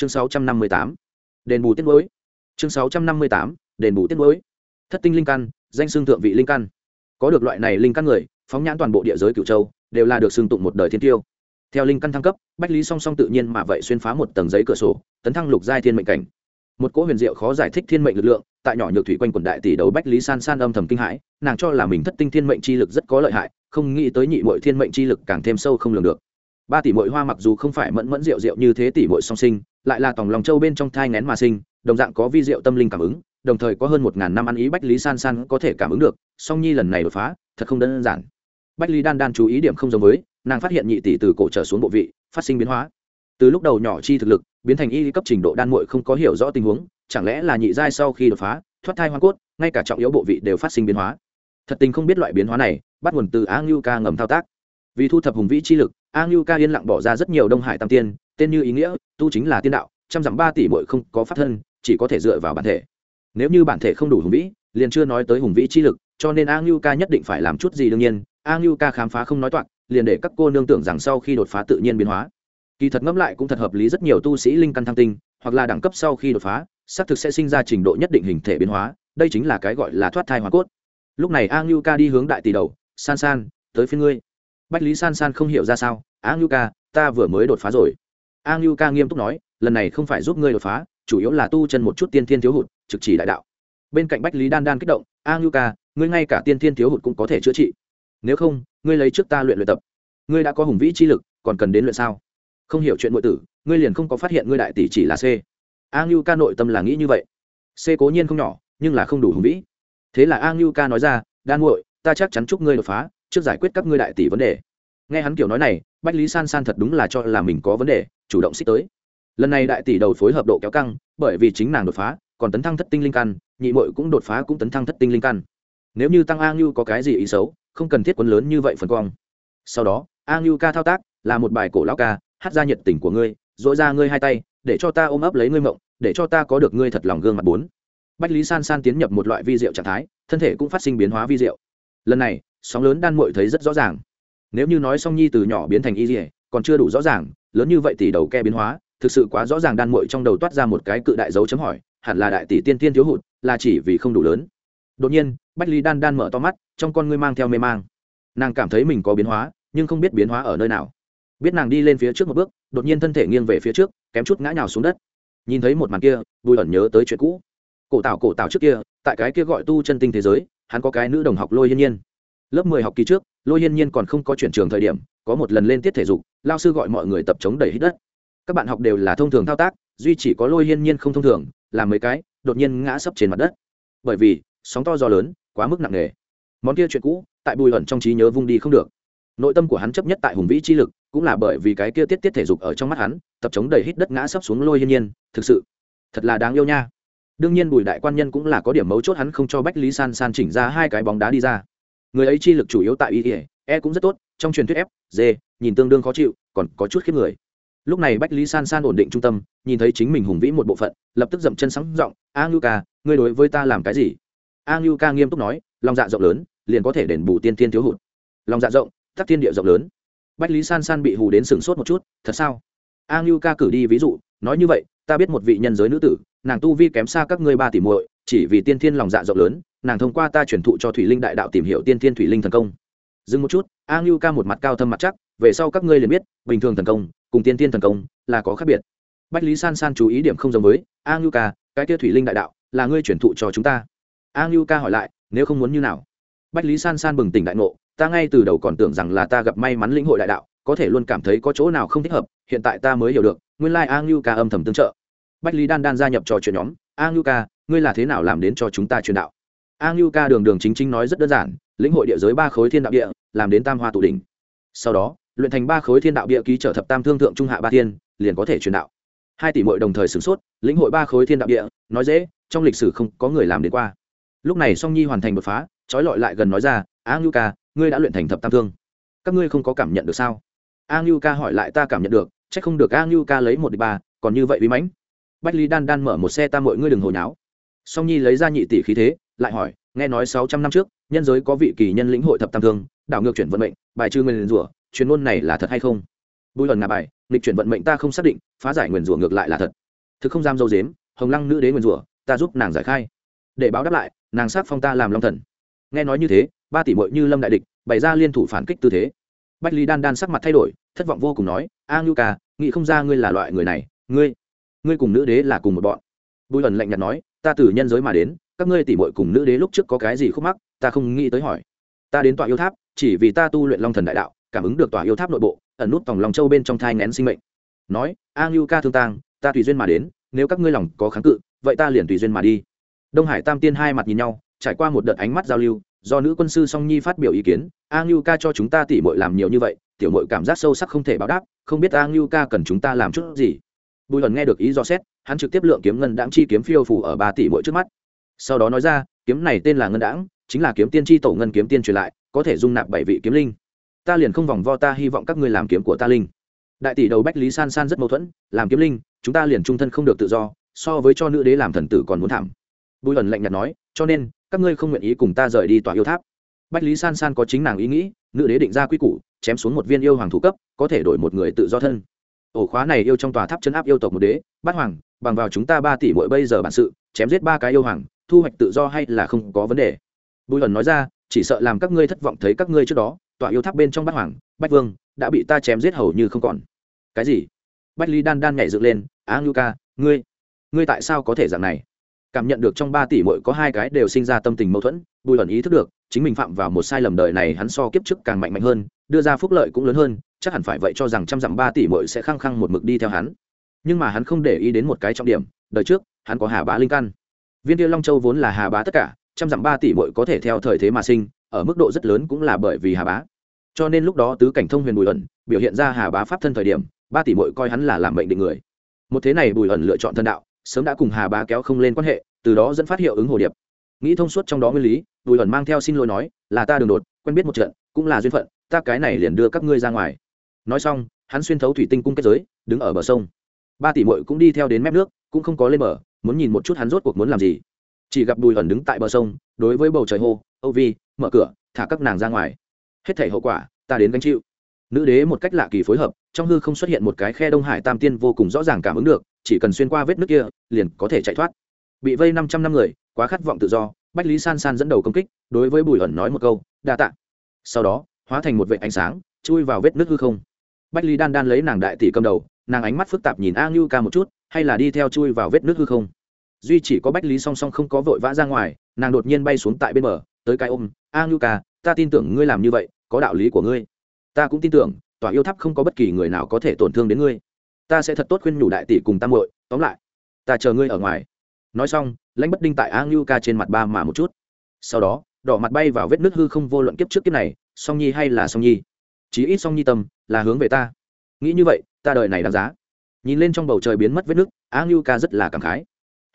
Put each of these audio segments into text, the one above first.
chương 658. đền bù tiết mới chương 658. đền bù tiết mới thất tinh linh căn, danh xương thượng vị linh căn có được loại này linh căn người, phóng nhãn toàn bộ địa giới cựu châu, đều là được xương tụng một đời thiên tiêu theo linh căn thăng cấp, bách lý song song tự nhiên mà vậy xuyên phá một tầng giấy cửa sổ, tấn thăng lục giai thiên mệnh cảnh một cỗ huyền diệu khó giải thích thiên mệnh lực lượng, tại nhỏ nhược thủy quanh quần đại tỷ đấu bách lý san san âm thầm kinh hãi, nàng cho là mình thất tinh thiên mệnh chi lực rất có lợi hại, không nghĩ tới nhị mọi thiên mệnh chi lực càng thêm sâu không lường được ba tỷ mội hoa mặc dù không phải mẫn mẫn rượu rượu như thế tỷ mội song sinh, lại là tòng lòng châu bên trong thai ngén mà sinh, đồng dạng có vi diệu tâm linh cảm ứng, đồng thời có hơn một ngàn năm ăn ý bách lý san san có thể cảm ứng được, song nhi lần này đột phá, thật không đơn giản. Bách lý đan đan chú ý điểm không giống với, nàng phát hiện nhị tỷ từ cổ trở xuống bộ vị, phát sinh biến hóa. Từ lúc đầu nhỏ chi thực lực, biến thành y cấp trình độ đan muội không có hiểu rõ tình huống, chẳng lẽ là nhị giai sau khi đột phá, thoát thai hoa cốt, ngay cả trọng yếu bộ vị đều phát sinh biến hóa. Thật tình không biết loại biến hóa này, bắt nguồn từ á ngưu ca ngầm thao tác. Vì thu thập hùng vĩ chi lực a ngưu ca yên lặng bỏ ra rất nhiều đông hải tam tiên, tên như ý nghĩa, tu chính là tiên đạo, trăm dặm ba tỷ bội không có pháp thân, chỉ có thể dựa vào bản thể. Nếu như bản thể không đủ hùng vĩ, liền chưa nói tới hùng vĩ chi lực, cho nên a ngưu ca nhất định phải làm chút gì đương nhiên. A ngưu ca khám phá không nói toạc, liền để các cô nương tưởng rằng sau khi đột phá tự nhiên biến hóa. Kỳ thật ngẫm lại cũng thật hợp lý rất nhiều tu sĩ linh căn thăng tinh, hoặc là đẳng cấp sau khi đột phá, xác thực sẽ sinh ra trình độ nhất định hình thể biến hóa, đây chính là cái gọi là thoát thai hóa cốt. Lúc này a ngưu ca đi hướng đại tỷ đầu, san san, tới phía ngươi bách lý san san không hiểu ra sao, a ngưu ca, ta vừa mới đột phá rồi. A ngưu ca nghiêm túc nói, lần này không phải giúp ngươi đột phá, chủ yếu là tu chân một chút tiên thiên thiếu hụt, trực chỉ đại đạo. Bên cạnh bách lý đan đan kích động, a ngưu ca, ngươi ngay cả tiên thiên thiếu hụt cũng có thể chữa trị. Nếu không, ngươi lấy trước ta luyện luyện tập. Ngươi đã có hùng vĩ chi lực, còn cần đến luyện sao? Không hiểu chuyện nội tử, ngươi liền không có phát hiện ngươi đại tỷ chỉ là c. A ngưu ca nội tâm là nghĩ như vậy. C cố nhiên không nhỏ, nhưng là không đủ hùng vĩ. Thế là a ngưu ca nói ra, đan muội, ta chắc chắn chúc ngươi đột phá trước giải quyết các ngươi đại tỷ vấn đề. Nghe hắn kiểu nói này, bách lý san san thật đúng là cho là mình có vấn đề, chủ động xích tới. Lần này đại tỷ đầu phối hợp độ kéo căng, bởi vì chính nàng đột phá, còn tấn thăng thất tinh linh căn, nhị mội cũng đột phá cũng tấn thăng thất tinh linh căn. Nếu như tăng a ngưu có cái gì ý xấu, không cần thiết quấn lớn như vậy phần quang. sau đó, a ngưu ca thao tác, là một bài cổ lão ca, hát ra nhiệt tình của ngươi dội ra ngươi hai tay, để cho ta ôm ấp lấy ngươi mộng, để cho ta có được ngươi thật lòng gương mặt bốn. Bách lý san san tiến nhập một loại vi rượu trạng thái, thân thể cũng phát sinh biến hóa vi rượu lần này sóng lớn đan muội thấy rất rõ ràng. Nếu như nói song nhi từ nhỏ biến thành y dỉa còn chưa đủ rõ ràng, lớn như vậy thì đầu ke biến hóa, thực sự quá rõ ràng đan muội trong đầu toát ra một cái cự đại dấu chấm hỏi, hẳn là đại tỷ tiên tiên thiếu hụt, là chỉ vì không đủ lớn. Đột nhiên, bách ly đan đan mở to mắt, trong con ngươi mang theo mê mang. Nàng cảm thấy mình có biến hóa, nhưng không biết biến hóa ở nơi nào. Biết nàng đi lên phía trước một bước, đột nhiên thân thể nghiêng về phía trước, kém chút ngã nhào xuống đất. Nhìn thấy một màn kia vui ẩn nhớ tới chuyện cũ. Cổ tảo cổ tảo trước kia, tại cái kia gọi tu chân tinh thế giới, hắn có cái nữ đồng học lôi hiên nhiên lớp mười học kỳ trước, lôi hiên nhiên còn không có chuyển trường thời điểm, có một lần lên tiết thể dục, lao sư gọi mọi người tập chống đẩy hít đất. Các bạn học đều là thông thường thao tác, duy chỉ có lôi hiên nhiên không thông thường làm mấy cái, đột nhiên ngã sấp trên mặt đất. Bởi vì, sóng to gió lớn, quá mức nặng nề. Món kia chuyện cũ, tại bùi ẩn trong trí nhớ vung đi không được. Nội tâm của hắn chấp nhất tại hùng vĩ chi lực, cũng là bởi vì cái kia tiết tiết thể dục ở trong mắt hắn, tập chống đầy hít đất ngã sấp xuống lôi hiên nhiên, thực sự, thật là đáng yêu nha. Đương nhiên bùi đại quan nhân cũng là có điểm mấu chốt hắn không cho bách lý san san chỉnh ra hai cái bóng đá đi ra người ấy chi lực chủ yếu tại y ỉa e cũng rất tốt, trong truyền thuyết f d nhìn tương đương khó chịu, còn có chút khiếp người. Lúc này bách lý san san ổn định trung tâm, nhìn thấy chính mình hùng vĩ một bộ phận, lập tức dậm chân sắng r ộ n g a ngưu ca, ngươi đối với ta làm cái gì? A ngưu ca nghiêm túc nói, lòng dạ rộng lớn, liền có thể đền bù tiên tiên thiếu hụt. Lòng dạ rộng tắc thiên địa rộng lớn. Bách lý san san bị hù đến sừng sốt một chút, thật sao? A ngưu ca cử đi ví dụ, nói như vậy, ta biết một vị nhân giới nữ tử, nàng tu vi kém xa các ngươi ba tỷ muội, chỉ vì tiên thiên lòng dạ rộng lớn nàng thông qua ta truyền thụ cho thủy linh đại đạo tìm hiểu tiên thiên thủy linh thần công. Dừng một chút, a ngưu ca một mặt cao thâm mặt chắc, về sau các ngươi liền biết, bình thường thần công cùng tiên thiên thần công là có khác biệt. Bách lý san san chú ý điểm không giống với, a ngưu ca, cái kia thủy linh đại đạo là ngươi truyền thụ cho chúng ta. A ngưu ca hỏi lại, nếu không muốn như nào? Bách lý san san bừng tỉnh đại ngộ, ta ngay từ đầu còn tưởng rằng là ta gặp may mắn lĩnh hội đại đạo, có thể luôn cảm thấy có chỗ nào không thích hợp, hiện tại ta mới hiểu được, nguyên lai ngưu ca âm thầm tương trợ. Bách lý đan đan gia nhập trò chuyện nhóm, a ngưu ca, ngươi là thế nào làm đến cho chúng ta truyền đạo? A ngưu ca đường đường chính chính nói rất đơn giản, lĩnh hội địa giới ba khối thiên đạo địa, làm đến tam hoa tụ đỉnh. Sau đó, luyện thành ba khối thiên đạo địa ký trở thập tam thương thượng trung hạ ba thiên, liền có thể truyền đạo. Hai tỷ mội đồng thời sửng sốt, lĩnh hội ba khối thiên đạo địa, nói dễ, trong lịch sử không có người làm đến qua. Lúc này song nhi hoàn thành đột phá, trói lọi lại gần nói ra a ngưu ca ngươi đã luyện thành thập tam thương. Các ngươi không có cảm nhận được sao? A ngưu ca hỏi lại, ta cảm nhận được c h ắ c không được a ngưu ca lấy một đ ba, còn như vậy uy mãnh. Bách lý đan đan mở một xe, ta mọi ngươi đừng hồi nháo. Song nhi lấy ra nhị tỷ khí thế lại hỏi, nghe nói sáu trăm năm trước, nhân giới có vị kỳ nhân lĩnh hội thập tam thương, đảo ngược chuyển vận mệnh, bài trừ nguyền rủa, chuyên môn này là thật hay không? Bùi lần ngà bài lịch chuyển vận mệnh ta không xác định, phá giải nguyền rủa ngược lại là thật. Thực không dám dâu dếm, hồng lăng nữ đế nguyền rủa, ta giúp nàng giải khai. Để báo đáp lại, nàng sát phong ta làm long thần. Nghe nói như thế, ba tỷ mội như lâm đại địch, bày ra liên thủ phản kích tư thế. Bách lý đan đan sắc mặt thay đổi, thất vọng vô cùng nói, a ngưu ca, nghĩ không ra ngươi là loại người này. Ngươi ngươi cùng nữ đế là cùng một bọn. Bùi ẩn lạnh nhạt nói, ta từ nhân giới mà đến các ngươi tỷ mội cùng nữ đế lúc trước có cái gì khúc mắc, ta không nghĩ tới hỏi. Ta đến tòa yêu tháp, chỉ vì ta tu luyện long thần đại đạo, cảm ứng được tòa yêu tháp nội bộ, ẩn nút vòng lòng châu bên trong thai ngén sinh mệnh. Nói, a ngưu ca thương tang, ta tùy duyên mà đến, nếu các ngươi lòng có kháng cự, vậy ta liền tùy duyên mà đi. Đông hải tam tiên hai mặt nhìn nhau, trải qua một đợt ánh mắt giao lưu, do nữ quân sư song nhi phát biểu ý kiến, a ngưu ca cho chúng ta tỉ mội làm nhiều như vậy, tiểu mội cảm giác sâu sắc không thể báo đáp, không biết a ngưu ca cần chúng ta làm chút gì. Bùi lần nghe được ý do xét, hắn trực tiếp lượng kiếm ngân đáng chi kiếm phiêu phủ ở ba tỷ mỗi trước mắt sau đó nói ra, kiếm này tên là ngân đãng, chính là kiếm tiên tri tổ ngân kiếm tiên truyền lại, có thể dung nạp bảy vị kiếm linh. Ta liền không vòng vo, ta hy vọng các ngươi làm kiếm của ta linh. Đại tỷ đầu bách lý san san rất mâu thuẫn, làm kiếm linh, chúng ta liền trung thân không được tự do, so với cho nữ đế làm thần tử còn muốn thảm. Bùi ẩn lạnh nhạt nói, cho nên, các ngươi không nguyện ý cùng ta rời đi tòa yêu tháp. Bách lý san san có chính nàng ý nghĩ, nữ đế định ra quy củ, chém xuống một viên yêu hoàng thủ cấp, có thể đổi một người tự do thân. Ổ khóa này yêu trong tòa tháp chấn áp yêu tộc một đế, bát hoàng, bằng vào chúng ta ba tỷ mỗi bây giờ bản sự, chém giết ba cái yêu hoàng thu hoạch tự do hay là không có vấn đề? Bùi ẩn nói ra, chỉ sợ làm các ngươi thất vọng thấy các ngươi trước đó, tòa yêu tháp bên trong bát hoàng, bách vương, đã bị ta chém giết hầu như không còn. Cái gì? Bách Ly đan đan nhảy dựng lên, á ngưu ca, ngươi ngươi tại sao có thể dạng này? Cảm nhận được trong ba tỷ mội có hai cái đều sinh ra tâm tình mâu thuẫn, bùi ẩn ý thức được, chính mình phạm vào một sai lầm đời này hắn so kiếp trước càng mạnh mạnh hơn, đưa ra phúc lợi cũng lớn hơn, chắc hẳn phải vậy cho rằng trăm dặm ba tỷ mội sẽ khăng khăng một mực đi theo hắn. Nhưng mà hắn không để ý đến một cái trọng điểm, đời trước, hắn có hà bá linh căn viên tiêu long châu vốn là hà bá tất cả, trăm dặm ba tỷ bội có thể theo thời thế mà sinh, ở mức độ rất lớn cũng là bởi vì hà bá. Cho nên lúc đó tứ cảnh thông huyền bùi ẩn biểu hiện ra hà bá pháp thân thời điểm, ba tỷ bội coi hắn là làm mệnh định người. Một thế này bùi ẩn lựa chọn thân đạo, sớm đã cùng hà bá kéo không lên quan hệ, từ đó dẫn phát hiệu ứng hồ điệp. Nghĩ thông suốt trong đó nguyên lý, bùi ẩn mang theo xin lỗi nói, là ta đường đột, quen biết một trận, cũng là duyên phận, ta cái này liền đưa các ngươi ra ngoài. Nói xong, hắn xuyên thấu thủy tinh cung kết giới, đứng ở bờ sông. Ba tỷ muội cũng đi theo đến mép nước, cũng không có lên bờ muốn nhìn một chút hắn rốt cuộc muốn làm gì. Chỉ gặp bùi ẩn đứng tại bờ sông, đối với bầu trời hô, âu vi, mở cửa, thả các nàng ra ngoài. Hết thể hậu quả, ta đến gánh chịu. Nữ đế một cách lạ kỳ phối hợp, trong hư không xuất hiện một cái khe đông hải tam tiên vô cùng rõ ràng cảm ứng được, chỉ cần xuyên qua vết nước kia, liền có thể chạy thoát. Bị vây năm trăm năm người, quá khát vọng tự do, bách lý san san dẫn đầu công kích, đối với bùi ẩn nói một câu, đa t ạ sau đó, hóa thành một vệ ánh sáng, chui vào vết nước hư không. Bách lý đan đan lấy nàng đại tỷ cầm đầu, nàng ánh mắt phức tạp nhìn a ngưu ca một chút, hay là đi theo chui vào vết nước hư không duy chỉ có bách lý song song không có vội vã ra ngoài, nàng đột nhiên bay xuống tại bên bờ, tới cái ôm, a ngưu ca, ta tin tưởng ngươi làm như vậy, có đạo lý của ngươi. Ta cũng tin tưởng, tòa yêu tháp không có bất kỳ người nào có thể tổn thương đến ngươi. Ta sẽ thật tốt khuyên nhủ đại tỷ cùng tam hội tóm lại, ta chờ ngươi ở ngoài. Nói xong, lãnh bất đinh tại a ngưu ca trên mặt ba mà một chút. Sau đó, đỏ mặt bay vào vết nước hư không vô luận kiếp trước kiếp này, song nhi hay là song nhi. Chí ít song nhi tâm, là hướng về ta. Nghĩ như vậy, ta đời này đáng giá. Nhìn lên trong bầu trời biến mất vết nước, a ngưu ca rất là cảm khái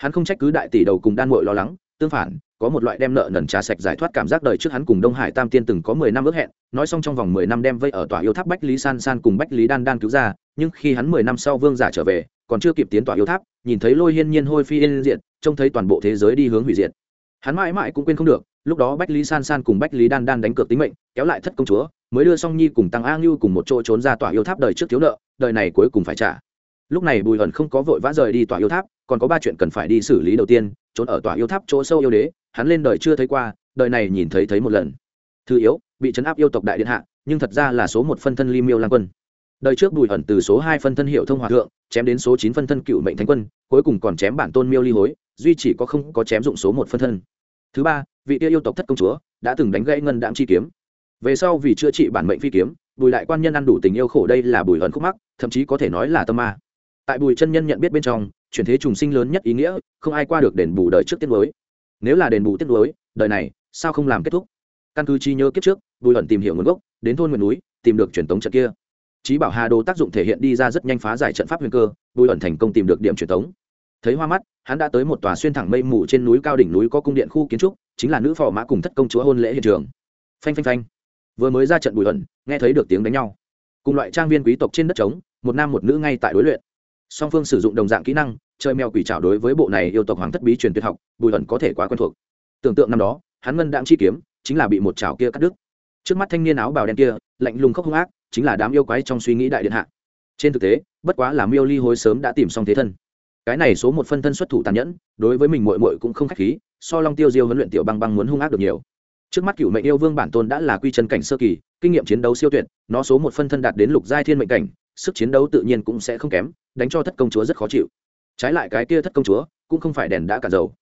hắn không trách cứ đại tỷ đầu cùng đan mội lo lắng, tương phản, có một loại đem nợ nần trà sạch giải thoát cảm giác đời trước hắn cùng đông hải tam tiên từng có mười năm ước hẹn, nói xong trong vòng mười năm đem vây ở tòa yêu tháp bách lý san san cùng bách lý đan đan cứu ra, nhưng khi hắn mười năm sau vương giả trở về, còn chưa kịp tiến tòa yêu tháp, nhìn thấy lôi hiên nhiên hôi phi yên diện trông thấy toàn bộ thế giới đi hướng hủy diệt. Hắn mãi mãi cũng quên không được, lúc đó bách lý san san cùng bách lý đan đan đánh cược tính mệnh, kéo lại thất công chúa, mới đưa song nhi cùng tăng a ngưu cùng một chỗ trốn ra tòa yêu tháp đời trước thiếu nợ, đời này cuối cùng phải trả lúc này bùi ẩn không có vội vã rời đi tòa yêu tháp, còn có ba chuyện cần phải đi xử lý đầu tiên, trốn ở tòa yêu tháp chỗ sâu yêu đế, hắn lên đời chưa thấy qua, đời này nhìn thấy thấy một lần. Thứ yếu, bị chấn áp yêu tộc đại điện hạ, nhưng thật ra là số một phân thân ly miêu lan quân. Đời trước bùi ẩn từ số hai phân thân hiệu thông hòa thượng, chém đến số chín phân thân cựu mệnh thánh quân, cuối cùng còn chém bản tôn miêu ly hối, duy chỉ có không có chém dụng số một phân thân. Thứ ba, vị tia yêu tộc thất công chúa, đã từng đánh gãy ngân đạm chi kiếm. Về sau vì chữa trị bản mệnh phi kiếm, bùi lại quan nhân ăn đủ tình yêu khổ đây là bùi ẩn khúc mắc, thậm chí có thể nói là tâm ma tại bùi chân nhân nhận biết bên trong, chuyển thế trùng sinh lớn nhất ý nghĩa, không ai qua được đền bù đời trước tiết lối nếu là đền bù tiết lối đời này, sao không làm kết thúc? Căn cứ chi nhớ kiếp trước, bùi ẩn tìm hiểu nguồn gốc, đến thôn miền núi, tìm được truyền thống trận kia. Trí bảo hà đồ tác dụng thể hiện đi ra rất nhanh phá giải trận pháp huyền cơ, bùi ẩn thành công tìm được điểm truyền thống thấy hoa mắt, hắn đã tới một tòa xuyên thẳng mây mù trên núi cao đỉnh núi có cung điện khu kiến trúc, chính là nữ phò mã cùng thất công chúa hôn lễ hiện trường. Phanh phanh phanh. Vừa mới ra trận bùi ẩn, nghe thấy được tiếng đánh nhau. Cùng loại trang viên quý tộc trên đất trống, một nam một nữ ngay tại đối luyện song phương sử dụng đồng dạng kỹ năng, chơi mèo quỷ trảo đối với bộ này yêu tộc hoàng thất bí truyền tuyệt học, bùi ẩn có thể quá quen thuộc. Tưởng tượng năm đó, hắn ngân đạm chi kiếm, chính là bị một chảo kia cắt đứt. Trước mắt thanh niên áo bào đen kia, lạnh lùng khóc hung ác, chính là đám yêu quái trong suy nghĩ đại điện hạ. Trên thực tế, bất quá là miêu ly hối sớm đã tìm xong thế thân. Cái này số một phân thân xuất thủ tàn nhẫn, đối với mình mội mội cũng không k h á c h khí, so long tiêu diêu huấn luyện tiểu băng băng muốn hung ác được nhiều. Trước mắt cựu mệnh yêu vương bản tôn đã là quy chân cảnh sơ kỳ, kinh nghiệm chiến đấu siêu tuyệt, nó số một phân thân đạt đến lục giai thiên mệnh cảnh sức chiến đấu tự nhiên cũng sẽ không kém, đánh cho thất công chúa rất khó chịu. Trái lại cái kia thất công chúa cũng không phải đèn đã cả dầu.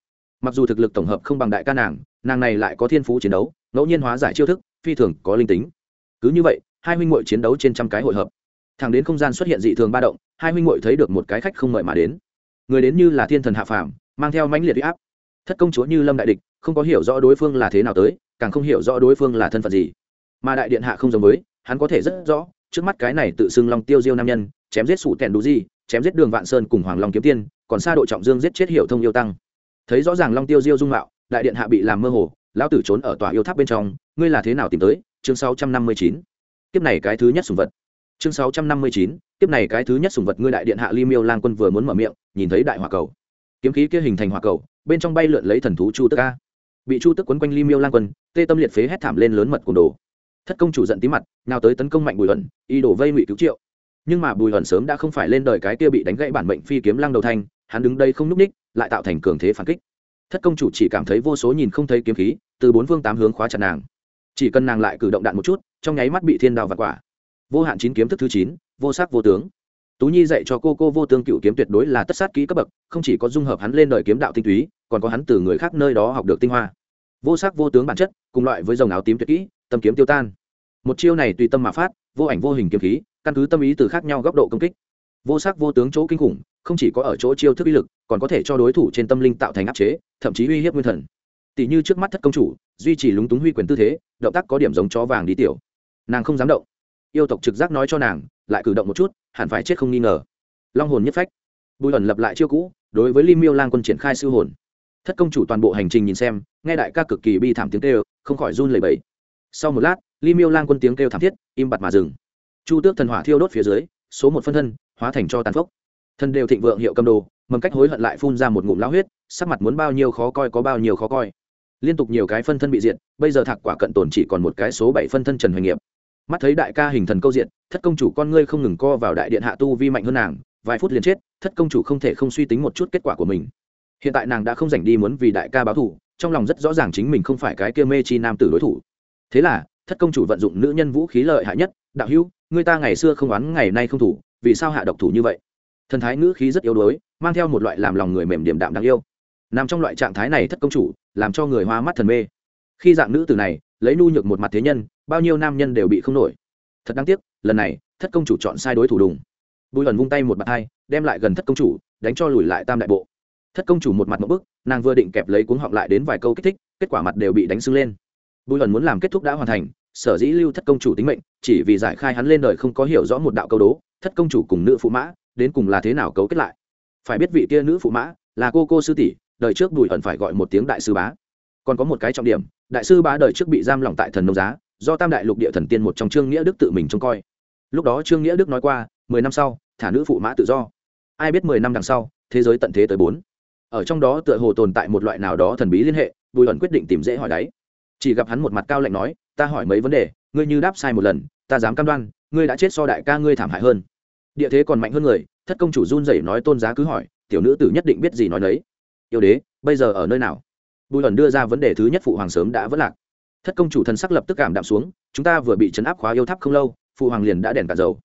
Mặc dù thực lực tổng hợp không bằng đại ca nàng nàng này lại có thiên phú chiến đấu, ngẫu nhiên hóa giải chiêu thức, phi thường có linh tính. Cứ như vậy, hai huynh ngội chiến đấu trên trăm cái hội hợp. Thẳng đến không gian xuất hiện dị thường ba động, hai huynh ngội thấy được một cái khách không mời mà đến. Người đến như là thiên thần hạ phàm, mang theo mãnh liệt uy áp. Thất công chúa như lâm đại địch, không có hiểu rõ đối phương là thế nào tới, càng không hiểu rõ đối phương là thân phận gì. Mà đại điện hạ không giống với, hắn có thể rất rõ trước mắt cái này tự xưng long tiêu diêu nam nhân, chém giết sủ tèn đủ gì chém giết đường vạn sơn cùng hoàng long kiếm tiên, còn xa độ trọng dương giết chết hiểu thông yêu tăng. Thấy rõ ràng long tiêu diêu dung mạo, đại điện hạ bị làm mơ hồ, lão tử trốn ở tòa yêu tháp bên trong, ngươi là thế nào tìm tới? Chương 659. tiếp này cái thứ nhất sùng vật. Chương 659. tiếp này cái thứ nhất sùng vật ngươi đại điện hạ ly miêu lang quân vừa muốn mở miệng, nhìn thấy đại hỏa cầu. Kiếm khí kia hình thành hỏa cầu, bên trong bay lượn lấy thần thú chu tức a. Bị chu tức quấn quanh ly miêu lang quân, tê tâm liệt phế hét thảm lên lớn mật cùng đồ thất công chủ giận tí mặt nào tới tấn công mạnh bùi Hận, y đổ vây ngụy cứu triệu. Nhưng mà bùi Hận sớm đã không phải lên đời cái kia bị đánh gãy bản mệnh phi kiếm lăng đầu thanh hắn đứng đây không n ú c ních lại tạo thành cường thế phản kích. Thất công chủ chỉ cảm thấy vô số nhìn không thấy kiếm khí từ bốn phương tám hướng khóa chặt nàng. Chỉ cần nàng lại cử động đạn một chút trong nháy mắt bị thiên đào và quả. Vô hạn chín kiếm thức thứ chín vô sắc vô tướng. Tú nhi dạy cho cô cô vô tương cựu kiếm tuyệt đối là tất sát kỹ cấp bậc không chỉ có dung hợp hắn lên đời kiếm đạo tinh túy còn có hắn từ người khác nơi đó học được tinh hoa. Vô sắc vô tướng bản chất cùng loại với dòng áo tím tuyệt kỹ tâm kiếm tiêu tan. Một chiêu này tùy tâm mà phát, vô ảnh vô hình kiếm khí, căn cứ tâm ý từ khác nhau góc độ công kích. Vô sắc vô tướng chỗ kinh khủng, không chỉ có ở chỗ chiêu thức uy lực, còn có thể cho đối thủ trên tâm linh tạo thành áp chế, thậm chí uy hiếp nguyên thần. Tỷ như trước mắt thất công chủ, duy trì lúng túng huy quyền tư thế, động tác có điểm giống chó vàng đi tiểu. Nàng không dám động. Yêu tộc trực giác nói cho nàng, lại cử động một chút, hẳn phải chết không nghi ngờ. Long hồn nhất phách. Bùi ẩn lập lại chiêu cũ, đối với lim miêu lang quân triển khai siêu hồn. Thất công chủ toàn bộ hành trình nhìn xem, nghe đại ca cực kỳ bi thảm tiếng kêu, không khỏi run lẩy bẩy sau một lát ly miêu lang quân tiếng kêu thảm thiết, im bặt mà dừng. Chu tước thần hỏa thiêu đốt phía dưới, số một phân thân, hóa thành cho tàn phốc. Thân đều thịnh vượng hiệu cầm đồ, mầm cách hối hận lại phun ra một ngụm lao huyết, sắc mặt muốn bao nhiêu khó coi có bao nhiêu khó coi. Liên tục nhiều cái phân thân bị diện bây giờ thạc quả cận tồn chỉ còn một cái số bảy phân thân trần hoành nghiệp. Mắt thấy đại ca hình thần câu diện, thất công chủ con ngươi không ngừng co vào đại điện hạ tu vi mạnh hơn nàng, vài phút liền chết, thất công chủ không thể không suy tính một chút kết quả của mình. Hiện tại nàng đã không dành đi muốn vì đại ca báo thủ trong lòng rất rõ ràng chính mình không phải cái kia mê chi nam tử đối thủ thế là, thất công chủ vận dụng nữ nhân vũ khí lợi hại nhất, đạo hữu, người ta ngày xưa không oán ngày nay không thủ, vì sao hạ độc thủ như vậy? Thần thái ngữ khí rất yếu đuối, mang theo một loại làm lòng người mềm điểm đạm đáng yêu. Nằm trong loại trạng thái này thất công chủ, làm cho người hoa mắt thần mê. Khi dạng nữ tử này, lấy nu nhược một mặt thế nhân, bao nhiêu nam nhân đều bị không nổi. Thật đáng tiếc, lần này, thất công chủ chọn sai đối thủ đùng. Bùi lần vung tay một bàn hai, đem lại gần thất công chủ, đánh cho lùi lại tam đại bộ. Thất công chủ một mặt một bức, nàng vừa định kẹp lấy cuống họng lại đến vài câu kích thích, kết quả mặt đều bị đánh sưng lên bùi lần muốn làm kết thúc đã hoàn thành, sở dĩ lưu thất công chủ tính mệnh, chỉ vì giải khai hắn lên đời không có hiểu rõ một đạo câu đố, thất công chủ cùng nữ phụ mã, đến cùng là thế nào cấu kết lại? Phải biết vị kia nữ phụ mã là cô cô sư tỷ, đời trước bùi ẩn phải gọi một tiếng đại sư bá. Còn có một cái trọng điểm, đại sư bá đời trước bị giam lỏng tại thần nông giá, do tam đại lục địa thần tiên một trong trương nghĩa đức tự mình trông coi. Lúc đó trương nghĩa đức nói qua, mười năm sau, thả nữ phụ mã tự do. Ai biết mười năm đằng sau, thế giới tận thế tới bốn. Ở trong đó tựa hồ tồn tại một loại nào đó thần bí liên hệ, bùi ẩn quyết định tìm dễ hỏi đáy chỉ gặp hắn một mặt cao lạnh nói, ta hỏi mấy vấn đề, ngươi như đáp sai một lần, ta dám cam đoan, ngươi đã chết so đại ca ngươi thảm hại hơn. Địa thế còn mạnh hơn người, thất công chủ run rẩy nói tôn giá cứ hỏi, tiểu nữ tử nhất định biết gì nói đấy yêu đế, bây giờ ở nơi nào? Bùi ẩn đưa ra vấn đề thứ nhất phụ hoàng sớm đã vất lạc. Thất công chủ thần sắc lập tức cảm đạm xuống, chúng ta vừa bị chấn áp khóa yêu tháp không lâu, phụ hoàng liền đã đèn cả dầu.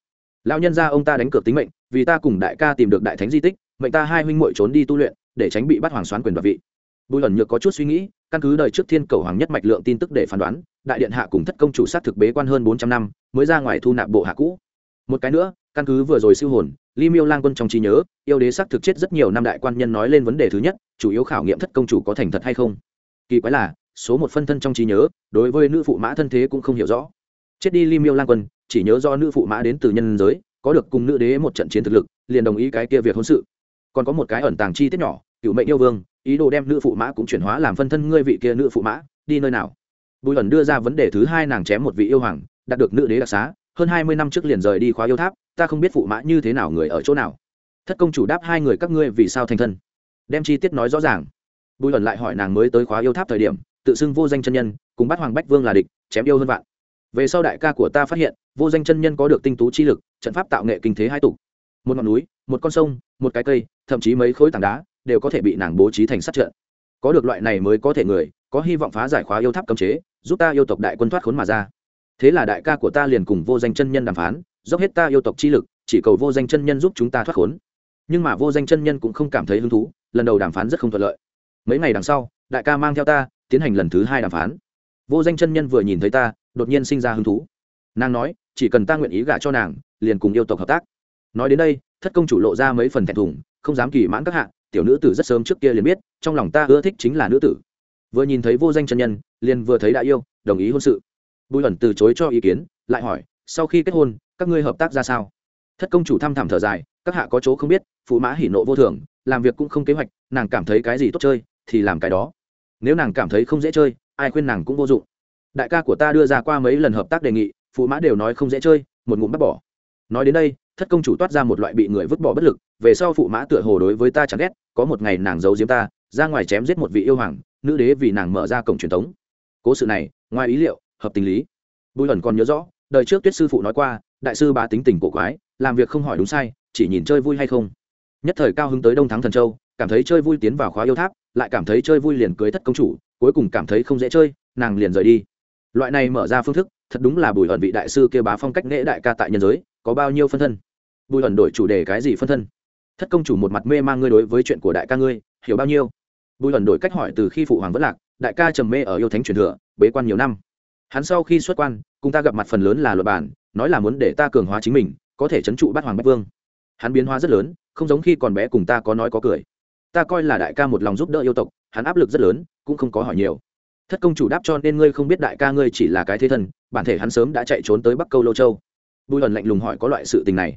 Lão nhân ra ông ta đánh cược tính mệnh, vì ta cùng đại ca tìm được đại thánh di tích, mệnh ta hai huynh muội trốn đi tu luyện, để tránh bị bắt hoàng xoán quyền và vị. Bùi ẩn nhược có chút suy nghĩ căn cứ đời trước thiên cầu hoàng nhất mạch lượng tin tức để phán đoán đại điện hạ cùng thất công chủ sát thực bế quan hơn bốn trăm năm mới ra ngoài thu nạp bộ hạ cũ một cái nữa căn cứ vừa rồi siêu hồn Li Miêu Lang Quân trong trí nhớ, yêu đế xác thực chết rất nhiều năm đại quan nhân nói lên vấn đề thứ nhất, chủ yếu khảo nghiệm thất công chủ có thành thật hay không. Kỳ quái là, số một phân thân trong trí nhớ, đối với nữ phụ mã thân thế cũng không hiểu rõ. Chết đi Li Miêu Lang Quân, chỉ nhớ do nữ phụ mã đến từ nhân giới, có được cùng nữ đế một trận chiến thực lực, liền đồng ý cái kia việc hôn sự. Còn có một cái ẩn tàng chi tiết nhỏ, cựu mệnh yêu vương, ý đồ đem nữ phụ mã cũng chuyển hóa làm phân thân ngươi vị kia nữ phụ mã, đi nơi nào? Bùi ẩn đưa ra vấn đề thứ hai nàng chém một vị yêu hoàng, đạt được nữ đế đặc xá, hơn hai mươi năm trước liền rời đi khóa yêu tháp, ta không biết phụ mã như thế nào người ở chỗ nào. Thất công chủ đáp hai người các ngươi vì sao thành thân? Đem chi tiết nói rõ ràng. Bùi ẩn lại hỏi nàng mới tới khóa yêu tháp thời điểm tự xưng vô danh chân nhân cùng bắt hoàng bách vương là địch chém yêu hơn vạn. Về sau đại ca của ta phát hiện vô danh chân nhân có được tinh tú chi lực trận pháp tạo nghệ kinh thế hai tục một ngọn núi một con sông một cái cây thậm chí mấy khối tảng đá đều có thể bị nàng bố trí thành sát trận. Có được loại này mới có thể người, có hy vọng phá giải khóa yêu tháp cấm chế, giúp ta yêu tộc đại quân thoát khốn mà ra. Thế là đại ca của ta liền cùng vô danh chân nhân đàm phán, dốc hết ta yêu tộc chi lực, chỉ cầu vô danh chân nhân giúp chúng ta thoát khốn. Nhưng mà vô danh chân nhân cũng không cảm thấy hứng thú, lần đầu đàm phán rất không thuận lợi. Mấy ngày đằng sau, đại ca mang theo ta, tiến hành lần thứ hai đàm phán. Vô danh chân nhân vừa nhìn thấy ta, đột nhiên sinh ra hứng thú. Nàng nói, chỉ cần ta nguyện ý gả cho nàng, liền cùng yêu tộc hợp tác. Nói đến đây, thất công chủ lộ ra mấy phần thẹn thùng, không dám kỳ mãn các hạ tiểu nữ tử rất sớm trước kia liền biết, trong lòng ta ưa thích chính là nữ tử. Vừa nhìn thấy vô danh chân nhân, liền vừa thấy đã yêu, đồng ý hôn sự. Bùi ẩn từ chối cho ý kiến, lại hỏi, sau khi kết hôn, các ngươi hợp tác ra sao? Thất công chủ thăm thẳm thở dài, các hạ có chỗ không biết, phụ mã hỉ nộ vô thường, làm việc cũng không kế hoạch, nàng cảm thấy cái gì tốt chơi, thì làm cái đó. Nếu nàng cảm thấy không dễ chơi, ai khuyên nàng cũng vô dụng. Đại ca của ta đưa ra qua mấy lần hợp tác đề nghị, phụ mã đều nói không dễ chơi, một ngụm bắt bỏ nói đến đây, thất công chủ toát ra một loại bị người vứt bỏ bất lực, về sau phụ mã tựa hồ đối với ta chẳng ghét, có một ngày nàng giấu diếm ta, ra ngoài chém giết một vị yêu hoàng, nữ đế vì nàng mở ra cổng truyền thống. Cố sự này, ngoài ý liệu, hợp tình lý. Bùi ẩn còn nhớ rõ, đời trước tuyết sư phụ nói qua, đại sư bá tính tình cổ quái, làm việc không hỏi đúng sai, chỉ nhìn chơi vui hay không. Nhất thời cao hứng tới đông thắng thần châu, cảm thấy chơi vui tiến vào khóa yêu tháp, lại cảm thấy chơi vui liền cưới thất công chủ, cuối cùng cảm thấy không dễ chơi, nàng liền rời đi. Loại này mở ra phương thức, thật đúng là bùi ẩn vị đại sư kêu bá phong cách nghệ đại ca tại nhân giới có bao nhiêu phân thân? Bùi ẩn đổi chủ đề cái gì phân thân? Thất công chủ một mặt mê mang ngươi đối với chuyện của đại ca ngươi, hiểu bao nhiêu? Bùi ẩn đổi cách hỏi từ khi phụ hoàng vẫn lạc, đại ca trầm mê ở yêu thánh truyền thừa, bế quan nhiều năm. Hắn sau khi xuất quan, cùng ta gặp mặt phần lớn là luật bản, nói là muốn để ta cường hóa chính mình, có thể trấn trụ bắt hoàng bách vương. Hắn biến hóa rất lớn, không giống khi còn bé cùng ta có nói có cười. Ta coi là đại ca một lòng giúp đỡ yêu tộc, hắn áp lực rất lớn, cũng không có hỏi nhiều. Thất công chủ đáp cho nên ngươi không biết đại ca ngươi chỉ là cái thế thần bản thể hắn sớm đã chạy trốn tới bắc câu lô châu bùi ẩn lạnh lùng hỏi có loại sự tình này.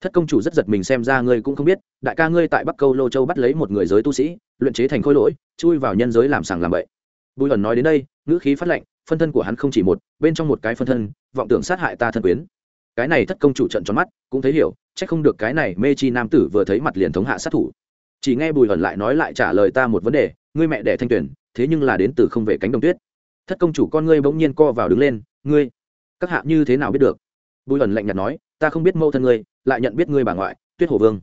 Thất công chủ rất giật mình xem ra ngươi cũng không biết, đại ca ngươi tại bắc câu lô châu bắt lấy một người giới tu sĩ, luyện chế thành khôi lỗi, chui vào nhân giới làm sàng làm bậy. Bùi ẩn nói đến đây, ngữ khí phát lệnh phân thân của hắn không chỉ một, bên trong một cái phân thân, vọng tưởng sát hại ta thân quyến. Cái này thất công chủ trận tròn mắt, cũng thấy hiểu c h ắ c không được cái này mê chi nam tử vừa thấy mặt liền thống hạ sát thủ. Chỉ nghe bùi ẩn lại nói lại trả lời ta một vấn đề, ngươi mẹ đẻ thanh tuyển, thế nhưng là đến từ không về cánh đồng tuyết. Thất công chủ con ngươi bỗng nhiên co vào đứng lên, ngươi, các hạ như thế nào biết được? Bùi ẩn lạnh nhạt nói, ta không biết mâu thân ngươi, lại nhận biết ngươi bà ngoại, tuyết hồ vương.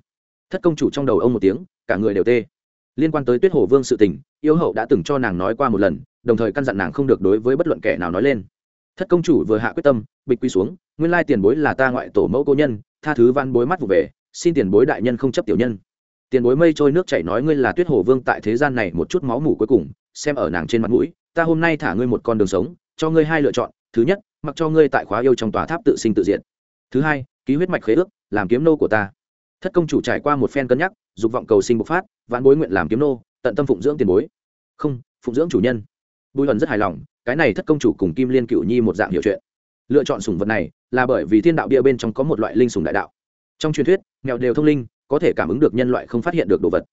Thất công chủ trong đầu ông một tiếng, cả người đều tê. Liên quan tới tuyết hồ vương sự tình, yêu hậu đã từng cho nàng nói qua một lần, đồng thời căn dặn nàng không được đối với bất luận kẻ nào nói lên. Thất công chủ vừa hạ quyết tâm, bịch quy xuống, nguyên lai tiền bối là ta ngoại tổ mẫu cô nhân, tha thứ văn bối mắt vụ về, xin tiền bối đại nhân không chấp tiểu nhân. Tiền bối mây trôi nước chảy nói, ngươi là tuyết hồ vương tại thế gian này một chút máu mủ cuối cùng, xem ở nàng trên mặt mũi, ta hôm nay thả ngươi một con đường sống, cho ngươi hai lựa chọn, thứ nhất mặc cho ngươi tại khóa yêu trong tòa tháp tự sinh tự diện thứ hai, ký huyết mạch khế ước, làm kiếm nô của ta. Thất công chủ trải qua một phen cân nhắc, dục vọng cầu sinh bộc phát, vãn bối nguyện làm kiếm nô, tận tâm phụng dưỡng tiền bối. Không, phụng dưỡng chủ nhân. Bùi hận rất hài lòng, cái này thất công chủ cùng kim liên cựu nhi một dạng hiểu chuyện. Lựa chọn sủng vật này là bởi vì thiên đạo bia bên trong có một loại linh sủng đại đạo. Trong truyền thuyết nghèo đều thông linh, có thể cảm ứng được nhân loại không phát hiện được đồ vật.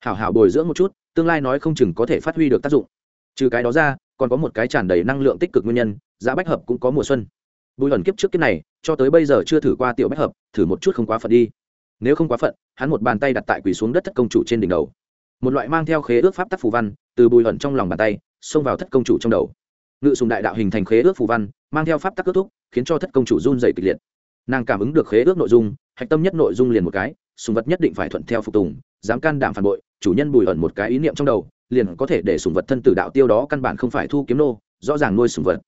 Hảo hảo bồi dưỡng một chút, tương lai nói không chừng có thể phát huy được tác dụng. Trừ cái đó ra, còn có một cái tràn đầy năng lượng tích cực nguyên nhân giá bách hợp cũng có mùa xuân. Bùi ẩn kiếp trước kiếp này, cho tới bây giờ chưa thử qua tiểu bách hợp, thử một chút không quá phận đi. Nếu không quá phận, hắn một bàn tay đặt tại quỳ xuống đất thất công chủ trên đỉnh đầu. Một loại mang theo khế ước pháp tắc phù văn, từ bùi ẩn trong lòng bàn tay, xông vào thất công chủ trong đầu. Ngự sùng đại đạo hình thành khế ước phù văn, mang theo pháp tắc kết thúc, khiến cho thất công chủ run dày kịch liệt. Nàng cảm ứng được khế ước nội dung, hạch tâm nhất nội dung liền một cái, sùng vật nhất định phải thuận theo phục tùng, dám can đảm phản bội, chủ nhân bùi ẩn một cái ý niệm trong đầu, liền có thể để sùng vật thân tử đạo tiêu đó căn bản không phải thu kiếm nô, rõ ràng nuôi sùng vật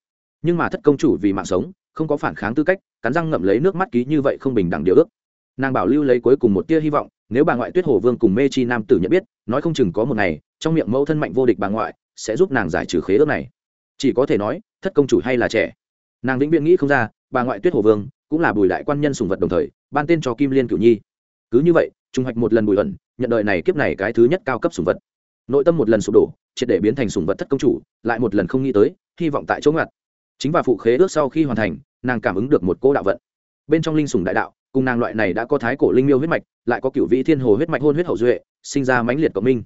nhưng mà thất công chủ vì mạng sống, không có phản kháng tư cách, cắn răng ngậm lấy nước mắt ký như vậy không bình đẳng điều ước. Nàng bảo lưu lấy cuối cùng một tia hy vọng, nếu bà ngoại tuyết hồ vương cùng mê chi nam tử nhận biết, nói không chừng có một ngày, trong miệng mẫu thân mạnh vô địch bà ngoại sẽ giúp nàng giải trừ khế ước này. Chỉ có thể nói, thất công chủ hay là trẻ. Nàng vĩnh viễn nghĩ không ra, bà ngoại tuyết hồ vương cũng là bùi đại quan nhân sùng vật đồng thời, ban tên cho kim liên cửu nhi. Cứ như vậy trung hoạch một lần bùi ẩn, nhận đời này kiếp này cái thứ nhất cao cấp sùng vật. Nội tâm một lần sụp đổ, triệt để biến thành sùng vật thất công chủ, lại một lần không nghĩ tới, hy vọng tại chỗ ngặt chính và phụ khế ước sau khi hoàn thành, nàng cảm ứng được một cô đạo vận. Bên trong linh sùng đại đạo, cùng nàng loại này đã có thái cổ linh miêu huyết mạch, lại có cựu vị thiên hồ huyết mạch hôn huyết hậu duệ, sinh ra mãnh liệt cộng minh.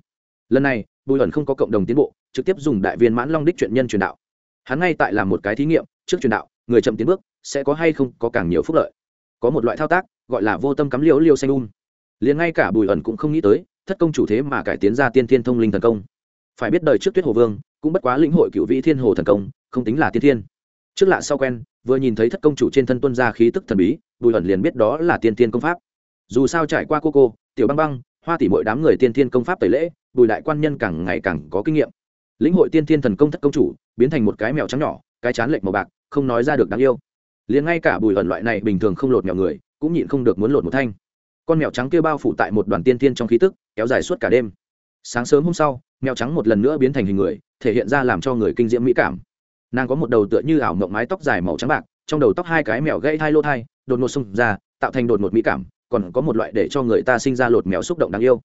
Lần này, bùi ẩn không có cộng đồng tiến bộ, trực tiếp dùng đại viên mãn long đích chuyện nhân truyền đạo. Hắn ngay tại làm một cái thí nghiệm, trước truyền đạo, người chậm tiến bước, sẽ có hay không có càng nhiều phúc lợi. Có một loại thao tác, gọi là vô tâm cắm liễu liêu xanh um. Liền ngay cả bùi ẩn cũng không nghĩ tới, thất công chủ thế mà cải tiến ra tiên thiên thông linh thần công. Phải biết đời trước tuyết hồ vương, cũng bất quá lĩnh hội cựu vị thiên hồ thần công, không tính là tiên thiên trước lạ sau quen, vừa nhìn thấy thất công chủ trên thân tuân ra khí tức thần bí, bùi ẩn liền biết đó là tiên thiên công pháp. Dù sao trải qua cô cô, tiểu băng băng, hoa tỷ mỗi đám người tiên thiên công pháp tẩy lễ, bùi đại quan nhân càng ngày càng có kinh nghiệm. Lĩnh hội tiên thiên thần công thất công chủ, biến thành một cái mèo trắng nhỏ, cái chán lệch màu bạc, không nói ra được đáng yêu. Liền ngay cả bùi ẩn loại này bình thường không lột mèo người, cũng nhịn không được muốn lột một thanh. Con mèo trắng kia bao phủ tại một đoàn tiên tiên trong khí tức, kéo dài suốt cả đêm. Sáng sớm hôm sau, mèo trắng một lần nữa biến thành hình người, thể hiện ra làm cho người kinh diễm mỹ cảm nàng có một đầu tựa như ảo mộng mái tóc dài màu trắng bạc, trong đầu tóc hai cái mèo gây thai lô thai, đột ngột xông ra, tạo thành đột ngột mỹ cảm, còn có một loại để cho người ta sinh ra lột mèo xúc động đáng yêu.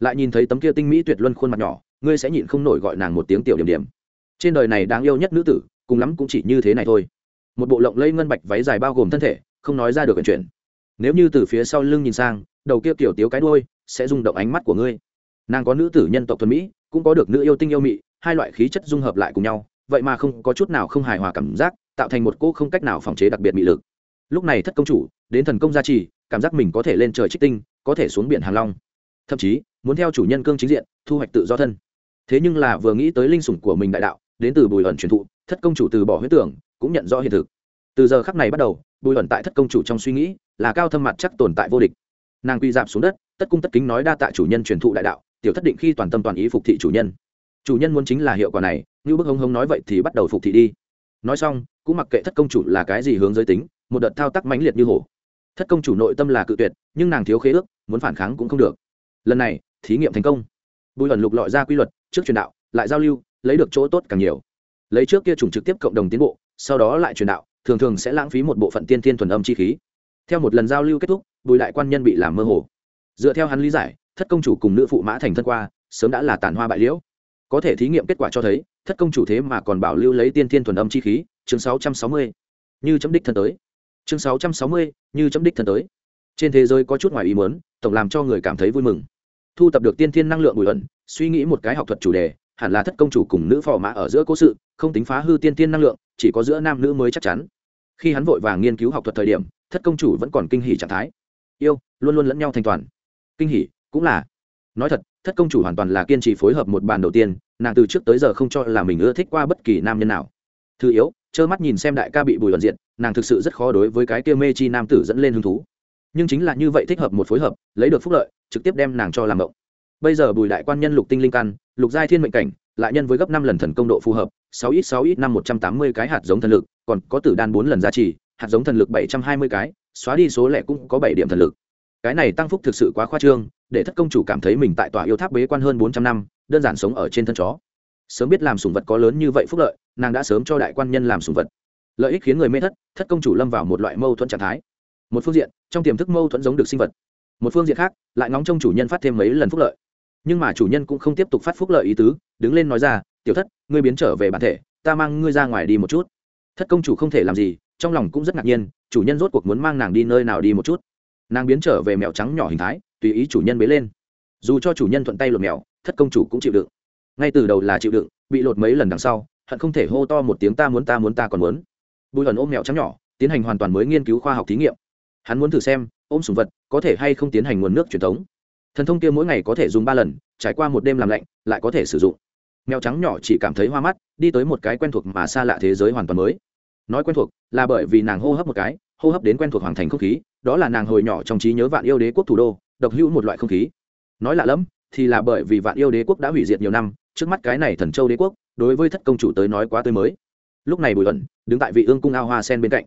Lại nhìn thấy tấm kia tinh mỹ tuyệt luân khuôn mặt nhỏ, ngươi sẽ nhịn không nổi gọi nàng một tiếng tiểu điểm điểm. Trên đời này đáng yêu nhất nữ tử, cùng lắm cũng chỉ như thế này thôi. Một bộ lộng lây ngân bạch váy dài bao gồm thân thể, không nói ra được chuyện chuyện nếu như từ phía sau lưng nhìn sang, đầu kia kiểu tiếu cái đôi sẽ rung động ánh mắt của ngươi. Nàng có nữ tử nhân tộc thuần mỹ, cũng có được nữ yêu tinh yêu mị, hai loại khí chất dung hợp lại cùng nhau vậy mà không có chút nào không hài hòa cảm giác, tạo thành một cô không cách nào phòng chế đặc biệt mị lực. Lúc này thất công chủ, đến thần công gia trì, cảm giác mình có thể lên trời trích tinh, có thể xuống biển hàng long. Thậm chí, muốn theo chủ nhân cương chính diện, thu hoạch tự do thân. Thế nhưng là vừa nghĩ tới linh sủng của mình đại đạo, đến từ bùi ẩn truyền thụ, thất công chủ từ bỏ huyết tưởng, cũng nhận rõ hiện thực. Từ giờ khắc này bắt đầu, bùi ẩn tại thất công chủ trong suy nghĩ, là cao thâm mặt chắc tồn tại vô địch. Nàng quy dạp xuống đất, tất cung tất kính nói đa tạ chủ nhân truyền thụ đại đạo, tiểu thất định khi toàn tâm toàn ý phục thị chủ nhân chủ nhân muốn chính là hiệu quả này như bức hống hống nói vậy thì bắt đầu phục thị đi. Nói xong, cũng mặc kệ thất công chủ là cái gì hướng giới tính, một đợt thao tác mãnh liệt như hổ. Thất công chủ nội tâm là cự tuyệt, nhưng nàng thiếu khế ước, muốn phản kháng cũng không được. Lần này, thí nghiệm thành công. Bùi ẩn lục lọi ra quy luật, trước truyền đạo, lại giao lưu, lấy được chỗ tốt càng nhiều. Lấy trước kia chủng trực tiếp cộng đồng tiến bộ, sau đó lại truyền đạo, thường thường sẽ lãng phí một bộ phận tiên thiên thuần âm chi khí. Theo một lần giao lưu kết thúc, bùi đại quan nhân bị làm mơ hồ. Dựa theo hắn lý giải, thất công chủ cùng nữ phụ mã thành thân qua, sớm đã là tàn hoa bại liễu có thể thí nghiệm kết quả cho thấy, thất công chủ thế mà còn bảo lưu lấy tiên thiên thuần âm chi khí, chương sáu trăm sáu mươi. Như chấm đích thân tới. Chương sáu trăm sáu mươi, như chấm đích thân tới. Trên thế giới có chút ngoài ý muốn, tổng làm cho người cảm thấy vui mừng. Thu tập được tiên thiên năng lượng bùi ẩn, suy nghĩ một cái học thuật chủ đề, hẳn là thất công chủ cùng nữ phò mã ở giữa cố sự, không tính phá hư tiên thiên năng lượng, chỉ có giữa nam nữ mới chắc chắn. Khi hắn vội vàng nghiên cứu học thuật thời điểm, thất công chủ vẫn còn kinh hỉ trạng thái. Yêu, luôn luôn lẫn nhau thành toàn. Kinh hỉ, cũng là nói thật, thất công chủ hoàn toàn là kiên trì phối hợp một bàn đầu tiên, nàng từ trước tới giờ không cho là mình ưa thích qua bất kỳ nam nhân nào. Thứ yếu, trơ mắt nhìn xem đại ca bị bùi luận diện nàng thực sự rất khó đối với cái kia mê chi nam tử dẫn lên hứng thú. Nhưng chính là như vậy thích hợp một phối hợp, lấy được phúc lợi, trực tiếp đem nàng cho làm mộng. Bây giờ bùi đại quan nhân lục tinh linh căn, lục giai thiên mệnh cảnh, lại nhân với gấp năm lần thần công độ phù hợp, sáu ít sáu ít năm một trăm tám mươi cái hạt giống thần lực, còn có tử đan bốn lần giá trị hạt giống thần lực bảy trăm hai mươi cái, xóa đi số lẻ cũng có bảy điểm thần lực. Cái này tăng phúc thực sự quá khoa trương để thất công chủ cảm thấy mình tại tòa yêu tháp bế quan hơn bốn trăm năm, đơn giản sống ở trên thân chó. Sớm biết làm sùng vật có lớn như vậy phúc lợi, nàng đã sớm cho đại quan nhân làm sùng vật. Lợi ích khiến người mê thất thất công chủ lâm vào một loại mâu thuẫn trạng thái. Một phương diện, trong tiềm thức mâu thuẫn giống được sinh vật. Một phương diện khác, lại ngóng trông chủ nhân phát thêm mấy lần phúc lợi. Nhưng mà chủ nhân cũng không tiếp tục phát phúc lợi ý tứ, đứng lên nói ra, tiểu thất, ngươi biến trở về bản thể, ta mang ngươi ra ngoài đi một chút. Thất công chủ không thể làm gì, trong lòng cũng rất ngạc nhiên, chủ nhân rốt cuộc muốn mang nàng đi nơi nào đi một chút. Nàng biến trở về mèo trắng nhỏ hình thái tùy ý chủ nhân bế lên. Dù cho chủ nhân thuận tay lột mèo, thất công chủ cũng chịu đựng. Ngay từ đầu là chịu đựng, bị lột mấy lần đằng sau, hận không thể hô to một tiếng ta muốn ta muốn ta còn muốn. Bùi ẩn ôm mèo trắng nhỏ, tiến hành hoàn toàn mới nghiên cứu khoa học thí nghiệm. Hắn muốn thử xem, ôm sùng vật có thể hay không tiến hành nguồn nước truyền thống. Thần thông kia mỗi ngày có thể dùng ba lần, trải qua một đêm làm lạnh, lại có thể sử dụng. Mèo trắng nhỏ chỉ cảm thấy hoa mắt, đi tới một cái quen thuộc mà xa lạ thế giới hoàn toàn mới. Nói quen thuộc là bởi vì nàng hô hấp một cái, hô hấp đến quen thuộc hoàng thành không khí, đó là nàng hồi nhỏ trong trí nhớ vạn yêu đế quốc thủ đô độc hữu một loại không khí. Nói lạ lẫm, thì là bởi vì vạn yêu đế quốc đã hủy diệt nhiều năm, trước mắt cái này thần châu đế quốc, đối với thất công chủ tới nói quá tươi mới. Lúc này bùi ẩn đứng tại vị ương cung ao hoa sen bên cạnh.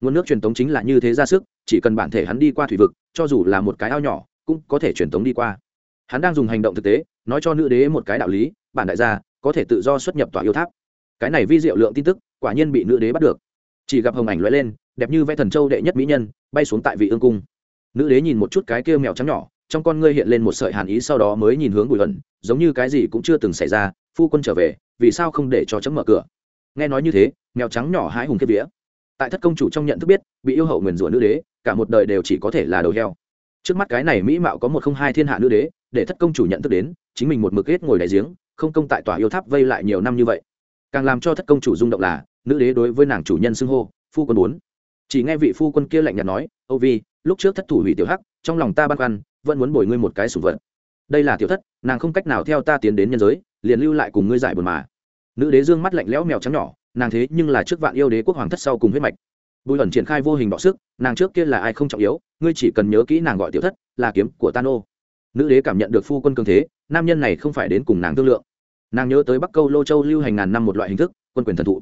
Nguồn nước truyền tống chính là như thế ra sức, chỉ cần bản thể hắn đi qua thủy vực, cho dù là một cái ao nhỏ, cũng có thể truyền tống đi qua. Hắn đang dùng hành động thực tế, nói cho nữ đế một cái đạo lý, bản đại gia, có thể tự do xuất nhập tòa yêu tháp. Cái này vi diệu lượng tin tức, quả nhiên bị nữ đế bắt được. Chỉ gặp hồng ảnh lóe lên, đẹp như vẽ thần châu đệ nhất mỹ nhân, bay xuống tại vị ương cung nữ đế nhìn một chút cái kia mèo trắng nhỏ, trong con ngươi hiện lên một sợi hàn ý sau đó mới nhìn hướng bùi hận giống như cái gì cũng chưa từng xảy ra, phu quân trở về, vì sao không để cho chấm mở cửa? Nghe nói như thế, mèo trắng nhỏ hái hùng kiếp vía. Tại thất công chủ trong nhận thức biết, bị yêu hậu nguyền rủa nữ đế, cả một đời đều chỉ có thể là đầu heo. Trước mắt cái này mỹ mạo có một không hai thiên hạ nữ đế, để thất công chủ nhận thức đến, chính mình một mực hết ngồi đại giếng, không công tại tòa yêu tháp vây lại nhiều năm như vậy. Càng làm cho thất công chủ rung động là, nữ đế đối với nàng chủ nhân xưng hô, phu quân bốn chỉ nghe vị phu quân kia lạnh nhạt nói, âu vi lúc trước thất thủ hủy tiểu hắc, trong lòng ta băn khoăn, vẫn muốn bồi ngươi một cái sủng vật. Đây là tiểu thất, nàng không cách nào theo ta tiến đến nhân giới, liền lưu lại cùng ngươi giải buồn mà. Nữ đế dương mắt lạnh lẽo mèo trắng nhỏ, nàng thế nhưng là trước vạn yêu đế quốc hoàng thất sau cùng huyết mạch. Bùi ẩn triển khai vô hình bọ sức, nàng trước kia là ai không trọng yếu, ngươi chỉ cần nhớ kỹ nàng gọi tiểu thất, là kiếm của tano. Nữ đế cảm nhận được phu quân cường thế, nam nhân này không phải đến cùng nàng thương lượng. Nàng nhớ tới bắc câu lô châu lưu hành ngàn năm một loại hình thức, quân quyền thần thụ.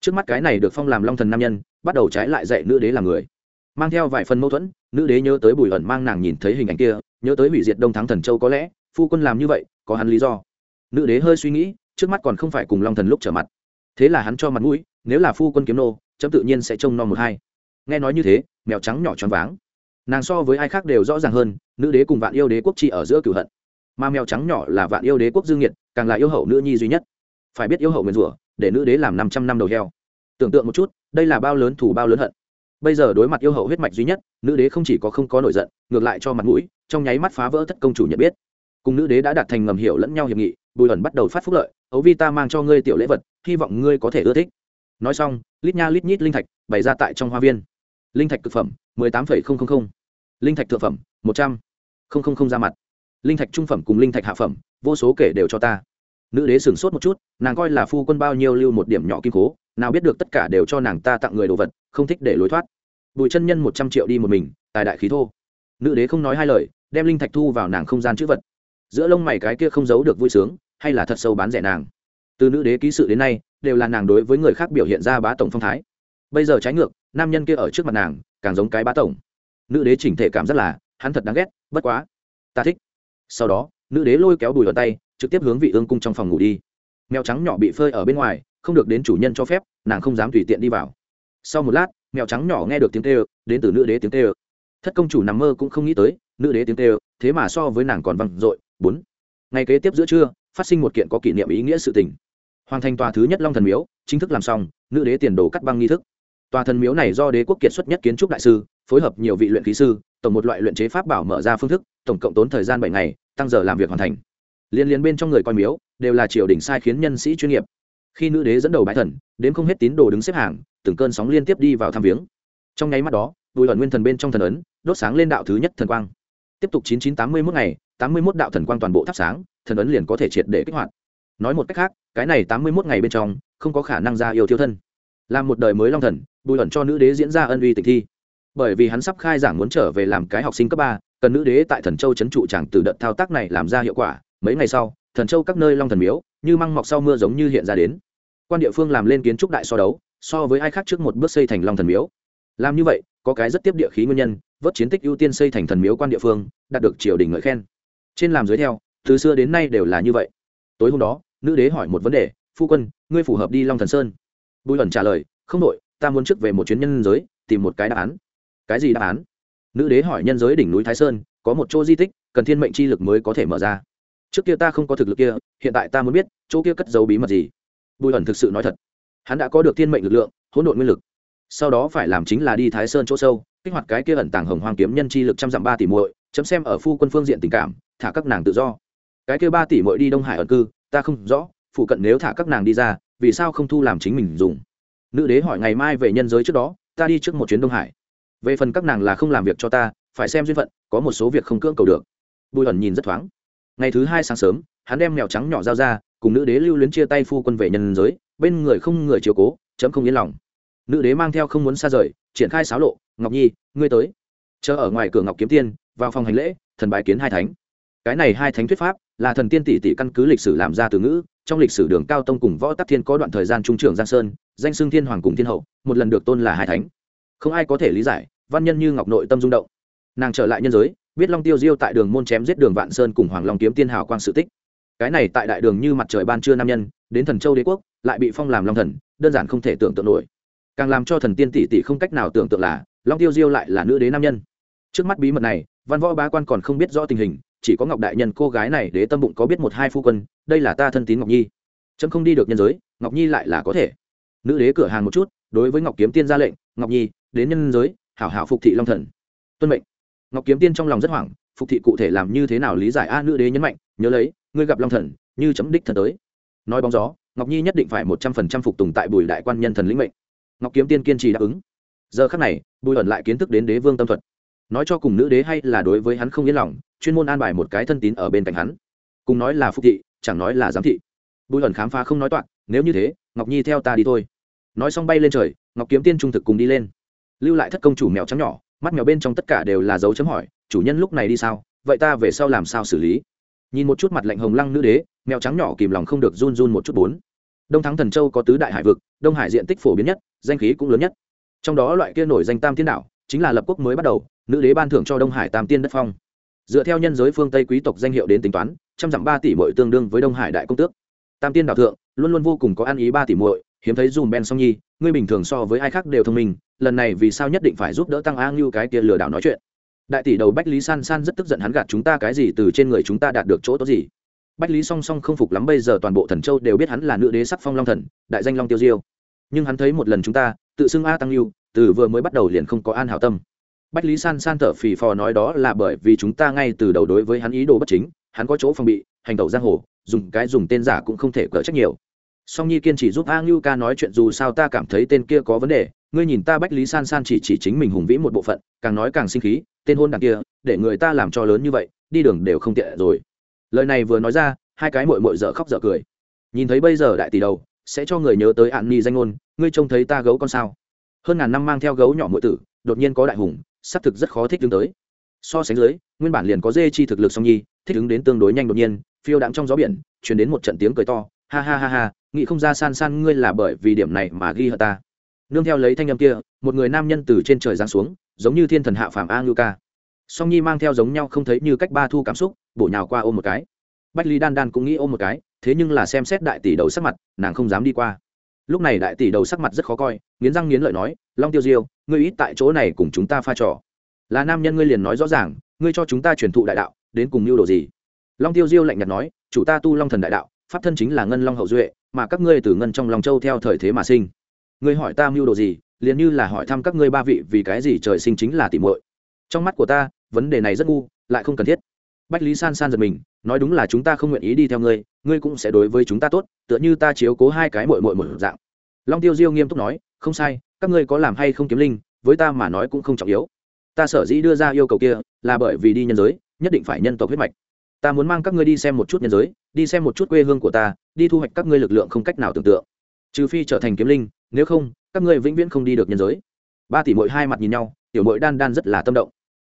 Trước mắt cái này được phong làm long thần nam nhân, bắt đầu trái lại dạy nữ đế làm người mang theo vài phần mâu thuẫn, nữ đế nhớ tới bùi ẩn mang nàng nhìn thấy hình ảnh kia, nhớ tới hủy diệt đông thắng thần châu có lẽ, phu quân làm như vậy, có hắn lý do. Nữ đế hơi suy nghĩ, trước mắt còn không phải cùng long thần lúc trở mặt. Thế là hắn cho mặt mũi, nếu là phu quân kiếm nô, chấm tự nhiên sẽ trông non một hai. Nghe nói như thế, mèo trắng nhỏ tròn váng. Nàng so với ai khác đều rõ ràng hơn, nữ đế cùng vạn yêu đế quốc chi ở giữa cửu hận. Mà mèo trắng nhỏ là vạn yêu đế quốc dương nhiệt, càng là yêu hậu nữ nhi duy nhất. Phải biết yêu hậu nguyền rủa, để nữ đế làm năm trăm năm đầu heo. Tưởng tượng một chút, đây là bao lớn thủ bao lớn hận bây giờ đối mặt yêu hậu huyết mạch duy nhất, nữ đế không chỉ có không có nổi giận, ngược lại cho mặt mũi, trong nháy mắt phá vỡ thất công chủ nhận biết. Cùng nữ đế đã đạt thành ngầm hiểu lẫn nhau hiệp nghị, bùi ẩn bắt đầu phát phúc lợi, ấu vi ta mang cho ngươi tiểu lễ vật, hy vọng ngươi có thể ưa thích. Nói xong, lít nha lít nhít linh thạch bày ra tại trong hoa viên. Linh thạch cực phẩm, mười tám phẩy không không không. Linh thạch thượng phẩm, một trăm không không không ra mặt. Linh thạch trung phẩm cùng linh thạch hạ phẩm, vô số kể đều cho ta. Nữ đế sửng sốt một chút, nàng coi là phu quân bao nhiêu lưu một điểm nhỏ kim cố, nào biết được tất cả đều cho nàng ta tặng người đồ vật, không thích để lối thoát bùi chân nhân một trăm triệu đi một mình, tài đại khí thô. Nữ đế không nói hai lời, đem linh thạch thu vào nàng không gian chữ vật. Giữa lông mày cái kia không giấu được vui sướng, hay là thật sâu bán rẻ nàng. Từ nữ đế ký sự đến nay, đều là nàng đối với người khác biểu hiện ra bá tổng phong thái. Bây giờ trái ngược, nam nhân kia ở trước mặt nàng, càng giống cái bá tổng. Nữ đế chỉnh thể cảm rất là, hắn thật đáng ghét, bất quá. Ta thích. Sau đó, nữ đế lôi kéo bùi vào tay, trực tiếp hướng vị ương cung trong phòng ngủ đi. Mèo trắng nhỏ bị phơi ở bên ngoài, không được đến chủ nhân cho phép, nàng không dám tùy tiện đi vào. Sau một lát mèo trắng nhỏ nghe được tiếng kêu, đến từ nữ đế tiếng kêu. Thất công chủ nằm mơ cũng không nghĩ tới, nữ đế tiếng kêu, thế mà so với nàng còn văng dội. Bốn. Ngày kế tiếp giữa trưa, phát sinh một kiện có kỷ niệm ý nghĩa sự tình. Hoàn thành tòa thứ nhất long thần miếu, chính thức làm xong, nữ đế tiền đồ cắt băng nghi thức. Tòa thần miếu này do đế quốc kiệt xuất nhất kiến trúc đại sư, phối hợp nhiều vị luyện khí sư, tổng một loại luyện chế pháp bảo mở ra phương thức, tổng cộng tốn thời gian bảy ngày, tăng giờ làm việc hoàn thành. Liên liên bên trong người coi miếu, đều là triều đình sai khiến nhân sĩ chuyên nghiệp. Khi nữ đế dẫn đầu bãi thần đến không hết tín đồ đứng xếp hàng từng cơn sóng liên tiếp đi vào tham viếng. Trong nháy mắt đó, bùi ẩn nguyên thần bên trong thần ấn, đốt sáng lên đạo thứ nhất thần quang. Tiếp tục chín chín tám mươi mốt ngày, tám mươi mốt đạo thần quang toàn bộ thắp sáng, thần ấn liền có thể triệt để kích hoạt. Nói một cách khác, cái này tám mươi mốt ngày bên trong, không có khả năng ra yêu thiếu thân. Làm một đời mới long thần, bùi ẩn cho nữ đế diễn ra ân uy tịch thi. Bởi vì hắn sắp khai giảng muốn trở về làm cái học sinh cấp ba, cần nữ đế tại thần châu c h ấ n trụ chẳng từ đợt thao tác này làm ra hiệu quả. Mấy ngày sau, thần châu các nơi long thần miếu, như măng mọc sau mưa giống như hiện ra đến. Quan địa phương làm lên kiến trúc đại so đấu so với ai khác trước một bước xây thành long thần miếu. Làm như vậy, có cái rất tiếp địa khí nguyên nhân, vớt chiến tích ưu tiên xây thành thần miếu quan địa phương, đạt được triều đình ngợi khen. Trên làm dưới theo, từ xưa đến nay đều là như vậy. Tối hôm đó, nữ đế hỏi một vấn đề, phu quân, ngươi phù hợp đi long thần sơn? Bùi ẩn trả lời, không đội ta muốn trước về một chuyến nhân giới, tìm một cái đáp án. Cái gì đáp án? Nữ đế hỏi, nhân giới đỉnh núi thái sơn, có một chỗ di tích, cần thiên mệnh chi lực mới có thể mở ra. Trước kia ta không có thực lực kia, hiện tại ta muốn biết, chỗ kia cất giấu bí mật gì? Bùi ẩn thực sự nói thật hắn đã có được thiên mệnh lực lượng, hỗn độn nguyên lực. Sau đó phải làm chính là đi thái sơn chỗ sâu, kích hoạt cái kia ẩn tàng hồng hoàng kiếm nhân chi lực trăm dặm ba tỷ muội, chấm xem ở phu quân phương diện tình cảm, thả các nàng tự do. Cái kia ba tỷ muội đi đông hải ẩn cư, ta không rõ, phụ cận nếu thả các nàng đi ra, vì sao không thu làm chính mình dùng? Nữ đế hỏi ngày mai về nhân giới trước đó, ta đi trước một chuyến đông hải. Về phần các nàng là không làm việc cho ta, phải xem duyên phận, có một số việc không cưỡng cầu được. Bùi ẩn nhìn rất thoáng. Ngày thứ hai sáng sớm, hắn đem mèo trắng nhỏ giao ra cùng nữ đế lưu luyến chia tay phu quân về nhân giới, bên người không người chiều cố, chấm không yên lòng. Nữ đế mang theo không muốn xa rời, triển khai sáo lộ, ngọc nhi, ngươi tới. Chờ ở ngoài cửa ngọc kiếm tiên, vào phòng hành lễ, thần bài kiến hai thánh. Cái này hai thánh thuyết pháp là thần tiên tỷ tỷ căn cứ lịch sử làm ra từ ngữ, trong lịch sử đường cao tông cùng võ tắc thiên có đoạn thời gian trung trưởng giang sơn, danh xưng thiên hoàng cùng thiên hậu, một lần được tôn là hai thánh. Không ai có thể lý giải, văn nhân như ngọc nội tâm rung động. Nàng trở lại nhân giới, biết long tiêu diêu tại đường môn chém giết đường vạn sơn cùng hoàng long kiếm tiên hào quang sự tích cái này tại đại đường như mặt trời ban trưa nam nhân, đến thần châu đế quốc, lại bị phong làm long thần, đơn giản không thể tưởng tượng nổi. Càng làm cho thần tiên tỷ tỷ không cách nào tưởng tượng là, long tiêu diêu lại là nữ đế nam nhân. Trước mắt bí mật này, văn võ bá quan còn không biết rõ tình hình, chỉ có ngọc đại nhân cô gái này đế tâm bụng có biết một hai phu quân, đây là ta thân tín ngọc nhi. Trâm không đi được nhân giới, ngọc nhi lại là có thể. Nữ đế cửa hàng một chút, đối với ngọc kiếm tiên ra lệnh, ngọc nhi, đến nhân giới, hảo hảo phục thị long thần. Tuân mệnh. Ngọc kiếm tiên trong lòng rất hoảng, phục thị cụ thể làm như thế nào lý giải a nữ đế nhấn mạnh, nhớ lấy ngươi gặp long thần, như chấm đích thần tới. Nói bóng gió, ngọc nhi nhất định phải một trăm phần trăm phục tùng tại bùi đại quan nhân thần lĩnh mệnh. Ngọc kiếm tiên kiên trì đáp ứng. Giờ khắc này, bùi ẩn lại kiến thức đến đế vương tâm thuật. Nói cho cùng nữ đế hay là đối với hắn không yên lòng, chuyên môn an bài một cái thân tín ở bên cạnh hắn. Cùng nói là phục thị, chẳng nói là giám thị. Bùi ẩn khám phá không nói toạn nếu như thế, ngọc nhi theo ta đi thôi. Nói xong bay lên trời, ngọc kiếm tiên trung thực cùng đi lên. Lưu lại thất công chủ mèo trắng nhỏ, mắt mèo bên trong tất cả đều là dấu chấm hỏi, chủ nhân lúc này đi sao? Vậy ta về sau làm sao xử lý? Nhìn một chút mặt lạnh hồng lăng nữ đế, mèo trắng nhỏ kìm lòng không được run run một chút bốn. Đông thắng thần châu có tứ đại hải vực, đông hải diện tích phổ biến nhất, danh khí cũng lớn nhất. Trong đó loại kia nổi danh tam tiên đảo, chính là lập quốc mới bắt đầu, nữ đế ban thưởng cho đông hải tam tiên đất phong. Dựa theo nhân giới phương tây quý tộc danh hiệu đến tính toán, trăm dặm ba tỷ mội tương đương với đông hải đại công tước. Tam tiên đảo thượng, luôn luôn vô cùng có ăn ý ba tỷ muội, hiếm thấy dùm ben song nhi, ngươi bình thường so với ai khác đều thông minh, lần này vì sao nhất định phải giúp đỡ tăng a ngưu cái kia lừa đảo nói chuyện? Đại tỷ đầu bách lý san san rất tức giận, hắn gạt chúng ta cái gì, từ trên người chúng ta đạt được chỗ tốt gì? Bách lý song song không phục lắm, bây giờ toàn bộ thần châu đều biết hắn là nữ đế sắc phong long thần, đại danh long tiêu diêu. Nhưng hắn thấy một lần chúng ta, tự xưng a tăng lưu từ vừa mới bắt đầu liền không có an hảo tâm. Bách lý san san thở phì phò nói đó là bởi vì chúng ta ngay từ đầu đối với hắn ý đồ bất chính, hắn có chỗ phòng bị, hành tẩu giang hồ, dùng cái dùng tên giả cũng không thể cỡ trách nhiều. Song nhi kiên trì giúp a ngưu ca nói chuyện dù sao ta cảm thấy tên kia có vấn đề ngươi nhìn ta bách lý san san chỉ chỉ chính mình hùng vĩ một bộ phận, càng nói càng sinh khí, tên hôn đằng kia, để người ta làm cho lớn như vậy, đi đường đều không tiện rồi. Lời này vừa nói ra, hai cái mội mội dở khóc dở cười. Nhìn thấy bây giờ đại tỷ đầu, sẽ cho người nhớ tới ạn ni danh ngôn, ngươi trông thấy ta gấu con sao? Hơn ngàn năm mang theo gấu nhỏ mội tử, đột nhiên có đại hùng xác thực rất khó thích đứng tới. So sánh dưới, nguyên bản liền có dê chi thực lực song nhi, thích ứng đến tương đối nhanh đột nhiên, phiêu đãng trong gió biển chuyển đến một trận tiếng cười to, ha ha ha ha, nghĩ không ra san san ngươi là bởi vì điểm này mà ghi hận ta nương theo lấy thanh âm kia, một người nam nhân từ trên trời giáng xuống, giống như thiên thần hạ phàm a ngưu ca song nhi mang theo giống nhau không thấy như cách ba thu cảm xúc, bổ nhào qua ôm một cái. Bách lý đan đan cũng nghĩ ôm một cái, thế nhưng là xem xét đại tỷ đầu sắc mặt, nàng không dám đi qua. Lúc này đại tỷ đầu sắc mặt rất khó coi, nghiến răng nghiến lợi nói, long tiêu diêu, ngươi ít tại chỗ này cùng chúng ta pha trò. Là nam nhân ngươi liền nói rõ ràng, ngươi cho chúng ta truyền thụ đại đạo, đến cùng mưu đồ gì? Long tiêu diêu lạnh nhạt nói, chủ ta tu long thần đại đạo, pháp thân chính là ngân long hậu duệ, mà các ngươi từ ngân trong lòng châu theo thời thế mà sinh ngươi hỏi ta mưu đồ gì, liền như là hỏi thăm các ngươi ba vị vì cái gì trời sinh chính là tỉ muội. Trong mắt của ta, vấn đề này rất ngu, lại không cần thiết. Bách lý san san giật mình, nói đúng là chúng ta không nguyện ý đi theo ngươi ngươi cũng sẽ đối với chúng ta tốt, tựa như ta chiếu cố hai cái mội mội một dạng. Long tiêu diêu nghiêm túc nói, không sai, các ngươi có làm hay không kiếm linh, với ta mà nói cũng không trọng yếu. Ta sở dĩ đưa ra yêu cầu kia, là bởi vì đi nhân giới, nhất định phải nhân tộc huyết mạch. Ta muốn mang các ngươi đi xem một chút nhân giới, đi xem một chút quê hương của ta, đi thu hoạch các ngươi lực lượng không cách nào tưởng tượng. Trừ phi trở thành kiếm linh nếu không, các ngươi vĩnh viễn không đi được nhân giới. Ba tỷ mỗi hai mặt nhìn nhau, tiểu mỗi đan đan rất là tâm động.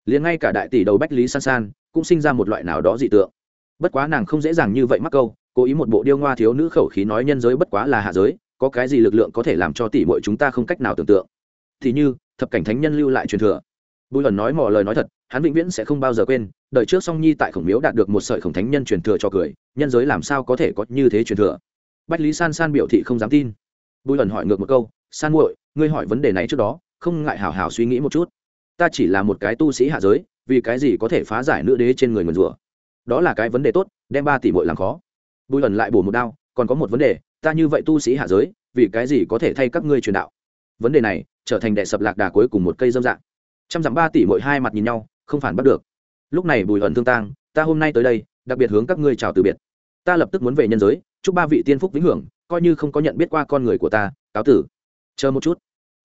Liền ngay cả đại tỷ đầu bách lý san san cũng sinh ra một loại nào đó dị tượng. Bất quá nàng không dễ dàng như vậy mắc câu, cố ý một bộ điêu ngoa thiếu nữ khẩu khí nói nhân giới bất quá là hạ giới, có cái gì lực lượng có thể làm cho tỷ muội chúng ta không cách nào tưởng tượng. Thì như, thập cảnh thánh nhân lưu lại truyền thừa. Bùi lần nói mò lời nói thật, hắn vĩnh viễn sẽ không bao giờ quên, đợi trước song nhi tại khổng miếu đạt được một sợi khổng thánh nhân truyền thừa cho cười, nhân giới làm sao có thể có như thế truyền thừa? Bách lý san san biểu thị không dám tin bùi ẩn hỏi ngược một câu, san muội, ngươi hỏi vấn đề này trước đó, không ngại hảo hảo suy nghĩ một chút. Ta chỉ là một cái tu sĩ hạ giới, vì cái gì có thể phá giải nữ đế trên người nguyền rủa? Đó là cái vấn đề tốt, đem ba tỷ bội làm khó. Bùi ẩn lại bổ một đao, còn có một vấn đề, ta như vậy tu sĩ hạ giới, vì cái gì có thể thay các ngươi truyền đạo? Vấn đề này trở thành đệ sập lạc đà cuối cùng một cây dâm dạng. Trăm dặm ba tỷ mỗi hai mặt nhìn nhau, không phản bắt được. Lúc này bùi ẩn thương tang, ta hôm nay tới đây, đặc biệt hướng các ngươi chào từ biệt. Ta lập tức muốn về nhân giới, chúc ba vị tiên phúc vĩnh hưởng coi như không có nhận biết qua con người của ta, cáo tử. Chờ một chút.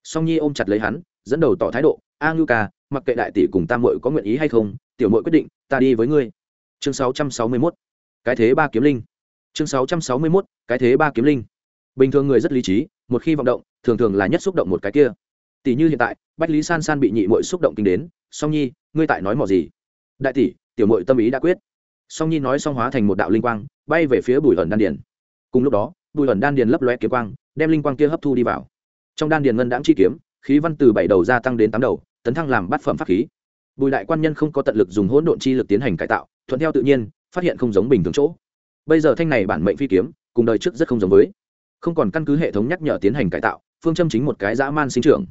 Song nhi ôm chặt lấy hắn, dẫn đầu tỏ thái độ, a ngưu ca, mặc kệ đại tỷ cùng tam mội có nguyện ý hay không, tiểu mội quyết định, ta đi với ngươi. Chương 661. cái thế ba kiếm linh. Chương 661. cái thế ba kiếm linh. Bình thường người rất lý trí, một khi vọng động, thường thường là nhất xúc động một cái kia. Tỷ như hiện tại, bách lý san san bị nhị mội xúc động kinh đến, song nhi, ngươi tại nói mò gì? Đại tỷ, tiểu mội tâm ý đã quyết. Song nhi nói xong hóa thành một đạo linh quang, bay về phía bùi ẩn đan điền. Cùng lúc đó bùi ẩn đan điền lấp loe kiếm quang, đem linh quang kia hấp thu đi vào. Trong đan điền ngân đãng chi kiếm, khí văn từ bảy đầu gia tăng đến tám đầu, tấn thăng làm bát phẩm pháp khí. Bùi đại quan nhân không có tận lực dùng hỗn độn chi lực tiến hành cải tạo, thuận theo tự nhiên, phát hiện không giống bình thường chỗ. Bây giờ thanh này bản mệnh phi kiếm, cùng đời trước rất không giống với. Không còn căn cứ hệ thống nhắc nhở tiến hành cải tạo, phương châm chính một cái dã man sinh trưởng.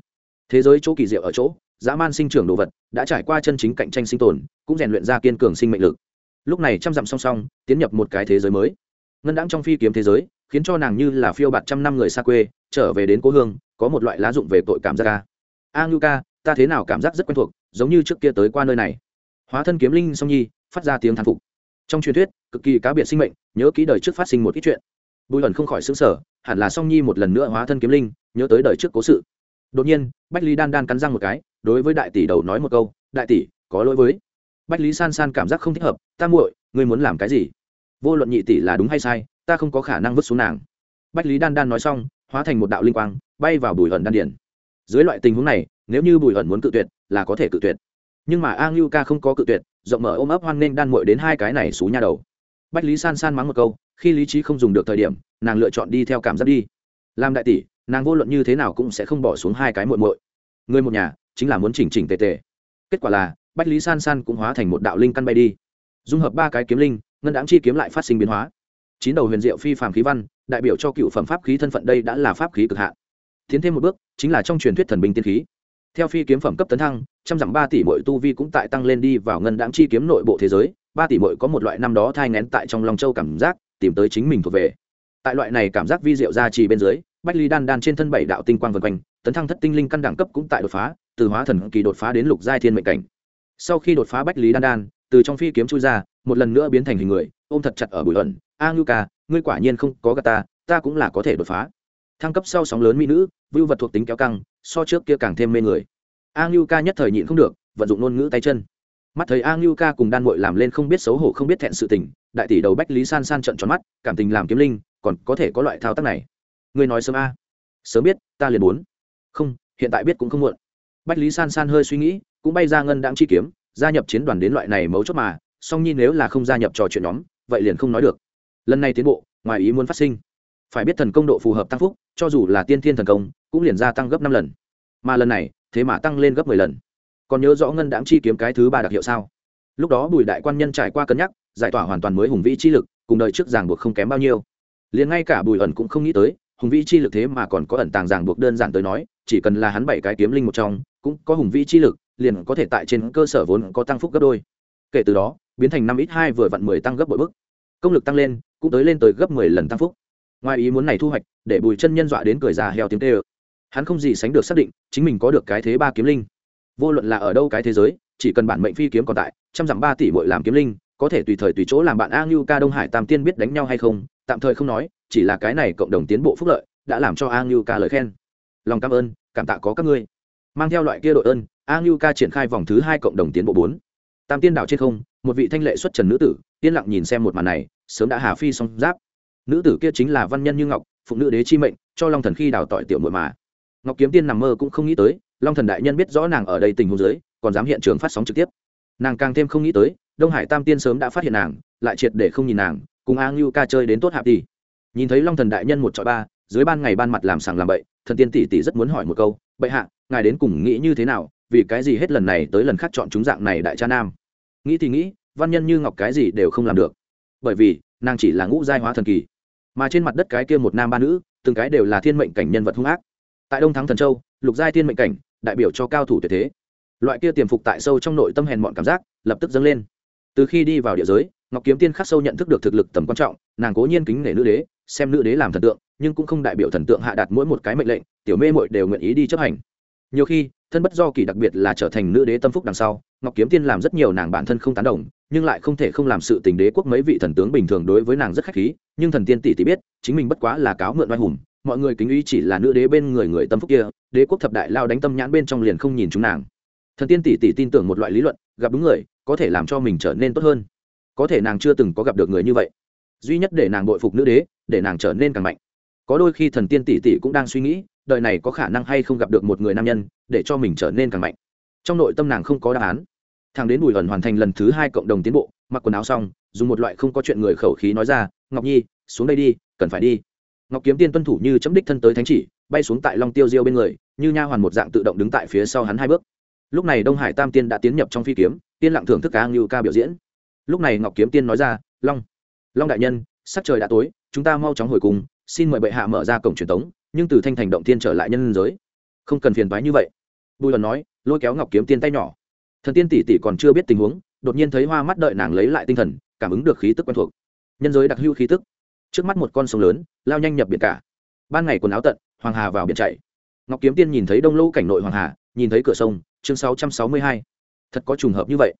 Thế giới chỗ kỳ diệu ở chỗ, dã man sinh trưởng đồ vật, đã trải qua chân chính cạnh tranh sinh tồn, cũng rèn luyện ra kiên cường sinh mệnh lực. Lúc này trăm dặm song song, tiến nhập một cái thế giới mới. Ngân đãng trong phi kiếm thế giới khiến cho nàng như là phiêu bạt trăm năm người xa quê, trở về đến cố hương, có một loại lá dụng về tội cảm giác ca a ngưu ca, ta thế nào cảm giác rất quen thuộc, giống như trước kia tới qua nơi này. Hóa thân kiếm linh song nhi, phát ra tiếng thán phục. Trong truyền thuyết, cực kỳ cá biệt sinh mệnh, nhớ kỹ đời trước phát sinh một ít chuyện. Bùi ẩn không khỏi xứng sở hẳn là song nhi một lần nữa hóa thân kiếm linh, nhớ tới đời trước cố sự. Đột nhiên, bách lý đan đan cắn răng một cái, đối với đại tỷ đầu nói một câu, đại tỷ, có lỗi với. Bách lý san san cảm giác không thích hợp, ta muội, ngươi muốn làm cái gì? Vô luận nhị tỷ là đúng hay sai ta không có khả năng vứt xuống nàng. Bách lý đan đan nói xong, hóa thành một đạo linh quang, bay vào bùi ẩn đan điển dưới loại tình huống này, nếu như bùi ẩn muốn cự tuyệt, là có thể cự tuyệt. Nhưng mà a ngưu ca không có cự tuyệt, rộng mở ôm ấp hoan nghênh đan mội đến hai cái này xú nhà đầu. Bách lý san san mắng một câu, khi lý trí không dùng được thời điểm, nàng lựa chọn đi theo cảm giác đi. Làm đại tỷ, nàng vô luận như thế nào cũng sẽ không bỏ xuống hai cái muội muội. Người một nhà, chính là muốn chỉnh chỉnh tề tề. Kết quả là, bách lý san san cũng hóa thành một đạo linh căn bay đi. Dung hợp ba cái kiếm linh, ngân đáng chi kiếm lại phát sinh biến hóa chín đầu huyền diệu phi phàm khí văn, đại biểu cho cựu phẩm pháp khí thân phận đây đã là pháp khí cực hạn. Tiến thêm một bước, chính là trong truyền thuyết thần binh tiên khí. Theo phi kiếm phẩm cấp tấn thăng, trăm dặm ba tỷ mỗi tu vi cũng tại tăng lên đi vào ngân đáng chi kiếm nội bộ thế giới, ba tỷ mỗi có một loại năm đó thai ngén tại trong lòng châu cảm giác, tìm tới chính mình thuộc về. Tại loại này cảm giác vi diệu ra trì bên dưới, bách ly đan đan trên thân bảy đạo tinh quang vân quanh, tấn thăng thất tinh linh căn đẳng cấp cũng tại đột phá, từ hóa thần kỳ đột phá đến lục giai thiên mệnh cảnh. Sau khi đột phá bách lý đan đan, từ trong phi kiếm chui ra, một lần nữa biến thành hình người, ôm thật chặt ở bụi ẩn a ngưu ca, ngươi quả nhiên không có gà ta ta cũng là có thể đột phá. Thăng cấp sau sóng lớn mỹ nữ, vưu vật thuộc tính kéo căng, so trước kia càng thêm mê người. A ngưu ca nhất thời nhịn không được, vận dụng ngôn ngữ tay chân. Mắt thấy a ngưu ca cùng đan mội làm lên không biết xấu hổ không biết thẹn sự tình, đại tỷ đầu bách lý san san trận tròn mắt, cảm tình làm kiếm linh, còn có thể có loại thao tác này. Ngươi nói sớm a. Sớm biết, ta liền muốn. Không, hiện tại biết cũng không muộn. Bách lý san san hơi suy nghĩ, cũng bay ra ngân đáng chi kiếm, gia nhập chiến đoàn đến loại này mấu chốt mà, song nhi nếu là không gia nhập trò chuyện nhóm, vậy liền không nói được lần này tiến bộ, ngoài ý muốn phát sinh, phải biết thần công độ phù hợp tăng phúc, cho dù là tiên thiên thần công, cũng liền gia tăng gấp năm lần. Mà lần này, thế mà tăng lên gấp mười lần. Còn nhớ rõ ngân đãng chi kiếm cái thứ ba đặc hiệu sao? Lúc đó bùi đại quan nhân trải qua cân nhắc, giải tỏa hoàn toàn mới hùng vĩ chi lực, cùng đời trước ràng buộc không kém bao nhiêu. Liền ngay cả bùi ẩn cũng không nghĩ tới, hùng vĩ chi lực thế mà còn có ẩn tàng ràng buộc đơn giản tới nói, chỉ cần là hắn bảy cái kiếm linh một trong, cũng có hùng vĩ chi lực, liền có thể tại trên cơ sở vốn có tăng phúc gấp đôi. Kể từ đó, biến thành năm ít hai vừa vặn mười tăng gấp bội bức công lực tăng lên, cũng tới lên tới gấp mười lần tăng phúc. Ngoài ý muốn này thu hoạch, để bùi chân nhân dọa đến cười già heo tiếng tê ơ hắn không gì sánh được xác định, chính mình có được cái thế ba kiếm linh. Vô luận là ở đâu cái thế giới, chỉ cần bản mệnh phi kiếm còn tại, trăm dặm ba tỷ bội làm kiếm linh, có thể tùy thời tùy chỗ làm bạn a ngưu ca đông hải tam tiên biết đánh nhau hay không, tạm thời không nói, chỉ là cái này cộng đồng tiến bộ phúc lợi, đã làm cho a ngưu ca lời khen. Lòng cảm ơn, cảm tạ có các ngươi. Mang theo loại kia đội ơn, a ngưu ca triển khai vòng thứ hai cộng đồng tiến bộ bốn tam tiên đảo trên không, một vị thanh lệ xuất trần nữ tử, yên lặng nhìn xem một màn này, sớm đã hà phi song giáp. Nữ tử kia chính là văn nhân như ngọc, phụ nữ đế chi mệnh, cho long thần khi đào tỏi tiểu muội mà. Ngọc kiếm tiên nằm mơ cũng không nghĩ tới, long thần đại nhân biết rõ nàng ở đây tình huống dưới, còn dám hiện trường phát sóng trực tiếp. Nàng càng thêm không nghĩ tới, đông hải tam tiên sớm đã phát hiện nàng, lại triệt để không nhìn nàng, cùng a ngưu ca chơi đến tốt hạp đi. Nhìn thấy long thần đại nhân một trọi ba, dưới ban ngày ban mặt làm sàng làm bậy, thần tiên tỷ tỷ rất muốn hỏi một câu bậy hạ, ngài đến cùng nghĩ như thế nào? Vì cái gì hết lần này tới lần khác chọn chúng dạng này đại cha nam? Nghĩ thì nghĩ, văn nhân như ngọc cái gì đều không làm được. Bởi vì, nàng chỉ là ngũ giai hóa thần kỳ. Mà trên mặt đất cái kia một nam ba nữ, từng cái đều là thiên mệnh cảnh nhân vật hung ác. Tại đông thắng thần châu, lục giai thiên mệnh cảnh, đại biểu cho cao thủ tuyệt thế. Loại kia tiềm phục tại sâu trong nội tâm hèn mọn cảm giác, lập tức dâng lên. Từ khi đi vào địa giới, ngọc kiếm tiên khắc sâu nhận thức được thực lực tầm quan trọng, nàng cố nhiên kính nể nữ đế, xem nữ đế làm thần tượng, nhưng cũng không đại biểu thần tượng hạ đạt mỗi một cái mệnh lệnh, tiểu mê mội đều nguyện ý đi chấp hành. Nhiều khi thân bất do kỳ đặc biệt là trở thành nữ đế tâm phúc đằng sau, ngọc kiếm tiên làm rất nhiều nàng bản thân không tán đồng, nhưng lại không thể không làm sự tình đế quốc mấy vị thần tướng bình thường đối với nàng rất khách khí, nhưng thần tiên tỷ tỷ biết, chính mình bất quá là cáo mượn oai hùng, mọi người kính ý chỉ là nữ đế bên người người tâm phúc kia, đế quốc thập đại lao đánh tâm nhãn bên trong liền không nhìn chúng nàng. Thần tiên tỷ tỷ tin tưởng một loại lý luận, gặp đúng người, có thể làm cho mình trở nên tốt hơn. Có thể nàng chưa từng có gặp được người như vậy. Duy nhất để nàng bội phục nữ đế, để nàng trở nên càng mạnh. Có đôi khi thần tiên tỷ tỷ cũng đang suy nghĩ đời này có khả năng hay không gặp được một người nam nhân, để cho mình trở nên càng mạnh. Trong nội tâm nàng không có đáp án. Thằng đến bùi ẩn hoàn thành lần thứ hai cộng đồng tiến bộ, mặc quần áo xong, dùng một loại không có chuyện người khẩu khí nói ra, ngọc nhi, xuống đây đi, cần phải đi. Ngọc kiếm tiên tuân thủ như chấm đích thân tới thánh chỉ, bay xuống tại long tiêu diêu bên người, như nha hoàn một dạng tự động đứng tại phía sau hắn hai bước. Lúc này đông hải tam tiên đã tiến nhập trong phi kiếm, tiên lặng thưởng thức ca ngưu ca biểu diễn. Lúc này ngọc kiếm tiên nói ra, long long đại nhân sắc trời đã tối, chúng ta mau chóng hồi cùng, xin mời bệ hạ mở ra cổng truyền tống nhưng từ thanh thành động tiên trở lại nhân giới. Không cần phiền toái như vậy. Bùi lần nói lôi kéo ngọc kiếm tiên tay nhỏ. Thần tiên tỷ tỷ còn chưa biết tình huống đột nhiên thấy hoa mắt đợi nàng lấy lại tinh thần cảm ứng được khí tức quen thuộc. Nhân giới đặc hữu khí tức. Trước mắt một con sông lớn lao nhanh nhập biển cả. Ban ngày quần áo tận hoàng hà vào biển chạy. Ngọc kiếm tiên nhìn thấy đông lâu cảnh nội hoàng hà nhìn thấy cửa sông chương 662. thật có trùng hợp như vậy.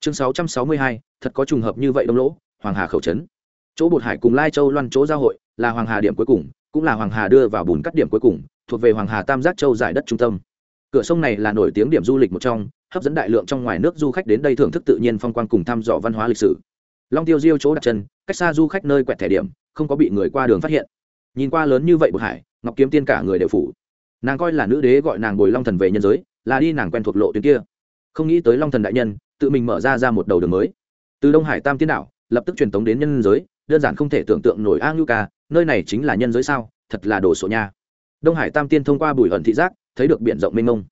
Chương 662, thật có trùng hợp như vậy đông lỗ hoàng hà khẩu trấn chỗ bột hải cùng lai châu loan chỗ giao hội là hoàng hà điểm cuối cùng cũng là hoàng hà đưa vào bùn cắt điểm cuối cùng, thuộc về hoàng hà tam giác châu giải đất trung tâm. Cửa sông này là nổi tiếng điểm du lịch một trong, hấp dẫn đại lượng trong ngoài nước du khách đến đây thưởng thức tự nhiên phong quang cùng thăm dò văn hóa lịch sử. Long tiêu diêu chỗ đặt chân, cách xa du khách nơi quẹt thẻ điểm, không có bị người qua đường phát hiện. Nhìn qua lớn như vậy bột hải, ngọc kiếm tiên cả người đều phủ. Nàng coi là nữ đế gọi nàng bồi long thần về nhân giới, là đi nàng quen thuộc lộ tuyến kia. Không nghĩ tới long thần đại nhân, tự mình mở ra ra một đầu đường mới. Từ đông hải tam tiên đảo, lập tức truyền tống đến nhân giới đơn giản không thể tưởng tượng nổi a ngưu ca nơi này chính là nhân giới sao? Thật là đồ sộ nha. Đông hải tam tiên thông qua bùi ẩn thị giác, thấy được biển rộng mênh mông.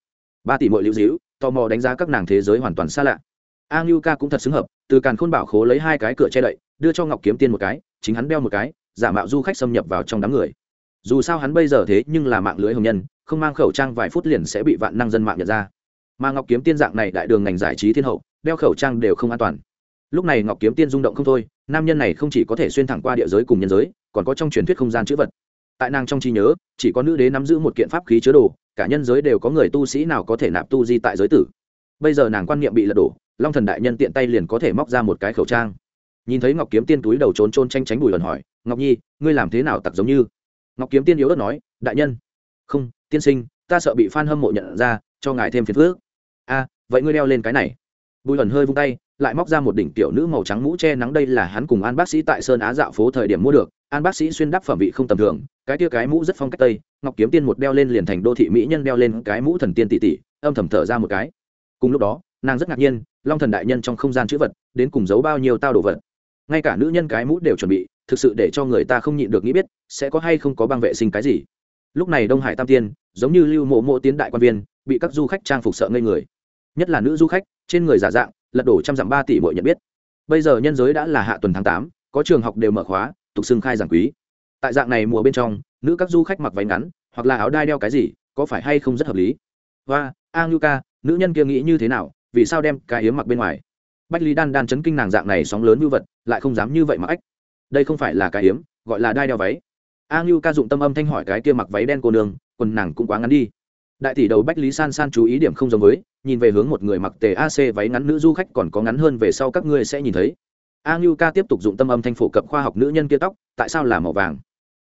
Ba tỷ mội lưu dĩu tò mò đánh giá các nàng thế giới hoàn toàn xa lạ. A ngưu ca cũng thật xứng hợp, từ càn khôn bảo khố lấy hai cái cửa che đậy, đưa cho ngọc kiếm tiên một cái, chính hắn đeo một cái, giả mạo du khách xâm nhập vào trong đám người. Dù sao hắn bây giờ thế nhưng là mạng lưới hồng nhân, không mang khẩu trang vài phút liền sẽ bị vạn năng dân mạng nhận ra. Mà ngọc kiếm tiên dạng này đại đường ngành giải trí thiên hậu, đeo khẩu trang đều không an toàn lúc này ngọc kiếm tiên rung động không thôi, nam nhân này không chỉ có thể xuyên thẳng qua địa giới cùng nhân giới, còn có trong truyền thuyết không gian chữ vật. Tại nàng trong trí nhớ, chỉ có nữ đế nắm giữ một kiện pháp khí chứa đồ, cả nhân giới đều có người tu sĩ nào có thể nạp tu di tại giới tử. Bây giờ nàng quan niệm bị lật đổ, long thần đại nhân tiện tay liền có thể móc ra một cái khẩu trang. Nhìn thấy ngọc kiếm tiên túi đầu trốn trôn tranh tránh bùi lần hỏi, ngọc nhi, ngươi làm thế nào tặc giống như? Ngọc kiếm tiên yếu ớt nói, đại nhân. Không, tiên sinh, ta sợ bị f a n hâm mộ nhận ra, cho ngài thêm phiền phước a, vậy ngươi đeo lên cái này. Bùi lần hơi vung tay lại móc ra một đỉnh tiểu nữ màu trắng mũ che nắng đây là hắn cùng an bác sĩ tại sơn á dạo phố thời điểm mua được. An bác sĩ xuyên đắp phẩm vị không tầm thường, cái tia cái mũ rất phong cách tây, ngọc kiếm tiên một đeo lên liền thành đô thị mỹ nhân đeo lên cái mũ thần tiên tỷ tỷ, âm thầm thở ra một cái. Cùng lúc đó, nàng rất ngạc nhiên, long thần đại nhân trong không gian chữ vật, đến cùng giấu bao nhiêu tao đồ vật. Ngay cả nữ nhân cái mũ đều chuẩn bị, thực sự để cho người ta không nhịn được nghĩ biết, sẽ có hay không có băng vệ sinh cái gì. Lúc này đông hải tam tiên, giống như lưu mộ mộ tiến đại quan viên, bị các du khách trang phục sợ ngây người. Nhất là nữ du khách, trên người giả dạng lật đổ trăm dặm ba tỷ mỗi nhận biết. Bây giờ nhân giới đã là hạ tuần tháng tám, có trường học đều mở khóa, tục xưng khai giảng quý. Tại dạng này mùa bên trong, nữ các du khách mặc váy ngắn, hoặc là áo đai đeo cái gì, có phải hay không rất hợp lý? Và, a ngưu ca, nữ nhân kia nghĩ như thế nào, vì sao đem cái hiếm mặc bên ngoài? Bách lý đan đan chấn kinh nàng dạng này sóng lớn như vật, lại không dám như vậy mặc ách. Đây không phải là cái hiếm gọi là đai đeo váy. A ngưu ca dụng tâm âm thanh hỏi cái kia mặc váy đen cô nương, quần nàng cũng quá ngắn đi đại tỷ đầu bách lý san san chú ý điểm không giống với, nhìn về hướng một người mặc tề ac váy ngắn nữ du khách còn có ngắn hơn về sau các ngươi sẽ nhìn thấy. A ngưu ca tiếp tục dụng tâm âm thanh phổ cập khoa học nữ nhân kia tóc, tại sao là màu vàng?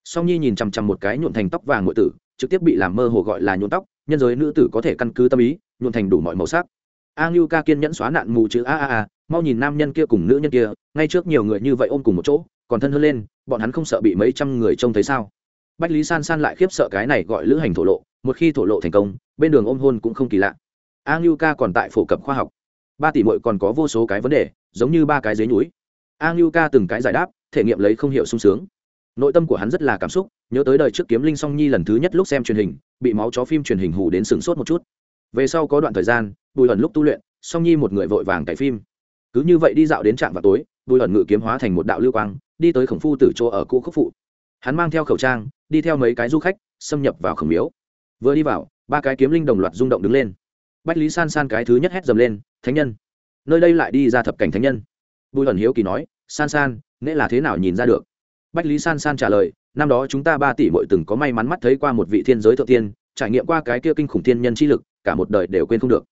Song nhi nhìn chằm chằm một cái nhuộn thành tóc vàng ngụy tử, trực tiếp bị làm mơ hồ gọi là nhuộn tóc, nhân giới nữ tử có thể căn cứ tâm ý nhuộn thành đủ mọi màu sắc. A ngưu ca kiên nhẫn xóa nạn mù chữ a a a, mau nhìn nam nhân kia cùng nữ nhân kia, ngay trước nhiều người như vậy ôm cùng một chỗ, còn thân hơn lên, bọn hắn không sợ bị mấy trăm người trông thấy sao? Bách lý san san lại khiếp sợ cái này gọi lữ hành thổ lộ một khi thổ lộ thành công, bên đường ôm hôn cũng không kỳ lạ. A ngưu ca còn tại phổ cập khoa học. Ba tỷ mội còn có vô số cái vấn đề, giống như ba cái dưới núi. A ngưu ca từng cái giải đáp, thể nghiệm lấy không hiểu sung sướng. Nội tâm của hắn rất là cảm xúc, nhớ tới đời trước kiếm linh song nhi lần thứ nhất lúc xem truyền hình, bị máu chó phim truyền hình hù đến sửng sốt một chút. Về sau có đoạn thời gian, bùi ẩn lúc tu luyện, song nhi một người vội vàng cải phim. Cứ như vậy đi dạo đến trạm vào tối, bùi ẩn ngự kiếm hóa thành một đạo lưu quang, đi tới khổng phu tử chỗ ở cũ khúc phụ. Hắn mang theo khẩu trang, đi theo mấy cái du khách, xâm nhập vào khổng miếu vừa đi vào, ba cái kiếm linh đồng loạt rung động đứng lên. Bách lý san san cái thứ nhất hét dầm lên, thánh nhân! Nơi đây lại đi ra thập cảnh thánh nhân. Bùi ẩn hiếu kỳ nói, san san nghĩa là thế nào nhìn ra được? Bách lý san san trả lời, năm đó chúng ta ba tỷ mội từng có may mắn mắt thấy qua một vị thiên giới thượng tiên, trải nghiệm qua cái kia kinh khủng thiên nhân chi lực, cả một đời đều quên không được.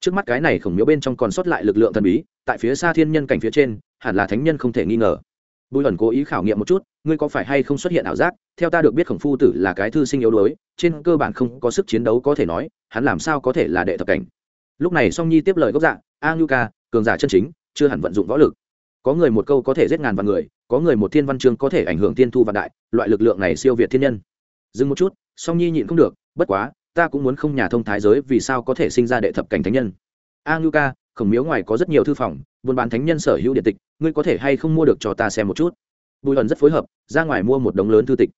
Trước mắt cái này khổng miếu bên trong còn sót lại lực lượng thần bí, tại phía xa thiên nhân cảnh phía trên, hẳn là thánh nhân không thể nghi ngờ bùi ẩn cố ý khảo nghiệm một chút, ngươi có phải hay không xuất hiện ảo giác? Theo ta được biết khổng phu tử là cái thư sinh yếu đuối, trên cơ bản không có sức chiến đấu có thể nói, hắn làm sao có thể là đệ thập cảnh? Lúc này song nhi tiếp lời gốc dạ a ngưu ca, cường giả chân chính, chưa hẳn vận dụng võ lực. Có người một câu có thể giết ngàn vạn người, có người một thiên văn chương có thể ảnh hưởng tiên thu vạn đại, loại lực lượng này siêu việt thiên nhân. Dừng một chút, song nhi nhịn không được, bất quá, ta cũng muốn không nhà thông thái giới vì sao có thể sinh ra đệ thập cảnh thánh nhân. A ngưu ca khổng miếu ngoài có rất nhiều thư phòng, buôn bán thánh nhân sở hữu điện tịch, ngươi có thể hay không mua được cho ta xem một chút? Bùi ẩn rất phối hợp, ra ngoài mua một đống lớn thư tịch.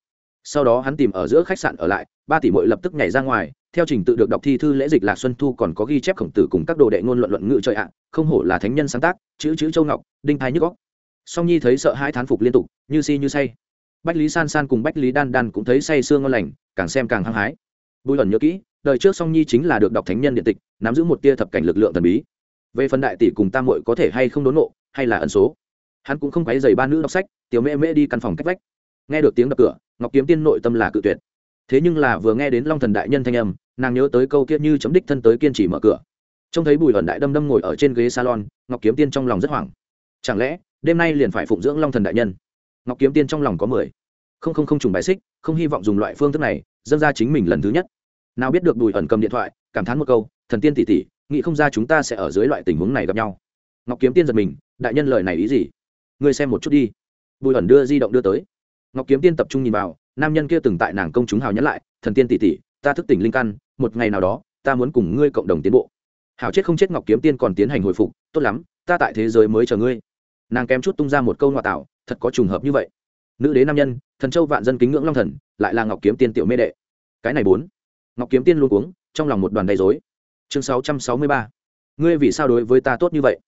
Sau đó hắn tìm ở giữa khách sạn ở lại, ba tỷ mội lập tức nhảy ra ngoài, theo trình tự được đọc thi thư lễ dịch lạc xuân thu còn có ghi chép khổng tử cùng các đồ đệ ngôn luận luận ngữ trời ạ, không hổ là thánh nhân sáng tác, chữ chữ châu ngọc, đinh thái nhức góc song nhi thấy sợ hai thán phục liên tục, như si như say. Bách lý san san cùng bách lý đan đan cũng thấy say sương ngon lành, càng xem càng hăng hái. Bùi ẩn nhớ kỹ, đời trước song nhi chính là được đọc thánh nhân điện tịch, nắm giữ một tia thập cảnh lực lượng thần bí về phần đại tỷ cùng tam muội có thể hay không đốn nộ, hay là ẩn số? Hắn cũng không quấy dày ba nữ đọc sách, tiểu mễ mễ đi căn phòng cách vách. Nghe được tiếng đập cửa, ngọc kiếm tiên nội tâm là cự tuyệt. Thế nhưng là vừa nghe đến long thần đại nhân thanh âm, nàng nhớ tới câu kia như chấm đích thân tới kiên trì mở cửa. Trông thấy bùi ẩn đại đâm đâm ngồi ở trên ghế salon, ngọc kiếm tiên trong lòng rất hoảng. Chẳng lẽ, đêm nay liền phải phụng dưỡng long thần đại nhân? Ngọc kiếm tiên trong lòng có mười. Không không không trùng bài xích, không hy vọng dùng loại phương thức này, dâng ra chính mình lần thứ nhất. Nào biết được bùi ẩn cầm điện thoại, cảm thán một câu, thần tiên tỷ tỷ nghĩ không ra chúng ta sẽ ở dưới loại tình huống này gặp nhau. Ngọc kiếm tiên giật mình, đại nhân lời này ý gì? Ngươi xem một chút đi. Bùi ẩn đưa di động đưa tới. Ngọc kiếm tiên tập trung nhìn vào, nam nhân kia từng tại nàng công chúng hào nhắn lại, thần tiên tỷ tỷ, ta thức tỉnh linh căn, một ngày nào đó, ta muốn cùng ngươi cộng đồng tiến bộ. Hảo chết không chết, ngọc kiếm tiên còn tiến hành hồi phục, tốt lắm, ta tại thế giới mới chờ ngươi. Nàng kém chút tung ra một câu ngoại tạo, thật có trùng hợp như vậy. Nữ đế nam nhân, thần châu vạn dân kính ngưỡng long thần, lại là ngọc kiếm tiên tiểu mê đệ. Cái này bốn. Ngọc kiếm tiên luôn uống trong lòng một đoàn đầy dối chương sáu trăm sáu mươi ba. Ngươi vì sao đối với ta tốt như vậy?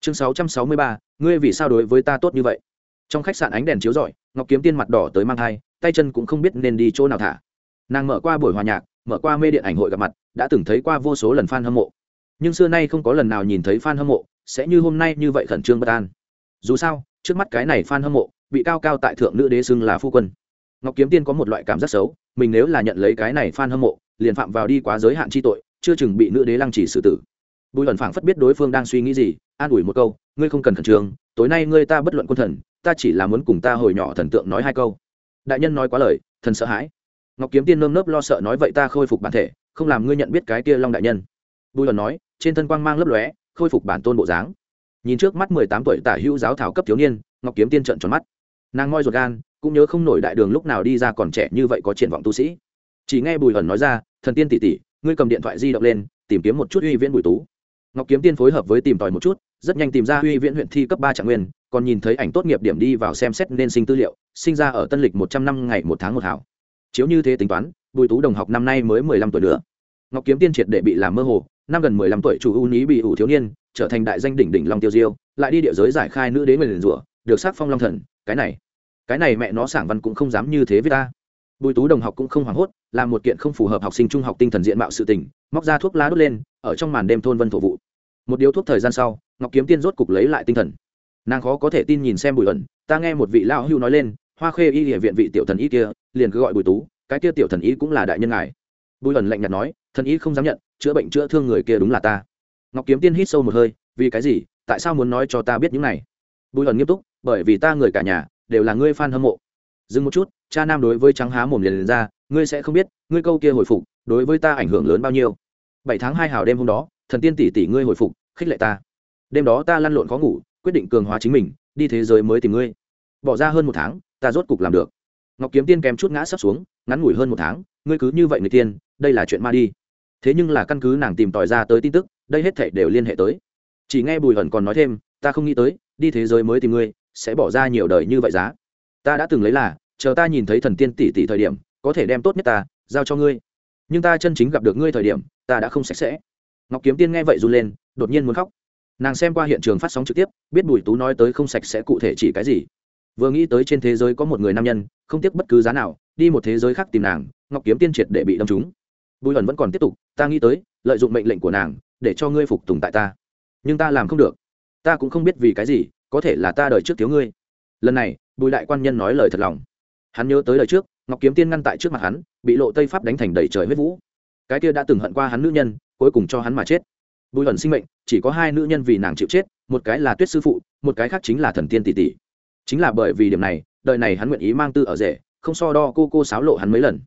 Chương sáu trăm sáu mươi ba, ngươi vì sao đối với ta tốt như vậy? Trong khách sạn ánh đèn chiếu rọi, ngọc kiếm tiên mặt đỏ tới mang thai, tay chân cũng không biết nên đi chỗ nào thả. Nàng mở qua buổi hòa nhạc, mở qua mê điện ảnh hội gặp mặt, đã từng thấy qua vô số lần f a n hâm mộ. Nhưng xưa nay không có lần nào nhìn thấy f a n hâm mộ, sẽ như hôm nay như vậy khẩn trương bất an. Dù sao, trước mắt cái này f a n hâm mộ, bị cao cao tại thượng nữ đế xưng là phu quân. Ngọc kiếm tiên có một loại cảm giác xấu, mình nếu là nhận lấy cái này f a n hâm mộ, liền phạm vào đi quá giới hạn chi tội chưa chừng bị nữ đế lăng chỉ xử tử. Bùi ẩn phảng phất biết đối phương đang suy nghĩ gì, an ủi một câu, ngươi không cần khẩn trương, tối nay ngươi ta bất luận quân thần, ta chỉ là muốn cùng ta hồi nhỏ thần tượng nói hai câu. Đại nhân nói quá lời, thần sợ hãi. Ngọc kiếm tiên nơm nớp lo sợ nói, vậy ta khôi phục bản thể, không làm ngươi nhận biết cái kia long đại nhân. Bùi ẩn nói, trên thân quang mang lấp lóe, khôi phục bản tôn bộ dáng. Nhìn trước mắt mười tám tuổi tả hữu giáo thảo cấp thiếu niên, ngọc kiếm tiên trận tròn mắt. Nàng ngoi ruột gan, cũng nhớ không nổi đại đường lúc nào đi ra còn trẻ như vậy có triển vọng tu sĩ. Chỉ nghe bùi ẩn nói ra, thần tiên tỷ tỷ ngươi cầm điện thoại di động lên, tìm kiếm một chút uy viễn bùi tú. Ngọc kiếm tiên phối hợp với tìm tòi một chút, rất nhanh tìm ra uy viễn huyện thi cấp ba trạng nguyên, còn nhìn thấy ảnh tốt nghiệp điểm đi vào xem xét nên sinh tư liệu, sinh ra ở tân lịch một trăm năm ngày một tháng một hảo. Chiếu như thế tính toán, bùi tú đồng học năm nay mới mười lăm tuổi nữa. Ngọc kiếm tiên triệt để bị làm mơ hồ, năm gần mười lăm tuổi chủ ưu ní bị ủ thiếu niên, trở thành đại danh đỉnh đỉnh long tiêu diêu, lại đi địa giới giải khai nữ đế nguyền rủa, được sắc phong long thần, cái này cái này mẹ nó sảng văn cũng không dám như thế với ta bùi tú đồng học cũng không hoảng hốt, làm một kiện không phù hợp học sinh trung học tinh thần diện mạo sự tình, móc ra thuốc lá đốt lên, ở trong màn đêm thôn vân thổ vụ. Một điếu thuốc thời gian sau, ngọc kiếm tiên rốt cục lấy lại tinh thần. Nàng khó có thể tin nhìn xem bùi ẩn, ta nghe một vị lão hưu nói lên, hoa khê y địa viện vị tiểu thần y kia, liền cứ gọi bùi tú, cái kia tiểu thần y cũng là đại nhân ngài. Bùi ẩn lạnh nhạt nói, thần y không dám nhận, chữa bệnh chữa thương người kia đúng là ta. Ngọc kiếm tiên hít sâu một hơi, vì cái gì? Tại sao muốn nói cho ta biết những này? Bùi ẩn nghiêm túc, bởi vì ta người cả nhà đều là ngươi f a n hâm mộ dừng một chút cha nam đối với trắng há mồm liền, liền ra ngươi sẽ không biết ngươi câu kia hồi phục đối với ta ảnh hưởng lớn bao nhiêu. Bảy tháng hai hào đêm hôm đó thần tiên tỷ tỷ ngươi hồi phục khích lệ ta. Đêm đó ta lăn lộn khó ngủ quyết định cường hóa chính mình đi thế giới mới tìm ngươi. Bỏ ra hơn một tháng ta rốt cục làm được. Ngọc kiếm tiên kém chút ngã sắp xuống ngắn ngủi hơn một tháng ngươi cứ như vậy người tiên đây là chuyện ma đi. Thế nhưng là căn cứ nàng tìm tòi ra tới tin tức đây hết thảy đều liên hệ tới. Chỉ nghe bùi hẩn còn nói thêm ta không nghĩ tới đi thế giới mới tìm ngươi sẽ bỏ ra nhiều đời như vậy giá. Ta đã từng lấy là chờ ta nhìn thấy thần tiên tỷ tỷ thời điểm, có thể đem tốt nhất ta giao cho ngươi. Nhưng ta chân chính gặp được ngươi thời điểm, ta đã không sạch sẽ. Ngọc kiếm tiên nghe vậy run lên, đột nhiên muốn khóc. Nàng xem qua hiện trường phát sóng trực tiếp, biết bùi tú nói tới không sạch sẽ cụ thể chỉ cái gì. Vừa nghĩ tới trên thế giới có một người nam nhân, không tiếc bất cứ giá nào, đi một thế giới khác tìm nàng, ngọc kiếm tiên triệt để bị đâm trúng. Bùi ẩn vẫn còn tiếp tục, ta nghĩ tới, lợi dụng mệnh lệnh của nàng, để cho ngươi phục tùng tại ta. Nhưng ta làm không được. Ta cũng không biết vì cái gì, có thể là ta đợi trước thiếu ngươi. Lần này, bùi đại quan nhân nói lời thật lòng hắn nhớ tới lời trước, ngọc kiếm tiên ngăn tại trước mặt hắn, bị lộ tây pháp đánh thành đầy trời huyết vũ. Cái kia đã từng hận qua hắn nữ nhân, cuối cùng cho hắn mà chết. Bùi ẩn sinh mệnh, chỉ có hai nữ nhân vì nàng chịu chết, một cái là tuyết sư phụ, một cái khác chính là thần tiên tỷ tỷ. Chính là bởi vì điểm này, đời này hắn nguyện ý mang tư ở rể, không so đo cô cô sáo lộ hắn mấy lần.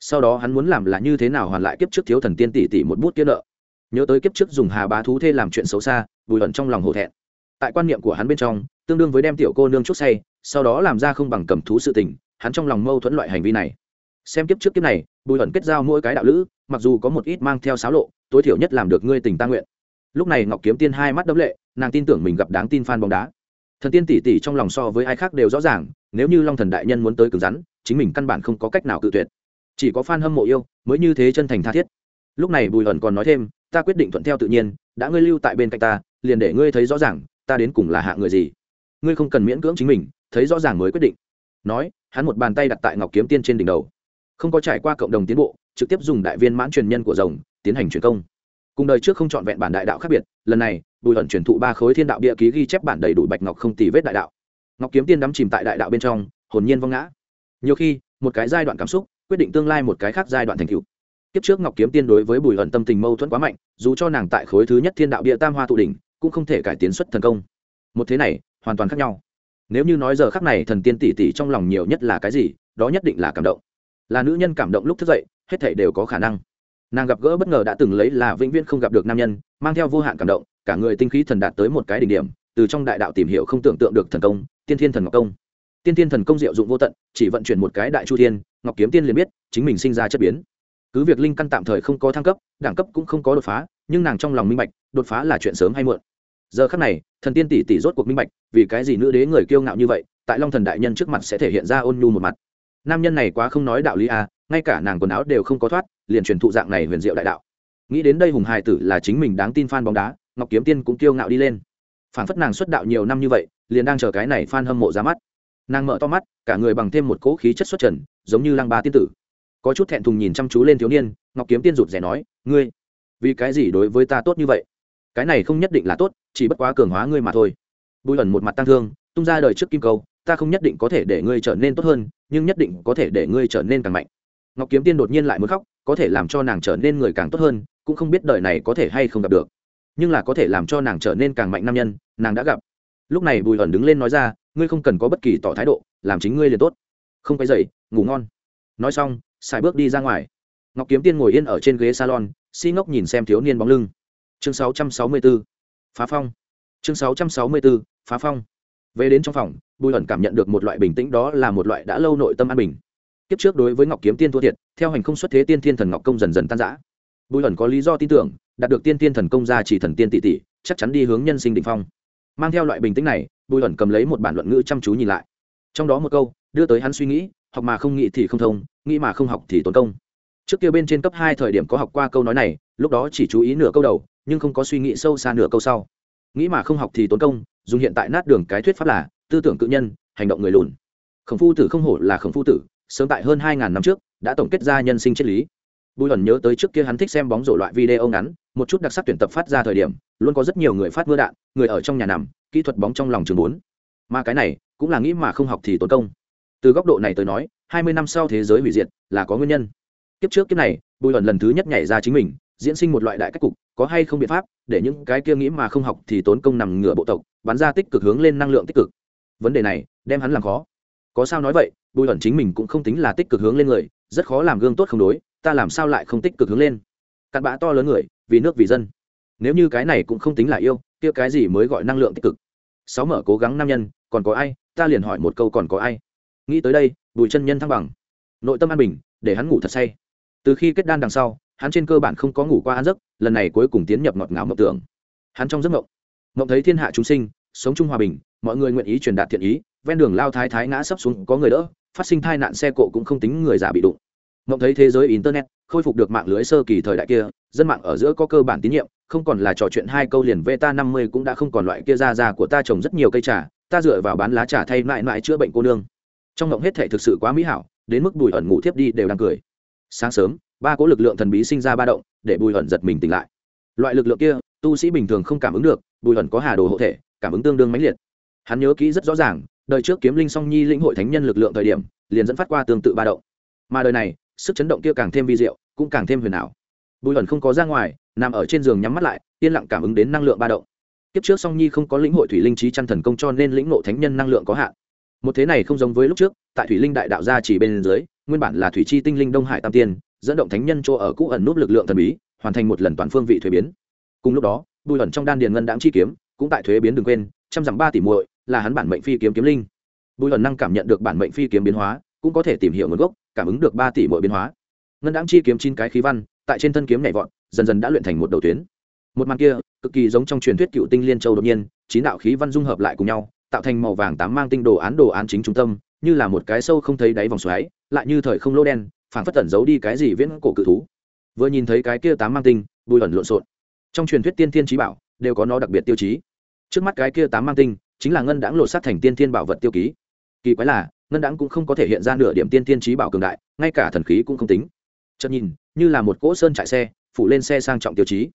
Sau đó hắn muốn làm là như thế nào hoàn lại kiếp trước thiếu thần tiên tỷ tỷ một bút kia nợ. Nhớ tới kiếp trước dùng hà bá thú thê làm chuyện xấu xa, bùi ẩn trong lòng hổ thẹn. Tại quan niệm của hắn bên trong, tương đương với đem tiểu cô nương chút say, sau đó làm ra không bằng cầm thú sự tình hắn trong lòng mâu thuẫn loại hành vi này. Xem kiếp trước kiếp này, bùi ẩn kết giao mỗi cái đạo lữ, mặc dù có một ít mang theo sáo lộ, tối thiểu nhất làm được ngươi tình ta nguyện. Lúc này ngọc kiếm tiên hai mắt đấm lệ, nàng tin tưởng mình gặp đáng tin phan bóng đá. Thần tiên tỷ tỷ trong lòng so với ai khác đều rõ ràng, nếu như long thần đại nhân muốn tới cứng rắn, chính mình căn bản không có cách nào cự tuyệt. Chỉ có phan hâm mộ yêu, mới như thế chân thành tha thiết. Lúc này bùi ẩn còn nói thêm, ta quyết định thuận theo tự nhiên, đã ngươi lưu tại bên cạnh ta, liền để ngươi thấy rõ ràng, ta đến cùng là hạ người gì. Ngươi không cần miễn cưỡng chính mình, thấy rõ ràng mới quyết định nói, hắn một bàn tay đặt tại ngọc kiếm tiên trên đỉnh đầu. Không có trải qua cộng đồng tiến bộ, trực tiếp dùng đại viên mãn truyền nhân của rồng tiến hành truyền công. Cùng đời trước không chọn vẹn bản đại đạo khác biệt, lần này, bùi ẩn truyền thụ ba khối thiên đạo địa ký ghi chép bản đầy đủ bạch ngọc không tì vết đại đạo. Ngọc kiếm tiên đắm chìm tại đại đạo bên trong, hồn nhiên vong ngã. Nhiều khi, một cái giai đoạn cảm xúc, quyết định tương lai một cái khác giai đoạn thành cựu kiếp trước ngọc kiếm tiên đối với bùi ẩn tâm tình mâu thuẫn quá mạnh, dù cho nàng tại khối thứ nhất thiên đạo địa tam hoa tụ đỉnh, cũng không thể cải tiến xuất thần công. Một thế này, hoàn toàn khác nhau nếu như nói giờ khắc này thần tiên tỷ tỷ trong lòng nhiều nhất là cái gì, đó nhất định là cảm động. Là nữ nhân cảm động lúc thức dậy, hết thảy đều có khả năng. Nàng gặp gỡ bất ngờ đã từng lấy là vĩnh viễn không gặp được nam nhân, mang theo vô hạn cảm động, cả người tinh khí thần đạt tới một cái đỉnh điểm, từ trong đại đạo tìm hiểu không tưởng tượng được thần công, tiên thiên thần ngọc công. Tiên thiên thần công diệu dụng vô tận, chỉ vận chuyển một cái đại chu thiên, ngọc kiếm tiên liền biết, chính mình sinh ra chất biến. Cứ việc linh căn tạm thời không có thăng cấp, đẳng cấp cũng không có đột phá, nhưng nàng trong lòng minh bạch, đột phá là chuyện sớm hay muộn. Giờ khắc này thần tiên tỷ tỷ rốt cuộc minh bạch, vì cái gì nữ đế người kiêu ngạo như vậy, tại long thần đại nhân trước mặt sẽ thể hiện ra ôn nhu một mặt. Nam nhân này quá không nói đạo lý à ngay cả nàng quần áo đều không có thoát, liền truyền thụ dạng này huyền diệu đại đạo. Nghĩ đến đây hùng hài tử là chính mình đáng tin f bóng đá, ngọc kiếm tiên cũng kiêu ngạo đi lên. Phản phất nàng xuất đạo nhiều năm như vậy, liền đang chờ cái này f hâm mộ ra mắt. Nàng mở to mắt, cả người bằng thêm một cỗ khí chất xuất trần, giống như Lang ba tiên tử. Có chút thẹn thùng nhìn chăm chú lên thiếu niên, ngọc kiếm tiên rụt rè nói, ngươi, vì cái gì đối với ta tốt như vậy? Cái này không nhất định là tốt, chỉ bất quá cường hóa ngươi mà thôi. Bùi ẩn một mặt tăng thương, tung ra đời trước kim câu, ta không nhất định có thể để ngươi trở nên tốt hơn, nhưng nhất định có thể để ngươi trở nên càng mạnh. Ngọc kiếm tiên đột nhiên lại muốn khóc, có thể làm cho nàng trở nên người càng tốt hơn, cũng không biết đời này có thể hay không gặp được. Nhưng là có thể làm cho nàng trở nên càng mạnh nam nhân, nàng đã gặp. Lúc này bùi ẩn đứng lên nói ra, ngươi không cần có bất kỳ tỏ thái độ, làm chính ngươi liền tốt. Không phải dậy ngủ ngon. Nói xong, xài bước đi ra ngoài. Ngọc kiếm tiên ngồi yên ở trên ghế salon, si nhìn xem thiếu niên bóng lưng chương 664. phá phong. Chương 664. phá phong. Về đến trong phòng, bùi ẩn cảm nhận được một loại bình tĩnh đó là một loại đã lâu nội tâm an bình. Kiếp trước đối với ngọc kiếm tiên thua thiệt, theo hành không xuất thế tiên thiên thần ngọc công dần dần tan giã bùi ẩn có lý do tin tưởng, đạt được tiên thiên thần công ra chỉ thần tiên tỷ tỷ, chắc chắn đi hướng nhân sinh định phong. Mang theo loại bình tĩnh này, bùi ẩn cầm lấy một bản luận ngữ chăm chú nhìn lại. Trong đó một câu, đưa tới hắn suy nghĩ, học mà không nghĩ thì không thông, nghĩ mà không học thì tốn công. Trước kia bên trên cấp hai thời điểm có học qua câu nói này, lúc đó chỉ chú ý nửa câu đầu nhưng không có suy nghĩ sâu xa nửa câu sau. Nghĩ mà không học thì tốn công, dùng hiện tại nát đường cái thuyết pháp là, tư tưởng cự nhân, hành động người lùn. Khổng phu tử không hổ là khổng phu tử, sớm tại hơn hai ngàn năm trước, đã tổng kết ra nhân sinh triết lý. Bùi ẩn nhớ tới trước kia hắn thích xem bóng rổ loại video ngắn, một chút đặc sắc tuyển tập phát ra thời điểm, luôn có rất nhiều người phát mưa đạn, người ở trong nhà nằm, kỹ thuật bóng trong lòng trường bốn. Mà cái này, cũng là nghĩ mà không học thì tốn công. Từ góc độ này tới nói, hai mươi năm sau thế giới hủy diệt là có nguyên nhân. Kiếp trước kiếp này, bùi ẩn lần thứ nhất nhảy ra chính mình, diễn sinh một loại đại cách cục có hay không biện pháp, để những cái kia nghĩ mà không học thì tốn công nằm ngửa bộ tộc, bắn ra tích cực hướng lên năng lượng tích cực. Vấn đề này, đem hắn làm khó. Có sao nói vậy, bùi ẩn chính mình cũng không tính là tích cực hướng lên người, rất khó làm gương tốt không đối, ta làm sao lại không tích cực hướng lên? Cặn bã to lớn người, vì nước vì dân. Nếu như cái này cũng không tính là yêu, kia cái gì mới gọi năng lượng tích cực? Sáu mở cố gắng nam nhân, còn có ai? Ta liền hỏi một câu còn có ai? Nghĩ tới đây, bùi chân nhân thăng bằng. Nội tâm an bình, để hắn ngủ thật say. Từ khi kết đan đằng sau hắn trên cơ bản không có ngủ qua ăn giấc, lần này cuối cùng tiến nhập ngọt ngào mộng tưởng. Hắn trong giấc mộng mộng thấy thiên hạ chúng sinh, sống chung hòa bình, mọi người nguyện ý truyền đạt thiện ý, ven đường lao thái thái ngã sấp xuống, có người đỡ, phát sinh tai nạn xe cộ cũng không tính người già bị đụng. Mộng thấy thế giới internet, khôi phục được mạng lưới sơ kỳ thời đại kia, dân mạng ở giữa có cơ bản tín nhiệm, không còn là trò chuyện hai câu liền ta năm mươi cũng đã không còn loại kia ra ra của ta trồng rất nhiều cây trà, ta dựa vào bán lá trà thay mãi mãi chữa bệnh cô nương. Trong mộng hết thể thực sự quá mỹ hảo, đến mức bùi ẩn ngủ thiếp đi đều đang cười. Sáng sớm ba cỗ lực lượng thần bí sinh ra ba động, để bùi hẩn giật mình tỉnh lại. Loại lực lượng kia, tu sĩ bình thường không cảm ứng được, bùi hẩn có hà đồ hộ thể, cảm ứng tương đương mãnh liệt. Hắn nhớ kỹ rất rõ ràng, đời trước kiếm linh song nhi lĩnh hội thánh nhân lực lượng thời điểm, liền dẫn phát qua tương tự ba động. Mà đời này, sức chấn động kia càng thêm vi diệu, cũng càng thêm huyền ảo. Bùi hẩn không có ra ngoài, nằm ở trên giường nhắm mắt lại, yên lặng cảm ứng đến năng lượng ba động. Kiếp trước song nhi không có lĩnh hội thủy linh trí chăn thần công cho nên lĩnh ngộ thánh nhân năng lượng có hạn. Một thế này không giống với lúc trước, tại thủy linh đại đạo gia chỉ bên dưới, nguyên bản là thủy chi tinh linh đông hải tam tiên dẫn động thánh nhân chỗ ở cũ ẩn nút lực lượng thần bí, hoàn thành một lần toàn phương vị thuế biến. Cùng lúc đó, bùi ẩn trong đan điền ngân đáng chi kiếm, cũng tại thuế biến đừng quên, trăm dặm ba tỷ muội, là hắn bản mệnh phi kiếm kiếm linh. Bùi ẩn năng cảm nhận được bản mệnh phi kiếm biến hóa, cũng có thể tìm hiểu nguồn gốc, cảm ứng được ba tỷ muội biến hóa. Ngân đáng chi kiếm chín cái khí văn, tại trên thân kiếm nhảy vọt, dần dần đã luyện thành một đầu tuyến. Một màn kia, cực kỳ giống trong truyền thuyết cựu tinh liên châu đột nhiên, chín đạo khí văn dung hợp lại cùng nhau, tạo thành màu vàng tám mang tinh đồ án đồ án chính trung tâm, như là một cái sâu không thấy đáy vòng xoáy, lại như thời không lô đen phản phất tẩn giấu đi cái gì viễn cổ cự thú. Vừa nhìn thấy cái kia tám mang tinh, bùi ẩn lộn xộn. Trong truyền thuyết tiên thiên trí bảo, đều có nó đặc biệt tiêu chí. Trước mắt cái kia tám mang tinh, chính là ngân đãng lột sát thành tiên thiên bảo vật tiêu ký. Kỳ quái là, ngân đãng cũng không có thể hiện ra nửa điểm tiên thiên trí bảo cường đại, ngay cả thần khí cũng không tính. Chợt nhìn, như là một cỗ sơn chạy xe, phủ lên xe sang trọng tiêu chí.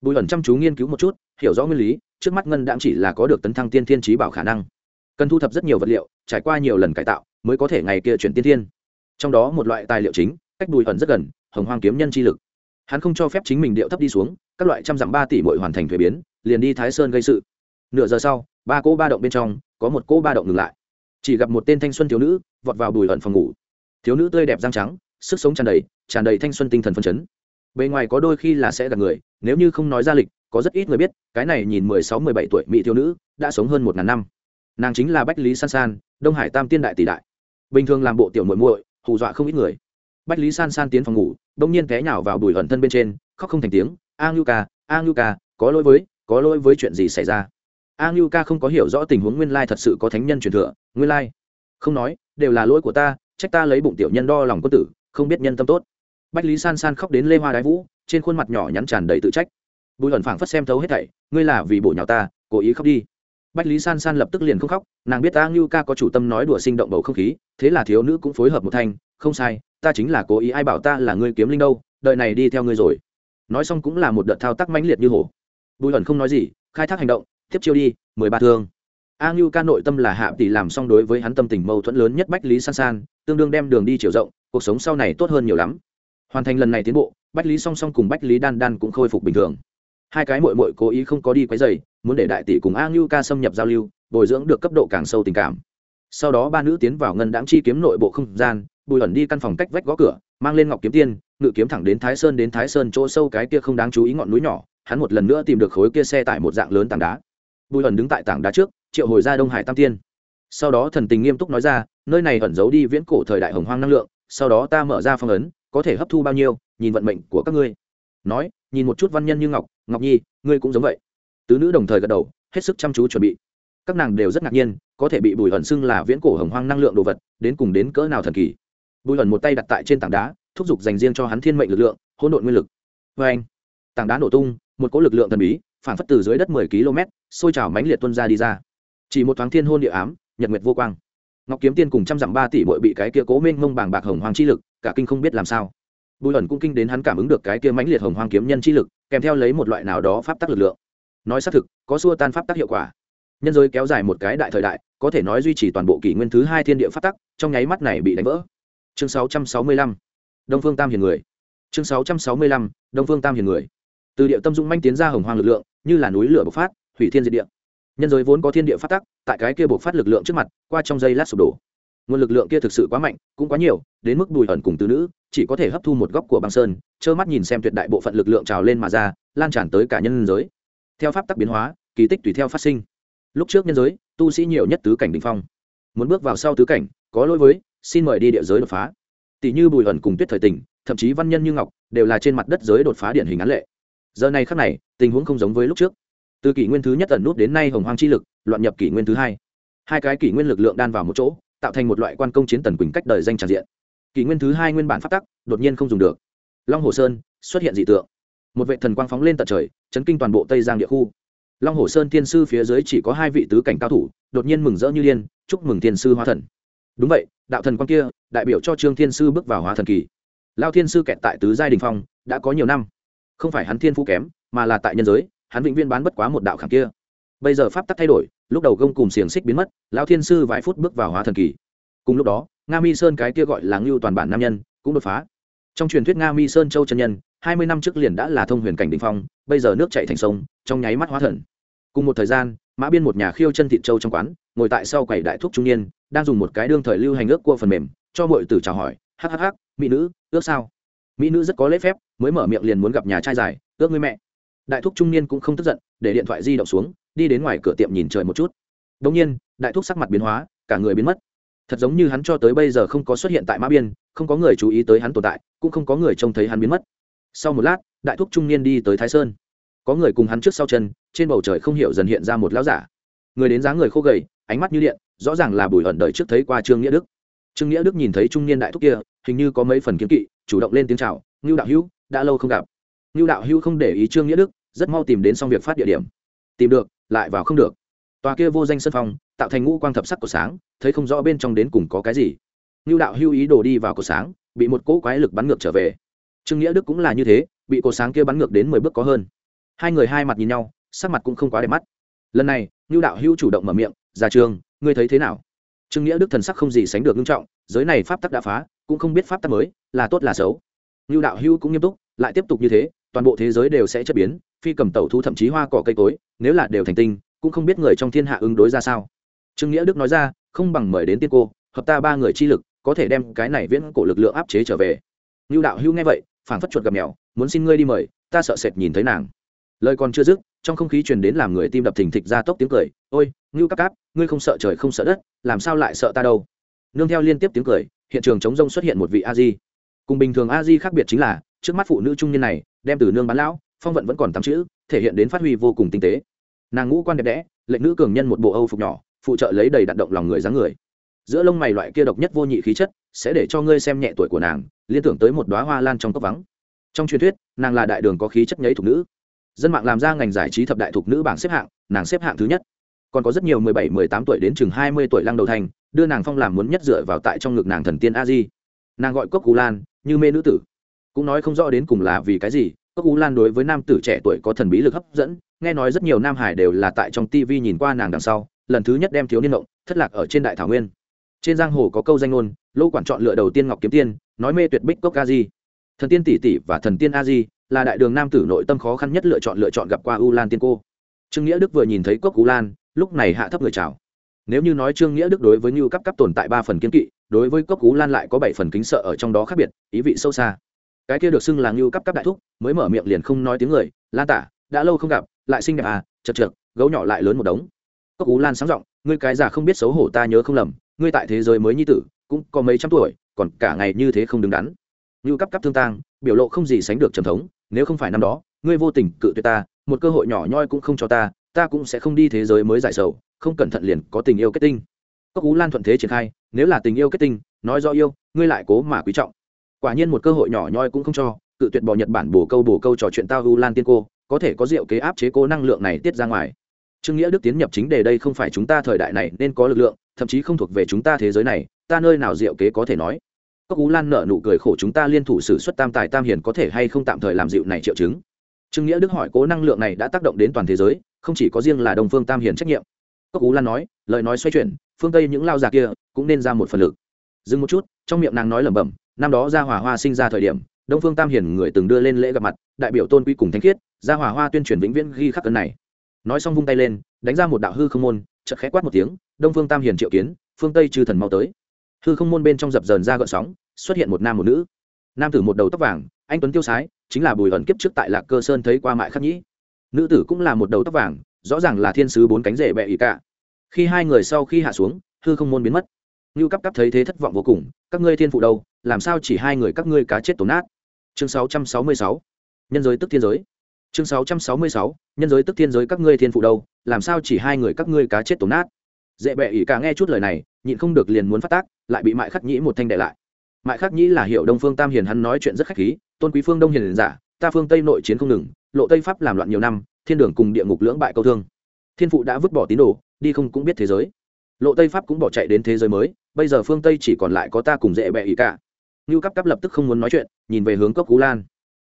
Bùi ẩn chăm chú nghiên cứu một chút, hiểu rõ nguyên lý, trước mắt ngân đãng chỉ là có được tấn thăng tiên thiên trí bảo khả năng. Cần thu thập rất nhiều vật liệu, trải qua nhiều lần cải tạo, mới có thể ngày kia chuyển tiên thiên trong đó một loại tài liệu chính, cách bùi ẩn rất gần, hồng hoang kiếm nhân chi lực. Hắn không cho phép chính mình điệu thấp đi xuống, các loại trăm dặm ba tỷ bội hoàn thành thuế biến, liền đi thái sơn gây sự. Nửa giờ sau, ba cỗ ba động bên trong, có một cỗ ba động ngừng lại. Chỉ gặp một tên thanh xuân thiếu nữ, vọt vào bùi ẩn phòng ngủ. Thiếu nữ tươi đẹp răng trắng, sức sống tràn đầy tràn đầy thanh xuân tinh thần phân chấn. Bề ngoài có đôi khi là sẽ gặp người, nếu như không nói ra lịch, có rất ít người biết, cái này nhìn mười sáu, mười bảy tuổi mỹ thiếu nữ, đã sống hơn một ngàn năm. Nàng chính là bách lý san san, đông hải tam tiên đại tỷ đại. Bình thường làm bộ tiểu muội muội hù dọa không ít người. Bách lý san san tiến phòng ngủ, đông nhiên té nhào vào đùi ẩn thân bên trên, khóc không thành tiếng, a ngưu ca, a ngưu ca, có lỗi với, có lỗi với chuyện gì xảy ra? A ngưu ca không có hiểu rõ tình huống nguyên lai thật sự có thánh nhân truyền thừa, nguyên lai, không nói, đều là lỗi của ta, trách ta lấy bụng tiểu nhân đo lòng quân tử, không biết nhân tâm tốt. Bách lý san san khóc đến lê hoa đái vũ, trên khuôn mặt nhỏ nhắn tràn đầy tự trách. Bùi ẩn phảng phất xem thấu hết thảy, ngươi là vì bổ nhào ta, cố ý khóc đi bách lý san san lập tức liền không khóc, nàng biết ta ngưu ca có chủ tâm nói đùa sinh động bầu không khí, thế là thiếu nữ cũng phối hợp một thanh, không sai, ta chính là cố ý ai bảo ta là ngươi kiếm linh đâu, đợi này đi theo ngươi rồi. Nói xong cũng là một đợt thao tác mãnh liệt như hổ. Bùi ẩn không nói gì, khai thác hành động, tiếp chiêu đi, mười ba thương. A ngưu ca nội tâm là hạ tỷ làm xong đối với hắn tâm tình mâu thuẫn lớn nhất bách lý san san, tương đương đem đường đi chiều rộng, cuộc sống sau này tốt hơn nhiều lắm. Hoàn thành lần này tiến bộ, bách lý song song cùng bách lý đan đan cũng khôi phục bình thường hai cái mội mội cố ý không có đi quấy dày muốn để đại tỷ cùng a ngưu ca xâm nhập giao lưu, bồi dưỡng được cấp độ càng sâu tình cảm. Sau đó ba nữ tiến vào ngân đáng chi kiếm nội bộ không gian, bùi ẩn đi căn phòng cách vách gõ cửa, mang lên ngọc kiếm tiên, ngự kiếm thẳng đến thái sơn đến thái sơn chỗ sâu cái kia không đáng chú ý ngọn núi nhỏ, hắn một lần nữa tìm được khối kia xe tải một dạng lớn tảng đá. Bùi ẩn đứng tại tảng đá trước, triệu hồi ra đông hải tam tiên. Sau đó thần tình nghiêm túc nói ra, nơi này ẩn giấu đi viễn cổ thời đại hồng hoang năng lượng, sau đó ta mở ra phong ấn, có thể hấp thu bao nhiêu, nhìn vận mệnh của các ngươi. Nói nhìn một chút văn nhân như ngọc ngọc nhi, ngươi cũng giống vậy. Tứ nữ đồng thời gật đầu, hết sức chăm chú chuẩn bị. Các nàng đều rất ngạc nhiên, có thể bị bùi ẩn xưng là viễn cổ hồng hoang năng lượng đồ vật, đến cùng đến cỡ nào thần kỳ. Bùi ẩn một tay đặt tại trên tảng đá, thúc giục dành riêng cho hắn thiên mệnh lực lượng, hỗn độn nguyên lực. Vê anh, tảng đá nổ tung, một cỗ lực lượng thần bí, phản phất từ dưới đất mười km xôi trào mãnh liệt tuân ra đi ra. Chỉ một thoáng thiên hôn địa ám, nhật nguyệt vô quang. Ngọc kiếm tiên cùng trăm dặm ba tỷ bội bị cái kia cố minh mông bàng bạc hồng hoàng chi lực, cả kinh không biết làm sao bùi ẩn cũng kinh đến hắn cảm ứng được cái kia mãnh liệt hồng hoang kiếm nhân chi lực, kèm theo lấy một loại nào đó pháp tắc lực lượng. Nói xác thực, có xua tan pháp tắc hiệu quả. Nhân giới kéo dài một cái đại thời đại, có thể nói duy trì toàn bộ kỷ nguyên thứ hai thiên địa pháp tắc, trong nháy mắt này bị đánh vỡ. Chương 665. đông phương tam hiền người. Chương 665. đông phương tam hiền người. Từ địa tâm dung manh tiến ra hồng hoang lực lượng, như là núi lửa bộc phát, hủy thiên diệt địa. Nhân giới vốn có thiên địa phát tắc, tại cái kia bộc phát lực lượng trước mặt, qua trong giây lát sụp đổ. Nguồn lực lượng kia thực sự quá mạnh, cũng quá nhiều, đến mức bùi ẩn cùng tứ nữ chỉ có thể hấp thu một góc của băng sơn, trơ mắt nhìn xem tuyệt đại bộ phận lực lượng trào lên mà ra, lan tràn tới cả nhân giới. Theo pháp tắc biến hóa, kỳ tích tùy theo phát sinh. Lúc trước nhân giới, tu sĩ nhiều nhất tứ cảnh đình phong. Muốn bước vào sau tứ cảnh, có lỗi với, xin mời đi địa giới đột phá. Tỷ như bùi ẩn cùng tuyết thời tình, thậm chí văn nhân như ngọc, đều là trên mặt đất giới đột phá điển hình án lệ. Giờ này khác này, tình huống không giống với lúc trước. Từ kỷ nguyên thứ nhất ẩn nút đến nay hồng hoang chi lực, loạn nhập kỷ nguyên thứ hai. Hai cái kỷ nguyên lực lượng đan vào một chỗ, tạo thành một loại quan công chiến tần quỳnh cách đời danh tràn diện kỷ nguyên thứ hai nguyên bản phát tắc, đột nhiên không dùng được. Long hồ sơn xuất hiện dị tượng. Một vệ thần quang phóng lên tận trời, chấn kinh toàn bộ tây giang địa khu. Long hồ sơn thiên sư phía dưới chỉ có hai vị tứ cảnh cao thủ, đột nhiên mừng rỡ như liên chúc mừng thiên sư hóa thần. Đúng vậy, đạo thần quang kia đại biểu cho trương thiên sư bước vào hóa thần kỳ. Lao thiên sư kẹt tại tứ giai đình phong, đã có nhiều năm. Không phải hắn thiên phú kém, mà là tại nhân giới, hắn vĩnh viên bán bất quá một đạo khảm kia. Bây giờ pháp tắc thay đổi, lúc đầu gông cùng xiềng xích biến mất lao thiên sư vài phút bước vào hóa thần kỳ. Cùng lúc đó nga mi sơn cái kia gọi là ngưu toàn bản nam nhân, cũng đột phá. Trong truyền thuyết nga mi sơn châu chân nhân, hai mươi năm trước liền đã là thông huyền cảnh đình phong, bây giờ nước chạy thành sông, trong nháy mắt hóa thần. Cùng một thời gian, mã biên một nhà khiêu chân thịt châu trong quán, ngồi tại sau quầy đại thuốc trung niên, đang dùng một cái đương thời lưu hành ước cua phần mềm, cho mọi tử chào hỏi hhh mỹ nữ, ước sao? Mỹ nữ rất có lễ phép, mới mở miệng liền muốn gặp nhà trai dài, ước người mẹ. Đại thúc trung niên cũng không tức giận, để điện thoại di động xuống, đi đến ngoài cửa tiệm nhìn trời một chút. Đông nhiên, đại thúc sắc mặt biến hóa, cả người biến mất thật giống như hắn cho tới bây giờ không có xuất hiện tại mã biên, không có người chú ý tới hắn tồn tại, cũng không có người trông thấy hắn biến mất. Sau một lát, đại thúc trung niên đi tới thái sơn. Có người cùng hắn trước sau chân, trên bầu trời không hiểu dần hiện ra một lão giả. Người đến dáng người khô gầy, ánh mắt như điện, rõ ràng là bùi ẩn đời trước thấy qua trương nghĩa đức. Trương nghĩa đức nhìn thấy trung niên đại thúc kia, hình như có mấy phần kiếm kỵ, chủ động lên tiếng chào, ngưu đạo hữu, đã lâu không gặp. Ngưu đạo hữu không để ý trương nghĩa đức, rất mau tìm đến xong việc phát địa điểm. Tìm được, lại vào không được tòa kia vô danh sân phong tạo thành ngũ quang thập sắc của sáng, thấy không rõ bên trong đến cùng có cái gì. Ngưu đạo Hưu ý đồ đi vào cổ sáng, bị một cỗ quái lực bắn ngược trở về. Trương nghĩa đức cũng là như thế, bị cổ sáng kia bắn ngược đến mười bước có hơn. Hai người hai mặt nhìn nhau, sắc mặt cũng không quá đẹp mắt. Lần này ngưu đạo Hưu chủ động mở miệng ra trường, ngươi thấy thế nào? Trương nghĩa đức thần sắc không gì sánh được nghiêm trọng, giới này pháp tắc đã phá, cũng không biết pháp tắc mới, là tốt là xấu. Ngưu đạo Hưu cũng nghiêm túc, lại tiếp tục như thế, toàn bộ thế giới đều sẽ chất biến, phi cầm tẩu thu thậm chí hoa cỏ cây cối, nếu là đều thành tinh cũng không biết người trong thiên hạ ứng đối ra sao. Trương nghĩa đức nói ra, không bằng mời đến tiên cô, hợp ta ba người chi lực, có thể đem cái này viễn cổ lực lượng áp chế trở về. Ngưu đạo hữu nghe vậy, phảng phất chuột gặp mèo, muốn xin ngươi đi mời, ta sợ sệt nhìn thấy nàng. Lời còn chưa dứt, trong không khí truyền đến làm người tim đập thình thịch ra tốc tiếng cười, ôi, ngưu cáp cáp ngươi không sợ trời không sợ đất, làm sao lại sợ ta đâu? Nương theo liên tiếp tiếng cười, hiện trường chống rông xuất hiện một vị a di. Cùng bình thường a di khác biệt chính là, trước mắt phụ nữ trung niên này, đem từ nương bán lão, phong vận vẫn còn tám chữ, thể hiện đến phát huy vô cùng tinh tế nàng ngũ quan đẹp đẽ lệnh nữ cường nhân một bộ âu phục nhỏ phụ trợ lấy đầy đạn động lòng người dáng người giữa lông mày loại kia độc nhất vô nhị khí chất sẽ để cho ngươi xem nhẹ tuổi của nàng liên tưởng tới một đoá hoa lan trong cốc vắng trong truyền thuyết nàng là đại đường có khí chất nhấy thục nữ dân mạng làm ra ngành giải trí thập đại thục nữ bảng xếp hạng nàng xếp hạng thứ nhất còn có rất nhiều mười bảy, mười tám tuổi đến chừng hai mươi tuổi lăng đầu thành đưa nàng phong làm muốn nhất dựa vào tại trong ngực nàng thần tiên a di nàng gọi cốc cú lan như mê nữ tử cũng nói không rõ đến cùng là vì cái gì cốc cú lan đối với nam tử trẻ tuổi có thần bí lực hấp dẫn nghe nói rất nhiều nam hải đều là tại trong tv nhìn qua nàng đằng sau, lần thứ nhất đem thiếu niên động thất lạc ở trên đại thảo nguyên. Trên giang hồ có câu danh ngôn, lỗ quản chọn lựa đầu tiên ngọc kiếm tiên, nói mê tuyệt bích cốc a di. Thần tiên tỷ tỷ và thần tiên a di là đại đường nam tử nội tâm khó khăn nhất lựa chọn lựa chọn gặp qua u lan tiên cô. Trương nghĩa đức vừa nhìn thấy cốc u lan, lúc này hạ thấp người chào. Nếu như nói trương nghĩa đức đối với như cấp cấp tồn tại ba phần kiến kỵ, đối với cốc u lan lại có bảy phần kính sợ ở trong đó khác biệt, ý vị sâu xa. Cái kia được xưng là như cấp cấp đại thúc, mới mở miệng liền không nói tiếng người, lan tả, đã lâu không gặp lại xinh đẹp à chật trượt, gấu nhỏ lại lớn một đống. Cốc u lan sáng giọng ngươi cái già không biết xấu hổ ta nhớ không lầm ngươi tại thế giới mới nhi tử cũng có mấy trăm tuổi còn cả ngày như thế không đứng đắn. Như cấp cấp thương tang biểu lộ không gì sánh được trầm thống nếu không phải năm đó ngươi vô tình cự tuyệt ta một cơ hội nhỏ nhoi cũng không cho ta ta cũng sẽ không đi thế giới mới giải sầu không cẩn thận liền có tình yêu kết tinh. Cốc ú lan thuận thế triển khai nếu là tình yêu kết tinh nói do yêu ngươi lại cố mà quý trọng. Quả nhiên một cơ hội nhỏ nhoi cũng không cho cự tuyệt bỏ nhật bản bổ câu bổ câu trò chuyện tao u lan tiên cô có thể có diệu kế áp chế cố năng lượng này tiết ra ngoài. Trương nghĩa đức tiến nhập chính đề đây không phải chúng ta thời đại này nên có lực lượng, thậm chí không thuộc về chúng ta thế giới này, ta nơi nào diệu kế có thể nói. Cốc ú lan nợ nụ cười khổ chúng ta liên thủ xử suất tam tài tam hiền có thể hay không tạm thời làm dịu này triệu chứng. Trương nghĩa đức hỏi cố năng lượng này đã tác động đến toàn thế giới, không chỉ có riêng là đồng phương tam hiền trách nhiệm. Cốc ú lan nói, lời nói xoay chuyển, phương tây những lao già kia cũng nên ra một phần lực. Dừng một chút, trong miệng nàng nói lẩm bẩm, năm đó gia hòa hoa sinh ra thời điểm đông phương tam hiền người từng đưa lên lễ gặp mặt, đại biểu tôn quý cùng thanh khiết ra hòa hoa tuyên truyền vĩnh viễn ghi khắc cân này. Nói xong vung tay lên, đánh ra một đạo hư không môn, chợt khẽ quát một tiếng, đông phương tam hiền triệu kiến, phương tây chư thần mau tới. Hư không môn bên trong dập dờn ra gợn sóng, xuất hiện một nam một nữ. Nam tử một đầu tóc vàng, anh tuấn tiêu sái, chính là bùi ẩn kiếp trước tại lạc cơ sơn thấy qua mại khắc nhĩ. Nữ tử cũng là một đầu tóc vàng, rõ ràng là thiên sứ bốn cánh rể bẹ ý cả. Khi hai người sau khi hạ xuống, hư không môn biến mất. Như cấp cấp thấy thế thất vọng vô cùng, các ngươi thiên phụ đâu? Làm sao chỉ hai người các ngươi cá chết tổn nát? Chương 666 nhân giới tức thiên giới. Chương 666 nhân giới tức thiên giới các ngươi thiên phụ đâu? Làm sao chỉ hai người các ngươi cá chết tổn nát? Dễ bệ ỷ cả nghe chút lời này, nhịn không được liền muốn phát tác, lại bị mại khắc nhĩ một thanh đại lại. Mại khắc nhĩ là hiệu đông phương tam hiền hắn nói chuyện rất khách khí, tôn quý phương đông hiền giả, ta phương tây nội chiến không ngừng, lộ tây pháp làm loạn nhiều năm, thiên đường cùng địa ngục lưỡng bại câu thương. Thiên phụ đã vứt bỏ tín đồ, đi không cũng biết thế giới. Lộ tây pháp cũng bỏ chạy đến thế giới mới, bây giờ phương tây chỉ còn lại có ta cùng dễ bệ ý cả ngưu cấp cấp lập tức không muốn nói chuyện, nhìn về hướng cốc cú lan.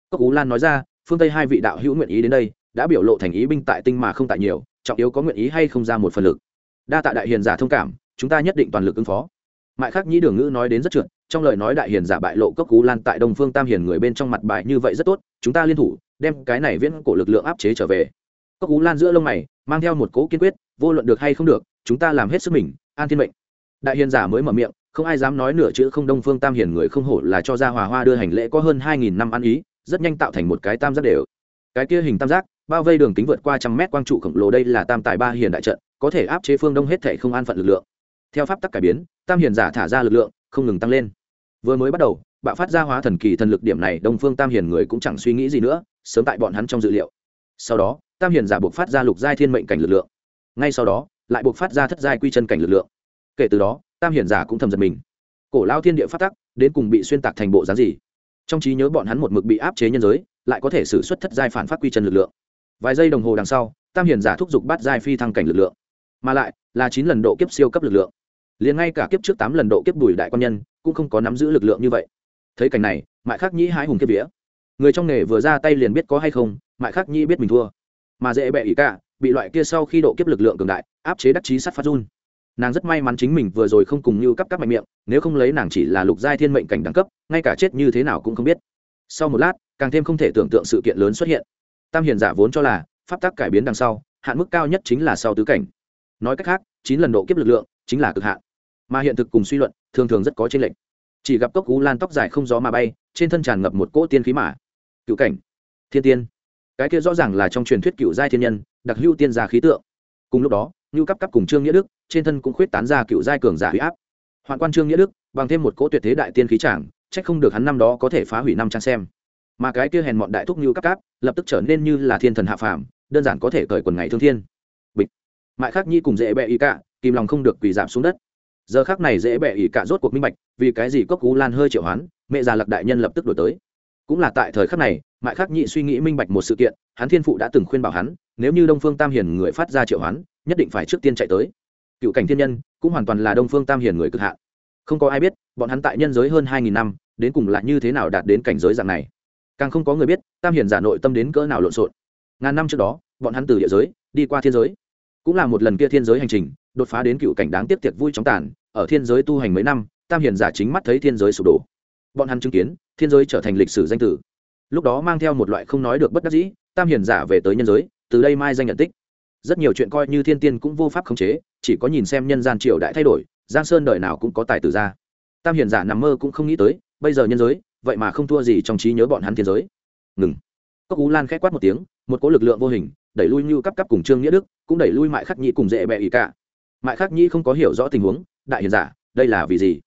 Cốc cú lan nói ra, phương tây hai vị đạo hữu nguyện ý đến đây, đã biểu lộ thành ý binh tại tinh mà không tại nhiều, trọng yếu có nguyện ý hay không ra một phần lực. Đa tạ đại hiền giả thông cảm, chúng ta nhất định toàn lực ứng phó. Mại khắc nhĩ đường ngữ nói đến rất trượt trong lời nói đại hiền giả bại lộ cốc cú lan tại đông phương tam hiền người bên trong mặt bài như vậy rất tốt, chúng ta liên thủ, đem cái này viễn cổ lực lượng áp chế trở về. Cốc cú lan giữa lông mày, mang theo một cố kiên quyết, vô luận được hay không được, chúng ta làm hết sức mình, an thiên mệnh. Đại hiền giả mới mở miệng không ai dám nói nửa chữ không đông phương tam hiền người không hổ là cho ra hòa hoa đưa hành lễ có hơn hai nghìn năm ăn ý, rất nhanh tạo thành một cái tam giác đều. Cái kia hình tam giác, bao vây đường kính vượt qua trăm mét quang trụ khổng lồ đây là tam tài ba hiền đại trận, có thể áp chế phương đông hết thể không an phận lực lượng. Theo pháp tắc cải biến, tam hiền giả thả ra lực lượng, không ngừng tăng lên. Vừa mới bắt đầu, bạo phát ra hóa thần kỳ thần lực điểm này, đông phương tam hiền người cũng chẳng suy nghĩ gì nữa, sớm tại bọn hắn trong dự liệu. Sau đó, tam hiền giả buộc phát ra lục giai thiên mệnh cảnh lực lượng. Ngay sau đó, lại buộc phát ra thất giai quy chân cảnh lực lượng. Kể từ đó tam hiền giả cũng thầm giật mình. Cổ lao thiên địa phát tắc, đến cùng bị xuyên tạc thành bộ dáng gì? Trong trí nhớ bọn hắn một mực bị áp chế nhân giới, lại có thể xử suất thất giai phản phát quy chân lực lượng. Vài giây đồng hồ đằng sau, tam hiền giả thúc giục bắt giai phi thăng cảnh lực lượng. Mà lại, là chín lần độ kiếp siêu cấp lực lượng. Liền ngay cả kiếp trước tám lần độ kiếp bùi đại quan nhân, cũng không có nắm giữ lực lượng như vậy. Thấy cảnh này, mại khắc nhĩ hái hùng kiếp vía. Người trong nghề vừa ra tay liền biết có hay không, mại khắc nhĩ biết mình thua. Mà dễ bẹ ỉ cả, bị loại kia sau khi độ kiếp lực lượng cường đại, áp chế đắc chí sắt phát run nàng rất may mắn chính mình vừa rồi không cùng như cắp cấp mạnh miệng, nếu không lấy nàng chỉ là lục giai thiên mệnh cảnh đẳng cấp, ngay cả chết như thế nào cũng không biết. Sau một lát, càng thêm không thể tưởng tượng sự kiện lớn xuất hiện. Tam hiền giả vốn cho là, pháp tắc cải biến đằng sau, hạn mức cao nhất chính là sau tứ cảnh. Nói cách khác, chín lần độ kiếp lực lượng, chính là cực hạn. Mà hiện thực cùng suy luận, thường thường rất có trên lệnh chỉ gặp cốc cú lan tóc dài không gió mà bay, trên thân tràn ngập một cỗ tiên khí mà. Cựu cảnh. Thiên tiên. Cái kia rõ ràng là trong truyền thuyết cựu giai thiên nhân, đặc hữu tiên gia khí tượng. Cùng lúc đó như cấp cấp cùng trương nghĩa đức, trên thân cũng khuyết tán ra cựu giai cường giả huy áp. Hoạn quan trương nghĩa đức, bằng thêm một cỗ tuyệt thế đại tiên khí trảng trách không được hắn năm đó có thể phá hủy năm trang xem. Mà cái kia hèn mọn đại thúc như cấp cáp lập tức trở nên như là thiên thần hạ phàm, đơn giản có thể cởi quần ngày thương thiên. Bịch. Mại khắc nhi cùng dễ bẹ ý cả kìm lòng không được quỳ giảm xuống đất. Giờ khác này dễ bẹ ý cả rốt cuộc minh bạch, vì cái gì cốc cú lan hơi triệu hoán, mẹ già lặc đại nhân lập tức đổi tới. Cũng là tại thời khắc này, mại khắc nhị suy nghĩ minh bạch một sự kiện, hắn thiên phụ đã từng khuyên bảo hắn, nếu như đông phương tam hiền người phát ra triệu hoán nhất định phải trước tiên chạy tới. Cựu cảnh thiên nhân cũng hoàn toàn là đông phương tam hiền người cực hạn. Không có ai biết, bọn hắn tại nhân giới hơn hai nghìn năm, đến cùng là như thế nào đạt đến cảnh giới dạng này. Càng không có người biết, tam hiền giả nội tâm đến cỡ nào lộn xộn. Ngàn năm trước đó, bọn hắn từ địa giới, đi qua thiên giới. Cũng là một lần kia thiên giới hành trình, đột phá đến cựu cảnh đáng tiếp tiệc vui chóng tàn, ở thiên giới tu hành mấy năm, tam hiền giả chính mắt thấy thiên giới sụp đổ. Bọn hắn chứng kiến, thiên giới trở thành lịch sử danh tử. Lúc đó mang theo một loại không nói được bất đắc dĩ, tam hiền giả về tới nhân giới, từ đây mai danh nhận tích rất nhiều chuyện coi như thiên tiên cũng vô pháp khống chế, chỉ có nhìn xem nhân gian triều đại thay đổi, giang sơn đời nào cũng có tài tử ra. Tam hiền giả nằm mơ cũng không nghĩ tới, bây giờ nhân giới, vậy mà không thua gì trong trí nhớ bọn hắn thiên giới. Ngừng. Cốc ú lan k h é quát một tiếng, một cỗ lực lượng vô hình, đẩy lui như cắp cắp cùng trương nghĩa đức, cũng đẩy lui mại khắc nhĩ cùng dễ bẹ ý cả mại khắc nhĩ không có hiểu rõ tình huống, đại hiền giả, đây là vì gì?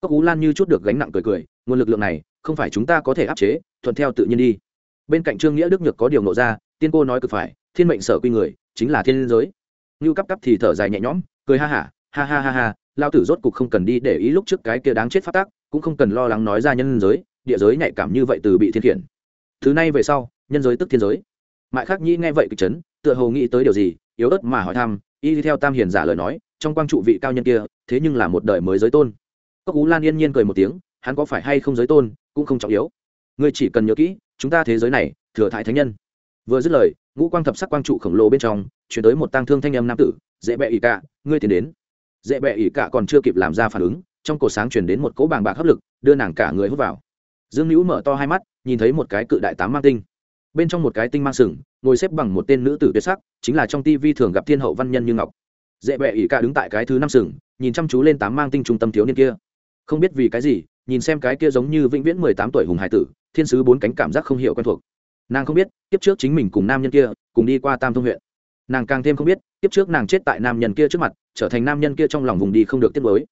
Cốc ú lan như chút được gánh nặng cười cười, nguồn lực lượng này, không phải chúng ta có thể áp chế, thuận theo tự nhiên đi. Bên cạnh trương nghĩa đức nhược có điều nộ ra, tiên cô nói cực phải, thiên mệnh sở quy người chính là thiên giới. Như cắp cắp thì thở dài nhẹ nhõm, cười ha hả, ha ha ha ha lao tử rốt cục không cần đi để ý lúc trước cái kia đáng chết phát tác cũng không cần lo lắng nói ra nhân giới, địa giới nhạy cảm như vậy từ bị thiên khiển. Thứ này về sau, nhân giới tức thiên giới. Mại khắc nhi nghe vậy kịch chấn, tựa hồ nghĩ tới điều gì, yếu ớt mà hỏi thăm, y theo tam hiền giả lời nói, trong quang trụ vị cao nhân kia, thế nhưng là một đời mới giới tôn. Cốc cú lan yên nhiên cười một tiếng, hắn có phải hay không giới tôn, cũng không trọng yếu. Ngươi chỉ cần nhớ kỹ, chúng ta thế giới này, thừa thãi thánh nhân. Vừa dứt lời ngũ quang thập sắc quang trụ khổng lồ bên trong, chuyển tới một tăng thương thanh âm nam tử, dễ bẹ ỉ cả, ngươi tiến đến. Dễ bẹ ỉ cả còn chưa kịp làm ra phản ứng, trong cổ sáng chuyển đến một cỗ bàng bạc hấp lực, đưa nàng cả người hút vào. Dương hữu mở to hai mắt, nhìn thấy một cái cự đại tám mang tinh. Bên trong một cái tinh mang sừng, ngồi xếp bằng một tên nữ tử tuyệt sắc, chính là trong tivi thường gặp thiên hậu văn nhân như ngọc. Dễ bẹ ỉ cả đứng tại cái thứ năm sừng, nhìn chăm chú lên tám mang tinh trung tâm thiếu niên kia. Không biết vì cái gì, nhìn xem cái kia giống như vĩnh viễn mười tám tuổi hùng hải tử, thiên sứ bốn cánh cảm giác không hiểu quen thuộc nàng không biết tiếp trước chính mình cùng nam nhân kia, cùng đi qua tam thông huyện. Nàng càng thêm không biết tiếp trước nàng chết tại nam nhân kia trước mặt, trở thành nam nhân kia trong lòng vùng đi không được tiết mới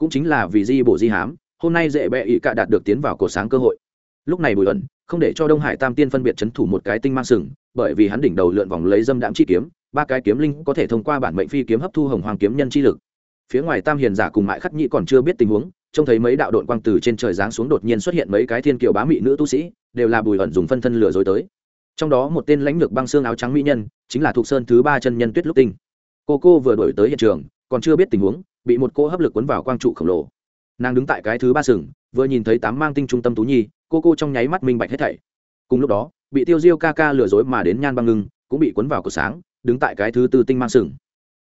cũng chính là vì di bổ di hám, hôm nay dễ bẹ ỵ cạ đạt được tiến vào cổ sáng cơ hội. Lúc này bùi ẩn, không để cho đông hải tam tiên phân biệt c h ấ n thủ một cái tinh mang sừng, bởi vì hắn đỉnh đầu lượn vòng lấy dâm đạm chi kiếm, ba cái kiếm linh có thể thông qua bản mệnh phi kiếm hấp thu hồng hoàng kiếm nhân chi lực. Phía ngoài tam hiền giả cùng mại khắc nhị còn chưa biết tình huống trông thấy mấy đạo đội quang từ trên trời giáng xuống đột nhiên xuất hiện mấy cái thiên kiều bá mị nữ tu sĩ, đều là bùi ẩn dùng phân thân lừa dối tới. Trong đó một tên lãnh lược băng xương áo trắng mỹ nhân, chính là thuộc sơn thứ ba chân nhân tuyết lúc tinh. Cô cô vừa đổi tới hiện trường, còn chưa biết tình huống, bị một cô hấp lực cuốn vào quang trụ khổng lồ. Nàng đứng tại cái thứ ba sừng, vừa nhìn thấy tám mang tinh trung tâm tú nhi, cô cô trong nháy mắt minh bạch hết thảy. Cùng lúc đó, bị tiêu diêu ca ca lừa dối mà đến nhan băng ngưng, cũng bị cuốn vào cổ sáng, đứng tại cái thứ tư tinh mang sừng.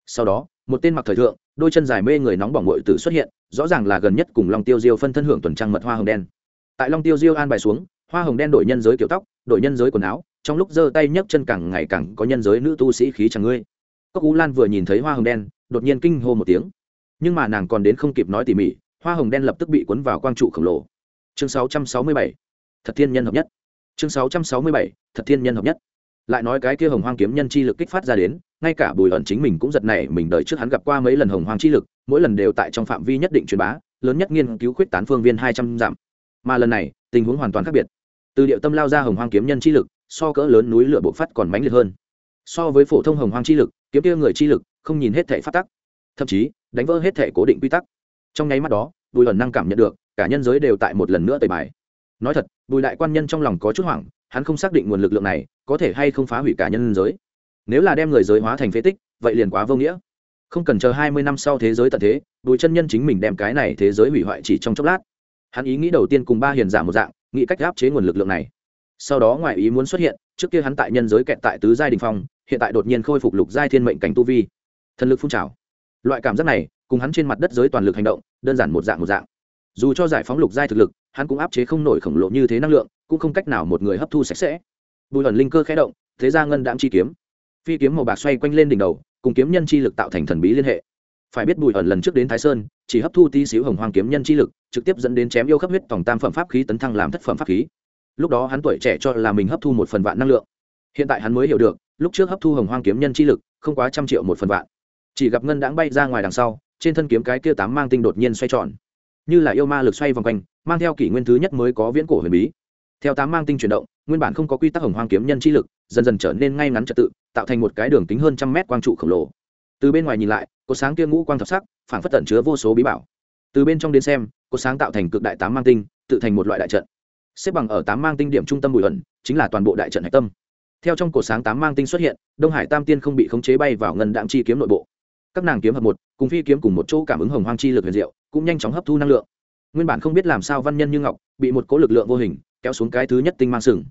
Sau đó, một tên mặc thời thượng, đôi chân dài mê người nóng bỏng ngội tử xuất hiện rõ ràng là gần nhất cùng long tiêu diêu phân thân hưởng tuần trăng mật hoa hồng đen tại long tiêu diêu an bài xuống, hoa hồng đen đổi nhân giới kiểu tóc, đổi nhân giới quần áo, trong lúc giơ tay nhấc chân càng ngày càng có nhân giới nữ tu sĩ khí chẳng ngươi cốc ú lan vừa nhìn thấy hoa hồng đen, đột nhiên kinh hô một tiếng nhưng mà nàng còn đến không kịp nói tỉ mỉ, hoa hồng đen lập tức bị cuốn vào quang trụ khổng lồ chương 667. thật thiên nhân hợp nhất chương 667. thật thiên nhân hợp nhất lại nói cái kia hồng hoang kiếm nhân chi lực kích phát ra đến ngay cả bùi ẩn chính mình cũng giật này mình đợi trước hắn gặp qua mấy lần hồng hoang chi lực, mỗi lần đều tại trong phạm vi nhất định truyền bá, lớn nhất nghiên cứu khuyết tán phương viên hai trăm dặm. Mà lần này, tình huống hoàn toàn khác biệt. Từ điệu tâm lao ra hồng hoang kiếm nhân chi lực, so cỡ lớn núi lửa bộc phát còn mãnh liệt hơn. So với phổ thông hồng hoang chi lực, kiếm kia người chi lực, không nhìn hết thể phát tắc, thậm chí, đánh vỡ hết thể cố định quy tắc. Trong nháy mắt đó, bùi ẩn năng cảm nhận được, cả nhân giới đều tại một lần nữa tẩy bài. Nói thật, bùi đại quan nhân trong lòng có chút hoảng, hắn không xác định nguồn lực lượng này có thể hay không phá hủy cả nhân giới nếu là đem người giới hóa thành phế tích, vậy liền quá vô nghĩa. Không cần chờ hai mươi năm sau thế giới tận thế bùi chân nhân chính mình đem cái này thế giới hủy hoại chỉ trong chốc lát. Hắn ý nghĩ đầu tiên cùng ba hiền giả một dạng, nghĩ cách áp chế nguồn lực lượng này. Sau đó ngoài ý muốn xuất hiện, trước kia hắn tại nhân giới kẹt tại tứ giai đình phong, hiện tại đột nhiên khôi phục lục giai thiên mệnh cảnh tu vi. Thần lực phun trào. Loại cảm giác này, cùng hắn trên mặt đất giới toàn lực hành động, đơn giản một dạng một dạng. Dù cho giải phóng lục giai thực lực, hắn cũng áp chế không nổi khổng lồ như thế năng lượng, cũng không cách nào một người hấp thu sạch sẽ. Bùi ẩn linh cơ khé động, thế ra ngân đạm chi kiếm phi kiếm màu bạc xoay quanh lên đỉnh đầu, cùng kiếm nhân chi lực tạo thành thần bí liên hệ. Phải biết bùi ẩn lần trước đến thái sơn, chỉ hấp thu tí xíu hồng hoàng kiếm nhân chi lực, trực tiếp dẫn đến chém yêu khắp huyết tổng tam phẩm pháp khí tấn thăng làm thất phẩm pháp khí. Lúc đó hắn tuổi trẻ cho là mình hấp thu một phần vạn năng lượng. Hiện tại hắn mới hiểu được, lúc trước hấp thu hồng hoang kiếm nhân chi lực, không quá trăm triệu một phần vạn. Chỉ gặp ngân đãng bay ra ngoài đằng sau, trên thân kiếm cái kia tám mang tinh đột nhiên xoay tròn. Như là yêu ma lực xoay vòng quanh, mang theo kỷ nguyên thứ nhất mới có viễn cổ huyền bí. Theo tám mang tinh chuyển động nguyên bản không có quy tắc hồng hoang kiếm nhân chi lực, dần dần trở nên ngay ngắn trật tự, tạo thành một cái đường kính hơn trăm mét quang trụ khổng lồ. Từ bên ngoài nhìn lại, có sáng kia ngũ quang thập sắc phảng phất tẩn chứa vô số bí bảo. Từ bên trong đến xem, có sáng tạo thành cực đại tám mang tinh, tự thành một loại đại trận. Xếp bằng ở tám mang tinh điểm trung tâm bùi ẩn, chính là toàn bộ đại trận hạch tâm. Theo trong cổ sáng tám mang tinh xuất hiện, đông hải tam tiên không bị khống chế bay vào ngân đạm chi kiếm nội bộ. Các nàng kiếm hợp một, cùng phi kiếm cùng một chỗ cảm ứng hồng hoang chi lực huyền diệu, cũng nhanh chóng hấp thu năng lượng. Nguyên bản không biết làm sao văn nhân như ngọc, bị một cố lực lượng vô hình, kéo xuống cái thứ nhất tinh mang sừng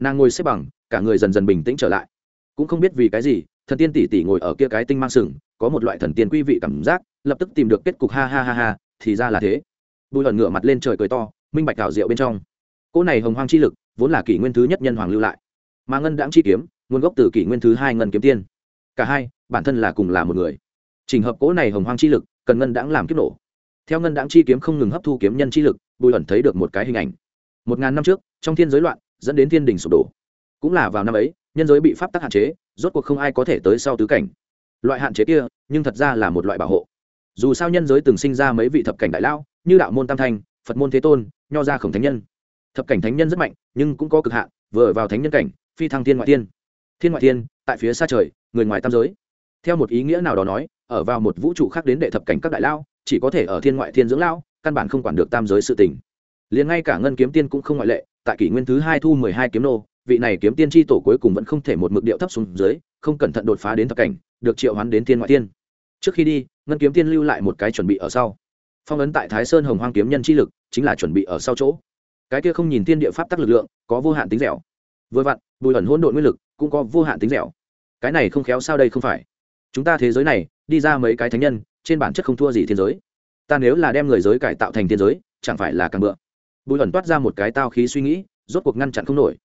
nàng ngồi xếp bằng, cả người dần dần bình tĩnh trở lại. Cũng không biết vì cái gì, thần tiên tỷ tỷ ngồi ở kia cái tinh mang sừng, có một loại thần tiên quý vị cảm giác, lập tức tìm được kết cục, ha ha ha ha, thì ra là thế. Bùi hận ngửa mặt lên trời cười to, minh bạch đảo rượu bên trong. Cỗ này hồng hoang chi lực, vốn là kỷ nguyên thứ nhất nhân hoàng lưu lại. Mà ngân đãng chi kiếm, nguồn gốc từ kỷ nguyên thứ hai ngân kiếm tiên. Cả hai, bản thân là cùng là một người. Trình hợp cỗ này hồng hoang chi lực, cần ngân đãng làm kiếp nổ. Theo ngân đãng chi kiếm không ngừng hấp thu kiếm nhân chi lực, bùi hận thấy được một cái hình ảnh. Một ngàn năm trước, trong thiên giới loạn dẫn đến thiên đình sụp đổ. Cũng là vào năm ấy, nhân giới bị pháp tắc hạn chế, rốt cuộc không ai có thể tới sau tứ cảnh. Loại hạn chế kia, nhưng thật ra là một loại bảo hộ. Dù sao nhân giới từng sinh ra mấy vị thập cảnh đại lao như đạo môn tam thanh, phật môn thế tôn, nho gia khổng thánh nhân. Thập cảnh thánh nhân rất mạnh, nhưng cũng có cực hạn, vừa vào thánh nhân cảnh, phi thăng thiên ngoại thiên. Thiên ngoại thiên, tại phía xa trời, người ngoài tam giới. Theo một ý nghĩa nào đó nói, ở vào một vũ trụ khác đến đệ thập cảnh các đại lao chỉ có thể ở thiên ngoại thiên dưỡng lao căn bản không quản được tam giới sự tình. Liền ngay cả ngân kiếm tiên cũng không ngoại lệ tại kỷ nguyên thứ hai thu mười hai kiếm nô, vị này kiếm tiên tri tổ cuối cùng vẫn không thể một mực điệu thấp xuống dưới, không cẩn thận đột phá đến thập cảnh, được triệu hoán đến thiên ngoại tiên. Trước khi đi, ngân kiếm tiên lưu lại một cái chuẩn bị ở sau. Phong ấn tại thái sơn hồng hoang kiếm nhân chi lực, chính là chuẩn bị ở sau chỗ. Cái kia không nhìn thiên địa pháp tắc lực lượng, có vô hạn tính dẻo. Vừa vặn, bùi ẩn hỗn độn nguyên lực cũng có vô hạn tính dẻo. Cái này không khéo sao đây không phải? Chúng ta thế giới này, đi ra mấy cái thánh nhân, trên bản chất không thua gì thiên giới. Ta nếu là đem người giới cải tạo thành thiên giới, chẳng phải là càng bựa? Bùi ẩn toát ra một cái tao khí suy nghĩ, rốt cuộc ngăn chặn không nổi.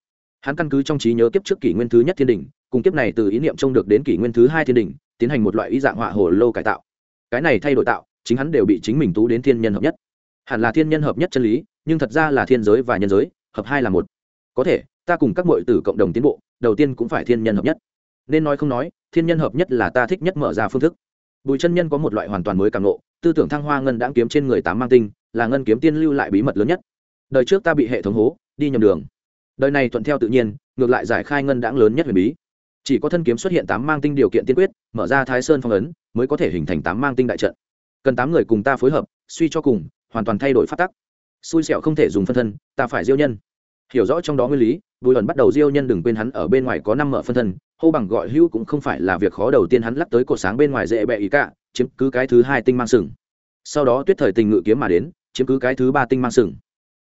Hắn căn cứ trong trí nhớ kiếp trước kỷ nguyên thứ nhất thiên đình, cùng kiếp này từ ý niệm trông được đến kỷ nguyên thứ hai thiên đình, tiến hành một loại ý dạng họa hồ lô cải tạo. Cái này thay đổi tạo, chính hắn đều bị chính mình tú đến thiên nhân hợp nhất. Hẳn là thiên nhân hợp nhất chân lý, nhưng thật ra là thiên giới và nhân giới, hợp hai là một. Có thể, ta cùng các mọi tử cộng đồng tiến bộ, đầu tiên cũng phải thiên nhân hợp nhất. Nên nói không nói, thiên nhân hợp nhất là ta thích nhất mở ra phương thức. Bùi chân nhân có một loại hoàn toàn mới càng lộ tư tưởng thăng hoa ngân đãng kiếm trên người tám mang tinh, là ngân kiếm tiên lưu lại bí mật lớn nhất đời trước ta bị hệ thống hố, đi nhầm đường. Đời này thuận theo tự nhiên, ngược lại giải khai ngân đáng lớn nhất huyền bí. Chỉ có thân kiếm xuất hiện tám mang tinh điều kiện tiên quyết, mở ra thái sơn phong ấn, mới có thể hình thành tám mang tinh đại trận. Cần tám người cùng ta phối hợp, suy cho cùng, hoàn toàn thay đổi phát tắc. Xui xẻo không thể dùng phân thân, ta phải diêu nhân. Hiểu rõ trong đó nguyên lý, bùi ẩn bắt đầu diêu nhân đừng quên hắn ở bên ngoài có năm mở phân thân, hô bằng gọi hữu cũng không phải là việc khó đầu tiên hắn lắc tới cột sáng bên ngoài dễ bẹ ý cả, chiếm cứ cái thứ hai tinh mang sừng. Sau đó tuyết thời tình ngự kiếm mà đến, chiếm cứ cái thứ ba tinh mang sừng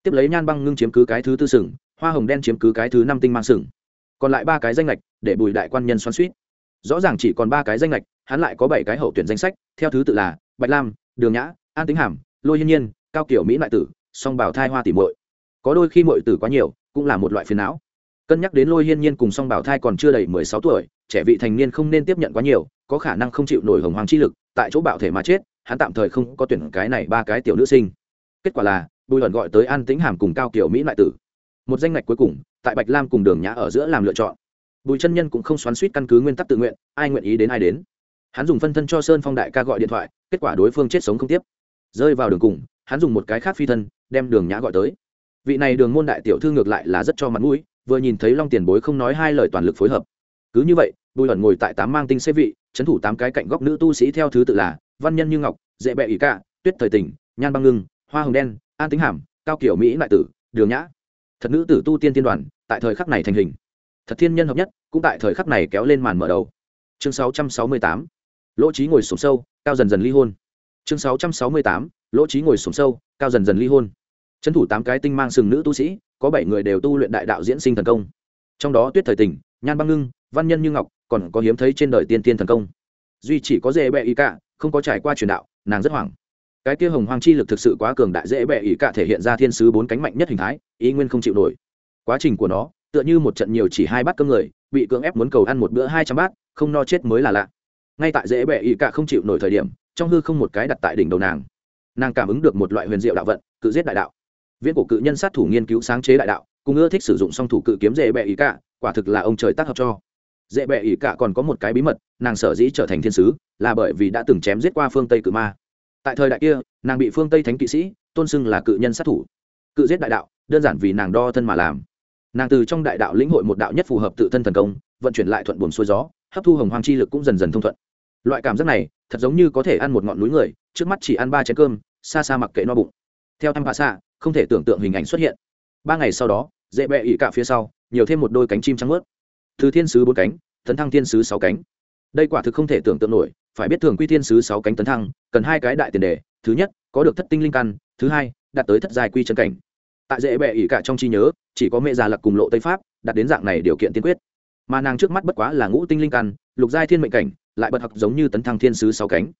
tiếp lấy nhan băng ngưng chiếm cứ cái thứ tư sừng, hoa hồng đen chiếm cứ cái thứ năm tinh mang sừng. Còn lại ba cái danh lệch để bùi đại quan nhân xoắn suýt rõ ràng chỉ còn ba cái danh lệch hắn lại có bảy cái hậu tuyển danh sách, theo thứ tự là bạch lam, đường nhã, an tính hàm, lôi hiên nhiên, cao kiểu mỹ lại tử, song bảo thai hoa tỉ muội. Có đôi khi muội tử quá nhiều, cũng là một loại phiền não. Cân nhắc đến lôi hiên nhiên cùng song bảo thai còn chưa đầy mười sáu tuổi, trẻ vị thành niên không nên tiếp nhận quá nhiều, có khả năng không chịu nổi hồng hoàng chi lực, tại chỗ bạo thể mà chết, hắn tạm thời không có tuyển cái này ba cái tiểu nữ sinh. Kết quả là bùi Hận gọi tới an Tĩnh hàm cùng cao kiểu mỹ lại tử. Một danh ngạch cuối cùng tại bạch lam cùng đường nhã ở giữa làm lựa chọn. Bùi chân nhân cũng không xoắn suýt căn cứ nguyên tắc tự nguyện ai nguyện ý đến ai đến. Hắn dùng phân thân cho sơn phong đại ca gọi điện thoại kết quả đối phương chết sống không tiếp. Rơi vào đường cùng hắn dùng một cái khác phi thân đem đường nhã gọi tới. Vị này đường môn đại tiểu thư ngược lại là rất cho mặt mũi vừa nhìn thấy long tiền bối không nói hai lời toàn lực phối hợp. Cứ như vậy bùi ẩn ngồi tại tám mang tinh xế vị trấn thủ tám cái cạnh góc nữ tu sĩ theo thứ tự là văn nhân như ngọc dễ bẹ ỷ cạ, tuyết thời tình nhan băng ngưng hoa hồng đen an tính hàm, cao kiểu mỹ lại tử, đường nhã. Thật nữ tử tu tiên tiên đoàn, tại thời khắc này thành hình. Thật thiên nhân hợp nhất, cũng tại thời khắc này kéo lên màn mở đầu. Chương 668. lỗ trí ngồi sổm sâu, cao dần dần ly hôn. Chương 668. lỗ trí ngồi sổm sâu, cao dần dần ly hôn. Trấn thủ tám cái tinh mang sừng nữ tu sĩ, có bảy người đều tu luyện đại đạo diễn sinh thần công. Trong đó tuyết thời tình, nhan băng ngưng, văn nhân như ngọc, còn có hiếm thấy trên đời tiên tiên thần công. Duy chỉ có dễ bẹ Y cả không có trải qua truyền đạo, nàng rất hoảng cái kia hồng hoang chi lực thực sự quá cường đại dễ bẹ ý cả thể hiện ra thiên sứ bốn cánh mạnh nhất hình thái, ý nguyên không chịu nổi. Quá trình của nó, tựa như một trận nhiều chỉ hai bát cơm người, bị cưỡng ép muốn cầu ăn một bữa hai trăm bát, không no chết mới là lạ. Ngay tại dễ bẹ ý cả không chịu nổi thời điểm, trong hư không một cái đặt tại đỉnh đầu nàng. Nàng cảm ứng được một loại huyền diệu đạo vận, cự giết đại đạo. Viễn cổ cự nhân sát thủ nghiên cứu sáng chế đại đạo, cùng ưa thích sử dụng song thủ cự kiếm dễ bẹ ý cả, quả thực là ông trời tác hợp cho. Dễ bẹ ý cả còn có một cái bí mật, nàng sở dĩ trở thành thiên sứ, là bởi vì đã từng chém giết qua phương tây cự ma tại thời đại kia, nàng bị phương tây thánh kỵ sĩ, tôn xưng là cự nhân sát thủ. Cự giết đại đạo, đơn giản vì nàng đo thân mà làm. Nàng từ trong đại đạo lĩnh hội một đạo nhất phù hợp tự thân thần công, vận chuyển lại thuận buồn xuôi gió, hấp thu hồng hoang chi lực cũng dần dần thông thuận. Loại cảm giác này, thật giống như có thể ăn một ngọn núi người, trước mắt chỉ ăn ba chén cơm, xa xa mặc kệ no bụng. Theo thăm bà xạ, không thể tưởng tượng hình ảnh xuất hiện. Ba ngày sau đó, dễ bẹ ỉ cả phía sau, nhiều thêm một đôi cánh chim trắng ướt từ thiên sứ bốn cánh, tấn thăng thiên sứ sáu cánh. Đây quả thực không thể tưởng tượng nổi phải biết thường quy thiên sứ sáu cánh tấn thăng, cần hai cái đại tiền đề, thứ nhất, có được thất tinh linh căn, thứ hai, đạt tới thất giai quy chân cảnh. Tại dễ bệ ỉ cả trong trí nhớ, chỉ có mẹ già lặc cùng lộ tây pháp, đạt đến dạng này điều kiện tiên quyết. Mà nàng trước mắt bất quá là ngũ tinh linh căn, lục giai thiên mệnh cảnh, lại bật học giống như tấn thăng thiên sứ sáu cánh.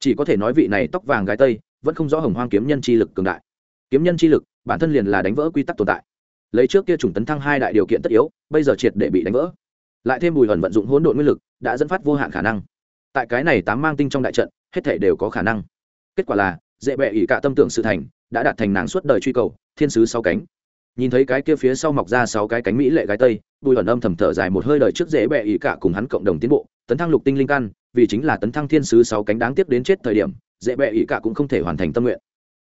Chỉ có thể nói vị này tóc vàng gái tây, vẫn không rõ hồng hoang kiếm nhân chi lực cường đại. Kiếm nhân chi lực, bản thân liền là đánh vỡ quy tắc tồn tại. Lấy trước kia chủng tấn thăng hai đại điều kiện tất yếu, bây giờ triệt để bị đánh vỡ. Lại thêm bùi hẩn vận dụng hỗn độn nguyên lực, đã dẫn phát vô hạn khả năng tại cái này tám mang tinh trong đại trận, hết thể đều có khả năng. Kết quả là, dễ bẹ ỉ cả tâm tưởng sự thành, đã đạt thành nàng suốt đời truy cầu, thiên sứ sáu cánh. Nhìn thấy cái kia phía sau mọc ra sáu cái cánh mỹ lệ gái tây, bùi ẩn âm thầm thở dài một hơi đời trước dễ bẹ ỉ cả cùng hắn cộng đồng tiến bộ, tấn thăng lục tinh linh căn, vì chính là tấn thăng thiên sứ sáu cánh đáng tiếc đến chết thời điểm, dễ bẹ ỉ cả cũng không thể hoàn thành tâm nguyện.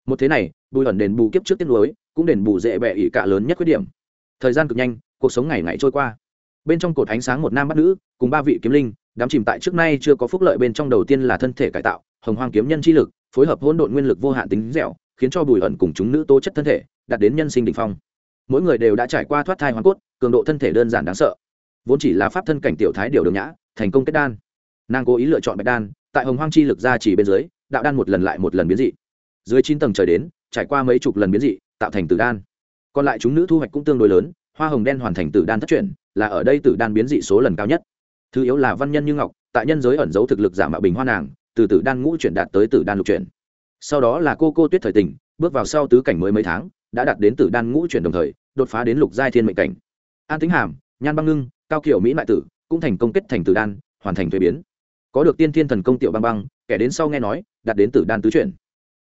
Một thế này, bùi ẩn đền bù kiếp trước tiết lối cũng đền bù dễ bẹ ỉ cả lớn nhất khuyết điểm. Thời gian cực nhanh, cuộc sống ngày ngày trôi qua. Bên trong cột ánh sáng một nam bắt nữ, cùng ba vị kiếm linh đám chìm tại trước nay chưa có phúc lợi bên trong đầu tiên là thân thể cải tạo, hồng hoang kiếm nhân chi lực, phối hợp hỗn độn nguyên lực vô hạn tính dẻo, khiến cho bùi ẩn cùng chúng nữ tố chất thân thể, đạt đến nhân sinh đ ỉ n h phong. Mỗi người đều đã trải qua thoát thai hoàn cốt, cường độ thân thể đơn giản đáng sợ. Vốn chỉ là pháp thân cảnh tiểu thái điều đường nhã, thành công kết đan. Nàng cố ý lựa chọn bạch đan, tại hồng hoang chi lực ra chỉ bên dưới, đạo đan một lần lại một lần biến dị. Dưới chín tầng trời đến, trải qua mấy chục lần biến dị, tạo thành tử đan. Còn lại chúng nữ thu hoạch cũng tương đối lớn, hoa hồng đen hoàn thành tử đan thất truyền, là ở đây tử đan biến dị số lần cao nhất thứ yếu là văn nhân như ngọc, tại nhân giới ẩn giấu thực lực giả mạo bình hoa nàng, từ tử đan ngũ chuyển đạt tới tử đan lục chuyển. Sau đó là cô cô tuyết thời tình, bước vào sau tứ cảnh mới mấy tháng, đã đạt đến tử đan ngũ chuyển đồng thời, đột phá đến lục giai thiên mệnh cảnh. An tính hàm, nhan băng ngưng, cao kiểu mỹ mại tử, cũng thành công kết thành tử đan, hoàn thành thuế biến. Có được tiên thiên thần công tiểu băng băng, kẻ đến sau nghe nói, đạt đến tử đan tứ chuyển.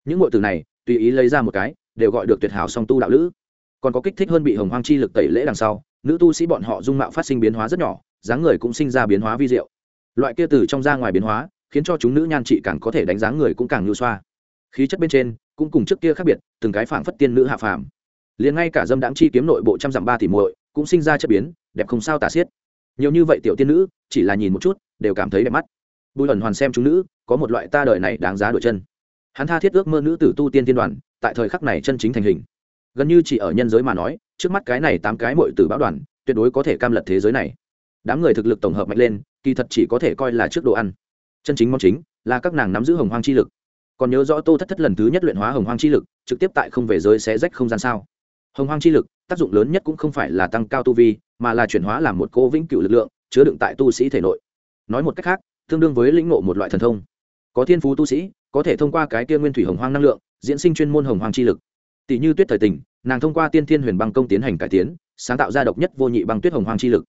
Những ngội từ này, tùy ý lấy ra một cái, đều gọi được tuyệt hảo song tu đạo lữ. Còn có kích thích hơn bị hồng hoang chi lực tẩy lễ đằng sau, nữ tu sĩ bọn họ dung mạo phát sinh biến hóa rất nhỏ dáng người cũng sinh ra biến hóa vi diệu. Loại kia từ trong ra ngoài biến hóa, khiến cho chúng nữ nhan trị càng có thể đánh giá người cũng càng nhu xoa. Khí chất bên trên, cũng cùng trước kia khác biệt, từng cái phảng phất tiên nữ hạ phàm. Liền ngay cả dâm đãng chi kiếm nội bộ trăm dặm ba tỷ muội, cũng sinh ra chất biến, đẹp không sao tả xiết. Nhiều như vậy tiểu tiên nữ, chỉ là nhìn một chút, đều cảm thấy đẹp mắt. Bùi ẩn hoàn xem chúng nữ, có một loại ta đời này đáng giá đổi chân. Hắn tha thiết ước mơ nữ tử tu tiên tiên đoàn, tại thời khắc này chân chính thành hình. Gần như chỉ ở nhân giới mà nói, trước mắt cái này tám cái mội tử báo đoàn, tuyệt đối có thể cam lật thế giới này đám người thực lực tổng hợp mạnh lên, kỳ thật chỉ có thể coi là trước đồ ăn. Chân chính mong chính là các nàng nắm giữ hồng hoang chi lực. Còn nhớ rõ tô thất thất lần thứ nhất luyện hóa hồng hoang chi lực, trực tiếp tại không về giới sẽ rách không gian sao? Hồng hoang chi lực, tác dụng lớn nhất cũng không phải là tăng cao tu vi, mà là chuyển hóa làm một cô vĩnh cửu lực lượng, chứa đựng tại tu sĩ thể nội. Nói một cách khác, tương đương với lĩnh ngộ một loại thần thông. Có thiên phú tu sĩ, có thể thông qua cái kia nguyên thủy hồng hoang năng lượng, diễn sinh chuyên môn hồng hoang chi lực. Tỷ như tuyết thời tình, nàng thông qua tiên thiên huyền băng công tiến hành cải tiến, sáng tạo ra độc nhất vô nhị băng tuyết hồng hoang chi lực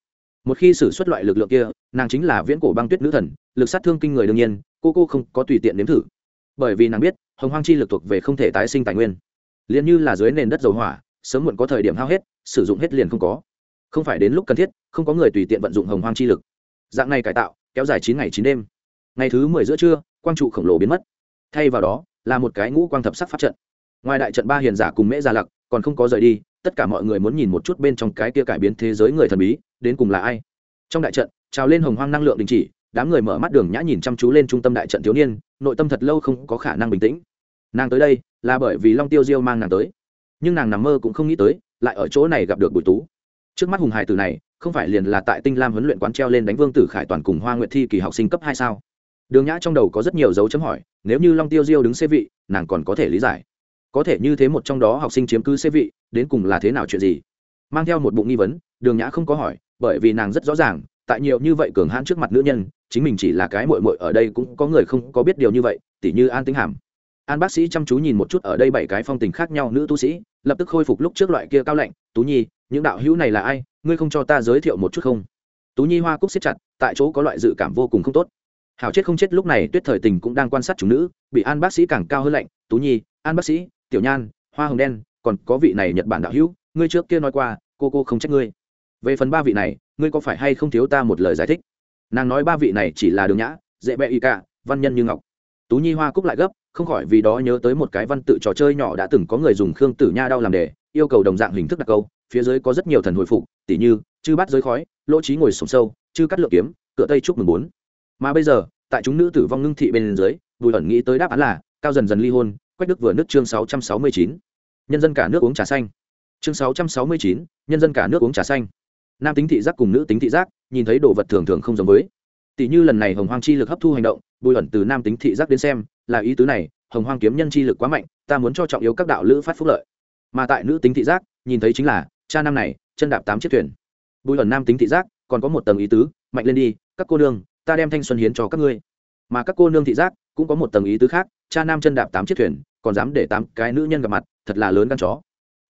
một khi xử xuất loại lực lượng kia, nàng chính là viễn cổ băng tuyết nữ thần, lực sát thương kinh người đương nhiên, cô cô không có tùy tiện nếm thử. Bởi vì nàng biết, hồng hoang chi lực thuộc về không thể tái sinh tài nguyên. Liền như là dưới nền đất dầu hỏa, sớm muộn có thời điểm hao hết, sử dụng hết liền không có. Không phải đến lúc cần thiết, không có người tùy tiện vận dụng hồng hoang chi lực. Dạng này cải tạo, kéo dài chín ngày chín đêm. Ngày thứ mười giữa trưa, quang trụ khổng lồ biến mất. Thay vào đó, là một cái ngũ quang thập sắc pháp trận. Ngoài đại trận ba hiền giả cùng mễ gia lặc, còn không có rời đi, tất cả mọi người muốn nhìn một chút bên trong cái kia cải biến thế giới người thần bí đến cùng là ai? Trong đại trận, trào lên hồng hoang năng lượng đình chỉ, đám người mở mắt đường nhã nhìn chăm chú lên trung tâm đại trận thiếu niên, nội tâm thật lâu không có khả năng bình tĩnh. Nàng tới đây là bởi vì long tiêu diêu mang nàng tới. Nhưng nàng nằm mơ cũng không nghĩ tới, lại ở chỗ này gặp được bùi tú. Trước mắt hùng hải tử này, không phải liền là tại tinh lam huấn luyện quán treo lên đánh vương tử khải toàn cùng hoa nguyệt thi kỳ học sinh cấp hai sao? Đường nhã trong đầu có rất nhiều dấu chấm hỏi, nếu như long tiêu diêu đứng xê vị, nàng còn có thể lý giải. Có thể như thế một trong đó học sinh chiếm cứ xê vị, đến cùng là thế nào chuyện gì? Mang theo một bụng nghi vấn, đường nhã không có hỏi bởi vì nàng rất rõ ràng, tại nhiều như vậy cường hãn trước mặt nữ nhân, chính mình chỉ là cái mội mội ở đây cũng có người không có biết điều như vậy, tỉ như an tính hàm. An bác sĩ chăm chú nhìn một chút ở đây bảy cái phong tình khác nhau nữ tu sĩ, lập tức khôi phục lúc trước loại kia cao lạnh, tú nhi, những đạo hữu này là ai? Ngươi không cho ta giới thiệu một chút không? Tú nhi hoa cúc xếp chặt, tại chỗ có loại dự cảm vô cùng không tốt. Hảo chết không chết lúc này tuyết thời tình cũng đang quan sát chúng nữ, bị an bác sĩ càng cao hơn lạnh, tú nhi, an bác sĩ, tiểu nhan, hoa hồng đen, còn có vị này nhật bản đạo hữu, ngươi trước kia nói qua, cô cô không trách ngươi về phần ba vị này, ngươi có phải hay không thiếu ta một lời giải thích? Nàng nói ba vị này chỉ là đường nhã dễ bẹ y cả văn nhân như ngọc. Tú nhi hoa cúc lại gấp, không khỏi vì đó nhớ tới một cái văn tự trò chơi nhỏ đã từng có người dùng khương tử nha đau làm đề, yêu cầu đồng dạng hình thức đặc câu, phía dưới có rất nhiều thần hồi phục, tỉ như, chư bắt giới khói, lỗ trí ngồi sổng sâu, chư cắt lượng kiếm, cửa tây chúc mừng bốn. Mà bây giờ, tại chúng nữ tử vong ngưng thị bên dưới, bùi ẩn nghĩ tới đáp án là, cao dần dần ly hôn, quách đức vừa nước chương sáu trăm sáu mươi chín. Nhân dân cả nước uống trà xanh. Chương sáu trăm sáu mươi chín, nhân dân cả nước uống trà xanh nam tính thị giác cùng nữ tính thị giác, nhìn thấy đồ vật thường thường không giống với. Tỷ như lần này hồng hoang chi lực hấp thu hành động, bùi ẩn từ nam tính thị giác đến xem, là ý tứ này, hồng hoang kiếm nhân chi lực quá mạnh, ta muốn cho trọng yếu các đạo lữ phát phúc lợi. Mà tại nữ tính thị giác, nhìn thấy chính là, cha Nam này, chân đạp tám chiếc thuyền. Bùi ẩn nam tính thị giác, còn có một tầng ý tứ, mạnh lên đi, các cô nương, ta đem thanh xuân hiến cho các ngươi. Mà các cô nương thị giác, cũng có một tầng ý tứ khác, cha nam chân đạp tám chiếc thuyền, còn dám để tám cái nữ nhân gặp mặt, thật là lớn căn chó.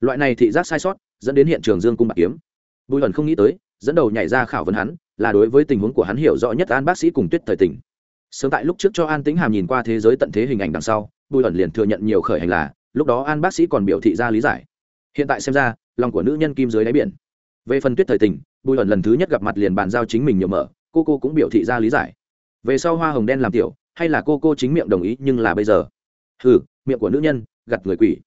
Loại này thị giác sai sót, dẫn đến hiện trường dương cung bạc kiếm bùi ẩn không nghĩ tới, dẫn đầu nhảy ra khảo vấn hắn, là đối với tình huống của hắn hiểu rõ nhất an bác sĩ cùng tuyết thời tình. Sớm tại lúc trước cho an tĩnh hàm nhìn qua thế giới tận thế hình ảnh đằng sau, bùi ẩn liền thừa nhận nhiều khởi hành là, lúc đó an bác sĩ còn biểu thị ra lý giải. Hiện tại xem ra, lòng của nữ nhân kim dưới đáy biển. Về phần tuyết thời tình, bùi ẩn lần thứ nhất gặp mặt liền bàn giao chính mình nhiều mở, cô cô cũng biểu thị ra lý giải. Về sau hoa hồng đen làm tiểu, hay là cô cô chính miệng đồng ý nhưng là bây giờ? Hừ, miệng của nữ nhân gặt người quỷ.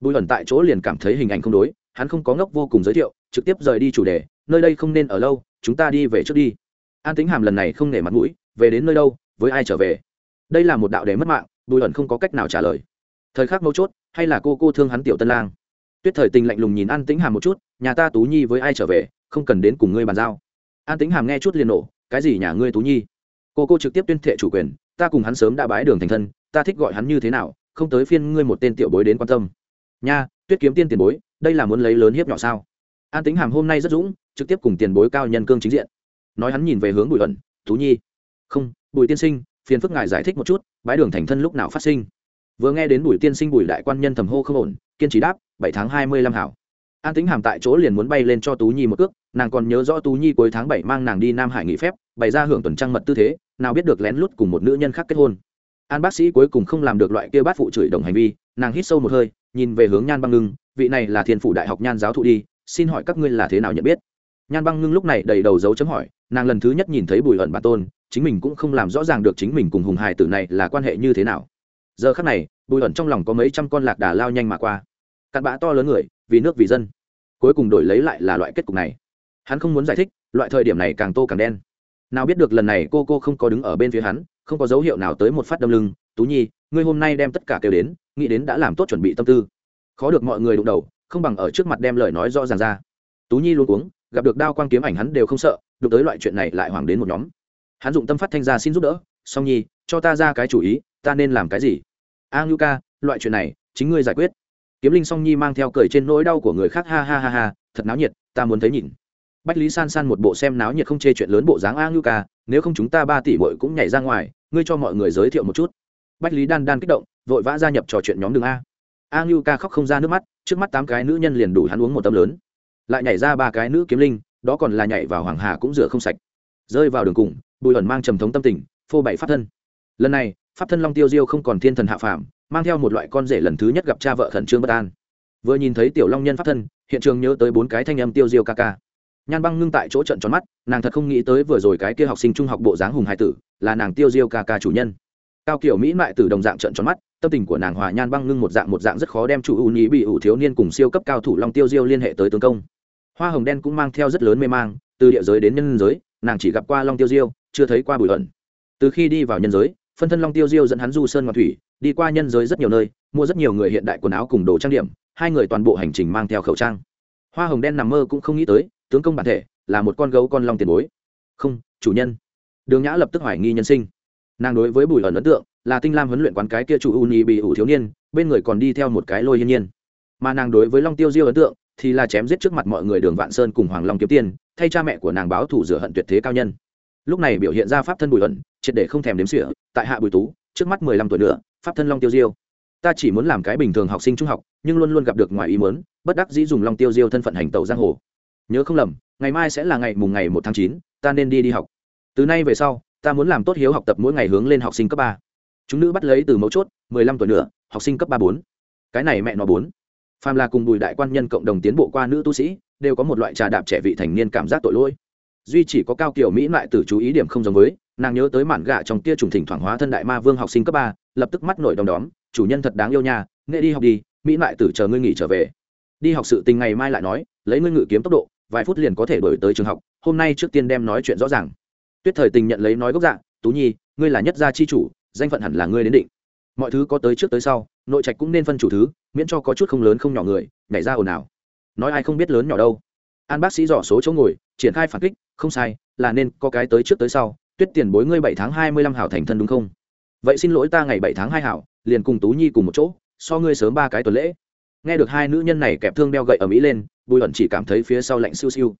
Bùi ẩn tại chỗ liền cảm thấy hình ảnh không đối, hắn không có ngốc vô cùng giới thiệu trực tiếp rời đi chủ đề, nơi đây không nên ở lâu, chúng ta đi về trước đi. An tính hàm lần này không nể mặt mũi, về đến nơi đâu, với ai trở về? Đây là một đạo đề mất mạng, bùi ẩn không có cách nào trả lời. Thời khắc mấu chốt, hay là cô cô thương hắn tiểu tân lang? Tuyết thời tình lạnh lùng nhìn an tính hàm một chút, nhà ta tú nhi với ai trở về, không cần đến cùng ngươi bàn giao. An tính hàm nghe chút liền nổ, cái gì nhà ngươi tú nhi? Cô cô trực tiếp tuyên thệ chủ quyền, ta cùng hắn sớm đã bái đường thành thân, ta thích gọi hắn như thế nào, không tới phiên ngươi một tên tiểu bối đến quan tâm. Nha, tuyết kiếm tiên tiền bối, đây là muốn lấy lớn hiếp nhỏ sao? An tính hàm hôm nay rất dũng, trực tiếp cùng tiền bối cao nhân cương chính diện. Nói hắn nhìn về hướng bùi ẩn tú nhi. Không, bùi tiên sinh, phiền phức ngài giải thích một chút bái đường thành thân lúc nào phát sinh? Vừa nghe đến bùi tiên sinh bùi đại quan nhân thầm hô không ổn, kiên trì đáp, bảy tháng hai mươi lăm hảo. An tính hàm tại chỗ liền muốn bay lên cho tú nhi một cước, nàng còn nhớ rõ tú nhi cuối tháng bảy mang nàng đi nam hải nghỉ phép, bày ra hưởng tuần trăng mật tư thế, nào biết được lén lút cùng một nữ nhân khác kết hôn. An bác sĩ cuối cùng không làm được loại kia bát phụ chửi đồng hành vi, nàng hít sâu một hơi, nhìn về hướng nhan băng ngưng, vị này là thiên phủ đại học nhan giáo thụ đi xin hỏi các ngươi là thế nào nhận biết? Nhan băng ngưng lúc này đầy đầu dấu chấm hỏi, nàng lần thứ nhất nhìn thấy bùi ẩn bản tôn, chính mình cũng không làm rõ ràng được chính mình cùng hùng hài tử này là quan hệ như thế nào. Giờ khắc này, bùi ẩn trong lòng có mấy trăm con lạc đà lao nhanh mà qua. Cặn bã to lớn người, vì nước vì dân. Cuối cùng đổi lấy lại là loại kết cục này. Hắn không muốn giải thích, loại thời điểm này càng tô càng đen. Nào biết được lần này cô cô không có đứng ở bên phía hắn, không có dấu hiệu nào tới một phát đâm lưng. Tú nhi, ngươi hôm nay đem tất cả kêu đến, nghĩ đến đã làm tốt chuẩn bị tâm tư. Khó được mọi người đụng đầu không bằng ở trước mặt đem lời nói rõ ràng ra. Tú nhi luôn uống gặp được đao quang kiếm ảnh hắn đều không sợ, đụng tới loại chuyện này lại hoàng đến một nhóm. Hắn dụng tâm phát thanh ra xin giúp đỡ, song nhi, cho ta ra cái chủ ý, ta nên làm cái gì? A ngưu ca, loại chuyện này, chính ngươi giải quyết. Kiếm linh song nhi mang theo cười trên nỗi đau của người khác, ha ha ha ha, thật náo nhiệt, ta muốn thấy nhìn. Bách lý san san một bộ xem náo nhiệt không chê chuyện lớn bộ dáng a ngưu ca, nếu không chúng ta ba tỷ bội cũng nhảy ra ngoài, ngươi cho mọi người giới thiệu một chút. Bách lý đan đan kích động, vội vã gia nhập trò chuyện nhóm đường a. A ngưu ca khóc không ra nước mắt trước mắt tám cái nữ nhân liền đủ hắn uống một tấm lớn. Lại nhảy ra ba cái nữ kiếm linh, đó còn là nhảy vào hoàng hà cũng rửa không sạch. Rơi vào đường cùng, bùi ẩn mang trầm thống tâm tình, phô bày pháp thân. Lần này, pháp thân long tiêu diêu không còn thiên thần hạ phàm, mang theo một loại con rể lần thứ nhất gặp cha vợ khẩn trương bất an. Vừa nhìn thấy tiểu long nhân pháp thân, hiện trường nhớ tới bốn cái thanh âm tiêu diêu ca ca. Nhan băng ngưng tại chỗ trận tròn mắt, nàng thật không nghĩ tới vừa rồi cái kia học sinh trung học bộ dáng hùng hải tử, là nàng tiêu diêu ca ca chủ nhân. Cao kiểu mỹ mại tử đồng dạng trận tròn mắt tâm tình của nàng hòa nhan băng ngưng một dạng một dạng rất khó đem chủ ưu nhĩ bị ủ thiếu niên cùng siêu cấp cao thủ long tiêu diêu liên hệ tới tướng công hoa hồng đen cũng mang theo rất lớn mê mang từ địa giới đến nhân giới nàng chỉ gặp qua long tiêu diêu chưa thấy qua bùi ẩn từ khi đi vào nhân giới phân thân long tiêu diêu dẫn hắn du sơn ngọc thủy đi qua nhân giới rất nhiều nơi mua rất nhiều người hiện đại quần áo cùng đồ trang điểm hai người toàn bộ hành trình mang theo khẩu trang hoa hồng đen nằm mơ cũng không nghĩ tới tướng công bản thể là một con gấu con long tiền bối không chủ nhân đường nhã lập tức hoài nghi nhân sinh nàng đối với bùi ẩn ấn tượng là tinh lam huấn luyện quán cái kia chủ uni bị ủ thiếu niên, bên người còn đi theo một cái lôi hiên nhiên. Mà nàng đối với long tiêu diêu ấn tượng thì là chém giết trước mặt mọi người đường vạn sơn cùng hoàng long kiếm tiên thay cha mẹ của nàng báo thủ rửa hận tuyệt thế cao nhân. Lúc này biểu hiện ra pháp thân bùi ẩn, triệt để không thèm đếm sỉa tại hạ bùi tú, trước mắt mười lăm tuổi nữa, pháp thân long tiêu diêu. Ta chỉ muốn làm cái bình thường học sinh trung học, nhưng luôn luôn gặp được ngoài ý muốn, bất đắc dĩ dùng long tiêu diêu thân phận hành tàu giang hồ. Nhớ không lầm, ngày mai sẽ là ngày mùng ngày một tháng chín, ta nên đi đi học. Từ nay về sau ta muốn làm tốt hiếu học tập mỗi ngày hướng lên học sinh cấp ba. Chúng nữ bắt lấy từ mấu chốt, mười lăm tuổi nữa học sinh cấp ba bốn. Cái này mẹ nó bốn. Phàm là cùng bùi đại quan nhân cộng đồng tiến bộ qua nữ tu sĩ, đều có một loại trà đạp trẻ vị thành niên cảm giác tội lỗi. Duy chỉ có cao kiểu mỹ lại từ chú ý điểm không giống với, nàng nhớ tới mản gạ trong tia trùng thỉnh thoảng hóa thân đại ma vương học sinh cấp ba, lập tức mắt nổi đom đóm, chủ nhân thật đáng yêu nha, nghệ đi học đi, mỹ lại tử chờ ngươi nghỉ trở về. Đi học sự tình ngày mai lại nói, lấy ngươi ngự kiếm tốc độ, vài phút liền có thể đổi tới trường học, hôm nay trước tiên đem nói chuyện rõ ràng tuyết thời tình nhận lấy nói gốc dạng tú nhi, ngươi là nhất gia chi chủ, danh phận hẳn là ngươi đến định. Mọi thứ có tới trước tới sau, nội trạch cũng nên phân chủ thứ, miễn cho có chút không lớn không nhỏ người, nhảy ra ồn ào. Nói ai không biết lớn nhỏ đâu. An bác sĩ dò số chỗ ngồi, triển khai phản kích, không sai, là nên có cái tới trước tới sau, tuyết tiền bối ngươi bảy tháng hai mươi lăm hảo thành thân đúng không? Vậy xin lỗi ta ngày bảy tháng hai hảo, liền cùng tú nhi cùng một chỗ, so ngươi sớm ba cái tuần lễ. Nghe được hai nữ nhân này kẹp thương đeo gậy ở mỹ lên, bùi ẩn chỉ cảm thấy phía sau lạnh siêu siêu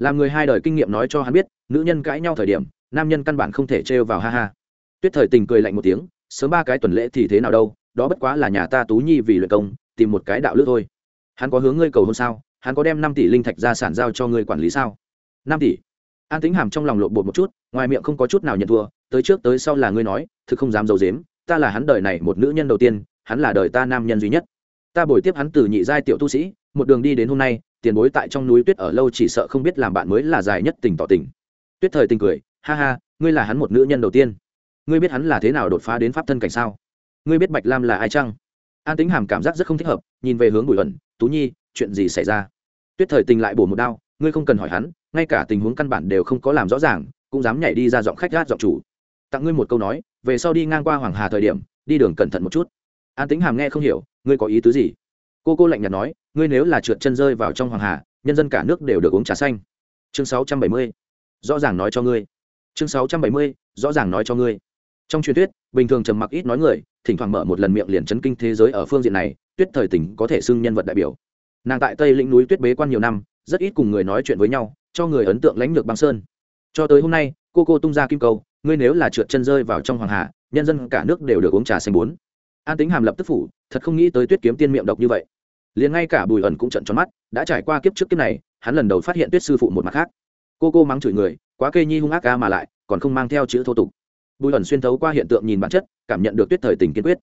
làm người hai đời kinh nghiệm nói cho hắn biết, nữ nhân cãi nhau thời điểm, nam nhân căn bản không thể trêu vào, ha ha. Tuyết thời tình cười lạnh một tiếng, sớm ba cái tuần lễ thì thế nào đâu, đó bất quá là nhà ta tú nhi vì luyện công, tìm một cái đạo lữ thôi. Hắn có hướng ngươi cầu hôn sao? Hắn có đem năm tỷ linh thạch ra sản giao cho ngươi quản lý sao? Năm tỷ? An tính hàm trong lòng lộn bột một chút, ngoài miệng không có chút nào nhận thua, tới trước tới sau là ngươi nói, thực không dám d i ấ u dếm ta là hắn đời này một nữ nhân đầu tiên, hắn là đời ta nam nhân duy nhất. Ta bồi tiếp hắn từ nhị giai tiểu tu sĩ một đường đi đến hôm nay, tiền bối tại trong núi tuyết ở lâu chỉ sợ không biết làm bạn mới là dài nhất tình tỏ tình. Tuyết thời tình cười, ha ha, ngươi là hắn một nữ nhân đầu tiên. Ngươi biết hắn là thế nào đột phá đến pháp thân cảnh sao? Ngươi biết bạch lam là ai chăng? An tính hàm cảm giác rất không thích hợp, nhìn về hướng bùi ẩn, tú nhi, chuyện gì xảy ra? Tuyết thời tình lại bổ một đao, ngươi không cần hỏi hắn, ngay cả tình huống căn bản đều không có làm rõ ràng, cũng dám nhảy đi ra giọng khách gác giọng chủ. Tặng ngươi một câu nói, về sau đi ngang qua hoàng hà thời điểm, đi đường cẩn thận một chút. An tính hàm nghe không hiểu, ngươi có ý tứ gì? Cô cô lạnh nhạt nói ngươi nếu là trượt chân rơi vào trong hoàng hà, nhân dân cả nước đều được uống trà xanh. Chương sáu trăm bảy mươi, rõ ràng nói cho ngươi. Chương sáu trăm bảy mươi, rõ ràng nói cho ngươi. Trong truyền thuyết, bình thường trầm mặc ít nói người, thỉnh thoảng mở một lần miệng liền chấn kinh thế giới ở phương diện này, tuyết thời tỉnh có thể xưng nhân vật đại biểu. Nàng tại tây lĩnh núi tuyết bế quan nhiều năm, rất ít cùng người nói chuyện với nhau, cho người ấn tượng lãnh lược băng sơn. Cho tới hôm nay, cô cô tung ra kim câu, ngươi nếu là trượt chân rơi vào trong hoàng hà, nhân dân cả nước đều được uống trà xanh bốn. An tính hàm lập tức phủ, thật không nghĩ tới tuyết kiếm tiên miệng độc như vậy liền ngay cả bùi ẩn cũng trận tròn mắt, đã trải qua kiếp trước kiếp này, hắn lần đầu phát hiện tuyết sư phụ một mặt khác. Cô cô mắng chửi người, quá kê nhi hung ác ca mà lại, còn không mang theo chữ thô tục. Bùi ẩn xuyên thấu qua hiện tượng nhìn bản chất, cảm nhận được tuyết thời tình kiên quyết.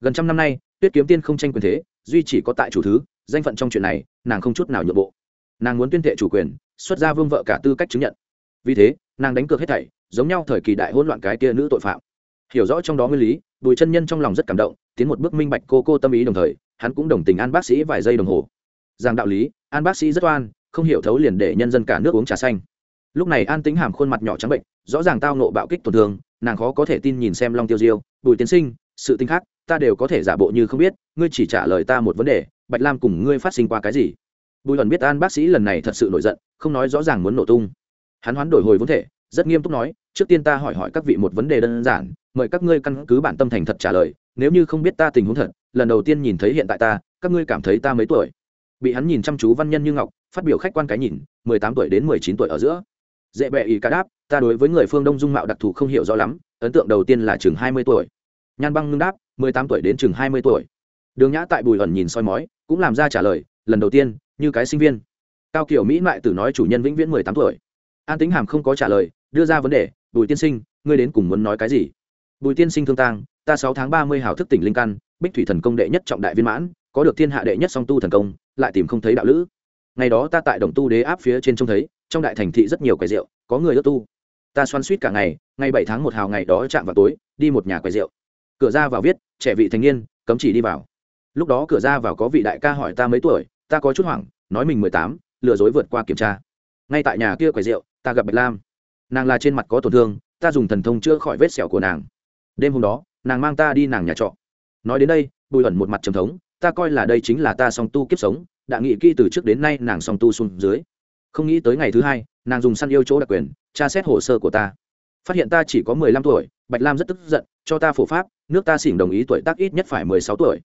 Gần trăm năm nay, tuyết kiếm tiên không tranh quyền thế, duy chỉ có tại chủ thứ, danh phận trong chuyện này, nàng không chút nào nhượng bộ. Nàng muốn tuyên thệ chủ quyền, xuất ra vương vợ cả tư cách chứng nhận. Vì thế, nàng đánh cược hết thảy, giống nhau thời kỳ đại hỗn loạn cái kia nữ tội phạm hiểu rõ trong đó nguyên lý, bùi chân nhân trong lòng rất cảm động, tiến một bước minh bạch cô cô tâm ý đồng thời, hắn cũng đồng tình an bác sĩ vài giây đồng hồ. Rằng đạo lý, an bác sĩ rất oan, không hiểu thấu liền để nhân dân cả nước uống trà xanh. Lúc này an tính hàm khuôn mặt nhỏ trắng bệnh, rõ ràng tao nộ bạo kích tổn thương, nàng khó có thể tin nhìn xem long tiêu diêu, bùi tiến sinh, sự tinh khác, ta đều có thể giả bộ như không biết, ngươi chỉ trả lời ta một vấn đề, bạch lam cùng ngươi phát sinh qua cái gì? Bùi ẩn biết an bác sĩ lần này thật sự nổi giận, không nói rõ ràng muốn nổ tung. Hắn hoán đổi hồi vốn thể, rất nghiêm túc nói, trước tiên ta hỏi hỏi các vị một vấn đề đơn giản mời các ngươi căn cứ bản tâm thành thật trả lời, nếu như không biết ta tình huống thật, lần đầu tiên nhìn thấy hiện tại ta, các ngươi cảm thấy ta mấy tuổi? Bị hắn nhìn chăm chú văn nhân như ngọc, phát biểu khách quan cái nhìn, mười tám tuổi đến mười chín tuổi ở giữa. Dễ bẹ ý cá đáp, ta đối với người phương đông dung mạo đặc thù không hiểu rõ lắm, ấn tượng đầu tiên là chừng hai mươi tuổi. Nhan băng ngưng đáp, mười tám tuổi đến chừng hai mươi tuổi. Đường nhã tại bùi ẩn nhìn soi mói, cũng làm ra trả lời, lần đầu tiên, như cái sinh viên. Cao kiểu mỹ mại tử nói chủ nhân vĩnh viễn mười tám tuổi. An tính hàm không có trả lời, đưa ra vấn đề, bùi tiên sinh, ngươi đến cùng muốn nói cái gì? Bùi tiên sinh thương tang, ta sáu tháng ba mươi hào thức tỉnh linh căn, bích thủy thần công đệ nhất trọng đại viên mãn, có được thiên hạ đệ nhất song tu thần công, lại tìm không thấy đạo lữ. Ngày đó ta tại đồng tu đế áp phía trên trông thấy, trong đại thành thị rất nhiều quầy rượu, có người ước tu. Ta xoan suýt cả ngày ngày bảy tháng một hào ngày đó chạm vào tối, đi một nhà quầy rượu. Cửa ra vào viết, trẻ vị thành niên, cấm chỉ đi vào. Lúc đó cửa ra vào có vị đại ca hỏi ta mấy tuổi, ta có chút hoảng, nói mình mười tám, lừa dối vượt qua kiểm tra. Ngay tại nhà kia quầy rượu, ta gặp bạch lam. Nàng là trên mặt có tổn thương, ta dùng thần thông chữa khỏi vết sẹo của nàng đêm hôm đó, nàng mang ta đi nàng nhà trọ. Nói đến đây, bùi ẩn một mặt trầm thống, ta coi là đây chính là ta song tu kiếp sống, đã nghị kỹ từ trước đến nay nàng song tu xuống dưới. Không nghĩ tới ngày thứ hai, nàng dùng săn yêu chỗ đặc quyền, tra xét hồ sơ của ta. Phát hiện ta chỉ có mười lăm tuổi, bạch lam rất tức giận, cho ta phổ pháp, nước ta xỉn đồng ý tuổi tác ít nhất phải mười sáu tuổi.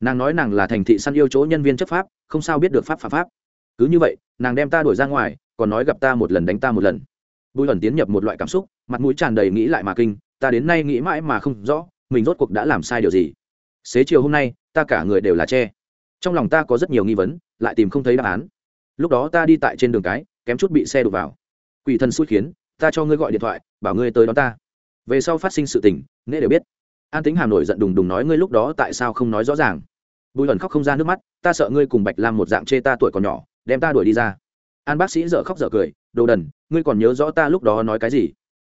Nàng nói nàng là thành thị săn yêu chỗ nhân viên chấp pháp, không sao biết được pháp phạm pháp. Cứ như vậy, nàng đem ta đuổi ra ngoài, còn nói gặp ta một lần đánh ta một lần. Bùi ẩn tiến nhập một loại cảm xúc, mặt mũi tràn đầy nghĩ lại mà kinh ta đến nay nghĩ mãi mà không rõ, mình rốt cuộc đã làm sai điều gì. Xế chiều hôm nay, ta cả người đều là tre trong lòng ta có rất nhiều nghi vấn, lại tìm không thấy đáp án. Lúc đó ta đi tại trên đường cái, kém chút bị xe đụng vào. Quỷ thần xui khiến, ta cho ngươi gọi điện thoại, bảo ngươi tới đón ta. Về sau phát sinh sự tình nghe đều biết. An tính hà nội giận đùng đùng nói ngươi lúc đó tại sao không nói rõ ràng. Bùi ẩn khóc không ra nước mắt, ta sợ ngươi cùng bạch lam một dạng chê ta tuổi còn nhỏ, đem ta đuổi đi ra. An bác sĩ dợ khóc dợ cười, đồ đần, ngươi còn nhớ rõ ta lúc đó nói cái gì?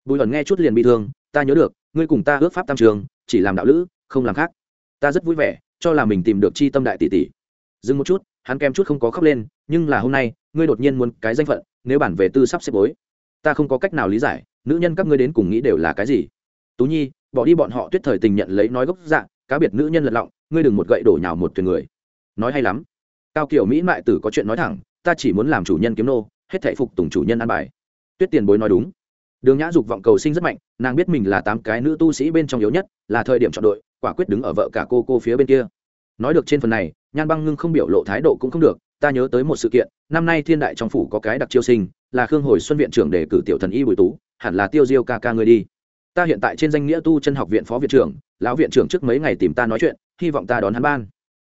Bùi ẩn nghe chút liền bị thương ta nhớ được, ngươi cùng ta ước pháp tam trường, chỉ làm đạo lữ, không làm khác. Ta rất vui vẻ, cho là mình tìm được chi tâm đại tỷ tỷ. Dừng một chút, hắn kem chút không có khóc lên, nhưng là hôm nay, ngươi đột nhiên muốn cái danh phận, nếu bản về tư sắp xếp bối. Ta không có cách nào lý giải, nữ nhân các ngươi đến cùng nghĩ đều là cái gì. Tú nhi, bỏ đi bọn họ tuyết thời tình nhận lấy nói gốc dạng cá biệt nữ nhân lật lọng, ngươi đừng một gậy đổ nhào một thuyền người. Nói hay lắm. Cao kiểu mỹ mại tử có chuyện nói thẳng, ta chỉ muốn làm chủ nhân kiếm nô, hết thảy phục tùng chủ nhân ăn bài. Tuyết tiền bối nói đúng đường nhã dục vọng cầu sinh rất mạnh, nàng biết mình là tám cái nữ tu sĩ bên trong yếu nhất, là thời điểm chọn đội, quả quyết đứng ở vợ cả cô cô phía bên kia. Nói được trên phần này, nhan băng ngưng không biểu lộ thái độ cũng không được, ta nhớ tới một sự kiện, năm nay thiên đại trong phủ có cái đặc chiêu sinh, là khương hồi xuân viện trưởng đề cử tiểu thần y bùi tú, hẳn là tiêu diêu ca ca người đi. Ta hiện tại trên danh nghĩa tu chân học viện phó viện trưởng, lão viện trưởng trước mấy ngày tìm ta nói chuyện, hy vọng ta đón hắn ban.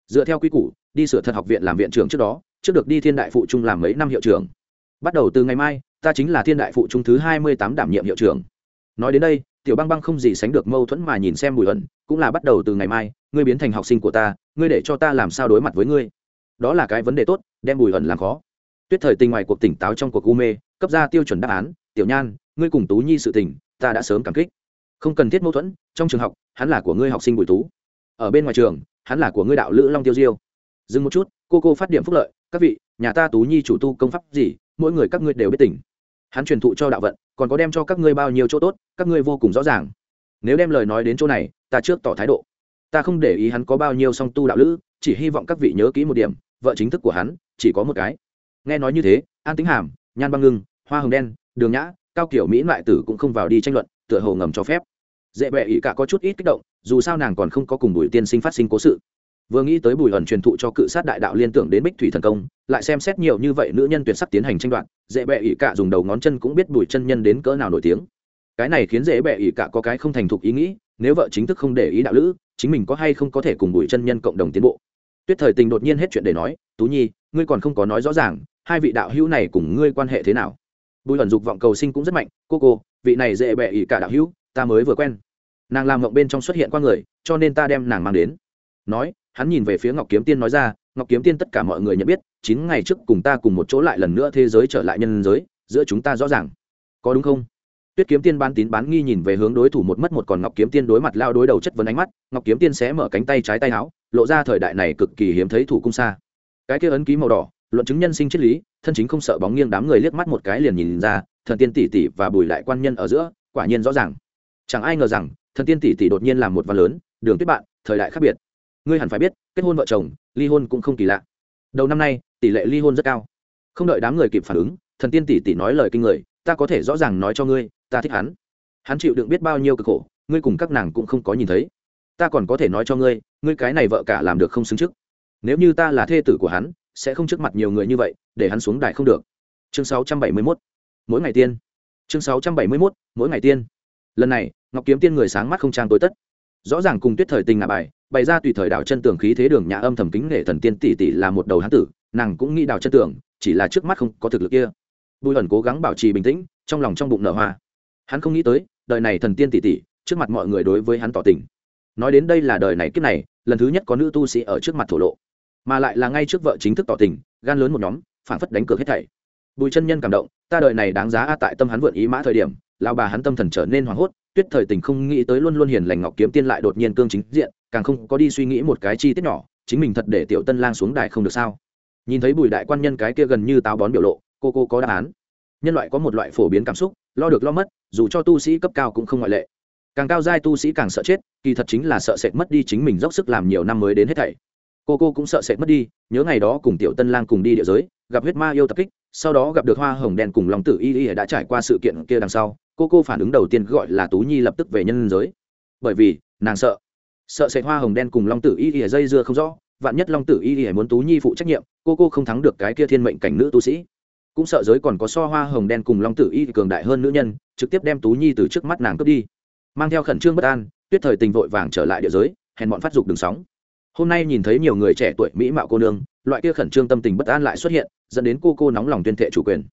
Dựa theo quy củ, đi sửa thật học viện làm viện trưởng trước đó, trước được đi thiên đại phụ trung làm mấy năm hiệu trưởng. Bắt đầu từ ngày mai ta chính là thiên đại phụ trung thứ hai mươi tám đảm nhiệm hiệu trưởng. Nói đến đây, tiểu băng băng không gì sánh được mâu thuẫn mà nhìn xem bùi ẩn cũng là bắt đầu từ ngày mai, ngươi biến thành học sinh của ta, ngươi để cho ta làm sao đối mặt với ngươi? Đó là cái vấn đề tốt, đem bùi ẩn làm khó. Tuyết thời tình ngoài cuộc tỉnh táo trong cuộc u mê, cấp ra tiêu chuẩn đáp án, tiểu nhan, ngươi cùng tú nhi sự tình, ta đã sớm cảm kích. Không cần thiết mâu thuẫn, trong trường học, hắn là của ngươi học sinh bùi tú. Ở bên ngoài trường, hắn là của ngươi đạo lữ long tiêu diêu. Dừng một chút, cô cô phát điểm phúc lợi, các vị, nhà ta tú nhi chủ tu công pháp gì, mỗi người các ngươi đều biết tỉnh hắn truyền thụ cho đạo vận, còn có đem cho các ngươi bao nhiêu chỗ tốt, các ngươi vô cùng rõ ràng. Nếu đem lời nói đến chỗ này, ta trước tỏ thái độ. Ta không để ý hắn có bao nhiêu song tu đạo lữ, chỉ hy vọng các vị nhớ kỹ một điểm, vợ chính thức của hắn, chỉ có một cái. Nghe nói như thế, an tính hàm, nhan băng ngưng, hoa hồng đen, đường nhã, cao kiểu mỹ loại tử cũng không vào đi tranh luận, tựa hồ ngầm cho phép. Dễ bệ ỷ cả có chút ít kích động, dù sao nàng còn không có cùng bùi tiên sinh phát sinh cố sự vừa nghĩ tới bùi ẩn truyền thụ cho cự sát đại đạo liên tưởng đến bích thủy thần công, lại xem xét nhiều như vậy nữ nhân tuyệt sắc tiến hành tranh đoạt, dễ bệ ỷ cả dùng đầu ngón chân cũng biết bùi chân nhân đến cỡ nào nổi tiếng. Cái này khiến dễ bệ ỷ cả có cái không thành thục ý nghĩ, nếu vợ chính thức không để ý đạo lữ, chính mình có hay không có thể cùng bùi chân nhân cộng đồng tiến bộ? Tuyết thời tình đột nhiên hết chuyện để nói, tú nhi, ngươi còn không có nói rõ ràng, hai vị đạo hữu này cùng ngươi quan hệ thế nào? Bùi ẩn dục vọng cầu sinh cũng rất mạnh, cô cô, vị này dễ bệ ỷ cả đạo hữu, ta mới vừa quen. Nàng làm ngộng bên trong xuất hiện qua người, cho nên ta đem nàng mang đến. Nói hắn nhìn về phía ngọc kiếm tiên nói ra, ngọc kiếm tiên tất cả mọi người nhận biết, chín ngày trước cùng ta cùng một chỗ lại lần nữa thế giới trở lại nhân giới, giữa chúng ta rõ ràng. Có đúng không? Tuyết kiếm tiên bán tín bán nghi nhìn về hướng đối thủ một mất một còn ngọc kiếm tiên đối mặt lao đối đầu chất vấn ánh mắt, ngọc kiếm tiên sẽ mở cánh tay trái tay áo, lộ ra thời đại này cực kỳ hiếm thấy thủ cung xa. Cái kia ấn ký màu đỏ, luận chứng nhân sinh triết lý, thân chính không sợ bóng nghiêng đám người liếc mắt một cái liền nhìn ra, thần tiên tỷ tỷ và bùi lại quan nhân ở giữa, quả nhiên rõ ràng. Chẳng ai ngờ rằng, thần tiên tỷ tỷ đột nhiên làm một văn lớn, đường tuyết bạn, thời đại khác biệt ngươi hẳn phải biết, kết hôn vợ chồng, ly hôn cũng không kỳ lạ. Đầu năm nay, tỷ lệ ly hôn rất cao. Không đợi đám người kịp phản ứng, thần tiên tỷ tỷ nói lời kinh người, ta có thể rõ ràng nói cho ngươi, ta thích hắn. Hắn chịu đựng biết bao nhiêu cực khổ, ngươi cùng các nàng cũng không có nhìn thấy. Ta còn có thể nói cho ngươi ngươi cái này vợ cả làm được không xứng trước. Nếu như ta là thê tử của hắn, sẽ không trước mặt nhiều người như vậy, để hắn xuống đài không được. Chương 671. mỗi ngày tiên. Chương 671. mỗi ngày tiên. Lần này, ngọc kiếm tiên người sáng mắt không trang tối tất. Rõ ràng cùng tuyết thời tình ngạ bài bày ra tùy thời đảo chân tường khí thế đường nhà âm thầm kính nể thần tiên tỷ tỷ là một đầu hán tử, nàng cũng nghĩ đảo chân tường, chỉ là trước mắt không có thực lực kia. Bùi ẩn cố gắng bảo trì bình tĩnh, trong lòng trong bụng nở hoa. Hắn không nghĩ tới, đời này thần tiên tỷ tỷ, trước mặt mọi người đối với hắn tỏ tình. Nói đến đây là đời này kiếp này, lần thứ nhất có nữ tu sĩ ở trước mặt thổ lộ. Mà lại là ngay trước vợ chính thức tỏ tình, gan lớn một nhóm phản phất đánh cược hết thảy. Bùi chân nhân cảm động, ta đời này đáng giá a, tại tâm hắn vượn ý mã thời điểm lao bà hắn tâm thần trở nên hoảng hốt tuyết thời tình không nghĩ tới luôn luôn hiền lành ngọc kiếm tiên lại đột nhiên cương chính diện, càng không có đi suy nghĩ một cái chi tiết nhỏ, chính mình thật để tiểu tân lang xuống đài không được sao? Nhìn thấy bùi đại quan nhân cái kia gần như táo bón biểu lộ, cô cô có đáp án. Nhân loại có một loại phổ biến cảm xúc, lo được lo mất, dù cho tu sĩ cấp cao cũng không ngoại lệ. Càng cao giai tu sĩ càng sợ chết, kỳ thật chính là sợ sệt mất đi chính mình dốc sức làm nhiều năm mới đến hết thảy. Cô cô cũng sợ sệt mất đi, nhớ ngày đó cùng tiểu tân lang cùng đi địa giới, gặp huyết ma yêu tập kích, sau đó gặp được hoa hồng đen cùng lòng tử y y đã trải qua sự kiện kia đằng sau cô cô phản ứng đầu tiên gọi là tú nhi lập tức về nhân giới bởi vì nàng sợ sợ sệt hoa hồng đen cùng long tử y ỉa dây dưa không rõ vạn nhất long tử y ỉa muốn tú nhi phụ trách nhiệm cô cô không thắng được cái kia thiên mệnh cảnh nữ tu sĩ cũng sợ giới còn có so hoa hồng đen cùng long tử y cường đại hơn nữ nhân trực tiếp đem tú nhi từ trước mắt nàng cướp đi mang theo khẩn trương bất an tuyết thời tình vội vàng trở lại địa giới hèn bọn phát dục đường sóng hôm nay nhìn thấy nhiều người trẻ tuổi mỹ mạo cô nương loại kia khẩn trương tâm tình bất an lại xuất hiện dẫn đến cô cô nóng lòng tuyên thệ chủ quyền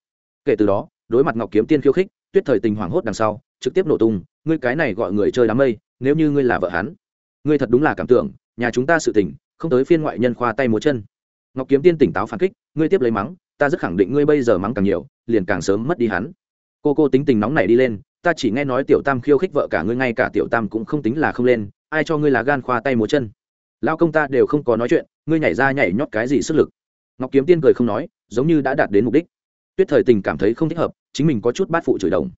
kể từ đó đối mặt ngọc kiếm tiên khiêu khích tuyết thời tình hoảng hốt đằng sau, trực tiếp nổ tung, ngươi cái này gọi người chơi đám mây, nếu như ngươi là vợ hắn, ngươi thật đúng là cảm tưởng, nhà chúng ta sự tình, không tới phiên ngoại nhân khoa tay múa chân. Ngọc kiếm tiên tỉnh táo phản kích, ngươi tiếp lấy mắng, ta rất khẳng định ngươi bây giờ mắng càng nhiều, liền càng sớm mất đi hắn. Cô cô tính tình nóng này đi lên, ta chỉ nghe nói tiểu tam khiêu khích vợ cả ngươi, ngay cả tiểu tam cũng không tính là không lên, ai cho ngươi là gan khoa tay múa chân? Lao công ta đều không có nói chuyện, ngươi nhảy ra nhảy nhót cái gì sức lực? Ngọc kiếm tiên cười không nói, giống như đã đạt đến mục đích. Tuyết thời tình cảm thấy không thích hợp chính mình có chút bát phụ chửi đồng.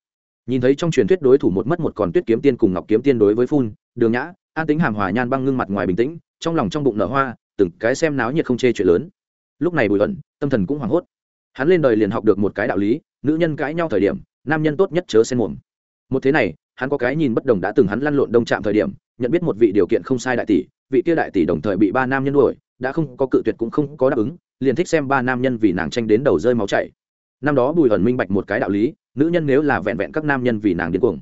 Nhìn thấy trong truyền thuyết đối thủ một mất một còn tuyết kiếm tiên cùng ngọc kiếm tiên đối với phun, đường nhã, an tính hàm hòa nhan băng ngưng mặt ngoài bình tĩnh, trong lòng trong bụng nở hoa, từng cái xem náo nhiệt không chê chuyện lớn. Lúc này bùi ẩn tâm thần cũng hoảng hốt. Hắn lên đời liền học được một cái đạo lý, nữ nhân cãi nhau thời điểm, nam nhân tốt nhất chớ xen mồm. Một thế này, hắn có cái nhìn bất đồng đã từng hắn lăn lộn đông trạm thời điểm, nhận biết một vị điều kiện không sai đại tỷ, vị kia đại tỷ đồng thời bị ba nam nhân đuổi, đã không có cự tuyệt cũng không có đáp ứng, liền thích xem ba nam nhân vì nàng tranh đến đầu rơi máu chảy năm đó bùi ẩn minh bạch một cái đạo lý, nữ nhân nếu là vẹn vẹn các nam nhân vì nàng điên cuồng.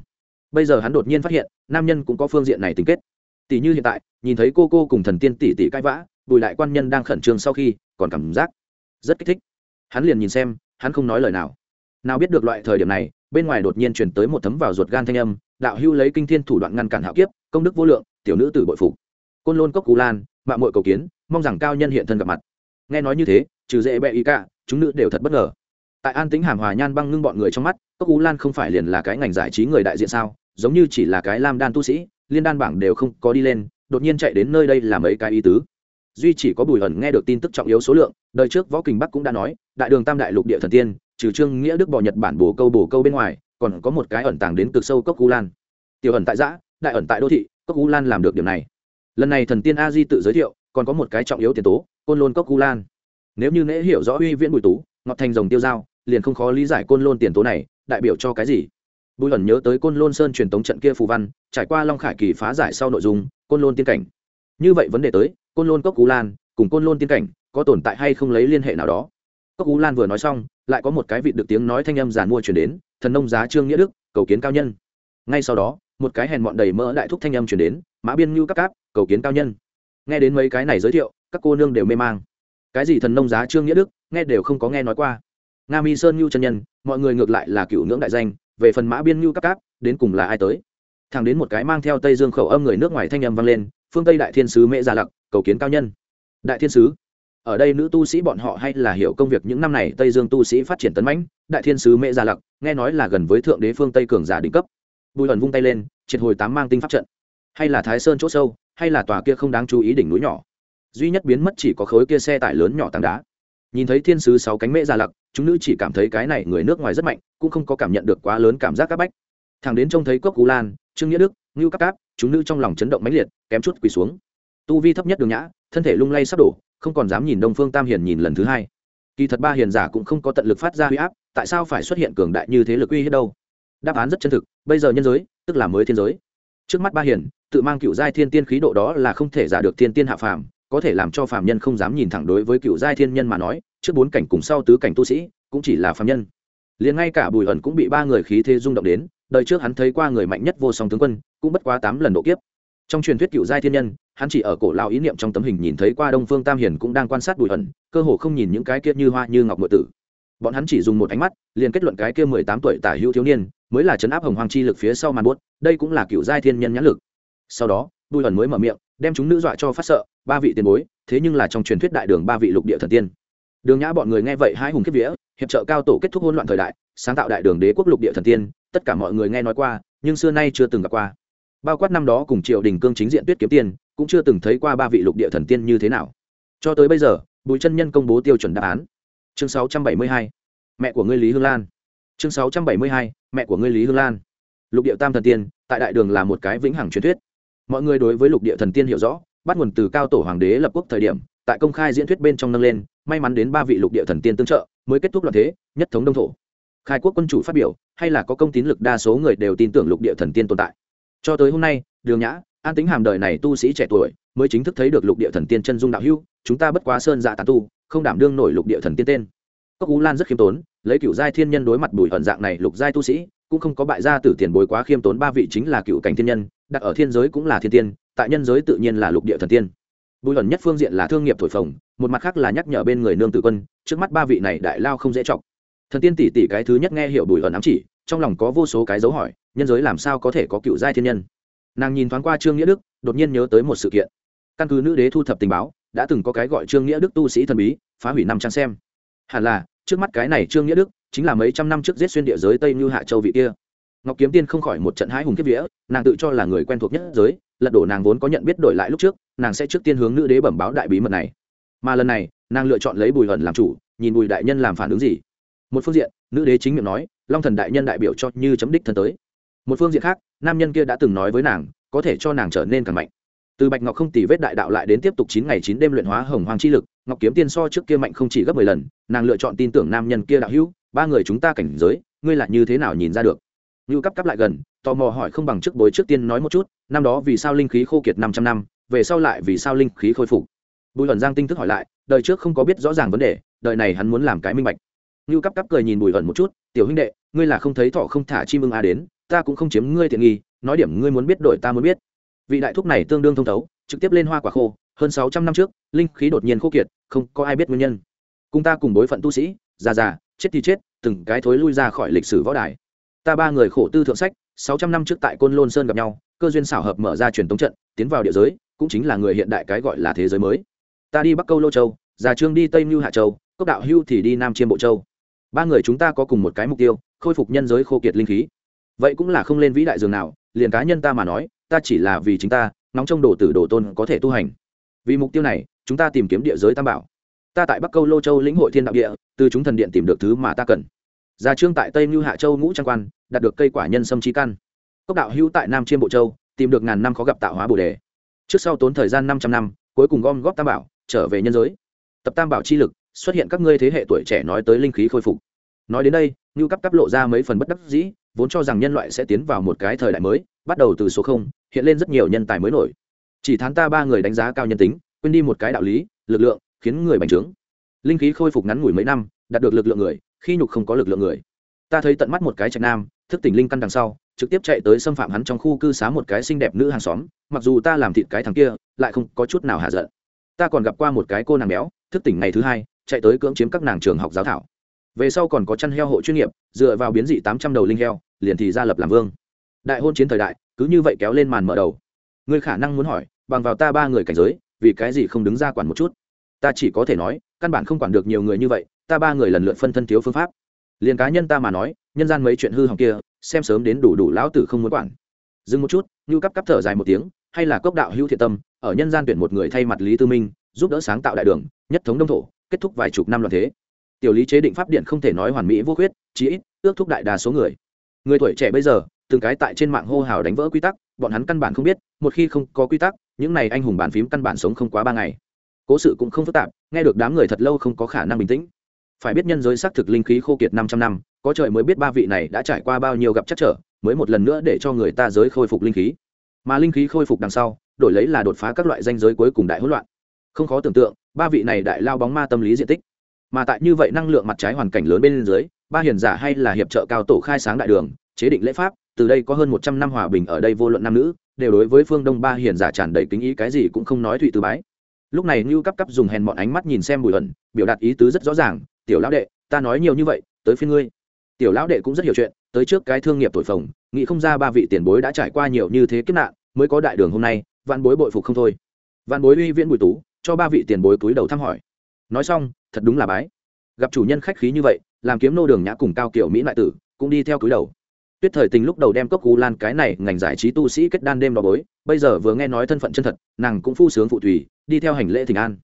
Bây giờ hắn đột nhiên phát hiện, nam nhân cũng có phương diện này tính kết. Tỷ như hiện tại, nhìn thấy cô cô cùng thần tiên tỷ tỷ cãi vã, bùi lại quan nhân đang khẩn trương sau khi, còn cảm giác rất kích thích. Hắn liền nhìn xem, hắn không nói lời nào. Nào biết được loại thời điểm này, bên ngoài đột nhiên truyền tới một thấm vào ruột gan thanh âm, đạo hưu lấy kinh thiên thủ đoạn ngăn cản hạo kiếp, công đức vô lượng, tiểu nữ tử bội phục. Côn lôn cốc cú lan mạng mội cầu kiến, mong rằng cao nhân hiện thân gặp mặt. Nghe nói như thế, trừ dễ bẹ ý cả, chúng nữ đều thật bất ngờ tại an tính hàm hòa nhan băng ngưng bọn người trong mắt, cốc ú lan không phải liền là cái ngành giải trí người đại diện sao, giống như chỉ là cái lam đan tu sĩ, liên đan bảng đều không có đi lên, đột nhiên chạy đến nơi đây là mấy cái ý tứ. Duy chỉ có bùi ẩn nghe được tin tức trọng yếu số lượng, đời trước võ kình bắc cũng đã nói, đại đường tam đại lục địa thần tiên, trừ trương nghĩa đức bỏ nhật bản bổ câu bổ câu bên ngoài, còn có một cái ẩn tàng đến cực sâu cốc u lan. Tiểu ẩn tại giã, đại ẩn tại đô thị, cốc u lan làm được điểm này. Lần này thần tiên a di tự giới thiệu, còn có một cái trọng yếu tiền tố, côn lôn cốc u lan. Nếu như nễ hiểu rõ uy viễn bùi tú, ngọc thành rồng tiêu dao liền không khó lý giải côn lôn tiền tố này, đại biểu cho cái gì? Bùi ẩn nhớ tới côn lôn sơn truyền tống trận kia phù văn, trải qua long khải kỳ phá giải sau nội dung, côn lôn tiên cảnh. Như vậy vấn đề tới, côn lôn cốc cú lan cùng côn lôn tiên cảnh có tồn tại hay không lấy liên hệ nào đó. Cốc cú lan vừa nói xong, lại có một cái vị được tiếng nói thanh âm giàn mua chuyển đến, thần nông giá trương nghĩa đức, cầu kiến cao nhân. Ngay sau đó, một cái hèn mọn đầy mỡ đại thúc thanh âm chuyển đến, mã biên ngưu các cáp, cầu kiến cao nhân. Nghe đến mấy cái này giới thiệu, các cô nương đều mê mang. Cái gì thần nông giá trương nghĩa đức, nghe đều không có nghe nói qua nga mi sơn ngưu chân nhân, mọi người ngược lại là cựu ngưỡng đại danh, về phần mã biên ngưu các cáp đến cùng là ai tới? Thằng đến một cái mang theo tây dương khẩu âm người nước ngoài thanh âm vang lên, phương tây đại thiên sứ mễ gia lặc, cầu kiến cao nhân. Đại thiên sứ, ở đây nữ tu sĩ bọn họ hay là hiểu công việc những năm này tây dương tu sĩ phát triển tấn mãnh, đại thiên sứ mễ gia lặc, nghe nói là gần với thượng đế phương tây cường giả đỉnh cấp. Bùi ẩn vung tay lên, triệt hồi tám mang tinh pháp trận. Hay là thái sơn chỗ sâu, hay là tòa kia không đáng chú ý đỉnh núi nhỏ. Duy nhất biến mất chỉ có khối kia xe tải lớn nhỏ tảng đá nhìn thấy thiên sứ sáu cánh mễ già lặc, chúng nữ chỉ cảm thấy cái này người nước ngoài rất mạnh, cũng không có cảm nhận được quá lớn cảm giác c áp bách. Thằng đến trông thấy cốc cú lan, trương nghĩa đức, ngưu cáp cáp, chúng nữ trong lòng chấn động mãnh liệt, kém chút quỳ xuống. Tu vi thấp nhất đường nhã, thân thể lung lay sắp đổ, không còn dám nhìn đông phương tam hiền nhìn lần thứ hai. Kỳ thật ba hiền giả cũng không có tận lực phát ra huy áp, tại sao phải xuất hiện cường đại như thế lực uy hết đâu? Đáp án rất chân thực, bây giờ nhân giới, tức là mới thiên giới. Trước mắt ba hiền, tự mang cựu giai thiên tiên khí độ đó là không thể giả được thiên tiên hạ phàm có thể làm cho phàm nhân không dám nhìn thẳng đối với cựu giai thiên nhân mà nói, trước bốn cảnh cùng sau tứ cảnh tu sĩ, cũng chỉ là phàm nhân. Liền ngay cả bùi ẩn cũng bị ba người khí thế rung động đến, đời trước hắn thấy qua người mạnh nhất vô song tướng quân, cũng bất quá tám lần độ kiếp. Trong truyền thuyết cựu giai thiên nhân, hắn chỉ ở cổ lao ý niệm trong tấm hình nhìn thấy qua đông phương tam hiền cũng đang quan sát bùi ẩn, cơ hồ không nhìn những cái kia như hoa như ngọc ngựa tử. Bọn hắn chỉ dùng một ánh mắt, liền kết luận cái kia mười tám tuổi tả hữu thiếu niên, mới là chấn áp hồng hoàng chi lực phía sau màn buốt, đây cũng là cựu giai thiên nhân nhãn lực. Sau đó, bùi ẩn mới mở miệng đem chúng nữ dọa cho phát sợ, ba vị tiền bối, thế nhưng là trong truyền thuyết đại đường ba vị lục địa thần tiên. Đường nhã bọn người nghe vậy hai hùng kiếp vía, hiệp trợ cao tổ kết thúc hỗn loạn thời đại, sáng tạo đại đường đế quốc lục địa thần tiên, tất cả mọi người nghe nói qua, nhưng xưa nay chưa từng gặp qua. Bao quát năm đó cùng triều đình cương chính diện tuyết kiếm tiên cũng chưa từng thấy qua ba vị lục địa thần tiên như thế nào. Cho tới bây giờ, bùi chân nhân công bố tiêu chuẩn đáp án. Chương 672. mẹ của ngươi lý hương lan. Chương 672. mẹ của ngươi lý hương lan. Lục địa tam thần tiên, tại đại đường là một cái vĩnh hằng truyền thuyết mọi người đối với lục địa thần tiên hiểu rõ, bắt nguồn từ cao tổ hoàng đế lập quốc thời điểm, tại công khai diễn thuyết bên trong nâng lên, may mắn đến ba vị lục địa thần tiên tương trợ, mới kết thúc loạn thế, nhất thống đông thổ. Khai quốc quân chủ phát biểu, hay là có công tín lực đa số người đều tin tưởng lục địa thần tiên tồn tại. Cho tới hôm nay, đường nhã, an tính hàm đời này tu sĩ trẻ tuổi, mới chính thức thấy được lục địa thần tiên chân dung đạo hưu chúng ta bất quá sơn dạ tàn tu, không đảm đương nổi lục địa thần tiên tên. Cốc ú lan rất khiêm tốn, lấy cựu giai thiên nhân đối mặt bùi ẩn dạng này lục giai tu sĩ, cũng không có bại gia tử tiền bối quá khiêm tốn, ba vị chính là cựu cảnh thiên nhân đặt ở thiên giới cũng là thiên tiên, tại nhân giới tự nhiên là lục địa thần tiên. Bùi ẩn nhất phương diện là thương nghiệp thổi phồng, một mặt khác là nhắc nhở bên người nương tự quân, trước mắt ba vị này đại lao không dễ chọc. Thần tiên tỷ tỷ cái thứ nhất nghe hiểu bùi ẩn ám chỉ, trong lòng có vô số cái dấu hỏi, nhân giới làm sao có thể có cựu giai thiên nhân? Nàng nhìn thoáng qua trương nghĩa đức, đột nhiên nhớ tới một sự kiện. Căn cứ nữ đế thu thập tình báo, đã từng có cái gọi trương nghĩa đức tu sĩ thần bí, phá hủy năm trang xem. Hẳn là, trước mắt cái này trương nghĩa đức, chính là mấy trăm năm trước giết xuyên địa giới tây như hạ châu vị kia ngọc kiếm tiên không khỏi một trận hái hùng kiếp vía, nàng tự cho là người quen thuộc nhất giới, lật đổ nàng vốn có nhận biết đổi lại lúc trước, nàng sẽ trước tiên hướng nữ đế bẩm báo đại bí mật này. Mà lần này, nàng lựa chọn lấy bùi hận làm chủ, nhìn bùi đại nhân làm phản ứng gì. Một phương diện, nữ đế chính miệng nói, long thần đại nhân đại biểu cho như chấm đích thân tới. Một phương diện khác, nam nhân kia đã từng nói với nàng, có thể cho nàng trở nên càng mạnh. Từ bạch ngọc không tỉ vết đại đạo lại đến tiếp tục chín ngày chín đêm luyện hóa hồng hoàng chi lực, ngọc kiếm tiên so trước kia mạnh không chỉ gấp mười lần, nàng lựa chọn tin tưởng nam nhân kia đạo hữu, ba người chúng ta cảnh giới, ngươi là như thế nào nhìn ra được? Như cắp cắp lại gần, tò mò hỏi không bằng trước bối trước tiên nói một chút, năm đó vì sao linh khí khô kiệt năm trăm năm, về sau lại vì sao linh khí khôi phục? Bùi hận giang tinh thức hỏi lại, đời trước không có biết rõ ràng vấn đề, đời này hắn muốn làm cái minh bạch. Như cắp cắp cười nhìn bùi hận một chút, tiểu huynh đệ, ngươi là không thấy thọ không thả chim ưng a đến, ta cũng không chiếm ngươi tiện nghi, nói điểm ngươi muốn biết đổi ta muốn biết. Vị đại thúc này tương đương thông thấu, trực tiếp lên hoa quả khô, hơn sáu trăm năm trước, linh khí đột nhiên khô kiệt, không có ai biết nguyên nhân. Cùng ta cùng bối phận tu sĩ, già già, chết thì chết, từng cái thối lui ra khỏi lịch sử võ đài ta ba người khổ tư thượng sách, sáu trăm năm trước tại côn lôn sơn gặp nhau, cơ duyên xảo hợp mở ra truyền tống trận, tiến vào địa giới, cũng chính là người hiện đại cái gọi là thế giới mới. Ta đi bắc câu lô châu, già trương đi tây mưu hạ châu, cốc đạo hưu thì đi nam chiêm bộ châu. Ba người chúng ta có cùng một cái mục tiêu, khôi phục nhân giới khô kiệt linh khí. Vậy cũng là không lên vĩ đại dường nào, liền cá nhân ta mà nói, ta chỉ là vì chính ta, nóng trong đồ tử đồ tôn có thể tu hành. Vì mục tiêu này, chúng ta tìm kiếm địa giới tam bảo. Ta tại bắc câu lô châu lĩnh hội thiên đạo địa, từ chúng thần điện tìm được thứ mà ta cần gia trương tại tây mưu hạ châu ngũ trang quan, đạt được cây quả nhân sâm trí căn. Cốc đạo hữu tại nam chiêm bộ châu, tìm được ngàn năm khó gặp tạo hóa bồ đề. Trước sau tốn thời gian năm trăm năm, cuối cùng gom góp tam bảo, trở về nhân giới. Tập tam bảo chi lực, xuất hiện các ngươi thế hệ tuổi trẻ nói tới linh khí khôi phục. Nói đến đây như cấp cấp lộ ra mấy phần bất đắc dĩ, vốn cho rằng nhân loại sẽ tiến vào một cái thời đại mới, bắt đầu từ số không, hiện lên rất nhiều nhân tài mới nổi. Chỉ tháng ta ba người đánh giá cao nhân tính, quên đi một cái đạo lý, lực lượng khiến người bành trướng. Linh khí khôi phục ngắn ngủi mấy năm, đạt được lực lượng người khi nhục không có lực lượng người. Ta thấy tận mắt một cái trạch nam, thức tỉnh linh căn đằng sau, trực tiếp chạy tới xâm phạm hắn trong khu cư xá một cái xinh đẹp nữ hàng xóm, mặc dù ta làm thịt cái thằng kia, lại không có chút nào hạ giận. Ta còn gặp qua một cái cô nàng béo, thức tỉnh ngày thứ hai, chạy tới cưỡng chiếm các nàng trường học giáo thảo. Về sau còn có chăn heo hộ chuyên nghiệp, dựa vào biến dị tám trăm đầu linh heo, liền thì ra lập làm vương. Đại hôn chiến thời đại, cứ như vậy kéo lên màn mở đầu. Ngươi khả năng muốn hỏi, bằng vào ta ba người cảnh giới, vì cái gì không đứng ra quản một chút? Ta chỉ có thể nói, căn bản không quản được nhiều người như vậy ta ba người lần lượt phân thân thiếu phương pháp. Liền cá nhân ta mà nói, nhân gian mấy chuyện hư hỏng kia, xem sớm đến đủ đủ lão tử không muốn quản. Dừng một chút như cắp cắp thở dài một tiếng, hay là cốc đạo hữu thiện tâm, ở nhân gian tuyển một người thay mặt lý tư minh, giúp đỡ sáng tạo đại đường, nhất thống đông thổ, kết thúc vài chục năm loạn thế. Tiểu lý chế định pháp điện không thể nói hoàn mỹ vô khuyết, chí ít ước thúc đại đa số người. Người tuổi trẻ bây giờ, từng cái tại trên mạng hô hào đánh vỡ quy tắc, bọn hắn căn bản không biết, một khi không có quy tắc, những này anh hùng bàn phím căn bản sống không quá ba ngày. Cố sự cũng không phức tạp, nghe được đám người thật lâu không có khả năng bình tĩnh phải biết nhân giới xác thực linh khí khô kiệt năm trăm năm, có trời mới biết ba vị này đã trải qua bao nhiêu gặp chắc trở, mới một lần nữa để cho người ta giới khôi phục linh khí. Mà linh khí khôi phục đằng sau, đổi lấy là đột phá các loại danh giới cuối cùng đại hỗn loạn. Không khó tưởng tượng, ba vị này đại lao bóng ma tâm lý diện tích. Mà tại như vậy năng lượng mặt trái hoàn cảnh lớn bên dưới, ba hiền giả hay là hiệp trợ cao tổ khai sáng đại đường, chế định lễ pháp, từ đây có hơn một trăm năm hòa bình ở đây vô luận nam nữ, đều đối với phương đông ba hiền giả tràn đầy kính ý cái gì cũng không nói thụy từ bái. Lúc này Nưu cấp cấp dùng hèn bọn ánh mắt nhìn xem bùi ẩn biểu đạt ý tứ rất rõ ràng tiểu lão đệ, ta nói nhiều như vậy, tới phiên ngươi. Tiểu lão đệ cũng rất hiểu chuyện, tới trước cái thương nghiệp thổi phồng, nghĩ không ra ba vị tiền bối đã trải qua nhiều như thế kiếp nạn, mới có đại đường hôm nay văn bối bội phục không thôi. Văn bối uy viễn bùi tú, cho ba vị tiền bối túi đầu thăm hỏi. Nói xong, thật đúng là bái. Gặp chủ nhân khách khí như vậy, làm kiếm nô đường nhã cùng cao kiểu mỹ lại tử, cũng đi theo túi đầu. Tuyết thời tình lúc đầu đem cốc cú lan cái này ngành giải trí tu sĩ kết đan đêm đỏ bối, bây giờ vừa nghe nói thân phận chân thật, nàng cũng phu sướng phụ thủy, đi theo hành lễ thỉnh an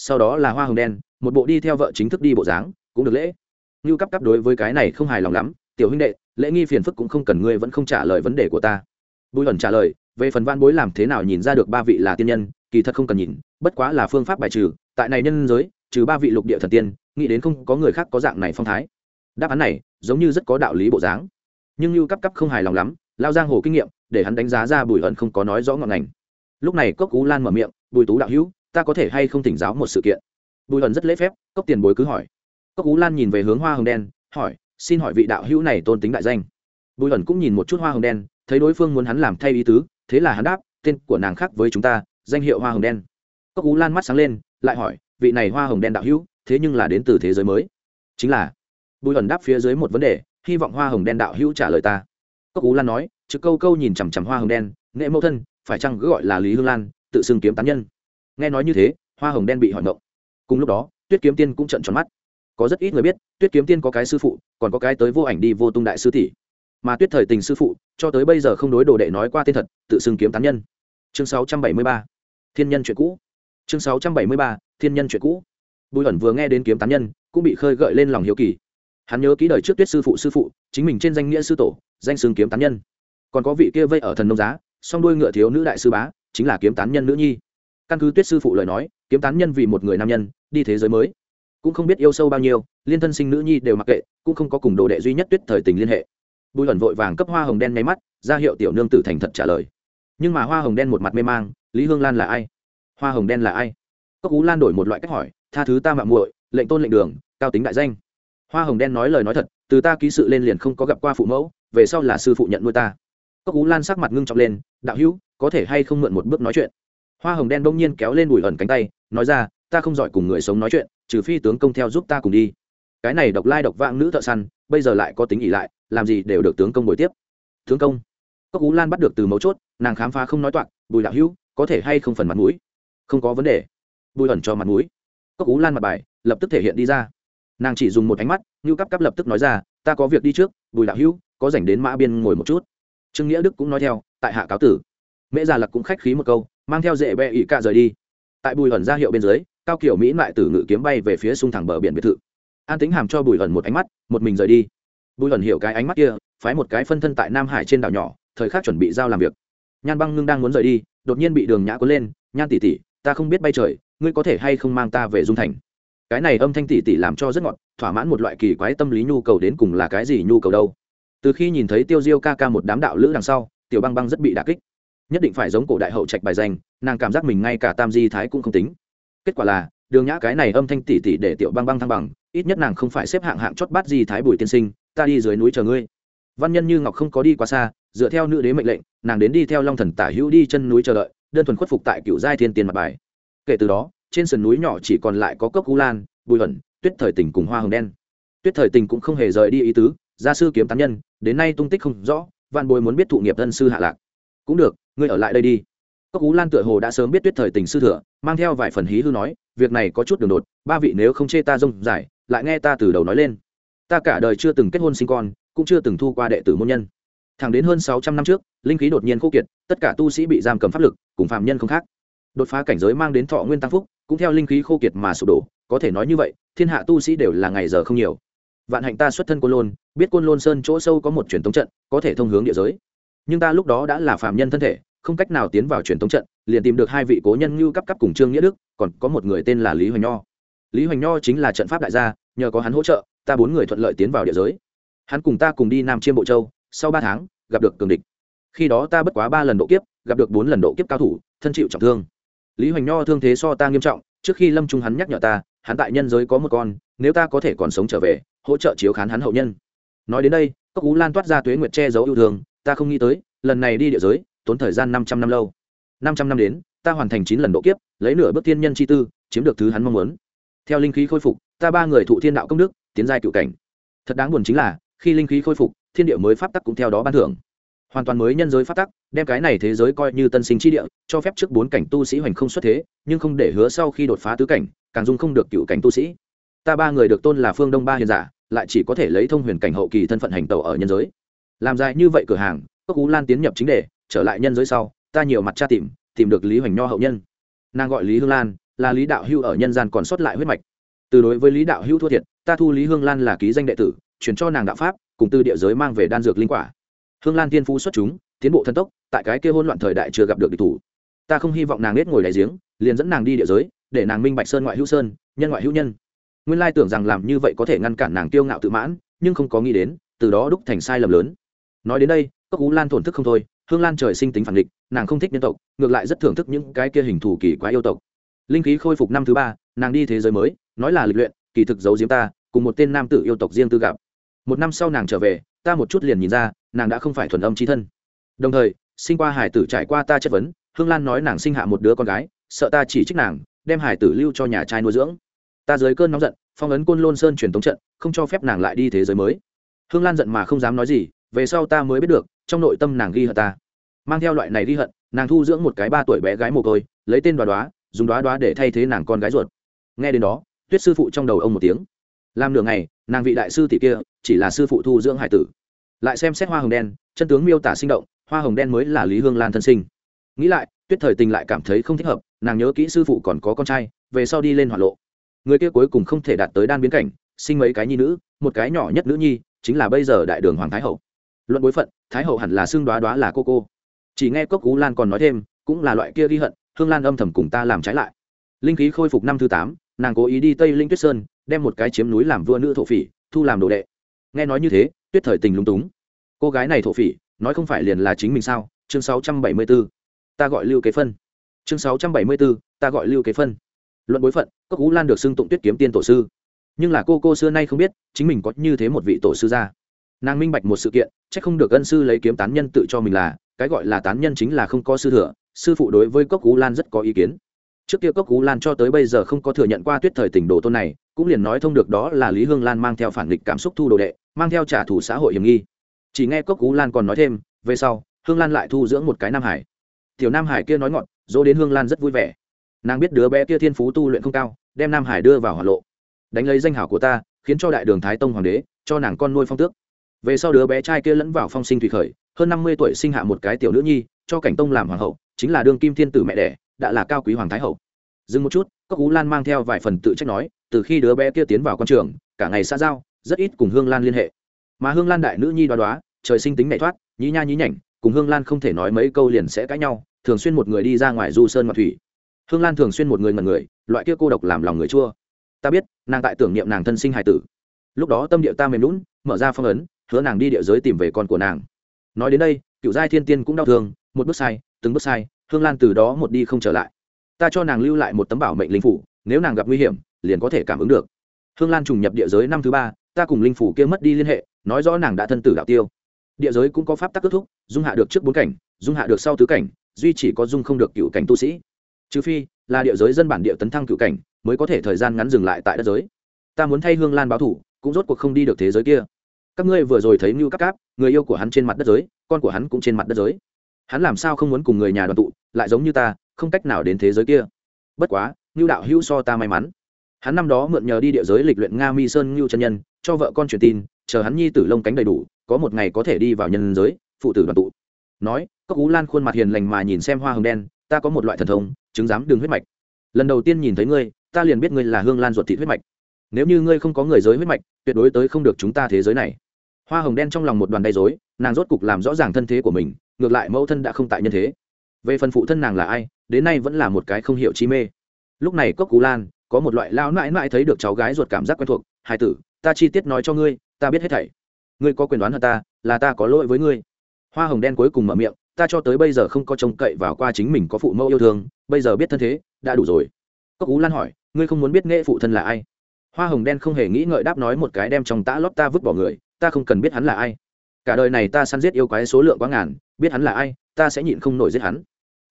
sau đó là hoa hồng đen, một bộ đi theo vợ chính thức đi bộ dáng, cũng được lễ. Như cấp cấp đối với cái này không hài lòng lắm, tiểu huynh đệ, lễ nghi phiền phức cũng không cần ngươi vẫn không trả lời vấn đề của ta. Bùi ẩn trả lời, về phần van bối làm thế nào nhìn ra được ba vị là tiên nhân, kỳ thật không cần nhìn, bất quá là phương pháp bài trừ, tại này nhân giới, trừ ba vị lục địa thần tiên, nghĩ đến không có người khác có dạng này phong thái. Đáp án này, giống như rất có đạo lý bộ dáng. Nhưng như cấp cấp không hài lòng lắm, lao giang hồ kinh nghiệm, để hắn đánh giá ra bùi ẩn không có nói rõ ngọn ngành. Lúc này cốc cú lan mở miệng, bùi tú đạo hữu ta có thể hay không thỉnh giáo một sự kiện? Bùi ẩn rất lễ phép, cốc tiền bối cứ hỏi. Cốc cú lan nhìn về hướng hoa hồng đen, hỏi, xin hỏi vị đạo hữu này tôn tính đại danh. Bùi ẩn cũng nhìn một chút hoa hồng đen, thấy đối phương muốn hắn làm thay ý tứ, thế là hắn đáp, tên của nàng khác với chúng ta, danh hiệu hoa hồng đen. Cốc cú lan mắt sáng lên, lại hỏi, vị này hoa hồng đen đạo hữu, thế nhưng là đến từ thế giới mới. Chính là. Bùi ẩn đáp phía dưới một vấn đề, hy vọng hoa hồng đen đạo hữu trả lời ta. Cốc cú lan nói, chữ câu câu nhìn chằm chằm hoa hồng đen, nghệ mẫu thân, phải chăng cứ gọi là lý hương lan, tự xưng kiếm tán nhân? Nghe nói như thế, hoa hồng đen bị hỏi ngộng. Cùng lúc đó, tuyết kiếm tiên cũng trận tròn mắt. Có rất ít người biết, tuyết kiếm tiên có cái sư phụ, còn có cái tới vô ảnh đi vô tung đại sư tỷ. Mà tuyết thời tình sư phụ, cho tới bây giờ không đối đồ đệ nói qua tên thật, tự xưng kiếm tán nhân. Chương 673. thiên nhân chuyện cũ. Chương 673. thiên nhân chuyện cũ. Bùi ẩn vừa nghe đến kiếm tán nhân, cũng bị khơi gợi lên lòng hiếu kỳ. Hắn nhớ kỹ đời trước tuyết sư phụ sư phụ, chính mình trên danh nghĩa sư tổ, danh xưng kiếm tán nhân. Còn có vị kia vây ở thần nông giá, song đuôi ngựa thiếu nữ đại sư bá, chính là kiếm tán nhân nữ nhi căn cứ tuyết sư phụ lời nói, kiếm tán nhân vì một người nam nhân, đi thế giới mới. Cũng không biết yêu sâu bao nhiêu, liên thân sinh nữ nhi đều mặc kệ, cũng không có cùng đồ đệ duy nhất tuyết thời tình liên hệ. Bùi ẩn vội vàng cấp hoa hồng đen nháy mắt, ra hiệu tiểu nương tử thành thật trả lời. Nhưng mà hoa hồng đen một mặt mê mang, lý hương lan là ai? Hoa hồng đen là ai? Cốc ú lan đổi một loại cách hỏi, tha thứ ta mạng muội, lệnh tôn lệnh đường, cao tính đại danh. Hoa hồng đen nói lời nói thật, từ ta ký sự lên liền không có gặp qua phụ mẫu, về sau là sư phụ nhận nuôi ta. Cốc ú lan sắc mặt ngưng trọng lên, đạo hữu, có thể hay không mượn một bước nói chuyện? Hoa hồng đen bỗng nhiên kéo lên bùi ẩn cánh tay, nói ra, ta không giỏi cùng người sống nói chuyện, trừ phi tướng công theo giúp ta cùng đi. Cái này độc lai độc vạng nữ thợ săn, bây giờ lại có tính ỉ lại, làm gì đều được tướng công bồi tiếp. Tướng công? Cốc ú lan bắt được từ mấu chốt, nàng khám phá không nói toạc, bùi đạo hữu, có thể hay không phần mặt mũi? Không có vấn đề. Bùi ẩn cho mặt mũi. Cốc ú lan mặt bài, lập tức thể hiện đi ra. Nàng chỉ dùng một ánh mắt như cắp cắp lập tức nói ra, ta có việc đi trước, bùi đạo hữu, có dành đến mã biên ngồi một chút. Trương nghĩa đức cũng nói theo, tại hạ cáo tử. Mễ già lặc cũng khách khí một câu mang theo dễ bẹ ỉ cạ rời đi. Tại bùi ẩn ra hiệu bên dưới, cao kiểu mỹ lại từ ngự kiếm bay về phía sung thẳng bờ biển biệt thự. An tính hàm cho bùi ẩn một ánh mắt, một mình rời đi. Bùi ẩn hiểu cái ánh mắt kia, phái một cái phân thân tại nam hải trên đảo nhỏ, thời khắc chuẩn bị giao làm việc. Nhan băng ngưng đang muốn rời đi, đột nhiên bị đường nhã cuốn lên, nhan tỷ tỷ, ta không biết bay trời, ngươi có thể hay không mang ta về dung thành? Cái này âm thanh tỷ tỷ làm cho rất ngọt, thỏa mãn một loại kỳ quái tâm lý nhu cầu đến cùng là cái gì nhu cầu đâu. Từ khi nhìn thấy tiêu diêu ca ca một đám đạo lữ đằng sau, tiểu băng băng rất bị đà kích nhất định phải giống cổ đại hậu trạch bài danh, nàng cảm giác mình ngay cả tam di thái cũng không tính. Kết quả là, đường nhã cái này âm thanh tỉ tỉ để tiểu băng băng thăng bằng, ít nhất nàng không phải xếp hạng hạng chót bát di thái bùi tiên sinh, ta đi dưới núi chờ ngươi. Văn nhân như ngọc không có đi quá xa, dựa theo nữ đế mệnh lệnh, nàng đến đi theo long thần tả hữu đi chân núi chờ đợi, đơn thuần khuất phục tại cựu giai thiên tiền mặt bài. Kể từ đó, trên sườn núi nhỏ chỉ còn lại có cốc cú lan, bùi hẩn, tuyết thời tình cùng hoa hồng đen. Tuyết thời tình cũng không hề rời đi ý tứ, gia sư kiếm tán nhân, đến nay tung tích không rõ văn bối muốn biết thụ nghiệp thân sư hạ lạc. Cũng được ngươi ở lại đây đi. Cốc ú lan tựa hồ đã sớm biết tuyết thời tình sư thừa mang theo vài phần hí hư nói, việc này có chút đường đột, ba vị nếu không chê ta rông giải lại nghe ta từ đầu nói lên. Ta cả đời chưa từng kết hôn sinh con, cũng chưa từng thu qua đệ tử môn nhân. Thẳng đến hơn sáu trăm năm trước, linh khí đột nhiên khô kiệt, tất cả tu sĩ bị giam cầm pháp lực, cùng phạm nhân không khác. Đột phá cảnh giới mang đến thọ nguyên tăng phúc, cũng theo linh khí khô kiệt mà sụp đổ, có thể nói như vậy, thiên hạ tu sĩ đều là ngày giờ không nhiều. Vạn hạnh ta xuất thân côn lôn, biết côn lôn sơn chỗ sâu có một truyền thống trận, có thể thông hướng địa giới. Nhưng ta lúc đó đã là phạm nhân thân thể không cách nào tiến vào truyền thống trận, liền tìm được hai vị cố nhân như cấp cấp cùng trương nghĩa đức, còn có một người tên là lý hoành nho. Lý hoành nho chính là trận pháp đại gia, nhờ có hắn hỗ trợ, ta bốn người thuận lợi tiến vào địa giới. Hắn cùng ta cùng đi nam chiêm bộ châu, sau ba tháng, gặp được cường địch. Khi đó ta bất quá ba lần độ kiếp, gặp được bốn lần độ kiếp cao thủ, thân chịu trọng thương. Lý hoành nho thương thế so ta nghiêm trọng, trước khi lâm trung hắn nhắc nhở ta, hắn tại nhân giới có một con, nếu ta có thể còn sống trở về, hỗ trợ chiếu khán hắn hậu nhân. Nói đến đây, cốc ú lan toát ra tuế nguyệt che giấu yêu thương, ta không nghĩ tới, lần này đi địa giới tốn thời gian năm trăm năm lâu. Năm trăm năm đến, ta hoàn thành chín lần độ kiếp, lấy nửa bước thiên nhân chi tư, chiếm được thứ hắn mong muốn. Theo linh khí khôi phục, ta ba người thụ thiên đạo công đức, tiến giai cửu cảnh. Thật đáng buồn chính là, khi linh khí khôi phục, thiên địa mới pháp tắc cũng theo đó ban thưởng. Hoàn toàn mới nhân giới pháp tắc, đem cái này thế giới coi như tân sinh chi địa, cho phép trước bốn cảnh tu sĩ hoành không xuất thế, nhưng không để hứa sau khi đột phá tứ cảnh, càng dung không được cửu cảnh tu sĩ. Ta ba người được tôn là phương đông ba hiền giả, lại chỉ có thể lấy thông huyền cảnh hậu kỳ thân phận hành tẩu ở nhân giới. Làm dài như vậy cửa hàng, cốc cú lan tiến nhập chính đề trở lại nhân giới sau, ta nhiều mặt tra tìm tìm được lý hoành nho hậu nhân. Nàng gọi lý hương lan, là lý đạo hưu ở nhân gian còn sót lại huyết mạch. Từ đối với lý đạo hưu thua thiệt, ta thu lý hương lan là ký danh đệ tử chuyển cho nàng đạo pháp, cùng từ địa giới mang về đan dược linh quả. Hương lan tiên phú xuất chúng, tiến bộ thần tốc, tại cái kia hôn loạn thời đại chưa gặp được địch thủ. Ta không hy vọng nàng nết ngồi đại giếng, liền dẫn nàng đi địa giới, để nàng minh bạch sơn ngoại hữu sơn, nhân ngoại hữu nhân. Nguyên lai tưởng rằng làm như vậy có thể ngăn cản nàng tiêu ngạo tự mãn, nhưng không có nghĩ đến, từ đó đúc thành sai lầm lớn. Nói đến đây, cốc ú lan thổn thức không thôi hương lan trời sinh tính phản địch nàng không thích nhân tộc, ngược lại rất thưởng thức những cái kia hình thù kỳ quá yêu tộc. Linh khí khôi phục năm thứ ba, nàng đi thế giới mới, nói là lịch luyện, kỳ thực giấu diếm ta, cùng một tên nam tử yêu tộc riêng tư gặp. Một năm sau nàng trở về, ta một chút liền nhìn ra, nàng đã không phải thuần âm c h i thân. Đồng thời, sinh qua hải tử trải qua ta chất vấn, hương lan nói nàng sinh hạ một đứa con gái, sợ ta chỉ trích nàng, đem hải tử lưu cho nhà trai nuôi dưỡng. Ta dưới cơn nóng giận, phong ấn côn lôn sơn truyền tống trận, không cho phép nàng lại đi thế giới mới. Hương lan giận mà không dám nói gì về sau ta mới biết được, trong nội tâm nàng ghi hận ta. Mang theo loại này ghi hận, nàng thu dưỡng một cái ba tuổi bé gái mồ côi, lấy tên đoá đoá, dùng đoá đoá để thay thế nàng con gái ruột. Nghe đến đó, tuyết sư phụ trong đầu ông một tiếng. Làm nửa ngày, nàng vị đại sư tỷ kia, chỉ là sư phụ thu dưỡng hải tử. Lại xem xét hoa hồng đen, chân tướng miêu tả sinh động, hoa hồng đen mới là lý hương lan thân sinh. Nghĩ lại, tuyết thời tình lại cảm thấy không thích hợp, nàng nhớ kỹ sư phụ còn có con trai, về sau đi lên hoạt lộ. Người kia cuối cùng không thể đạt tới đan biến cảnh, sinh mấy cái nhi nữ, một cái nhỏ nhất nữ nhi, chính là bây giờ đại đường hoàng thái hậu luận bối phận thái hậu hẳn là xương đoá đoá là cô cô. Chỉ nghe cốc cú lan còn nói thêm cũng là loại kia ghi hận hương lan âm thầm cùng ta làm trái lại. Linh khí khôi phục năm thứ tám nàng cố ý đi tây linh tuyết sơn đem một cái chiếm núi làm vua nữ thổ phỉ thu làm đồ đệ. Nghe nói như thế tuyết thời tình lúng túng. Cô gái này thổ phỉ nói không phải liền là chính mình sao? Chương sáu trăm bảy mươi 674. ta gọi lưu kế phân. Chương sáu trăm bảy mươi 674, ta gọi lưu kế phân. Luận bối phận cốc cú lan được xưng tụng tuyết kiếm tiên tổ sư. Nhưng là cô cô xưa nay không biết chính mình có như thế một vị tổ sư gia nàng minh bạch một sự kiện c h ắ c không được ân sư lấy kiếm tán nhân tự cho mình là, cái gọi là tán nhân chính là không có sư thừa, sư phụ đối với cốc cú lan rất có ý kiến. Trước kia cốc cú lan cho tới bây giờ không có thừa nhận qua tuyết thời tình đồ tôn này, cũng liền nói thông được đó là lý hương lan mang theo phản nghịch cảm xúc thu đồ đệ, mang theo trả thù xã hội hiểm nghi. Chỉ nghe cốc cú lan còn nói thêm, về sau, hương lan lại thu dưỡng một cái nam hải. Tiểu nam hải kia nói ngọn, dỗ đến hương lan rất vui vẻ. Nàng biết đứa bé kia thiên phú tu luyện không cao, đem nam hải đưa vào hỏa lộ. Đánh lấy danh hảo của ta, khiến cho đại đường thái tông hoàng đế, cho nàng con nuôi phong tước về sau đứa bé trai kia lẫn vào phong sinh thủy khởi, hơn năm mươi tuổi sinh hạ một cái tiểu nữ nhi, cho cảnh tông làm hoàng hậu, chính là đương kim thiên tử mẹ đẻ, đã là cao quý hoàng thái hậu. Dừng một chút các cú lan mang theo vài phần tự trách nói, từ khi đứa bé kia tiến vào con trường, cả ngày xa giao, rất ít cùng hương lan liên hệ. Mà hương lan đại nữ nhi đoá đoá, trời sinh tính nhảy thoát, nhí nha nhí nhảnh, cùng hương lan không thể nói mấy câu liền sẽ cãi nhau, thường xuyên một người đi ra ngoài du sơn ngoại thủy. Hương lan thường xuyên một người ngần người, loại kia cô độc làm lòng người chua. Ta biết, nàng tại tưởng niệm nàng thân sinh hài tử. Lúc đó tâm địa ta mềm lún mở ra phong ấn hứa nàng đi địa giới tìm về con của nàng. Nói đến đây, cựu giai thiên tiên cũng đau thương, một bước sai, từng bước sai, hương lan từ đó một đi không trở lại. Ta cho nàng lưu lại một tấm bảo mệnh linh phủ, nếu nàng gặp nguy hiểm, liền có thể cảm ứng được. Hương lan trùng nhập địa giới năm thứ ba, ta cùng linh phủ kia mất đi liên hệ, nói rõ nàng đã thân tử đạo tiêu. Địa giới cũng có pháp tắc kết thúc, dung hạ được trước bốn cảnh, dung hạ được sau tứ cảnh, duy chỉ có dung không được cựu cảnh tu sĩ. Trừ phi, là địa giới dân bản địa tấn thăng cựu cảnh, mới có thể thời gian ngắn dừng lại tại đất giới. Ta muốn thay hương lan báo thủ, cũng rốt cuộc không đi được thế giới kia các ngươi vừa rồi thấy mưu cắp cáp người yêu của hắn trên mặt đất giới, con của hắn cũng trên mặt đất giới. Hắn làm sao không muốn cùng người nhà đoàn tụ, lại giống như ta, không cách nào đến thế giới kia. Bất quá ngưu đạo hữu so ta may mắn. Hắn năm đó mượn nhờ đi địa giới lịch luyện nga mi sơn ngưu chân nhân, cho vợ con truyền tin, chờ hắn nhi tử lông cánh đầy đủ, có một ngày có thể đi vào nhân giới, phụ tử đoàn tụ. Nói cốc cú lan khuôn mặt hiền lành mà nhìn xem hoa hồng đen, ta có một loại thần thông, chứng giám đường huyết mạch. Lần đầu tiên nhìn thấy ngươi, ta liền biết ngươi là hương lan ruột thịt huyết mạch. Nếu như ngươi không có người giới huyết mạch, tuyệt đối tới không được chúng ta thế giới này hoa hồng đen trong lòng một đoàn đầy dối nàng rốt cục làm rõ ràng thân thế của mình, ngược lại mẫu thân đã không tại nhân thế. Về phần phụ thân nàng là ai, đến nay vẫn là một cái không hiểu chi mê. Lúc này cốc cú lan, có một loại lao mãi mãi thấy được cháu gái ruột cảm giác quen thuộc hai tử, ta chi tiết nói cho ngươi, ta biết hết thảy. Ngươi có quyền đoán hơn ta, là ta có lỗi với ngươi. Hoa hồng đen cuối cùng mở miệng, ta cho tới bây giờ không có trông cậy vào qua chính mình có phụ mẫu yêu thương, bây giờ biết thân thế, đã đủ rồi. Cốc cú lan hỏi, ngươi không muốn biết nghệ phụ thân là ai? Hoa hồng đen không hề nghĩ ngợi đáp nói một cái đem trong tã lót ta vứt bỏ người ta không cần biết hắn là ai. Cả đời này ta săn giết yêu quái số lượng quá ngàn, biết hắn là ai, ta sẽ nhịn không nổi giết hắn.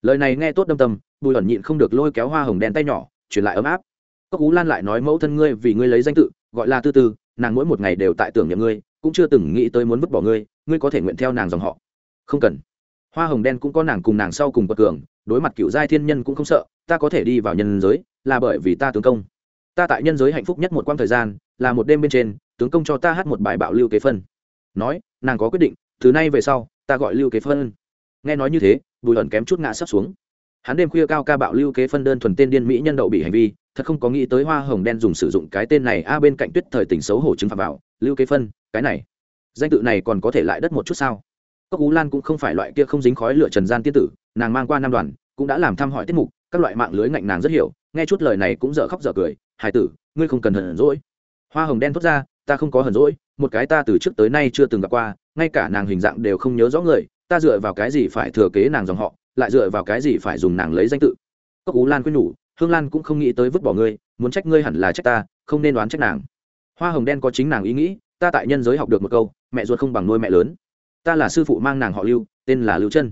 Lời này nghe tốt đâm tâm, bùi ẩn nhịn không được lôi kéo hoa hồng đen tay nhỏ, truyền lại ấm áp. Cốc ú lan lại nói mẫu thân ngươi vì ngươi lấy danh tự, gọi là tư tư, nàng mỗi một ngày đều tại tưởng nhầm ngươi, cũng chưa từng nghĩ tới muốn vứt bỏ ngươi ngươi có thể nguyện theo nàng dòng họ. Không cần. Hoa hồng đen cũng có nàng cùng nàng sau cùng bậc cường, đối mặt cựu giai thiên nhân cũng không sợ, ta có thể đi vào nhân giới, là bởi vì ta tướng công. Ta tại nhân giới hạnh phúc nhất một quãng thời gian, là một đêm bên trên tướng công cho ta hát một bài bạo lưu kế phân. Nói, nàng có quyết định, từ nay về sau, ta gọi lưu kế phân. Nghe nói như thế, bùi ẩn kém chút ngã sắp xuống. Hắn đêm khuya cao ca bạo lưu kế phân đơn thuần tên điên mỹ nhân đậu bị hành vi, thật không có nghĩ tới hoa hồng đen dùng sử dụng cái tên này a bên cạnh tuyết thời tình xấu hổ chứng phạm vào, lưu kế phân, cái này. Danh tự này còn có thể lại đất một chút sao? Cốc ú lan cũng không phải loại kia không dính khói lửa trần gian tiên tử, nàng mang qua năm đoàn, cũng đã làm thăm hỏi tiết mục, các loại mạng lưới ngạnh nàng rất hiểu, nghe chút lời này cũng dở khóc dở cười. Hải tử, ngươi không cần hận rỗi hoa hồng đen thốt ra ta không có hờn rỗi một cái ta từ trước tới nay chưa từng gặp qua, ngay cả nàng hình dạng đều không nhớ rõ người, ta dựa vào cái gì phải thừa kế nàng dòng họ, lại dựa vào cái gì phải dùng nàng lấy danh tự. Cốc ú lan quyết nhủ, hương lan cũng không nghĩ tới vứt bỏ ngươi, muốn trách ngươi hẳn là trách ta, không nên đoán trách nàng. Hoa hồng đen có chính nàng ý nghĩ, ta tại nhân giới học được một câu, mẹ ruột không bằng nuôi mẹ lớn. Ta là sư phụ mang nàng họ lưu, tên là lưu chân.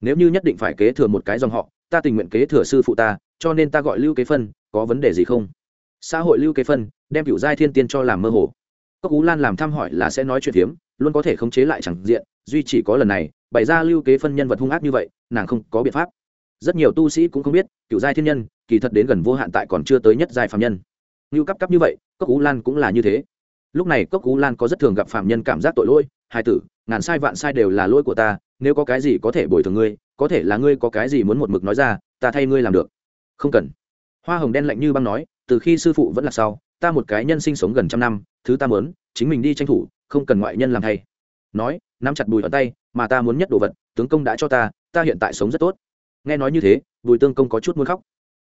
Nếu như nhất định phải kế thừa một cái dòng họ, ta tình nguyện kế thừa sư phụ ta, cho nên ta gọi lưu kế phân, có vấn đề gì không? Xã hội lưu kế phân, đem cựu giai thiên tiên cho làm mơ hồ cốc ú lan làm thăm hỏi là sẽ nói chuyện hiếm, luôn có thể khống chế lại chẳng diện duy chỉ có lần này bày ra lưu kế phân nhân vật hung ác như vậy nàng không có biện pháp. Rất nhiều tu sĩ cũng không biết cựu giai thiên nhân kỳ thật đến gần vô hạn tại còn chưa tới nhất giai phạm nhân. Như cấp cấp như vậy cốc ú lan cũng là như thế. Lúc này cốc ú lan có rất thường gặp phạm nhân cảm giác tội lỗi hai tử ngàn sai vạn sai đều là lỗi của ta nếu có cái gì có thể bồi thường ngươi có thể là ngươi có cái gì muốn một mực nói ra ta thay ngươi làm được. Không cần. Hoa hồng đen lạnh như băng nói từ khi sư phụ vẫn là sau ta một cái nhân sinh sống gần trăm năm thứ ta muốn, chính mình đi tranh thủ, không cần ngoại nhân làm thay. Nói, nắm chặt bùi ở tay, mà ta muốn nhất đồ vật, tướng công đã cho ta ta hiện tại sống rất tốt. Nghe nói như thế, bùi tương công có chút muốn khóc.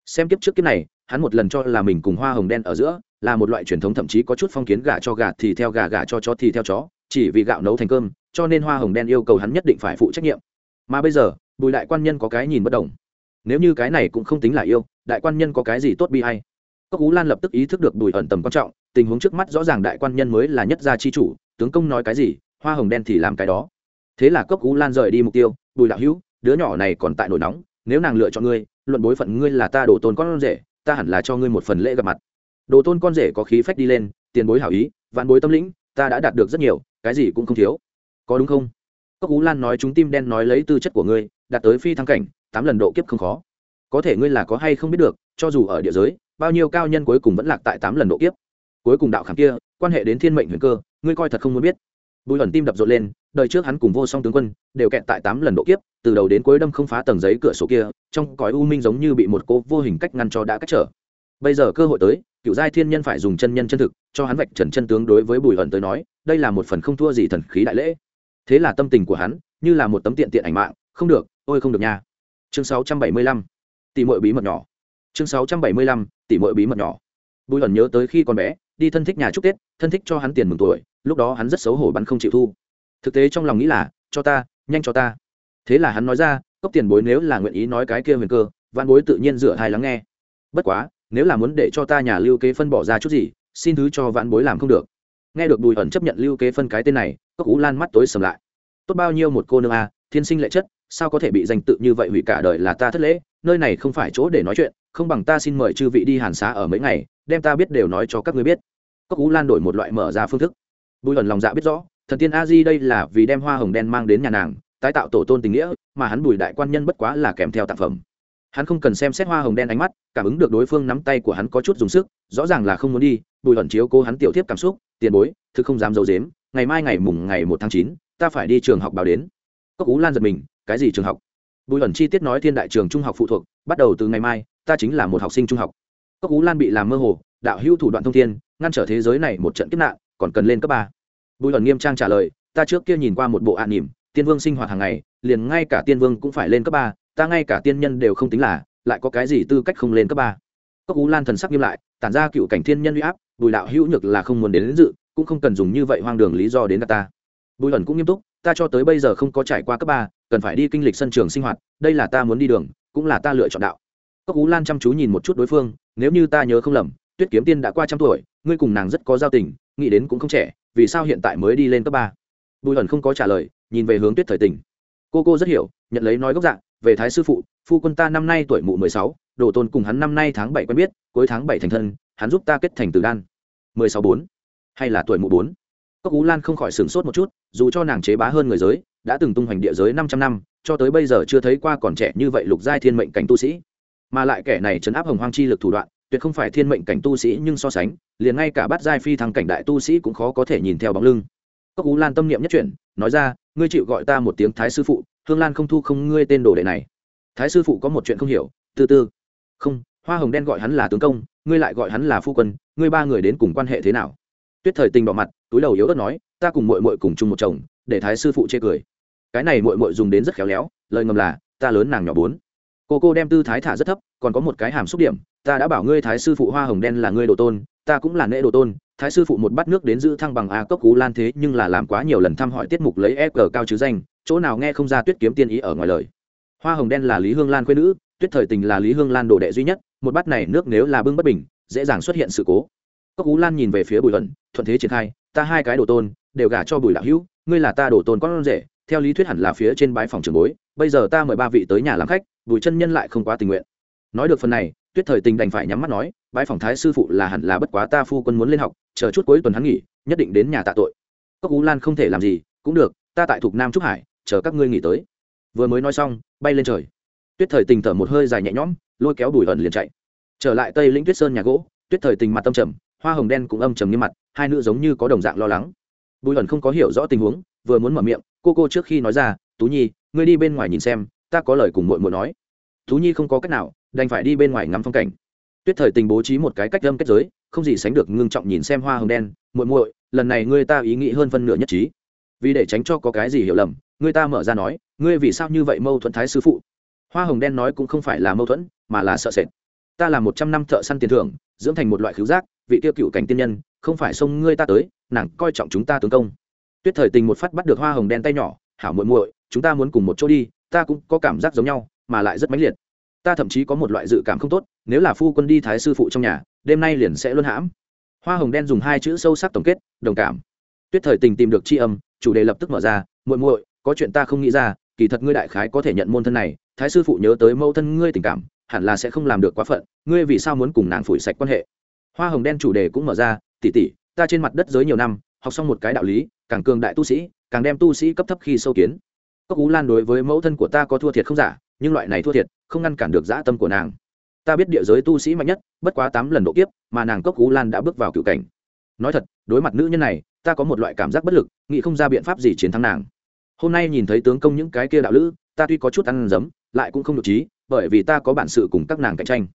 Xem kiếp trước kiếp này, hắn một lần cho là mình cùng hoa hồng đen ở giữa, là một loại truyền thống thậm chí có chút phong kiến gà cho gà thì theo gà gà cho chó thì theo chó, chỉ vì gạo nấu thành cơm, cho nên hoa hồng đen yêu cầu hắn nhất định phải phụ trách nhiệm. Mà bây giờ, bùi đại quan nhân có cái nhìn bất đồng. Nếu như cái này cũng không tính là yêu, đại quan nhân có cái gì tốt bi hay cốc ú lan lập tức ý thức được bùi ẩn tầm quan trọng, tình huống trước mắt rõ ràng đại quan nhân mới là nhất gia chi chủ, tướng công nói cái gì, hoa hồng đen thì làm cái đó. Thế là cốc ú lan rời đi mục tiêu, bùi đạo hữu, đứa nhỏ này còn tại nổi nóng, nếu nàng lựa chọn ngươi, luận bối phận ngươi là ta đổ tôn con rể, ta hẳn là cho ngươi một phần lễ gặp mặt. Đồ tôn con rể có khí phách đi lên, tiền bối hảo ý, vạn bối tâm lĩnh, ta đã đạt được rất nhiều, cái gì cũng không thiếu. Có đúng không? Cốc ú lan nói chúng tim đen nói lấy tư chất của ngươi, đạt tới phi thăng cảnh, tám lần độ kiếp không khó. Có thể ngươi là có hay không biết được, cho dù ở địa giới bao nhiêu cao nhân cuối cùng vẫn lạc tại tám lần độ kiếp. Cuối cùng đạo khảm kia quan hệ đến thiên mệnh huyền cơ ngươi coi thật không muốn biết. Bùi ẩn tim đập rộn lên đời trước hắn cùng vô song tướng quân đều kẹt tại tám lần độ kiếp từ đầu đến cuối đâm không phá tầng giấy cửa sổ kia trong cõi u minh giống như bị một cô vô hình cách ngăn cho đã cách trở. Bây giờ cơ hội tới cựu giai thiên nhân phải dùng chân nhân chân thực cho hắn vạch trần chân tướng đối với bùi ẩn tới nói đây là một phần không thua gì thần khí đại lễ. Thế là tâm tình của hắn như là một tấm tiện tiện ảnh mạng không được ôi không được nha. Chương 675, tỷ mọi bí mật nhỏ chương 675, tỷ muội bí mật nhỏ. Bùi ẩn nhớ tới khi còn bé đi thân thích nhà chúc tết thân thích cho hắn tiền mừng tuổi lúc đó hắn rất xấu hổ bắn không chịu thu. Thực tế trong lòng nghĩ là cho ta nhanh cho ta. Thế là hắn nói ra cốc tiền bối nếu là nguyện ý nói cái kia huyền cơ văn bối tự nhiên rửa hai lắng nghe. Bất quá nếu là muốn để cho ta nhà lưu kế phân bỏ ra chút gì xin thứ cho vạn bối làm không được. Nghe được bùi ẩn chấp nhận lưu kế phân cái tên này cốc ú lan mắt tối sầm lại. Tốt bao nhiêu một cô nương a thiên sinh lệ chất sao có thể bị danh tự như vậy hủy cả đời là ta thất lễ nơi này không phải chỗ để nói chuyện không bằng ta xin mời chư vị đi hàn xá ở mấy ngày, đem ta biết đều nói cho các ngươi biết. Cốc cú lan đổi một loại mở ra phương thức. Bùi ẩn lòng dạ biết rõ, thần tiên a di đây là vì đem hoa hồng đen mang đến nhà nàng, tái tạo tổ tôn tình nghĩa, mà hắn bùi đại quan nhân bất quá là kèm theo tạp phẩm. Hắn không cần xem xét hoa hồng đen ánh mắt, cảm ứng được đối phương nắm tay của hắn có chút dùng sức, rõ ràng là không muốn đi, bùi ẩn chiếu cố hắn tiểu tiếp cảm xúc, tiền bối, thực không dám d i ấ u dếm ngày mai ngày mùng ngày một tháng chín, ta phải đi trường học báo đến. Cốc cú lan giật mình, cái gì trường học? Bùi ẩn chi tiết nói thiên đại trường trung học phụ thuộc, bắt đầu từ ngày mai ta chính là một học sinh trung học. Cốc ú lan bị làm mơ hồ đạo hữu thủ đoạn thông thiên ngăn trở thế giới này một trận kiếp nạn còn cần lên cấp ba. Bùi ẩn nghiêm trang trả lời ta trước kia nhìn qua một bộ an nỉm tiên vương sinh hoạt hàng ngày liền ngay cả tiên vương cũng phải lên cấp ba ta ngay cả tiên nhân đều không tính là lại có cái gì tư cách không lên cấp ba? Cốc ú lan thần sắc nghiêm lại tản ra cựu cảnh thiên nhân uy áp bùi đạo hữu nhược là không muốn đến, đến dự cũng không cần dùng như vậy hoang đường lý do đến ta. Bùi ẩn cũng nghiêm túc ta cho tới bây giờ không có trải qua cấp ba cần phải đi kinh lịch sân trường sinh hoạt đây là ta muốn đi đường cũng là ta lựa chọn đạo cốc ú lan chăm chú nhìn một chút đối phương, nếu như ta nhớ không lầm, tuyết kiếm tiên đã qua trăm tuổi, ngươi cùng nàng rất có giao tình, nghĩ đến cũng không trẻ, vì sao hiện tại mới đi lên cấp ba? Bùi ẩn không có trả lời, nhìn về hướng tuyết thời tình. Cô cô rất hiểu, nhận lấy nói gốc dạng về thái sư phụ, phu quân ta năm nay tuổi mụ mười sáu, đồ tôn cùng hắn năm nay tháng bảy quen biết, cuối tháng bảy thành thân, hắn giúp ta kết thành từ đan. mười sáu bốn. Hay là tuổi mụ bốn? Cốc ú lan không khỏi sửng sốt một chút, dù cho nàng chế bá hơn người giới, đã từng tung hoành địa giới năm trăm năm, cho tới bây giờ chưa thấy qua còn trẻ như vậy lục giai thiên mệnh cảnh tu sĩ mà lại kẻ này chấn áp hồng hoang chi lực thủ đoạn, tuyệt không phải thiên mệnh cảnh tu sĩ nhưng so sánh, liền ngay cả bát giai phi thăng cảnh đại tu sĩ cũng khó có thể nhìn theo bóng lưng. Cốc ú lan tâm niệm nhất chuyển, nói ra, ngươi chịu gọi ta một tiếng thái sư phụ, hương lan không thu không ngươi tên đồ đệ này. Thái sư phụ có một chuyện không hiểu, từ từ. Không, hoa hồng đen gọi hắn là tướng công, ngươi lại gọi hắn là phu quân, ngươi ba người đến cùng quan hệ thế nào? Tuyết thời tình bỏ mặt, túi đầu yếu ớt nói, ta cùng mội mội cùng chung một chồng, để thái sư phụ chê cười. Cái này mội mội dùng đến rất khéo léo, lời ngầm là, ta lớn nàng nhỏ bốn cô cô đem tư thái thả rất thấp, còn có một cái hàm xúc điểm, ta đã bảo ngươi thái sư phụ hoa hồng đen là ngươi đồ tôn, ta cũng là nễ đồ tôn, thái sư phụ một bát nước đến giữ thăng bằng a cốc cú lan thế nhưng là làm quá nhiều lần thăm hỏi tiết mục lấy e g cao chứ danh, chỗ nào nghe không ra tuyết kiếm tiên ý ở ngoài lời. Hoa hồng đen là lý hương lan quê nữ, tuyết thời tình là lý hương lan đồ đệ duy nhất, một bát này nước nếu là bưng bất bình, dễ dàng xuất hiện sự cố. Cốc cú lan nhìn về phía bùi luận, thuận thế triển khai, ta hai cái đồ tôn, đều gả cho bùi đạo hữu, ngươi là ta đồ tôn con rể, theo lý thuyết hẳn là phía trên bái phòng trường bối, bây giờ ta mời ba vị tới nhà làm khách bùi chân nhân lại không quá tình nguyện. Nói được phần này, tuyết thời tình đành phải nhắm mắt nói bãi phòng thái sư phụ là hẳn là bất quá ta phu quân muốn lên học, chờ chút cuối tuần hắn nghỉ, nhất định đến nhà tạ tội. Cốc ú lan không thể làm gì, cũng được, ta tại thuộc nam trúc hải, chờ các ngươi nghỉ tới. Vừa mới nói xong, bay lên trời. Tuyết thời tình thở một hơi dài nhẹ nhõm, lôi kéo bùi ẩn liền chạy. Trở lại tây lĩnh tuyết sơn nhà gỗ, tuyết thời tình mặt tâm trầm, hoa hồng đen cũng âm trầm như mặt, hai nữ giống như có đồng dạng lo lắng. Bùi ẩn không có hiểu rõ tình huống, vừa muốn mở miệng, cô cô trước khi nói ra, tú nhi, ngươi đi bên ngoài nhìn xem, ta có lời cùng muội muội nói. Thú nhi không có cách nào, đành phải đi bên ngoài ngắm phong cảnh. Tuyết thời tình bố trí một cái cách lâm kết giới, không gì sánh được ngưng trọng nhìn xem hoa hồng đen, muội muội, lần này ngươi ta ý nghĩ hơn phân nửa nhất trí. Vì để tránh cho có cái gì hiểu lầm, ngươi ta mở ra nói, ngươi vì sao như vậy mâu thuẫn thái sư phụ? Hoa hồng đen nói cũng không phải là mâu thuẫn, mà là sợ sệt. Ta là một trăm năm thợ săn tiền thưởng, dưỡng thành một loại khứu giác, vị tiêu cựu cảnh tiên nhân, không phải xông ngươi ta tới, nàng coi trọng chúng ta tướng công. Tuyết thời tình một phát bắt được hoa hồng đen tay nhỏ, hảo muội muội, chúng ta muốn cùng một chỗ đi, ta cũng có cảm giác giống nhau mà lại rất mãnh liệt. Ta thậm chí có một loại dự cảm không tốt, nếu là phu quân đi thái sư phụ trong nhà, đêm nay liền sẽ luân hãm. Hoa hồng đen dùng hai chữ sâu sắc tổng kết, đồng cảm. Tuyết thời tình tìm được chi âm, chủ đề lập tức mở ra, muội muội, có chuyện ta không nghĩ ra, kỳ thật ngươi đại khái có thể nhận môn thân này, thái sư phụ nhớ tới mẫu thân ngươi tình cảm, hẳn là sẽ không làm được quá phận, ngươi vì sao muốn cùng nàng phủi sạch quan hệ? Hoa hồng đen chủ đề cũng mở ra tỉ tỉ ta trên mặt đất giới nhiều năm, học xong một cái đạo lý, càng cường đại tu sĩ, càng đem tu sĩ cấp thấp khi sâu kiến. Cốc ú lan đối với mẫu thân của ta có thua thiệt không giả nhưng loại này thua thiệt, không ngăn cản được dã tâm của nàng. Ta biết địa giới tu sĩ mạnh nhất, bất quá tám lần độ kiếp, mà nàng cốc cú lan đã bước vào cựu cảnh. Nói thật, đối mặt nữ nhân này, ta có một loại cảm giác bất lực, nghĩ không ra biện pháp gì chiến thắng nàng. Hôm nay nhìn thấy tướng công những cái kia đạo lữ, ta tuy có chút ăn giấm lại cũng không được trí, bởi vì ta có bản sự cùng các nàng cạnh tranh.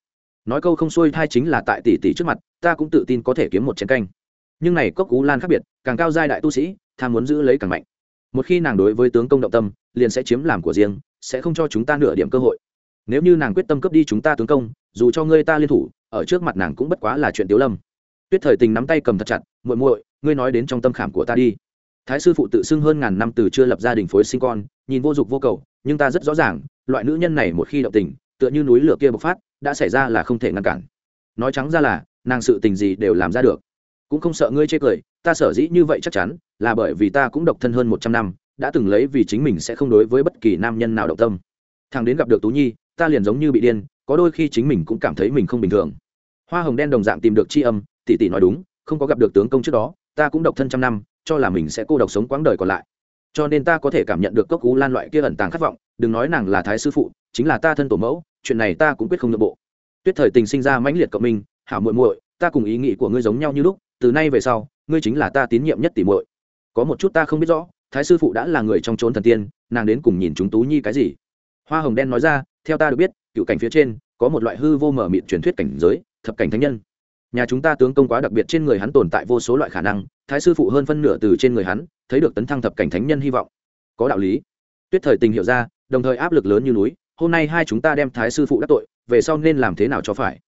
Nói câu không xuôi thai chính là tại tỷ tỷ trước mặt, ta cũng tự tin có thể kiếm một chiến canh. Nhưng này cốc cú lan khác biệt, càng cao giai đại tu sĩ, tham muốn giữ lấy càng mạnh. Một khi nàng đối với tướng công động tâm, liền sẽ chiếm làm của riêng sẽ không cho chúng ta nửa điểm cơ hội. Nếu như nàng quyết tâm cướp đi chúng ta tướng công, dù cho ngươi ta liên thủ, ở trước mặt nàng cũng bất quá là chuyện tiếu lâm. Tuyết thời tình nắm tay cầm thật chặt, muội muội, ngươi nói đến trong tâm khảm của ta đi. Thái sư phụ tự xưng hơn ngàn năm từ chưa lập gia đình phối sinh con, nhìn vô dụng vô cầu, nhưng ta rất rõ ràng, loại nữ nhân này một khi động tình, tựa như núi lửa kia bộc phát, đã xảy ra là không thể ngăn cản. Nói trắng ra là, nàng sự tình gì đều làm ra được. Cũng không sợ ngươi chê cười, ta sở dĩ như vậy chắc chắn, là bởi vì ta cũng độc thân hơn một trăm năm đã từng lấy vì chính mình sẽ không đối với bất kỳ nam nhân nào động tâm. Thằng đến gặp được tú nhi, ta liền giống như bị điên, có đôi khi chính mình cũng cảm thấy mình không bình thường. Hoa hồng đen đồng dạng tìm được c h i âm, tỷ tỷ nói đúng, không có gặp được tướng công trước đó, ta cũng độc thân trăm năm, cho là mình sẽ cô độc sống quãng đời còn lại. Cho nên ta có thể cảm nhận được cốc cú lan loại kia ẩn tàng khát vọng, đừng nói nàng là thái sư phụ, chính là ta thân tổ mẫu, chuyện này ta cũng quyết không nội bộ. Tuyết thời tình sinh ra mãnh liệt cộng minh, hảo muội muội, ta cùng ý nghĩ của ngươi giống nhau như lúc, từ nay về sau, ngươi chính là ta tín nhiệm nhất tỷ muội. Có một chút ta không biết rõ thái sư phụ đã là người trong trốn thần tiên, nàng đến cùng nhìn chúng tú nhi cái gì? Hoa hồng đen nói ra, theo ta được biết, cựu cảnh phía trên, có một loại hư vô mở mịt truyền thuyết cảnh giới, thập cảnh thánh nhân. Nhà chúng ta tướng công quá đặc biệt trên người hắn tồn tại vô số loại khả năng, thái sư phụ hơn phân nửa từ trên người hắn, thấy được tấn thăng thập cảnh thánh nhân hy vọng. Có đạo lý. Tuyết thời tình hiểu ra, đồng thời áp lực lớn như núi, hôm nay hai chúng ta đem thái sư phụ đắc tội, về sau nên làm thế nào cho phải?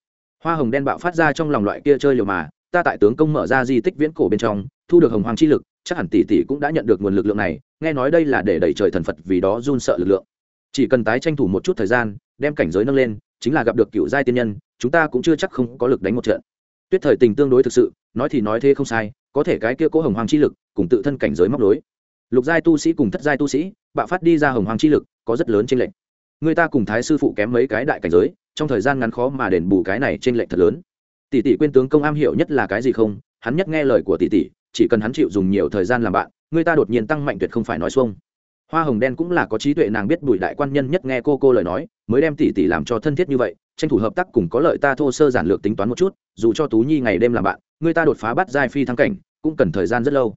Hoa hồng đen bạo phát ra trong lòng loại kia chơi liều mà, ta tại tướng công mở ra di tích viễn cổ bên trong, thu được hồng hoàng chi lực chắc hẳn tỷ tỷ cũng đã nhận được nguồn lực lượng này, nghe nói đây là để đẩy trời thần phật vì đó run sợ lực lượng. Chỉ cần tái tranh thủ một chút thời gian, đem cảnh giới nâng lên, chính là gặp được cựu giai tiên nhân, chúng ta cũng chưa chắc không có lực đánh một trận. Tuyết thời tình tương đối thực sự, nói thì nói thế không sai, có thể cái kia cố hồng hoàng chi lực, cùng tự thân cảnh giới móc đối lục giai tu sĩ cùng thất giai tu sĩ, bạo phát đi ra hồng hoàng chi lực, có rất lớn trên lệnh người ta cùng thái sư phụ kém mấy cái đại cảnh giới, trong thời gian ngắn khó mà đền bù cái này trên lệnh thật lớn. Tỷ tỷ quên tướng công am hiểu nhất là cái gì không? Hắn nhất nghe lời của tỷ tỷ chỉ cần hắn chịu dùng nhiều thời gian làm bạn, người ta đột nhiên tăng mạnh tuyệt không phải nói xuông. Hoa hồng đen cũng là có trí tuệ, nàng biết bùi đại quan nhân nhất nghe cô cô lời nói, mới đem tỷ tỷ làm cho thân thiết như vậy, tranh thủ hợp tác cùng có lợi ta thô sơ giản lược tính toán một chút, dù cho tú nhi ngày đêm làm bạn, người ta đột phá bắt giai phi thăng cảnh, cũng cần thời gian rất lâu.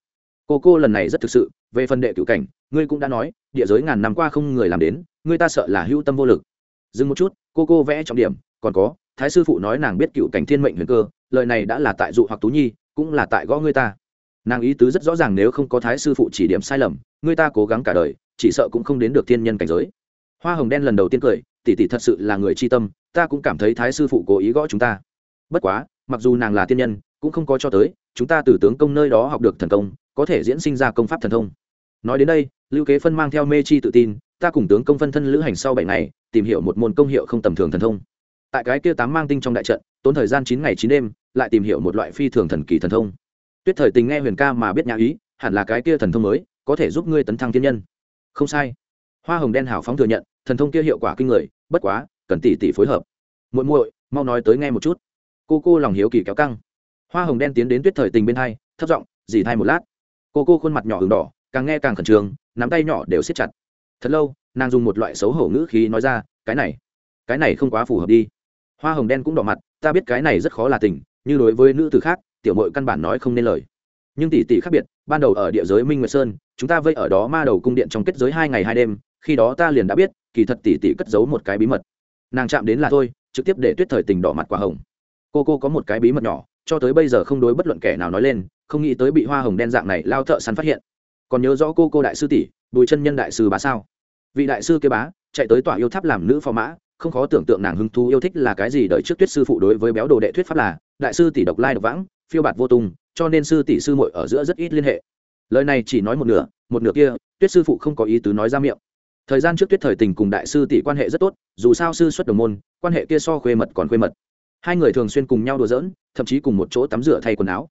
Cô cô lần này rất thực sự, về phần đệ cựu cảnh, ngươi cũng đã nói, địa giới ngàn năm qua không người làm đến ngươi ta sợ là hữu tâm vô lực. Dừng một chút, cô cô vẽ trọng điểm, còn có, thái sư phụ nói nàng biết cựu cảnh thiên mệnh huyền cơ, lời này đã là tại dụ hoặc tú nhi, cũng là tại gõ ngươi ta nàng ý tứ rất rõ ràng nếu không có thái sư phụ chỉ điểm sai lầm, người ta cố gắng cả đời, chỉ sợ cũng không đến được thiên nhân cảnh giới. Hoa hồng đen lần đầu tiên cười, tỷ tỷ thật sự là người chi tâm, ta cũng cảm thấy thái sư phụ cố ý gõ chúng ta. Bất quá, mặc dù nàng là tiên nhân, cũng không có cho tới, chúng ta từ tướng công nơi đó học được thần công, có thể diễn sinh ra công pháp thần thông. Nói đến đây, lưu kế phân mang theo mê chi tự tin, ta cùng tướng công phân thân lữ hành sau bảy ngày, tìm hiểu một môn công hiệu không tầm thường thần thông. Tại cái kia tám mang tinh trong đại trận, tốn thời gian chín ngày chín đêm, lại tìm hiểu một loại phi thường thần kỳ thần thông tuyết thời tình nghe huyền ca mà biết nhà ý, hẳn là cái kia thần thông mới, có thể giúp ngươi tấn thăng thiên nhân. Không sai. Hoa hồng đen hảo phóng thừa nhận, thần thông kia hiệu quả kinh người, bất quá, cần tỷ tỷ phối hợp. Muội muội, mau nói tới nghe một chút. Cô cô lòng hiếu kỳ kéo căng. Hoa hồng đen tiến đến tuyết thời tình bên hai, thấp giọng, dì thay một lát. Cô cô khuôn mặt nhỏ hừng đỏ, càng nghe càng khẩn trương, nắm tay nhỏ đều siết chặt. Thật lâu, nàng dùng một loại xấu hổ ngữ khí nói ra, cái này cái này không quá phù hợp đi. Hoa hồng đen cũng đỏ mặt, ta biết cái này rất khó là tình như đối với nữ từ khác tiểu mội căn bản nói không nên lời. Nhưng tỷ tỷ khác biệt, ban đầu ở địa giới minh nguyệt sơn, chúng ta vây ở đó ma đầu cung điện trong kết giới hai ngày hai đêm, khi đó ta liền đã biết, kỳ thật tỷ tỷ cất giấu một cái bí mật. Nàng chạm đến là thôi, trực tiếp để tuyết thời tình đỏ mặt quả hồng. Cô cô có một cái bí mật nhỏ, cho tới bây giờ không đối bất luận kẻ nào nói lên, không nghĩ tới bị hoa hồng đen dạng này lao thợ săn phát hiện. Còn nhớ rõ cô cô đại sư tỷ, bùi chân nhân đại sư bá sao? Vị đại sư kế bá, chạy tới tòa yêu tháp làm nữ phò mã, không khó tưởng tượng nàng hứng thú yêu thích là cái gì đợi trước tuyết sư phụ đối với béo đồ đệ thuyết pháp là, đại sư tỷ độc lai độc vãng phiêu bạt vô tung, cho nên sư tỷ sư muội ở giữa rất ít liên hệ. Lời này chỉ nói một nửa một nửa kia, tuyết sư phụ không có ý tứ nói ra miệng. Thời gian trước tuyết thời tình cùng đại sư tỷ quan hệ rất tốt, dù sao sư xuất đồng môn, quan hệ kia so khuê mật còn khuê mật. Hai người thường xuyên cùng nhau đùa giỡn, thậm chí cùng một chỗ tắm rửa thay quần áo.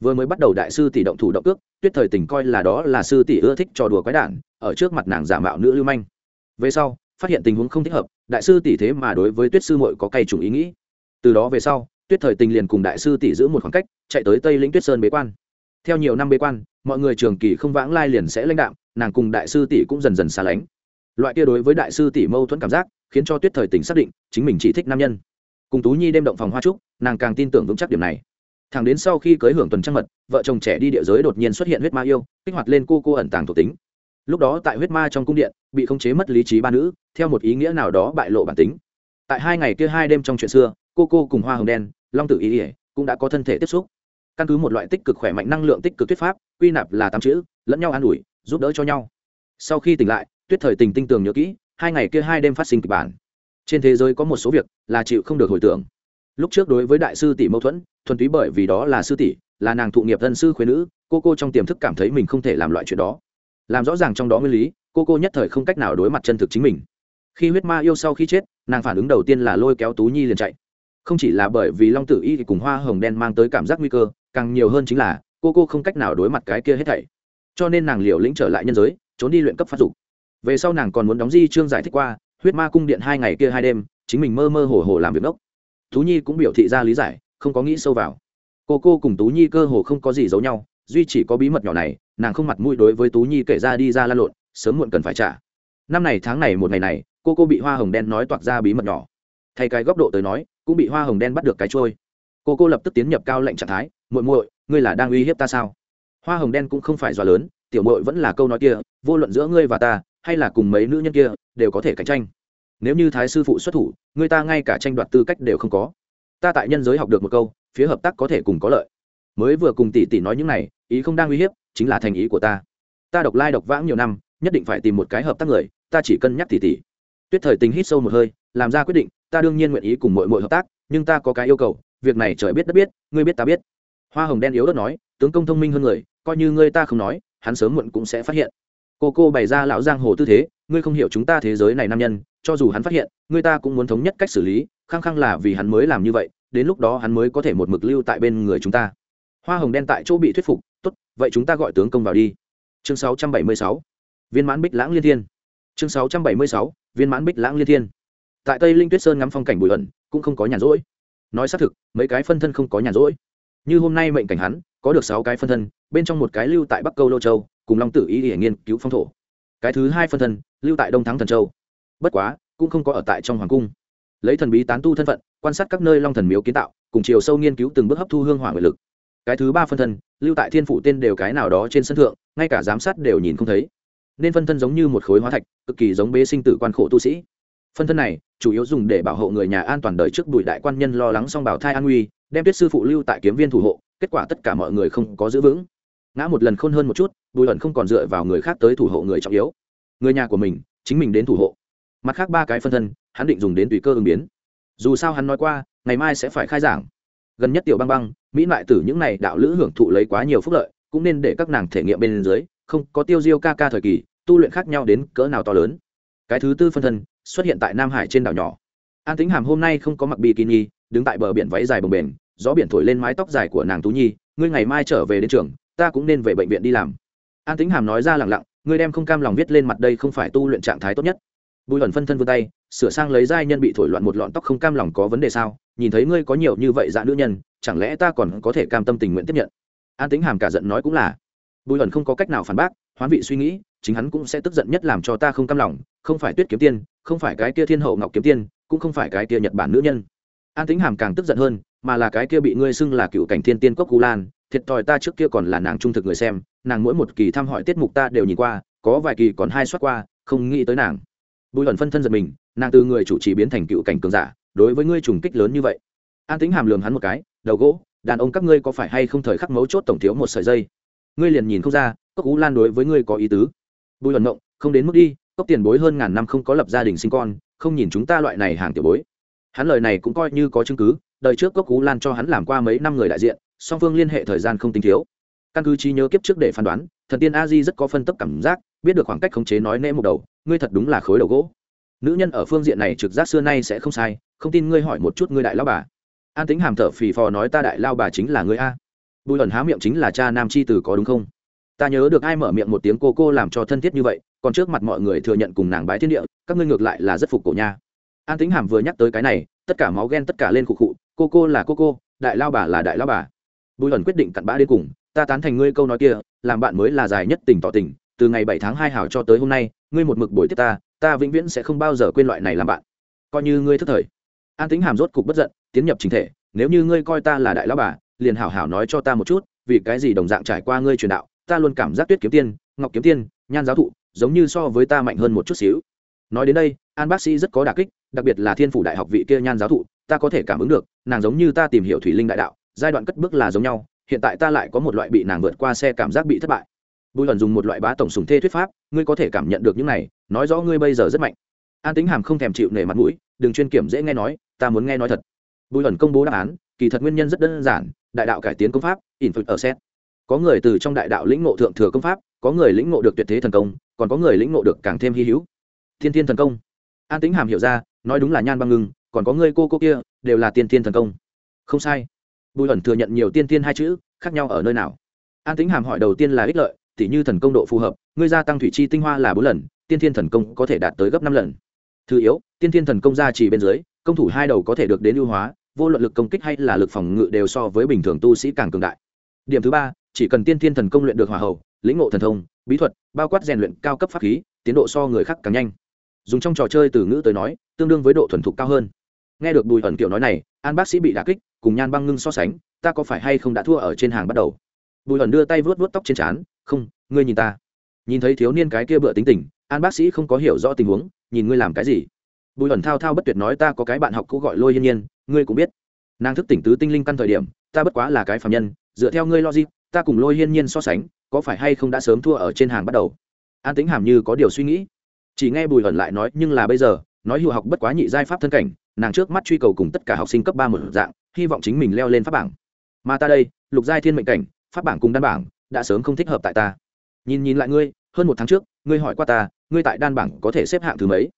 Vừa mới bắt đầu đại sư tỷ động thủ động ước tuyết thời tình coi là đó là sư tỷ ưa thích trò đùa quái đản, ở trước mặt nàng giả mạo nữ lưu manh. Về sau, phát hiện tình huống không thích hợp, đại sư tỷ thế mà đối với tuyết sư muội có cay trùng ý nghĩ. Từ đó về sau tuyết thời tình liền cùng đại sư tỷ giữ một khoảng cách, chạy tới tây lĩnh tuyết sơn bế quan. Theo nhiều năm bế quan, mọi người trường kỳ không vãng lai liền sẽ lãnh đạo nàng cùng đại sư tỷ cũng dần dần xa lánh. Loại kia đối với đại sư tỷ mâu thuẫn cảm giác, khiến cho tuyết thời tình xác định chính mình chỉ thích nam nhân. Cùng tú nhi đêm động phòng hoa trúc nàng càng tin tưởng vững chắc điểm này. Thẳng đến sau khi cưới hưởng tuần trăng mật, vợ chồng trẻ đi địa giới đột nhiên xuất hiện huyết ma yêu, kích hoạt lên cô cô ẩn tàng thuộc tính. Lúc đó tại huyết ma trong cung điện, bị khống chế mất lý trí ba nữ, theo một ý nghĩa nào đó bại lộ bản tính. Tại hai ngày kia hai đêm trong chuyện xưa, cô cô cùng hoa hồng đen long tử ý ỉa cũng đã có thân thể tiếp xúc. Căn cứ một loại tích cực khỏe mạnh năng lượng tích cực thuyết pháp, quy nạp là tám chữ, lẫn nhau an ủi, giúp đỡ cho nhau. Sau khi tỉnh lại, tuyết thời tình tinh tường nhớ kỹ, hai ngày kia hai đêm phát sinh kịch bản. Trên thế giới có một số việc là chịu không được hồi tưởng. Lúc trước đối với đại sư tỷ mâu thuẫn, thuần túy bởi vì đó là sư tỷ, là nàng thụ nghiệp thân sư khuyến nữ, cô cô trong tiềm thức cảm thấy mình không thể làm loại chuyện đó. Làm rõ ràng trong đó nguyên lý, cô cô nhất thời không cách nào đối mặt chân thực chính mình. Khi huyết ma yêu sau khi chết, nàng phản ứng đầu tiên là lôi kéo tú nhi liền chạy không chỉ là bởi vì long tử y cùng hoa hồng đen mang tới cảm giác nguy cơ, càng nhiều hơn chính là cô cô không cách nào đối mặt cái kia hết thảy. Cho nên nàng liều lĩnh trở lại nhân giới, trốn đi luyện cấp phát dục. Về sau nàng còn muốn đóng di chương giải thích qua, huyết ma cung điện hai ngày kia hai đêm, chính mình mơ mơ hồ hồ làm việc ngốc. Tú nhi cũng biểu thị ra lý giải, không có nghĩ sâu vào. Cô cô cùng tú nhi cơ hồ không có gì giấu nhau, duy chỉ có bí mật nhỏ này, nàng không mặt mũi đối với tú nhi kể ra đi ra lan lộn, sớm muộn cần phải trả. Năm này tháng này một ngày này, cô cô bị hoa hồng đen nói toạc ra bí mật nhỏ. Thay cái góc độ tới nói cũng bị hoa hồng đen bắt được cái trôi. Cô cô lập tức tiến nhập cao lệnh trạng thái, muội muội, ngươi là đang uy hiếp ta sao? Hoa hồng đen cũng không phải dọa lớn, tiểu muội vẫn là câu nói kia, vô luận giữa ngươi và ta, hay là cùng mấy nữ nhân kia, đều có thể cạnh tranh. Nếu như thái sư phụ xuất thủ người ta ngay cả tranh đoạt tư cách đều không có. Ta tại nhân giới học được một câu, phía hợp tác có thể cùng có lợi. Mới vừa cùng tỷ tỷ nói những này, ý không đang uy hiếp, chính là thành ý của ta. Ta độc lai độc vãng nhiều năm, nhất định phải tìm một cái hợp tác người, ta chỉ cân nhắc tỷ tỷ. Tuyết thời tình hít sâu một hơi, làm ra quyết định ta đương nhiên nguyện ý cùng mọi mọi hợp tác, nhưng ta có cái yêu cầu, việc này trời biết đất biết, ngươi biết ta biết. Hoa hồng đen yếu đất nói, tướng công thông minh hơn người, coi như ngươi ta không nói, hắn sớm muộn cũng sẽ phát hiện. Cô cô bày ra lão giang hồ tư thế, ngươi không hiểu chúng ta thế giới này nam nhân, cho dù hắn phát hiện, ngươi ta cũng muốn thống nhất cách xử lý, khăng khăng là vì hắn mới làm như vậy, đến lúc đó hắn mới có thể một mực lưu tại bên người chúng ta. Hoa hồng đen tại chỗ bị thuyết phục, tốt, vậy chúng ta gọi tướng công vào đi. Chương 676 viên mãn bích lãng liên thiên. Chương 676 viên mãn bích lãng liên thiên tại tây linh tuyết sơn ngắm phong cảnh bụi ẩn, cũng không có nhàn rỗi. Nói xác thực, mấy cái phân thân không có nhàn rỗi. Như hôm nay mệnh cảnh hắn, có được sáu cái phân thân, bên trong một cái lưu tại bắc câu lô châu, cùng long tử ý để nghiên cứu phong thổ. Cái thứ hai phân thân, lưu tại đông thắng thần châu. Bất quá, cũng không có ở tại trong hoàng cung. Lấy thần bí tán tu thân phận, quan sát các nơi long thần miếu kiến tạo, cùng chiều sâu nghiên cứu từng bước hấp thu hương hỏa nguyện lực. Cái thứ ba phân thân, lưu tại thiên phủ tên đều cái nào đó trên sân thượng, ngay cả giám sát đều nhìn không thấy. Nên phân thân giống như một khối hóa thạch, cực kỳ giống bế sinh tử quan khổ tu sĩ phân thân này, chủ yếu dùng để bảo hộ người nhà an toàn đời trước bùi đại quan nhân lo lắng xong bảo thai an nguy, đem tuyết sư phụ lưu tại kiếm viên thủ hộ, kết quả tất cả mọi người không có giữ vững. Ngã một lần khôn hơn một chút, bùi ẩn không còn dựa vào người khác tới thủ hộ người trọng yếu. Người nhà của mình, chính mình đến thủ hộ. Mặt khác ba cái phân thân, hắn định dùng đến tùy cơ ứng biến. Dù sao hắn nói qua, ngày mai sẽ phải khai giảng. Gần nhất tiểu băng băng, mỹ lại tử những này đạo lữ hưởng thụ lấy quá nhiều phúc lợi, cũng nên để các nàng thể nghiệm bên dưới, không có tiêu diêu ca ca thời kỳ, tu luyện khác nhau đến cỡ nào to lớn. Cái thứ tư phân thân xuất hiện tại nam hải trên đảo nhỏ. An tính hàm hôm nay không có mặc bikini, đứng tại bờ biển váy dài bồng bềnh, gió biển thổi lên mái tóc dài của nàng tú nhi, ngươi ngày mai trở về đến trường, ta cũng nên về bệnh viện đi làm. An tính hàm nói ra lẳng lặng, ngươi đem không cam lòng viết lên mặt đây không phải tu luyện trạng thái tốt nhất. Bùi ẩn phân thân vươn tay, sửa sang lấy giai nhân bị thổi loạn một lọn tóc không cam lòng có vấn đề sao? Nhìn thấy ngươi có nhiều như vậy dạ nữ nhân, chẳng lẽ ta còn có thể cam tâm tình nguyện tiếp nhận? An tính hàm cả giận nói cũng là. Bùi ẩn không có cách nào phản bác, hoán vị suy nghĩ, chính hắn cũng sẽ tức giận nhất làm cho ta không cam lòng, không phải tuyết kiếm tiên không phải cái kia thiên hậu ngọc kiếm tiên, cũng không phải cái kia nhật bản nữ nhân. An tính hàm càng tức giận hơn, mà là cái kia bị ngươi xưng là cựu cảnh thiên tiên cốc cú lan, thiệt thòi ta trước kia còn là nàng trung thực người xem, nàng mỗi một kỳ thăm hỏi tiết mục ta đều nhìn qua, có vài kỳ còn hai soát qua, không nghĩ tới nàng. Bùi luận phân thân giật mình, nàng từ người chủ trì biến thành cựu cảnh cường giả, đối với ngươi trùng kích lớn như vậy. An tính hàm lường hắn một cái, đầu gỗ, đàn ông các ngươi có phải hay không thời khắc mấu chốt tổng thiếu một sợi dây? Ngươi liền nhìn không ra, cốc cú lan đối với ngươi có ý tứ. Bùi luận mộng, không đến mức đi cốc tiền bối hơn ngàn năm không có lập gia đình sinh con, không nhìn chúng ta loại này hàng tiểu bối. Hắn lời này cũng coi như có chứng cứ, đời trước cốc Cú lan cho hắn làm qua mấy năm người đại diện, song phương liên hệ thời gian không tính thiếu. Căn cứ trí nhớ kiếp trước để phán đoán, thần tiên a di rất có phân tấp cảm giác, biết được khoảng cách khống chế nói nễ một đầu, ngươi thật đúng là khối đầu gỗ. Nữ nhân ở phương diện này trực giác xưa nay sẽ không sai, không tin ngươi hỏi một chút ngươi đại lao bà. An tính hàm thở phì phò nói ta đại lao bà chính là ngươi a. Bùi ẩn há miệng chính là cha nam c h i tử có đúng không? Ta nhớ được ai mở miệng một tiếng cô cô làm cho thân thiết như vậy còn trước mặt mọi người thừa nhận cùng nàng bái thiên địa, các ngươi ngược lại là rất phục cổ nha. An tính hàm vừa nhắc tới cái này, tất cả máu ghen tất cả lên khụ khụ, cô cô là cô cô, đại lao bà là đại lao bà. Bùi ẩn quyết định cặn bã đến cùng, ta tán thành ngươi câu nói kia, làm bạn mới là dài nhất tình tỏ tình, từ ngày bảy tháng hai hảo cho tới hôm nay, ngươi một mực buổi tiếp ta ta vĩnh viễn sẽ không bao giờ quên loại này làm bạn. Coi như ngươi thất thời. An tính hàm rốt cục bất giận, tiến nhập chính thể, nếu như ngươi coi ta là đại lao bà, liền hảo hảo nói cho ta một chút, vì cái gì đồng dạng trải qua ngươi truyền đạo, ta luôn cảm giác tuyết kiếm tiên, ngọc kiếm tiên, nhan giáo thụ giống như so với ta mạnh hơn một chút xíu. Nói đến đây, an bác sĩ rất có đà kích, đặc biệt là thiên phủ đại học vị kia nhan giáo thụ, ta có thể cảm ứng được, nàng giống như ta tìm hiểu thủy linh đại đạo, giai đoạn cất bước là giống nhau, hiện tại ta lại có một loại bị nàng vượt qua xe cảm giác bị thất bại. Bùi ẩn dùng một loại bá tổng sùng thê thuyết pháp, ngươi có thể cảm nhận được những này, nói rõ ngươi bây giờ rất mạnh. An tính hàm không thèm chịu nể mặt mũi, đừng chuyên kiểm dễ nghe nói, ta muốn nghe nói thật. Bùi ẩn công bố đáp án, kỳ thật nguyên nhân rất đơn giản, đại đạo cải tiến công pháp in phật ở xét. Có người từ trong đại đạo lĩnh ngộ thượng thừa công pháp có người lĩnh ngộ được tuyệt thế thần công, còn có người lĩnh ngộ được càng thêm hy hữu. Thiên thiên thần công. An tính hàm hiểu ra, nói đúng là nhan băng ngưng, còn có người cô cô kia, đều là tiên thiên thần công. Không sai. Bùi ẩn thừa nhận nhiều tiên tiên hai chữ, khác nhau ở nơi nào? An tính hàm hỏi đầu tiên là ích lợi, tỉ như thần công độ phù hợp, ngươi gia tăng thủy chi tinh hoa là bốn lần, tiên thiên thần công có thể đạt tới gấp năm lần. Thứ yếu, tiên thiên thần công gia trì bên dưới, công thủ hai đầu có thể được đến ưu hóa, vô luận lực công kích hay là lực phòng ngự đều so với bình thường tu sĩ càng cường đại. Điểm thứ ba, chỉ cần tiên thiên thần công luyện được hòa hậu lĩnh ngộ thần thông, bí thuật, bao quát rèn luyện cao cấp pháp khí, tiến độ so người khác càng nhanh. Dùng trong trò chơi từ ngữ tới nói, tương đương với độ thuần thục cao hơn. Nghe được bùi ẩn kiểu nói này, an bác sĩ bị đả kích, cùng nhan băng ngưng so sánh, ta có phải hay không đã thua ở trên hàng bắt đầu? Bùi ẩn đưa tay vuốt vuốt tóc trên trán, không, ngươi nhìn ta. Nhìn thấy thiếu niên cái kia bựa tính tình, an bác sĩ không có hiểu rõ tình huống, nhìn ngươi làm cái gì? Bùi ẩn thao thao bất tuyệt nói, ta có cái bạn học cũ gọi lôi hiên nhiên, ngươi cũng biết. Nàng thức tỉnh tứ tinh linh căn thời điểm, ta bất quá là cái phạm nhân, dựa theo ngươi logic, ta cùng lôi hiên nhiên so sánh có phải hay không đã sớm thua ở trên hàng bắt đầu? An tính hàm như có điều suy nghĩ. Chỉ nghe bùi hẩn lại nói, nhưng là bây giờ, nói hữu học bất quá nhị giai pháp thân cảnh, nàng trước mắt truy cầu cùng tất cả học sinh cấp ba một dạng, hy vọng chính mình leo lên pháp bảng. Mà ta đây, lục giai thiên mệnh cảnh, pháp bảng cùng đan bảng, đã sớm không thích hợp tại ta. Nhìn nhìn lại ngươi, hơn một tháng trước, ngươi hỏi qua ta, ngươi tại đan bảng có thể xếp hạng thứ mấy?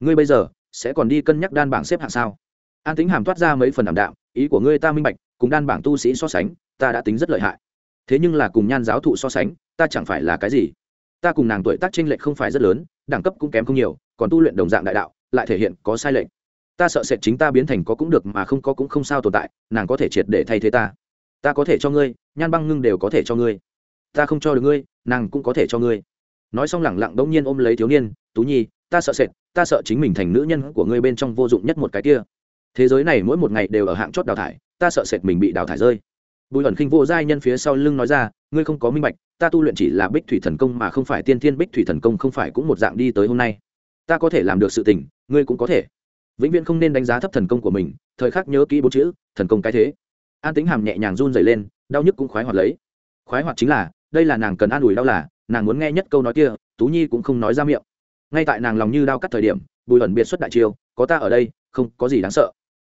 Ngươi bây giờ, sẽ còn đi cân nhắc đan bảng xếp hạng sao? An tính hàm toát ra mấy phần đảm đạo ý của ngươi ta minh bạch, cùng đan bảng tu sĩ so sánh, ta đã tính rất lợi hại thế nhưng là cùng nhan giáo thụ so sánh, ta chẳng phải là cái gì. Ta cùng nàng tuổi tác tranh lệch không phải rất lớn, đẳng cấp cũng kém không nhiều, còn tu luyện đồng dạng đại đạo, lại thể hiện có sai lệch. Ta sợ sệt chính ta biến thành có cũng được mà không có cũng không sao tồn tại, nàng có thể triệt để thay thế ta. Ta có thể cho ngươi, nhan băng ngưng đều có thể cho ngươi. Ta không cho được ngươi, nàng cũng có thể cho ngươi. Nói xong lẳng lặng đ ỗ n g nhiên ôm lấy thiếu niên, tú nhi, ta sợ sệt, ta sợ chính mình thành nữ nhân của ngươi bên trong vô dụng nhất một cái kia. Thế giới này mỗi một ngày đều ở hạng chót đào thải, ta sợ sệt mình bị đào thải rơi bùi ẩn khinh vô giai nhân phía sau lưng nói ra, ngươi không có minh bạch, ta tu luyện chỉ là bích thủy thần công mà không phải tiên thiên bích thủy thần công không phải cũng một dạng đi tới hôm nay. Ta có thể làm được sự tình, ngươi cũng có thể. Vĩnh viễn không nên đánh giá thấp thần công của mình, thời khắc nhớ kỹ bốn chữ, thần công cái thế. An tính hàm nhẹ nhàng run dày lên, đau nhức cũng khoái hoạt lấy. Khoái hoạt chính là, đây là nàng cần an ủi đau là, nàng muốn nghe nhất câu nói kia, tú nhi cũng không nói ra miệng. Ngay tại nàng lòng như đau cắt thời điểm, bùi ẩn biệt xuất đại chiêu, có ta ở đây, không có gì đáng sợ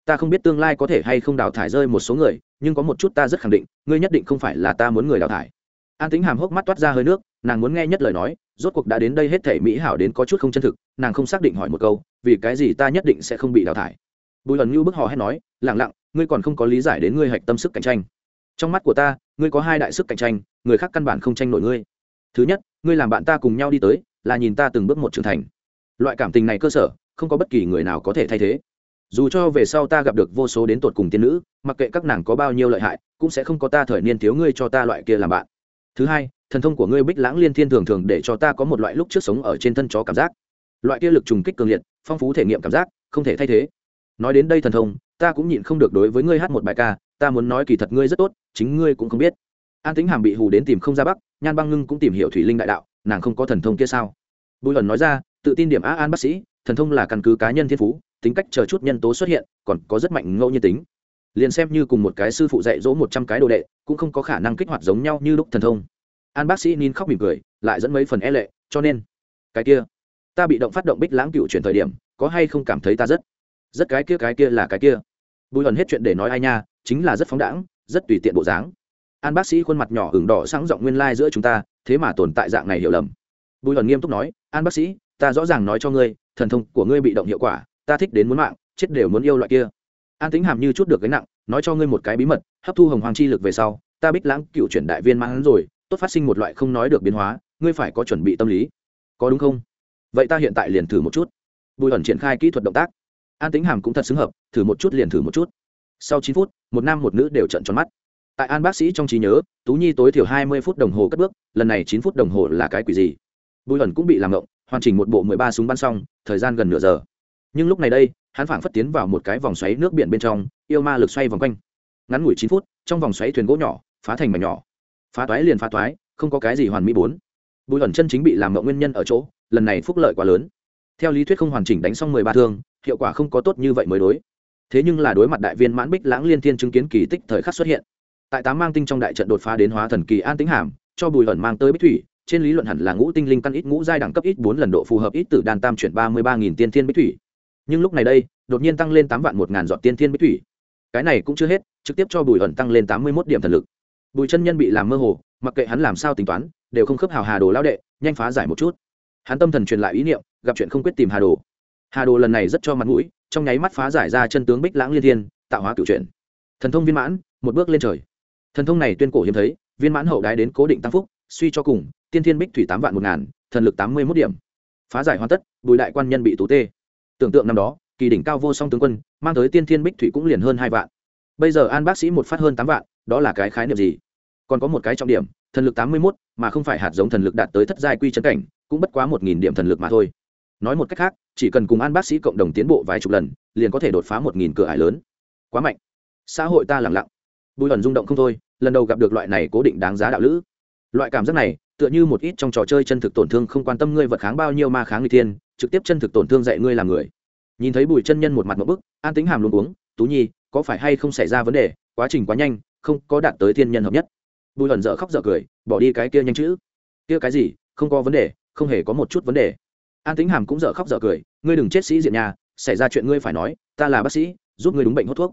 ta không biết tương lai có thể hay không đào thải rơi một số người, nhưng có một chút ta rất khẳng định, ngươi nhất định không phải là ta muốn người đào thải. An tính hàm hốc mắt toát ra hơi nước, nàng muốn nghe nhất lời nói, rốt cuộc đã đến đây hết thể mỹ hảo đến có chút không chân thực, nàng không xác định hỏi một câu, vì cái gì ta nhất định sẽ không bị đào thải. Bùi ẩn như bức hò hét nói lẳng lặng, ngươi còn không có lý giải đến ngươi hạch tâm sức cạnh tranh. Trong mắt của ta, ngươi có hai đại sức cạnh tranh, người khác căn bản không tranh nổi ngươi. Thứ nhất, ngươi làm bạn ta cùng nhau đi tới, là nhìn ta từng bước một trưởng thành. Loại cảm tình này cơ sở, không có bất kỳ người nào có thể thay thế dù cho về sau ta gặp được vô số đến tột cùng tiên nữ, mặc kệ các nàng có bao nhiêu lợi hại, cũng sẽ không có ta thời niên thiếu ngươi cho ta loại kia làm bạn. Thứ hai, thần thông của ngươi bích lãng liên thiên thường thường để cho ta có một loại lúc trước sống ở trên thân chó cảm giác. Loại kia lực trùng kích cường liệt, phong phú thể nghiệm cảm giác, không thể thay thế. Nói đến đây thần thông, ta cũng nhịn không được đối với ngươi hát một bài ca, ta muốn nói kỳ thật ngươi rất tốt, chính ngươi cũng không biết. An tính hàm bị hù đến tìm không ra bắc, nhan băng ngưng cũng tìm hiểu thủy linh đại đạo, nàng không có thần thông kia sao? Bùi ẩn nói ra, tự tin điểm á an bác sĩ, thần thông là căn cứ cá nhân thiên phú tính cách chờ chút nhân tố xuất hiện, còn có rất mạnh ngẫu nhiên tính. Liền xem như cùng một cái sư phụ dạy dỗ một trăm cái đồ đệ, cũng không có khả năng kích hoạt giống nhau như lúc thần thông. An bác sĩ nín khóc mỉm cười, lại dẫn mấy phần e lệ, cho nên, cái kia, ta bị động phát động bích lãng cựu chuyển thời điểm, có hay không cảm thấy ta rất rất cái kia cái kia là cái kia. Bùi hần hết chuyện để nói ai nha, chính là rất phóng đãng, rất tùy tiện bộ dáng. An bác sĩ khuôn mặt nhỏ hưởng đỏ sáng giọng nguyên lai、like、giữa chúng ta, thế mà tồn tại dạng này hiểu lầm. Bùi hần nghiêm túc nói, an bác sĩ, ta rõ ràng nói cho ngươi, thần thông của ngươi bị động hiệu quả ta thích đến muốn mạng, chết đều muốn yêu loại kia. An tính hàm như chút được gánh nặng, nói cho ngươi một cái bí mật, hấp thu hồng hoàng chi lực về sau, ta bích lãng cựu chuyển đại viên mang rồi, tốt phát sinh một loại không nói được biến hóa, ngươi phải có chuẩn bị tâm lý. Có đúng không? Vậy ta hiện tại liền thử một chút. Bùi ẩn triển khai kỹ thuật động tác. An tính hàm cũng thật xứng hợp, thử một chút liền thử một chút. Sau chín phút, một nam một nữ đều trận tròn mắt. Tại an bác sĩ trong trí nhớ, tú nhi tối thiểu hai mươi phút đồng hồ cất bước, lần này chín phút đồng hồ là cái quỷ gì? Bùi ẩn cũng bị làm ngộng, hoàn chỉnh một bộ mười ba súng bắn xong, thời gian gần nửa giờ nhưng lúc này đây, hắn phảng phất tiến vào một cái vòng xoáy nước biển bên trong, yêu ma lực xoay vòng quanh. Ngắn ngủi chín phút, trong vòng xoáy thuyền gỗ nhỏ, phá thành mảnh nhỏ. Phá toái liền phá toái, không có cái gì hoàn mỹ bốn. Bùi ẩn chân chính bị làm mộng nguyên nhân ở chỗ, lần này phúc lợi quá lớn. Theo lý thuyết không hoàn chỉnh đánh xong mười ba thương, hiệu quả không có tốt như vậy mới đối. Thế nhưng là đối mặt đại viên mãn bích lãng liên thiên chứng kiến kỳ tích thời khắc xuất hiện. Tại tám mang tinh trong đại trận đột phá đến hóa thần kỳ an tính hàm, cho bùi ẩn mang tới bích thủy, trên lý luận hẳn là ngũ tinh linh căn ít ngũ giai đẳng cấp ít bốn lần độ phù hợp ít từ đàn tam chuyển ba mươi ba nghìn tiên thiên bích thủy nhưng lúc này đây, đột nhiên tăng lên tám vạn một ngàn giọt tiên thiên bích thủy. Cái này cũng chưa hết, trực tiếp cho bùi ẩn tăng lên tám mươi một điểm thần lực. Bùi chân nhân bị làm mơ hồ, mặc kệ hắn làm sao tính toán, đều không khớp hào hà đồ lao đệ, nhanh phá giải một chút. Hắn tâm thần truyền lại ý niệm, gặp chuyện không quyết tìm hà đồ. Hà đồ lần này rất cho mặt mũi, trong nháy mắt phá giải ra chân tướng bích lãng liên thiên, tạo hóa cựu chuyện thần thông viên mãn, một bước lên trời. Thần thông này tuyên cổ hiếm thấy, viên mãn hậu đái đến cố định tăng phúc, suy cho cùng, tiên thiên bích thủy tám vạn một ngàn, thần lực tám mươi mốt điểm. Phá giải hoàn tất, bùi đại quan nhân bị tú tê tưởng tượng năm đó, kỳ đỉnh cao vô song tướng quân, mang tới tiên thiên bích thủy cũng liền hơn hai vạn. Bây giờ an bác sĩ một phát hơn tám vạn, đó là cái khái niệm gì? Còn có một cái trọng điểm, thần lực tám mươi mốt, mà không phải hạt giống thần lực đạt tới thất giai quy chân cảnh, cũng bất quá một nghìn điểm thần lực mà thôi. Nói một cách khác, chỉ cần cùng an bác sĩ cộng đồng tiến bộ vài chục lần, liền có thể đột phá một nghìn cửa ải lớn. Quá mạnh. Xã hội ta lặng lặng. Bùi ẩn rung động không thôi, lần đầu gặp được loại này cố định đáng giá đạo lữ. Loại cảm giác này tựa như một ít trong trò chơi chân thực tổn thương không quan tâm ngươi vật kháng bao nhiêu ma kháng người thiên, trực tiếp chân thực tổn thương dạy ngươi làm người. Nhìn thấy bùi chân nhân một mặt một bức, an tính hàm luôn uống tú nhi, có phải hay không xảy ra vấn đề? Quá trình quá nhanh, không có đạt tới thiên nhân hợp nhất. Bùi ẩn dở khóc dở cười, bỏ đi cái kia nhanh chữ. Kia cái gì? Không có vấn đề, không hề có một chút vấn đề. An tính hàm cũng dở khóc dở cười, ngươi đừng chết sĩ diện nhà, xảy ra chuyện ngươi phải nói, ta là bác sĩ, giúp ngươi đúng bệnh hốt thuốc.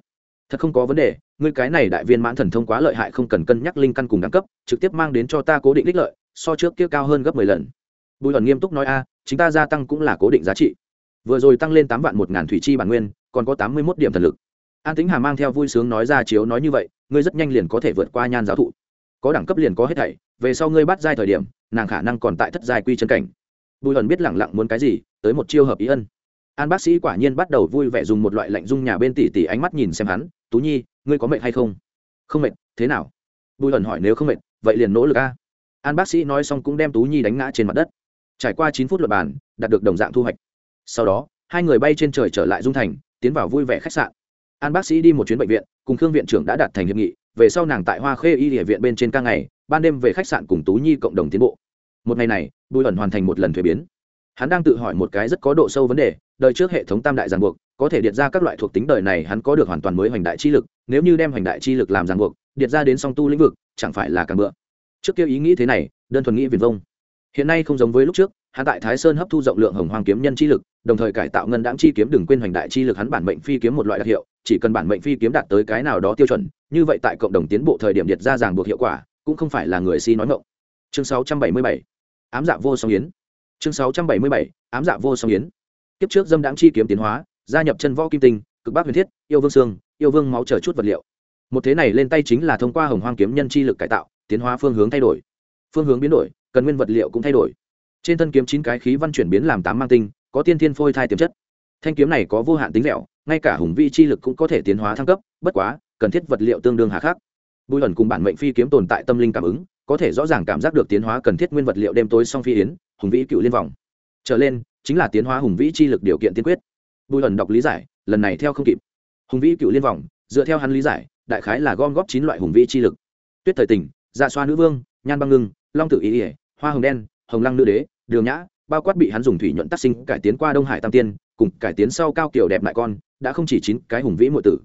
Thật không có vấn đề, ngươi cái này đại viên mãn thần thông quá lợi hại không cần cân nhắc linh căn cùng đẳng cấp, trực tiếp mang đến cho ta cố định đích lợi so trước kia cao hơn gấp mười lần. Bùi ẩn nghiêm túc nói, a chúng ta gia tăng cũng là cố định giá trị. Vừa rồi tăng lên tám vạn một ngàn thủy chi bản nguyên, còn có tám mươi mốt điểm thần lực. An tính hà mang theo vui sướng nói ra chiếu nói như vậy, ngươi rất nhanh liền có thể vượt qua nhan giáo thụ. Có đẳng cấp liền có hết thảy, về sau ngươi bắt giai thời điểm, nàng khả năng còn tại thất giai quy chân cảnh. Bùi ẩn biết lẳng lặng muốn cái gì, tới một chiêu hợp ý ân. An bác sĩ quả nhiên bắt đầu vui vẻ dùng một loại lạnh dung nhà bên tỷ tỷ ánh mắt nhìn xem hắn, tú nhi, ngươi có mệt hay không? Không mệt, thế nào? Bùi ẩn hỏi, nếu không mệt, vậy liền nỗ lực a an bác sĩ nói xong cũng đem tú nhi đánh ngã trên mặt đất. Trải qua chín phút luật bàn, đạt được đồng dạng thu hoạch. Sau đó, hai người bay trên trời trở lại dung thành, tiến vào vui vẻ khách sạn. An bác sĩ đi một chuyến bệnh viện, cùng khương viện trưởng đã đạt thành hiệp nghị, về sau nàng tại hoa khê y địa viện bên trên ca ngày, ban đêm về khách sạn cùng tú nhi cộng đồng tiến bộ. Một ngày này, bùi ẩn hoàn thành một lần thuế biến. Hắn đang tự hỏi một cái rất có độ sâu vấn đề, đời trước hệ thống tam đại giàn buộc, có thể điện ra các loại thuộc tính đời này hắn có được hoàn toàn mới hoành đại chi lực, nếu như đem hoành đại chi lực làm giàn buộc điện ra đến song tu lĩnh vực, chẳng phải là càng bựa trước kia ý nghĩ thế này, đơn thuần nghĩ viền vông. Hiện nay không giống với lúc trước, hắn tại thái sơn hấp thu rộng lượng hồng hoàng kiếm nhân chi lực, đồng thời cải tạo ngân đáng chi kiếm đừng quên hoành đại chi lực hắn bản mệnh phi kiếm một loại đặc hiệu, chỉ cần bản mệnh phi kiếm đạt tới cái nào đó tiêu chuẩn, như vậy tại cộng đồng tiến bộ thời điểm điệt ra ràng buộc hiệu quả, cũng không phải là người si nói ngộng chương 677 ám dạ vô song yến. Chương 677 ám dạ vô song yến. Tiếp trước dâm đáng chi kiếm tiến hóa, gia nhập chân võ kim tinh, cực bác huyền thiết, yêu vương xương, yêu vương máu chờ chút vật liệu. Một thế này lên tay chính là thông qua hồng hoang kiếm nhân chi lực cải tạo tiến hóa phương hướng thay đổi. Phương hướng biến đổi, cần nguyên vật liệu cũng thay đổi. Trên thân kiếm chín cái khí văn chuyển biến làm tám mang tinh, có tiên thiên phôi thai tiềm chất. Thanh kiếm này có vô hạn tính dẻo, ngay cả hùng vi chi lực cũng có thể tiến hóa thăng cấp, bất quá, cần thiết vật liệu tương đương hà khắc. Bùi ẩn cùng bản mệnh phi kiếm tồn tại tâm linh cảm ứng, có thể rõ ràng cảm giác được tiến hóa cần thiết nguyên vật liệu đêm tối song phi yến, hùng vĩ cựu liên vòng. Trở lên, chính là tiến hóa hùng vĩ chi lực điều kiện tiên quyết. Bùi ẩn đọc lý giải, lần này theo không kịp. Hùng vĩ cựu liên vòng, dựa theo hắn lý giải, đại khái là gom góp chín loại hùng vĩ chi lực. Tuyết thời tình dạ xoa nữ vương, nhan băng ngưng, long tự ý ỉa hoa hồng đen, hồng lăng nữ đế, đường nhã, bao quát bị hắn dùng thủy nhuận tác sinh cải tiến qua đông hải tam tiên, cùng cải tiến sau cao kiểu đẹp lại con, đã không chỉ chín cái hùng vĩ muội tử.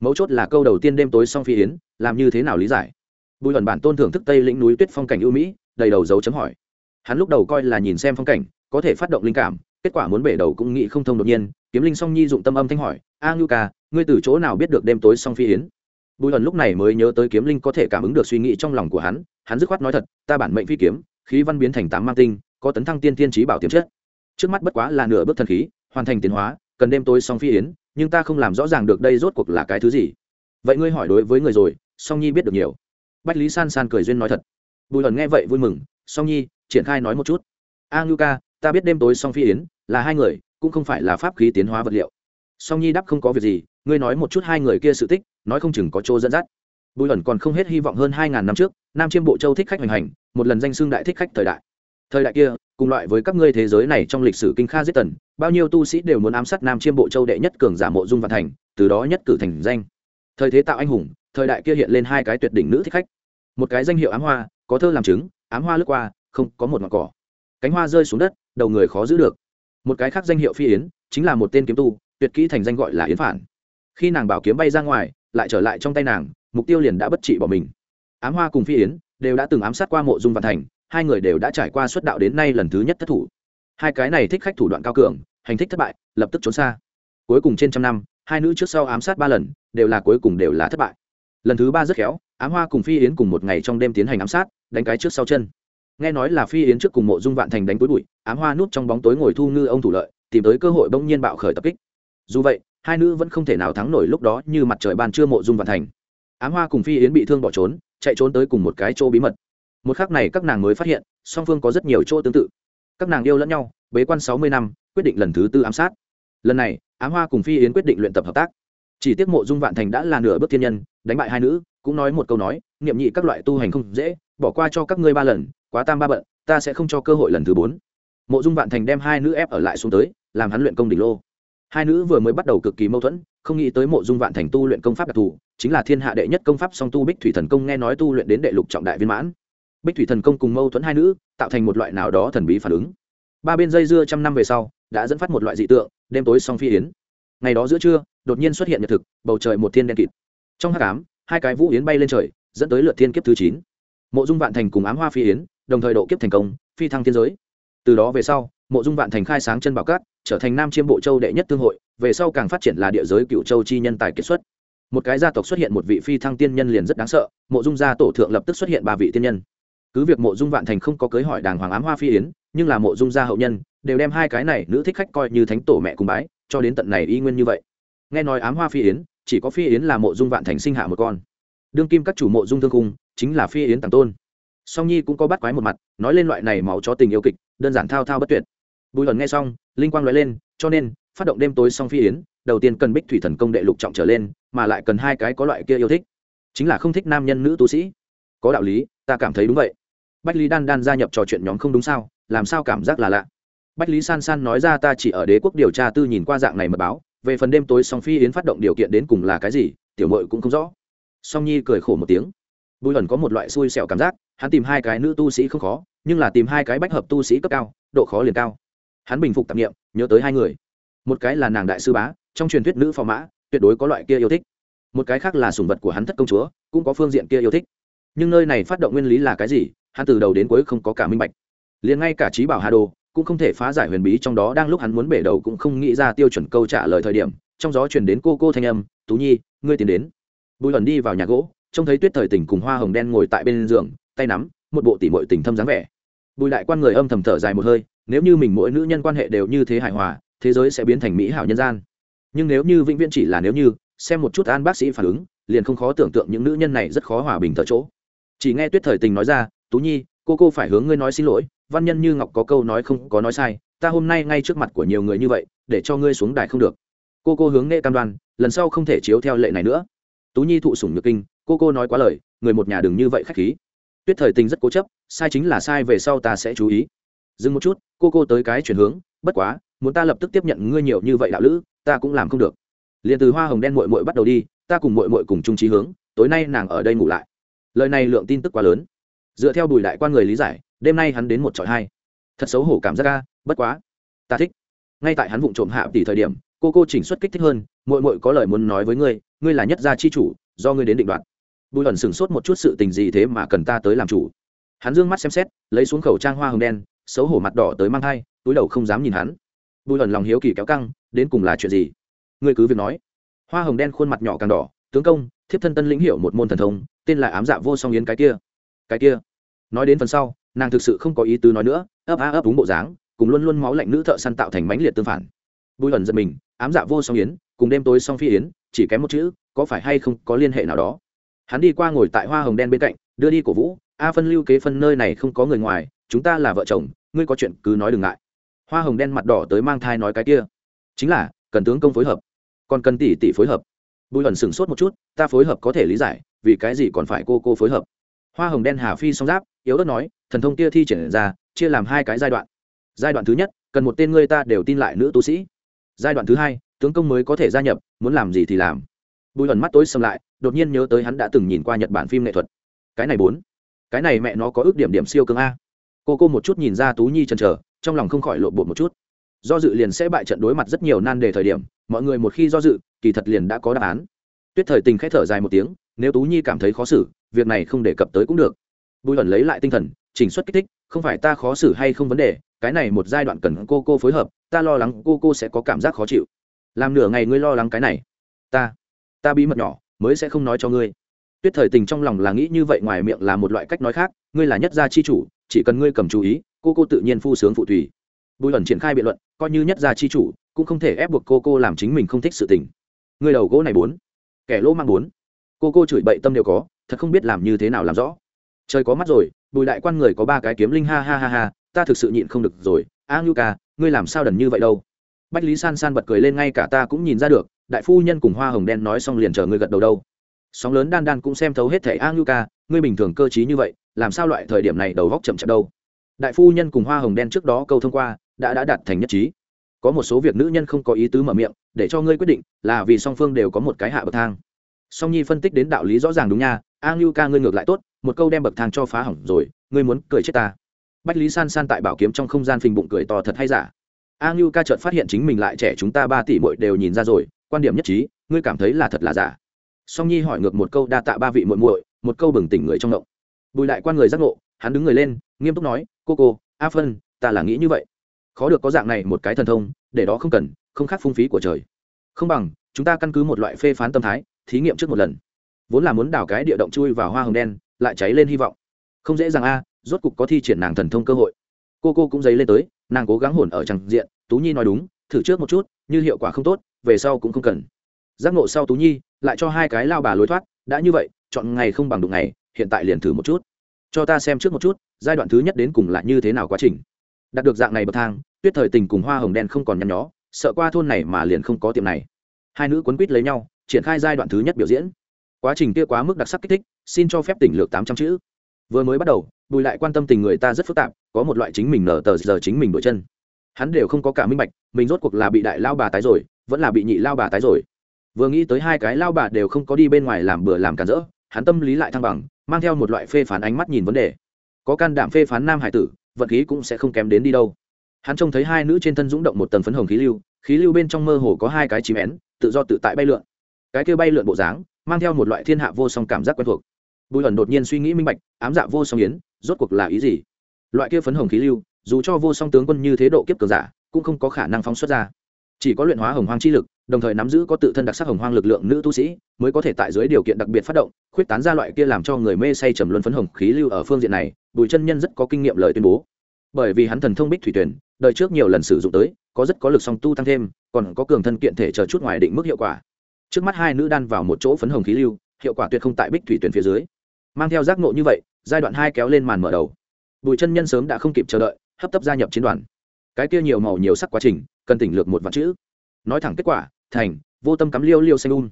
Mấu chốt là câu đầu tiên đêm tối song phi yến, làm như thế nào lý giải? Bùi luận bản tôn thưởng thức tây lĩnh núi tuyết phong cảnh ưu mỹ, đầy đầu dấu chấm hỏi. Hắn lúc đầu coi là nhìn xem phong cảnh, có thể phát động linh cảm, kết quả muốn bể đầu cũng nghĩ không thông đột nhiên, kiếm linh song nhi dụng tâm âm thanh hỏi, a ngưu ca, ngươi từ chỗ nào biết được đêm tối song phi yến? Bùi Hận lúc này mới nhớ tới kiếm linh có thể cảm ứng được suy nghĩ trong lòng của hắn hắn dứt khoát nói thật, ta bản mệnh phi kiếm, khí văn biến thành tám mang tinh, có tấn thăng tiên tiên trí bảo tiềm chất. Trước mắt bất quá là nửa bước thần khí, hoàn thành tiến hóa, cần đêm tối song phi yến, nhưng ta không làm rõ ràng được đây rốt cuộc là cái thứ gì. Vậy ngươi hỏi đối với người rồi, song nhi biết được nhiều. Bách lý san san cười duyên nói thật. Bùi Hận nghe vậy vui mừng, song nhi, triển khai nói một chút. A ngưu ca, ta biết đêm tối song phi yến là hai người, cũng không phải là pháp khí tiến hóa vật liệu. Song nhi đáp, không có việc gì ngươi nói một chút hai người kia sự tích, nói không chừng có chỗ dẫn dắt. Bùi ẩn còn không hết hy vọng hơn hai ngàn năm trước, nam chiêm bộ châu thích khách hoành hành, một lần danh xưng đại thích khách thời đại. Thời đại kia, cùng loại với các ngươi thế giới này trong lịch sử kinh kha giết tần, bao nhiêu tu sĩ đều muốn ám sát nam chiêm bộ châu đệ nhất cường giả mộ dung văn thành, từ đó nhất cử thành danh. Thời thế tạo anh hùng, thời đại kia hiện lên hai cái tuyệt đỉnh nữ thích khách. Một cái danh hiệu ám hoa, có thơ làm chứng, ám hoa lướt qua, không, có một ngọn cỏ. Cánh hoa rơi xuống đất, đầu người khó giữ được. Một cái khác danh hiệu phi yến, chính là một tên kiếm tu, tuyệt kỹ thành danh gọi là yến phản khi nàng bảo kiếm bay ra ngoài, lại trở lại trong tay nàng, mục tiêu liền đã bất trị bỏ mình. Ám hoa cùng phi yến đều đã từng ám sát qua mộ dung văn thành, hai người đều đã trải qua xuất đạo đến nay lần thứ nhất thất thủ. Hai cái này thích khách thủ đoạn cao cường, hành thích thất bại, lập tức trốn xa. Cuối cùng trên trăm năm, hai nữ trước sau ám sát ba lần, đều là cuối cùng đều là thất bại. Lần thứ ba rất khéo, ám hoa cùng phi yến cùng một ngày trong đêm tiến hành ám sát, đánh cái trước sau chân. Nghe nói là phi yến trước cùng mộ dung vạn thành đánh túi bụi, ám hoa núp trong bóng tối ngồi thu ngư ông thủ lợi, tìm tới cơ hội bỗng nhiên bạo khởi tập kích. Dù vậy hai nữ vẫn không thể nào thắng nổi lúc đó như mặt trời ban trưa mộ dung vạn thành. Ám hoa cùng phi yến bị thương bỏ trốn, chạy trốn tới cùng một cái chỗ bí mật. Một khắc này các nàng mới phát hiện, song phương có rất nhiều chỗ tương tự. Các nàng yêu lẫn nhau, bế quan sáu mươi năm, quyết định lần thứ tư ám sát. Lần này, ám hoa cùng phi yến quyết định luyện tập hợp tác. Chỉ tiếc mộ dung vạn thành đã là nửa bước thiên nhân, đánh bại hai nữ, cũng nói một câu nói, niệm nhị các loại tu hành không dễ, bỏ qua cho các ngươi ba lần, quá tam ba bận, ta sẽ không cho cơ hội lần thứ bốn. Mộ dung vạn thành đem hai nữ ép ở lại xuống tới, làm hắn luyện công đỉnh lô hai nữ vừa mới bắt đầu cực kỳ mâu thuẫn, không nghĩ tới mộ dung vạn thành tu luyện công pháp đặc thù, chính là thiên hạ đệ nhất công pháp song tu bích thủy thần công nghe nói tu luyện đến đệ lục trọng đại viên mãn. Bích thủy thần công cùng mâu thuẫn hai nữ, tạo thành một loại nào đó thần bí phản ứng. Ba bên dây dưa trăm năm về sau, đã dẫn phát một loại dị tượng, đêm tối song phi yến. Ngày đó giữa trưa, đột nhiên xuất hiện nhật thực, bầu trời một thiên đen kịt. Trong h tám hai cái vũ yến bay lên trời, dẫn tới lượt thiên kiếp thứ chín. Mộ dung vạn thành cùng ám hoa phi yến, đồng thời độ kiếp thành công, phi thăng thiên giới. Từ đó về sau, mộ dung vạn thành khai sáng chân bảo cát trở thành nam chiêm bộ châu đệ nhất tương hội, về sau càng phát triển là địa giới cựu châu chi nhân tài kiệt xuất. Một cái gia tộc xuất hiện một vị phi thăng tiên nhân liền rất đáng sợ, mộ dung gia tổ thượng lập tức xuất hiện ba vị tiên nhân. Cứ việc mộ dung vạn thành không có cưới hỏi đàng hoàng ám hoa phi yến, nhưng là mộ dung gia hậu nhân đều đem hai cái này nữ thích khách coi như thánh tổ mẹ cùng bái, cho đến tận này y nguyên như vậy. Nghe nói ám hoa phi yến, chỉ có phi yến là mộ dung vạn thành sinh hạ một con. Đương kim các chủ mộ dung thương cung, chính là phi yến tàng tôn. Song nhi cũng có bắt quái một mặt, nói lên loại này máu cho tình yêu kịch, đơn giản thao thao bất tuyệt bùi lần nghe xong, linh quang nói lên, cho nên, phát động đêm tối song phi yến, đầu tiên cần bích thủy thần công đệ lục trọng trở lên, mà lại cần hai cái có loại kia yêu thích. Chính là không thích nam nhân nữ tu sĩ. Có đạo lý, ta cảm thấy đúng vậy. Bách lý đan đan gia nhập trò chuyện nhóm không đúng sao, làm sao cảm giác là lạ. Bách lý san san nói ra ta chỉ ở đế quốc điều tra tư nhìn qua dạng này mật báo, về phần đêm tối song phi yến phát động điều kiện đến cùng là cái gì, tiểu mội cũng không rõ. Song nhi cười khổ một tiếng. Bùi ẩn có một loại xui xẻo cảm giác, hắn tìm hai cái nữ tu sĩ không khó, nhưng là tìm hai cái bách hợp tu sĩ cấp cao, độ khó liền cao hắn bình phục tạp nghiệm nhớ tới hai người. Một cái là nàng đại sư bá, trong truyền thuyết nữ phò mã, tuyệt đối có loại kia yêu thích. Một cái khác là sùng vật của hắn thất công chúa, cũng có phương diện kia yêu thích. Nhưng nơi này phát động nguyên lý là cái gì, hắn từ đầu đến cuối không có cả minh bạch. Liền ngay cả trí bảo hà đồ, cũng không thể phá giải huyền bí trong đó đang lúc hắn muốn bể đầu cũng không nghĩ ra tiêu chuẩn câu trả lời thời điểm, trong gió truyền đến cô cô thanh âm, tú nhi, ngươi tiến đến. Bùi lần đi vào nhà gỗ, trông thấy tuyết thời tỉnh cùng hoa hồng đen ngồi tại bên giường, tay nắm một bộ tỉ mội tình thâm dáng vẻ. Bùi đại quan người âm thầm thở dài một hơi nếu như mình mỗi nữ nhân quan hệ đều như thế hài hòa, thế giới sẽ biến thành mỹ hảo nhân gian. Nhưng nếu như vĩnh viễn chỉ là nếu như, xem một chút an bác sĩ phản ứng, liền không khó tưởng tượng những nữ nhân này rất khó hòa bình tại chỗ. Chỉ nghe tuyết thời tình nói ra, tú nhi, cô cô phải hướng ngươi nói xin lỗi, văn nhân như ngọc có câu nói không có nói sai, ta hôm nay ngay trước mặt của nhiều người như vậy, để cho ngươi xuống đài không được. Cô cô hướng nghệ cam đoan, lần sau không thể chiếu theo lệ này nữa. Tú nhi thụ sủng nhược kinh, cô cô nói quá lời, người một nhà đừng như vậy khách khí. Tuyết thời tình rất cố chấp, sai chính là sai, về sau ta sẽ chú ý dừng một chút, cô cô tới cái chuyển hướng, bất quá, muốn ta lập tức tiếp nhận ngươi nhiều như vậy đạo lữ, ta cũng làm không được. Liền từ hoa hồng đen mội mội bắt đầu đi, ta cùng mội mội cùng chung trí hướng, tối nay nàng ở đây ngủ lại. Lời này lượng tin tức quá lớn. Dựa theo bùi đại quan người lý giải, đêm nay hắn đến một trọi hai. Thật xấu hổ cảm giác ca bất quá. Ta thích. Ngay tại hắn vụng trộm hạ tỷ thời điểm, cô cô chỉnh xuất kích thích hơn mội mội có lời muốn nói với ngươi ngươi là nhất gia chi chủ, do ngươi đến định đoạt. Bùi ẩn sửng sốt một chút sự tình gì thế mà cần ta tới làm chủ. Hắn d ư ơ n g mắt xem xét, lấy xuống khẩu trang hoa hồng đen xấu hổ mặt đỏ tới mang thai, túi đầu không dám nhìn hắn. Bùi ẩn lòng hiếu kỳ kéo căng, đến cùng là chuyện gì? Ngươi cứ việc nói. Hoa hồng đen khuôn mặt nhỏ càng đỏ, tướng công, thiếp thân tân lĩnh hiệu một môn thần thông, tên là ám dạ vô song yến cái kia. Cái kia. Nói đến phần sau, nàng thực sự không có ý tứ nói nữa, ấp á ấp đúng bộ dáng, cùng luôn luôn máu lạnh nữ thợ săn tạo thành mãnh liệt tương phản. Bùi ẩn giật mình, ám dạ vô song yến, cùng đêm tối song phi yến, chỉ kém một chữ, có phải hay không có liên hệ nào đó? Hắn đi qua ngồi tại hoa hồng đen bên cạnh, đưa đi cổ vũ, a phân lưu kế phân nơi này không có người ngoài chúng ta là vợ chồng, ngươi có chuyện cứ nói đừng ngại. Hoa hồng đen mặt đỏ tới mang thai nói cái kia. Chính là, cần tướng công phối hợp. Còn cần tỷ tỷ phối hợp. Bùi hẩn sửng sốt một chút, ta phối hợp có thể lý giải, vì cái gì còn phải cô cô phối hợp. Hoa hồng đen hà phi song giáp, yếu ớt nói, thần thông kia thi triển ra, chia làm hai cái giai đoạn. Giai đoạn thứ nhất, cần một tên ngươi ta đều tin lại nữ tu sĩ. Giai đoạn thứ hai, tướng công mới có thể gia nhập, muốn làm gì thì làm. Bùi hẩn mắt tối xâm lại, đột nhiên nhớ tới hắn đã từng nhìn qua nhật bản phim nghệ thuật. Cái này bốn. Cái này mẹ nó có ước điểm điểm siêu cường a cô cô một chút nhìn ra tú nhi chần chờ, trong lòng không khỏi lộn bột một chút. Do dự liền sẽ bại trận đối mặt rất nhiều nan đề thời điểm, mọi người một khi do dự, kỳ thật liền đã có đáp án. Tuyết thời tình k h ẽ thở dài một tiếng, nếu tú nhi cảm thấy khó xử, việc này không đề cập tới cũng được. Bùi ẩn lấy lại tinh thần, chỉnh xuất kích thích, không phải ta khó xử hay không vấn đề, cái này một giai đoạn cần cô cô phối hợp, ta lo lắng cô cô sẽ có cảm giác khó chịu. Làm nửa ngày ngươi lo lắng cái này. Ta ta bí mật nhỏ, mới sẽ không nói cho ngươi. Tuyết thời tình trong lòng là nghĩ như vậy, ngoài miệng là một loại cách nói khác, ngươi là nhất gia chi chủ chỉ cần ngươi cầm chú ý, cô cô tự nhiên phu sướng phụ tùy. Bùi ẩn triển khai biện luận, coi như nhất gia chi chủ, cũng không thể ép buộc cô cô làm chính mình không thích sự tình. Ngươi đầu gỗ này bốn, kẻ lỗ mang bốn. Cô cô chửi bậy tâm đều có, thật không biết làm như thế nào làm rõ. Trời có mắt rồi, bùi đại quan người có ba cái kiếm linh, ha ha ha ha, ta thực sự nhịn không được rồi. A ngưu ca, ngươi làm sao đần như vậy đâu? Bách lý san san bật cười lên ngay cả ta cũng nhìn ra được, đại phu nhân cùng hoa hồng đen nói xong liền chờ ngươi gật đầu đâu. Sóng lớn đan đan cũng xem thấu hết thẻ a ngưu ca, ngươi bình thường cơ t như vậy làm sao loại thời điểm này đầu góc chậm chậm đâu? Đại phu nhân cùng hoa hồng đen trước đó câu thông qua, đã đã đạt thành nhất trí. Có một số việc nữ nhân không có ý tứ mở miệng, để cho ngươi quyết định, là vì song phương đều có một cái hạ bậc thang. Song nhi phân tích đến đạo lý rõ ràng đúng nha, a ngưu ca ngươi ngược lại tốt, một câu đem bậc thang cho phá hỏng rồi, ngươi muốn cười chết ta. Bách lý san san tại bảo kiếm trong không gian phình bụng cười to thật hay giả. A ngưu ca chợt phát hiện chính mình lại trẻ chúng ta ba tỷ muội đều nhìn ra rồi, quan điểm nhất trí, ngươi cảm thấy là thật là giả. Song nhi hỏi ngược một câu đa tạ ba vị muội muội, một câu bừng tỉnh người trong động bùi đại quan người giác ngộ, hắn đứng người lên, nghiêm túc nói, cô cô, a phân, ta là nghĩ như vậy. Khó được có dạng này một cái thần thông, để đó không cần, không khác phung phí của trời. Không bằng, chúng ta căn cứ một loại phê phán tâm thái, thí nghiệm trước một lần. Vốn là muốn đào cái địa động chui vào hoa hồng đen, lại cháy lên hy vọng. Không dễ dàng a, rốt cục có thi triển nàng thần thông cơ hội. Cô cô cũng dấy lên tới, nàng cố gắng hồn ở trằng diện, tú nhi nói đúng, thử trước một chút, như hiệu quả không tốt, về sau cũng không cần. Giác ngộ sau tú nhi, lại cho hai cái lao bà lối thoát, đã như vậy, chọn ngày không bằng đụng ngày hiện tại liền thử một chút. Cho ta xem trước một chút, giai đoạn thứ nhất đến cùng là như thế nào quá trình. Đạt được dạng này bậc thang, tuyết thời tình cùng hoa hồng đen không còn nhăn nhó, sợ qua thôn này mà liền không có tiệm này. Hai nữ quấn quýt lấy nhau, triển khai giai đoạn thứ nhất biểu diễn. Quá trình kia quá mức đặc sắc kích thích, xin cho phép tỉnh lược tám trăm chữ. Vừa mới bắt đầu, bùi lại quan tâm tình người ta rất phức tạp, có một loại chính mình nở tờ giờ chính mình đổi chân. Hắn đều không có cả minh bạch, mình rốt cuộc là bị đại lao bà tái rồi, vẫn là bị nhị lao bà tái rồi. Vừa nghĩ tới hai cái lao bà đều không có đi bên ngoài làm bừa làm cản rỡ, hắn tâm lý lại thăng bằng mang theo một loại phê phán ánh mắt nhìn vấn đề. Có can đảm phê phán nam hải tử, vận khí cũng sẽ không kém đến đi đâu. Hắn trông thấy hai nữ trên thân rúng động một tầng phấn hồng khí lưu khí lưu bên trong mơ hồ có hai cái chìm én, tự do tự tại bay lượn. Cái kia bay lượn bộ dáng, mang theo một loại thiên hạ vô song cảm giác quen thuộc. Bùi ẩn đột nhiên suy nghĩ minh bạch, ám dạ vô song yến, rốt cuộc là ý gì? Loại kia phấn hồng khí lưu, dù cho vô song tướng quân như thế độ kiếp cường giả, cũng không có khả năng phóng xuất ra. Chỉ có luyện hóa hồng hoang chi lực đồng thời nắm giữ có tự thân đặc sắc hồng hoang lực lượng nữ tu sĩ, mới có thể tại dưới điều kiện đặc biệt phát động, khuyết tán ra loại kia làm cho người mê say trầm luân phấn hồng khí lưu ở phương diện này, bùi chân nhân rất có kinh nghiệm lời tuyên bố. Bởi vì hắn thần thông bích thủy tuyển, đời trước nhiều lần sử dụng tới, có rất có lực song tu tăng thêm, còn có cường thân kiện thể chờ chút ngoài định mức hiệu quả. Trước mắt hai nữ đan vào một chỗ phấn hồng khí lưu, hiệu quả tuyệt không tại bích thủy tuyển phía dưới. Mang theo giác ngộ như vậy, giai đoạn hai kéo lên màn mở đầu. Bùi chân nhân sớm đã không kịp chờ đợi, hấp tấp gia nhập chiến đoàn. Cái kia nhiều màu nhiều sắc quá trình, cần tỉnh lược một vạn chữ nói thẳng kết quả thành vô tâm cắm liêu liêu xanh un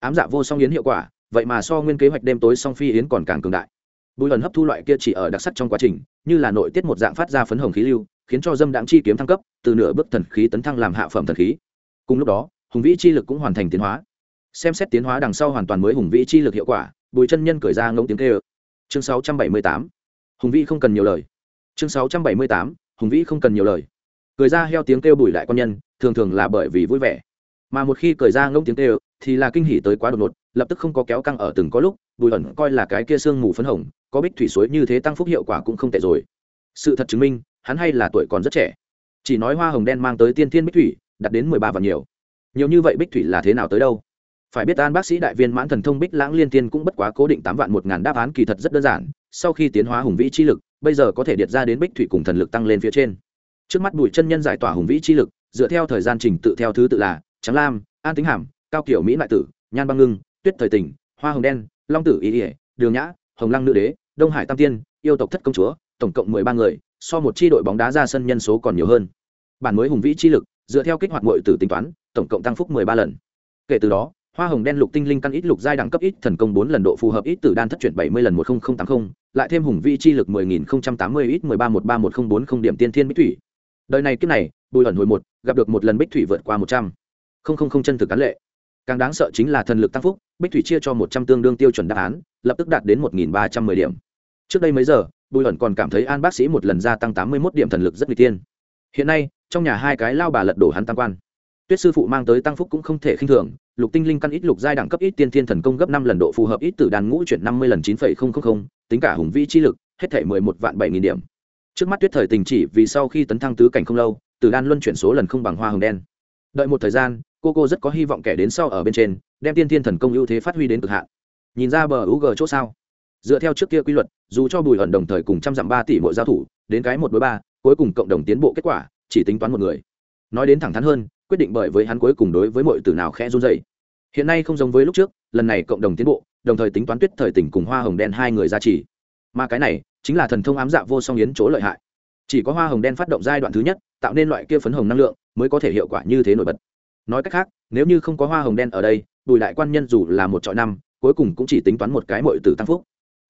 ám dạ vô song yến hiệu quả vậy mà so nguyên kế hoạch đêm tối song phi yến còn càng cường đại. Bùi lần hấp thu loại kia chỉ ở đặc sắc trong quá trình như là nội tiết một dạng phát ra phấn hồng khí lưu khiến cho dâm đạm chi kiếm thăng cấp từ nửa bước thần khí tấn thăng làm hạ phẩm thần khí. Cùng lúc đó hùng vĩ chi lực cũng hoàn thành tiến hóa. Xem xét tiến hóa đằng sau hoàn toàn mới hùng vĩ chi lực hiệu quả bùi chân nhân cởi ra ngông tiếng kê ơ chương 678. hùng vĩ không cần nhiều lời. Chương 678, hùng vĩ không cần nhiều lời. Cười ra heo tiếng kêu bùi lại quan nhân thường thường là bởi vì vui vẻ. Mà một khi cười ra ngông tiếng kêu, thì là kinh hỉ tới quá đột ngột, lập tức không có kéo căng ở từng có lúc, bùi ẩn coi là cái kia sương mù phấn hồng, có bích thủy suối như thế tăng phúc hiệu quả cũng không tệ rồi. Sự thật chứng minh, hắn hay là tuổi còn rất trẻ. Chỉ nói hoa hồng đen mang tới tiên thiên bích thủy, đạt đến mười ba và nhiều. Nhiều như vậy bích thủy là thế nào tới đâu? Phải biết an bác sĩ đại viên mãn thần thông bích lãng liên tiên cũng bất quá cố định tám vạn một ngàn đáp án kỳ thật rất đơn giản, sau khi tiến hóa hùng vĩ chi lực, bây giờ có thể điệt ra đến bích thủy cùng thần lực tăng lên phía trên. Trước mắt bùi chân nhân giải tỏa hùng vĩ chi lực dựa theo thời gian trình tự theo thứ tự là trắng lam, an tính hàm, cao kiểu mỹ lại tử, nhan băng ngưng, tuyết thời tình, hoa hồng đen, long tử ý ỉa đường nhã, hồng lăng nữ đế, đông hải tam tiên, yêu tộc thất công chúa, tổng cộng mười ba người, so một chi đội bóng đá ra sân nhân số còn nhiều hơn. Bản mới hùng vĩ chi lực, dựa theo kích hoạt mọi từ tính toán, tổng cộng tăng phúc mười ba lần. Kể từ đó, hoa hồng đen lục tinh linh căn ít lục giai đẳng cấp ít thần công bốn lần độ phù hợp ít từ đan thất chuyển bảy mươi lần một nghìn tám mươi lại thêm hùng vĩ chi lực mười nghìn tám mươi ít mười ba một ba một nghìn bốn không điểm tiên thiên bích thủy. Đời này kiếp này bùi ẩn hồi một, gặp được một lần bích thủy vượt qua một trăm. Linh chân thực cán lệ. Càng đáng sợ chính là thần lực tăng phúc, bích thủy chia cho một trăm tương đương tiêu chuẩn đáp án, lập tức đạt đến một nghìn ba trăm mười điểm. Trước đây mấy giờ, bùi ẩn còn cảm thấy an bác sĩ một lần gia tăng tám mươi một điểm thần lực rất n tiên hiện nay, trong nhà hai cái lao bà lật đổ hắn tam quan. Tuyết sư phụ mang tới tăng phúc cũng không thể khinh thường, lục tinh linh căn ít lục giai đẳng cấp ít tiên thiên thần công gấp năm lần độ phù hợp ít từ đàn ngũ chuyển năm mươi lần chín phẩy không không không, tính cả hùng vĩ chi lực, hết thể mười một vạn bảy nghìn điểm. Trước mắt tuyết thời tình chỉ vì sau khi tấn thăng tứ cảnh không lâu từ đan luân chuyển số lần không bằng hoa hồng đen. Đợi một thời gian, cô cô rất có hy vọng kẻ đến sau ở bên trên, đem tiên thiên thần công ưu thế phát huy đến cực hạn. Nhìn ra bờ u g chỗ sao? Dựa theo trước kia quy luật, dù cho bùi ẩn đồng thời cùng trăm dặm ba tỷ mỗi giao thủ, đến cái một đối ba, cuối cùng cộng đồng tiến bộ kết quả, chỉ tính toán một người. Nói đến thẳng thắn hơn, quyết định bởi với hắn cuối cùng đối với mọi từ nào khẽ run dày hiện nay không giống với lúc trước, lần này cộng đồng tiến bộ, đồng thời tính toán tuyết thời tỉnh cùng hoa hồng đen hai người ra chỉ. Mà cái này, chính là thần thông ám dạ vô song yến chỗ lợi hại chỉ có hoa hồng đen phát động giai đoạn thứ nhất, tạo nên loại kia phấn hồng năng lượng, mới có thể hiệu quả như thế nổi bật. Nói cách khác, nếu như không có hoa hồng đen ở đây, bùi đại quan nhân dù là một trọi năm, cuối cùng cũng chỉ tính toán một cái mọi từ tăng phúc.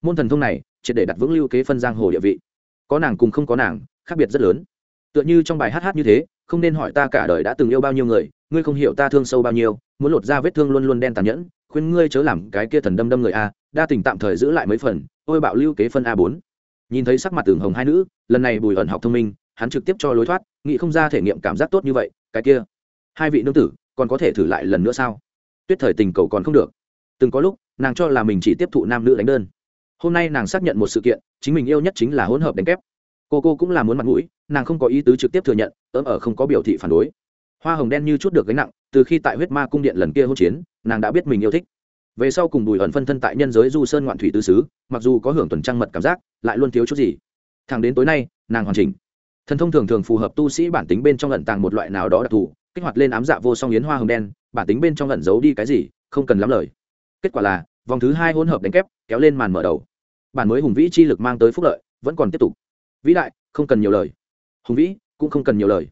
Môn thần thông này, triệt để đặt vững lưu kế phân giang hồ địa vị. Có nàng cùng không có nàng, khác biệt rất lớn. Tựa như trong bài hát hát như thế, không nên hỏi ta cả đời đã từng yêu bao nhiêu người, ngươi không hiểu ta thương sâu bao nhiêu, muốn lột ra vết thương luôn luôn đen tàn nhẫn, khuyên ngươi chớ làm cái kia thần đâm đâm người a, đa tình tạm thời giữ lại mấy phần, ôi bạo lưu kế phân a bốn nhìn thấy sắc mặt tường hồng hai nữ, lần này bùi ẩn học thông minh, hắn trực tiếp cho lối thoát, nghĩ không ra thể nghiệm cảm giác tốt như vậy, cái kia. Hai vị nương tử, còn có thể thử lại lần nữa sao? Tuyết thời tình cầu còn không được. Từng có lúc, nàng cho là mình chỉ tiếp thụ nam nữ đánh đơn. Hôm nay nàng xác nhận một sự kiện, chính mình yêu nhất chính là hỗn hợp đánh kép. Cô cô cũng là muốn mặt mũi, nàng không có ý tứ trực tiếp thừa nhận ớm ở không có biểu thị phản đối. Hoa hồng đen như chút được gánh nặng, từ khi tại huyết ma cung điện lần kia hỗn chiến, nàng đã biết mình yêu thích về sau cùng bùi ẩn phân thân tại nhân giới du sơn ngoạn thủy tư xứ, mặc dù có hưởng tuần trăng mật cảm giác, lại luôn thiếu chút gì. Thẳng đến tối nay, nàng hoàn chỉnh. Thần thông thường thường phù hợp tu sĩ bản tính bên trong lận tàng một loại nào đó đặc thù, kích hoạt lên ám dạ vô song yến hoa hồng đen, bản tính bên trong lận giấu đi cái gì, không cần lắm lời. Kết quả là, vòng thứ hai hỗn hợp đánh kép, kéo lên màn mở đầu. Bản mới hùng vĩ chi lực mang tới phúc lợi, vẫn còn tiếp tục. Vĩ đại, không cần nhiều lời. Hùng vĩ, cũng không cần nhiều lời.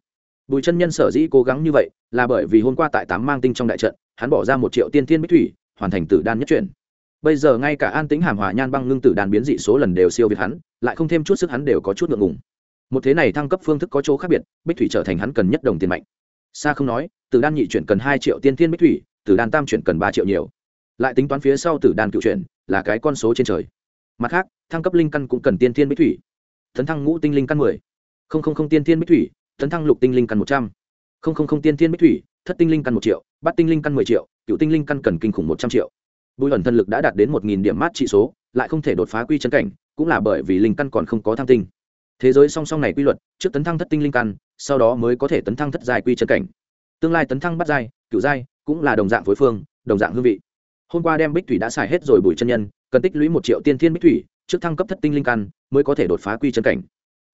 Bùi chân nhân sở dĩ cố gắng như vậy, là bởi vì hôm qua tại tám mang tinh trong đại trận, hắn bỏ ra một triệu tiên thiên bích thủy hoàn thành tử đan nhất chuyển. Bây giờ ngay cả an tính hàm hòa nhan băng ngưng tử đan biến dị số lần đều siêu việt hắn, lại không thêm chút sức hắn đều có chút ngượng ngùng. Một thế này thăng cấp phương thức có chỗ khác biệt, bích thủy trở thành hắn cần nhất đồng tiền mạnh. Xa không nói, tử đan nhị chuyển cần hai triệu tiên thiên bích thủy, tử đan tam chuyển cần ba triệu nhiều. Lại tính toán phía sau tử đan cựu chuyển, là cái con số trên trời. Mặt khác, thăng cấp linh căn cũng cần tiên thiên bích thủy. Thần thăng ngũ tinh linh căn mười. Không không không tiên thiên bích thủy, Thần thăng lục tinh linh căn một trăm. Không không không tiên thiên bích thủy, thất tinh linh căn một triệu, bát tinh linh căn mười triệu cựu tinh linh căn cần kinh khủng một trăm triệu. Bùi ẩn thân lực đã đạt đến một nghìn điểm mát trị số, lại không thể đột phá quy chân cảnh, cũng là bởi vì linh căn còn không có tham tinh. Thế giới song song này quy luật, trước tấn thăng thất tinh linh căn, sau đó mới có thể tấn thăng thất giai quy chân cảnh. Tương lai tấn thăng bắt giai, cựu giai, cũng là đồng dạng phối phương, đồng dạng hương vị. Hôm qua đem bích thủy đã xài hết rồi bùi chân nhân, cần tích lũy một triệu tiên thiên bích thủy, trước thăng cấp thất tinh linh căn, mới có thể đột phá quy chân cảnh.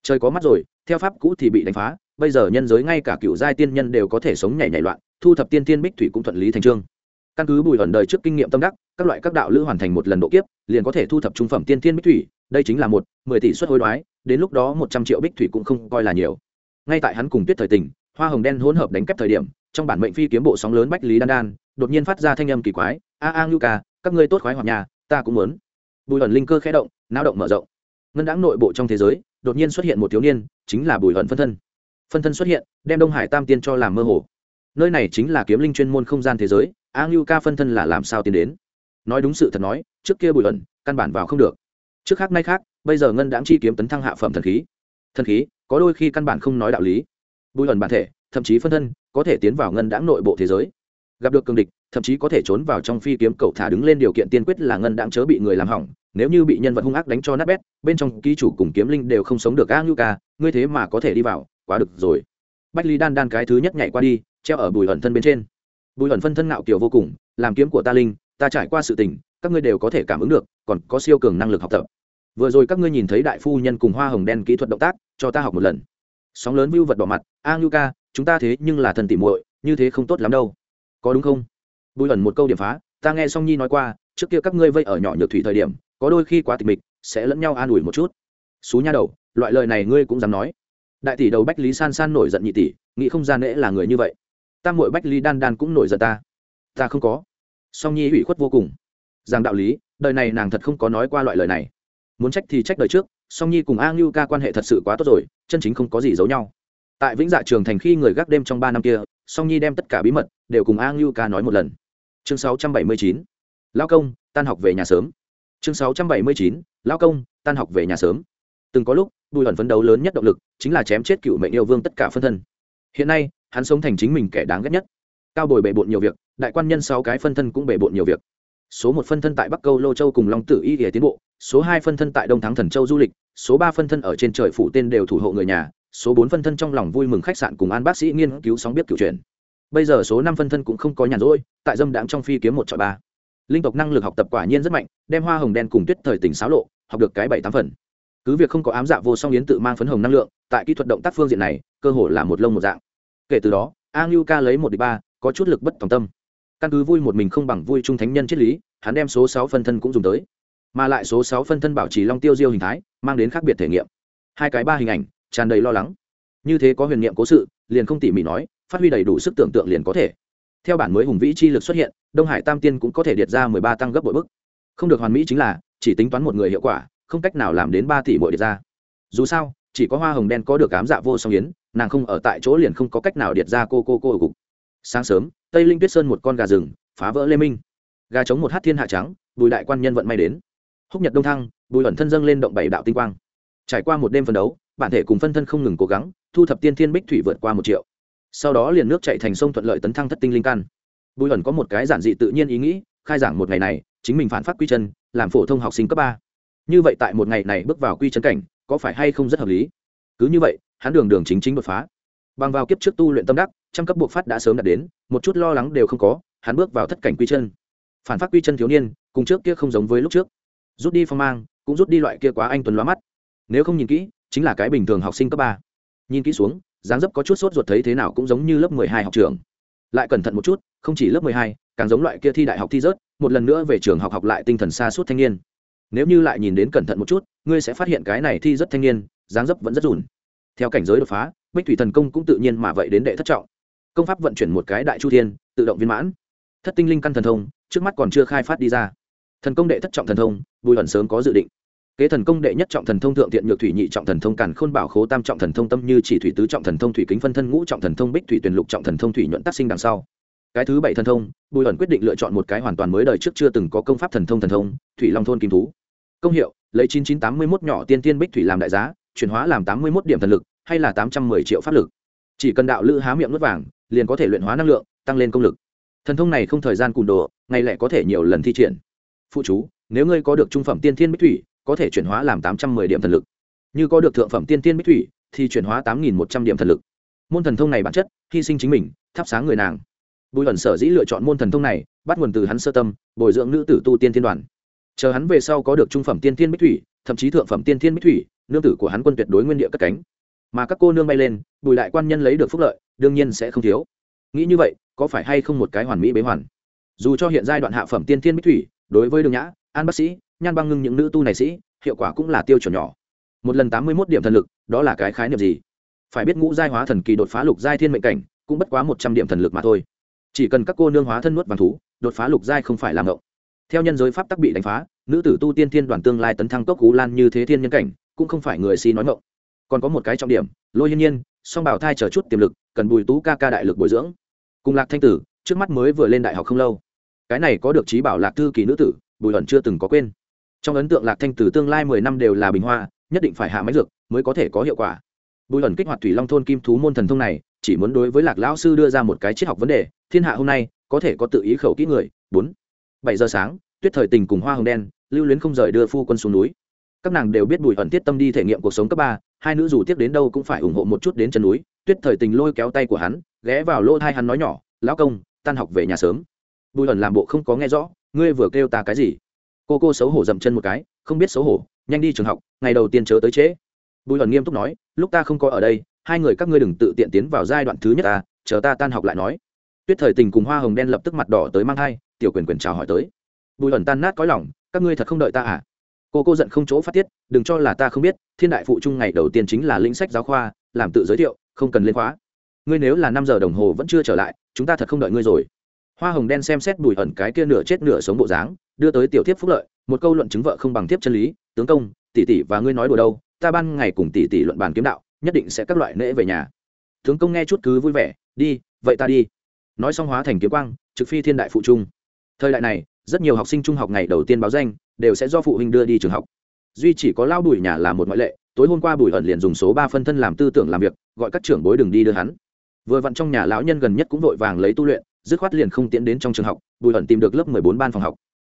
Trời có mắt rồi, theo pháp cũ thì bị đánh phá, bây giờ nhân giới ngay cả cựu giai tiên nhân đều có thể sống nhảy nhảy loạn, thu thập tiên tiên bích thủy cũng thuận lý thành trương căn cứ bùi ẩn đời trước kinh nghiệm tâm đắc, các loại các đạo lữ hoàn thành một lần độ kiếp, liền có thể thu thập trung phẩm tiên tiên bích thủy, đây chính là một, mười tỷ suất hối đoái, đến lúc đó một trăm triệu bích thủy cũng không coi là nhiều. Ngay tại hắn cùng tuyết thời tình, hoa hồng đen hỗn hợp đánh kép thời điểm, trong bản mệnh phi kiếm bộ sóng lớn bách lý đan đan, đột nhiên phát ra thanh âm kỳ quái, a a, ngưu ca, các ngươi tốt khoái hoặc nhà, ta cũng muốn. Bùi ẩn linh cơ khẽ động, nao động mở rộng. Ngân đáng nội bộ trong thế giới, đột nhiên xuất hiện một thiếu niên, chính là bùi ẩn phân thân. Phân thân xuất hiện, đem đông hải tam tiên cho làm mơ hồ. Nơi này chính là kiếm linh chuyên môn không gian thế giới a ngưu ca phân thân là làm sao tiến đến? Nói đúng sự thật nói, trước kia bùi ẩn, căn bản vào không được. Trước khác nay khác, bây giờ ngân đáng chi kiếm tấn thăng hạ phẩm thần khí. Thần khí, có đôi khi căn bản không nói đạo lý. Bùi ẩn bản thể, thậm chí phân thân, có thể tiến vào ngân đãng nội bộ thế giới. Gặp được cường địch, thậm chí có thể trốn vào trong phi kiếm cậu thả đứng lên điều kiện tiên quyết là ngân đãng chớ bị người làm hỏng. Nếu như bị nhân vật hung ác đánh cho nát bét, bên trong ký chủ cùng kiếm linh đều không sống được a ngưu ca, ngươi thế mà có thể đi vào, quá được rồi. Bách lý đan đan cái thứ nhất nhảy qua đi, treo ở bùi ẩn thân bên trên bùi ẩn phân thân nạo kiểu vô cùng, làm kiếm của ta linh, ta trải qua sự tình, các ngươi đều có thể cảm ứng được, còn có siêu cường năng lực học tập. Vừa rồi các ngươi nhìn thấy đại phu nhân cùng hoa hồng đen kỹ thuật động tác, cho ta học một lần. Sóng lớn vưu vật bỏ mặt, a ngưu ca, chúng ta thế nhưng là thần tỉ muội, như thế không tốt lắm đâu. Có đúng không? Bùi ẩn một câu điểm phá, ta nghe song nhi nói qua, trước kia các ngươi vây ở nhỏ nhược thủy thời điểm, có đôi khi quá tịch mịch, sẽ lẫn nhau an ủi một chút. Xú nha đầu, loại lời này ngươi cũng dám nói. Đại tỷ đầu bách lý san san nổi giận nhị tỷ, nghĩ không gian nễ là người như vậy ta muội bách ly đan đan cũng nổi giận ta. Ta không có. Song nhi ủy khuất vô cùng. Rằng đạo lý, đời này nàng thật không có nói qua loại lời này. Muốn trách thì trách đời trước, song nhi cùng a ngưu ca quan hệ thật sự quá tốt rồi, chân chính không có gì giấu nhau. Tại vĩnh dạ trường thành khi người gác đêm trong ba năm kia, song nhi đem tất cả bí mật đều cùng a ngưu ca nói một lần. Chương sáu trăm bảy mươi chín lao công, tan học về nhà sớm. Chương sáu trăm bảy mươi chín lao công, tan học về nhà sớm. Từng có lúc, bùi ẩn phấn đấu lớn nhất động lực chính là chém chết cựu mệnh yêu vương tất cả phân thân. Hiện nay hắn sống thành chính mình kẻ đáng ghét nhất. Cao bồi bề bộn nhiều việc, đại quan nhân sáu cái phân thân cũng bề bộn nhiều việc. Số một phân thân tại bắc câu lô châu cùng long tử y ỉa tiến bộ, số hai phân thân tại đông thắng thần châu du lịch, số ba phân thân ở trên trời phủ tên đều thủ hộ người nhà, số bốn phân thân trong lòng vui mừng khách sạn cùng an bác sĩ nghiên cứu sóng biết cựu truyền bây giờ số năm phân thân cũng không có nhàn rỗi, tại dâm đãng trong phi kiếm một chọi ba. Linh tộc năng lực học tập quả nhiên rất mạnh, đem hoa hồng đen cùng tuyết thời tỉnh xáo lộ, học được cái bảy tám phần. Cứ việc không có ám dạ vô song yến tự mang phấn hồng năng lượng, tại kỹ thuật động tác phương diện này, cơ hồ là một lông một dạng kể từ đó, a ngưu ca lấy một đi ba, có chút lực bất tòng tâm. Căn cứ vui một mình không bằng vui trung thánh nhân triết lý, hắn đem số sáu phân thân cũng dùng tới. Mà lại số sáu phân thân bảo trì long tiêu diêu hình thái, mang đến khác biệt thể nghiệm. Hai cái ba hình ảnh, tràn đầy lo lắng. Như thế có huyền niệm cố sự, liền không tỉ mỉ nói, phát huy đầy đủ sức tưởng tượng liền có thể. Theo bản mới hùng vĩ chi lực xuất hiện, đông hải tam tiên cũng có thể điệt ra mười ba tăng gấp bội bức. Không được hoàn mỹ chính là, chỉ tính toán một người hiệu quả, không cách nào làm đến ba tỷ bội điệt ra. Dù sao, chỉ có hoa hồng đen có được ám dạ vô song yến nàng không ở tại chỗ liền không có cách nào điệt ra cô cô cô ở cục. Sáng sớm, tây linh tuyết sơn một con gà rừng, phá vỡ lê minh. Gà chống một hát thiên hạ trắng, bùi đại quan nhân vận may đến. Húc nhật đông thăng, bùi ẩn thân dâng lên động bảy đạo tinh quang. Trải qua một đêm phân đấu, bản thể cùng phân thân không ngừng cố gắng, thu thập tiên thiên bích thủy vượt qua một triệu. Sau đó liền nước chạy thành sông thuận lợi tấn thăng thất tinh linh căn. Bùi ẩn có một cái giản dị tự nhiên ý nghĩ, khai giảng một ngày này, chính mình phản phát quy chân, làm phổ thông học sinh cấp ba. Như vậy tại một ngày này bước vào quy chân cảnh, có phải hay không rất hợp lý? Cứ như vậy hắn đường đường chính chính đột phá. Bằng vào kiếp trước tu luyện tâm đắc, trăm cấp buộc phát đã sớm đạt đến, một chút lo lắng đều không có, hắn bước vào thất cảnh quy chân. Phản phát quy chân thiếu niên, cùng trước kia không giống với lúc trước. Rút đi phong mang, cũng rút đi loại kia quá anh tuấn lóa mắt. Nếu không nhìn kỹ, chính là cái bình thường học sinh cấp ba. Nhìn kỹ xuống, dáng dấp có chút sốt ruột thấy thế nào cũng giống như lớp mười hai học trường. Lại cẩn thận một chút, không chỉ lớp mười hai, càng giống loại kia thi đại học thi rớt, một lần nữa về trường học học lại tinh thần xa suốt thanh niên. Nếu như lại nhìn đến cẩn thận một chút, ngươi sẽ phát hiện cái này thi rất thanh niên, dáng dấp vẫn rất dùn theo cảnh giới đột phá, bích thủy thần công cũng tự nhiên mà vậy đến đệ thất trọng. Công pháp vận chuyển một cái đại chu thiên, tự động viên mãn. Thất tinh linh căn thần thông, trước mắt còn chưa khai phát đi ra. Thần công đệ thất trọng thần thông, bùi ẩn sớm có dự định. Kế thần công đệ nhất trọng thần thông thượng thiện nhược thủy nhị trọng thần thông càn khôn bảo khố tam trọng thần thông tâm như chỉ thủy tứ trọng thần thông thủy kính phân thân ngũ trọng thần thông bích thủy tuyển lục trọng thần thông thủy nhuận tác sinh đằng sau. Cái thứ bảy thần thông, bùi ẩn quyết định lựa chọn một cái hoàn toàn mới đời trước chưa từng có công pháp thần thông thần thông, thủy long thôn kim thú. Công hiệu, lấy chín chín tám mươi mốt nhỏ tiên tiên bích thủy làm đại giá chuyển hóa làm tám mươi mốt điểm thần lực, hay là tám trăm mười triệu pháp lực. Chỉ cần đạo lữ há miệng nuốt vàng, liền có thể luyện hóa năng lượng, tăng lên công lực. Thần thông này không thời gian cùn đồ, ngày lẻ có thể nhiều lần thi triển. Phụ chú, nếu ngươi có được trung phẩm tiên thiên bích thủy, có thể chuyển hóa làm tám trăm mười điểm thần lực. Như có được thượng phẩm tiên thiên bích thủy, thì chuyển hóa tám nghìn một trăm điểm thần lực. Môn thần thông này bản chất, hy sinh chính mình, thắp sáng người nàng. Bùi ẩn sở dĩ lựa chọn môn thần thông này, bắt nguồn từ hắn sơ tâm, bồi dưỡng nữ tử tu tiên thiên đoàn. Chờ hắn về sau có được trung phẩm tiên thiên bích thủy, thậm chí thượng phẩm tiên thiên bích thủy nương tử của hắn quân tuyệt đối nguyên địa cất cánh. Mà các cô nương bay lên, bùi đại quan nhân lấy được phúc lợi, đương nhiên sẽ không thiếu. Nghĩ như vậy, có phải hay không một cái hoàn mỹ bế hoàn? Dù cho hiện giai đoạn hạ phẩm tiên thiên bích thủy, đối với đường nhã, an bác sĩ, nhan băng ngưng những nữ tu này sĩ, hiệu quả cũng là tiêu chuẩn nhỏ. Một lần tám mươi một điểm thần lực, đó là cái khái niệm gì? Phải biết ngũ giai hóa thần kỳ đột phá lục giai thiên mệnh cảnh, cũng bất quá một trăm điểm thần lực mà thôi. Chỉ cần các cô nương hóa thân nuốt vàng thú, đột phá lục giai không phải làm ngộng. Theo nhân giới pháp tắc bị đánh phá, nữ tử tu tiên thiên đoàn tương lai tấn thăng cốc cú lan như thế thiên nhân cảnh cũng không phải người si nói ngộng còn có một cái trọng điểm, lôi hiên nhiên, song bảo thai chờ chút tiềm lực, cần bùi tú ca ca đại lực bồi dưỡng. Cùng lạc thanh tử, trước mắt mới vừa lên đại học không lâu. Cái này có được trí bảo lạc thư kỳ nữ tử, bùi ẩn chưa từng có quên. Trong ấn tượng lạc thanh tử tương lai mười năm đều là bình hoa, nhất định phải hạ máy dược mới có thể có hiệu quả. Bùi ẩn kích hoạt thủy long thôn kim thú môn thần thông này, chỉ muốn đối với lạc lão sư đưa ra một cái triết học vấn đề, thiên hạ hôm nay, có thể có tự ý khẩu kỹ người. Bốn, bảy giờ sáng, tuyết thời tình cùng hoa hồng đen, lưu luyến không rời đưa phu quân xuống núi các nàng đều biết bùi ẩn tiết tâm đi thể nghiệm cuộc sống cấp ba, hai nữ dù tiếp đến đâu cũng phải ủng hộ một chút đến chân núi, tuyết thời tình lôi kéo tay của hắn, ghé vào lỗ thai hắn nói nhỏ, lão công, tan học về nhà sớm. Bùi ẩn làm bộ không có nghe rõ, ngươi vừa kêu ta cái gì? Cô cô xấu hổ dậm chân một cái, không biết xấu hổ, nhanh đi trường học, ngày đầu tiên chớ tới trễ. Bùi ẩn nghiêm túc nói, lúc ta không có ở đây, hai người các ngươi đừng tự tiện tiến vào giai đoạn thứ nhất ta, chờ ta tan học lại nói. Tuyết thời tình cùng hoa hồng đen lập tức mặt đỏ tới mang hai tiểu quyền quyền chào hỏi tới. Bùi ẩn tan nát có lòng, các ngươi thật không đợi ta à? Cô cô giận không chỗ phát tiết, đừng cho là ta không biết, thiên đại phụ trung ngày đầu tiên chính là lĩnh sách giáo khoa, làm tự giới thiệu, không cần lên khóa. Ngươi nếu là năm giờ đồng hồ vẫn chưa trở lại, chúng ta thật không đợi ngươi rồi. Hoa hồng đen xem xét bùi ẩn cái kia nửa chết nửa sống bộ dáng, đưa tới tiểu Thiếp phúc lợi, một câu luận chứng vợ không bằng thiếp chân lý, tướng công, tỷ tỷ và ngươi nói đùa đâu, ta ban ngày cùng tỷ tỷ luận bàn kiếm đạo, nhất định sẽ các loại nễ về nhà. Tướng công nghe chút cứ vui vẻ, đi, vậy ta đi. Nói xong hóa thành kiếm quang, trực phi thiên đại phụ trung. Thời đại này, rất nhiều học sinh trung học ngày đầu tiên báo danh đều sẽ do phụ huynh đưa đi trường học. Duy chỉ có lao bùi nhà là một ngoại lệ, tối hôm qua bùi ẩn liền dùng số ba phân thân làm tư tưởng làm việc, gọi các trưởng bối đừng đi đưa hắn. Vừa vặn trong nhà lão nhân gần nhất cũng vội vàng lấy tu luyện, dứt khoát liền không tiến đến trong trường học, bùi ẩn tìm được lớp mười bốn ban phòng học.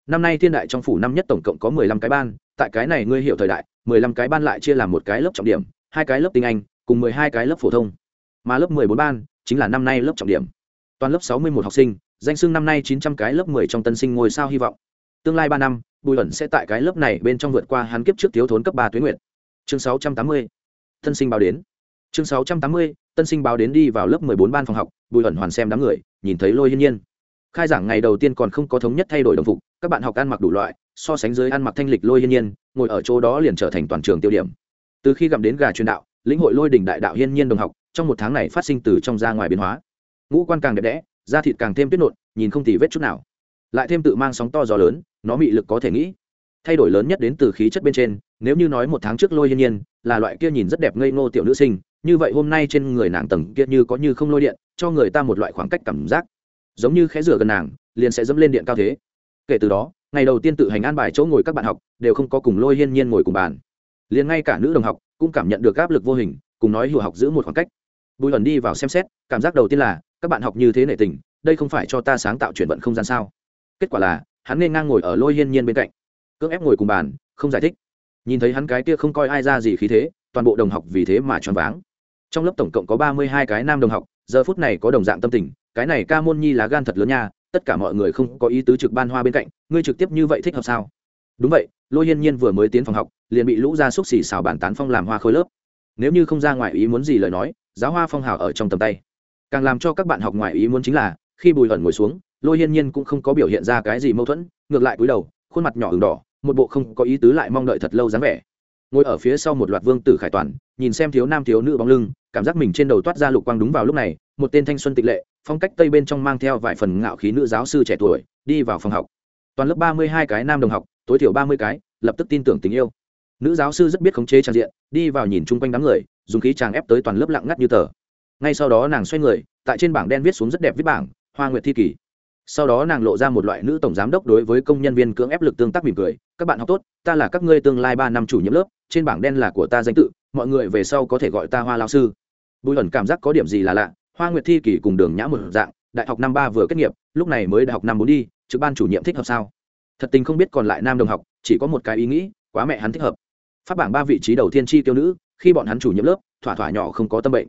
Năm nay thiên đại trong phủ năm nhất tổng cộng có mười lăm cái ban, tại cái này ngươi hiểu thời đại, mười lăm cái ban lại chia làm một cái lớp trọng điểm, hai cái lớp tiếng anh, cùng mười hai cái lớp phổ thông. Mà lớp mười bốn ban chính là năm nay lớp trọng điểm. Toàn lớp sáu mươi một học sinh, danh sưng năm nay chín trăm cái lớp mười trong tân sinh ngôi sao hy vọng. Tương lai ba năm bùi ẩn sẽ tại cái lớp này bên trong vượt qua hắn kiếp trước thiếu thốn cấp ba tuyến nguyện chương sáu trăm tám mươi, tân sinh báo đến. Chương sáu trăm tám mươi, tân sinh báo đến đi vào lớp mười bốn ban phòng học, bùi ẩn hoàn xem đám người, nhìn thấy lôi hiên nhiên. Khai giảng ngày đầu tiên còn không có thống nhất thay đổi đồng phục, các bạn học ăn mặc đủ loại, so sánh dưới ăn mặc thanh lịch lôi hiên nhiên, ngồi ở chỗ đó liền trở thành toàn trường tiêu điểm. Từ khi gặp đến gà truyền đạo, lĩnh hội lôi đỉnh đại đạo hiên nhiên đồng học, trong một tháng này phát sinh từ trong ra ngoài biến hóa. Ngũ quan càng đẹp đẽ, da thịt càng thêm tuyết nộn, nhìn không tì vết chút nào. Lại thêm tự mang sóng to gió lớn nó mị lực có thể nghĩ. Thay đổi lớn nhất đến từ khí chất bên trên, nếu như nói một tháng trước lôi hiên nhiên, là loại kia nhìn rất đẹp ngây ngô tiểu nữ sinh, như vậy hôm nay trên người nàng tầng kia như có như không lôi điện, cho người ta một loại khoảng cách cảm giác. Giống như khẽ rửa gần nàng, liền sẽ dẫm lên điện cao thế. Kể từ đó, ngày đầu tiên tự hành an bài chỗ ngồi các bạn học, đều không có cùng lôi hiên nhiên ngồi cùng bàn. Liền ngay cả nữ đồng học cũng cảm nhận được áp lực vô hình, cùng nói hiểu học giữ một khoảng cách. Bùi hẩn đi vào xem xét, cảm giác đầu tiên là, các bạn học như thế nể tình, đây không phải cho ta sáng tạo chuyển vận không gian sao? Kết quả là hắn nên ngang ngồi ở lôi hiên nhiên bên cạnh, cưỡng ép ngồi cùng bàn, không giải thích. Nhìn thấy hắn cái kia không coi ai ra gì khí thế, toàn bộ đồng học vì thế mà choáng váng. Trong lớp tổng cộng có ba mươi hai cái nam đồng học, giờ phút này có đồng dạng tâm tình, cái này ca môn nhi là gan thật lớn nha, tất cả mọi người không có ý tứ trực ban hoa bên cạnh, ngươi trực tiếp như vậy thích hợp sao? Đúng vậy, lôi hiên nhiên vừa mới tiến phòng học, liền bị lũ ra xúc xì xào bản tán phong làm hoa khôi lớp. Nếu như không ra ngoài ý muốn gì lời nói, giáo hoa phong hào ở trong tầm tay. Càng làm cho các bạn học ngoài ý muốn chính là, khi bùi ẩn ngồi xuống lôi hiên nhiên cũng không có biểu hiện ra cái gì mâu thuẫn, ngược lại cúi đầu, khuôn mặt nhỏ ửng đỏ, một bộ không có ý tứ lại mong đợi thật lâu dáng vẻ. Ngồi ở phía sau một loạt vương tử khải toàn, nhìn xem thiếu nam thiếu nữ bóng lưng, cảm giác mình trên đầu toát ra lục quang đúng vào lúc này, một tên thanh xuân tịch lệ, phong cách tây bên trong mang theo vài phần ngạo khí nữ giáo sư trẻ tuổi, đi vào phòng học. Toàn lớp ba mươi hai cái nam đồng học, tối thiểu ba mươi cái, lập tức tin tưởng tình yêu. Nữ giáo sư rất biết khống chế trang diện, đi vào nhìn chung quanh đám người, dùng khí tràng ép tới toàn lớp lặng ngắt như tờ. Ngay sau đó nàng xoay người, tại trên bảng đen viết xuống rất đẹp viết bảng, hoa nguyệt thi kỳ sau đó nàng lộ ra một loại nữ tổng giám đốc đối với công nhân viên cưỡng ép lực tương tác mỉm cười, các bạn học tốt, ta là các ngươi tương lai ba năm chủ nhiệm lớp, trên bảng đen là của ta danh tự, mọi người về sau có thể gọi ta hoa lao sư. Bùi ẩn cảm giác có điểm gì là lạ, hoa nguyệt thi kỳ cùng đường nhã một dạng, đại học năm ba vừa kết nghiệp, lúc này mới đại học năm bốn đi, trực ban chủ nhiệm thích hợp sao? Thật tình không biết còn lại nam đồng học, chỉ có một cái ý nghĩ, quá mẹ hắn thích hợp. Phát bảng ba vị trí đầu tiên tri tiêu nữ, khi bọn hắn chủ nhiệm lớp, thỏa thỏa nhỏ không có tâm bệnh.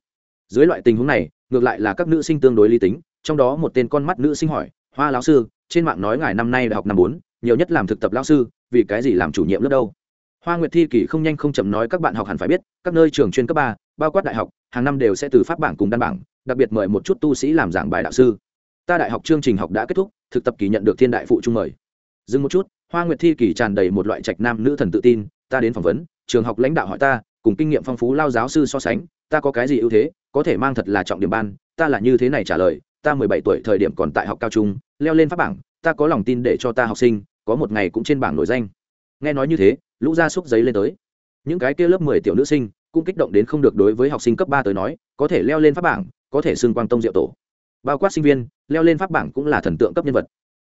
Dưới loại tình huống này, ngược lại là các nữ sinh tương đối lý tính, trong đó một tên con mắt nữ sinh hỏi hoa lão sư, trên mạng nói ngài năm nay đại học năm bốn, nhiều nhất làm thực tập lão sư, vì cái gì làm chủ nhiệm lớp đâu? Hoa nguyệt thi kỳ không nhanh không chậm nói các bạn học hẳn phải biết, các nơi trường chuyên cấp ba, bao quát đại học, hàng năm đều sẽ từ phát bảng cùng đan bảng, đặc biệt mời một chút tu sĩ làm giảng bài đạo sư. Ta đại học chương trình học đã kết thúc, thực tập kỳ nhận được thiên đại phụ trung mời. Dừng một chút, hoa nguyệt thi kỳ tràn đầy một loại trạch nam nữ thần tự tin, ta đến phỏng vấn, trường học lãnh đạo hỏi ta, cùng kinh nghiệm phong phú lao giáo sư so sánh, ta có cái gì ưu thế, có thể mang thật là trọng điểm ban, ta là như thế này trả lời ta mười bảy tuổi thời điểm còn tại học cao trung, leo lên pháp bảng, ta có lòng tin để cho ta học sinh, có một ngày cũng trên bảng nổi danh. Nghe nói như thế, lũ ra xúc giấy lên tới. Những cái kia lớp mười tiểu nữ sinh, cũng kích động đến không được đối với học sinh cấp ba tới nói, có thể leo lên pháp bảng, có thể xưng quang tông diệu tổ. Bao quát sinh viên, leo lên pháp bảng cũng là thần tượng cấp nhân vật.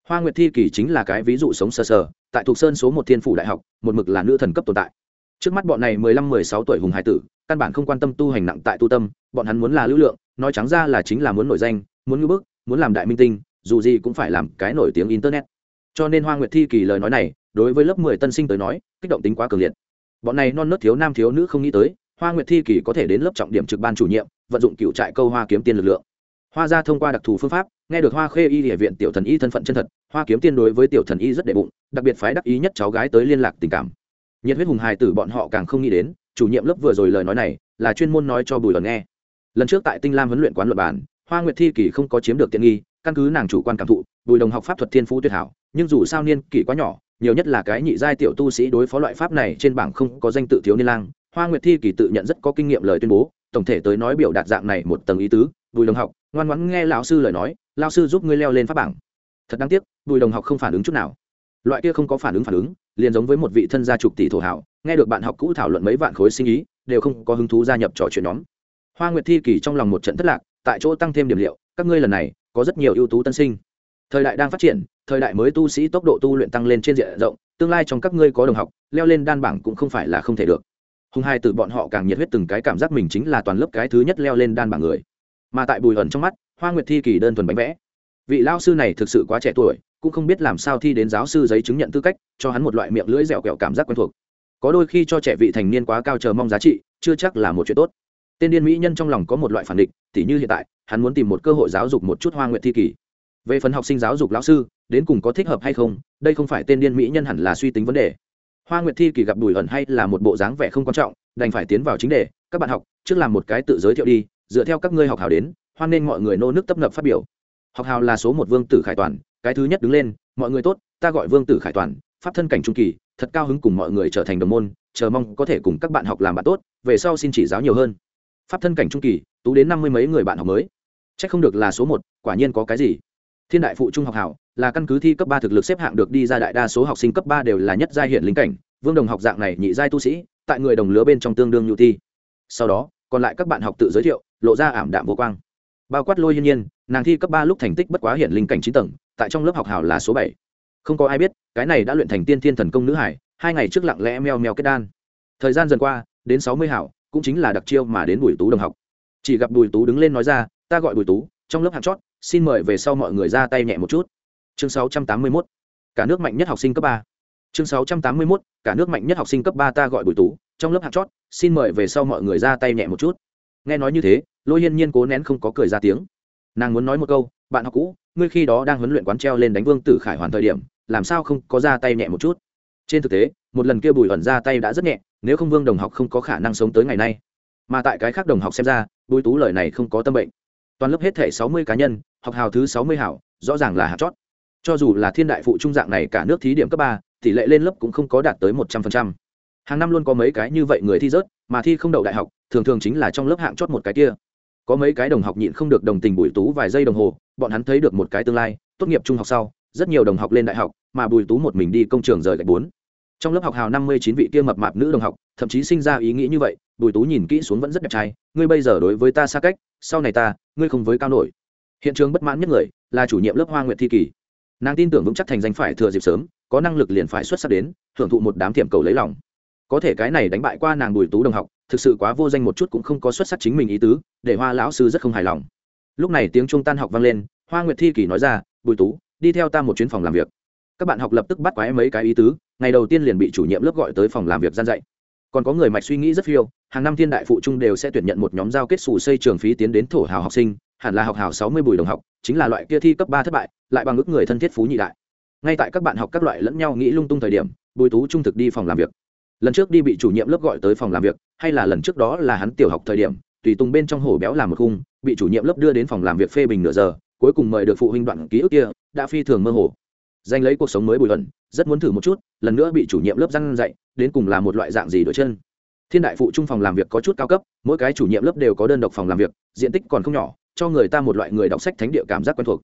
Hoa nguyệt thi kỳ chính là cái ví dụ sống sờ sờ, tại thuộc sơn số một thiên phủ đại học, một mực là nữ thần cấp tồn tại. Trước mắt bọn này mười lăm, mười sáu tuổi hùng hải tử, căn bản không quan tâm tu hành nặng tại tu tâm, bọn hắn muốn là lưu lượng, nói trắng ra là chính là muốn nổi danh muốn ngưỡng bức, muốn làm đại minh tinh, dù gì cũng phải làm cái nổi tiếng internet. Cho nên hoa nguyệt thi kỳ lời nói này, đối với lớp mười tân sinh tới nói, kích động tính quá cường liệt. Bọn này non nớt thiếu nam thiếu nữ không nghĩ tới, hoa nguyệt thi kỳ có thể đến lớp trọng điểm trực ban chủ nhiệm, vận dụng cựu trại câu hoa kiếm tiên lực lượng. Hoa ra thông qua đặc thù phương pháp, nghe được hoa khê y địa viện tiểu thần y thân phận chân thật, hoa kiếm tiên đối với tiểu thần y rất đệ bụng, đặc biệt phái đắc ý nhất cháu gái tới liên lạc tình cảm. Nhiệt huyết hùng hài tử bọn họ càng không nghĩ đến, chủ nhiệm lớp vừa rồi lời nói này, là chuyên môn nói cho bùi lần nghe. Lần trước tại tinh lam huấn luyện quán luật bản hoa nguyệt thi kỳ không có chiếm được tiện nghi, căn cứ nàng chủ quan cảm thụ, bùi đồng học pháp thuật thiên phú tuyệt hảo, nhưng dù sao niên kỷ quá nhỏ, nhiều nhất là cái nhị giai tiểu tu sĩ đối phó loại pháp này trên bảng không có danh tự thiếu niên lang, hoa nguyệt thi kỳ tự nhận rất có kinh nghiệm lời tuyên bố, tổng thể tới nói biểu đạt dạng này một tầng ý tứ, bùi đồng học, ngoan ngoãn nghe lão sư lời nói, lão sư giúp ngươi leo lên pháp bảng. Thật đáng tiếc, bùi đồng học không phản ứng chút nào. Loại kia không có phản ứng phản ứng, liền giống với một vị thân gia trục tỷ thổ hảo, nghe được bạn học cũ thảo luận mấy vạn khối sinh ý, đều không có hứng thú gia nhập trò chuyện nhóm. Hoa nguyệt thi kỳ trong lòng một trận thất lạc tại chỗ tăng thêm điểm liệu, các ngươi lần này có rất nhiều ưu tú tân sinh. Thời đại đang phát triển, thời đại mới tu sĩ tốc độ tu luyện tăng lên trên diện rộng, tương lai trong các ngươi có đồng học, leo lên đan bảng cũng không phải là không thể được. Hùng hai từ bọn họ càng nhiệt huyết từng cái cảm giác mình chính là toàn lớp cái thứ nhất leo lên đan bảng người. Mà tại bùi ẩn trong mắt, hoa nguyệt thi kỳ đơn thuần bánh vẽ. Vị lao sư này thực sự quá trẻ tuổi, cũng không biết làm sao thi đến giáo sư giấy chứng nhận tư cách, cho hắn một loại miệng lưỡi dẻo kẹo cảm giác quen thuộc. Có đôi khi cho trẻ vị thành niên quá cao chờ mong giá trị, chưa chắc là một chuyện tốt tên điên mỹ nhân trong lòng có một loại phản địch, tỉ như hiện tại, hắn muốn tìm một cơ hội giáo dục một chút hoa nguyện thi kỳ. Về phần học sinh giáo dục lão sư, đến cùng có thích hợp hay không, đây không phải tên điên mỹ nhân hẳn là suy tính vấn đề. Hoa nguyệt thi kỳ gặp bùi ẩn hay là một bộ dáng vẻ không quan trọng, đành phải tiến vào chính đề. Các bạn học, trước làm một cái tự giới thiệu đi, dựa theo các ngươi học hào đến, hoan nên mọi người nô nước tấp nập phát biểu. Học hào là số một vương tử khải toàn, cái thứ nhất đứng lên, mọi người tốt, ta gọi vương tử khải toàn, pháp thân cảnh trung kỳ, thật cao hứng cùng mọi người trở thành đồng môn, chờ mong có thể cùng các bạn học làm bạn tốt, về sau xin chỉ giáo nhiều hơn pháp thân cảnh trung kỳ, tú đến năm mươi mấy người bạn học mới. C h ắ c không được là số một, quả nhiên có cái gì. Thiên đại phụ trung học hảo, là căn cứ thi cấp ba thực lực xếp hạng được đi ra đại đa số học sinh cấp ba đều là nhất giai hiện lính cảnh. Vương đồng học dạng này nhị giai tu sĩ, tại người đồng lứa bên trong tương đương nhu thi. Sau đó, còn lại các bạn học tự giới thiệu, lộ ra ảm đạm vô quang. Bao quát lôi hiên nhiên, nàng thi cấp ba lúc thành tích bất quá hiện linh cảnh chín tầng, tại trong lớp học hảo là số bảy. Không có ai biết, cái này đã luyện thành tiên thiên thần công nữ hải, hai ngày trước lặng lẽ meo meo kết đan. Thời gian dần qua, đến sáu mươi hảo cũng chính là đặc chiêu mà đến bùi tú đồng học. Chỉ gặp bùi tú đứng lên nói ra, ta gọi bùi tú, trong lớp hạng chót, xin mời về sau mọi người ra tay nhẹ một chút. Chương sáu trăm tám mươi 681 cả nước mạnh nhất học sinh cấp ba. Chương sáu trăm tám mươi 681 cả nước mạnh nhất học sinh cấp ba, ta gọi bùi tú, trong lớp hạng chót, xin mời về sau mọi người ra tay nhẹ một chút. Nghe nói như thế, lôi hiên nhiên cố nén không có cười ra tiếng. Nàng muốn nói một câu, bạn học cũ, ngươi khi đó đang huấn luyện quán treo lên đánh vương tử khải hoàn thời điểm, làm sao không có ra tay nhẹ một chút? Trên thực tế một lần kia bùi ẩn ra tay đã rất nhẹ, nếu không vương đồng học không có khả năng sống tới ngày nay. Mà tại cái khác đồng học xem ra, bùi tú lời này không có tâm bệnh. Toàn lớp hết thể sáu mươi cá nhân, học hào thứ sáu mươi hảo, rõ ràng là hạt chót. Cho dù là thiên đại phụ trung dạng này cả nước thí điểm cấp ba, tỷ lệ lên lớp cũng không có đạt tới một trăm phần trăm. Hàng năm luôn có mấy cái như vậy người thi rớt, mà thi không đậu đại học, thường thường chính là trong lớp hạng chót một cái kia. Có mấy cái đồng học nhịn không được đồng tình bùi tú vài giây đồng hồ, bọn hắn thấy được một cái tương lai, tốt nghiệp trung học sau, rất nhiều đồng học lên đại học, mà bùi tú một mình đi công trường rời gạch bốn trong lớp học hào năm mươi chín vị kia mập mạp nữ đồng học, thậm chí sinh ra ý nghĩ như vậy, bùi tú nhìn kỹ xuống vẫn rất đẹp trai, ngươi bây giờ đối với ta xa cách, sau này ta, ngươi không với cao nổi. Hiện trường bất mãn nhất người, là chủ nhiệm lớp hoa nguyện thi kỳ. Nàng tin tưởng vững chắc thành danh phải thừa dịp sớm, có năng lực liền phải xuất sắc đến hưởng thụ một đám tiệm cầu lấy lòng. Có thể cái này đánh bại qua nàng bùi tú đồng học, thực sự quá vô danh một chút cũng không có xuất sắc chính mình ý tứ, để hoa lão sư rất không hài lòng. Lúc này tiếng trung tan học vang lên, hoa nguyệt thi kỳ nói ra, bùi tú, đi theo ta một chuyến phòng làm việc các bạn học lập tức bắt quái mấy cái ý tứ, ngày đầu tiên liền bị chủ nhiệm lớp gọi tới phòng làm việc gian dạy. Còn có người mạch suy nghĩ rất phiêu, hàng năm thiên đại phụ trung đều sẽ tuyển nhận một nhóm giao kết xù xây trường phí tiến đến thổ hào học sinh, hẳn là học hào sáu mươi bùi đồng học, chính là loại kia thi cấp ba thất bại, lại bằng ước người thân thiết phú nhị đại. Ngay tại các bạn học các loại lẫn nhau nghĩ lung tung thời điểm, bùi tú trung thực đi phòng làm việc. Lần trước đi bị chủ nhiệm lớp gọi tới phòng làm việc, hay là lần trước đó là hắn tiểu học thời điểm, tùy tùng bên trong hổ béo làm một khung, bị chủ nhiệm lớp đưa đến phòng làm việc phê bình nửa giờ, cuối cùng mời được phụ huynh đoạn ký ức kia, đã phi thường mơ hồ danh lấy cuộc sống mới bùi luận rất muốn thử một chút, lần nữa bị chủ nhiệm lớp răn dạy, đến cùng là một loại dạng gì đổi chân. Thiên đại phụ trung phòng làm việc có chút cao cấp, mỗi cái chủ nhiệm lớp đều có đơn độc phòng làm việc, diện tích còn không nhỏ, cho người ta một loại người đọc sách thánh địa cảm giác quen thuộc.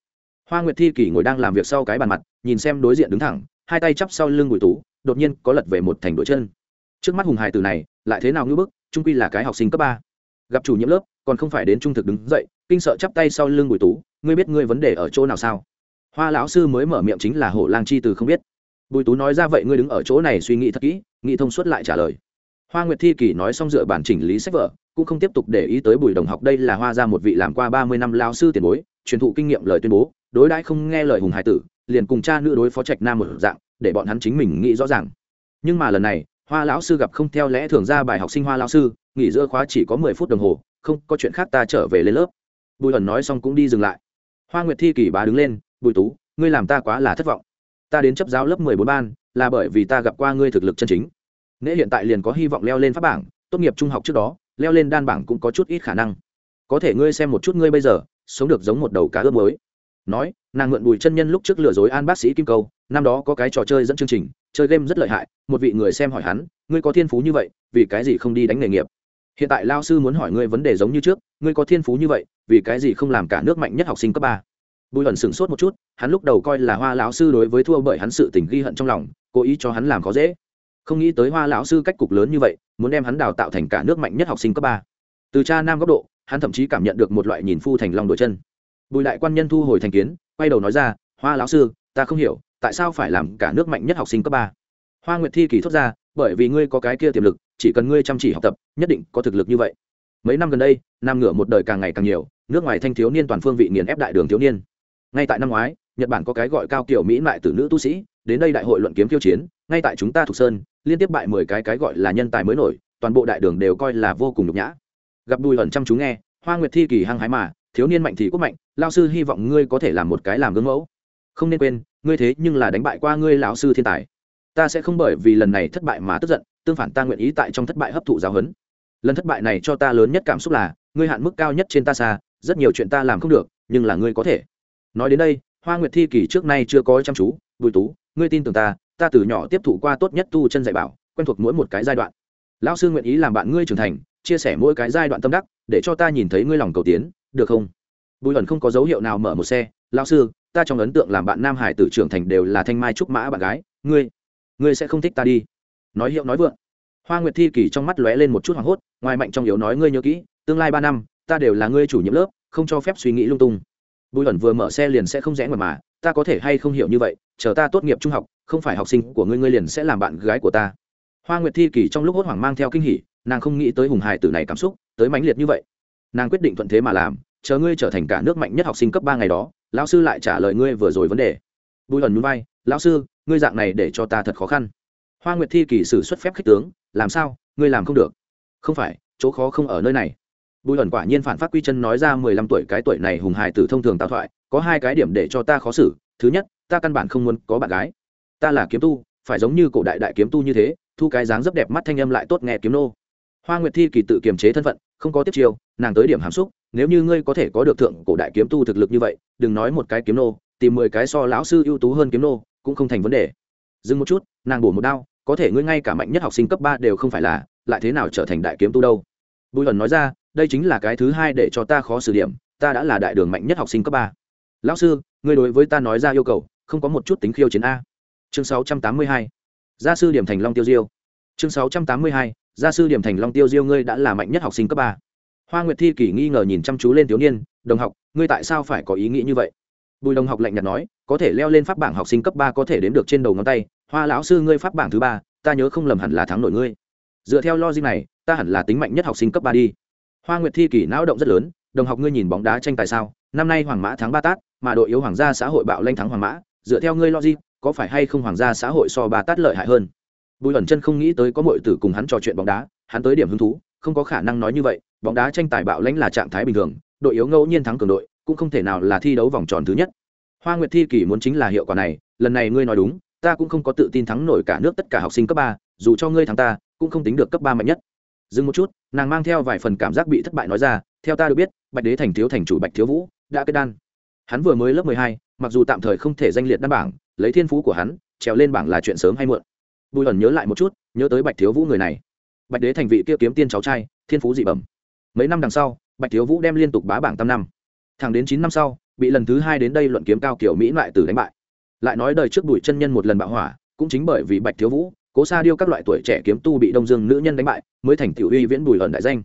Hoa nguyệt thi kỷ ngồi đang làm việc sau cái bàn mặt, nhìn xem đối diện đứng thẳng, hai tay chắp sau lưng bùi tú, đột nhiên có lật về một thành đổi chân. Trước mắt hùng hải từ này, lại thế nào ngưỡng bức, trung quy là cái học sinh cấp ba. Gặp chủ nhiệm lớp, còn không phải đến trung thực đứng dậy, kinh sợ chắp tay sau lưng bùi tú, ngươi biết ngươi vấn đề ở chỗ nào sao? Hoa lão sư mới mở miệng chính là hổ lang chi từ không biết. Bùi tú nói ra vậy ngươi đứng ở chỗ này suy nghĩ thật kỹ, nghĩ thông suốt lại trả lời. Hoa nguyệt thi kỳ nói xong dựa bản chỉnh lý sách vở, cũng không tiếp tục để ý tới bùi đồng học đây là hoa ra một vị làm qua ba mươi năm lao sư tiền bối, truyền thụ kinh nghiệm lời tuyên bố, đối đãi không nghe lời hùng hải tử, liền cùng cha nữ đối phó trạch nam một dạng, để bọn hắn chính mình nghĩ rõ ràng. Nhưng mà lần này, hoa lão sư gặp không theo lẽ thường ra bài học sinh hoa lão sư, nghỉ giữa khóa chỉ có mười phút đồng hồ, không có chuyện khác ta trở về lên lớp. Bùi ẩn nói xong cũng đi dừng lại. Hoa nguyệt thi kỳ bá đứng lên bùi tú, ngươi làm ta quá là thất vọng. Ta đến chấp giáo lớp mười bốn ban, là bởi vì ta gặp qua ngươi thực lực chân chính. Nễ hiện tại liền có hy vọng leo lên pháp bảng, tốt nghiệp trung học trước đó, leo lên đan bảng cũng có chút ít khả năng. Có thể ngươi xem một chút ngươi bây giờ, sống được giống một đầu cá ướp mới nói, nàng mượn bùi chân nhân lúc trước lừa dối an bác sĩ kim câu, năm đó có cái trò chơi dẫn chương trình, chơi game rất lợi hại, một vị người xem hỏi hắn, ngươi có thiên phú như vậy, vì cái gì không đi đánh nghề nghiệp? Hiện tại lao sư muốn hỏi ngươi vấn đề giống như trước, ngươi có thiên phú như vậy, vì cái gì không làm cả nước mạnh nhất học sinh cấp ba? Bùi hận sửng sốt một chút, hắn lúc đầu coi là hoa lão sư đối với thua bởi hắn sự tình ghi hận trong lòng, cố ý cho hắn làm khó dễ. Không nghĩ tới hoa lão sư cách cục lớn như vậy, muốn đem hắn đào tạo thành cả nước mạnh nhất học sinh cấp ba. Từ cha nam góc độ, hắn thậm chí cảm nhận được một loại nhìn phu thành lòng đội chân. Bùi đại quan nhân thu hồi thành kiến, quay đầu nói ra, hoa lão sư, ta không hiểu, tại sao phải làm cả nước mạnh nhất học sinh cấp ba? Hoa nguyệt thi kỳ thốt ra, bởi vì ngươi có cái kia tiềm lực, chỉ cần ngươi chăm chỉ học tập, nhất định có thực lực như vậy. Mấy năm gần đây, nam ngựa một đời càng ngày càng nhiều, nước ngoài thanh thiếu niên toàn phương vị nghiền ép đại đường thiếu niên ngay tại năm ngoái, nhật bản có cái gọi cao kiểu mỹ lại từ nữ tu sĩ, đến đây đại hội luận kiếm khiêu chiến, ngay tại chúng ta thuộc sơn, liên tiếp bại mười cái cái gọi là nhân tài mới nổi, toàn bộ đại đường đều coi là vô cùng nhục nhã. Gặp đùi ẩn chăm chú nghe, hoa nguyệt thi kỳ hăng hái mà, thiếu niên mạnh thì quốc mạnh lao sư hy vọng ngươi có thể làm một cái làm gương mẫu. Không nên quên, ngươi thế nhưng là đánh bại qua ngươi lão sư thiên tài. Ta sẽ không bởi vì lần này thất bại mà tức giận, tương phản ta nguyện ý tại trong thất bại hấp thụ giáo huấn. Lần thất bại này cho ta lớn nhất cảm xúc là, ngươi hạn mức cao nhất trên ta xa, rất nhiều chuyện ta làm không được, nhưng là ngươi có thể nói đến đây, hoa nguyệt thi kỳ trước nay chưa có chăm chú, bùi tú, ngươi tin tưởng ta ta từ nhỏ tiếp thụ qua tốt nhất tu chân dạy bảo, quen thuộc mỗi một cái giai đoạn. Lão sư nguyện ý làm bạn ngươi trưởng thành, chia sẻ mỗi cái giai đoạn tâm đắc, để cho ta nhìn thấy ngươi lòng cầu tiến, được không? Bùi ẩn không có dấu hiệu nào mở một xe, lão sư, ta trong ấn tượng làm bạn nam hải tử trưởng thành đều là thanh mai trúc mã bạn gái, ngươi ngươi sẽ không thích ta đi. Nói hiệu nói vượng. Hoa nguyệt thi kỳ trong mắt lóe lên một chút hoảng hốt, ngoài mạnh trong yếu nói, ngươi nhớ kỹ, tương lai ba năm, ta đều là ngươi chủ nhiệm lớp, không cho phép suy nghĩ lung tung bùi ẩn vừa mở xe liền sẽ không rẽ ngoài mà, ta có thể hay không hiểu như vậy, chờ ta tốt nghiệp trung học, không phải học sinh của ngươi ngươi liền sẽ làm bạn gái của ta. Hoa nguyệt thi kỳ trong lúc hốt hoảng mang theo kinh hỉ, nàng không nghĩ tới hùng hải tử này cảm xúc, tới mãnh liệt như vậy. Nàng quyết định thuận thế mà làm, chờ ngươi trở thành cả nước mạnh nhất học sinh cấp ba ngày đó, lão sư lại trả lời ngươi vừa rồi vấn đề. Bùi ẩn núi bay lão sư, ngươi dạng này để cho ta thật khó khăn. Hoa nguyệt thi kỳ sử xuất phép khích tướng, làm sao? Ngươi làm không được. Không phải, chỗ khó không ở nơi này bùi ẩn quả nhiên phản phát quy chân nói ra mười lăm tuổi cái tuổi này hùng hài tử thông thường tào thoại, có hai cái điểm để cho ta khó xử. Thứ nhất, ta căn bản không muốn có bạn gái. Ta là kiếm tu, phải giống như cổ đại đại kiếm tu như thế, thu cái dáng rất đẹp mắt thanh âm lại tốt nghe kiếm nô. Hoa nguyệt thi kỳ tự kiềm chế thân phận, không có tiếp chiêu, nàng tới điểm hàm xúc, nếu như ngươi có thể có được thượng cổ đại kiếm tu thực lực như vậy, đừng nói một cái kiếm nô, tìm mười cái so lão sư ưu tú hơn kiếm nô, cũng không thành vấn đề. Dừng một chút, nàng bổ một đao, có thể ngươi ngay cả mạnh nhất học sinh cấp ba đều không phải là, lại thế nào trở thành đại kiếm tu đâu? Bùi ẩn nói ra đây chính là cái thứ hai để cho ta khó xử điểm, ta đã là đại đường mạnh nhất học sinh cấp ba. Lão sư, ngươi đối với ta nói ra yêu cầu, không có một chút tính khiêu chiến a. Chương sáu trăm tám mươi hai. Gia sư điểm thành long tiêu diêu. Chương sáu trăm tám mươi hai. Gia sư điểm thành long tiêu diêu ngươi đã là mạnh nhất học sinh cấp ba. Hoa nguyệt thi kỷ nghi ngờ nhìn chăm chú lên thiếu niên, đồng học, ngươi tại sao phải có ý nghĩ như vậy? Bùi đồng học lạnh nhạt nói, có thể leo lên pháp bảng học sinh cấp ba có thể đến được trên đầu ngón tay, hoa lão sư ngươi pháp bảng thứ ba, ta nhớ không lầm hẳn là thắng nổi ngươi. Dựa theo logic này, ta hẳn là tính mạnh nhất học sinh cấp ba đi hoa nguyệt thi kỷ não động rất lớn, đồng học ngươi nhìn bóng đá tranh tài sao? Năm nay hoàng mã thắng ba tát, mà đội yếu hoàng gia xã hội bạo lanh thắng hoàng mã, dựa theo ngươi logic, có phải hay không hoàng gia xã hội so ba tát lợi hại hơn? Bùi ẩn chân không nghĩ tới có mọi tử cùng hắn trò chuyện bóng đá, hắn tới điểm hứng thú, không có khả năng nói như vậy, bóng đá tranh tài bạo lãnh là trạng thái bình thường, đội yếu ngẫu nhiên thắng cường đội, cũng không thể nào là thi đấu vòng tròn thứ nhất. Hoa nguyệt thi kỷ muốn chính là hiệu quả này, lần này ngươi nói đúng, ta cũng không có tự tin thắng nổi cả nước tất cả học sinh cấp ba, dù cho ngươi thắng ta, cũng không tính được cấp ba mạnh nhất dừng một chút, nàng mang theo vài phần cảm giác bị thất bại nói ra, theo ta được biết, bạch đế thành thiếu thành chủ bạch thiếu vũ, đã kết đan. Hắn vừa mới lớp mười hai, mặc dù tạm thời không thể danh liệt đan bảng, lấy thiên phú của hắn, trèo lên bảng là chuyện sớm hay muộn. Bùi ẩn nhớ lại một chút, nhớ tới bạch thiếu vũ người này. Bạch đế thành vị kia kiếm tiên cháu trai, thiên phú dị bẩm. Mấy năm đằng sau, bạch thiếu vũ đem liên tục bá bảng tam năm. Thẳng đến chín năm sau, bị lần thứ hai đến đây luận kiếm cao kiểu mỹ lại từ đánh bại. Lại nói đời trước bùi chân nhân một lần bạo hỏa, cũng chính bởi vì bạch thiếu vũ cố Sa điêu các loại tuổi trẻ kiếm tu bị đông dương nữ nhân đánh bại, mới thành tiểu uy viễn bùi ẩn đại danh.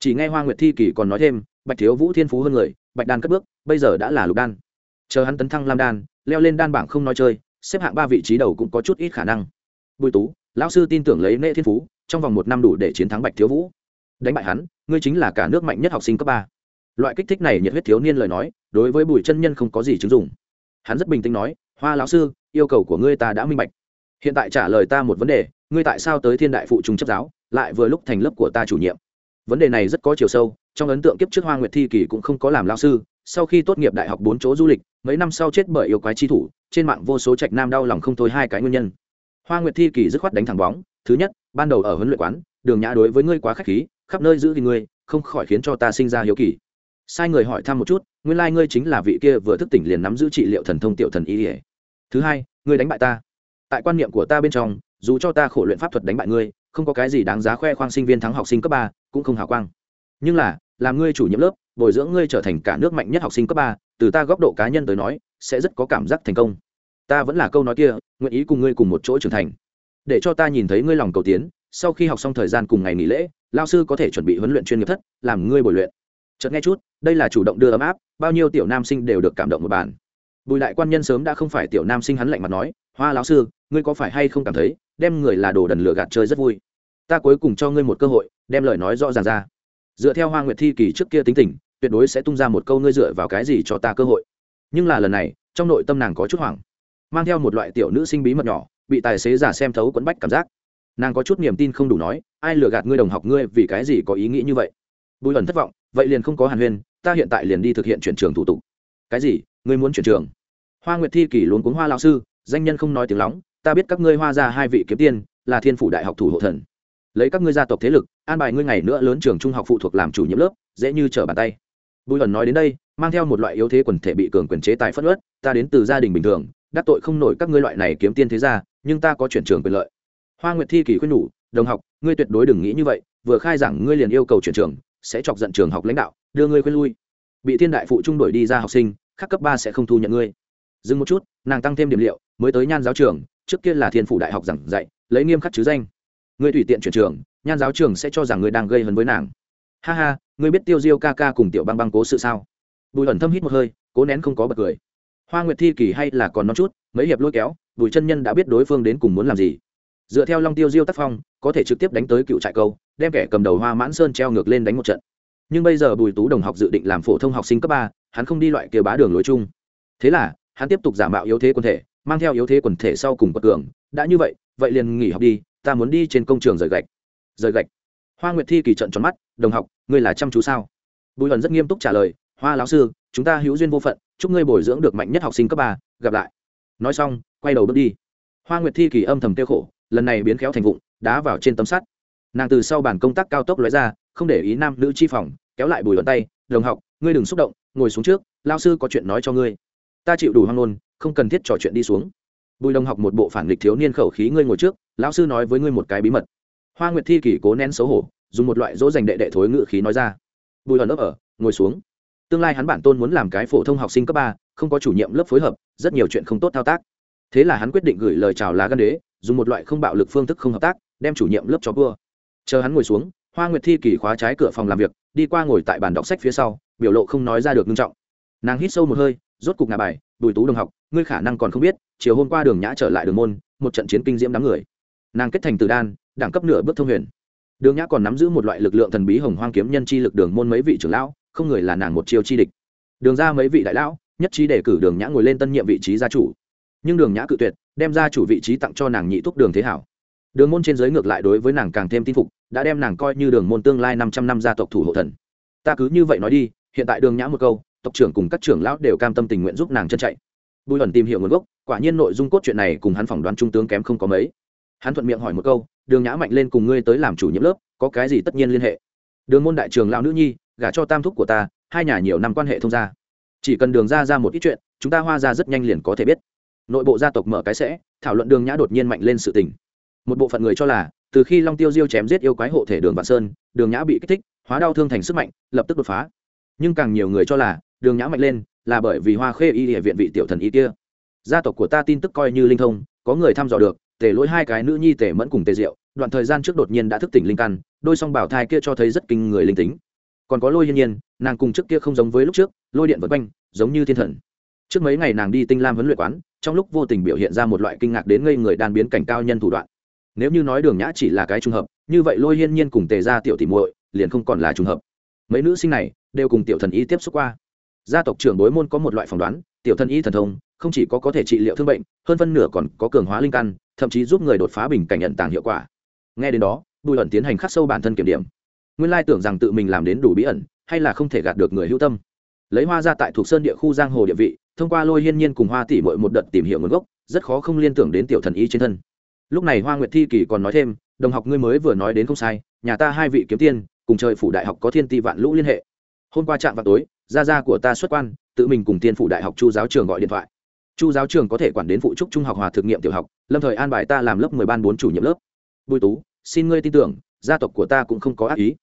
Chỉ nghe hoa nguyệt thi kỳ còn nói thêm, bạch thiếu vũ thiên phú hơn người, bạch đan cất bước, bây giờ đã là lục đan. Chờ hắn tấn thăng lam đan, leo lên đan bảng không nói chơi, xếp hạng ba vị trí đầu cũng có chút ít khả năng. Bùi tú, lão sư tin tưởng lấy nệ thiên phú, trong vòng một năm đủ để chiến thắng bạch thiếu vũ. Đánh bại hắn, ngươi chính là cả nước mạnh nhất học sinh cấp ba. Loại kích thích này nhiệt huyết thiếu niên lời nói, đối với bùi chân nhân không có gì chứng dụng. Hắn rất bình tĩnh nói, hoa lão sư, yêu cầu của ngươi ta đã minh bạch hiện tại trả lời ta một vấn đề, ngươi tại sao tới thiên đại phụ trung chấp giáo, lại vừa lúc thành lớp của ta chủ nhiệm? Vấn đề này rất có chiều sâu, trong ấn tượng kiếp trước hoa nguyệt thi kỳ cũng không có làm lao sư, sau khi tốt nghiệp đại học bốn chỗ du lịch, mấy năm sau chết bởi yêu quái chi thủ, trên mạng vô số trạch nam đau lòng không thôi hai cái nguyên nhân. Hoa nguyệt thi kỳ dứt khoát đánh thẳng bóng, thứ nhất, ban đầu ở huấn luyện quán, đường nhã đối với ngươi quá k h á c h khí, khắp nơi giữ thì ngươi, không khỏi khiến cho ta sinh ra hiếu kỳ. Sai người hỏi thăm một chút, nguyên lai、like、ngươi chính là vị kia vừa thức tỉnh liền nắm giữ trị liệu thần thông tiểu thần y ỉa thứ hai, ngươi đánh bại ta tại quan niệm của ta bên trong, dù cho ta khổ luyện pháp thuật đánh bại ngươi, không có cái gì đáng giá khoe khoang sinh viên thắng học sinh cấp ba, cũng không hào quang. Nhưng là, làm ngươi chủ nhiệm lớp, bồi dưỡng ngươi trở thành cả nước mạnh nhất học sinh cấp ba, từ ta góc độ cá nhân tới nói, sẽ rất có cảm giác thành công. Ta vẫn là câu nói kia, nguyện ý cùng ngươi cùng một chỗ trưởng thành. Để cho ta nhìn thấy ngươi lòng cầu tiến, sau khi học xong thời gian cùng ngày nghỉ lễ, lao sư có thể chuẩn bị huấn luyện chuyên nghiệp thất, làm ngươi bồi luyện. Chợt nghe chút, đây là chủ động đưa ấm áp, bao nhiêu tiểu nam sinh đều được cảm động một bàn. Bùi đại quan nhân sớm đã không phải tiểu nam sinh hắn lạnh mặt nói, hoa lão sư ngươi có phải hay không cảm thấy, đem người là đồ đần lửa gạt chơi rất vui? Ta cuối cùng cho ngươi một cơ hội, đem lời nói rõ ràng ra. Dựa theo hoa nguyệt thi kỳ trước kia tính tình, tuyệt đối sẽ tung ra một câu ngươi dựa vào cái gì cho ta cơ hội. Nhưng là lần này, trong nội tâm nàng có chút hoảng. Mang theo một loại tiểu nữ sinh bí mật nhỏ, bị tài xế giả xem thấu quẫn bách cảm giác. Nàng có chút niềm tin không đủ nói, ai lừa gạt ngươi đồng học ngươi vì cái gì có ý nghĩ như vậy? Bùi ẩn thất vọng, vậy liền không có hàn huyên, ta hiện tại liền đi thực hiện chuyển trường thủ tục. Cái gì? Ngươi muốn chuyển trường? Hoa nguyệt thi kỷ luôn cuống hoa lao sư, danh nhân không nói tiếng lóng ta biết các ngươi hoa ra hai vị kiếm tiên, là thiên phủ đại học thủ hộ thần. Lấy các ngươi gia tộc thế lực, an bài ngươi ngày nữa lớn trường trung học phụ thuộc làm chủ nhiệm lớp, dễ như trở bàn tay. Bùi ẩn nói đến đây, mang theo một loại yếu thế quần thể bị cường quyền chế tài phất ớt ta đến từ gia đình bình thường, đắc tội không nổi các ngươi loại này kiếm tiên thế gia, nhưng ta có chuyển trường quyền lợi. Hoa nguyệt thi kỳ khuyên nhủ, đồng học, ngươi tuyệt đối đừng nghĩ như vậy, vừa khai giảng ngươi liền yêu cầu chuyển trường, sẽ chọc giận trường học lãnh đạo, đưa ngươi khuyên lui. Bị thiên đại phụ trung đổi đi ra học sinh, khác cấp ba sẽ không thu nhận ngươi dừng một chút, nàng tăng thêm điểm liệu, mới tới nhan giáo trường, trước kia là thiên phủ đại học giảng dạy, lấy nghiêm khắc chứ danh. Ngươi tùy tiện chuyển trường, nhan giáo trường sẽ cho rằng ngươi đang gây hấn với nàng. Ha ha ngươi biết tiêu diêu ca ca cùng tiểu băng băng cố sự sao? Bùi ẩn thâm hít một hơi, cố nén không có bật cười. Hoa nguyệt thi kỳ hay là còn non chút, mấy hiệp lôi kéo, bùi chân nhân đã biết đối phương đến cùng muốn làm gì. Dựa theo long tiêu diêu tác phong, có thể trực tiếp đánh tới cựu trại câu, đem kẻ cầm đầu hoa mãn sơn treo ngược lên đánh một trận. Nhưng bây giờ bùi tú đồng học dự định làm phổ thông học sinh cấp ba, hắn không đi loại kia bá đường lối chung. Thế là hắn tiếp tục giả mạo yếu thế quần thể, mang theo yếu thế quần thể sau cùng quật cường. Đã như vậy vậy liền nghỉ học đi, ta muốn đi trên công trường rời gạch. Rời gạch. Hoa nguyệt thi kỳ trận tròn mắt, đồng học, ngươi là chăm chú sao? Bùi hận rất nghiêm túc trả lời, hoa lão sư, chúng ta hữu duyên vô phận, chúc ngươi bồi dưỡng được mạnh nhất học sinh cấp ba, gặp lại. Nói xong, quay đầu bước đi. Hoa nguyệt thi kỳ âm thầm tiêu khổ, lần này biến khéo thành vụng, đá vào trên tấm sắt. Nàng từ sau bàn công tác cao tốc lóe ra, không để ý nam nữ chi phòng, kéo lại bùi luận tay, đồng học, ngươi đừng xúc động, ngồi xuống trước lao sư có chuyện nói cho ngươi ta chịu đủ hoang nôn không cần thiết trò chuyện đi xuống. Bùi đồng học một bộ phản nghịch thiếu niên khẩu khí ngươi ngồi trước, lão sư nói với ngươi một cái bí mật. Hoa nguyệt thi kỷ cố nén xấu hổ, dùng một loại dỗ dành đệ đệ thối ngự khí nói ra. Bùi ẩn ấp ở, ngồi xuống. Tương lai hắn bản tôn muốn làm cái phổ thông học sinh cấp ba, không có chủ nhiệm lớp phối hợp, rất nhiều chuyện không tốt thao tác. Thế là hắn quyết định gửi lời chào lá gan đế, dùng một loại không bạo lực phương thức không hợp tác, đem chủ nhiệm lớp cho vua. Chờ hắn ngồi xuống, hoa nguyệt thi kỳ khóa trái cửa phòng làm việc, đi qua ngồi tại bàn đọc sách phía sau, biểu lộ không nói ra được nghiêm trọng. Nàng hít sâu một hơi rốt cục ngà bài, bùi tú đồng học, ngươi khả năng còn không biết, chiều hôm qua đường nhã trở lại đường môn, một trận chiến kinh diễm đám người. Nàng kết thành từ đan, đẳng cấp nửa bước thông huyền. Đường nhã còn nắm giữ một loại lực lượng thần bí hồng hoang kiếm nhân chi lực đường môn mấy vị trưởng lão, không người là nàng một chiêu chi địch. Đường ra mấy vị đại lão, nhất trí đề cử đường nhã ngồi lên tân nhiệm vị trí gia chủ. Nhưng đường nhã cự tuyệt, đem ra chủ vị trí tặng cho nàng nhị thúc đường thế hảo. Đường môn trên giới ngược lại đối với nàng càng thêm tin phục, đã đem nàng coi như đường môn tương lai năm trăm năm gia tộc thủ hộ thần. Ta cứ như vậy nói đi, hiện tại đường nhã một câu tộc trưởng cùng các trưởng lão đều cam tâm tình nguyện giúp nàng chân chạy. Bùi ẩn tìm hiểu nguồn gốc, quả nhiên nội dung cốt truyện này cùng hắn phỏng đoán trung tướng kém không có mấy. Hắn thuận miệng hỏi một câu, đường nhã mạnh lên cùng ngươi tới làm chủ nhiệm lớp, có cái gì tất nhiên liên hệ? Đường môn đại trường lão nữ nhi, gả cho tam thúc của ta, hai nhà nhiều năm quan hệ thông gia. Chỉ cần đường ra ra một ít chuyện, chúng ta hoa ra rất nhanh liền có thể biết. Nội bộ gia tộc mở cái sẽ, thảo luận đường nhã đột nhiên mạnh lên sự tình. Một bộ phận người cho là, từ khi long tiêu diêu chém giết yêu quái hộ thể đường vạn sơn, đường nhã bị kích thích, hóa đau thương thành sức mạnh, lập tức đột phá. Nhưng càng nhiều người cho là đường nhã mạnh lên, là bởi vì hoa khê y địa viện vị tiểu thần y kia. Gia tộc của ta tin tức coi như linh thông, có người thăm dò được, tề lỗi hai cái nữ nhi tề mẫn cùng tề diệu, đoạn thời gian trước đột nhiên đã thức tỉnh linh căn, đôi song bảo thai kia cho thấy rất kinh người linh tính. Còn có lôi hiên nhiên, nàng cùng trước kia không giống với lúc trước, lôi điện vật quanh, giống như thiên thần. Trước mấy ngày nàng đi tinh lam huấn luyện quán, trong lúc vô tình biểu hiện ra một loại kinh ngạc đến ngây người đan biến cảnh cao nhân thủ đoạn. Nếu như nói đường nhã chỉ là cái trùng hợp, như vậy lôi hiên nhiên cùng tề ra tiểu tỉ muội liền không còn là trùng hợp. Mấy nữ sinh này đều cùng tiểu thần y tiếp xúc qua gia tộc trưởng đối môn có một loại phỏng đoán, tiểu thần y thần thông, không chỉ có có thể trị liệu thương bệnh, hơn phân nửa còn có cường hóa linh căn, thậm chí giúp người đột phá bình cảnh nhận tàng hiệu quả. Nghe đến đó, bùi ẩn tiến hành khắc sâu bản thân kiểm điểm. Nguyên lai tưởng rằng tự mình làm đến đủ bí ẩn, hay là không thể gạt được người hữu tâm. Lấy hoa ra tại thuộc sơn địa khu giang hồ địa vị, thông qua lôi hiên nhiên cùng hoa tỷ mội một đợt tìm hiểu nguồn gốc, rất khó không liên tưởng đến tiểu thần y trên thân. Lúc này hoa nguyệt thi kỳ còn nói thêm, đồng học ngươi mới vừa nói đến không sai, nhà ta hai vị kiếm tiên, cùng trời phủ đại học có thiên ti vạn lũ liên hệ hôm qua trạm vào tối, gia gia của ta xuất quan, tự mình cùng tiên phủ đại học chu giáo trường gọi điện thoại. Chu giáo trường có thể quản đến phụ trúc trung học hòa thực nghiệm tiểu học, lâm thời an bài ta làm lớp mười ban bốn chủ nhiệm lớp. Bùi tú, xin ngươi tin tưởng, gia tộc của ta cũng không có ác ý.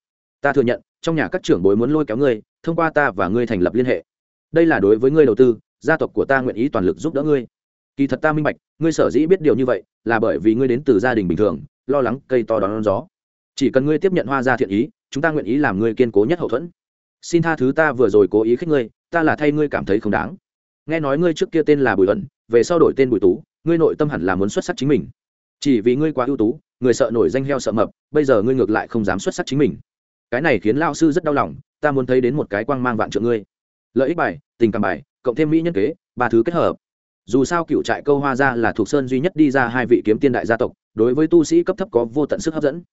Ta thừa nhận, trong nhà các trưởng bối muốn lôi kéo ngươi, thông qua ta và ngươi thành lập liên hệ. Đây là đối với ngươi đầu tư, gia tộc của ta nguyện ý toàn lực giúp đỡ ngươi. Kỳ thật ta minh bạch, ngươi sở dĩ biết điều như vậy, là bởi vì ngươi đến từ gia đình bình thường, lo lắng cây to đón gió. Chỉ cần ngươi tiếp nhận hoa gia thiện ý, chúng ta nguyện ý làm ngươi kiên cố nhất hậu thuẫn xin tha thứ ta vừa rồi cố ý khích ngươi, ta là thay ngươi cảm thấy không đáng. Nghe nói ngươi trước kia tên là bùi ẩn về sau đổi tên bùi tú, ngươi nội tâm hẳn là muốn xuất sắc chính mình. Chỉ vì ngươi quá ưu tú, người sợ nổi danh heo sợ mập, bây giờ ngươi ngược lại không dám xuất sắc chính mình. Cái này khiến lao sư rất đau lòng, ta muốn thấy đến một cái quang mang vạn trượng ngươi. Lợi ích bài, tình cảm bài, cộng thêm mỹ nhân kế, ba thứ kết hợp. Dù sao cựu trại câu hoa ra là thuộc sơn duy nhất đi ra hai vị kiếm tiên đại gia tộc, đối với tu sĩ cấp thấp có vô tận sức hấp dẫn.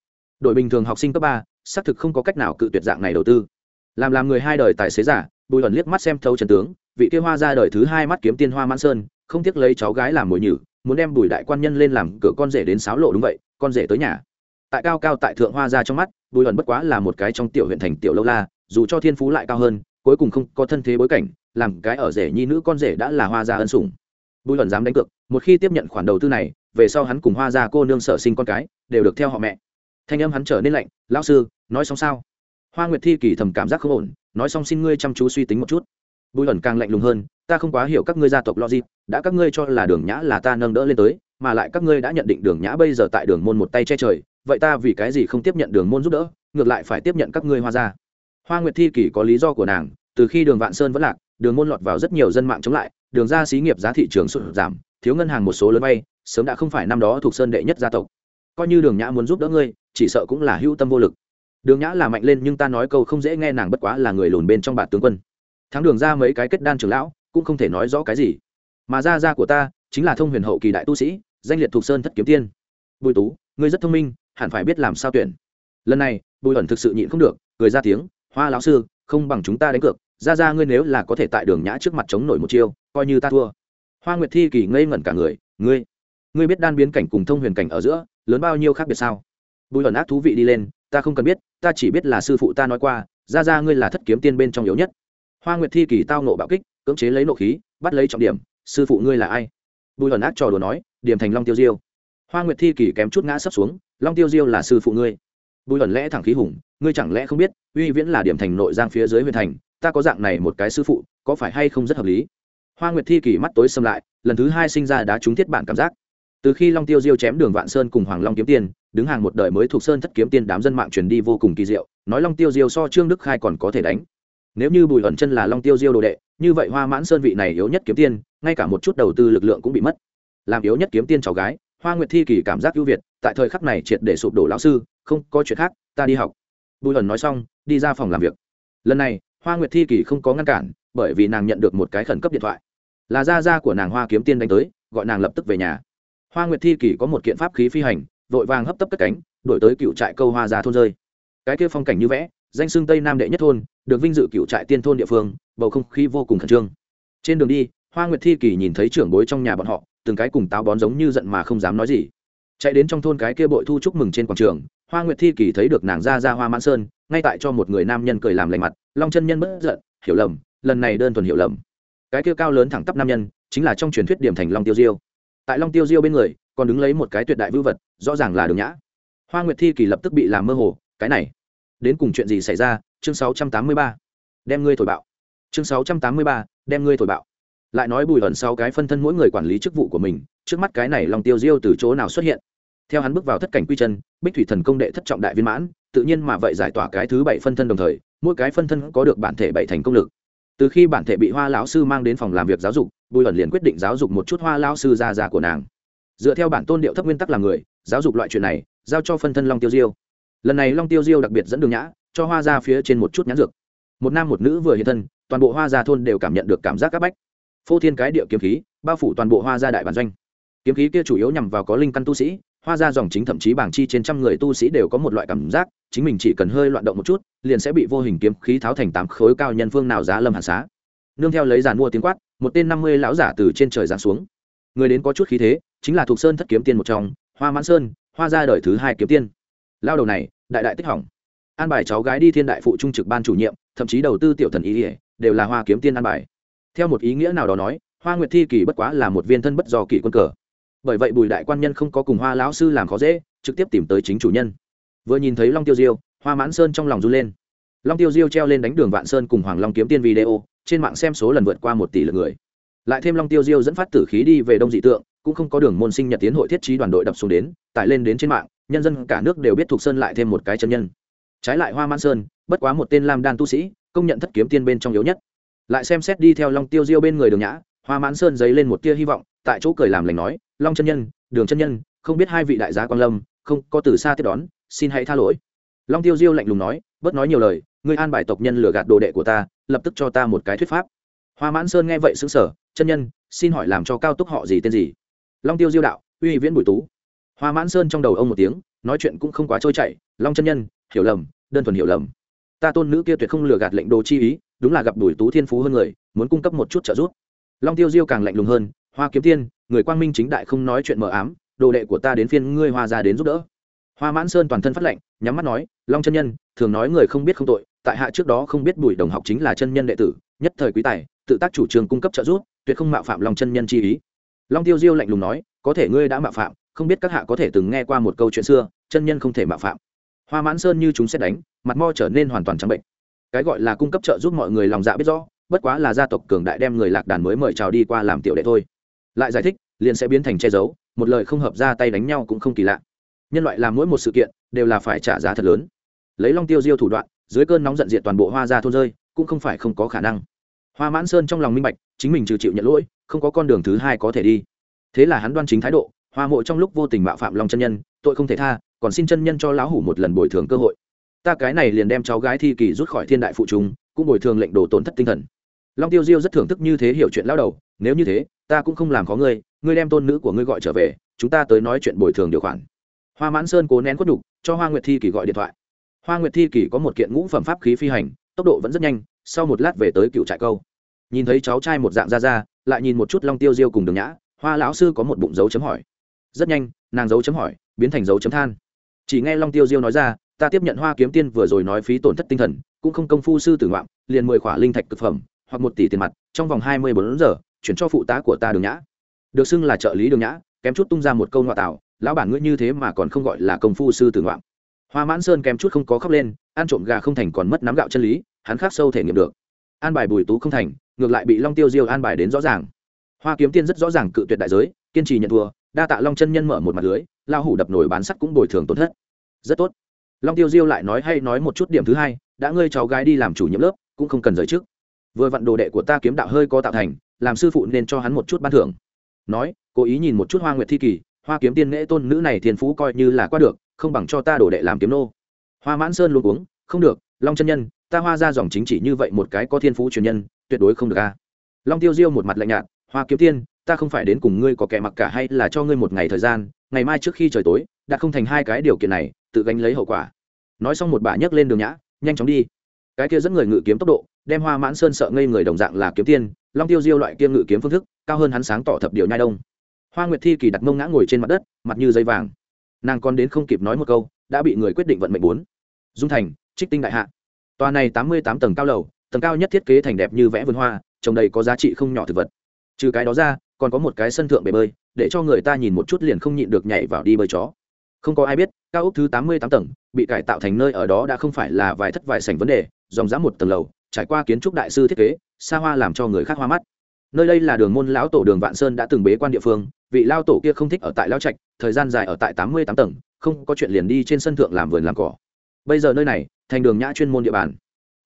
Đội bình thường học sinh cấp ba, xác thực không có cách nào cự tuyệt dạng này đầu tư làm làm người hai đời tài xế giả, bùi ẩn liếc mắt xem thấu trần tướng, vị kia hoa ra đời thứ hai mắt kiếm tiên hoa mãn sơn, không tiếc lấy cháu gái làm mồi nhử, muốn đem bùi đại quan nhân lên làm cửa con rể đến sáo lộ đúng vậy, con rể tới nhà. Tại cao cao tại thượng hoa ra trong mắt, bùi ẩn bất quá là một cái trong tiểu huyện thành tiểu lâu la, dù cho thiên phú lại cao hơn, cuối cùng không có thân thế bối cảnh, làm cái ở rể nhi nữ con rể đã là hoa gia ân sủng. Bùi ẩn dám đánh cược, một khi tiếp nhận khoản đầu tư này, về sau hắn cùng hoa gia cô nương sở sinh con cái, đều được theo họ mẹ. Thanh âm hắn trở nên lạnh, lão sư, nói xong sao? Hoa nguyệt thi kỳ thầm cảm giác không ổn, nói xong xin ngươi chăm chú suy tính một chút. Bùi ẩn càng lạnh lùng hơn, ta không quá hiểu các ngươi gia tộc logic, đã các ngươi cho là đường nhã là ta nâng đỡ lên tới, mà lại các ngươi đã nhận định đường nhã bây giờ tại đường môn một tay che trời, vậy ta vì cái gì không tiếp nhận đường môn giúp đỡ, ngược lại phải tiếp nhận các ngươi hoa gia. Hoa nguyệt thi kỳ có lý do của nàng, từ khi đường vạn sơn vẫn lạc, đường môn lọt vào rất nhiều dân mạng chống lại, đường ra xí nghiệp giá thị trường sụt giảm, thiếu ngân hàng một số lớn vay, sớm đã không phải năm đó thuộc sơn đệ nhất gia tộc. Coi như đường nhã muốn giúp đỡ ngươi, chỉ sợ cũng là hữu tâm vô lực đường nhã là mạnh lên nhưng ta nói câu không dễ nghe nàng bất quá là người lùn bên trong bạt tướng quân. Thắng đường ra mấy cái kết đan trưởng lão, cũng không thể nói rõ cái gì. Mà ra ra của ta chính là thông huyền hậu kỳ đại tu sĩ, danh liệt thuộc sơn thất kiếm tiên. Bùi tú, ngươi rất thông minh, hẳn phải biết làm sao tuyển. Lần này, bùi ẩn thực sự nhịn không được, cười ra tiếng, hoa lão sư, không bằng chúng ta đánh cược ra ra ngươi nếu là có thể tại đường nhã trước mặt chống nổi một chiêu, coi như ta thua. Hoa nguyệt thi kỳ ngây ngẩn cả người, ngươi ngươi biết đan biến cảnh cùng thông huyền cảnh ở giữa, lớn bao nhiêu khác biệt sao? Bùi ẩn ác thú vị đi lên ta không cần biết, ta chỉ biết là sư phụ ta nói qua ra ra ngươi là thất kiếm tiên bên trong yếu nhất. Hoa nguyệt thi kỳ tao nộ bạo kích, cưỡng chế lấy nộ khí, bắt lấy trọng điểm, sư phụ ngươi là ai? Bùi ẩn ác trò đùa nói, điểm thành long tiêu diêu. Hoa nguyệt thi kỳ kém chút ngã sấp xuống, long tiêu diêu là sư phụ ngươi. Bùi ẩn lẽ thẳng khí hùng, ngươi chẳng lẽ không biết, uy viễn là điểm thành nội giang phía dưới huyện thành, ta có dạng này một cái sư phụ, có phải hay không rất hợp lý? Hoa nguyệt thi kỳ mắt tối xâm lại, lần thứ hai sinh ra đá trúng thiết bản cảm giác từ khi long tiêu diêu chém đường vạn sơn cùng hoàng long kiếm tiên đứng hàng một đời mới thuộc sơn thất kiếm tiên đám dân mạng truyền đi vô cùng kỳ diệu, nói long tiêu diêu so trương đức khai còn có thể đánh. Nếu như bùi ẩn chân là long tiêu diêu đồ đệ, như vậy hoa mãn sơn vị này yếu nhất kiếm tiên, ngay cả một chút đầu tư lực lượng cũng bị mất. Làm yếu nhất kiếm tiên cháu gái, hoa nguyệt thi kỳ cảm giác ưu việt, tại thời khắc này triệt để sụp đổ lão sư, không có chuyện khác, ta đi học. Bùi ẩn nói xong, đi ra phòng làm việc. Lần này, hoa nguyệt thi kỳ không có ngăn cản, bởi vì nàng nhận được một cái khẩn cấp điện thoại. Là gia gia của nàng hoa kiếm tiên đánh tới, gọi nàng lập tức về nhà hoa nguyệt thi kỳ có một kiện pháp khí phi hành, vội vàng hấp tấp cất cánh, đổi tới cựu trại câu hoa già thôn rơi. Cái kia phong cảnh như vẽ, danh xưng tây nam đệ nhất thôn, được vinh dự cựu trại tiên thôn địa phương, bầu không khí vô cùng khẩn trương. Trên đường đi, hoa nguyệt thi kỳ nhìn thấy trưởng bối trong nhà bọn họ, từng cái cùng táo bón giống như giận mà không dám nói gì. Chạy đến trong thôn cái kia bội thu chúc mừng trên quảng trường, hoa nguyệt thi kỳ thấy được nàng ra ra hoa mãn sơn, ngay tại cho một người nam nhân cười làm lành mặt, long chân nhân bất giận, hiểu lầm, lần này đơn thuần hiểu lầm. Cái kia cao lớn thẳng tắp nam nhân, chính là trong truyền thuyết điểm thành long tiêu diêu tại long tiêu diêu bên người còn đứng lấy một cái tuyệt đại vư vật rõ ràng là đường nhã. Hoa nguyệt thi kỳ lập tức bị làm mơ hồ cái này đến cùng chuyện gì xảy ra? Chương 683. đem ngươi thổi bạo. Chương 683, đem ngươi thổi bạo. Lại nói bùi ẩn sau cái phân thân mỗi người quản lý chức vụ của mình trước mắt cái này long tiêu diêu từ chỗ nào xuất hiện? Theo hắn bước vào thất cảnh quy chân bích thủy thần công đệ thất trọng đại viên mãn tự nhiên mà vậy giải tỏa cái thứ bảy phân thân đồng thời mỗi cái phân thân có được bản thể bảy thành công lực. Từ khi bản thể bị hoa lão sư mang đến phòng làm việc giáo dục bùi ẩn liền quyết định giáo dục một chút hoa lão sư gia già của nàng. Dựa theo bản tôn điệu thấp nguyên tắc là người, giáo dục loại chuyện này, giao cho phân thân long tiêu diêu. Lần này long tiêu diêu đặc biệt dẫn đường nhã, cho hoa ra phía trên một chút nhãn dược. Một nam một nữ vừa hiện thân, toàn bộ hoa gia thôn đều cảm nhận được cảm giác áp bách. Phô thiên cái địa kiếm khí, bao phủ toàn bộ hoa gia đại bản doanh. Kiếm khí kia chủ yếu nhằm vào có linh căn tu sĩ, hoa gia dòng chính thậm chí bảng chi trên trăm người tu sĩ đều có một loại cảm giác, chính mình chỉ cần hơi loạn động một chút, liền sẽ bị vô hình kiếm khí tháo thành tám khối cao nhân phương nào giá lâm hàn xá nương theo lấy giàn mua tiếng quát, một tên năm mươi lão giả từ trên trời giáng xuống. Người đến có chút khí thế, chính là thuộc sơn thất kiếm tiên một trong, hoa mãn sơn, hoa gia đời thứ hai kiếm tiên. Lao đầu này, đại đại tích hỏng. An bài cháu gái đi thiên đại phụ trung trực ban chủ nhiệm, thậm chí đầu tư tiểu thần ý ỉa đều là hoa kiếm tiên an bài. Theo một ý nghĩa nào đó nói, hoa nguyệt thi kỳ bất quá là một viên thân bất do kỳ quân cờ. Bởi vậy bùi đại quan nhân không có cùng hoa lão sư làm khó dễ, trực tiếp tìm tới chính chủ nhân. Vừa nhìn thấy long tiêu diêu, hoa mãn sơn trong lòng run lên. Long tiêu diêu treo lên đánh đường vạn sơn cùng hoàng long kiếm tiên video trên mạng xem số lần vượt qua một tỷ lượt người. Lại thêm long tiêu diêu dẫn phát tử khí đi về đông dị tượng, cũng không có đường môn sinh nhật tiến hội thiết trí đoàn đội đập xuống đến, tải lên đến trên mạng, nhân dân cả nước đều biết thuộc sơn lại thêm một cái chân nhân. Trái lại hoa mãn sơn, bất quá một tên lam đan tu sĩ, công nhận thất kiếm tiên bên trong yếu nhất. Lại xem xét đi theo long tiêu diêu bên người đường nhã, hoa mãn sơn dấy lên một tia hy vọng, tại chỗ cười làm lành nói, long chân nhân, đường chân nhân, không biết hai vị đại gia quan lâm, không có từ xa tiếp đón, xin hãy tha lỗi. Long tiêu diêu lạnh lùng nói, bớt nói nhiều lời ngươi an bài tộc nhân lừa gạt đồ đệ của ta, lập tức cho ta một cái thuyết pháp. Hoa mãn sơn nghe vậy xứng sở chân nhân, xin hỏi làm cho cao túc họ gì tên gì? Long tiêu diêu đạo, uy viễn bùi tú. Hoa mãn sơn trong đầu ông một tiếng, nói chuyện cũng không quá trôi chảy, long chân nhân, hiểu lầm, đơn thuần hiểu lầm. Ta tôn nữ kia tuyệt không lừa gạt lệnh đồ chi ý, đúng là gặp bùi tú thiên phú hơn người, muốn cung cấp một chút trợ giúp. Long tiêu diêu càng lạnh lùng hơn, hoa kiếm tiên, người quang minh chính đại không nói chuyện mờ ám, đồ đệ của ta đến phiên ngươi hoa ra đến giúp đỡ. Hoa mãn sơn toàn thân phát lệnh, nhắm mắt nói, long chân nhân, thường nói người không biết không tội tại hạ trước đó không biết bùi đồng học chính là chân nhân đệ tử, nhất thời quý tài, tự tác chủ trương cung cấp trợ giúp, tuyệt không mạo phạm long chân nhân chi ý. Long tiêu diêu lạnh lùng nói, có thể ngươi đã mạo phạm, không biết các hạ có thể từng nghe qua một câu chuyện xưa, chân nhân không thể mạo phạm. Hoa mãn sơn như chúng sẽ đánh, mặt mo trở nên hoàn toàn trắng bệnh. Cái gọi là cung cấp trợ giúp mọi người lòng dạ biết rõ, bất quá là gia tộc cường đại đem người lạc đàn mới mời chào đi qua làm tiểu đệ thôi. Lại giải thích, liền sẽ biến thành che giấu, một lời không hợp ra tay đánh nhau cũng không kỳ lạ. Nhân loại làm mỗi một sự kiện, đều là phải trả giá thật lớn. Lấy long tiêu diêu thủ đoạn dưới cơn nóng giận diện toàn bộ hoa ra thôn rơi, cũng không phải không có khả năng. Hoa mãn sơn trong lòng minh bạch, chính mình trừ chịu nhận lỗi, không có con đường thứ hai có thể đi. Thế là hắn đoan chính thái độ, hoa mộ trong lúc vô tình mạo phạm lòng chân nhân, tội không thể tha, còn xin chân nhân cho lão hủ một lần bồi thường cơ hội. Ta cái này liền đem cháu gái thi kỳ rút khỏi thiên đại phụ chúng cũng bồi thường lệnh đồ tổn thất tinh thần. Long tiêu diêu rất thưởng thức như thế hiểu chuyện lão đầu, nếu như thế, ta cũng không làm có ngươi ngươi đem tôn nữ của ngươi gọi trở về, chúng ta tới nói chuyện bồi thường điều khoản. Hoa mãn sơn cố nén khuất đục cho hoa nguyệt thi kỳ gọi điện thoại hoa nguyệt thi kỳ có một kiện ngũ phẩm pháp khí phi hành, tốc độ vẫn rất nhanh, sau một lát về tới cựu trại câu. Nhìn thấy cháu trai một dạng ra ra lại nhìn một chút long tiêu diêu cùng đường nhã, hoa lão sư có một bụng dấu chấm hỏi. Rất nhanh, nàng dấu chấm hỏi, biến thành dấu chấm than. Chỉ nghe long tiêu diêu nói ra, ta tiếp nhận hoa kiếm tiên vừa rồi nói phí tổn thất tinh thần, cũng không công phu sư tử ngoạm, liền mười khỏa linh thạch thực phẩm, hoặc một tỷ tiền mặt, trong vòng hai mươi bốn giờ, chuyển cho phụ tá của ta đường nhã. Được xưng là trợ lý đường nhã, kém chút tung ra một câu ngoại tạo lão bản ngươi như thế mà còn không gọi là công phu sư tử ngoạm hoa mãn sơn kém chút không có khóc lên, ăn trộm gà không thành còn mất nắm gạo chân lý, hắn khác sâu thể nghiệm được. An bài bùi tú không thành, ngược lại bị long tiêu diêu an bài đến rõ ràng. Hoa kiếm tiên rất rõ ràng cự tuyệt đại giới, kiên trì nhận thua, đa tạ long chân nhân mở một mặt lưới lao hủ đập nổi bán sắt cũng bồi thường tổn thất. Rất tốt. Long tiêu diêu lại nói hay nói một chút điểm thứ hai, đã ngươi cháu gái đi làm chủ nhiệm lớp, cũng không cần rời trước. Vừa vặn đồ đệ của ta kiếm đạo hơi có tạo thành, làm sư phụ nên cho hắn một chút ban thưởng. Nói, cố ý nhìn một chút hoa nguyệt thi kỳ, hoa kiếm tiên nghệ tôn nữ này thiên phú coi như là qua được không bằng cho ta đổ đệ làm kiếm nô. Hoa mãn sơn luôn uống, không được, long chân nhân, ta hoa ra dòng chính chỉ như vậy một cái có thiên phú truyền nhân, tuyệt đối không được a. Long tiêu diêu một mặt lạnh nhạt, hoa kiếm tiên, ta không phải đến cùng ngươi có kẻ mặc cả hay là cho ngươi một ngày thời gian, ngày mai trước khi trời tối, đã không thành hai cái điều kiện này, tự gánh lấy hậu quả. Nói xong một bà nhấc lên đường nhã, nhanh chóng đi. Cái kia dẫn người ngự kiếm tốc độ, đem hoa mãn sơn sợ ngây người đồng dạng là kiếm tiên, long tiêu diêu loại kia ngự kiếm phương thức, cao hơn hắn sáng tỏ thập điều nhai đông. Hoa nguyệt thi kỳ đặt mông ngã ngồi trên mặt đất, mặt như dây vàng nàng còn đến không kịp nói một câu, đã bị người quyết định vận mệnh bốn. Dung thành, trích tinh đại hạ. Tòa này tám mươi tám tầng cao lầu, tầng cao nhất thiết kế thành đẹp như vẽ vườn hoa, trồng đầy có giá trị không nhỏ thực vật. Trừ cái đó ra, còn có một cái sân thượng bể bơi, để cho người ta nhìn một chút liền không nhịn được nhảy vào đi bơi chó. Không có ai biết, cao ốc thứ tám mươi tám tầng, bị cải tạo thành nơi ở đó đã không phải là vài thất vài sảnh vấn đề, dòng dã một tầng lầu, trải qua kiến trúc đại sư thiết kế, xa hoa làm cho người khác hoa mắt nơi đây là đường môn lão tổ đường vạn sơn đã từng bế quan địa phương, vị lao tổ kia không thích ở tại lao trạch, thời gian dài ở tại tám mươi tám tầng, không có chuyện liền đi trên sân thượng làm vườn làm cỏ. Bây giờ nơi này, thành đường nhã chuyên môn địa bàn.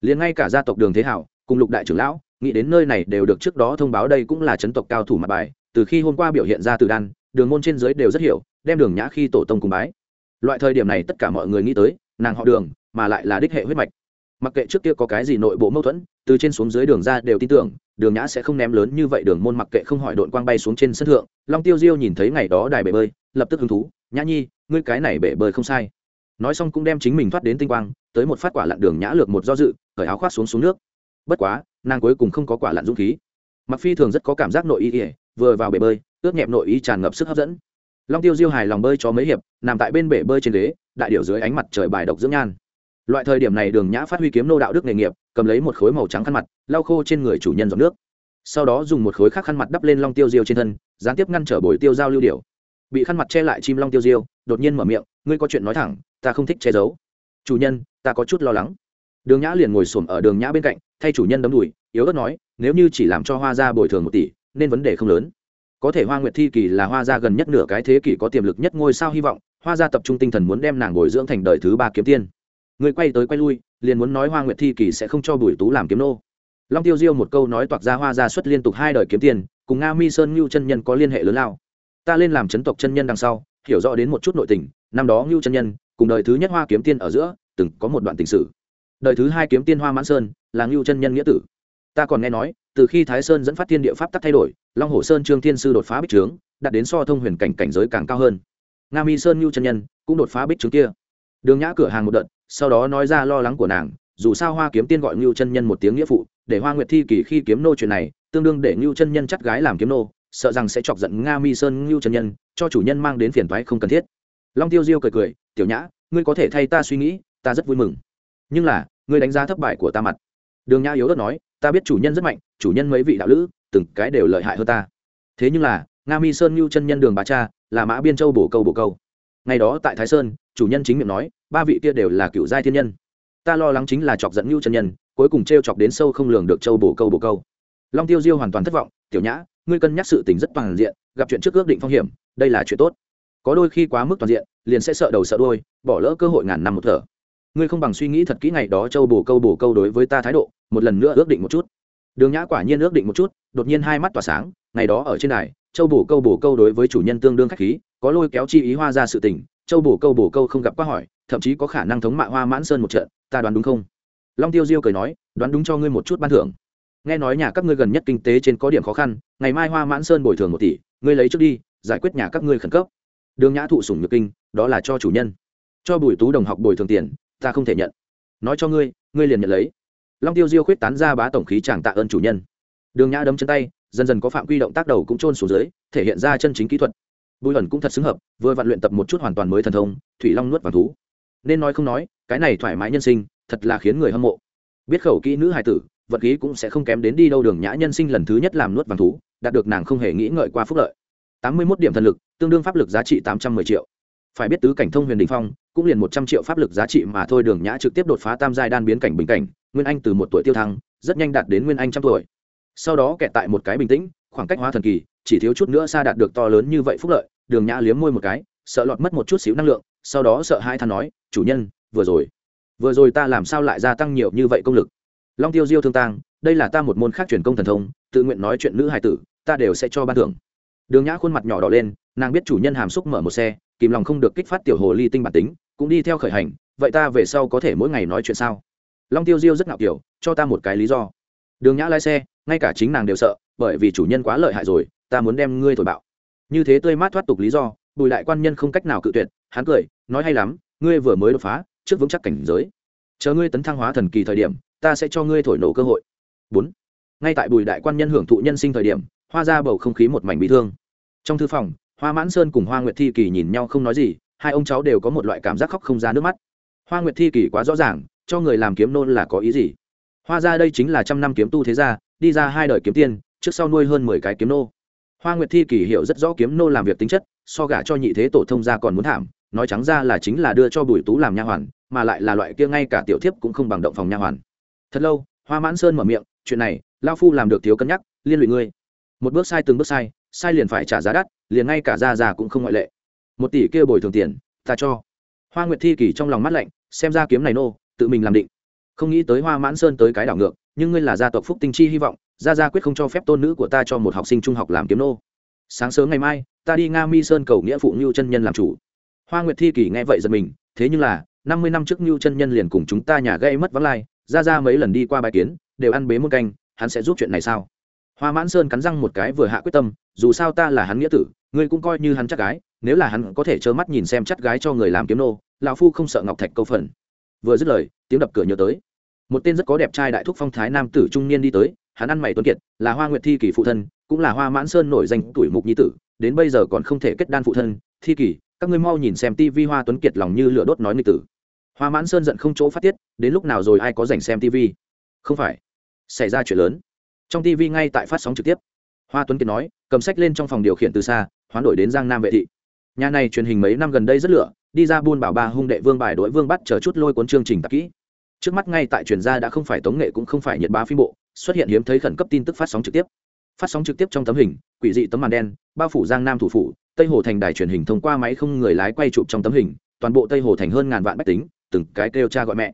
Liền ngay cả gia tộc đường thế hảo, cùng lục đại trưởng lão, nghĩ đến nơi này đều được trước đó thông báo đây cũng là chấn tộc cao thủ mặt bài, từ khi hôm qua biểu hiện ra từ đan, đường môn trên dưới đều rất hiểu, đem đường nhã khi tổ tông cùng bái. Loại thời điểm này tất cả mọi người nghĩ tới, nàng họ đường, mà lại là đích hệ huyết mạch. Mặc kệ trước kia có cái gì nội bộ mâu thuẫn, từ trên xuống dưới đường ra đều tin tưởng đường nhã sẽ không ném lớn như vậy, đường môn mặc kệ không hỏi đội quang bay xuống trên sân thượng, long tiêu diêu nhìn thấy ngày đó đài bể bơi, lập tức hứng thú, nhã nhi, ngươi cái này bể bơi không sai. Nói xong cũng đem chính mình thoát đến tinh quang, tới một phát quả lặn đường nhã lược một do dự, cởi áo khoác xuống xuống nước. Bất quá, nàng cuối cùng không có quả lặn dũng khí. Mặc phi thường rất có cảm giác nội ý ỉa vừa vào bể bơi, ướt nhẹp nội y tràn ngập sức hấp dẫn. Long tiêu diêu hài lòng bơi cho mấy hiệp, nằm tại bên bể bơi trên ghế, đại điểu dưới ánh mặt trời bài độc dưỡng nhan loại thời điểm này đường nhã phát huy kiếm nô đạo đức nghề nghiệp, cầm lấy một khối màu trắng khăn mặt, lau khô trên người chủ nhân dòng nước. Sau đó dùng một khối khác khăn mặt đắp lên long tiêu diêu trên thân, gián tiếp ngăn trở bồi tiêu giao lưu điều. bị khăn mặt che lại chim long tiêu diêu, đột nhiên mở miệng, ngươi có chuyện nói thẳng, ta không thích che giấu. Chủ nhân, ta có chút lo lắng. Đường nhã liền ngồi xổm ở đường nhã bên cạnh, thay chủ nhân đấm đùi, yếu ớt nói, nếu như chỉ làm cho hoa gia bồi thường một tỷ, nên vấn đề không lớn. Có thể hoa nguyệt thi kỳ là hoa gia gần nhất nửa cái thế kỷ có tiềm lực nhất ngôi sao hy vọng, hoa gia tập trung tinh thần muốn đem nàng bồi dưỡng thành đời thứ ba kiếm tiên người quay tới quay lui, liền muốn nói hoa nguyệt thi kỳ sẽ không cho bùi tú làm kiếm nô. Long tiêu diêu một câu nói toạc ra hoa gia xuất liên tục hai đời kiếm tiền, cùng nga mi sơn ngưu chân nhân có liên hệ lớn lao. Ta lên làm chấn tộc chân nhân đằng sau, hiểu rõ đến một chút nội tình, năm đó ngưu chân nhân, cùng đời thứ nhất hoa kiếm tiên ở giữa, từng có một đoạn tình sử đời thứ hai kiếm tiên hoa mãn sơn, là ngưu chân nhân nghĩa tử. Ta còn nghe nói, từ khi thái sơn dẫn phát thiên địa pháp tắc thay đổi, long hồ sơn trương thiên sư đột phá bích trướng, đạt đến so thông huyền cảnh cảnh giới càng cao hơn. Nga mi sơn ngưu chân nhân, cũng đột phá bích trướng kia đường nhã cửa hàng một đợt, sau đó nói ra lo lắng của nàng, dù sao hoa kiếm tiên gọi ngưu chân nhân một tiếng nghĩa phụ, để hoa nguyệt thi kỳ khi kiếm nô chuyện này, tương đương để ngưu chân nhân chắt gái làm kiếm nô, sợ rằng sẽ chọc giận nga mi sơn ngưu chân nhân, cho chủ nhân mang đến phiền toái không cần thiết. Long tiêu diêu cười cười, tiểu nhã, ngươi có thể thay ta suy nghĩ, ta rất vui mừng. Nhưng là, ngươi đánh giá thất bại của ta mặt. Đường nhã yếu ớt nói, ta biết chủ nhân rất mạnh, chủ nhân mấy vị đạo lữ, từng cái đều lợi hại hơn ta. Thế nhưng là, nga mi sơn ngưu chân nhân đường bà cha, là mã biên châu bổ câu bổ câu. Ngày đó tại thái sơn, chủ nhân chính miệng nói ba vị kia đều là cựu giai thiên nhân. Ta lo lắng chính là chọc dẫn ngưu chân nhân, cuối cùng t r e o chọc đến sâu không lường được châu bổ câu bổ câu. Long tiêu diêu hoàn toàn thất vọng, tiểu nhã, ngươi cân nhắc sự tình rất toàn diện, gặp chuyện trước ước định phong hiểm, đây là chuyện tốt. Có đôi khi quá mức toàn diện, liền sẽ sợ đầu sợ đôi bỏ lỡ cơ hội ngàn năm một thở. Ngươi không bằng suy nghĩ thật kỹ ngày đó châu bổ câu bổ câu đối với ta thái độ, một lần nữa ước định một chút. Đường nhã quả nhiên ước định một chút, đột nhiên hai mắt tỏa sáng, ngày đó ở trên đài, châu bổ câu bổ câu đối với chủ nhân tương đương khách khí, có lôi kéo chi ý hoa ra sự tình, châu bổ câu bổ câu không gặp quá hỏi thậm chí có khả năng thống mạ hoa mãn sơn một trận, ta đoán đúng không? Long tiêu diêu cười nói, đoán đúng cho ngươi một chút ban thưởng. Nghe nói nhà các ngươi gần nhất kinh tế trên có điểm khó khăn, ngày mai hoa mãn sơn bồi thường một tỷ, ngươi lấy trước đi, giải quyết nhà các ngươi khẩn cấp. Đường nhã thụ sủng nhược kinh, đó là cho chủ nhân. Cho bùi tú đồng học bồi thường tiền, ta không thể nhận. Nói cho ngươi ngươi liền nhận lấy. Long tiêu diêu khuyết tán ra bá tổng khí chàng tạ ơn chủ nhân. Đường nhã đấm chân tay, dần dần có phạm quy động tác đầu cũng trôn xuống dưới, thể hiện ra chân chính kỹ thuật. Bùi ẩn cũng thật xứng hợp, vừa vặn luyện tập một chút hoàn toàn mới thần thông, thủy long nuốt vàng thú nên nói không nói, cái này thoải mái nhân sinh, thật là khiến người hâm mộ. Biết khẩu kỹ nữ hài tử, vật khí cũng sẽ không kém đến đi đâu đường nhã nhân sinh lần thứ nhất làm nuốt vàng thú, đạt được nàng không hề nghĩ ngợi qua phúc lợi. Tám mươi mốt điểm thần lực, tương đương pháp lực giá trị tám trăm mười triệu. Phải biết tứ cảnh thông huyền đình phong, cũng liền một trăm triệu pháp lực giá trị mà thôi, đường nhã trực tiếp đột phá tam giai đan biến cảnh bình cảnh, nguyên anh từ một tuổi tiêu thăng, rất nhanh đạt đến nguyên anh trăm tuổi. Sau đó kẹt tại một cái bình tĩnh, khoảng cách hóa thần kỳ, chỉ thiếu chút nữa xa đạt được to lớn như vậy phúc lợi, đường nhã liếm môi một cái sợ lọt mất một chút xíu năng lượng, sau đó sợ hai than nói, chủ nhân, vừa rồi vừa rồi ta làm sao lại gia tăng nhiều như vậy công lực? Long tiêu diêu thương tang, đây là ta một môn khác truyền công thần thông, tự nguyện nói chuyện nữ hài tử, ta đều sẽ cho ban thưởng. Đường nhã khuôn mặt nhỏ đỏ lên, nàng biết chủ nhân hàm xúc mở một xe, kìm lòng không được kích phát tiểu hồ ly tinh bản tính, cũng đi theo khởi hành, vậy ta về sau có thể mỗi ngày nói chuyện sao? Long tiêu diêu rất ngạo kiểu, cho ta một cái lý do. Đường nhã lái xe, ngay cả chính nàng đều sợ, bởi vì chủ nhân quá lợi hại rồi, ta muốn đem ngươi thổi bạo. Như thế tươi mát thoát tục lý do bùi đại quan nhân không cách nào cự tuyệt, hắn cười, nói hay lắm, ngươi vừa mới đột phá, trước vững chắc cảnh giới. Chờ ngươi tấn thăng hóa thần kỳ thời điểm, ta sẽ cho ngươi thổi nổ cơ hội. Bốn. Ngay tại bùi đại quan nhân hưởng thụ nhân sinh thời điểm, hoa ra bầu không khí một mảnh bị thương. Trong thư phòng, hoa mãn sơn cùng hoa nguyệt thi kỳ nhìn nhau không nói gì, hai ông cháu đều có một loại cảm giác khóc không ra nước mắt. Hoa nguyệt thi kỳ quá rõ ràng, cho người làm kiếm nôn là có ý gì? Hoa ra đây chính là trăm năm kiếm tu thế gia, đi ra hai đời kiếm tiên, trước sau nuôi hơn mười cái kiếm nô hoa nguyệt thi kỳ hiểu rất rõ kiếm nô làm việc tính chất, so gả cho nhị thế tổ thông gia còn muốn thảm, nói trắng ra là chính là đưa cho bùi tú làm nha hoàn, mà lại là loại kia ngay cả tiểu thiếp cũng không bằng động phòng nha hoàn. Thật lâu, hoa mãn sơn mở miệng, chuyện này lao phu làm được thiếu cân nhắc, liên lụy ngươi. Một bước sai, từng bước sai sai liền phải trả giá đắt, liền ngay cả gia già cũng không ngoại lệ. Một tỷ kia bồi thường tiền, ta cho. Hoa nguyệt thi kỳ trong lòng mắt lạnh, xem ra kiếm này nô, tự mình làm định. Không nghĩ tới hoa mãn sơn tới cái đảo ngược, nhưng ngươi là gia tộc phúc tinh chi hy vọng gia gia quyết không cho phép tôn nữ của ta cho một học sinh trung học làm kiếm nô. Sáng sớm ngày mai, ta đi nga mi sơn cầu nghĩa phụ ngưu chân nhân làm chủ. Hoa nguyệt thi kỳ nghe vậy giật mình, thế nhưng là, năm mươi năm trước ngưu chân nhân liền cùng chúng ta nhà gây mất vắng lai ra ra mấy lần đi qua bài kiến, đều ăn bế môn canh, hắn sẽ giúp chuyện này sao? Hoa mãn sơn cắn răng một cái vừa hạ quyết tâm, dù sao ta là hắn nghĩa tử, ngươi cũng coi như hắn chắc gái, nếu là hắn có thể trơ mắt nhìn xem chắc gái cho người làm kiếm nô, lão phu không sợ ngọc thạch câu phần. Vừa dứt lời, tiếng đập cửa nhớ tới. Một tên rất có đẹp trai đại thúc phong thái nam tử trung niên đi tới hắn ăn mày tuấn kiệt, là hoa nguyệt thi kỳ phụ thân, cũng là hoa mãn sơn nổi danh tuổi mục nhi tử, đến bây giờ còn không thể kết đan phụ thân. Thi kỳ, các ngươi mau nhìn xem tivi hoa tuấn kiệt lòng như lửa đốt nói nghịch tử. Hoa mãn sơn giận không chỗ phát tiết, đến lúc nào rồi ai có dành xem tivi không phải. Xảy ra chuyện lớn. Trong tivi ngay tại phát sóng trực tiếp. Hoa tuấn kiệt nói, cầm sách lên trong phòng điều khiển từ xa, hoán đổi đến giang nam vệ thị. Nhà này truyền hình mấy năm gần đây rất lửa, đi ra buôn bảo ba hung đệ vương bài đội vương bắt chờ chút lôi cuốn chương trình tạp kỹ. Trước mắt ngay tại truyền gia đã không phải tống nghệ cũng không phải nhiệt bá phim bộ xuất hiện hiếm thấy khẩn cấp tin tức phát sóng trực tiếp. Phát sóng trực tiếp trong tấm hình, quỷ dị tấm màn đen, bao phủ giang nam thủ phủ, tây hồ thành đài truyền hình thông qua máy không người lái quay chụp trong tấm hình, toàn bộ tây hồ thành hơn ngàn vạn bách tính, từng cái kêu cha gọi mẹ.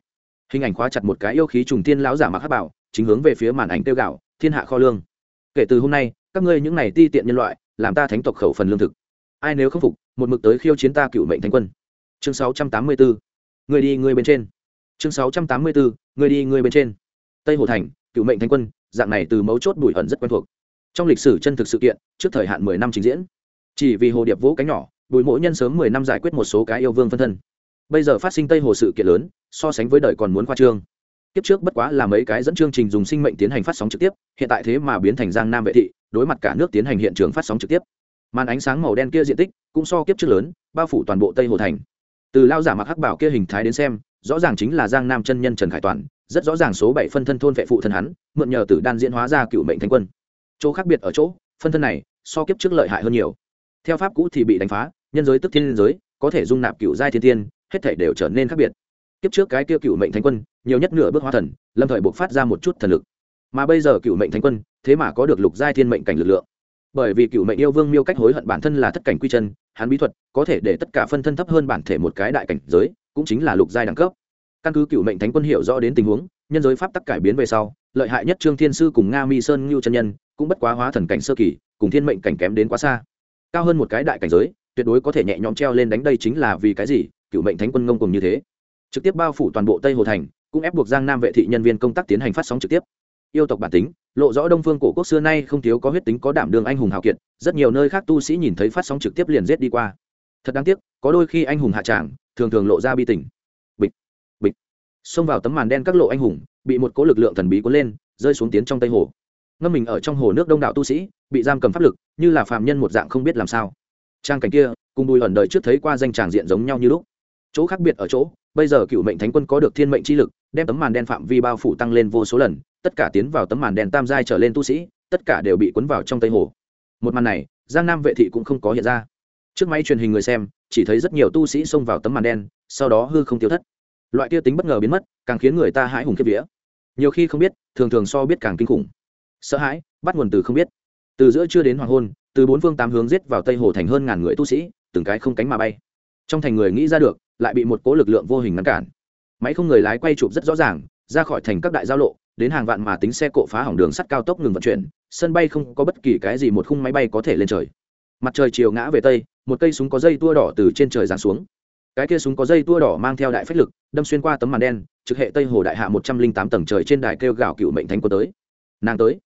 Hình ảnh khóa chặt một cái yêu khí trùng tiên lão giả mặc hát bảo, chính hướng về phía màn ảnh tiêu gạo, thiên hạ kho lương. Kể từ hôm nay, các ngươi những này ti tiện nhân loại, làm ta thánh tộc khẩu phần lương thực. Ai nếu không phục, một mực tới khiêu chiến ta cựu mệnh thánh quân. Chương 684. người đi người bên trên. Chương 684. người đi người bên trên. Tây hồ thành cựu mệnh thanh quân, dạng này từ mấu chốt bùi ẩn rất quen thuộc. Trong lịch sử chân thực sự kiện, trước thời hạn mười năm trình diễn. Chỉ vì hồ điệp vỗ cánh nhỏ, bùi mỗi nhân sớm mười năm giải quyết một số cái yêu vương phân thân. Bây giờ phát sinh tây hồ sự kiện lớn, so sánh với đời còn muốn khoa trương. Kiếp trước bất quá là mấy cái dẫn chương trình dùng sinh mệnh tiến hành phát sóng trực tiếp, hiện tại thế mà biến thành giang nam vệ thị, đối mặt cả nước tiến hành hiện trường phát sóng trực tiếp. Màn ánh sáng màu đen kia diện tích, cũng so kiếp trước lớn, bao phủ toàn bộ tây hồ thành. Từ lao giả mặc hắc bảo kia hình thái đến xem, rõ ràng chính là giang nam chân nhân trần khải toàn rất rõ ràng số bảy phân thân thôn vệ phụ thân hắn, mượn nhờ tử đan diễn hóa ra cựu mệnh thánh quân. Chỗ khác biệt ở chỗ, phân thân này so kiếp trước lợi hại hơn nhiều. Theo pháp cũ thì bị đánh phá, nhân giới tức thiên giới, có thể dung nạp cựu giai thiên tiên, hết thể đều trở nên khác biệt. Kiếp trước cái kia cựu mệnh thánh quân, nhiều nhất nửa bước hóa thần, lâm thời buộc phát ra một chút thần lực. Mà bây giờ cựu mệnh thánh quân, thế mà có được lục giai thiên mệnh cảnh lực lượng. Bởi vì cựu mệnh yêu vương miêu cách hối hận bản thân là thất cảnh quy chân, hắn bí thuật có thể để tất cả phân thân thấp hơn bản thể một cái đại cảnh giới, cũng chính là lục giai đẳng cấp căn cứ cựu mệnh thánh quân hiểu rõ đến tình huống, nhân giới pháp tắc cải biến về sau, lợi hại nhất trương thiên sư cùng nga mi sơn ngưu chân nhân cũng bất quá hóa thần cảnh sơ kỳ, cùng thiên mệnh cảnh kém đến quá xa. Cao hơn một cái đại cảnh giới, tuyệt đối có thể nhẹ nhõm treo lên đánh đây chính là vì cái gì, cựu mệnh thánh quân ngông cùng như thế. Trực tiếp bao phủ toàn bộ tây hồ thành, cũng ép buộc giang nam vệ thị nhân viên công tác tiến hành phát sóng trực tiếp. Yêu tộc bản tính, lộ rõ đông phương cổ quốc xưa nay không thiếu có huyết tính, có đảm đường anh hùng hào kiệt, rất nhiều nơi khác tu sĩ nhìn thấy phát sóng trực tiếp liền rết đi qua. Thật đáng tiếc, có đôi khi anh hùng hạ tràng, thường thường lộ ra bi tình xông vào tấm màn đen các lộ anh hùng, bị một cỗ lực lượng thần bí cuốn lên, rơi xuống tiến trong tây hồ. Ngâm mình ở trong hồ nước đông đảo tu sĩ, bị giam cầm pháp lực, như là phàm nhân một dạng không biết làm sao. Trang cảnh kia, cùng bùi ẩn đời trước thấy qua danh tràng diện giống nhau như lúc. Chỗ khác biệt ở chỗ, bây giờ cựu mệnh thánh quân có được thiên mệnh chi lực, đem tấm màn đen phạm vi bao phủ tăng lên vô số lần, tất cả tiến vào tấm màn đen tam giai trở lên tu sĩ, tất cả đều bị cuốn vào trong tây hồ. Một màn này, giang nam vệ thị cũng không có hiện ra. Trước máy truyền hình người xem, chỉ thấy rất nhiều tu sĩ xông vào tấm màn đen, sau đó hư không tiêu thất loại kia tính bất ngờ biến mất, càng khiến người ta hãi hùng kiếp vía. Nhiều khi không biết, thường thường so biết càng kinh khủng. Sợ hãi, bắt nguồn từ không biết. Từ giữa trưa đến hoàng hôn, từ bốn phương tám hướng giết vào tây hồ thành hơn ngàn người tu sĩ, từng cái không cánh mà bay. Trong thành người nghĩ ra được, lại bị một cố lực lượng vô hình ngăn cản. Máy không người lái quay chụp rất rõ ràng, ra khỏi thành các đại giao lộ, đến hàng vạn mà tính xe cộ phá hỏng đường sắt cao tốc ngừng vận chuyển, sân bay không có bất kỳ cái gì một khung máy bay có thể lên trời. Mặt trời chiều ngã về tây, một cây súng có dây tua đỏ từ trên trời giáng xuống cái kia súng có dây tua đỏ mang theo đại phách lực, đâm xuyên qua tấm màn đen, trực hệ tây hồ đại hạ một trăm linh tám tầng trời trên đài kêu gào cựu mệnh thánh quân tới. Nàng tới.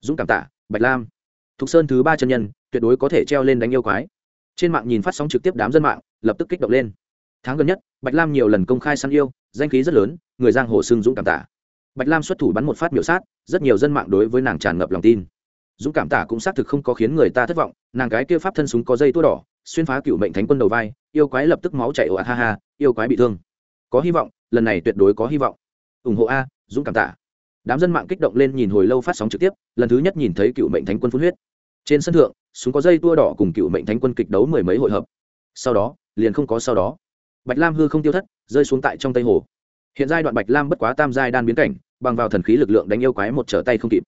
Dũng cảm tạ, bạch lam. Thục sơn thứ ba chân nhân, tuyệt đối có thể treo lên đánh yêu quái. Trên mạng nhìn phát sóng trực tiếp đám dân mạng, lập tức kích động lên. Tháng gần nhất, bạch lam nhiều lần công khai săn yêu, danh khí rất lớn, người giang hồ xưng dũng cảm tả bạch lam xuất thủ bắn một phát miểu sát, rất nhiều dân mạng đối với nàng tràn ngập lòng tin. Dũng cảm tả cũng xác thực không có khiến người ta thất vọng, nàng cái kia pháp thân súng có dây tua đỏ xuyên phá cựu mệnh thánh quân đầu vai, yêu quái lập tức máu chảy ồ ạt, ha ha, yêu quái bị thương. Có hy vọng, lần này tuyệt đối có hy vọng. Ủng hộ a, dũng cảm tạ. Đám dân mạng kích động lên nhìn hồi lâu phát sóng trực tiếp, lần thứ nhất nhìn thấy cựu mệnh thánh quân phun huyết. Trên sân thượng, súng có dây tua đỏ cùng cựu mệnh thánh quân kịch đấu mười mấy hội hợp. Sau đó, liền không có sau đó. Bạch lam hư không tiêu thất, rơi xuống tại trong tây hồ. Hiện giai đoạn bạch lam bất quá tam giai đan biến cảnh, bằng vào thần khí lực lượng đánh yêu quái một trở tay không kịp.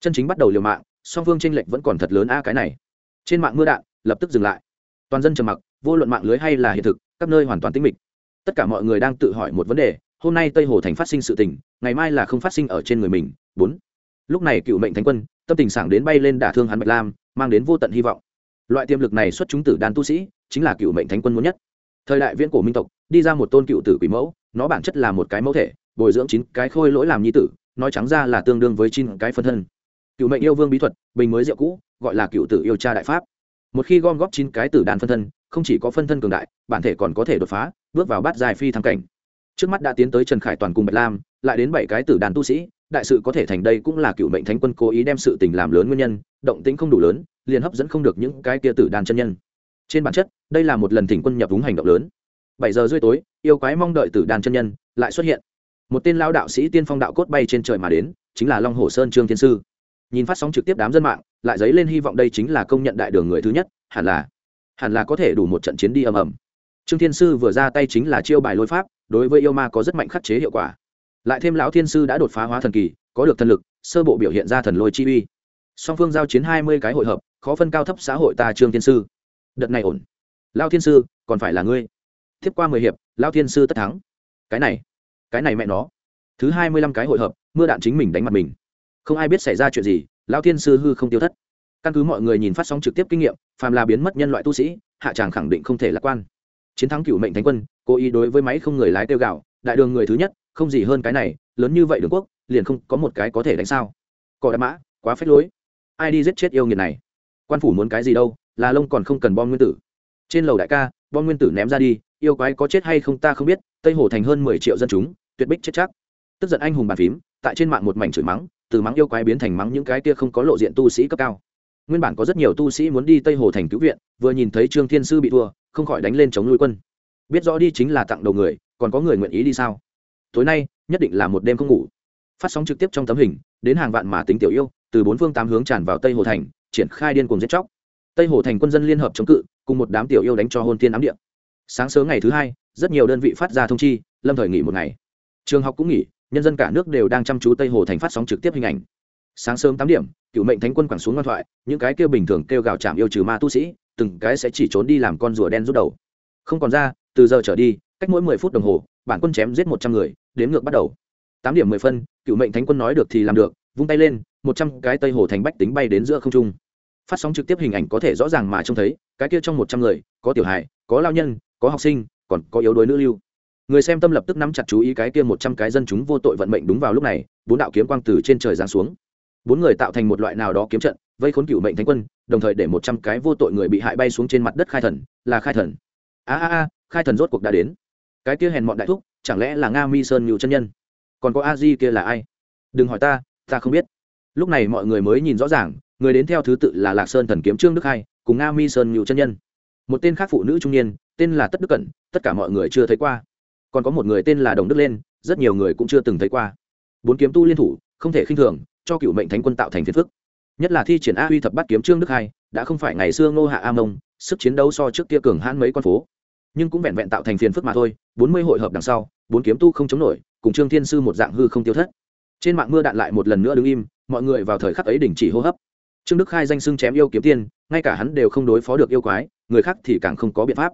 Chân chính bắt đầu liều mạng, song phương tranh lệch vẫn còn thật lớn a cái này. Trên mạng mưa đạn, lập tức dừng lại toàn dân trầm mặc, vô luận mạng lưới hay là hiện thực, các nơi hoàn toàn tĩnh mịch. Tất cả mọi người đang tự hỏi một vấn đề, hôm nay tây hồ thành phát sinh sự tình, ngày mai là không phát sinh ở trên người mình. Bốn. Lúc này cựu mệnh thánh quân, tâm tình sảng đến bay lên đả thương hắn bạch lam, mang đến vô tận hy vọng. Loại tiềm lực này xuất chúng tử đàn tu sĩ, chính là cựu mệnh thánh quân muốn nhất. Thời đại viễn cổ minh tộc, đi ra một tôn cựu tử quỷ mẫu, nó bản chất là một cái mẫu thể, bồi dưỡng chín cái khôi lỗi làm nhi tử, nói trắng ra là tương đương với chín cái phân thân. Cựu mệnh yêu vương bí thuật, bình mới diệu cũ, gọi là cựu tử yêu cha đại pháp một khi gom góp chín cái tử đàn phân thân, không chỉ có phân thân cường đại, bản thể còn có thể đột phá, bước vào bát dài phi thăng cảnh. Trước mắt đã tiến tới trần khải toàn cùng bạch lam, lại đến bảy cái tử đàn tu sĩ, đại sự có thể thành đây cũng là cựu mệnh thánh quân cố ý đem sự tình làm lớn nguyên nhân, động tĩnh không đủ lớn, liền hấp dẫn không được những cái kia tử đàn chân nhân. Trên bản chất, đây là một lần thỉnh quân nhập đúng hành động lớn. Bảy giờ rưỡi tối, yêu quái mong đợi tử đàn chân nhân lại xuất hiện. Một tên lao đạo sĩ tiên phong đạo cốt bay trên trời mà đến, chính là long hồ sơn trương thiên sư nhìn phát sóng trực tiếp đám dân mạng, lại dấy lên hy vọng đây chính là công nhận đại đường người thứ nhất, hẳn là hẳn là có thể đủ một trận chiến đi ầm ầm. Trương thiên sư vừa ra tay chính là chiêu bài lôi pháp, đối với yêu ma có rất mạnh khắc chế hiệu quả. Lại thêm lão thiên sư đã đột phá hóa thần kỳ, có được thần lực, sơ bộ biểu hiện ra thần lôi chi uy. Song phương giao chiến hai mươi cái hội hợp, khó phân cao thấp xã hội ta trương thiên sư. Đợt này ổn. Lao thiên sư, còn phải là ngươi. Tiếp qua mười hiệp lao thiên sư tất thắng. Cái này cái này mẹ nó. Thứ hai mươi lăm cái hội hợp, mưa đạn chính mình đánh mặt mình không ai biết xảy ra chuyện gì lao thiên sư hư không tiêu thất. Căn cứ mọi người nhìn phát sóng trực tiếp kinh nghiệm, phàm là biến mất nhân loại tu sĩ, hạ tràng khẳng định không thể lạc quan. Chiến thắng cựu mệnh thánh quân, cố ý đối với máy không người lái tiêu gạo, đại đường người thứ nhất, không gì hơn cái này, lớn như vậy đường quốc, liền không có một cái có thể đánh sao. Cỏ đá mã, quá phết lối. Ai đi giết chết yêu nghiệt này? Quan phủ muốn cái gì đâu, là lông còn không cần bom nguyên tử. Trên lầu đại ca, bom nguyên tử ném ra đi, yêu quái có chết hay không ta không biết, tây hồ thành hơn mười triệu dân chúng, tuyệt bích chết chắc. Tức giận anh hùng bàn phím, tại trên mạng một mảnh chửi mắng từ mắng yêu quái biến thành mắng những cái kia không có lộ diện tu sĩ cấp cao. Nguyên bản có rất nhiều tu sĩ muốn đi tây hồ thành cứu viện, vừa nhìn thấy trương thiên sư bị thua, không khỏi đánh lên chống nuôi quân. Biết rõ đi chính là tặng đầu người, còn có người nguyện ý đi sao? Tối nay, nhất định là một đêm không ngủ. Phát sóng trực tiếp trong tấm hình, đến hàng vạn mà tính tiểu yêu, từ bốn phương tám hướng tràn vào tây hồ thành, triển khai điên cuồng giết chóc. Tây hồ thành quân dân liên hợp chống cự, cùng một đám tiểu yêu đánh cho hôn tiên ám điện sáng sớm ngày thứ hai, rất nhiều đơn vị phát ra thông chi, lâm thời nghỉ một ngày. Trường học cũng nghỉ nhân dân cả nước đều đang chăm chú tây hồ thành phát sóng trực tiếp hình ảnh. Sáng sớm tám điểm, cựu mệnh thánh quân quẳng xuống ngoan thoại, những cái kêu bình thường kêu gào chạm yêu trừ ma tu sĩ, từng cái sẽ chỉ trốn đi làm con rùa đen rút đầu. Không còn ra, từ giờ trở đi, cách mỗi mười phút đồng hồ, bản quân chém giết một trăm người đếm ngược bắt đầu. Tám điểm mười phân, cựu mệnh thánh quân nói được thì làm được, vung tay lên, một trăm cái tây hồ thành bách tính bay đến giữa không trung. Phát sóng trực tiếp hình ảnh có thể rõ ràng mà trông thấy, cái kia trong một trăm người, có tiểu hài, có lao nhân, có học sinh, còn có yếu đuối nữ lưu người xem tâm lập tức nắm chặt chú ý cái kia một trăm cái dân chúng vô tội vận mệnh đúng vào lúc này, bốn đạo kiếm quang từ trên trời giáng xuống. Bốn người tạo thành một loại nào đó kiếm trận, vây khốn cựu mệnh thánh quân, đồng thời để một trăm cái vô tội người bị hại bay xuống trên mặt đất khai thần, là khai thần. A a a, khai thần rốt cuộc đã đến. Cái kia hèn mọn đại thúc, chẳng lẽ là nga mi sơn ngự chân nhân? Còn có a di kia là ai? Đừng hỏi ta ta không biết. Lúc này mọi người mới nhìn rõ ràng, người đến theo thứ tự là lạc sơn thần kiếm trương đức hai, cùng nga mi sơn ngự chân nhân. Một tên khác phụ nữ trung niên, tên là tất đức cẩn, tất cả mọi người chưa thấy qua còn có một người tên là đồng đức lên, rất nhiều người cũng chưa từng thấy qua. Bốn kiếm tu liên thủ, không thể khinh thường, cho cựu mệnh thánh quân tạo thành phiền phức. Nhất là thi triển a huy thập bắt kiếm trương đức hai, đã không phải ngày xưa ngô hạ a mông, sức chiến đấu so trước kia cường hãn mấy con phố. Nhưng cũng vẹn vẹn tạo thành phiền phức mà thôi, bốn mươi hội hợp đằng sau, bốn kiếm tu không chống nổi, cùng trương thiên sư một dạng hư không tiêu thất. Trên mạng mưa đạn lại một lần nữa đứng im, mọi người vào thời khắc ấy đình chỉ hô hấp. Trương đức khai danh xưng chém yêu kiếm tiên, ngay cả hắn đều không đối phó được yêu quái, người khác thì càng không có biện pháp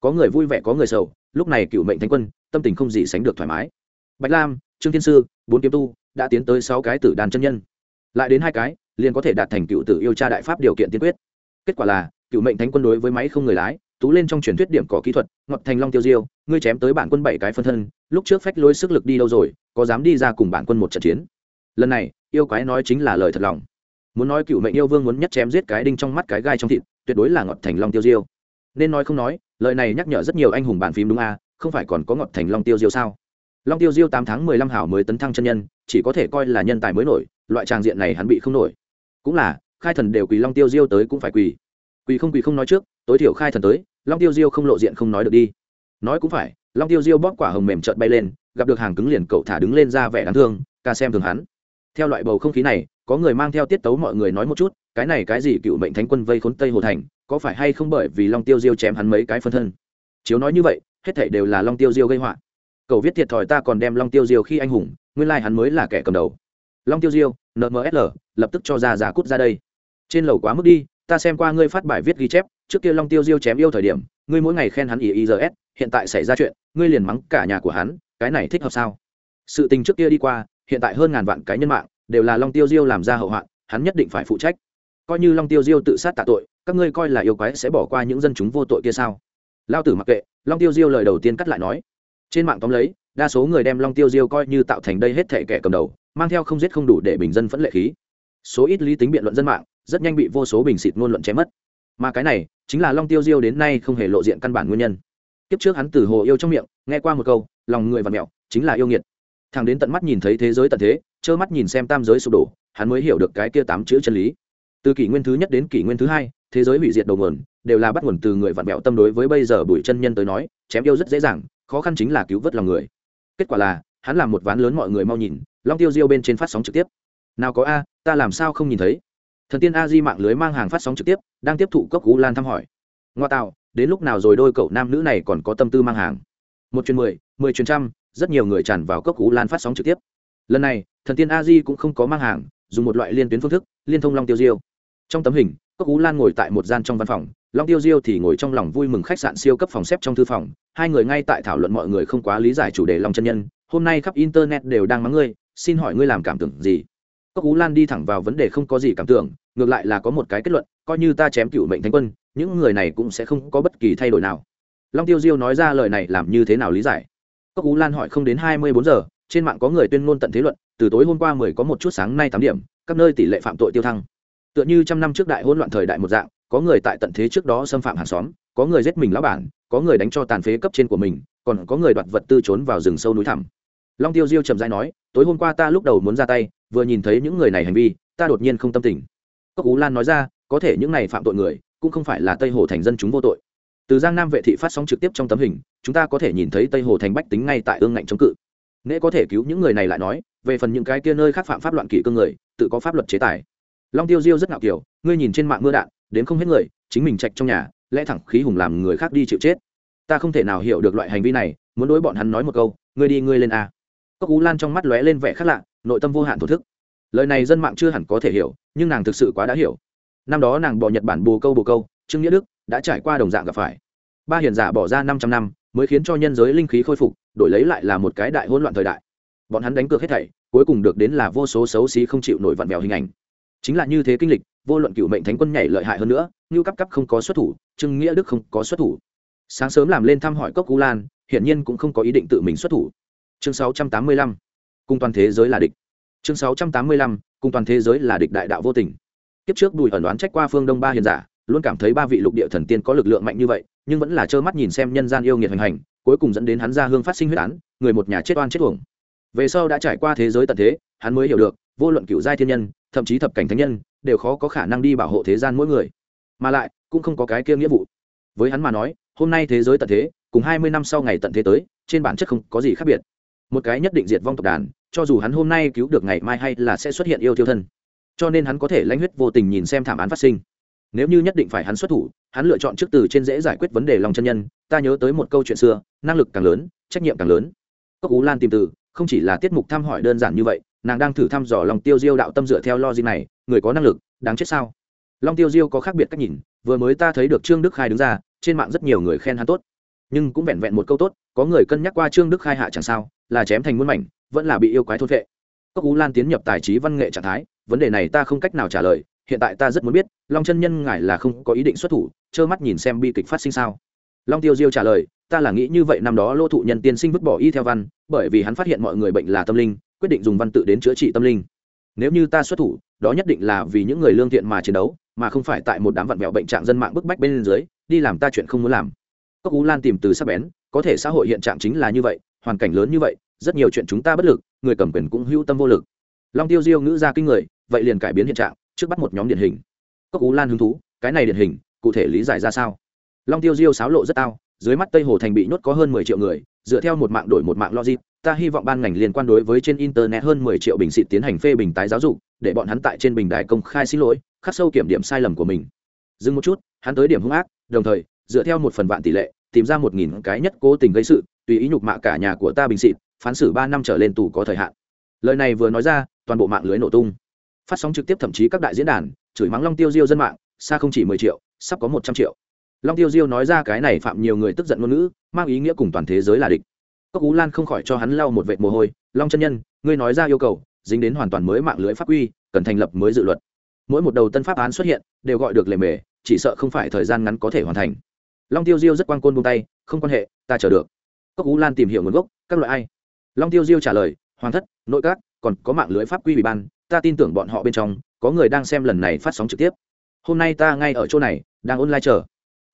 có người vui vẻ, có người sầu, lúc này cựu mệnh thánh quân, tâm tình không gì sánh được thoải mái. Bạch lam, trương thiên sư, bốn kiếm tu đã tiến tới sáu cái tử đàn chân nhân. Lại đến hai cái, liền có thể đạt thành cựu tử yêu tra đại pháp điều kiện tiên quyết. Kết quả là, cựu mệnh thánh quân đối với máy không người lái, tú lên trong truyền thuyết điểm có kỹ thuật ngọt thành long tiêu diêu, ngươi chém tới bản quân bảy cái phân thân, lúc trước phách lối sức lực đi đâu rồi, có dám đi ra cùng bản quân một trận chiến? Lần này, yêu quái nói chính là lời thật lòng. Muốn nói cựu mệnh yêu vương muốn nhất chém giết cái đinh trong mắt cái gai trong thịt, tuyệt đối là ngọt thành long tiêu diêu nên nói không nói lời này nhắc nhở rất nhiều anh hùng bàn phím đúng a à, không phải còn có ngọt thành long tiêu diêu sao? Long tiêu diêu tám tháng mười lăm hảo mới tấn thăng chân nhân chỉ có thể coi là nhân tài mới nổi loại tràng diện này hắn bị không nổi. Cũng là khai thần đều quỳ long tiêu diêu tới cũng phải quỳ. Quỳ không quỳ không nói trước tối thiểu khai thần tới long tiêu diêu không lộ diện không nói được đi. Nói cũng phải long tiêu diêu bóp quả hồng mềm trợn bay lên gặp được hàng cứng liền cậu thả đứng lên ra vẻ đáng thương ca xem thường hắn. Theo loại bầu không khí này có người mang theo tiết tấu mọi người nói một chút cái này cái gì cựu mệnh thánh quân vây khốn tây hồ thành có phải hay không bởi vì long tiêu diêu chém hắn mấy cái phân thân? Chiếu nói như vậy hết thảy đều là long tiêu diêu gây họa. Cầu viết thiệt thòi ta còn đem long tiêu diêu khi anh hùng nguyên lai hắn mới là kẻ cầm đầu. Long tiêu diêu nmsl lập tức cho ra giả cút ra đây. Trên lầu quá mức đi ta xem qua ngươi phát bài viết ghi chép trước kia long tiêu diêu chém yêu thời điểm ngươi mỗi ngày khen hắn ý s, hiện tại xảy ra chuyện ngươi liền mắng cả nhà của hắn cái này thích hợp sao? Sự tình trước kia đi qua hiện tại hơn ngàn vạn cái nhân mạng đều là long tiêu diêu làm ra hậu hoạn hắn nhất định phải phụ trách. Coi như long tiêu diêu tự sát tạ tội các ngươi coi là yêu quái sẽ bỏ qua những dân chúng vô tội kia sao? Lao tử mặc kệ, long tiêu diêu lời đầu tiên cắt lại nói. Trên mạng tóm lấy, đa số người đem long tiêu diêu coi như tạo thành đây hết thể kẻ cầm đầu, mang theo không giết không đủ để bình dân phẫn lệ khí. Số ít lý tính biện luận dân mạng, rất nhanh bị vô số bình xịt ngôn luận chém mất. Mà cái này, chính là long tiêu diêu đến nay không hề lộ diện căn bản nguyên nhân. Kiếp trước hắn từ hồ yêu trong miệng, nghe qua một câu, lòng người và mẹo chính là yêu nghiệt. Thằng đến tận mắt nhìn thấy thế giới tận thế, trơ mắt nhìn xem tam giới sụp đổ, hắn mới hiểu được cái kia tám chữ chân lý. Từ kỷ nguyên thứ nhất đến kỷ nguyên thứ hai thế giới hủy diệt đầu nguồn, đều là bắt nguồn từ người vặn vẹo tâm đối với bây giờ bùi chân nhân tới nói, chém yêu rất dễ dàng, khó khăn chính là cứu vớt lòng người. Kết quả là, hắn làm một ván lớn mọi người mau nhìn, long tiêu diêu bên trên phát sóng trực tiếp. Nào có a, ta làm sao không nhìn thấy? Thần tiên a di mạng lưới mang hàng phát sóng trực tiếp, đang tiếp thụ cốc cú lan thăm hỏi. Ngoa tạo, đến lúc nào rồi đôi cậu nam nữ này còn có tâm tư mang hàng? Một chuyến mười mười chuyến trăm, rất nhiều người tràn vào cốc cú lan phát sóng trực tiếp. Lần này, thần tiên a di cũng không có mang hàng, dùng một loại liên tuyến phương thức, liên thông long tiêu diêu trong tấm hình, cốc ú lan ngồi tại một gian trong văn phòng, long tiêu diêu thì ngồi trong lòng vui mừng khách sạn siêu cấp phòng xếp trong thư phòng. Hai người ngay tại thảo luận mọi người không quá lý giải chủ đề long chân nhân. Hôm nay khắp internet đều đang mắng ngươi, xin hỏi ngươi làm cảm tưởng gì? Cốc ú lan đi thẳng vào vấn đề không có gì cảm tưởng, ngược lại là có một cái kết luận, coi như ta chém cựu mệnh thánh quân, những người này cũng sẽ không có bất kỳ thay đổi nào. Long tiêu diêu nói ra lời này làm như thế nào lý giải? Cốc ú lan hỏi không đến hai mươi bốn giờ, trên mạng có người tuyên ngôn tận thế luận, từ tối hôm qua mười có một chút sáng nay tám điểm, các nơi tỷ lệ phạm tội tiêu thăng tựa như trăm năm trước đại hỗn loạn thời đại một dạng, có người tại tận thế trước đó xâm phạm hàng xóm, có người giết mình lão bản, có người đánh cho tàn phế cấp trên của mình, còn có người đoạt vật tư trốn vào rừng sâu núi thẳm. Long tiêu diêu trầm dai nói, tối hôm qua ta lúc đầu muốn ra tay, vừa nhìn thấy những người này hành vi, ta đột nhiên không tâm tình. Cốc ú lan nói ra, có thể những này phạm tội người, cũng không phải là tây hồ thành dân chúng vô tội. Từ giang nam vệ thị phát sóng trực tiếp trong tấm hình, chúng ta có thể nhìn thấy tây hồ thành bách tính ngay tại ương ngạnh chống cự. Nễ có thể cứu những người này lại nói, về phần những cái kia nơi khác phạm pháp loạn kỷ cương người, tự có pháp luật chế tài long tiêu diêu rất ngạo kiểu, ngươi nhìn trên mạng mưa đạn, đến không hết người, chính mình trạch trong nhà, lẽ thẳng khí hùng làm người khác đi chịu chết. Ta không thể nào hiểu được loại hành vi này, muốn đối bọn hắn nói một câu, ngươi đi, ngươi lên a. Cốc cú lan trong mắt lóe lên vẻ khác lạ, nội tâm vô hạn thổ thức. Lời này dân mạng chưa hẳn có thể hiểu, nhưng nàng thực sự quá đã hiểu. Năm đó nàng bỏ nhật bản bồ câu bồ câu, trương nghĩa đức đã trải qua đồng dạng gặp phải. Ba hiền giả bỏ ra năm trăm năm, mới khiến cho nhân giới linh khí khôi phục, đổi lấy lại là một cái đại hỗn loạn thời đại. Bọn hắn đánh cược hết thảy, cuối cùng được đến là vô số xấu xí không chịu nổi vặn vẹo hình ảnh chính là như thế kinh lịch, vô luận cựu mệnh thánh quân nhảy lợi hại hơn nữa như cấp cấp không có xuất thủ, trương nghĩa đức không có xuất thủ sáng sớm làm lên thăm hỏi cốc cú lan, hiển nhiên cũng không có ý định tự mình xuất thủ chương 685. cùng toàn thế giới là địch chương 685. cùng toàn thế giới là địch đại đạo vô tình kiếp trước bùi ẩn đoán trách qua phương đông ba hiền giả, luôn cảm thấy ba vị lục địa thần tiên có lực lượng mạnh như vậy, nhưng vẫn là trơ mắt nhìn xem nhân gian yêu nghiệt hành hành, cuối cùng dẫn đến hắn ra hương phát sinh huyết án, người một nhà chết oan chết uổng về sau đã trải qua thế giới tận thế, hắn mới hiểu được, vô luận cựu giai thiên nhân thậm chí thập cảnh thánh nhân đều khó có khả năng đi bảo hộ thế gian mỗi người. Mà lại, cũng không có cái kia nghĩa vụ. Với hắn mà nói, hôm nay thế giới tận thế, cùng hai mươi năm sau ngày tận thế tới, trên bản chất không có gì khác biệt. Một cái nhất định diệt vong tộc đàn, cho dù hắn hôm nay cứu được ngày mai hay là sẽ xuất hiện yêu thiêu thân. Cho nên hắn có thể lãnh huyết vô tình nhìn xem thảm án phát sinh. Nếu như nhất định phải hắn xuất thủ, hắn lựa chọn trước từ trên dễ giải quyết vấn đề lòng chân nhân, ta nhớ tới một câu chuyện xưa, năng lực càng lớn, trách nhiệm càng lớn. Cốc ú lan tìm từ, không chỉ là tiết mục thăm hỏi đơn giản như vậy nàng đang thử thăm dò lòng tiêu diêu đạo tâm dựa theo logic này, người có năng lực, đáng chết sao? Long tiêu diêu có khác biệt cách nhìn, vừa mới ta thấy được trương đức khai đứng ra, trên mạng rất nhiều người khen hắn tốt. Nhưng cũng vẹn vẹn một câu tốt, có người cân nhắc qua trương đức khai hạ chẳng sao, là chém thành muôn mảnh, vẫn là bị yêu quái thôn vệ cốc ú lan tiến nhập tài trí văn nghệ trạng thái, vấn đề này ta không cách nào trả lời, hiện tại ta rất muốn biết, long chân nhân ngài là không có ý định xuất thủ, trơ mắt nhìn xem bi kịch phát sinh sao? Long tiêu diêu trả lời, ta là nghĩ như vậy năm đó lô thụ nhân tiên sinh vứt bỏ y theo văn, bởi vì hắn phát hiện mọi người bệnh là tâm linh quyết định dùng văn tự đến chữa trị tâm linh. Nếu như ta xuất thủ, đó nhất định là vì những người lương thiện mà chiến đấu, mà không phải tại một đám vạn mẹo bệnh trạng dân mạng bức bách bên dưới, đi làm ta chuyện không muốn làm. Cốc ú lan tìm từ sắc bén, có thể xã hội hiện trạng chính là như vậy, hoàn cảnh lớn như vậy, rất nhiều chuyện chúng ta bất lực, người cầm quyền cũng hữu tâm vô lực. Long tiêu diêu ngữ ra kinh người, vậy liền cải biến hiện trạng, trước bắt một nhóm điển hình. Cốc ú lan hứng thú, cái này điển hình, cụ thể lý giải ra sao? Long tiêu diêu sáo lộ rất tao, dưới mắt tây hồ thành bị nhốt có hơn mười triệu người, dựa theo một mạng đổi một mạng logic ta hy vọng ban ngành liên quan đối với trên internet hơn mười triệu bình xịt tiến hành phê bình tái giáo dục, để bọn hắn tại trên bình đài công khai xin lỗi, khắc sâu kiểm điểm sai lầm của mình. Dừng một chút, hắn tới điểm hung ác, đồng thời, dựa theo một phần vạn tỷ lệ, tìm ra một nghìn cái nhất cố tình gây sự, tùy ý nhục mạ cả nhà của ta bình xịt, phán xử ba năm trở lên tù có thời hạn. Lời này vừa nói ra, toàn bộ mạng lưới nổ tung. Phát sóng trực tiếp thậm chí các đại diễn đàn, chửi mắng long tiêu diêu dân mạng, xa không chỉ mười triệu, sắp có một trăm triệu. Long tiêu diêu nói ra cái này phạm nhiều người tức giận ngôn ngữ, mang ý nghĩa cùng toàn thế giới là địch cốc ú lan không khỏi cho hắn lau một vệt mồ hôi, long chân nhân, ngươi nói ra yêu cầu, dính đến hoàn toàn mới mạng lưới pháp quy, cần thành lập mới dự luật. Mỗi một đầu tân pháp án xuất hiện, đều gọi được lề mề, chỉ sợ không phải thời gian ngắn có thể hoàn thành. Long tiêu diêu rất quan côn buông tay, không quan hệ, ta chờ được. Cốc ú lan tìm hiểu nguồn gốc, các loại ai? Long tiêu diêu trả lời, hoàng thất, nội các, còn có mạng lưới pháp quy ủy ban, ta tin tưởng bọn họ bên trong, có người đang xem lần này phát sóng trực tiếp. Hôm nay ta ngay ở chỗ này, đang online chờ.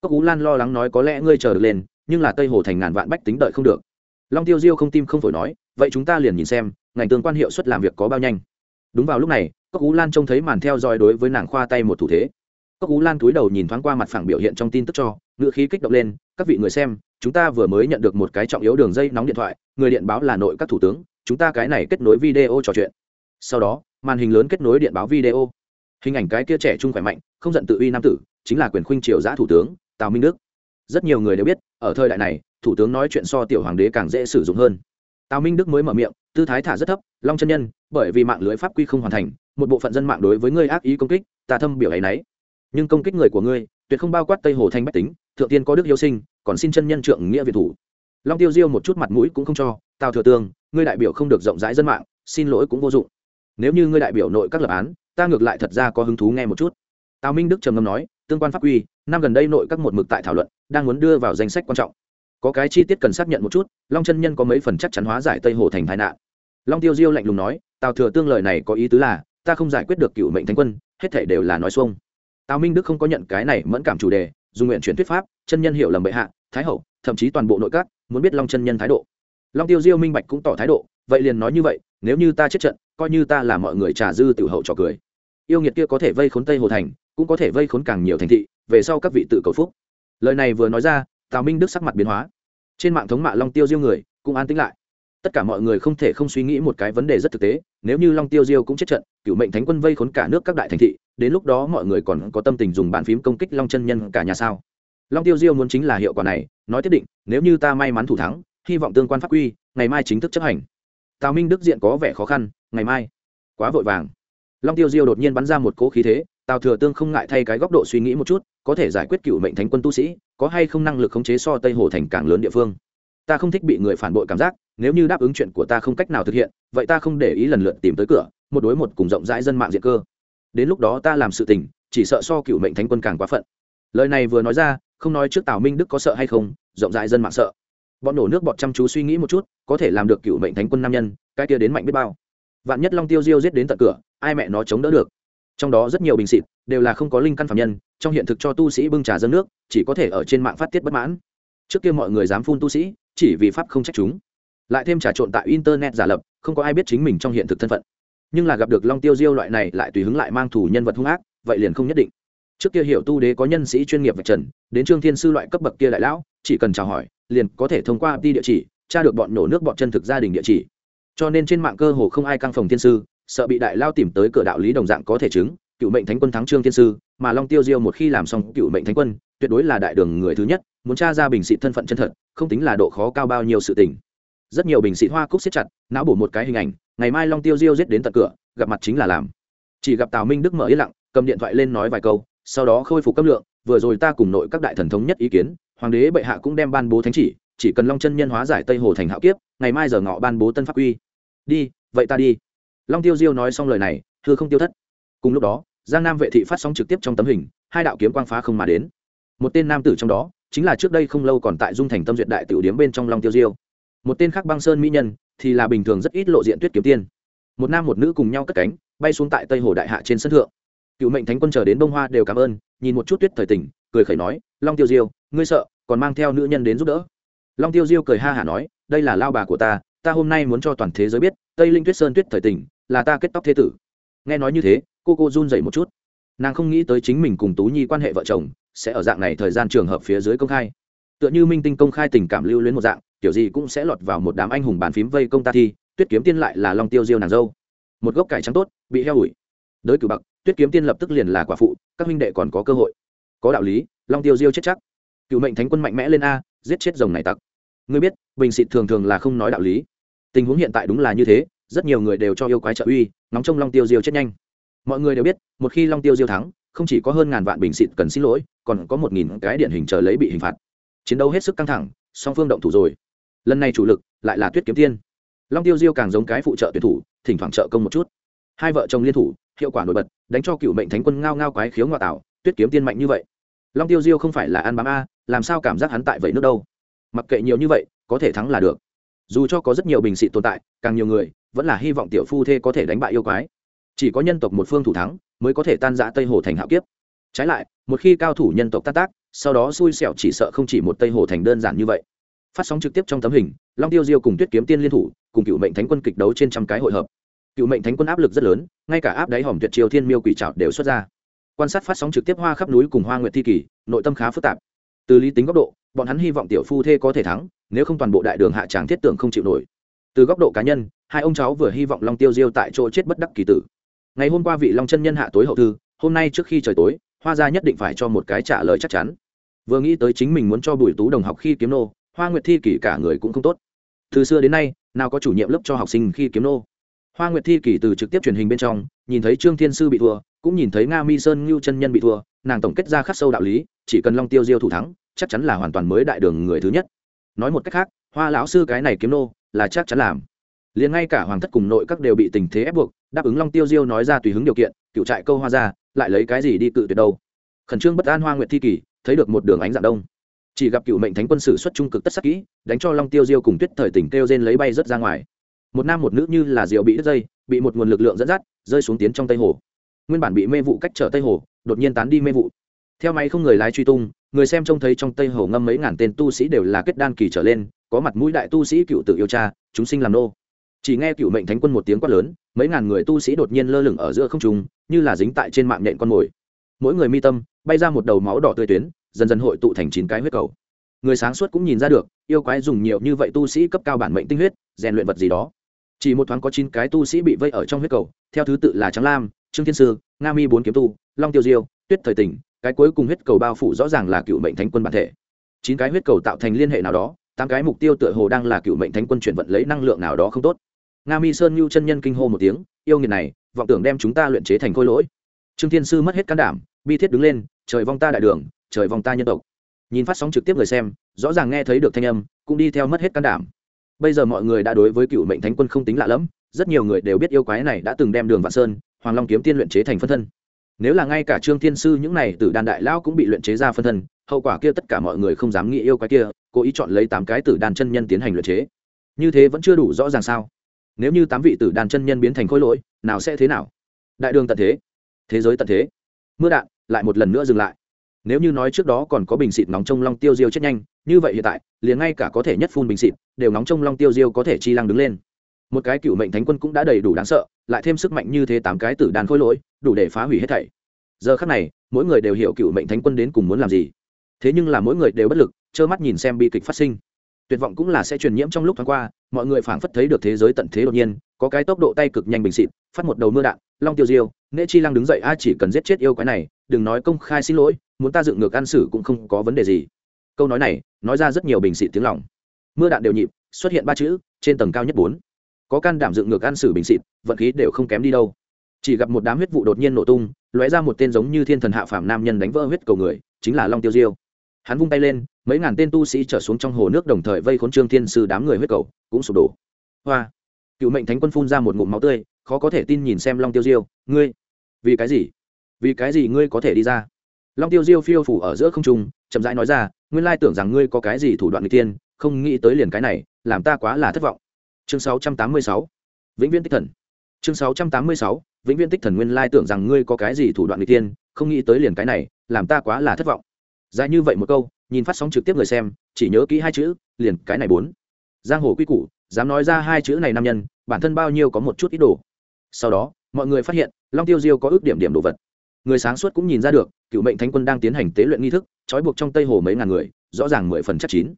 Cốc ú lan lo lắng nói, có lẽ ngươi chờ được lên, nhưng là tây hồ thành ngàn vạn bách tính đợi không được long tiêu diêu không tim không phổi nói, vậy chúng ta liền nhìn xem, ngành tương quan hiệu suất làm việc có bao nhanh. Đúng vào lúc này, cốc ú lan trông thấy màn theo dõi đối với nàng khoa tay một thủ thế. Cốc ú lan túi đầu nhìn thoáng qua mặt phẳng biểu hiện trong tin tức cho ngựa khí kích động lên, các vị người xem, chúng ta vừa mới nhận được một cái trọng yếu đường dây nóng điện thoại, người điện báo là nội các thủ tướng, chúng ta cái này kết nối video trò chuyện. Sau đó, màn hình lớn kết nối điện báo video. Hình ảnh cái kia trẻ trung khỏe mạnh, không giận tự uy nam tử, chính là quyền khuynh triều giã thủ tướng, tào minh đức. Rất nhiều người đều biết, ở thời đại này thủ tướng nói chuyện so tiểu hoàng đế càng dễ sử dụng hơn. Tào minh đức mới mở miệng, tư thái thả rất thấp, long chân nhân, bởi vì mạng lưới pháp quy không hoàn thành, một bộ phận dân mạng đối với ngươi ác ý công kích, ta thâm biểu ấy nấy. nhưng công kích người của ngươi, tuyệt không bao quát tây hồ thanh bách tính, thượng tiên có đức yêu sinh, còn xin chân nhân trượng nghĩa việt thủ. Long tiêu diêu một chút mặt mũi cũng không cho, tào thừa tương ngươi đại biểu không được rộng rãi dân mạng, xin lỗi cũng vô dụng. Nếu như ngươi đại biểu nội các lập án, ta ngược lại thật ra có hứng thú nghe một chút. Tào minh đức trầm ngâm nói, tương quan pháp quy, năm gần đây nội các một mực tại thảo luận, đang muốn đưa vào danh sách quan trọng có cái chi tiết cần xác nhận một chút, long chân nhân có mấy phần chắc chắn hóa giải tây hồ thành tai nạn. Long tiêu diêu lạnh lùng nói, tào thừa tương lời này có ý tứ là, ta không giải quyết được cựu mệnh thánh quân, hết thể đều là nói xuông. Tào minh đức không có nhận cái này mẫn cảm chủ đề, dùng nguyện chuyển thuyết pháp, chân nhân hiểu lầm bệ hạ, thái hậu, thậm chí toàn bộ nội các, muốn biết long chân nhân thái độ. Long tiêu diêu minh bạch cũng tỏ thái độ, vậy liền nói như vậy, nếu như ta chết trận, coi như ta là mọi người trà dư tiểu hậu trò cười. Yêu nghiệt kia có thể vây khốn tây hồ thành, cũng có thể vây khốn càng nhiều thành thị, về sau các vị tự cầu phúc. Lời này vừa nói ra tào minh đức sắc mặt biến hóa. Trên mạng thống mạ long tiêu diêu người cũng an tĩnh lại. Tất cả mọi người không thể không suy nghĩ một cái vấn đề rất thực tế, nếu như long tiêu diêu cũng chết trận, cựu mệnh thánh quân vây khốn cả nước các đại thành thị, đến lúc đó mọi người còn có tâm tình dùng bàn phím công kích long chân nhân cả nhà sao? Long tiêu diêu muốn chính là hiệu quả này, nói thiết định, nếu như ta may mắn thủ thắng, hy vọng tương quan pháp quy, ngày mai chính thức chấp hành. Tào minh đức diện có vẻ khó khăn, ngày mai. Quá vội vàng. Long tiêu diêu đột nhiên bắn ra một cỗ khí thế tào thừa tương không ngại thay cái góc độ suy nghĩ một chút, có thể giải quyết cựu mệnh thánh quân tu sĩ, có hay không năng lực khống chế so tây hồ thành càng lớn địa phương. Ta không thích bị người phản bội cảm giác, nếu như đáp ứng chuyện của ta không cách nào thực hiện, vậy ta không để ý lần lượt tìm tới cửa, một đối một cùng rộng rãi dân mạng diện cơ. Đến lúc đó ta làm sự tình, chỉ sợ so cựu mệnh thánh quân càng quá phận. Lời này vừa nói ra, không nói trước tào minh đức có sợ hay không, rộng rãi dân mạng sợ. Bọn nổ nước bọn chăm chú suy nghĩ một chút, có thể làm được cựu mệnh thánh quân nam nhân, cái kia đến mạnh biết bao. Vạn nhất long tiêu diêu giết đến tận cửa, ai mẹ nó chống đỡ được? Trong đó rất nhiều bình xịt đều là không có linh căn phạm nhân, trong hiện thực cho tu sĩ bưng trà dân nước, chỉ có thể ở trên mạng phát tiết bất mãn. Trước kia mọi người dám phun tu sĩ, chỉ vì pháp không trách chúng. Lại thêm trà trộn tại internet giả lập, không có ai biết chính mình trong hiện thực thân phận. Nhưng là gặp được long tiêu diêu loại này lại tùy hứng lại mang thủ nhân vật hung ác, vậy liền không nhất định. Trước kia hiểu tu đế có nhân sĩ chuyên nghiệp vạch trần, đến trương thiên sư loại cấp bậc kia đại lão, chỉ cần chào hỏi, liền có thể thông qua đi địa chỉ, tra được bọn nổ nước bọn chân thực gia đình địa chỉ. Cho nên trên mạng cơ hồ không ai căng phòng thiên sư sợ bị đại lao tìm tới cửa đạo lý đồng dạng có thể chứng, cựu mệnh thánh quân thắng trương thiên sư, mà long tiêu diêu một khi làm xong cựu mệnh thánh quân, tuyệt đối là đại đường người thứ nhất, muốn tra ra bình xị thân phận chân thật, không tính là độ khó cao bao nhiêu sự tình. Rất nhiều bình xị hoa cúc xếp chặt, não bổ một cái hình ảnh, ngày mai long tiêu diêu giết đến tận cửa, gặp mặt chính là làm. Chỉ gặp tào minh đức mở yên lặng, cầm điện thoại lên nói vài câu, sau đó khôi phục cấp lượng, vừa rồi ta cùng nội các đại thần thống nhất ý kiến, hoàng đế bệ hạ cũng đem ban bố thánh chỉ chỉ cần long chân nhân hóa giải tây hồ thành hạo kiếp, ngày mai giờ ngọ ban bố tân pháp quy. Đi, vậy ta đi long tiêu diêu nói xong lời này, hư không tiêu thất. Cùng lúc đó, giang nam vệ thị phát sóng trực tiếp trong tấm hình, hai đạo kiếm quang phá không mà đến. Một tên nam tử trong đó, chính là trước đây không lâu còn tại dung thành tâm duyệt đại tiểu điếm bên trong long tiêu diêu. Một tên khác băng sơn mỹ nhân, thì là bình thường rất ít lộ diện tuyết kiếm tiên. Một nam một nữ cùng nhau cất cánh, bay xuống tại tây hồ đại hạ trên sân thượng. Cựu mệnh thánh quân chờ đến bông hoa đều cảm ơn, nhìn một chút tuyết thời tình, cười khẩy nói, long tiêu diêu, ngươi sợ, còn mang theo nữ nhân đến giúp đỡ. Long tiêu diêu cười ha hả nói, đây là lao bà của ta ta hôm nay muốn cho toàn thế giới biết, tây linh tuyết sơn tuyết thời tình là ta kết tóc thế tử. Nghe nói như thế, cô cô run dậy một chút. Nàng không nghĩ tới chính mình cùng tú nhi quan hệ vợ chồng sẽ ở dạng này thời gian trường hợp phía dưới công khai. Tựa như minh tinh công khai tình cảm lưu luyến một dạng, kiểu gì cũng sẽ lọt vào một đám anh hùng bàn phím vây công ta thi, tuyết kiếm tiên lại là long tiêu diêu nàng dâu. Một gốc cải trắng tốt, bị heo ủi. Đới cử bậc, tuyết kiếm tiên lập tức liền là quả phụ, các huynh đệ còn có cơ hội. Có đạo lý, long tiêu diêu chết chắc. Cựu mệnh thánh quân mạnh mẽ lên a, giết chết rồng này tặc. Ngươi biết, bình xịt thường thường là không nói đạo lý. Tình huống hiện tại đúng là như thế rất nhiều người đều cho yêu quái trợ uy nóng trong long tiêu diêu chết nhanh. Mọi người đều biết, một khi long tiêu diêu thắng, không chỉ có hơn ngàn vạn bình xịt cần xin lỗi, còn có một nghìn cái điển hình chờ lấy bị hình phạt. Chiến đấu hết sức căng thẳng, song phương động thủ rồi. Lần này chủ lực lại là tuyết kiếm tiên. Long tiêu diêu càng giống cái phụ trợ tuyển thủ, thỉnh thoảng trợ công một chút. Hai vợ chồng liên thủ, hiệu quả nổi bật, đánh cho cựu mệnh thánh quân ngao ngao quái khiếu ngoại tạo, tuyết kiếm tiên mạnh như vậy. Long tiêu diêu không phải là ăn bám a, làm sao cảm giác hắn tại vậy nước đâu? Mặc kệ nhiều như vậy, có thể thắng là được. Dù cho có rất nhiều bình xịt tồn tại, càng nhiều người vẫn là hy vọng tiểu phu thê có thể đánh bại yêu quái. Chỉ có nhân tộc một phương thủ thắng, mới có thể tan giã tây hồ thành hạo kiếp. Trái lại, một khi cao thủ nhân tộc tác tác, sau đó xui xẻo chỉ sợ không chỉ một tây hồ thành đơn giản như vậy. Phát sóng trực tiếp trong tấm hình, long tiêu diêu cùng tuyết kiếm tiên liên thủ, cùng cựu mệnh thánh quân kịch đấu trên trăm cái hội hợp. Cựu mệnh thánh quân áp lực rất lớn, ngay cả áp đáy hòm tuyệt triều thiên miêu quỷ trạo đều xuất ra. Quan sát phát sóng trực tiếp hoa khắp núi cùng hoa nguyệt thi kỳ, nội tâm khá phức tạp. Từ lý tính góc độ, bọn hắn hy vọng tiểu phu thê có thể thắng, nếu không toàn bộ đại đường hạ tràng thiết tưởng không chịu nổi. Từ góc độ cá nhân hai ông cháu vừa hy vọng long tiêu diêu tại chỗ chết bất đắc kỳ tử. Ngày hôm qua vị long chân nhân hạ tối hậu thư, hôm nay trước khi trời tối, hoa gia nhất định phải cho một cái trả lời chắc chắn. Vừa nghĩ tới chính mình muốn cho bùi tú đồng học khi kiếm nô, hoa nguyệt thi kỷ cả người cũng không tốt. Từ xưa đến nay, nào có chủ nhiệm lớp cho học sinh khi kiếm nô. Hoa nguyệt thi kỷ từ trực tiếp truyền hình bên trong, nhìn thấy trương thiên sư bị thua, cũng nhìn thấy nga mi sơn ngưu chân nhân bị thua, nàng tổng kết ra khắc sâu đạo lý, chỉ cần long tiêu diêu thủ thắng, chắc chắn là hoàn toàn mới đại đường người thứ nhất. Nói một cách khác, hoa lão sư cái này kiếm nô là chắc chắn làm liền ngay cả hoàng thất cùng nội các đều bị tình thế ép buộc, đáp ứng long tiêu diêu nói ra tùy hứng điều kiện, cựu trại câu hoa ra, lại lấy cái gì đi cự tuyệt đâu. Khẩn trương bất an hoa nguyệt thi kỷ thấy được một đường ánh dạng đông. Chỉ gặp cựu mệnh thánh quân sử xuất trung cực tất sắc kỹ, đánh cho long tiêu diêu cùng tuyết thời tỉnh kêu rên lấy bay rớt ra ngoài. Một nam một nữ như là diệu bị đứt dây, bị một nguồn lực lượng dẫn dắt, rơi xuống tiến trong tây hồ. Nguyên bản bị mê vụ cách trở tây hồ, đột nhiên tán đi mê vụ. Theo máy không người lái truy tung, người xem trông thấy trong tây hồ ngâm mấy ngàn tên tu sĩ đều là kết đan kỳ trở lên, có mặt mũi đại tu sĩ cựu tự yêu cha, chúng sinh làm nô chỉ nghe cựu mệnh thánh quân một tiếng quát lớn, mấy ngàn người tu sĩ đột nhiên lơ lửng ở giữa không trung, như là dính tại trên mạng nhện con mồi. Mỗi người mi tâm, bay ra một đầu máu đỏ tươi tuyến, dần dần hội tụ thành chín cái huyết cầu. Người sáng suốt cũng nhìn ra được, yêu quái dùng nhiều như vậy tu sĩ cấp cao bản mệnh tinh huyết, rèn luyện vật gì đó. Chỉ một thoáng có chín cái tu sĩ bị vây ở trong huyết cầu, theo thứ tự là trắng lam, trương thiên sư, nga mi bốn kiếm tu, long tiêu diêu, tuyết thời tình, cái cuối cùng huyết cầu bao phủ rõ ràng là cựu mệnh thánh quân bản thể. Chín cái huyết cầu tạo thành liên hệ nào đó, tám cái mục tiêu tựa hồ đang là cựu mệnh thánh quân chuyển vận lấy năng lượng nào đó không tốt nga mi sơn Ngưu chân nhân kinh hô một tiếng, yêu nghiệt này, vọng tưởng đem chúng ta luyện chế thành khôi lỗi. Trương thiên sư mất hết can đảm, bi thiết đứng lên, trời vong ta đại đường, trời vong ta nhân tộc. Nhìn phát sóng trực tiếp người xem, rõ ràng nghe thấy được thanh âm, cũng đi theo mất hết can đảm. Bây giờ mọi người đã đối với cựu mệnh thánh quân không tính lạ lẫm, rất nhiều người đều biết yêu quái này đã từng đem đường vạn sơn, hoàng long kiếm tiên luyện chế thành phân thân. Nếu là ngay cả trương thiên sư những này từ đàn đại lão cũng bị luyện chế ra phân thân, hậu quả kia tất cả mọi người không dám nghĩ yêu quái kia, cố ý chọn lấy tám cái tử đàn chân nhân tiến hành luyện chế. Như thế vẫn chưa đủ rõ ràng sao? Nếu như tám vị tử đàn chân nhân biến thành khối lỗi, nào sẽ thế nào? Đại đường tận thế thế giới tận thế, mưa đạn lại một lần nữa dừng lại. Nếu như nói trước đó còn có bình xịt nóng trong long tiêu diêu chết nhanh, như vậy hiện tại, liền ngay cả có thể nhất phun bình xịt, đều nóng trong long tiêu diêu có thể chi lăng đứng lên. Một cái cựu mệnh thánh quân cũng đã đầy đủ đáng sợ, lại thêm sức mạnh như thế tám cái tử đàn khối lỗi, đủ để phá hủy hết thảy. Giờ khắc này, mỗi người đều hiểu cựu mệnh thánh quân đến cùng muốn làm gì. Thế nhưng là mỗi người đều bất lực, trơ mắt nhìn xem bi kịch phát sinh tuyệt vọng cũng là sẽ truyền nhiễm trong lúc thoáng qua, mọi người phảng phất thấy được thế giới tận thế đột nhiên, có cái tốc độ tay cực nhanh bình xịt, phát một đầu mưa đạn, long tiêu diêu nễ chi lăng đứng dậy, a, chỉ cần giết chết yêu quái này, đừng nói công khai xin lỗi, muốn ta dựng ngược ăn xử cũng không có vấn đề gì. Câu nói này nói ra rất nhiều bình xịt tiếng lòng. Mưa đạn đều nhịp, xuất hiện ba chữ, trên tầng cao nhất bốn. Có can đảm dựng ngược ăn xử bình xịt, vận khí đều không kém đi đâu. Chỉ gặp một đám huyết vụ đột nhiên nổ tung, lóe ra một tên giống như thiên thần hạ phàm nam nhân đánh vỡ huyết cầu người, chính là long tiêu diêu hắn vung tay lên, mấy ngàn tên tu sĩ trở xuống trong hồ nước đồng thời vây khốn trương thiên sư đám người huyết cầu, cũng sụp đổ. Hoa! Cựu mệnh thánh quân phun ra một ngụm máu tươi, khó có thể tin nhìn xem long tiêu diêu, ngươi, vì cái gì? Vì cái gì ngươi có thể đi ra? Long tiêu diêu phiêu phủ ở giữa không trung, chậm rãi nói ra, nguyên lai tưởng rằng ngươi có cái gì thủ đoạn người tiên không nghĩ tới liền cái này, làm ta quá là thất vọng. Chương 686. vĩnh viễn tích thần. Chương 686. vĩnh viễn tích thần nguyên lai tưởng rằng ngươi có cái gì thủ đoạn người tiên không nghĩ tới liền cái này, làm ta quá là thất vọng dài như vậy một câu, nhìn phát sóng trực tiếp người xem, chỉ nhớ kỹ hai chữ, liền cái này bốn. Giang hồ quy củ, dám nói ra hai chữ này nam nhân, bản thân bao nhiêu có một chút ít đồ. Sau đó, mọi người phát hiện, long tiêu diêu có ước điểm điểm đồ vật. Người sáng suốt cũng nhìn ra được, cựu mệnh thánh quân đang tiến hành tế luyện nghi thức, trói buộc trong tây hồ mấy ngàn người, rõ ràng mười phần chắc chín.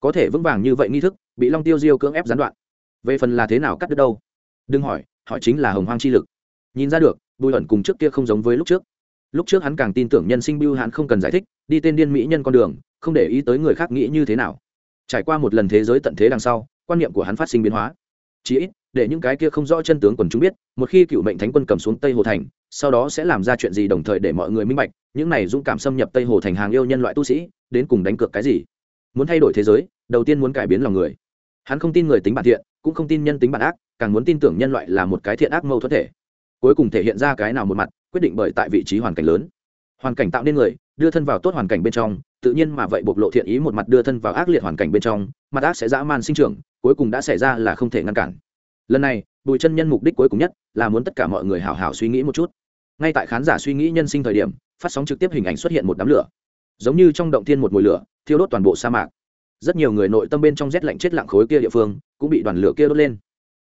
Có thể vững vàng như vậy nghi thức, bị long tiêu diêu cưỡng ép gián đoạn. Về phần là thế nào cắt đứt đâu? Đừng hỏi hỏi chính là hồng hoang chi lực. Nhìn ra được, bùi ẩn cùng trước kia không giống với lúc trước lúc trước hắn càng tin tưởng nhân sinh bưu hắn không cần giải thích, đi tên điên mỹ nhân con đường, không để ý tới người khác nghĩ như thế nào. Trải qua một lần thế giới tận thế đằng sau, quan niệm của hắn phát sinh biến hóa. Chí ít, để những cái kia không rõ chân tướng quần chúng biết, một khi cựu mệnh thánh quân cầm xuống tây hồ thành, sau đó sẽ làm ra chuyện gì đồng thời để mọi người minh bạch, những này dũng cảm xâm nhập tây hồ thành hàng yêu nhân loại tu sĩ, đến cùng đánh cược cái gì? Muốn thay đổi thế giới, đầu tiên muốn cải biến lòng người. Hắn không tin người tính bản thiện, cũng không tin nhân tính bản ác, càng muốn tin tưởng nhân loại là một cái thiện ác mâu thuẫn thể. Cuối cùng thể hiện ra cái nào một mặt quyết định bởi tại vị trí hoàn cảnh lớn. Hoàn cảnh tạo nên người, đưa thân vào tốt hoàn cảnh bên trong, tự nhiên mà vậy bộc lộ thiện ý một mặt đưa thân vào ác liệt hoàn cảnh bên trong, mặt ác sẽ dã man sinh trưởng, cuối cùng đã xảy ra là không thể ngăn cản. Lần này, bùi chân nhân mục đích cuối cùng nhất là muốn tất cả mọi người hào hào suy nghĩ một chút. Ngay tại khán giả suy nghĩ nhân sinh thời điểm, phát sóng trực tiếp hình ảnh xuất hiện một đám lửa. Giống như trong động thiên một mùi lửa, thiêu đốt toàn bộ sa mạc. Rất nhiều người nội tâm bên trong rét lạnh chết lặng khối kia địa phương, cũng bị đoàn lửa kia đốt lên.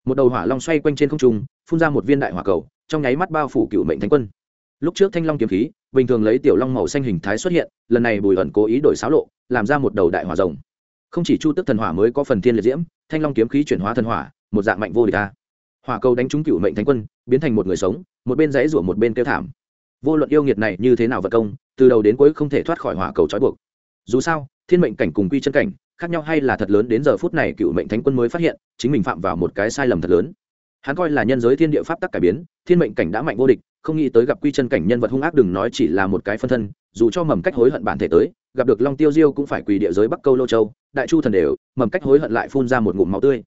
Một đầu hỏa long xoay quanh trên không trung, phun ra một viên đại hỏa cầu, trong nháy mắt bao phủ cựu mệnh thánh quân lúc trước thanh long kiếm khí, bình thường lấy tiểu long màu xanh hình thái xuất hiện, lần này bùi ẩn cố ý đổi xáo lộ, làm ra một đầu đại hỏa rồng. Không chỉ chu tức thần hỏa mới có phần thiên liệt diễm, thanh long kiếm khí chuyển hóa thần hỏa, một dạng mạnh vô địch ta hỏa cầu đánh trúng cựu mệnh thánh quân, biến thành một người sống, một bên dãy rủa một bên kêu thảm. Vô luận yêu nghiệt này như thế nào vật công, từ đầu đến cuối không thể thoát khỏi hỏa cầu trói buộc. Dù sao, thiên mệnh cảnh cùng quy chân cảnh, khác nhau hay là thật lớn đến giờ phút này cựu mệnh thánh quân mới phát hiện, chính mình phạm vào một cái sai lầm thật lớn. Hắn coi là nhân giới thiên địa pháp tắc cải biến, thiên mệnh cảnh đã mạnh vô địch không nghĩ tới gặp quy chân cảnh nhân vật hung ác đừng nói chỉ là một cái phân thân, dù cho mầm cách hối hận bản thể tới, gặp được long tiêu diêu cũng phải quỳ địa giới bắc câu lô châu, đại chu thần đều, mầm cách hối hận lại phun ra một ngụm máu tươi.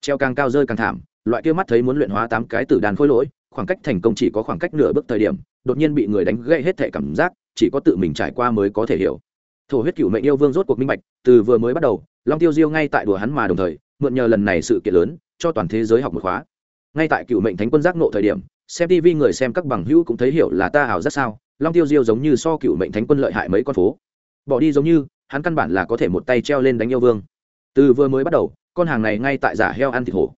Treo càng cao rơi càng thảm, loại kia mắt thấy muốn luyện hóa tám cái tử đàn khôi lỗi, khoảng cách thành công chỉ có khoảng cách nửa bước thời điểm, đột nhiên bị người đánh gãy hết thể cảm giác, chỉ có tự mình trải qua mới có thể hiểu. Thổ huyết cựu mệnh yêu vương rốt cuộc minh bạch, từ vừa mới bắt đầu, long tiêu diêu ngay tại đùa hắn mà đồng thời, mượn nhờ lần này sự kiện lớn, cho toàn thế giới học một khóa. Ngay tại cựu mệnh thánh quân giác nộ thời điểm xem tv người xem các bằng hữu cũng thấy hiểu là ta ảo rất sao, long tiêu diêu giống như so cựu mệnh thánh quân lợi hại mấy con phố. Bỏ đi giống như, hắn căn bản là có thể một tay treo lên đánh yêu vương. Từ vừa mới bắt đầu, con hàng này ngay tại giả heo ăn thịt hổ.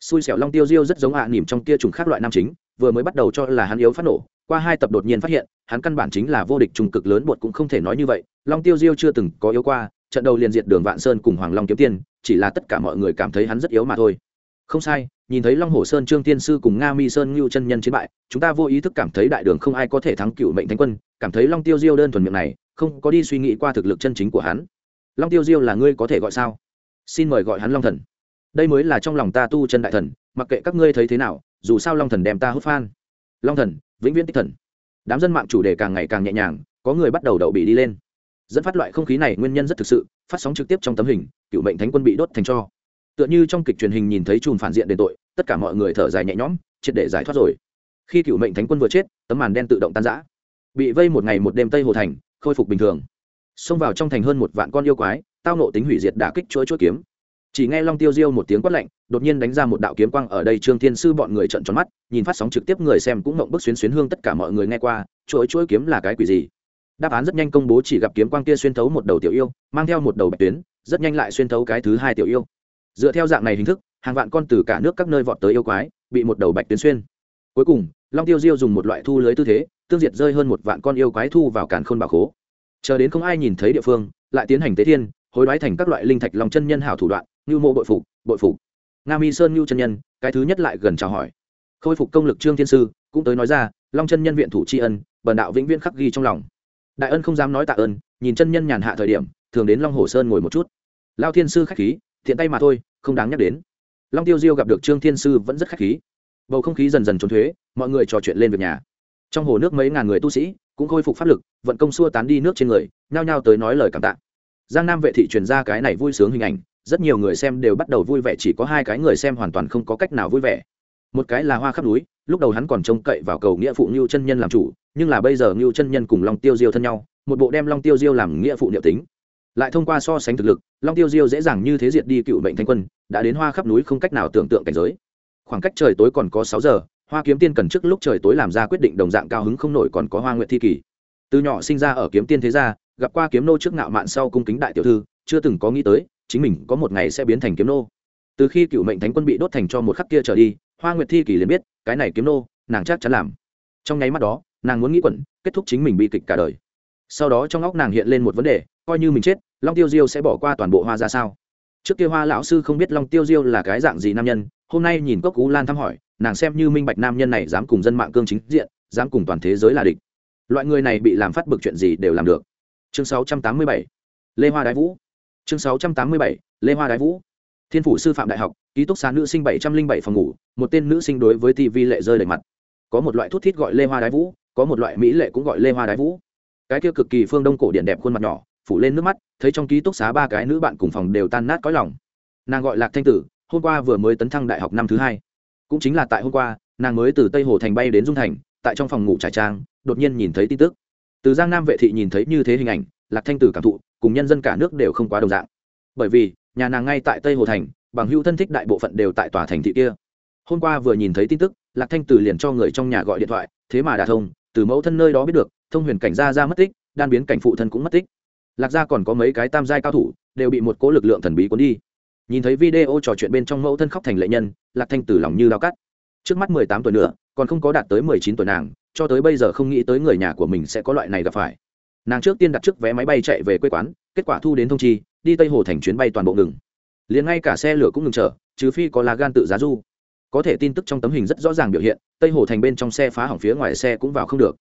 Xui xẻo long tiêu diêu rất giống ạ à nỉm trong kia trùng khác loại nam chính, vừa mới bắt đầu cho là hắn yếu phát nổ, qua hai tập đột nhiên phát hiện, hắn căn bản chính là vô địch trùng cực lớn bột cũng không thể nói như vậy. Long tiêu diêu chưa từng có yếu qua, trận đầu liền diệt đường vạn sơn cùng hoàng long kiếm tiên chỉ là tất cả mọi người cảm thấy hắn rất yếu mà thôi không sai, nhìn thấy long hồ sơn trương tiên sư cùng nga mi sơn ngưu chân nhân chiến bại, chúng ta vô ý thức cảm thấy đại đường không ai có thể thắng cựu mệnh thánh quân, cảm thấy long tiêu diêu đơn thuần miệng này, không có đi suy nghĩ qua thực lực chân chính của hắn. Long tiêu diêu là ngươi có thể gọi sao? Xin mời gọi hắn long thần. Đây mới là trong lòng ta tu chân đại thần, mặc kệ các ngươi thấy thế nào, dù sao long thần đem ta hút phan. Long thần, vĩnh viễn tích thần. Đám dân mạng chủ đề càng ngày càng nhẹ nhàng, có người bắt đầu đậu bị đi lên. Dẫn phát loại không khí này nguyên nhân rất thực sự, phát sóng trực tiếp trong tấm hình, cựu mệnh thánh quân bị đốt thành cho tựa như trong kịch truyền hình nhìn thấy chùm phản diện đền tội, tất cả mọi người thở dài nhẹ nhõm, triệt để giải thoát rồi. Khi cựu mệnh thánh quân vừa chết, tấm màn đen tự động tan giã bị vây một ngày một đêm tây hồ thành, khôi phục bình thường. Xông vào trong thành hơn một vạn con yêu quái, tao nộ tính hủy diệt đả kích chuỗi chuỗi kiếm. Chỉ nghe long tiêu diêu một tiếng quát lạnh, đột nhiên đánh ra một đạo kiếm quang ở đây trương thiên sư bọn người trận tròn mắt, nhìn phát sóng trực tiếp người xem cũng mộng bức xuyến xuyến hương tất cả mọi người nghe qua, chuỗi chuỗi kiếm là cái quỷ gì? Đáp án rất nhanh công bố chỉ gặp kiếm quang kia xuyên thấu một đầu tiểu yêu, mang theo một đầu bạch tuyến, rất nhanh lại xuyên thấu cái thứ hai tiểu yêu dựa theo dạng này hình thức, hàng vạn con từ cả nước các nơi vọt tới yêu quái, bị một đầu bạch tuyến xuyên. Cuối cùng, long tiêu diêu dùng một loại thu lưới tư thế, tương diệt rơi hơn một vạn con yêu quái thu vào càn khôn bảo khố. Chờ đến không ai nhìn thấy địa phương, lại tiến hành tế thiên, hối đoái thành các loại linh thạch lòng chân nhân hảo thủ đoạn, như mộ bội phục bội phục. Nga mi sơn như chân nhân, cái thứ nhất lại gần chào hỏi. Khôi phục công lực trương thiên sư, cũng tới nói ra, long chân nhân viện thủ tri ân, bần đạo vĩnh viễn khắc ghi trong lòng. Đại ân không dám nói tạ ơn, nhìn chân nhân nhàn hạ thời điểm, thường đến long hồ sơn ngồi một chút. Lao thiên sư khách khí thiện tay mà thôi, không đáng nhắc đến. Long tiêu diêu gặp được trương thiên sư vẫn rất khách khí. Bầu không khí dần dần trốn thuế, mọi người trò chuyện lên việc nhà. Trong hồ nước mấy ngàn người tu sĩ cũng khôi phục pháp lực, vận công xua tán đi nước trên người, nhao nhao tới nói lời cảm tạ. Giang nam vệ thị truyền ra cái này vui sướng hình ảnh, rất nhiều người xem đều bắt đầu vui vẻ, chỉ có hai cái người xem hoàn toàn không có cách nào vui vẻ. Một cái là hoa khắp núi, lúc đầu hắn còn trông cậy vào cầu nghĩa phụ ngưu chân nhân làm chủ, nhưng là bây giờ ngưu chân nhân cùng long tiêu diêu thân nhau, một bộ đem long tiêu diêu làm nghĩa phụ liệu tính lại thông qua so sánh thực lực, long tiêu diêu dễ dàng như thế diệt đi cựu mệnh thanh quân, đã đến hoa khắp núi không cách nào tưởng tượng cảnh giới. Khoảng cách trời tối còn có sáu giờ, hoa kiếm tiên cần trước lúc trời tối làm ra quyết định đồng dạng cao hứng không nổi còn có hoa nguyện thi kỳ. Từ nhỏ sinh ra ở kiếm tiên thế gia, gặp qua kiếm nô trước ngạo mạn sau cung kính đại tiểu thư, chưa từng có nghĩ tới, chính mình có một ngày sẽ biến thành kiếm nô. Từ khi cựu mệnh thánh quân bị đốt thành cho một khắc kia trở đi, hoa nguyệt thi kỳ liền biết, cái này kiếm nô, nàng chắc chắn làm. Trong nháy mắt đó, nàng muốn nghĩ quẩn, kết thúc chính mình bi kịch cả đời sau đó trong óc nàng hiện lên một vấn đề, coi như mình chết, long tiêu diêu sẽ bỏ qua toàn bộ hoa ra sao? Trước kia hoa lão sư không biết long tiêu diêu là cái dạng gì nam nhân, hôm nay nhìn cốc cú lan thăm hỏi, nàng xem như minh bạch nam nhân này dám cùng dân mạng cương chính diện, dám cùng toàn thế giới là địch. Loại người này bị làm phát bực chuyện gì đều làm được. Chương 687 lê hoa đái vũ. Chương 687 lê hoa đái vũ. Thiên phủ sư phạm đại học, ký túc xá nữ sinh bảy trăm linh bảy phòng ngủ, một tên nữ sinh đối với tv lệ rơi đầy mặt. Có một loại thuốc thít gọi lê hoa đái vũ, có một loại mỹ lệ cũng gọi lê hoa đái vũ cái kia cực kỳ phương đông cổ điện đẹp khuôn mặt nhỏ, phủ lên nước mắt, thấy trong ký túc xá ba cái nữ bạn cùng phòng đều tan nát cõi lòng. Nàng gọi lạc thanh tử, hôm qua vừa mới tấn thăng đại học năm thứ hai. Cũng chính là tại hôm qua, nàng mới từ tây hồ thành bay đến dung thành, tại trong phòng ngủ trải trang, đột nhiên nhìn thấy tin tức. Từ giang nam vệ thị nhìn thấy như thế hình ảnh, lạc thanh tử cảm thụ, cùng nhân dân cả nước đều không quá đồng dạng. Bởi vì, nhà nàng ngay tại tây hồ thành, bằng hữu thân thích đại bộ phận đều tại tòa thành thị kia. Hôm qua vừa nhìn thấy tin tức, lạc thanh tử liền cho người trong nhà gọi điện thoại, thế mà đà thông từ mẫu thân nơi đó biết được, thông huyền cảnh gia ra mất tích, đan biến cảnh phụ thân cũng mất tích. Lạc gia còn có mấy cái tam giai cao thủ, đều bị một cỗ lực lượng thần bí cuốn đi. Nhìn thấy video trò chuyện bên trong mẫu thân khóc thành lệ nhân, lạc thanh tử lòng như lao cắt. Trước mắt mười tám tuổi nữa, còn không có đạt tới mười chín tuổi nàng, cho tới bây giờ không nghĩ tới người nhà của mình sẽ có loại này gặp phải. Nàng trước tiên đặt trước vé máy bay chạy về quê quán, kết quả thu đến thông chi, đi tây hồ thành chuyến bay toàn bộ ngừng. Liền ngay cả xe lửa cũng ngừng chở trừ phi có lá gan tự giá du có thể tin tức trong tấm hình rất rõ ràng biểu hiện, tây hồ thành bên trong xe phá hỏng phía ngoài xe cũng vào không được.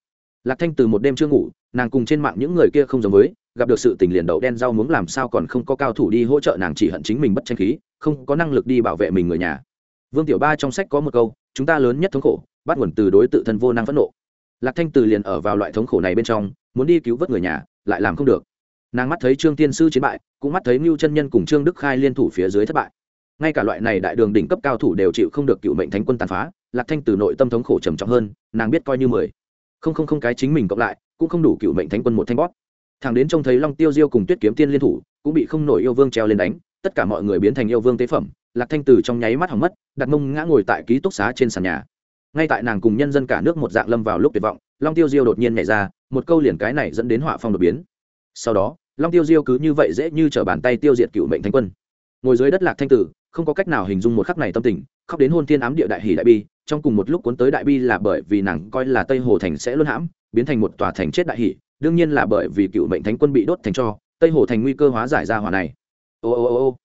Lạc thanh từ một đêm chưa ngủ, nàng cùng trên mạng những người kia không giống với, gặp được sự tình liền đậu đen rau muốn làm sao còn không có cao thủ đi hỗ trợ nàng chỉ hận chính mình bất tranh khí, không có năng lực đi bảo vệ mình người nhà. Vương tiểu ba trong sách có một câu, chúng ta lớn nhất thống khổ, bắt nguồn từ đối tự thân vô năng phẫn nộ. Lạc thanh từ liền ở vào loại thống khổ này bên trong, muốn đi cứu vớt người nhà, lại làm không được. Nàng mắt thấy trương tiên sư chiến bại, cũng mắt thấy mưu chân nhân cùng trương đức khai liên thủ phía dưới thất bại ngay cả loại này đại đường đỉnh cấp cao thủ đều chịu không được cựu mệnh thánh quân tàn phá, lạc thanh từ nội tâm thống khổ trầm trọng hơn, nàng biết coi như mười. Không không không cái chính mình cộng lại, cũng không đủ cựu mệnh thánh quân một thanh bót thằng đến trông thấy long tiêu diêu cùng tuyết kiếm tiên liên thủ, cũng bị không nổi yêu vương treo lên đánh, tất cả mọi người biến thành yêu vương tế phẩm, lạc thanh từ trong nháy mắt hỏng mất, đặt mông ngã ngồi tại ký túc xá trên sàn nhà. Ngay tại nàng cùng nhân dân cả nước một dạng lâm vào lúc tuyệt vọng, long tiêu diêu đột nhiên nhảy ra, một câu liền cái này dẫn đến họa phong đột biến. Sau đó, long tiêu diêu cứ như vậy dễ như t r ở bàn tay tiêu diệt cựu mệnh thánh quân. Ngồi dưới đất lạc thanh tử không có cách nào hình dung một khắc này tâm tình, khóc đến hôn thiên ám địa đại hỷ đại bi, trong cùng một lúc cuốn tới đại bi là bởi vì nàng coi là tây hồ thành sẽ luôn hãm, biến thành một tòa thành chết đại hỷ đương nhiên là bởi vì cựu mệnh thánh quân bị đốt thành cho, tây hồ thành nguy cơ hóa giải ra hỏa này. Ô ô ô ô.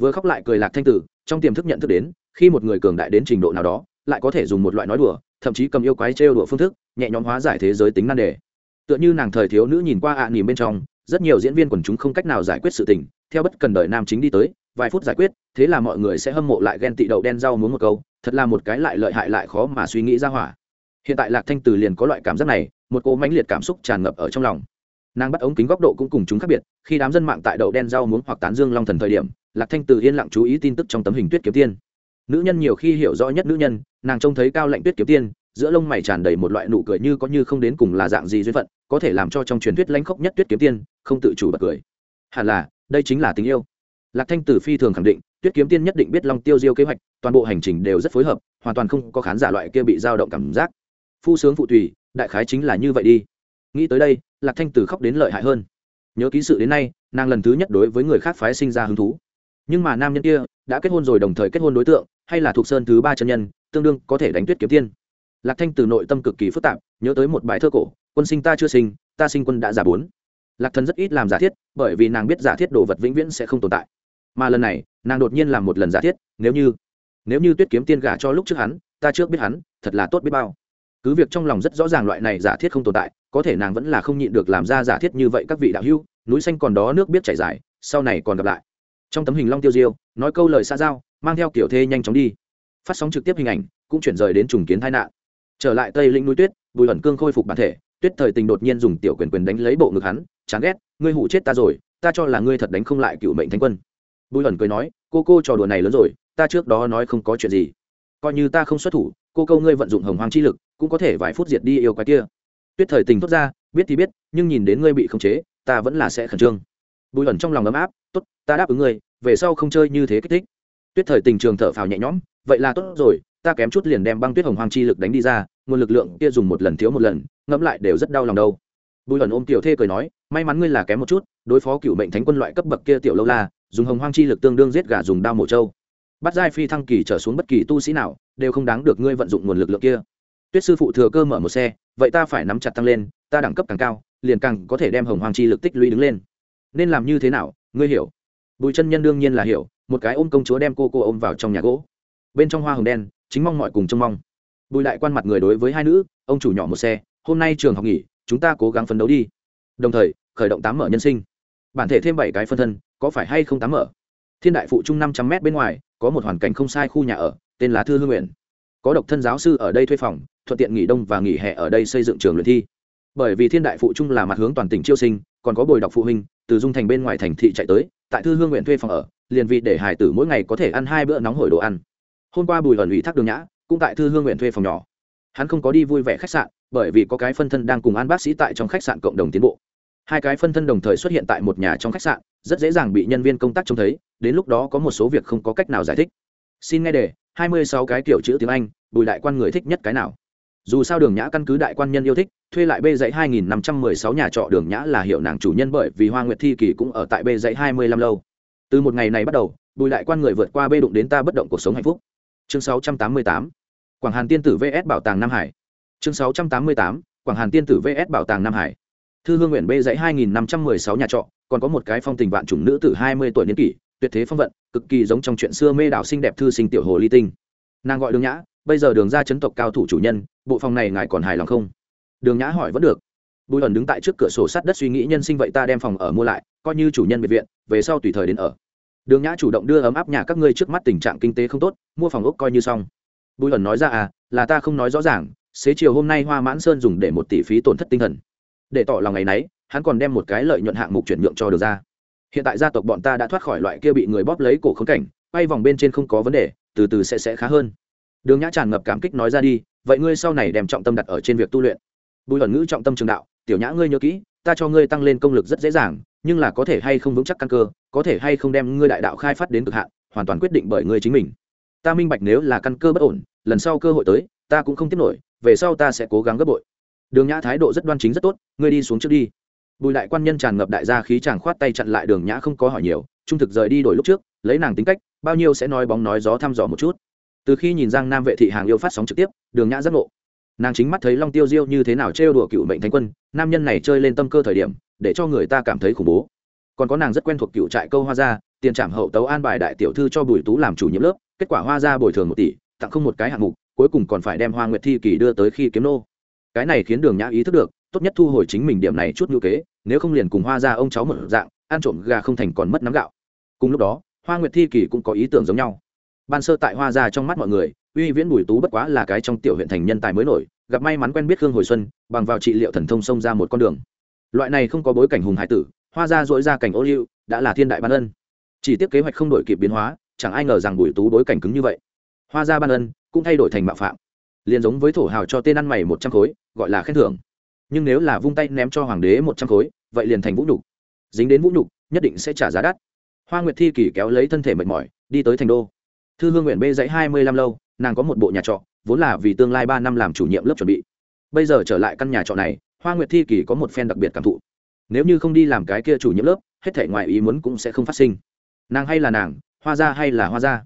Vừa khóc lại cười lạc thanh tử, trong tiềm thức nhận thức đến, khi một người cường đại đến trình độ nào đó, lại có thể dùng một loại nói đùa, thậm chí cầm yêu quái trêu đùa phương thức, nhẹ nhõm hóa giải thế giới tính nan đề. Tựa như nàng thời thiếu nữ nhìn qua ạ à nỉm bên trong, rất nhiều diễn viên quần chúng không cách nào giải quyết sự tình, theo bất cần đợi nam chính đi tới vài phút giải quyết, thế là mọi người sẽ hâm mộ lại ghen tị đậu đen rau muốn một câu, thật là một cái lại lợi hại lại khó mà suy nghĩ ra hỏa. Hiện tại lạc thanh từ liền có loại cảm giác này, một cỗ mãnh liệt cảm xúc tràn ngập ở trong lòng. Nàng bắt ống kính góc độ cũng cùng chúng khác biệt, khi đám dân mạng tại đậu đen rau muốn hoặc tán dương long thần thời điểm, lạc thanh từ yên lặng chú ý tin tức trong tấm hình tuyết kiếm tiên. Nữ nhân nhiều khi hiểu rõ nhất nữ nhân, nàng trông thấy cao lạnh tuyết kiếm tiên, giữa lông mày tràn đầy một loại nụ cười như có như không đến cùng là dạng gì duyên phận, có thể làm cho trong truyền thuyết lãnh khốc nhất tuyết kiếm tiên không tự chủ bật cười. Hẳn là, đây chính là tình yêu lạc thanh tử phi thường khẳng định, tuyết kiếm tiên nhất định biết long tiêu diêu kế hoạch, toàn bộ hành trình đều rất phối hợp, hoàn toàn không có khán giả loại kia bị dao động cảm giác. Phu sướng phụ tùy, đại khái chính là như vậy đi. Nghĩ tới đây, lạc thanh tử khóc đến lợi hại hơn. Nhớ ký sự đến nay, nàng lần thứ nhất đối với người khác phái sinh ra hứng thú. Nhưng mà nam nhân kia đã kết hôn rồi đồng thời kết hôn đối tượng, hay là thuộc sơn thứ ba chân nhân, tương đương có thể đánh tuyết kiếm tiên. Lạc thanh từ nội tâm cực kỳ phức tạp, nhớ tới một bài thơ cổ, quân sinh ta chưa sinh, ta sinh quân đã giả bốn. Lạc thần rất ít làm giả thiết, bởi vì nàng biết giả thiết đồ vật vĩnh viễn sẽ không tồn tại mà lần này, nàng đột nhiên làm một lần giả thiết, nếu như nếu như tuyết kiếm tiên gả cho lúc trước hắn, ta trước biết hắn, thật là tốt biết bao. Cứ việc trong lòng rất rõ ràng loại này giả thiết không tồn tại, có thể nàng vẫn là không nhịn được làm ra giả thiết như vậy các vị đạo hữu, núi xanh còn đó nước biết chảy dài, sau này còn gặp lại. Trong tấm hình long tiêu diêu, nói câu lời xa giao, mang theo kiểu thê nhanh chóng đi. Phát sóng trực tiếp hình ảnh, cũng chuyển rời đến trùng kiến tai nạn. Trở lại tây Lĩnh núi tuyết, bùi ẩn cương khôi phục bản thể, tuyết thời tình đột nhiên dùng tiểu quyền quyền đánh lấy bộ ngực hắn, chán ghét, ngươi hụ chết ta rồi, ta cho là ngươi thật đánh không lại cựu mệnh thánh quân bùi ẩn cười nói, cô cô trò đùa này lớn rồi, ta trước đó nói không có chuyện gì. Coi như ta không xuất thủ, cô câu ngươi vận dụng hồng hoang chi lực, cũng có thể vài phút diệt đi yêu quái kia. Tuyết thời tình thốt ra, biết thì biết, nhưng nhìn đến ngươi bị khống chế, ta vẫn là sẽ khẩn trương. Bùi ẩn trong lòng ấm áp, tốt, ta đáp ứng ngươi, về sau không chơi như thế kích thích. Tuyết thời tình trường thở phào nhẹ nhõm, vậy là tốt rồi, ta kém chút liền đem băng tuyết hồng hoang chi lực đánh đi ra, nguồn lực lượng kia dùng một lần thiếu một lần, ngẫm lại đều rất đau lòng đâu. Bùi ẩn ôm tiểu thê cười nói, may mắn ngươi là kém một chút, đối phó cựu mệnh thánh quân loại cấp bậc kia tiểu lâu la dùng hồng hoang chi lực tương đương giết gà dùng đao mổ trâu. Bắt giai phi thăng kỳ trở xuống bất kỳ tu sĩ nào đều không đáng được ngươi vận dụng nguồn lực lượng kia. Tuyết sư phụ thừa cơ mở một xe, vậy ta phải nắm chặt tăng lên, ta đẳng cấp càng cao, liền càng có thể đem hồng hoang chi lực tích lũy đứng lên. Nên làm như thế nào, ngươi hiểu. Bùi chân nhân đương nhiên là hiểu, một cái ôm công chúa đem cô cô ôm vào trong nhà gỗ. Bên trong hoa hồng đen, chính mong mọi cùng trông mong. Bùi lại quan mặt người đối với hai nữ, ông chủ nhỏ một xe, hôm nay trường học nghỉ, chúng ta cố gắng phấn đấu đi. Đồng thời, khởi động tám mở nhân sinh. Bản thể thêm bảy cái phân thân có phải hay không tám mở? Thiên đại phụ trung năm trăm m bên ngoài, có một hoàn cảnh không sai khu nhà ở, tên là thư hương nguyện. Có độc thân giáo sư ở đây thuê phòng, thuận tiện nghỉ đông và nghỉ hè ở đây xây dựng trường luyện thi. Bởi vì thiên đại phụ trung là mặt hướng toàn tỉnh chiêu sinh, còn có bồi đọc phụ huynh, từ dung thành bên ngoài thành thị chạy tới, tại thư hương nguyện thuê phòng ở, liền vị để hải tử mỗi ngày có thể ăn hai bữa nóng hổi đồ ăn. Hôm qua bùi ẩn ủy thác đường nhã, cũng tại thư hương nguyện thuê phòng nhỏ. Hắn không có đi vui vẻ khách sạn, bởi vì có cái phân thân đang cùng an bác sĩ tại trong khách sạn cộng đồng tiến bộ. Hai cái phân thân đồng thời xuất hiện tại một nhà trong khách sạn rất dễ dàng bị nhân viên công tác trông thấy, đến lúc đó có một số việc không có cách nào giải thích. Xin nghe đề, hai mươi sáu cái kiểu chữ tiếng anh, bùi đại quan người thích nhất cái nào? Dù sao đường nhã căn cứ đại quan nhân yêu thích, thuê lại bê dãy hai nghìn năm trăm mười sáu nhà trọ, đường nhã là hiệu nàng chủ nhân bởi vì hoa nguyệt thi kỳ cũng ở tại bê dãy hai mươi lăm lâu. Từ một ngày này bắt đầu, bùi đại quan người vượt qua bê đụng đến ta bất động cuộc sống hạnh phúc. Chương sáu trăm tám mươi tám, quảng hàn tiên tử vs. Bảo tàng nam hải. Chương sáu trăm tám mươi tám, quảng hàn tiên tử vs. Bảo tàng nam hải. Thư hương nguyện bê dãy hai nghìn năm trăm mười sáu nhà trọ còn có một cái phong tình vạn chủng nữ từ hai mươi tuổi niên kỷ, tuyệt thế phong vận, cực kỳ giống trong chuyện xưa mê đảo xinh đẹp thư sinh tiểu hồ ly tinh. Nàng gọi đường nhã, bây giờ đường ra chấn tộc cao thủ chủ nhân, bộ phòng này ngài còn hài lòng không? Đường nhã hỏi vẫn được. Bùi ẩn đứng tại trước cửa sổ sát đất suy nghĩ, nhân sinh vậy ta đem phòng ở mua lại, coi như chủ nhân biệt viện, về sau tùy thời đến ở. Đường nhã chủ động đưa ấm áp nhà các ngươi trước mắt tình trạng kinh tế không tốt, mua phòng ốc coi như xong. Bùi ẩn nói ra à là ta không nói rõ ràng, xế chiều hôm nay hoa mãn sơn dùng để một tỷ phí tổn thất tinh thần. Để tỏ lòng ngày nấy hắn còn đem một cái lợi nhuận hạng mục chuyển nhượng cho được ra. Hiện tại gia tộc bọn ta đã thoát khỏi loại kia bị người bóp lấy cổ khống cảnh bay vòng bên trên không có vấn đề, từ từ sẽ sẽ khá hơn. Đường nhã tràn ngập cảm kích nói ra đi, vậy ngươi sau này đem trọng tâm đặt ở trên việc tu luyện. Bùi ẩn ngữ trọng tâm trường đạo, tiểu nhã ngươi nhớ kỹ, ta cho ngươi tăng lên công lực rất dễ dàng, nhưng là có thể hay không vững chắc căn cơ, có thể hay không đem ngươi đại đạo khai phát đến cực hạn, hoàn toàn quyết định bởi ngươi chính mình. Ta minh bạch nếu là căn cơ bất ổn, lần sau cơ hội tới, ta cũng không tiếp nổi, về sau ta sẽ cố gắng gấp bội. Đường nhã thái độ rất đoan chính rất tốt, ngươi đi xuống trước đi bùi đại quan nhân tràn ngập đại gia khí chàng khoát tay chặn lại đường nhã không có hỏi nhiều, trung thực rời đi đổi lúc trước, lấy nàng tính cách, bao nhiêu sẽ nói bóng nói gió thăm dò một chút. Từ khi nhìn giang nam vệ thị hàng yêu phát sóng trực tiếp, đường nhã giác ngộ. Nàng chính mắt thấy long tiêu diêu như thế nào trêu đùa cựu mệnh thánh quân, nam nhân này chơi lên tâm cơ thời điểm, để cho người ta cảm thấy khủng bố. Còn có nàng rất quen thuộc cựu trại câu hoa gia, tiền trảm hậu tấu an bài đại tiểu thư cho bùi tú làm chủ nhiệm lớp, kết quả hoa gia bồi thường một tỷ, tặng không một cái hạng mục, cuối cùng còn phải đem hoa nguyệt thi kỳ đưa tới khi kiếm nô. Cái này khiến đường nhã ý thức được tốt nhất thu hồi chính mình điểm này chút ngữ kế, nếu không liền cùng hoa gia ông cháu một dạng, ăn trộm gà không thành còn mất nắm gạo. Cùng lúc đó, hoa nguyệt thi kỳ cũng có ý tưởng giống nhau. Ban sơ tại hoa gia trong mắt mọi người, uy viễn bùi tú bất quá là cái trong tiểu huyện thành nhân tài mới nổi, gặp may mắn quen biết khương hồi xuân, bằng vào trị liệu thần thông xông ra một con đường. Loại này không có bối cảnh hùng hải tử, hoa gia dỗi ra cảnh ô liu, đã là thiên đại ban ân. Chỉ tiếc kế hoạch không đổi kịp biến hóa, chẳng ai ngờ rằng bùi tú bối cảnh cứng như vậy. Hoa gia ban ân cũng thay đổi thành mạo phạm. Liền giống với thổ hào cho tên ăn mày một trăm khối, gọi là khen thưởng nhưng nếu là vung tay ném cho hoàng đế một trăm khối, vậy liền thành vũ nhục. Dính đến vũ nhục, nhất định sẽ trả giá đắt. Hoa nguyệt thi kỳ kéo lấy thân thể mệt mỏi, đi tới thành đô. Thư hương nguyện bê dãy hai mươi lăm lâu, nàng có một bộ nhà trọ, vốn là vì tương lai ba năm làm chủ nhiệm lớp chuẩn bị. Bây giờ trở lại căn nhà trọ này, hoa nguyệt thi kỳ có một phen đặc biệt cảm thụ. Nếu như không đi làm cái kia chủ nhiệm lớp, hết thể ngoại ý muốn cũng sẽ không phát sinh. Nàng hay là nàng, hoa gia hay là hoa gia?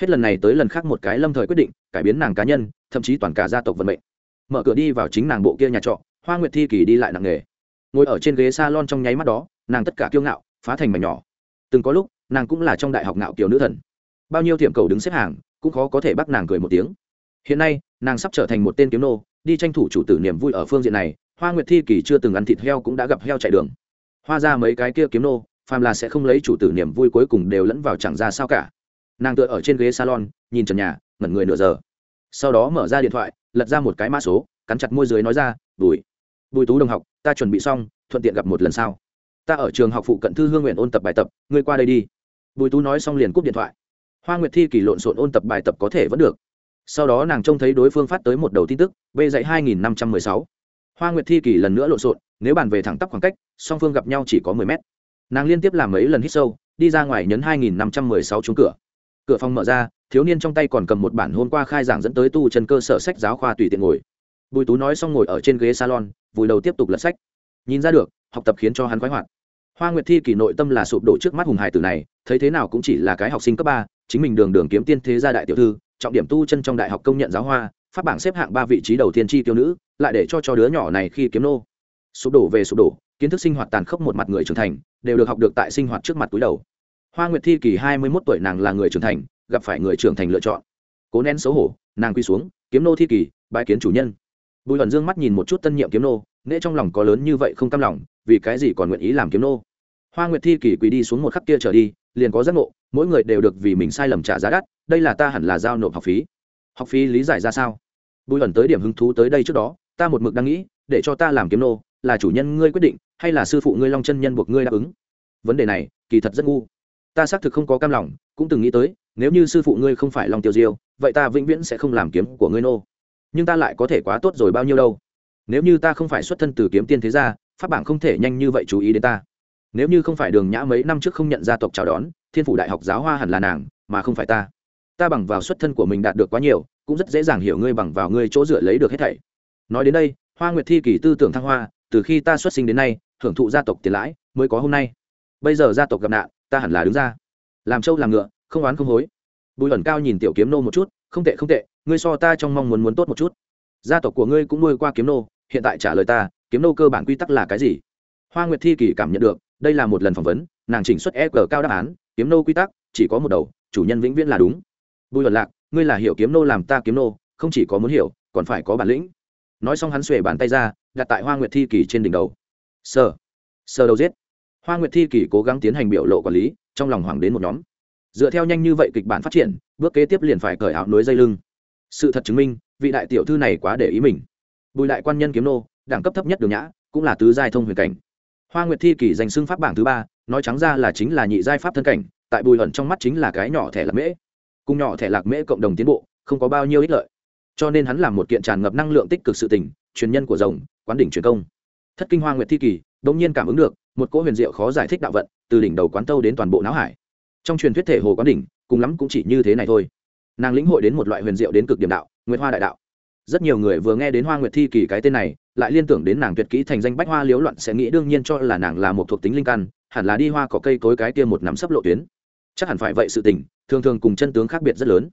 Hết lần này tới lần khác một cái lâm thời quyết định, cải biến nàng cá nhân, thậm chí toàn cả gia tộc vận mệnh. Mở cửa đi vào chính nàng bộ kia nhà trọ hoa nguyệt thi kỳ đi lại nặng nghề. Ngồi ở trên ghế s a lon trong nháy mắt đó, nàng tất cả kiêu ngạo, phá thành mảnh nhỏ. Từng có lúc, nàng cũng là trong đại học ngạo kiều nữ thần. Bao nhiêu tiệm cầu đứng xếp hàng, cũng khó có thể bắt nàng cười một tiếng. Hiện nay, nàng sắp trở thành một tên kiếm nô, đi tranh thủ chủ tử niềm vui ở phương diện này, hoa nguyệt thi kỳ chưa từng ăn thịt heo cũng đã gặp heo chạy đường. Hoa ra mấy cái kia kiếm nô, phàm là sẽ không lấy chủ tử niềm vui cuối cùng đều lẫn vào chẳng ra sao cả. Nàng tựa ở trên ghế salon, nhìn trần nhà, ngẩn người nửa giờ. Sau đó mở ra điện thoại, lật ra một cái mã số, cắn chặt môi dưới nói ra đùi bùi tú đồng học, ta chuẩn bị xong, thuận tiện gặp một lần sau ta ở trường học phụ cận thư hương nguyện ôn tập bài tập, ngươi qua đây đi. Bùi tú nói xong liền cúp điện thoại. Hoa nguyệt thi kỳ lộn xộn ôn tập bài tập có thể vẫn được. Sau đó nàng trông thấy đối phương phát tới một đầu tin tức, b dạy hai nghìn năm trăm mười sáu. Hoa nguyệt thi kỳ lần nữa lộn xộn, nếu bàn về thẳng tắp khoảng cách, song phương gặp nhau chỉ có mười mét. Nàng liên tiếp làm mấy lần hít sâu, đi ra ngoài nhấn hai nghìn năm trăm mười sáu trúng cửa. Cửa phòng mở ra, thiếu niên trong tay còn cầm một bản hôm qua khai giảng dẫn tới tu chân cơ sở sách giáo khoa tùy tiện ngồi. Bùi tú nói xong ngồi ở trên ghế salon vùi đầu tiếp tục lật sách. Nhìn ra được, học tập khiến cho hắn khoái hoạt. Hoa nguyệt thi kỳ nội tâm là sụp đổ trước mắt hùng hải tử này, thấy thế nào cũng chỉ là cái học sinh cấp ba, chính mình đường đường kiếm tiên thế gia đại tiểu thư, trọng điểm tu chân trong đại học công nhận giáo hoa, phát bảng xếp hạng ba vị trí đầu tiên tri tiêu nữ, lại để cho cho đứa nhỏ này khi kiếm nô. Sụp đổ về sụp đổ, kiến thức sinh hoạt tàn khốc một mặt người trưởng thành, đều được học được tại sinh hoạt trước mặt túi đầu. Hoa nguyệt thi kỳ hai mươi mốt tuổi nàng là người trưởng thành, gặp phải người trưởng thành lựa chọn. Cố nén xấu hổ, nàng quy xuống, kiếm nô thi kỳ bãi kiến chủ nhân bùi ẩn dương mắt nhìn một chút tân nhiệm kiếm nô nễ trong lòng có lớn như vậy không cam lòng, vì cái gì còn nguyện ý làm kiếm nô? Hoa nguyệt thi kỳ quỳ đi xuống một khắc kia trở đi, liền có giác ngộ, mỗi người đều được vì mình sai lầm trả giá đắt, đây là ta hẳn là giao nộp học phí. Học phí lý giải ra sao? Bùi ẩn tới điểm hứng thú tới đây trước đó, ta một mực đang nghĩ, để cho ta làm kiếm nô, là chủ nhân ngươi quyết định, hay là sư phụ ngươi long chân nhân buộc ngươi đáp ứng? Vấn đề này, kỳ thật rất ngu. Ta xác thực không có cam lòng, cũng từng nghĩ tới, nếu như sư phụ ngươi không phải long tiêu diêu, vậy ta vĩnh viễn sẽ không làm kiếm của ngươi nô nhưng ta lại có thể quá tốt rồi bao nhiêu đâu. Nếu như ta không phải xuất thân từ kiếm tiên thế gia, pháp bảng không thể nhanh như vậy chú ý đến ta. Nếu như không phải đường nhã mấy năm trước không nhận gia tộc chào đón, thiên phủ đại học giáo hoa hẳn là nàng, mà không phải ta. Ta bằng vào xuất thân của mình đạt được quá nhiều, cũng rất dễ dàng hiểu ngươi bằng vào ngươi chỗ dựa lấy được hết thảy. Nói đến đây, hoa nguyệt thi kỳ tư tưởng thăng hoa, từ khi ta xuất sinh đến nay, hưởng thụ gia tộc tiền lãi, mới có hôm nay. Bây giờ gia tộc gặp nạn, ta hẳn là đứng ra. Làm trâu làm ngựa, không oán không hối. Bùi ẩn cao nhìn tiểu kiếm nô một chút không tệ không tệ, ngươi so ta trong mong muốn muốn tốt một chút. Gia tộc của ngươi cũng nuôi qua kiếm nô, hiện tại trả lời ta, kiếm nô cơ bản quy tắc là cái gì? Hoa nguyệt thi kỳ cảm nhận được, đây là một lần phỏng vấn, nàng chỉnh xuất e g cao đáp án, kiếm nô quy tắc, chỉ có một đầu, chủ nhân vĩnh viễn là đúng. Bùi luận lạc, ngươi là hiểu kiếm nô làm ta kiếm nô, không chỉ có muốn hiểu, còn phải có bản lĩnh. Nói xong hắn xuề bàn tay ra, đặt tại hoa nguyệt thi kỳ trên đỉnh đầu. Sờ sờ đầu giết. Hoa nguyệt thi kỳ cố gắng tiến hành biểu lộ quản lý, trong lòng hoàng đến một nhóm dựa theo nhanh như vậy kịch bản phát triển, bước kế tiếp liền phải cởi áo nối dây lưng. Sự thật chứng minh, vị đại tiểu thư này quá để ý mình. Bùi đại quan nhân kiếm nô, đẳng cấp thấp nhất đường nhã, cũng là tứ giai thông huyền cảnh. Hoa nguyệt thi kỳ danh xưng pháp bảng thứ ba, nói trắng ra là chính là nhị giai pháp thân cảnh, tại bùi ẩn trong mắt chính là cái nhỏ thẻ lạc mễ. Cùng nhỏ thẻ lạc mễ cộng đồng tiến bộ, không có bao nhiêu ích lợi. Cho nên hắn làm một kiện tràn ngập năng lượng tích cực sự tình, truyền nhân của rồng, quán đỉnh truyền công. Thất kinh hoa nguyệt thi kỳ, đột nhiên cảm ứng được, một cỗ huyền diệu khó giải thích đạo vận, từ đỉnh đầu quán tâu đến toàn bộ não hải trong truyền thuyết thể hồ quán đỉnh, cùng lắm cũng chỉ như thế này thôi. Nàng lĩnh hội đến một loại huyền diệu đến cực điểm đạo, nguyệt hoa đại đạo. Rất nhiều người vừa nghe đến hoa nguyệt thi kỳ cái tên này, lại liên tưởng đến nàng tuyệt kỹ thành danh bách hoa liếu loạn sẽ nghĩ đương nhiên cho là nàng là một thuộc tính linh căn, hẳn là đi hoa có cây cối cái kia một nắm sấp lộ tuyến. Chắc hẳn phải vậy sự tình, thường thường cùng chân tướng khác biệt rất lớn.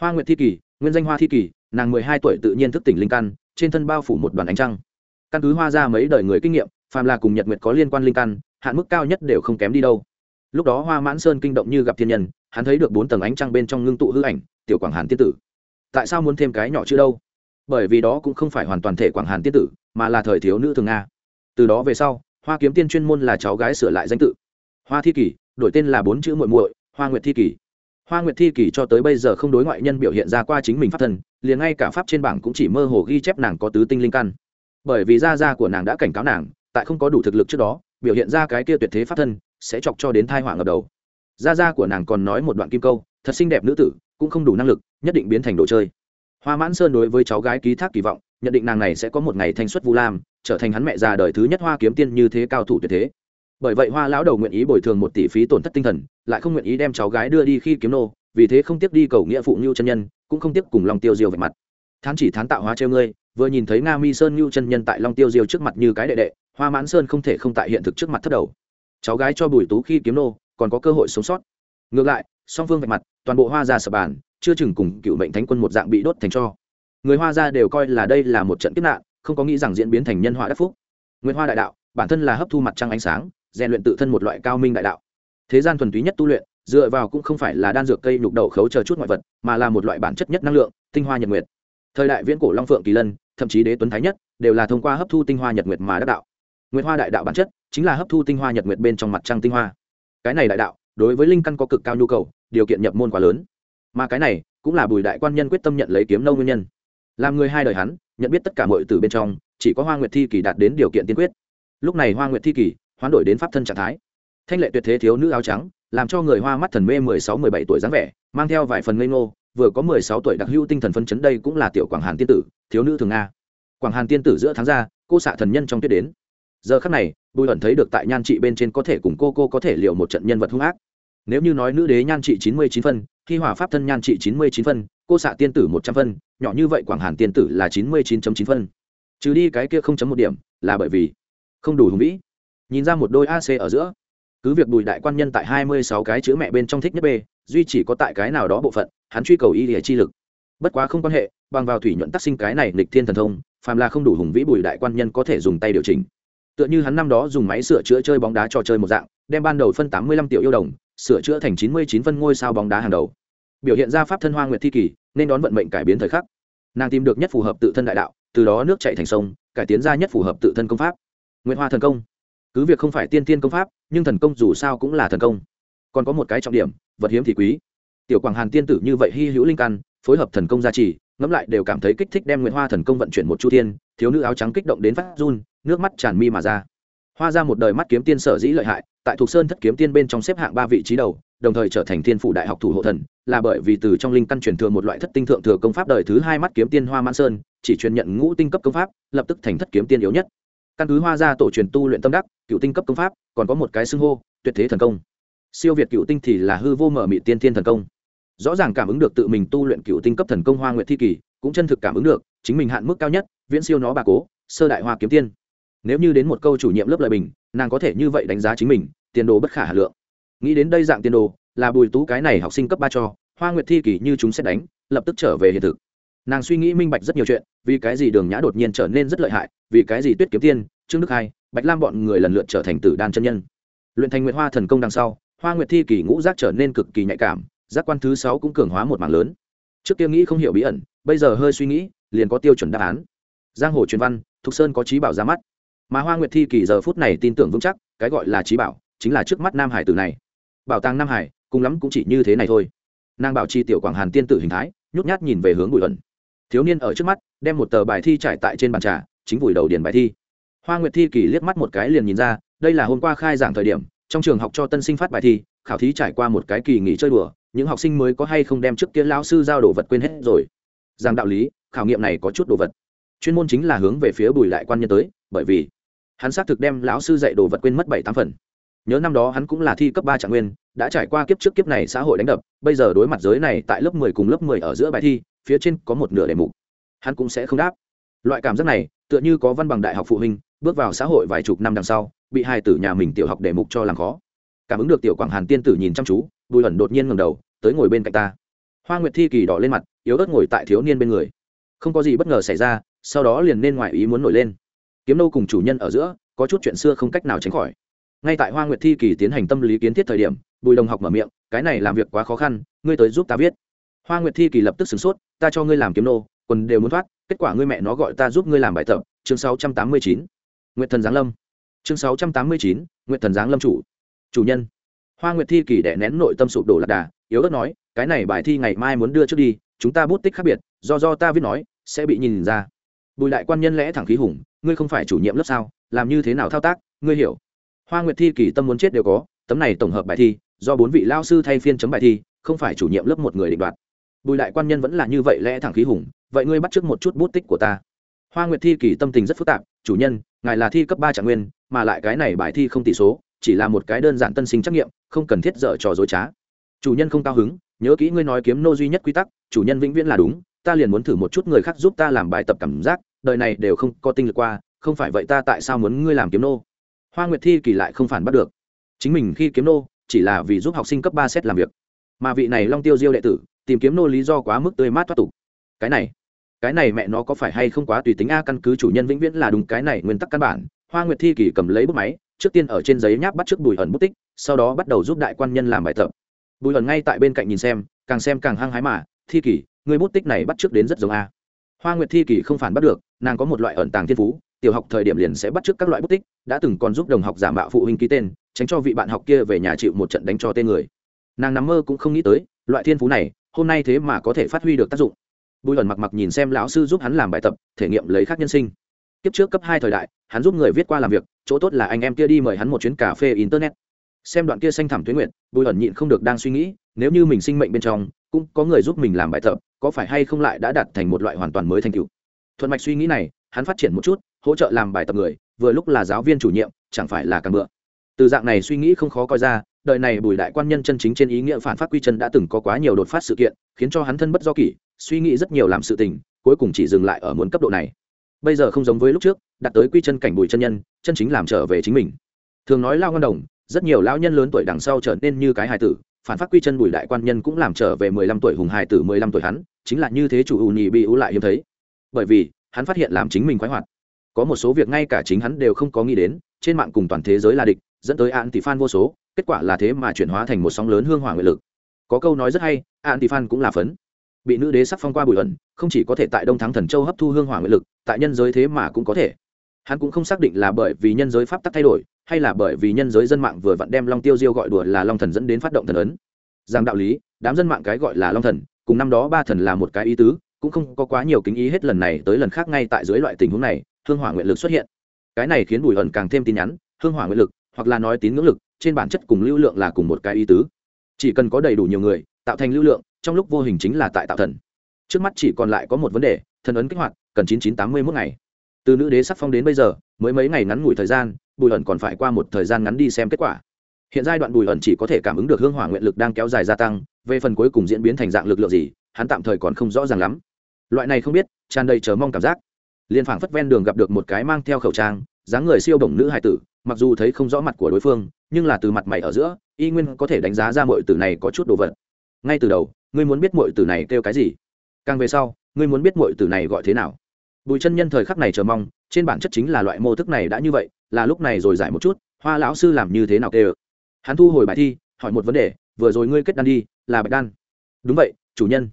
Hoa nguyệt thi kỳ, nguyên danh hoa thi kỳ, nàng mười hai tuổi tự nhiên thức tỉnh linh căn, trên thân bao phủ một đoàn ánh trăng. Căn cứ hoa ra mấy đời người kinh nghiệm, phàm là cùng nhật nguyệt có liên quan linh căn, hạn mức cao nhất đều không kém đi đâu lúc đó hoa mãn sơn kinh động như gặp thiên nhân, hắn thấy được bốn tầng ánh trăng bên trong ngưng tụ hư ảnh, tiểu quảng hàn tiên tử. Tại sao muốn thêm cái nhỏ chứ đâu? Bởi vì đó cũng không phải hoàn toàn thể quảng hàn tiên tử, mà là thời thiếu nữ thường nga. Từ đó về sau, hoa kiếm tiên chuyên môn là cháu gái sửa lại danh tự. Hoa thi kỷ, đổi tên là bốn chữ muội muội, hoa nguyệt thi kỷ. Hoa nguyệt thi kỷ cho tới bây giờ không đối ngoại nhân biểu hiện ra qua chính mình pháp thân, liền ngay cả pháp trên bảng cũng chỉ mơ hồ ghi chép nàng có tứ tinh linh căn. Bởi vì gia gia của nàng đã cảnh cáo nàng, tại không có đủ thực lực trước đó, biểu hiện ra cái kia tuyệt thế pháp thân sẽ chọc cho đến thai họa ngập đầu. Gia gia của nàng còn nói một đoạn kim câu, thật xinh đẹp nữ tử, cũng không đủ năng lực, nhất định biến thành đồ chơi. Hoa mãn sơn đối với cháu gái ký thác kỳ vọng, nhận định nàng này sẽ có một ngày thanh xuất vu lam, trở thành hắn mẹ già đời thứ nhất hoa kiếm tiên như thế cao thủ tuyệt thế. Bởi vậy hoa lão đầu nguyện ý bồi thường một tỷ phí tổn thất tinh thần, lại không nguyện ý đem cháu gái đưa đi khi kiếm nô, vì thế không tiếp đi cầu nghĩa phụ ngưu chân nhân, cũng không tiếp cùng long tiêu diêu về mặt. Thán chỉ thán tạo hóa treo ngươi, vừa nhìn thấy nga mi sơn ngưu chân nhân tại long tiêu diêu trước mặt như cái đệ đệ, hoa mãn sơn không thể không tại hiện thực trước mặt thất đầu cháu gái cho bùi tú khi kiếm nô, còn có cơ hội sống sót. Ngược lại, song phương vạch mặt, toàn bộ hoa ra sập bàn, chưa chừng cùng cựu mệnh thánh quân một dạng bị đốt thành cho. Người hoa ra đều coi là đây là một trận kiếp nạn, không có nghĩ rằng diễn biến thành nhân họa đắc phúc. Nguyễn hoa đại đạo, bản thân là hấp thu mặt trăng ánh sáng, rèn luyện tự thân một loại cao minh đại đạo. Thế gian thuần túy nhất tu luyện, dựa vào cũng không phải là đan dược cây nhục đậu khấu chờ chút ngoại vật, mà là một loại bản chất nhất năng lượng, tinh hoa nhật nguyệt. Thời đại viễn cổ long phượng kỳ lân, thậm chí đế tuấn thái nhất, đều là thông qua hấp thu tinh hoa nhật nguyệt mà đắc đạo nguyệt hoa đại đạo bản chất chính là hấp thu tinh hoa nhật nguyệt bên trong mặt trăng tinh hoa. Cái này đại đạo, đối với linh căn có cực cao nhu cầu, điều kiện nhập môn quá lớn. Mà cái này cũng là bùi đại quan nhân quyết tâm nhận lấy kiếm nâu nguyên nhân. Làm người hai đời hắn, nhận biết tất cả mọi từ bên trong, chỉ có hoa nguyệt thi kỳ đạt đến điều kiện tiên quyết. Lúc này hoa nguyệt thi kỳ hoán đổi đến pháp thân trạng thái. Thanh lệ tuyệt thế thiếu nữ áo trắng, làm cho người hoa mắt thần mê mười sáu, mười bảy tuổi dáng vẻ, mang theo vài phần ngây ngô, vừa có mười sáu tuổi đặc hữu tinh thần phấn chấn đây cũng là tiểu quảng hàn tiên tử, thiếu nữ thường nga quảng hàn tiên tử giữa tháng ra, cô xạ thần nhân trong tuyết đến giờ khắc này, bùi ẩn thấy được tại nhan trị bên trên có thể cùng cô cô có thể liệu một trận nhân vật hung ác. Nếu như nói nữ đế nhan trị chín mươi chín phân, khi hỏa pháp thân nhan trị chín mươi chín phân, cô xạ tiên tử một trăm phân, nhỏ như vậy quảng hàn tiên tử là chín mươi chín chín phân. Trừ đi cái kia không chấm một điểm, là bởi vì không đủ hùng vĩ. Nhìn ra một đôi ac ở giữa, cứ việc bùi đại quan nhân tại hai mươi sáu cái chữ mẹ bên trong thích nhất b, duy chỉ có tại cái nào đó bộ phận, hắn truy cầu y địa chi lực. Bất quá không quan hệ, bằng vào thủy nhuận tác sinh cái này lịch thiên thần thông, phàm là không đủ hùng vĩ bùi đại quan nhân có thể dùng tay điều chỉnh tựa như hắn năm đó dùng máy sửa chữa chơi bóng đá trò chơi một dạng, đem ban đầu phân tám mươi lăm triệu yêu đồng, sửa chữa thành chín mươi chín phân ngôi sao bóng đá hàng đầu. Biểu hiện ra pháp thân hoa nguyệt thi kỳ, nên đón vận mệnh cải biến thời khắc. Nàng tìm được nhất phù hợp tự thân đại đạo, từ đó nước chạy thành sông, cải tiến ra nhất phù hợp tự thân công pháp. Nguyệt hoa thần công. Cứ việc không phải tiên tiên công pháp, nhưng thần công dù sao cũng là thần công. Còn có một cái trọng điểm, vật hiếm thì quý. Tiểu quảng hàn tiên tử như vậy hy hữu linh căn, phối hợp thần công gia trì ngẫm lại đều cảm thấy kích thích đem nguyễn hoa thần công vận chuyển một chu thiên, thiếu nữ áo trắng kích động đến phát run, nước mắt tràn mi mà ra. Hoa ra một đời mắt kiếm tiên sở dĩ lợi hại, tại thuộc sơn thất kiếm tiên bên trong xếp hạng ba vị trí đầu, đồng thời trở thành thiên phủ đại học thủ hộ thần, là bởi vì từ trong linh căn truyền thừa một loại thất tinh thượng thừa công pháp đời thứ hai mắt kiếm tiên hoa mãn sơn, chỉ truyền nhận ngũ tinh cấp công pháp, lập tức thành thất kiếm tiên yếu nhất. Căn cứ hoa ra tổ truyền tu luyện tâm đắc, cựu tinh cấp công pháp, còn có một cái xưng hô, tuyệt thế thần công. Siêu việt cựu tinh thì là hư vô mở mị tiên thiên thần công rõ ràng cảm ứng được tự mình tu luyện cựu tinh cấp thần công hoa nguyệt thi kỳ, cũng chân thực cảm ứng được, chính mình hạn mức cao nhất, viễn siêu nó bà cố, sơ đại hoa kiếm tiên. Nếu như đến một câu chủ nhiệm lớp lời bình, nàng có thể như vậy đánh giá chính mình, tiền đồ bất khả hà lượng. Nghĩ đến đây dạng tiền đồ, là bùi tú cái này học sinh cấp ba cho, hoa nguyệt thi kỳ như chúng sẽ đánh, lập tức trở về hiện thực. Nàng suy nghĩ minh bạch rất nhiều chuyện, vì cái gì đường nhã đột nhiên trở nên rất lợi hại, vì cái gì tuyết kiếm tiên, trương đức hai, bạch lam bọn người lần lượt trở thành tử đan chân nhân. Luyện thành nguyệt hoa thần công đằng sau, hoa nguyệt thi kỳ ngũ giác trở nên cực kỳ nhạy cảm giác quan thứ sáu cũng cường hóa một mảng lớn. Trước kia nghĩ không hiểu bí ẩn, bây giờ hơi suy nghĩ, liền có tiêu chuẩn đáp án. Giang hồ truyền văn, thục sơn có trí bảo ra mắt. Mà hoa nguyệt thi kỳ giờ phút này tin tưởng vững chắc, cái gọi là trí bảo, chính là trước mắt nam hải tử này. Bảo tàng nam hải, cùng lắm cũng chỉ như thế này thôi. Nàng bảo chi tiểu quảng hàn tiên tử hình thái, nhút nhát nhìn về hướng bụi ẩn. Thiếu niên ở trước mắt, đem một tờ bài thi trải tại trên bàn trà, chính vùi đầu điền bài thi. Hoa nguyệt thi kỳ liếc mắt một cái liền nhìn ra, đây là hôm qua khai giảng thời điểm, trong trường học cho tân sinh phát bài thi, khảo thí trải qua một cái kỳ nghỉ chơi đùa những học sinh mới có hay không đem trước kia lão sư giao đồ vật quên hết rồi? Rằng đạo lý, khảo nghiệm này có chút đồ vật. Chuyên môn chính là hướng về phía bùi lại quan nhân tới, bởi vì hắn xác thực đem lão sư dạy đồ vật quên mất bảy tám phần. Nhớ năm đó hắn cũng là thi cấp ba trạng nguyên, đã trải qua kiếp trước kiếp này xã hội đánh đập, bây giờ đối mặt giới này tại lớp mười cùng lớp mười ở giữa bài thi, phía trên có một nửa đề mục. Hắn cũng sẽ không đáp. Loại cảm giác này, tựa như có văn bằng đại học phụ huynh, bước vào xã hội vài chục năm đằng sau, bị hai tử nhà mình tiểu học đề mục cho làm khó cảm ứng được tiểu quảng hàn tiên tử nhìn chăm chú bùi ẩn đột nhiên ngầm đầu tới ngồi bên cạnh ta. Hoa nguyệt thi kỳ đỏ lên mặt yếu ớt ngồi tại thiếu niên bên người. Không có gì bất ngờ xảy ra sau đó liền nên ngoài ý muốn nổi lên. Kiếm nâu cùng chủ nhân ở giữa có chút chuyện xưa không cách nào tránh khỏi. Ngay tại hoa nguyệt thi kỳ tiến hành tâm lý kiến thiết thời điểm bùi đồng học mở miệng cái này làm việc quá khó khăn ngươi tới giúp ta viết. Hoa nguyệt thi kỳ lập tức sửng sốt ta cho ngươi làm kiếm nô quần đều muốn thoát kết quả ngươi mẹ nó gọi ta giúp ngươi làm bài tập. Chương 689. nguyệt thần giáng lâm. Chương 689, nguyệt thần giáng lâm chủ chủ nhân. Hoa nguyệt thi kỳ đẻ nén nội tâm sụp đổ lạc đà, yếu ớt nói, cái này bài thi ngày mai muốn đưa trước đi, chúng ta bút tích khác biệt, do do ta viết nói, sẽ bị nhìn ra. Bùi đại quan nhân lẽ thẳng khí hùng, ngươi không phải chủ nhiệm lớp sao, làm như thế nào thao tác, ngươi hiểu. Hoa nguyệt thi kỳ tâm muốn chết đều có, tấm này tổng hợp bài thi, do bốn vị lao sư thay phiên chấm bài thi, không phải chủ nhiệm lớp một người định đoạt. Bùi đại quan nhân vẫn là như vậy lẽ thẳng khí hùng, vậy ngươi bắt trước một chút bút tích của ta. Hoa nguyệt thi kỳ tâm tình rất phức tạp, chủ nhân, ngài là thi cấp ba trạng nguyên, mà lại cái này bài thi không tỷ số chỉ là một cái đơn giản tân sinh trắc nghiệm, không cần thiết dở trò dối trá. Chủ nhân không cao hứng, nhớ kỹ ngươi nói kiếm nô duy nhất quy tắc, chủ nhân vĩnh viễn là đúng, ta liền muốn thử một chút người khác giúp ta làm bài tập cảm giác, đời này đều không có tinh lực qua, không phải vậy ta tại sao muốn ngươi làm kiếm nô? Hoa nguyệt thi kỳ lại không phản bắt được. Chính mình khi kiếm nô, chỉ là vì giúp học sinh cấp ba xét làm việc. Mà vị này long tiêu diêu đệ tử, tìm kiếm nô lý do quá mức tươi mát thoát tục. Cái này cái này mẹ nó có phải hay không quá tùy tính a, căn cứ chủ nhân vĩnh viễn là đúng, cái này nguyên tắc căn bản. Hoa nguyệt thi kỳ cầm lấy bút máy trước tiên ở trên giấy nháp bắt trước bùi ẩn bút tích, sau đó bắt đầu giúp đại quan nhân làm bài tập. Bùi ẩn ngay tại bên cạnh nhìn xem, càng xem càng hăng hái mà, thi kỷ, người bút tích này bắt trước đến rất giống a. Hoa nguyệt thi kỷ không phản bắt được, nàng có một loại ẩn tàng thiên phú, tiểu học thời điểm liền sẽ bắt trước các loại bút tích, đã từng còn giúp đồng học giả mạo phụ huynh ký tên, tránh cho vị bạn học kia về nhà chịu một trận đánh cho tên người. Nàng nằm mơ cũng không nghĩ tới, loại thiên phú này, hôm nay thế mà có thể phát huy được tác dụng. Bùi ẩn mặc mặc nhìn xem lão sư giúp hắn làm bài tập, thể nghiệm lấy khác nhân sinh kiếp trước cấp hai thời đại, hắn giúp người viết qua làm việc, chỗ tốt là anh em kia đi mời hắn một chuyến cà phê internet. Xem đoạn kia xanh thẳm tuyến nguyện bùi ẩn nhịn không được đang suy nghĩ, nếu như mình sinh mệnh bên trong, cũng có người giúp mình làm bài tập, có phải hay không lại đã đạt thành một loại hoàn toàn mới thành tựu? Thuận mạch suy nghĩ này, hắn phát triển một chút, hỗ trợ làm bài tập người, vừa lúc là giáo viên chủ nhiệm, chẳng phải là càng bựa từ dạng này suy nghĩ không khó coi ra, đời này bùi đại quan nhân chân chính trên ý nghĩa phản phát quy chân đã từng có quá nhiều đột phát sự kiện, khiến cho hắn thân bất do kỷ, suy nghĩ rất nhiều làm sự tình, cuối cùng chỉ dừng lại ở muốn cấp độ này bây giờ không giống với lúc trước, đặt tới quy chân cảnh bùi chân nhân, chân chính làm trở về chính mình. Thường nói lao ngân đồng, rất nhiều lao nhân lớn tuổi đằng sau trở nên như cái hài tử, phản phát quy chân bùi đại quan nhân cũng làm trở về mười lăm tuổi hùng hài tử mười lăm tuổi hắn, chính là như thế chủ ù nhì bị ú lại hiếm thấy. Bởi vì, hắn phát hiện làm chính mình khoái hoạt. Có một số việc ngay cả chính hắn đều không có nghĩ đến, trên mạng cùng toàn thế giới là địch, dẫn tới an tỷ phan vô số, kết quả là thế mà chuyển hóa thành một sóng lớn hương hỏa nguyện lực. Có câu nói rất hay, an tỷ phan cũng là phấn bị nữ đế sắc phong qua bùi ẩn, không chỉ có thể tại đông thắng thần châu hấp thu hương hỏa nguyện lực, tại nhân giới thế mà cũng có thể. Hắn cũng không xác định là bởi vì nhân giới pháp tắc thay đổi, hay là bởi vì nhân giới dân mạng vừa vặn đem long tiêu diêu gọi đùa là long thần dẫn đến phát động thần ấn. Rằng đạo lý, đám dân mạng cái gọi là long thần, cùng năm đó ba thần là một cái ý tứ, cũng không có quá nhiều kính ý hết lần này tới lần khác ngay tại dưới loại tình huống này, hương hỏa nguyện lực xuất hiện. Cái này khiến bùi ẩn càng thêm tin nhắn, hương hỏa nguyện lực, hoặc là nói tín ngưỡng lực, trên bản chất cùng lưu lượng là cùng một cái ý tứ. Chỉ cần có đầy đủ nhiều người tạo thành lưu lượng, trong lúc vô hình chính là tại tạo thần. Trước mắt chỉ còn lại có một vấn đề, thần ấn kích hoạt, cần chín chín tám mươi mốt ngày. Từ nữ đế sắc phong đến bây giờ, mới mấy ngày ngắn ngủi thời gian, bùi ẩn còn phải qua một thời gian ngắn đi xem kết quả. Hiện giai đoạn bùi ẩn chỉ có thể cảm ứng được hương hỏa nguyện lực đang kéo dài gia tăng, về phần cuối cùng diễn biến thành dạng lực lượng gì, hắn tạm thời còn không rõ ràng lắm. Loại này không biết, tràn đầy chờ mong cảm giác. Liên phảng phất ven đường gặp được một cái mang theo khẩu trang, dáng người siêu bổng nữ hải tử, mặc dù thấy không rõ mặt của đối phương, nhưng là từ mặt mày ở giữa, y nguyên có thể đánh giá ra mọi tử này có chút đồ vật ngay từ đầu, ngươi muốn biết mọi từ này kêu cái gì? Càng về sau, ngươi muốn biết mọi từ này gọi thế nào? Bùi chân nhân thời khắc này chờ mong, trên bản chất chính là loại mô thức này đã như vậy, là lúc này rồi giải một chút, hoa lão sư làm như thế nào kêu? Hắn thu hồi bài thi, hỏi một vấn đề, vừa rồi ngươi kết đan đi, là bạch đan. Đúng vậy, chủ nhân.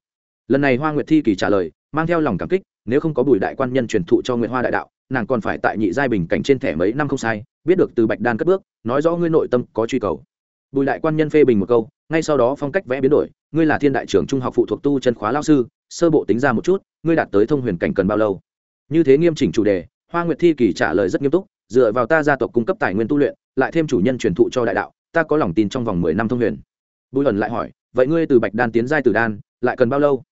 Lần này hoa nguyệt thi kỳ trả lời, mang theo lòng cảm kích, nếu không có bùi đại quan nhân truyền thụ cho nguyễn hoa đại đạo, nàng còn phải tại nhị giai bình cảnh trên thẻ mấy năm không sai, biết được từ bạch đan cất bước, nói rõ ngươi nội tâm có truy cầu. Bùi đại quan nhân phê bình một câu, ngay sau đó phong cách vẽ biến đổi ngươi là thiên đại trưởng trung học phụ thuộc tu chân khóa lao sư, sơ bộ tính ra một chút, ngươi đạt tới thông huyền cảnh cần bao lâu? Như thế nghiêm chỉnh chủ đề, hoa nguyệt thi kỳ trả lời rất nghiêm túc, dựa vào ta gia tộc cung cấp tài nguyên tu luyện, lại thêm chủ nhân truyền thụ cho đại đạo, ta có lòng tin trong vòng mười năm thông huyền. Bùi ẩn lại hỏi, vậy ngươi từ bạch đan tiến giai Tử đan, lại cần bao lâu?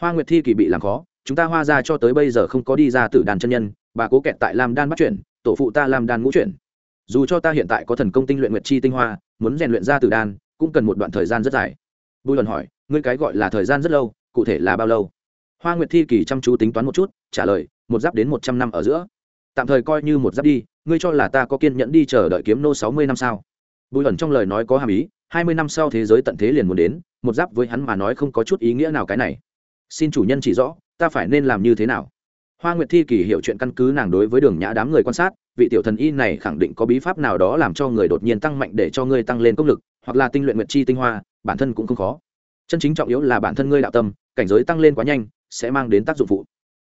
Hoa nguyệt thi kỳ bị làm khó, chúng ta hoa ra cho tới bây giờ không có đi ra tử đàn chân nhân, bà cố kẹt tại lam đan bắt chuyển, tổ phụ ta làm đan ngũ chuyển. Dù cho ta hiện tại có thần công tinh luyện nguyệt chi tinh hoa, muốn rèn luyện ra Tử đan, cũng cần một đoạn thời gian rất dài bùi ẩn hỏi, ngươi cái gọi là thời gian rất lâu, cụ thể là bao lâu? Hoa nguyệt thi kỳ chăm chú tính toán một chút, trả lời, một giáp đến một trăm năm ở giữa. Tạm thời coi như một giáp đi, ngươi cho là ta có kiên nhẫn đi chờ đợi kiếm nô sáu mươi năm sao? Bùi ẩn trong lời nói có hàm ý, hai mươi năm sau thế giới tận thế liền muốn đến, một giáp với hắn mà nói không có chút ý nghĩa nào cái này. Xin chủ nhân chỉ rõ, ta phải nên làm như thế nào? Hoa nguyệt thi kỳ hiểu chuyện căn cứ nàng đối với đường nhã đám người quan sát, vị tiểu thần y này khẳng định có bí pháp nào đó làm cho người đột nhiên tăng mạnh để cho ngươi tăng lên công lực hoặc là tinh luyện nguyệt chi tinh hoa, bản thân cũng không khó. Chân chính trọng yếu là bản thân ngươi đạo tâm, cảnh giới tăng lên quá nhanh, sẽ mang đến tác dụng phụ.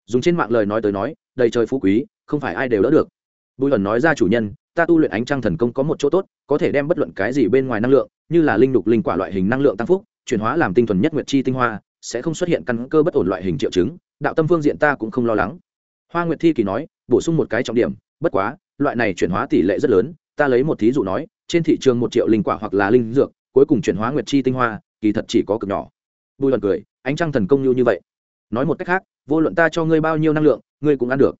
Dùng trên mạng lời nói tới nói, đầy trời phú quý, không phải ai đều đỡ được. Bùi ẩn nói ra chủ nhân, ta tu luyện ánh trăng thần công có một chỗ tốt, có thể đem bất luận cái gì bên ngoài năng lượng, như là linh đục linh quả loại hình năng lượng tăng phúc, chuyển hóa làm tinh thuần nhất nguyệt chi tinh hoa, sẽ không xuất hiện căn cơ bất ổn loại hình triệu chứng, đạo tâm phương diện ta cũng không lo lắng. Hoa nguyệt thi kỳ nói, bổ sung một cái trọng điểm, bất quá, loại này chuyển hóa tỷ lệ rất lớn, ta lấy một thí dụ nói trên thị trường một triệu linh quả hoặc là linh dược, cuối cùng chuyển hóa nguyệt chi tinh hoa, kỳ thật chỉ có cực nhỏ. Bùi luận cười, ánh trăng thần công như như vậy. Nói một cách khác, vô luận ta cho ngươi bao nhiêu năng lượng, ngươi cũng ăn được.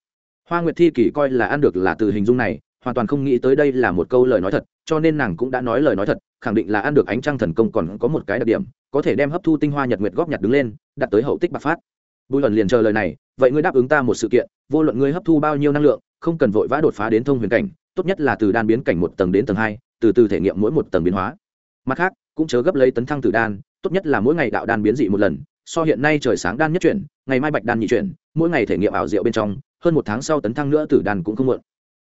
Hoa nguyệt thi kỳ coi là ăn được là từ hình dung này, hoàn toàn không nghĩ tới đây là một câu lời nói thật, cho nên nàng cũng đã nói lời nói thật, khẳng định là ăn được ánh trăng thần công còn có một cái đặc điểm, có thể đem hấp thu tinh hoa nhật nguyệt góp nhặt đứng lên đặt tới hậu tích bạc phát. Bùi luận liền chờ lời này, vậy ngươi đáp ứng ta một sự kiện, vô luận ngươi hấp thu bao nhiêu năng lượng, không cần vội vã đột phá đến thông huyền cảnh, tốt nhất là từ đan biến cảnh một tầng đến tầng hai từ từ thể nghiệm mỗi một tầng biến hóa. Mặt khác, cũng chớ gấp lấy tấn thăng tử đan, tốt nhất là mỗi ngày đạo đan biến dị một lần, so hiện nay trời sáng đan nhất chuyển, ngày mai bạch đan nhị chuyển, mỗi ngày thể nghiệm ảo diệu bên trong, hơn một tháng sau tấn thăng nữa tử đan cũng không muộn.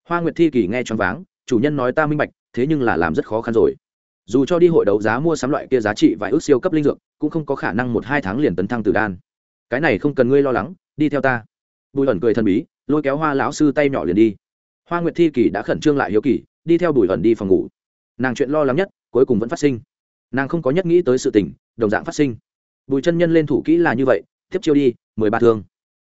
Hoa nguyệt thi kỳ nghe choáng váng, chủ nhân nói ta minh bạch, thế nhưng là làm rất khó khăn rồi. Dù cho đi hội đấu giá mua sắm loại kia giá trị vài ước siêu cấp linh dược, cũng không có khả năng một hai tháng liền tấn thăng tử đan. Cái này không cần ngươi lo lắng, đi theo ta. Bùi ẩn cười thần bí, lôi kéo hoa lão sư tay nhỏ liền đi. Hoa nguyệt thi kỳ đã khẩn trương lại hiếu kỳ, đi theo bùi ẩn đi phòng ngủ nàng chuyện lo lắng nhất cuối cùng vẫn phát sinh. Nàng không có nhất nghĩ tới sự tình, đồng dạng phát sinh. Bùi chân nhân lên thủ kỹ là như vậy tiếp chiêu đi, mười ba thương.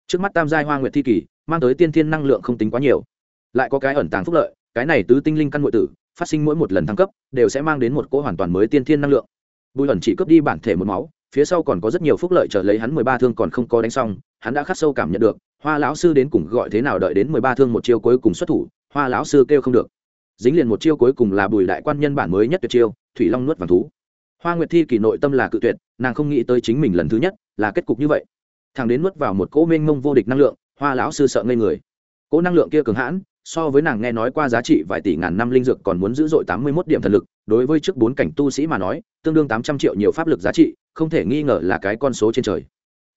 Trước mắt tam giai hoa nguyệt thi kỳ, mang tới tiên thiên năng lượng không tính quá nhiều. Lại có cái ẩn tàng phúc lợi, cái này tứ tinh linh căn ngoại tử, phát sinh mỗi một lần thăng cấp, đều sẽ mang đến một cỗ hoàn toàn mới tiên thiên năng lượng. Bùi ẩn chỉ cướp đi bản thể một máu, phía sau còn có rất nhiều phúc lợi trở lấy hắn mười ba thương còn không có đánh xong, hắn đã khắc sâu cảm nhận được, hoa lão sư đến cùng gọi thế nào đợi đến mười ba thương một chiêu cuối cùng xuất thủ, hoa lão sư kêu không được dính liền một chiêu cuối cùng là bùi đại quan nhân bản mới nhất tuyệt chiêu, thủy long nuốt vàng thú. Hoa nguyệt thi kỳ nội tâm là cự tuyệt, nàng không nghĩ tới chính mình lần thứ nhất là kết cục như vậy. Thằng đến nuốt vào một cỗ mênh mông vô địch năng lượng, hoa lão sư sợ ngây người. Cỗ năng lượng kia cường hãn, so với nàng nghe nói qua giá trị vài tỷ ngàn năm linh dược còn muốn dữ dội tám mươi mốt điểm thần lực, đối với trước bốn cảnh tu sĩ mà nói, tương đương tám trăm triệu nhiều pháp lực giá trị, không thể nghi ngờ là cái con số trên trời.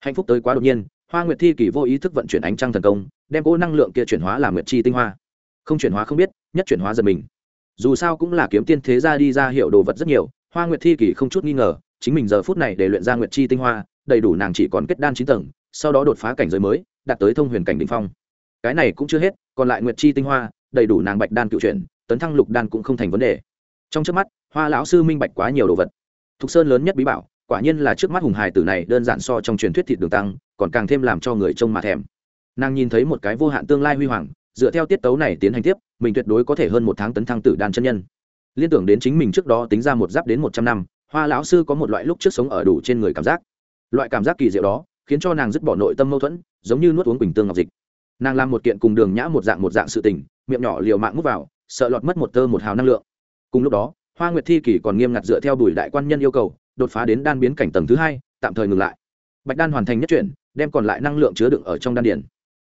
Hạnh phúc tới quá đột nhiên, hoa nguyệt thi kỳ vô ý thức vận chuyển ánh trăng thần công, đem cỗ năng lượng kia chuyển hóa làm nguyệt chi tinh hoa không chuyển hóa không biết, nhất chuyển hóa giật mình. Dù sao cũng là kiếm tiên thế gia đi ra hiệu đồ vật rất nhiều, hoa nguyệt thi kỳ không chút nghi ngờ, chính mình giờ phút này để luyện ra nguyệt chi tinh hoa, đầy đủ nàng chỉ còn kết đan chín tầng, sau đó đột phá cảnh giới mới, đạt tới thông huyền cảnh đình phong. Cái này cũng chưa hết, còn lại nguyệt chi tinh hoa, đầy đủ nàng bạch đan cựu chuyển, tấn thăng lục đan cũng không thành vấn đề. Trong trước mắt, hoa lão sư minh bạch quá nhiều đồ vật. Thục sơn lớn nhất bí bảo, quả nhiên là trước mắt hùng hài tử này đơn giản so trong truyền thuyết thịt đường tăng, còn càng thêm làm cho người trông mà thèm. Nàng nhìn thấy một cái vô hạn tương lai huy hoàng dựa theo tiết tấu này tiến hành tiếp, mình tuyệt đối có thể hơn một tháng tấn thăng tử đan chân nhân. Liên tưởng đến chính mình trước đó tính ra một giáp đến một trăm năm, hoa lão sư có một loại lúc trước sống ở đủ trên người cảm giác. Loại cảm giác kỳ diệu đó, khiến cho nàng dứt bỏ nội tâm mâu thuẫn, giống như nuốt uống bình tương ngọc dịch. Nàng làm một kiện cùng đường nhã một dạng một dạng sự tình, miệng nhỏ liều mạng mút vào, sợ lọt mất một tơ một hào năng lượng. Cùng lúc đó, hoa nguyệt thi kỳ còn nghiêm ngặt dựa theo bùi đại quan nhân yêu cầu, đột phá đến đan biến cảnh tầng thứ hai, tạm thời ngừng lại. Bạch đan hoàn thành nhất chuyển, đem còn lại năng lượng chứa đựng ở trong đan điển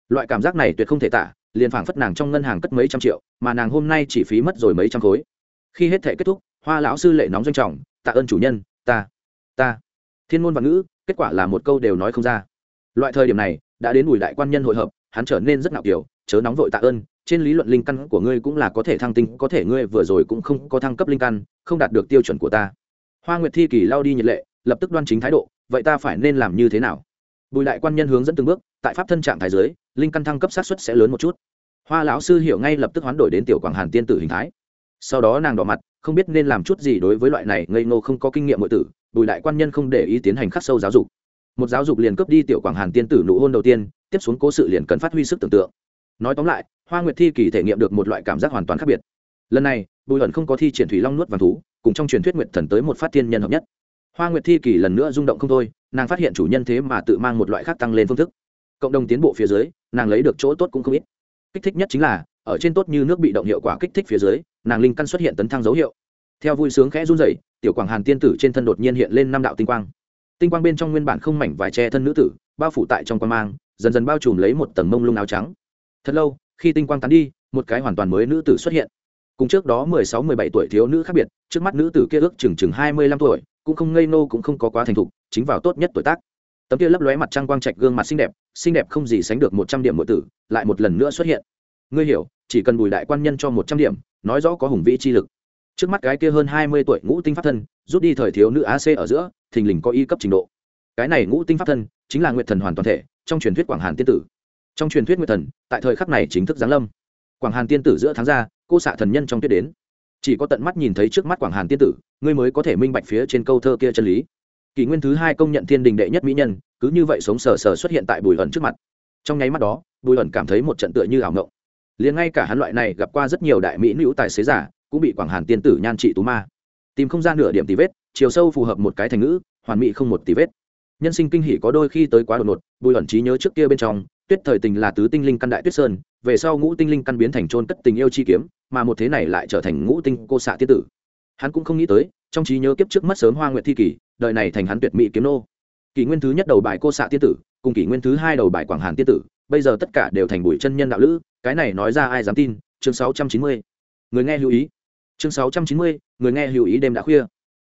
loại cảm giác này tuyệt không thể tả liền phảng phất nàng trong ngân hàng cất mấy trăm triệu, mà nàng hôm nay chỉ phí mất rồi mấy trăm khối. Khi hết thể kết thúc, hoa lão sư lệ nóng doanh trọng, tạ ơn chủ nhân, ta ta. Thiên môn và ngữ, kết quả là một câu đều nói không ra. Loại thời điểm này, đã đến bùi đại quan nhân hội hợp, hắn trở nên rất ngạo kiểu chớ nóng vội tạ ơn, trên lý luận linh căn của ngươi cũng là có thể thăng tinh, có thể ngươi vừa rồi cũng không có thăng cấp linh căn, không đạt được tiêu chuẩn của ta. Hoa nguyệt thi kỳ lao đi nhiệt lệ, lập tức đoan chính thái độ, vậy ta phải nên làm như thế nào? Bùi đại quan nhân hướng dẫn từng bước, tại pháp thân trạng thái giới linh căn thăng cấp sát xuất sẽ lớn một chút. Hoa lão sư hiểu ngay lập tức hoán đổi đến tiểu quảng hàn tiên tử hình thái. Sau đó nàng đỏ mặt, không biết nên làm chút gì đối với loại này ngây ngô không có kinh nghiệm nội tử, bùi đại quan nhân không để ý tiến hành khắc sâu giáo dục. Một giáo dục liền cướp đi tiểu quảng hàn tiên tử nụ hôn đầu tiên, tiếp xuống cố sự liền cần phát huy sức tưởng tượng. Nói tóm lại, hoa nguyệt thi kỳ thể nghiệm được một loại cảm giác hoàn toàn khác biệt. Lần này, bùi ẩn không có thi triển thủy long nuốt vàng thú, cùng trong truyền thuyết nguyệt thần tới một phát thiên nhân hợp nhất. Hoa nguyệt thi kỳ lần nữa rung động không thôi nàng phát hiện chủ nhân thế mà tự mang một loại khác tăng lên phương thức. Cộng đồng tiến bộ phía dưới, nàng lấy được chỗ tốt cũng không ít. Kích thích nhất chính là, ở trên tốt như nước bị động hiệu quả kích thích phía dưới, nàng linh căn xuất hiện tấn thăng dấu hiệu. Theo vui sướng khẽ run rẩy, tiểu quảng hàn tiên tử trên thân đột nhiên hiện lên năm đạo tinh quang. Tinh quang bên trong nguyên bản không mảnh vải che thân nữ tử, bao phủ tại trong quan mang, dần dần bao trùm lấy một tầng mông lung áo trắng. Thật lâu, khi tinh quang tán đi, một cái hoàn toàn mới nữ tử xuất hiện cùng trước đó mười sáu, mười bảy tuổi thiếu nữ khác biệt, trước mắt nữ tử kia ước chừng chừng hai mươi lăm tuổi, cũng không ngây nô cũng không có quá thành thục, chính vào tốt nhất tuổi tác. Tấm kia lấp lóe mặt trăng quang trạch gương mặt xinh đẹp xinh đẹp không gì sánh được một trăm điểm mỗi tử, lại một lần nữa xuất hiện. Ngươi hiểu, chỉ cần bùi đại quan nhân cho một trăm điểm, nói rõ có hùng vĩ chi lực. Trước mắt cái kia hơn hai mươi tuổi ngũ tinh pháp thân, rút đi thời thiếu nữ ac ở giữa, thình lình có y cấp trình độ. Cái này ngũ tinh pháp thân, chính là nguyệt thần hoàn toàn thể, trong truyền thuyết quảng hàn tiên tử. Trong truyền thuyết nguyệt thần, tại thời khắc này chính thức giáng lâm. Quảng hàn tiên tử giữa tháng ra cô xạ thần nhân trong tuyết đến. Chỉ có tận mắt nhìn thấy trước mắt quảng hàn tiên tử, ngươi mới có thể minh bạch phía trên câu thơ kia chân lý. Kỷ nguyên thứ hai công nhận thiên đình đệ nhất mỹ nhân, cứ như vậy sống sờ sờ xuất hiện tại bùi ẩn trước mặt. Trong nháy mắt đó, bùi ẩn cảm thấy một trận tựa như ảo ngộng. Liền ngay cả hắn loại này gặp qua rất nhiều đại mỹ nữ tài xế giả, cũng bị quảng hàn tiên tử nhan trị tú ma. Tìm không ra nửa điểm tì vết, chiều sâu phù hợp một cái thành ngữ, hoàn mỹ không một tì vết. Nhân sinh kinh hỉ có đôi khi tới quá đột ngột, bùi ẩn trí nhớ trước kia bên trong tuyết thời tình là tứ tinh linh căn đại tuyết sơn, về sau ngũ tinh linh căn biến thành trôn cất tình yêu chi kiếm, mà một thế này lại trở thành ngũ tinh cô xạ tiết tử. Hắn cũng không nghĩ tới, trong trí nhớ kiếp trước mất sớm hoa nguyệt thi kỷ, đời này thành hắn tuyệt mỹ kiếm nô. Kỷ nguyên thứ nhất đầu bài cô xạ tiên tử, cùng kỷ nguyên thứ hai đầu bài quảng hàn tiên tử, bây giờ tất cả đều thành bụi chân nhân đạo lữ, cái này nói ra ai dám tin, chương sáu trăm chín mươi. Người nghe lưu ý. Chương sáu trăm chín mươi, người nghe lưu ý đêm đã khuya.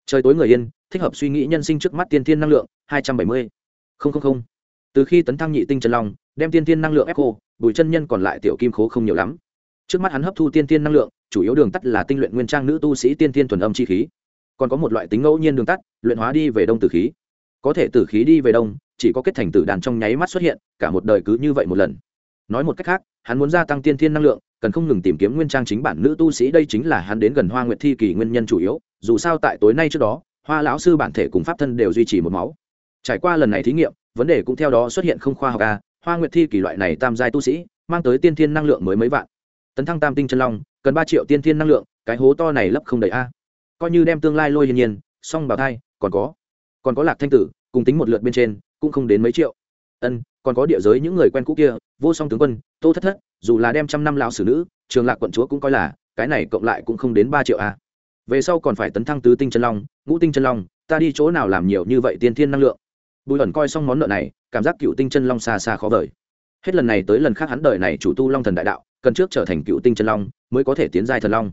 Trời tối người yên, thích hợp suy nghĩ nhân sinh trước mắt tiên thiên năng lượng, hai trăm bảy mươi. Không không không. Từ khi tấn thăng nhị tinh trần long đem tiên thiên năng lượng ép khô, bùi chân nhân còn lại tiểu kim khố không nhiều lắm. Trước mắt hắn hấp thu tiên thiên năng lượng, chủ yếu đường tắt là tinh luyện nguyên trang nữ tu sĩ tiên thiên thuần âm chi khí. Còn có một loại tính ngẫu nhiên đường tắt, luyện hóa đi về đông tử khí. Có thể tử khí đi về đông, chỉ có kết thành tử đàn trong nháy mắt xuất hiện, cả một đời cứ như vậy một lần. Nói một cách khác, hắn muốn gia tăng tiên thiên năng lượng, cần không ngừng tìm kiếm nguyên trang chính bản nữ tu sĩ, đây chính là hắn đến gần hoa nguyệt thi kỳ nguyên nhân chủ yếu. Dù sao tại tối nay trước đó, hoa lão sư bản thể cùng pháp thân đều duy trì một máu. Trải qua lần này thí nghiệm, vấn đề cũng theo đó xuất hiện không khoa học a hoa nguyệt thi kỳ loại này tam giai tu sĩ, mang tới tiên thiên năng lượng mới mấy vạn. Tấn thăng tam tinh chân long, cần ba triệu tiên thiên năng lượng, cái hố to này lấp không đầy a. Coi như đem tương lai lôi hiền nhiên song bảo thai, còn có còn có lạc thanh tử, cùng tính một lượt bên trên, cũng không đến mấy triệu. Ân, còn có địa giới những người quen cũ kia, vô song tướng quân, tô thất thất, dù là đem trăm năm lão sử nữ, trường lạc quận chúa cũng coi là, cái này cộng lại cũng không đến ba triệu a. Về sau còn phải tấn thăng tứ tinh chân long, ngũ tinh chân long, ta đi chỗ nào làm nhiều như vậy tiên thiên năng lượng? Bùi ẩn coi xong món nợ này, cảm giác cựu tinh chân long xa xa khó vời. Hết lần này tới lần khác hắn đời này chủ tu long thần đại đạo, cần trước trở thành cựu tinh chân long mới có thể tiến giai thần long.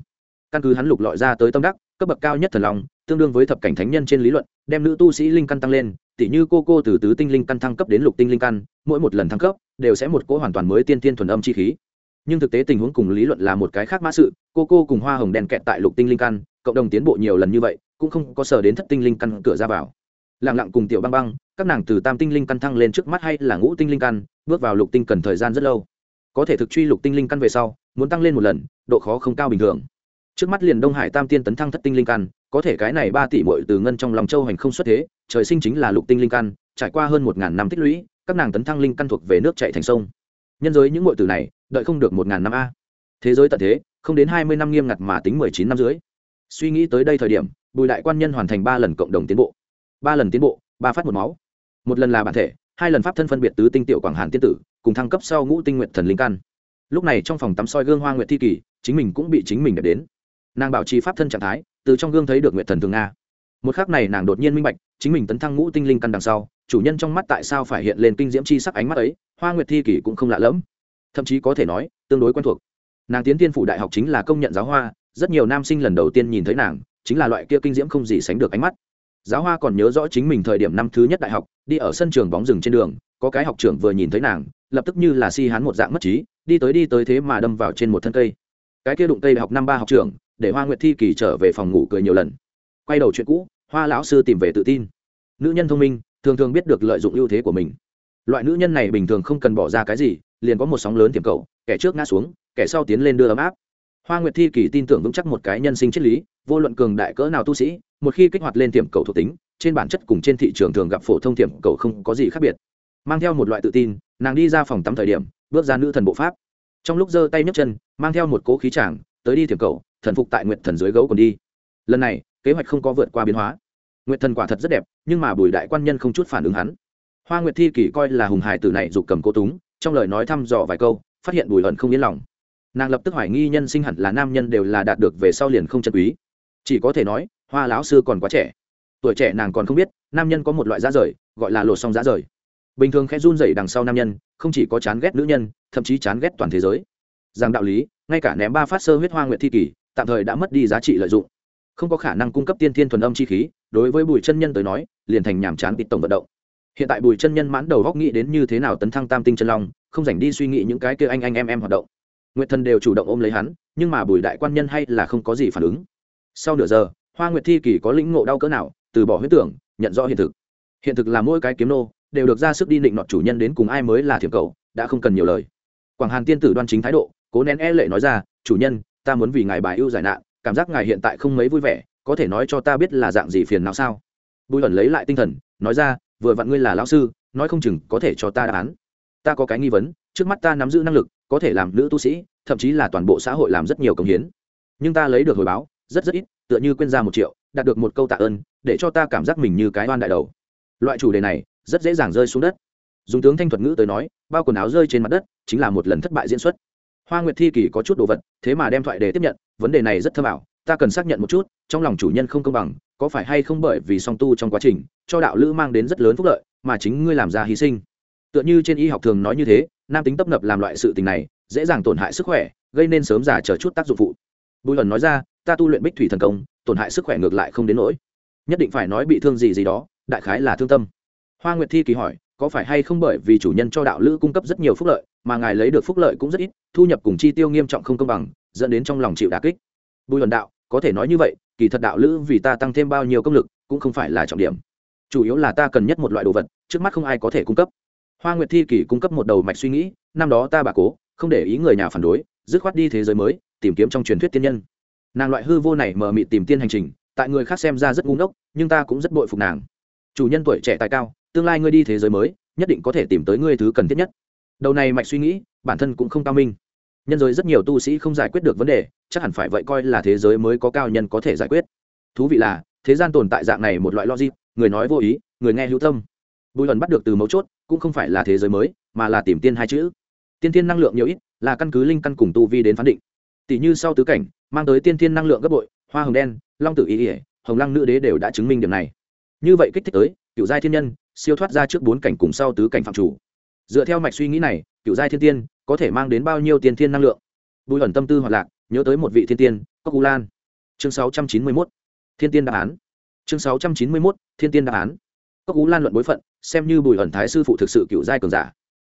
Căn cứ hắn lục lọi ra tới tâm đắc, cấp bậc cao nhất thần long, tương đương với thập cảnh thánh nhân trên lý luận, đem nữ tu sĩ linh căn tăng lên, tỉ như cô cô từ tứ tinh linh căn thăng cấp đến lục tinh linh căn, mỗi một lần thăng cấp, đều sẽ một cỗ hoàn toàn mới tiên tiên thuần âm chi khí. Nhưng thực tế tình huống cùng lý luận là một cái khác mã sự, cô cô cùng hoa hồng đèn kẹt tại lục tinh linh căn, cộng đồng tiến bộ nhiều lần như vậy, cũng không có sở đến thất tinh linh căn cửa ra vào lặng lặng cùng tiểu băng băng, các nàng từ tam tinh linh căn thăng lên trước mắt hay là ngũ tinh linh căn, bước vào lục tinh cần thời gian rất lâu. Có thể thực truy lục tinh linh căn về sau, muốn tăng lên một lần, độ khó không cao bình thường. Trước mắt liền đông hải tam tiên tấn thăng thất tinh linh căn, có thể cái này ba tỷ mội từ ngân trong lòng châu hành không xuất thế, trời sinh chính là lục tinh linh căn, trải qua hơn một ngàn năm tích lũy, các nàng tấn thăng linh căn thuộc về nước chạy thành sông. Nhân giới những mội từ này, đợi không được một ngàn năm a. Thế giới tận thế, không đến hai mươi năm nghiêm ngặt mà tính mười chín năm dưới suy nghĩ tới đây thời điểm, bùi đại quan nhân hoàn thành ba lần cộng đồng tiến bộ ba lần tiến bộ, ba phát một máu. Một lần là bản thể, hai lần pháp thân phân biệt tứ tinh tiểu quảng hàn tiên tử, cùng thăng cấp sau ngũ tinh nguyện thần linh căn. Lúc này trong phòng tắm soi gương hoa nguyệt thi kỳ, chính mình cũng bị chính mình đẹp đến. Nàng bảo trì pháp thân trạng thái, từ trong gương thấy được nguyện thần thường nga. Một khác này nàng đột nhiên minh bạch, chính mình tấn thăng ngũ tinh linh căn đằng sau, chủ nhân trong mắt tại sao phải hiện lên kinh diễm chi sắc ánh mắt ấy, hoa nguyệt thi kỷ cũng không lạ lẫm. Thậm chí có thể nói, tương đối quen thuộc. Nàng tiến tiên phủ đại học chính là công nhận giáo hoa, rất nhiều nam sinh lần đầu tiên nhìn thấy nàng, chính là loại kia kinh diễm không gì sánh được ánh mắt giáo hoa còn nhớ rõ chính mình thời điểm năm thứ nhất đại học, đi ở sân trường bóng rừng trên đường, có cái học trưởng vừa nhìn thấy nàng, lập tức như là si hán một dạng mất trí, đi tới đi tới thế mà đâm vào trên một thân cây. Cái kia đụng cây học năm ba học trưởng, để hoa nguyệt thi kỳ trở về phòng ngủ cười nhiều lần. Quay đầu chuyện cũ, hoa lão sư tìm về tự tin. Nữ nhân thông minh, thường thường biết được lợi dụng ưu thế của mình. Loại nữ nhân này bình thường không cần bỏ ra cái gì, liền có một sóng lớn tiềm cầu, kẻ trước ngã xuống, kẻ sau tiến lên đưa ấm áp hoa nguyệt thi kỳ tin tưởng vững chắc một cái nhân sinh triết lý, vô luận cường đại cỡ nào tu sĩ, một khi kích hoạt lên tiềm cầu thuộc tính, trên bản chất cùng trên thị trường thường gặp phổ thông tiềm cầu không có gì khác biệt. Mang theo một loại tự tin, nàng đi ra phòng tắm thời điểm, bước ra nữ thần bộ pháp. Trong lúc giơ tay nhấc chân, mang theo một cố khí tràng tới đi tiềm cầu, thần phục tại nguyệt thần dưới gấu còn đi. Lần này, kế hoạch không có vượt qua biến hóa. Nguyệt thần quả thật rất đẹp, nhưng mà bùi đại quan nhân không chút phản ứng hắn. Hoa nguyệt thi kỳ coi là hùng hải tử này giục cầm cố túng, trong lời nói thăm dò vài câu, phát hiện bùi ẩn không yên lòng nàng lập tức hoài nghi nhân sinh hẳn là nam nhân đều là đạt được về sau liền không chân quý. Chỉ có thể nói, hoa lão sư còn quá trẻ. Tuổi trẻ nàng còn không biết, nam nhân có một loại giá rời, gọi là lột xong giá rời. Bình thường khẽ run dậy đằng sau nam nhân, không chỉ có chán ghét nữ nhân, thậm chí chán ghét toàn thế giới. Rằng đạo lý, ngay cả ném ba phát sơ huyết hoa nguyện thi kỳ, tạm thời đã mất đi giá trị lợi dụng. Không có khả năng cung cấp tiên thiên thuần âm chi khí, đối với bùi chân nhân tới nói, liền thành nhàm chán tịt tổng vận động. Hiện tại bùi chân nhân mãn đầu góc nghĩ đến như thế nào tấn thăng tam tinh chân long, không dành đi suy nghĩ những cái kia anh anh em em hoạt động nguyệt thần đều chủ động ôm lấy hắn, nhưng mà bùi đại quan nhân hay là không có gì phản ứng. Sau nửa giờ, hoa nguyệt thi kỳ có lĩnh ngộ đau cỡ nào, từ bỏ huyết tưởng, nhận rõ hiện thực. Hiện thực là mỗi cái kiếm nô đều được ra sức đi định nọt chủ nhân đến cùng ai mới là thiểm cầu, đã không cần nhiều lời. Quảng hàn tiên tử đoan chính thái độ, cố nén e lệ nói ra, chủ nhân, ta muốn vì ngài bài ưu giải nạn, cảm giác ngài hiện tại không mấy vui vẻ, có thể nói cho ta biết là dạng gì phiền não sao? Bùi ẩn lấy lại tinh thần, nói ra, vừa vặn ngươi là lão sư, nói không chừng có thể cho ta đáp án. Ta có cái nghi vấn, trước mắt ta nắm giữ năng lực có thể làm nữ tu sĩ, thậm chí là toàn bộ xã hội làm rất nhiều công hiến. Nhưng ta lấy được hồi báo, rất rất ít, tựa như quên ra một triệu, đạt được một câu tạ ơn, để cho ta cảm giác mình như cái oan đại đầu. Loại chủ đề này, rất dễ dàng rơi xuống đất. Dùng tướng thanh thuật ngữ tới nói, bao quần áo rơi trên mặt đất, chính là một lần thất bại diễn xuất. Hoa nguyệt thi kỳ có chút đồ vật, thế mà đem thoại đề tiếp nhận, vấn đề này rất thơm ảo, ta cần xác nhận một chút, trong lòng chủ nhân không công bằng, có phải hay không bởi vì song tu trong quá trình, cho đạo lữ mang đến rất lớn phúc lợi, mà chính ngươi làm ra hy sinh. Tựa như trên y học thường nói như thế nam tính tấp nập làm loại sự tình này, dễ dàng tổn hại sức khỏe, gây nên sớm già chờ chút tác dụng phụ. Bùi lần nói ra, ta tu luyện bích thủy thần công, tổn hại sức khỏe ngược lại không đến nỗi. Nhất định phải nói bị thương gì gì đó, đại khái là thương tâm. Hoa nguyệt thi kỳ hỏi, có phải hay không bởi vì chủ nhân cho đạo lữ cung cấp rất nhiều phúc lợi, mà ngài lấy được phúc lợi cũng rất ít, thu nhập cùng chi tiêu nghiêm trọng không công bằng, dẫn đến trong lòng chịu đà kích? Bùi luận đạo, có thể nói như vậy, kỳ thật đạo lữ vì ta tăng thêm bao nhiêu công lực cũng không phải là trọng điểm. Chủ yếu là ta cần nhất một loại đồ vật, trước mắt không ai có thể cung cấp hoa nguyệt thi kỳ cung cấp một đầu mạch suy nghĩ, năm đó ta bà cố, không để ý người nhà phản đối, dứt khoát đi thế giới mới, tìm kiếm trong truyền thuyết tiên nhân. Nàng loại hư vô này mờ mịt tìm tiên hành trình, tại người khác xem ra rất ngu ngốc, nhưng ta cũng rất bội phục nàng. Chủ nhân tuổi trẻ tài cao, tương lai ngươi đi thế giới mới, nhất định có thể tìm tới ngươi thứ cần thiết nhất. Đầu này mạch suy nghĩ, bản thân cũng không cao minh. Nhân giới rất nhiều tu sĩ không giải quyết được vấn đề, chắc hẳn phải vậy coi là thế giới mới có cao nhân có thể giải quyết. Thú vị là, thế gian tồn tại dạng này một loại logic, người nói vô ý, người nghe hữu tâm. Bùi lần bắt được từ mấu chốt cũng không phải là thế giới mới, mà là tìm tiên hai chữ. Tiên tiên năng lượng nhiều ít, là căn cứ linh căn cùng tu vi đến phán định. Tỷ như sau tứ cảnh, mang tới tiên tiên năng lượng gấp bội, hoa hồng đen, long tử ý ỉa hồng lăng nữ đế đều đã chứng minh điểm này. Như vậy kích thích tới, cựu giai thiên nhân, siêu thoát ra trước bốn cảnh cùng sau tứ cảnh phạm chủ. Dựa theo mạch suy nghĩ này, cựu giai thiên tiên có thể mang đến bao nhiêu tiên thiên năng lượng? Bùi ẩn tâm tư hoạt lạc, nhớ tới một vị thiên tiên cốc u lan chương sáu trăm chín mươi mốt. Thiên tiên đáp án. Chương sáu trăm chín mươi mốt, thiên tiên đáp án cốc ú lan luận bối phận, xem như bùi ẩn thái sư phụ thực sự cựu giai cường giả.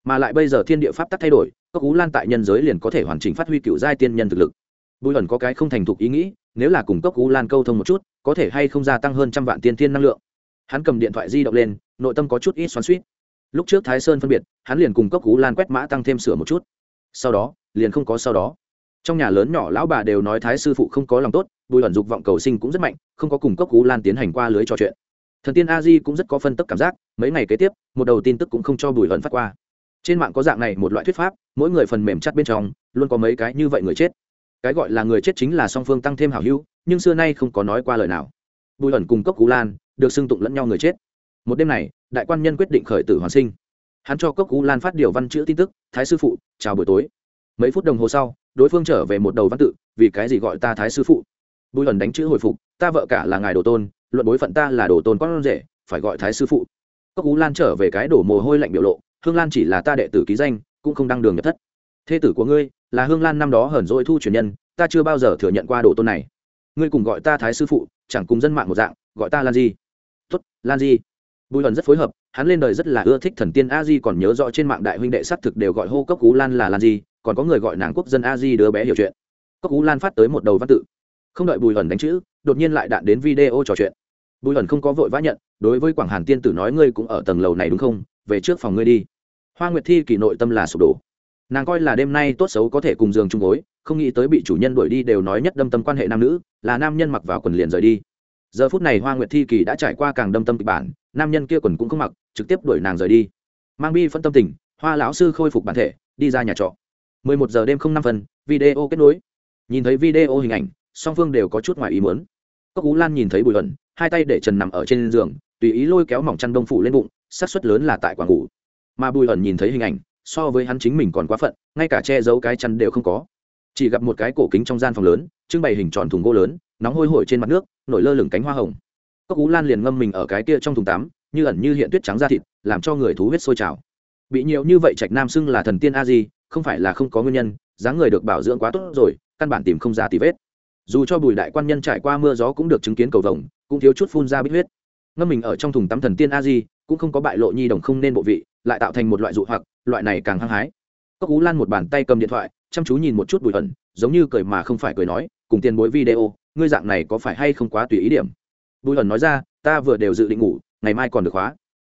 Mà lại bây giờ thiên địa pháp tắc thay đổi, cốc ú lan tại nhân giới liền có thể hoàn chỉnh phát huy cựu giai tiên nhân thực lực. Bùi ẩn có cái không thành thục ý nghĩ, nếu là cùng cốc ú lan câu thông một chút, có thể hay không gia tăng hơn trăm vạn tiên thiên năng lượng. Hắn cầm điện thoại di động lên, nội tâm có chút ít xoắn suýt lúc trước thái sơn phân biệt, hắn liền cùng cốc cú lan quét mã tăng thêm sửa một chút. Sau đó, liền không có sau đó. Trong nhà lớn nhỏ lão bà đều nói thái sư phụ không có lòng tốt, bùi ẩn dục vọng cầu sinh cũng rất mạnh, không có cùng cốc cú lan tiến hành qua lưới trò chuyện thần tiên a di cũng rất có phân tức cảm giác, mấy ngày kế tiếp, một đầu tin tức cũng không cho bùi hận phát qua. Trên mạng có dạng này một loại thuyết pháp, mỗi người phần mềm chắt bên trong, luôn có mấy cái như vậy người chết. Cái gọi là người chết chính là song phương tăng thêm hảo hữu, nhưng xưa nay không có nói qua lời nào. Bùi hận cùng cốc cú lan được xưng tụng lẫn nhau người chết. Một đêm này, đại quan nhân quyết định khởi tử hoàn sinh. Hắn cho cốc cú lan phát điều văn chữ tin tức, thái sư phụ, chào buổi tối. Mấy phút đồng hồ sau, đối phương trở về một đầu văn tự, vì cái gì gọi ta thái sư phụ? Bùi hận đánh chữ hồi phục, ta vợ cả là ngài đồ tôn luận bối phận ta là đồ tôn con rể, phải gọi thái sư phụ. Cốc cú lan trở về cái đổ mồ hôi lạnh biểu lộ, hương lan chỉ là ta đệ tử ký danh, cũng không đăng đường nhập thất. Thế tử của ngươi, là hương lan năm đó hờn dỗi thu truyền nhân, ta chưa bao giờ thừa nhận qua đồ tôn này. Ngươi cùng gọi ta thái sư phụ, chẳng cùng dân mạng một dạng, gọi ta lan di. Tuất lan di. Bùi ẩn rất phối hợp, hắn lên đời rất là ưa thích thần tiên a di, còn nhớ rõ trên mạng đại huynh đệ xác thực đều gọi hô cốc cú lan là lan di, còn có người gọi nàng quốc dân a di đứa bé hiểu chuyện. Cốc cú lan phát tới một đầu văn tự. Không đợi bùi ẩn đánh chữ, đột nhiên lại đạn đến video trò chuyện bùi ẩn không có vội vã nhận, đối với quảng hàn tiên tử nói ngươi cũng ở tầng lầu này đúng không? Về trước phòng ngươi đi. Hoa nguyệt thi kỳ nội tâm là sụp đổ. Nàng coi là đêm nay tốt xấu có thể cùng giường chung gối, không nghĩ tới bị chủ nhân đuổi đi đều nói nhất đâm tâm quan hệ nam nữ, là nam nhân mặc vào quần liền rời đi. Giờ phút này hoa nguyệt thi kỳ đã trải qua càng đâm tâm kịch bản, nam nhân kia quần cũng không mặc, trực tiếp đuổi nàng rời đi. Mang bi phân tâm tình, hoa lão sư khôi phục bản thể, đi ra nhà trọ. 11 giờ đêm không năm phần video kết nối. Nhìn thấy video hình ảnh, song phương đều có chút ngoài ý muốn. Cốc ú lan nhìn thấy bùi ẩn hai tay để trần nằm ở trên giường, tùy ý lôi kéo mỏng chăn đông phủ lên bụng, xác suất lớn là tại quảng ngủ. Mà bùi ẩn nhìn thấy hình ảnh, so với hắn chính mình còn quá phận, ngay cả che giấu cái chăn đều không có. Chỉ gặp một cái cổ kính trong gian phòng lớn, trưng bày hình tròn thùng gỗ lớn, nóng hôi hổi trên mặt nước, nổi lơ lửng cánh hoa hồng. Cốc ú lan liền ngâm mình ở cái kia trong thùng tắm, như ẩn như hiện tuyết trắng da thịt, làm cho người thú huyết sôi trào. Bị nhiều như vậy trạch nam xưng là thần tiên a di, không phải là không có nguyên nhân, dáng người được bảo dưỡng quá tốt rồi, căn bản tìm không ra tì vết dù cho bùi đại quan nhân trải qua mưa gió cũng được chứng kiến cầu vồng, cũng thiếu chút phun ra bít huyết. Ngâm mình ở trong thùng tắm thần tiên a di, cũng không có bại lộ nhi đồng không nên bộ vị, lại tạo thành một loại dụ hoặc, loại này càng hăng hái. Cốc ú lan một bàn tay cầm điện thoại, chăm chú nhìn một chút bùi ẩn, giống như cười mà không phải cười nói, cùng tiền bối video, ngươi dạng này có phải hay không quá tùy ý điểm? Bùi ẩn nói ra, ta vừa đều dự định ngủ, ngày mai còn được khóa.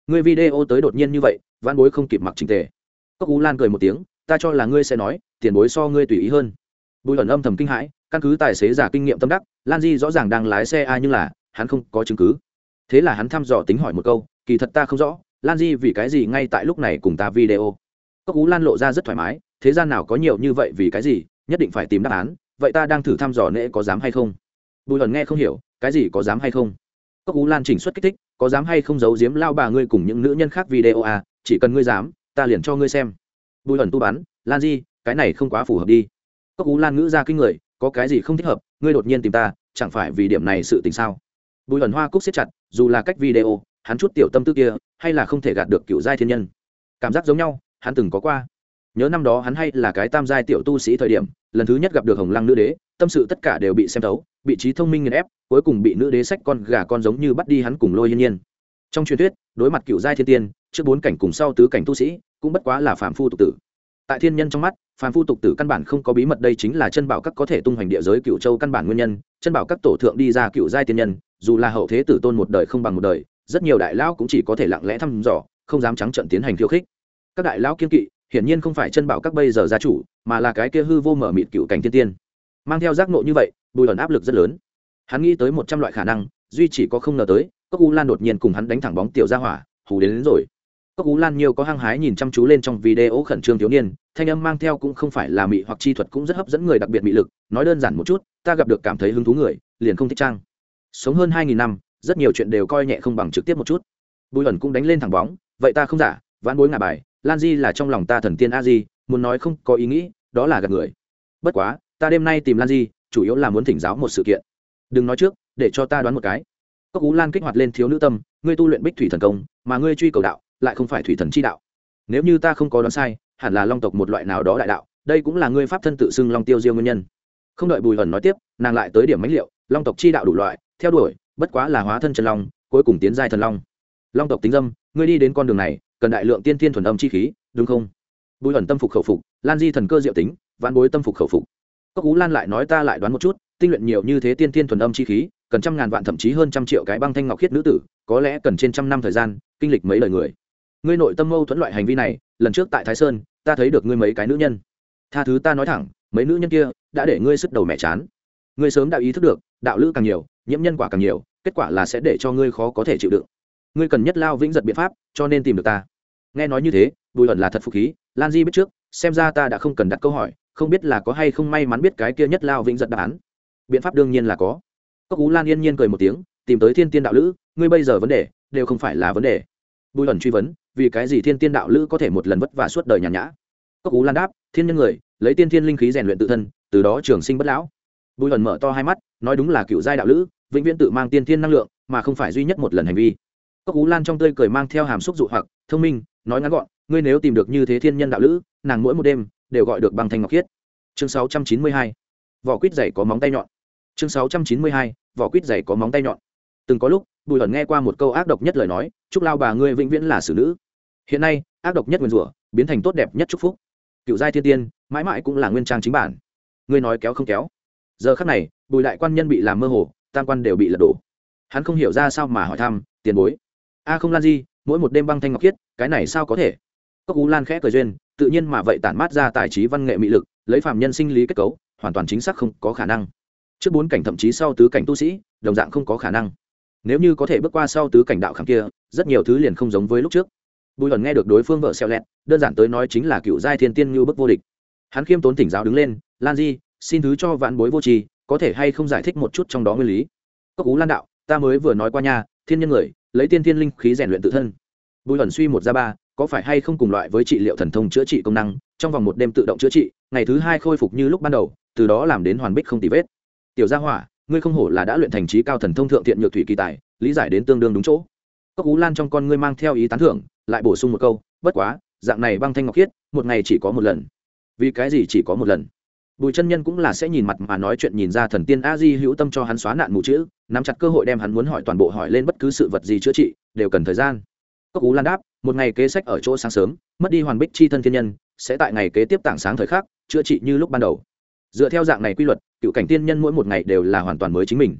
Ngươi video tới đột nhiên như vậy văn bối không kịp mặc trình tề. Cốc ú lan cười một tiếng, ta cho là ngươi sẽ nói, tiền bối so ngươi tùy ý hơn. Bùi ẩn âm thầm kinh hãi căn cứ tài xế giả kinh nghiệm tâm đắc, lan di rõ ràng đang lái xe a nhưng là, hắn không có chứng cứ. Thế là hắn thăm dò tính hỏi một câu, kỳ thật ta không rõ, lan di vì cái gì ngay tại lúc này cùng ta video? Cốc cú lan lộ ra rất thoải mái, thế gian nào có nhiều như vậy vì cái gì, nhất định phải tìm đáp án, vậy ta đang thử thăm dò nễ có dám hay không? Bùi Hận nghe không hiểu, cái gì có dám hay không? Cốc cú lan chỉnh xuất kích thích, có dám hay không giấu giếm lao bà ngươi cùng những nữ nhân khác video à chỉ cần ngươi dám, ta liền cho ngươi xem. Bùi Hận tu bắn, lan di, cái này không quá phù hợp đi. Cốc cú lan ngữ ra kinh người có cái gì không thích hợp, ngươi đột nhiên tìm ta, chẳng phải vì điểm này sự tình sao? Bùi ẩn hoa cúc siết chặt, dù là cách video, hắn chút tiểu tâm tư kia, hay là không thể gạt được cựu giai thiên nhân. Cảm giác giống nhau, hắn từng có qua. Nhớ năm đó hắn hay là cái tam giai tiểu tu sĩ thời điểm, lần thứ nhất gặp được hồng lăng nữ đế, tâm sự tất cả đều bị xem thấu bị trí thông minh nghiền ép, cuối cùng bị nữ đế sách con gà con giống như bắt đi hắn cùng lôi hiên nhiên. Trong truyền thuyết, đối mặt cựu giai thiên tiên, trước bốn cảnh cùng sau tứ cảnh tu sĩ, cũng bất quá là phạm phu tục tử. Tại thiên nhân trong mắt phàm phu tục tử căn bản không có bí mật đây chính là chân bảo các có thể tung hoành địa giới cựu châu căn bản nguyên nhân chân bảo các tổ thượng đi ra cựu giai tiên nhân dù là hậu thế tử tôn một đời không bằng một đời rất nhiều đại lão cũng chỉ có thể lặng lẽ thăm dò không dám trắng trận tiến hành khiêu khích. Các đại lão kiên kỵ hiển nhiên không phải chân bảo các bây giờ gia chủ mà là cái kia hư vô mở mịt cựu cảnh tiên tiên. Mang theo giác nộ như vậy bùi ẩn áp lực rất lớn. Hắn nghĩ tới một trăm loại khả năng duy chỉ có không ngờ tới cốc u lan đột nhiên cùng hắn đánh thẳng bóng tiểu ra hỏa hù đến, đến rồi cốc ú lan nhiều có hăng hái nhìn chăm chú lên trong video khẩn trương thiếu niên, thanh âm mang theo cũng không phải là mị hoặc chi thuật cũng rất hấp dẫn người đặc biệt mị lực, nói đơn giản một chút, ta gặp được cảm thấy hứng thú người, liền không thích trang. Sống hơn hai nghìn năm, rất nhiều chuyện đều coi nhẹ không bằng trực tiếp một chút. Bùi ẩn cũng đánh lên thẳng bóng, vậy ta không giả, vãn bối ngà bài, lan di là trong lòng ta thần tiên a di, muốn nói không có ý nghĩ, đó là gặp người. Bất quá, ta đêm nay tìm lan di, chủ yếu là muốn thỉnh giáo một sự kiện. Đừng nói trước, để cho ta đoán một cái. Cốc ú lan kích hoạt lên thiếu nữ tâm, ngươi tu luyện bích thủy thần công, mà ngươi truy cầu đạo lại không phải thủy thần chi đạo. Nếu như ta không có đoán sai, hẳn là long tộc một loại nào đó đại đạo, đây cũng là ngươi pháp thân tự xưng long tiêu diêu nguyên nhân. Không đợi bùi hẩn nói tiếp, nàng lại tới điểm mánh liệu, long tộc chi đạo đủ loại, theo đuổi, bất quá là hóa thân trần long, cuối cùng tiến giai thần long. Long tộc tính dâm, ngươi đi đến con đường này, cần đại lượng tiên thiên thuần âm chi khí, đúng không? Bùi hẩn tâm phục khẩu phục, lan di thần cơ diệu tính vạn bối tâm phục khẩu phục. Cốc ú lan lại nói ta lại đoán một chút, tinh luyện nhiều như thế tiên thiên thuần âm chi khí, cần trăm ngàn vạn thậm chí hơn trăm triệu cái băng thanh ngọc khiết nữ tử, có lẽ cần trên trăm năm thời gian, kinh lịch mấy lời người ngươi nội tâm mâu thuẫn loại hành vi này, lần trước tại thái sơn, ta thấy được ngươi mấy cái nữ nhân. Tha thứ ta nói thẳng, mấy nữ nhân kia đã để ngươi sức đầu mẹ chán. Ngươi sớm đã ý thức được, đạo lữ càng nhiều, nhiễm nhân quả càng nhiều, kết quả là sẽ để cho ngươi khó có thể chịu đựng. Ngươi cần nhất lao vĩnh giật biện pháp, cho nên tìm được ta. Nghe nói như thế, bùi ẩn là thật phục khí, lan di biết trước, xem ra ta đã không cần đặt câu hỏi, không biết là có hay không may mắn biết cái kia nhất lao vĩnh giật đáp án. Biện pháp đương nhiên là có. Cốc ú lan yên nhiên cười một tiếng, tìm tới thiên tiên đạo lữ, ngươi bây giờ vấn đề, đều không phải là vấn đề. Bùi ẩn truy vấn vì cái gì thiên tiên đạo lữ có thể một lần vất vả suốt đời nhàn nhã? Cốc ú lan đáp, thiên nhân người, lấy tiên thiên linh khí rèn luyện tự thân, từ đó trường sinh bất lão. Bùi hận mở to hai mắt, nói đúng là cựu giai đạo lữ, vĩnh viễn tự mang tiên thiên năng lượng, mà không phải duy nhất một lần hành vi. Cốc ú lan trong tươi cười mang theo hàm xúc dụ hoặc, thông minh, nói ngắn gọn, ngươi nếu tìm được như thế thiên nhân đạo lữ, nàng mỗi một đêm đều gọi được bằng thanh ngọc khiết. Chương 692. vỏ quýt dày có móng tay nhọn. Chương 692. vỏ quýt dày có móng tay nhọn. Từng có lúc, bùi hận nghe qua một câu ác độc nhất lời nói, chúc lao bà ngươi vĩnh viễn là xử nữ hiện nay, ác độc nhất nguyên rủa, biến thành tốt đẹp nhất chúc phúc. Cựu giai thiên tiên, mãi mãi cũng là nguyên trang chính bản. Ngươi nói kéo không kéo. Giờ khắc này, bùi đại quan nhân bị làm mơ hồ, tam quan đều bị lật đổ. Hắn không hiểu ra sao mà hỏi thăm, tiền bối, a không lan gì mỗi một đêm băng thanh ngọc khiết, cái này sao có thể? Cốc ú lan khẽ cười duyên, tự nhiên mà vậy tản mát ra tài trí văn nghệ mỹ lực, lấy phạm nhân sinh lý kết cấu, hoàn toàn chính xác không có khả năng. Trước bốn cảnh thậm chí sau tứ cảnh tu sĩ, đồng dạng không có khả năng. Nếu như có thể bước qua sau tứ cảnh đạo khảm kia, rất nhiều thứ liền không giống với lúc trước bùi ẩn nghe được đối phương vợ xeo lẹt, đơn giản tới nói chính là cựu giai thiên tiên như bức vô địch. Hắn khiêm tốn tỉnh giáo đứng lên, lan di, xin thứ cho vạn bối vô tri, có thể hay không giải thích một chút trong đó nguyên lý? Cốc ú lan đạo, ta mới vừa nói qua nha, thiên nhân người, lấy tiên thiên linh khí rèn luyện tự thân. Bùi ẩn suy một ra ba, có phải hay không cùng loại với trị liệu thần thông chữa trị công năng, trong vòng một đêm tự động chữa trị, ngày thứ hai khôi phục như lúc ban đầu, từ đó làm đến hoàn bích không tì vết? Tiểu gia hỏa, ngươi không hổ là đã luyện thành trí cao thần thông thượng thiện nhược thủy kỳ tài, lý giải đến tương đương đúng chỗ cốc ú lan trong con ngươi mang theo ý tán thưởng, lại bổ sung một câu, bất quá, dạng này băng thanh ngọc khiết, một ngày chỉ có một lần. Vì cái gì chỉ có một lần? Bùi chân nhân cũng là sẽ nhìn mặt mà nói chuyện nhìn ra thần tiên a di hữu tâm cho hắn xóa nạn mù chữ, nắm chặt cơ hội đem hắn muốn hỏi toàn bộ hỏi lên bất cứ sự vật gì chữa trị, đều cần thời gian. Cốc ú lan đáp, một ngày kế sách ở chỗ sáng sớm, mất đi hoàn bích chi thân thiên nhân, sẽ tại ngày kế tiếp tảng sáng thời khắc, chữa trị như lúc ban đầu. Dựa theo dạng này quy luật, cựu cảnh tiên nhân mỗi một ngày đều là hoàn toàn mới chính mình.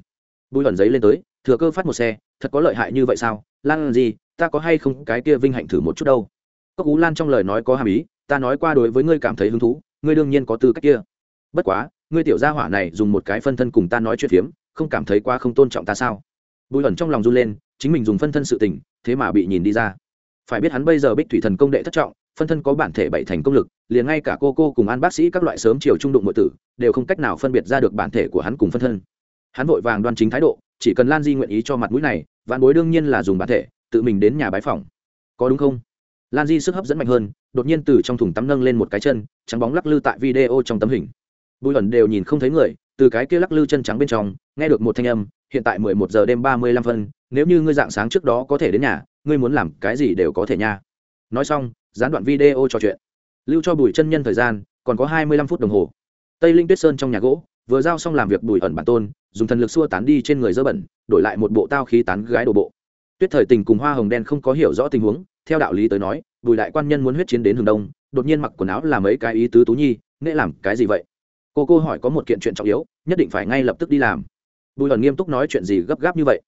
Bùi luận giấy lên tới, thừa cơ phát một xe, thật có lợi hại như vậy sao? Lan gì, ta có hay không cái kia vinh hạnh thử một chút đâu? Cốc ú lan trong lời nói có hàm ý, ta nói qua đối với ngươi cảm thấy hứng thú, ngươi đương nhiên có tư cách kia. Bất quá, ngươi tiểu gia hỏa này dùng một cái phân thân cùng ta nói chuyện phiếm, không cảm thấy quá không tôn trọng ta sao? Bùi ẩn trong lòng run lên, chính mình dùng phân thân sự tình, thế mà bị nhìn đi ra. Phải biết hắn bây giờ bích thủy thần công đệ thất trọng, phân thân có bản thể bảy thành công lực, liền ngay cả cô cô cùng an bác sĩ các loại sớm chiều trung đụng nội tử, đều không cách nào phân biệt ra được bản thể của hắn cùng phân thân. Hắn vội vàng đoan chính thái độ, chỉ cần lan di nguyện ý cho mặt mũi này vạn bối đương nhiên là dùng bản thể, tự mình đến nhà bái phòng có đúng không? Lan di sức hấp dẫn mạnh hơn, đột nhiên từ trong thùng tắm nâng lên một cái chân, trắng bóng lắc lư tại video trong tấm hình. Bùi ẩn đều nhìn không thấy người, từ cái kia lắc lư chân trắng bên trong, nghe được một thanh âm, hiện tại mười một giờ đêm ba mươi lăm phân, nếu như ngươi dạng sáng trước đó có thể đến nhà, ngươi muốn làm cái gì đều có thể nha. Nói xong, gián đoạn video trò chuyện. Lưu cho bùi chân nhân thời gian, còn có hai mươi lăm phút đồng hồ. Tây linh tuyết sơn trong nhà gỗ vừa giao xong làm việc bùi ẩn bản tôn, dùng thần lực xua tán đi trên người dơ bẩn, đổi lại một bộ tao khí tán gái đồ bộ. Tuyết thời tình cùng hoa hồng đen không có hiểu rõ tình huống, theo đạo lý tới nói bùi đại quan nhân muốn huyết chiến đến hướng đông, đột nhiên mặc quần áo làm mấy cái ý tứ tú nhi nghệ làm cái gì vậy? Cô cô hỏi có một kiện chuyện trọng yếu, nhất định phải ngay lập tức đi làm. Bùi ẩn nghiêm túc nói chuyện gì gấp gáp như vậy?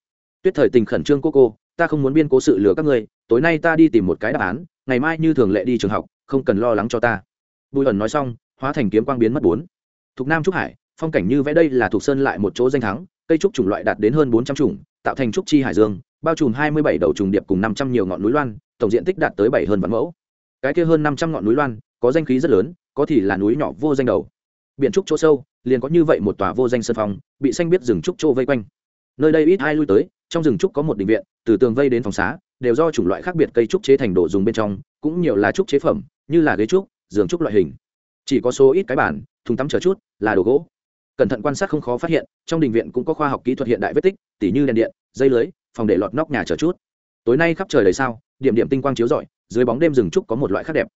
Tuyết thời tình khẩn trương cô cô, ta không muốn biên cố sự lừa các ngươi, tối nay ta đi tìm một cái đáp án, ngày mai như thường lệ đi trường học, không cần lo lắng cho ta. Bùi ẩn nói xong, hóa thành kiếm quang biến mất bốn. Thục nam trúc hải phong cảnh như vẽ đây là thuộc sơn lại một chỗ danh thắng cây trúc chủng loại đạt đến hơn bốn trăm chủng tạo thành trúc chi hải dương bao trùm hai mươi bảy đầu trùng điệp cùng năm trăm nhiều ngọn núi loan tổng diện tích đạt tới bảy hơn vạn mẫu. Cái kia hơn năm trăm ngọn núi loan có danh khí rất lớn có thì là núi nhỏ vô danh đầu. Biển trúc chỗ sâu liền có như vậy một tòa vô danh sân phòng, bị xanh biết rừng trúc chỗ vây quanh. Nơi đây ít ai lui tới trong rừng trúc có một định viện từ tường vây đến phòng xá đều do chủng loại khác biệt cây trúc chế thành đồ dùng bên trong cũng nhiều là trúc chế phẩm như là ghế trúc giường trúc loại hình. Chỉ có số ít cái bản thùng tắm chờ chút là đồ gỗ cẩn thận quan sát không khó phát hiện, trong đình viện cũng có khoa học kỹ thuật hiện đại vết tích, tỉ như đèn điện, dây lưới, phòng để lọt nóc nhà chờ chút. Tối nay khắp trời đầy sao, điểm điểm tinh quang chiếu rọi, dưới bóng đêm rừng trúc có một loại khác đẹp.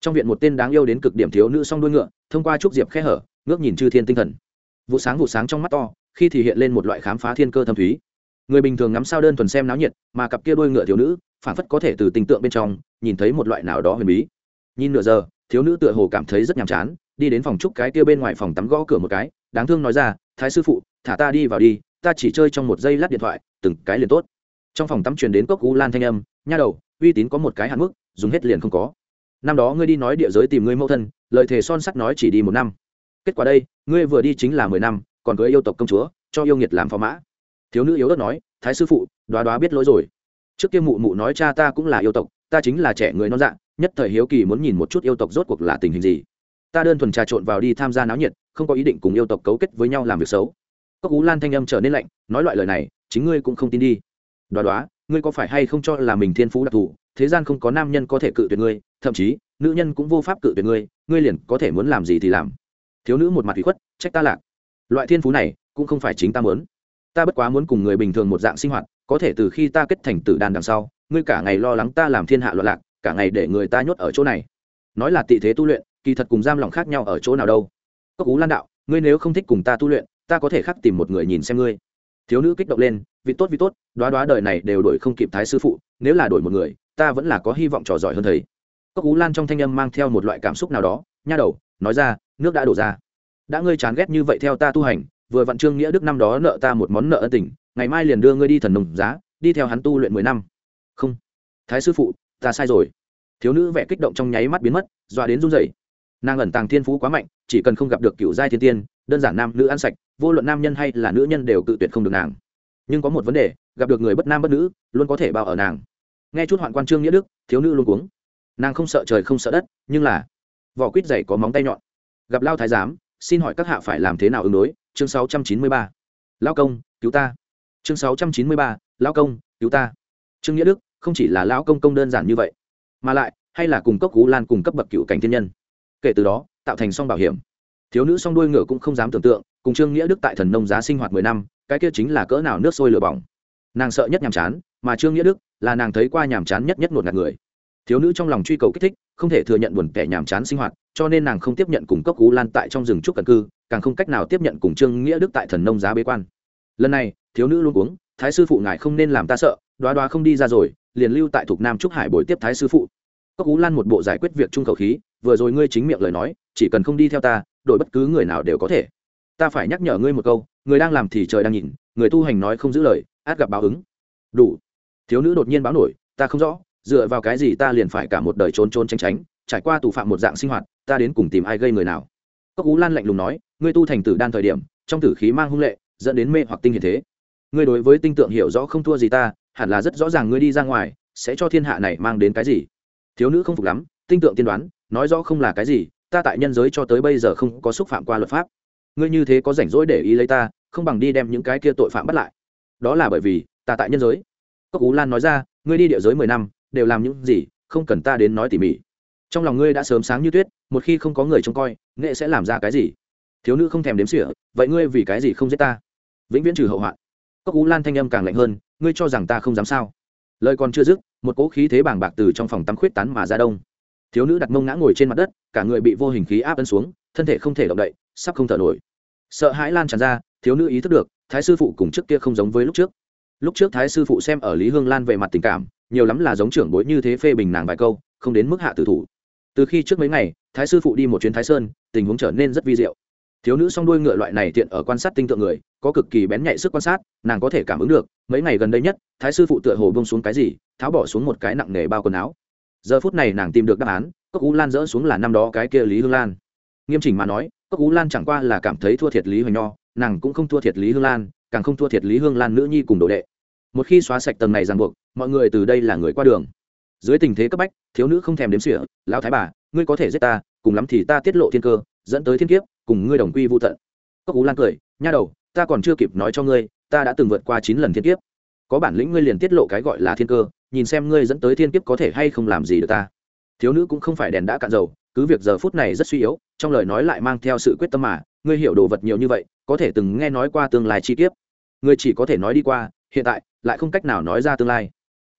Trong viện một tên đáng yêu đến cực điểm thiếu nữ song đuôi ngựa, thông qua trúc diệp khe hở, ngước nhìn chư thiên tinh thần. Vụ sáng vụ sáng trong mắt to, khi thì hiện lên một loại khám phá thiên cơ thâm thúy. Người bình thường ngắm sao đơn thuần xem náo nhiệt, mà cặp kia đuôi ngựa thiếu nữ phản phất có thể từ tình tượng bên trong, nhìn thấy một loại nào đó huyền bí. Nhìn nửa giờ, thiếu nữ tựa hồ cảm thấy rất nhàm chán đi đến phòng trúc cái kia bên ngoài phòng tắm gõ cửa một cái, đáng thương nói ra, thái sư phụ, thả ta đi vào đi, ta chỉ chơi trong một giây lát điện thoại, từng cái liền tốt. Trong phòng tắm truyền đến cốc u lan thanh âm, nha đầu, uy tín có một cái hạn mức, dùng hết liền không có. Năm đó ngươi đi nói địa giới tìm ngươi mẫu thân, lời thề son sắt nói chỉ đi một năm. Kết quả đây, ngươi vừa đi chính là mười năm, còn cưới yêu tộc công chúa, cho yêu nghiệt làm phò mã. Thiếu nữ yếu ớt nói, thái sư phụ, đoá đoá biết lỗi rồi. Trước kia mụ mụ nói cha ta cũng là yêu tộc, ta chính là trẻ người non dạng nhất thời hiếu kỳ muốn nhìn một chút yêu tộc rốt cuộc là tình hình gì ta đơn thuần trà trộn vào đi tham gia náo nhiệt, không có ý định cùng yêu tộc cấu kết với nhau làm việc xấu. Cốc ú lan thanh âm trở nên lạnh, nói loại lời này, chính ngươi cũng không tin đi. Đoá đoá, ngươi có phải hay không cho là mình thiên phú đặc thù, thế gian không có nam nhân có thể cự tuyệt ngươi, thậm chí, nữ nhân cũng vô pháp cự tuyệt ngươi ngươi liền có thể muốn làm gì thì làm. Thiếu nữ một mặt bị khuất, trách ta lạc. Loại thiên phú này, cũng không phải chính ta muốn. Ta bất quá muốn cùng người bình thường một dạng sinh hoạt, có thể từ khi ta kết thành tử đàn đằng sau, ngươi cả ngày lo lắng ta làm thiên hạ loạn lạc, cả ngày để người ta nhốt ở chỗ này. Nói là tị thế tu luyện kỳ thật cùng giam lòng khác nhau ở chỗ nào đâu. Cốc ú lan đạo, ngươi nếu không thích cùng ta tu luyện, ta có thể khắc tìm một người nhìn xem ngươi. Thiếu nữ kích động lên vị tốt vị tốt, đoá đoá đời này đều đổi không kịp thái sư phụ, nếu là đổi một người, ta vẫn là có hy vọng trò giỏi hơn thầy. Cốc ú lan trong thanh âm mang theo một loại cảm xúc nào đó, nha đầu, nói ra, nước đã đổ ra. Đã ngươi chán ghét như vậy theo ta tu hành, vừa vặn trương nghĩa đức năm đó nợ ta một món nợ ân tình, ngày mai liền đưa ngươi đi thần nồng giá, đi theo hắn tu luyện mười năm. Không. Thái sư phụ, ta sai rồi. Thiếu nữ vẻ kích động trong nháy mắt biến mất dọa đến run rẩy nàng ẩn tàng thiên phú quá mạnh chỉ cần không gặp được cựu giai thiên tiên đơn giản nam nữ ăn sạch vô luận nam nhân hay là nữ nhân đều cự tuyệt không được nàng. Nhưng có một vấn đề gặp được người bất nam bất nữ luôn có thể bao ở nàng. Nghe chút hoạn quan trương nghĩa đức thiếu nữ luôn cuống. Nàng không sợ trời không sợ đất nhưng là vỏ quýt dày có móng tay nhọn. Gặp lao thái giám xin hỏi các hạ phải làm thế nào ứng đối? Chương 693. lao công cứu ta. Chương 693, lao công cứu ta. Trương nghĩa đức không chỉ là lão công công đơn giản như vậy mà lại hay là cùng cấp cú lan cùng cấp bậc cựu cảnh thiên nhân kể từ đó, tạo thành song bảo hiểm. Thiếu nữ song đuôi ngựa cũng không dám tưởng tượng, cùng trương nghĩa đức tại thần nông giá sinh hoạt mười năm, cái kia chính là cỡ nào nước sôi lửa bỏng. Nàng sợ nhất nhàm chán, mà trương nghĩa đức là nàng thấy qua nhàm chán nhất nhất một ngạt người. Thiếu nữ trong lòng truy cầu kích thích, không thể thừa nhận buồn kẻ nhàm chán sinh hoạt, cho nên nàng không tiếp nhận cùng cốc cú lan tại trong rừng trúc cần cư, càng không cách nào tiếp nhận cùng trương nghĩa đức tại thần nông giá bế quan. Lần này, thiếu nữ luôn uống thái sư phụ, ngài không nên làm ta sợ, đoá đoá không đi ra rồi, liền lưu tại thục nam trúc hải bồi tiếp thái sư phụ cốc cú lan một bộ giải quyết việc trung khẩu khí, vừa rồi ngươi chính miệng lời nói, chỉ cần không đi theo ta, đổi bất cứ người nào đều có thể. Ta phải nhắc nhở ngươi một câu, người đang làm thì trời đang nhìn, người tu hành nói không giữ lời, át gặp báo ứng. Đủ. Thiếu nữ đột nhiên báo nổi, ta không rõ, dựa vào cái gì ta liền phải cả một đời trốn trốn tránh tránh, trải qua tù phạm một dạng sinh hoạt, ta đến cùng tìm ai gây người nào? Cốc ú lan lạnh lùng nói, ngươi tu thành tử đan thời điểm, trong tử khí mang hung lệ, dẫn đến mê hoặc tinh hiền thế. Ngươi đối với tinh tượng hiểu rõ không thua gì ta, hẳn là rất rõ ràng ngươi đi ra ngoài, sẽ cho thiên hạ này mang đến cái gì? Thiếu nữ không phục lắm, tinh tượng tiên đoán, nói rõ không là cái gì, ta tại nhân giới cho tới bây giờ không có xúc phạm qua luật pháp. Ngươi như thế có rảnh rỗi để ý lấy ta, không bằng đi đem những cái kia tội phạm bắt lại. Đó là bởi vì, ta tại nhân giới. Cốc ú lan nói ra, ngươi đi địa giới mười năm, đều làm những gì, không cần ta đến nói tỉ mỉ. Trong lòng ngươi đã sớm sáng như tuyết, một khi không có người trông coi, nghệ sẽ làm ra cái gì? Thiếu nữ không thèm đếm sỉa vậy ngươi vì cái gì không giết ta? Vĩnh viễn trừ hậu hoạn. Cốc ú lan thanh âm càng lạnh hơn, ngươi cho rằng ta không dám sao? Lời còn chưa dứt, một cỗ khí thế bàng bạc từ trong phòng tắm khuyết tán mà ra đông. Thiếu nữ đặt mông ngã ngồi trên mặt đất, cả người bị vô hình khí áp ấn xuống, thân thể không thể động đậy, sắp không thở nổi. Sợ hãi lan tràn ra, thiếu nữ ý thức được, thái sư phụ cùng trước kia không giống với lúc trước. Lúc trước thái sư phụ xem ở lý hương lan về mặt tình cảm, nhiều lắm là giống trưởng bối như thế phê bình nàng vài câu, không đến mức hạ tử thủ. Từ khi trước mấy ngày, thái sư phụ đi một chuyến thái sơn, tình huống trở nên rất vi diệu thiếu nữ song đuôi ngựa loại này tiện ở quan sát tinh tượng người, có cực kỳ bén nhạy sức quan sát, nàng có thể cảm ứng được, mấy ngày gần đây nhất, thái sư phụ tựa hồ bông xuống cái gì, tháo bỏ xuống một cái nặng nề bao quần áo. Giờ phút này nàng tìm được đáp án, cốc ú lan dỡ xuống là năm đó cái kia lý hương lan. Nghiêm chỉnh mà nói, cốc ú lan chẳng qua là cảm thấy thua thiệt lý hoành nho, nàng cũng không thua thiệt lý hương lan, càng không thua thiệt lý hương lan nữ nhi cùng đồ đệ. Một khi xóa sạch tầng này ràng buộc, mọi người từ đây là người qua đường. Dưới tình thế cấp bách, thiếu nữ không thèm đếm xỉa, lão thái bà, ngươi có thể giết ta, cùng lắm thì ta tiết lộ thiên cơ dẫn tới thiên kiếp, cùng ngươi đồng quy vô tận. Cốc ú lan cười, nha đầu, ta còn chưa kịp nói cho ngươi, ta đã từng vượt qua chín lần thiên kiếp. Có bản lĩnh ngươi liền tiết lộ cái gọi là thiên cơ, nhìn xem ngươi dẫn tới thiên kiếp có thể hay không làm gì được ta. Thiếu nữ cũng không phải đèn đã cạn dầu, cứ việc giờ phút này rất suy yếu, trong lời nói lại mang theo sự quyết tâm mà, ngươi hiểu đồ vật nhiều như vậy, có thể từng nghe nói qua tương lai chi kiếp. Ngươi chỉ có thể nói đi qua, hiện tại, lại không cách nào nói ra tương lai.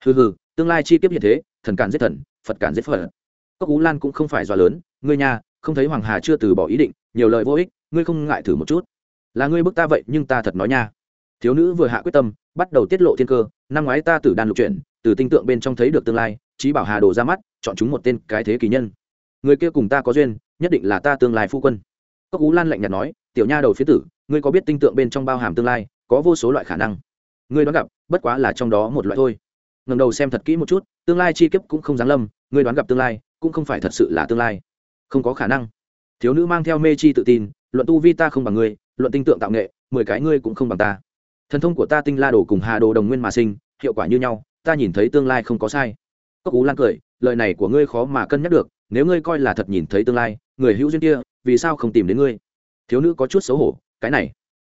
Hừ hừ, tương lai chi kiếp hiện thế, thần cản giết thần, phật cản giết phật. Cốc ú lan cũng không phải do lớn, ngươi nhà không thấy hoàng hà chưa từ bỏ ý định, nhiều lời vô ích, ngươi không ngại thử một chút. Là ngươi bức ta vậy, nhưng ta thật nói nha. Thiếu nữ vừa hạ quyết tâm, bắt đầu tiết lộ thiên cơ, năm ngoái ta tử đàn lục chuyển, từ tinh tượng bên trong thấy được tương lai trí bảo hà đồ ra mắt, chọn chúng một tên cái thế kỳ nhân. Người kia cùng ta có duyên, nhất định là ta tương lai phu quân. Cốc ú lan lạnh nhạt nói, tiểu nha đầu phía tử, ngươi có biết tinh tượng bên trong bao hàm tương lai, có vô số loại khả năng. Ngươi đoán gặp, bất quá là trong đó một loại thôi. Ngầm đầu xem thật kỹ một chút, tương lai chi kiếp cũng không giáng lâm, ngươi đoán gặp tương lai, cũng không phải thật sự là tương lai không có khả năng. Thiếu nữ mang theo mê chi tự tin, luận tu vi ta không bằng ngươi, luận tinh tượng tạo nghệ, mười cái ngươi cũng không bằng ta. Thần thông của ta tinh la đồ cùng hà đồ đồng nguyên mà sinh, hiệu quả như nhau, ta nhìn thấy tương lai không có sai. Cốc ú lan cười, lời này của ngươi khó mà cân nhắc được, nếu ngươi coi là thật nhìn thấy tương lai, người hữu duyên kia, vì sao không tìm đến ngươi? Thiếu nữ có chút xấu hổ, cái này,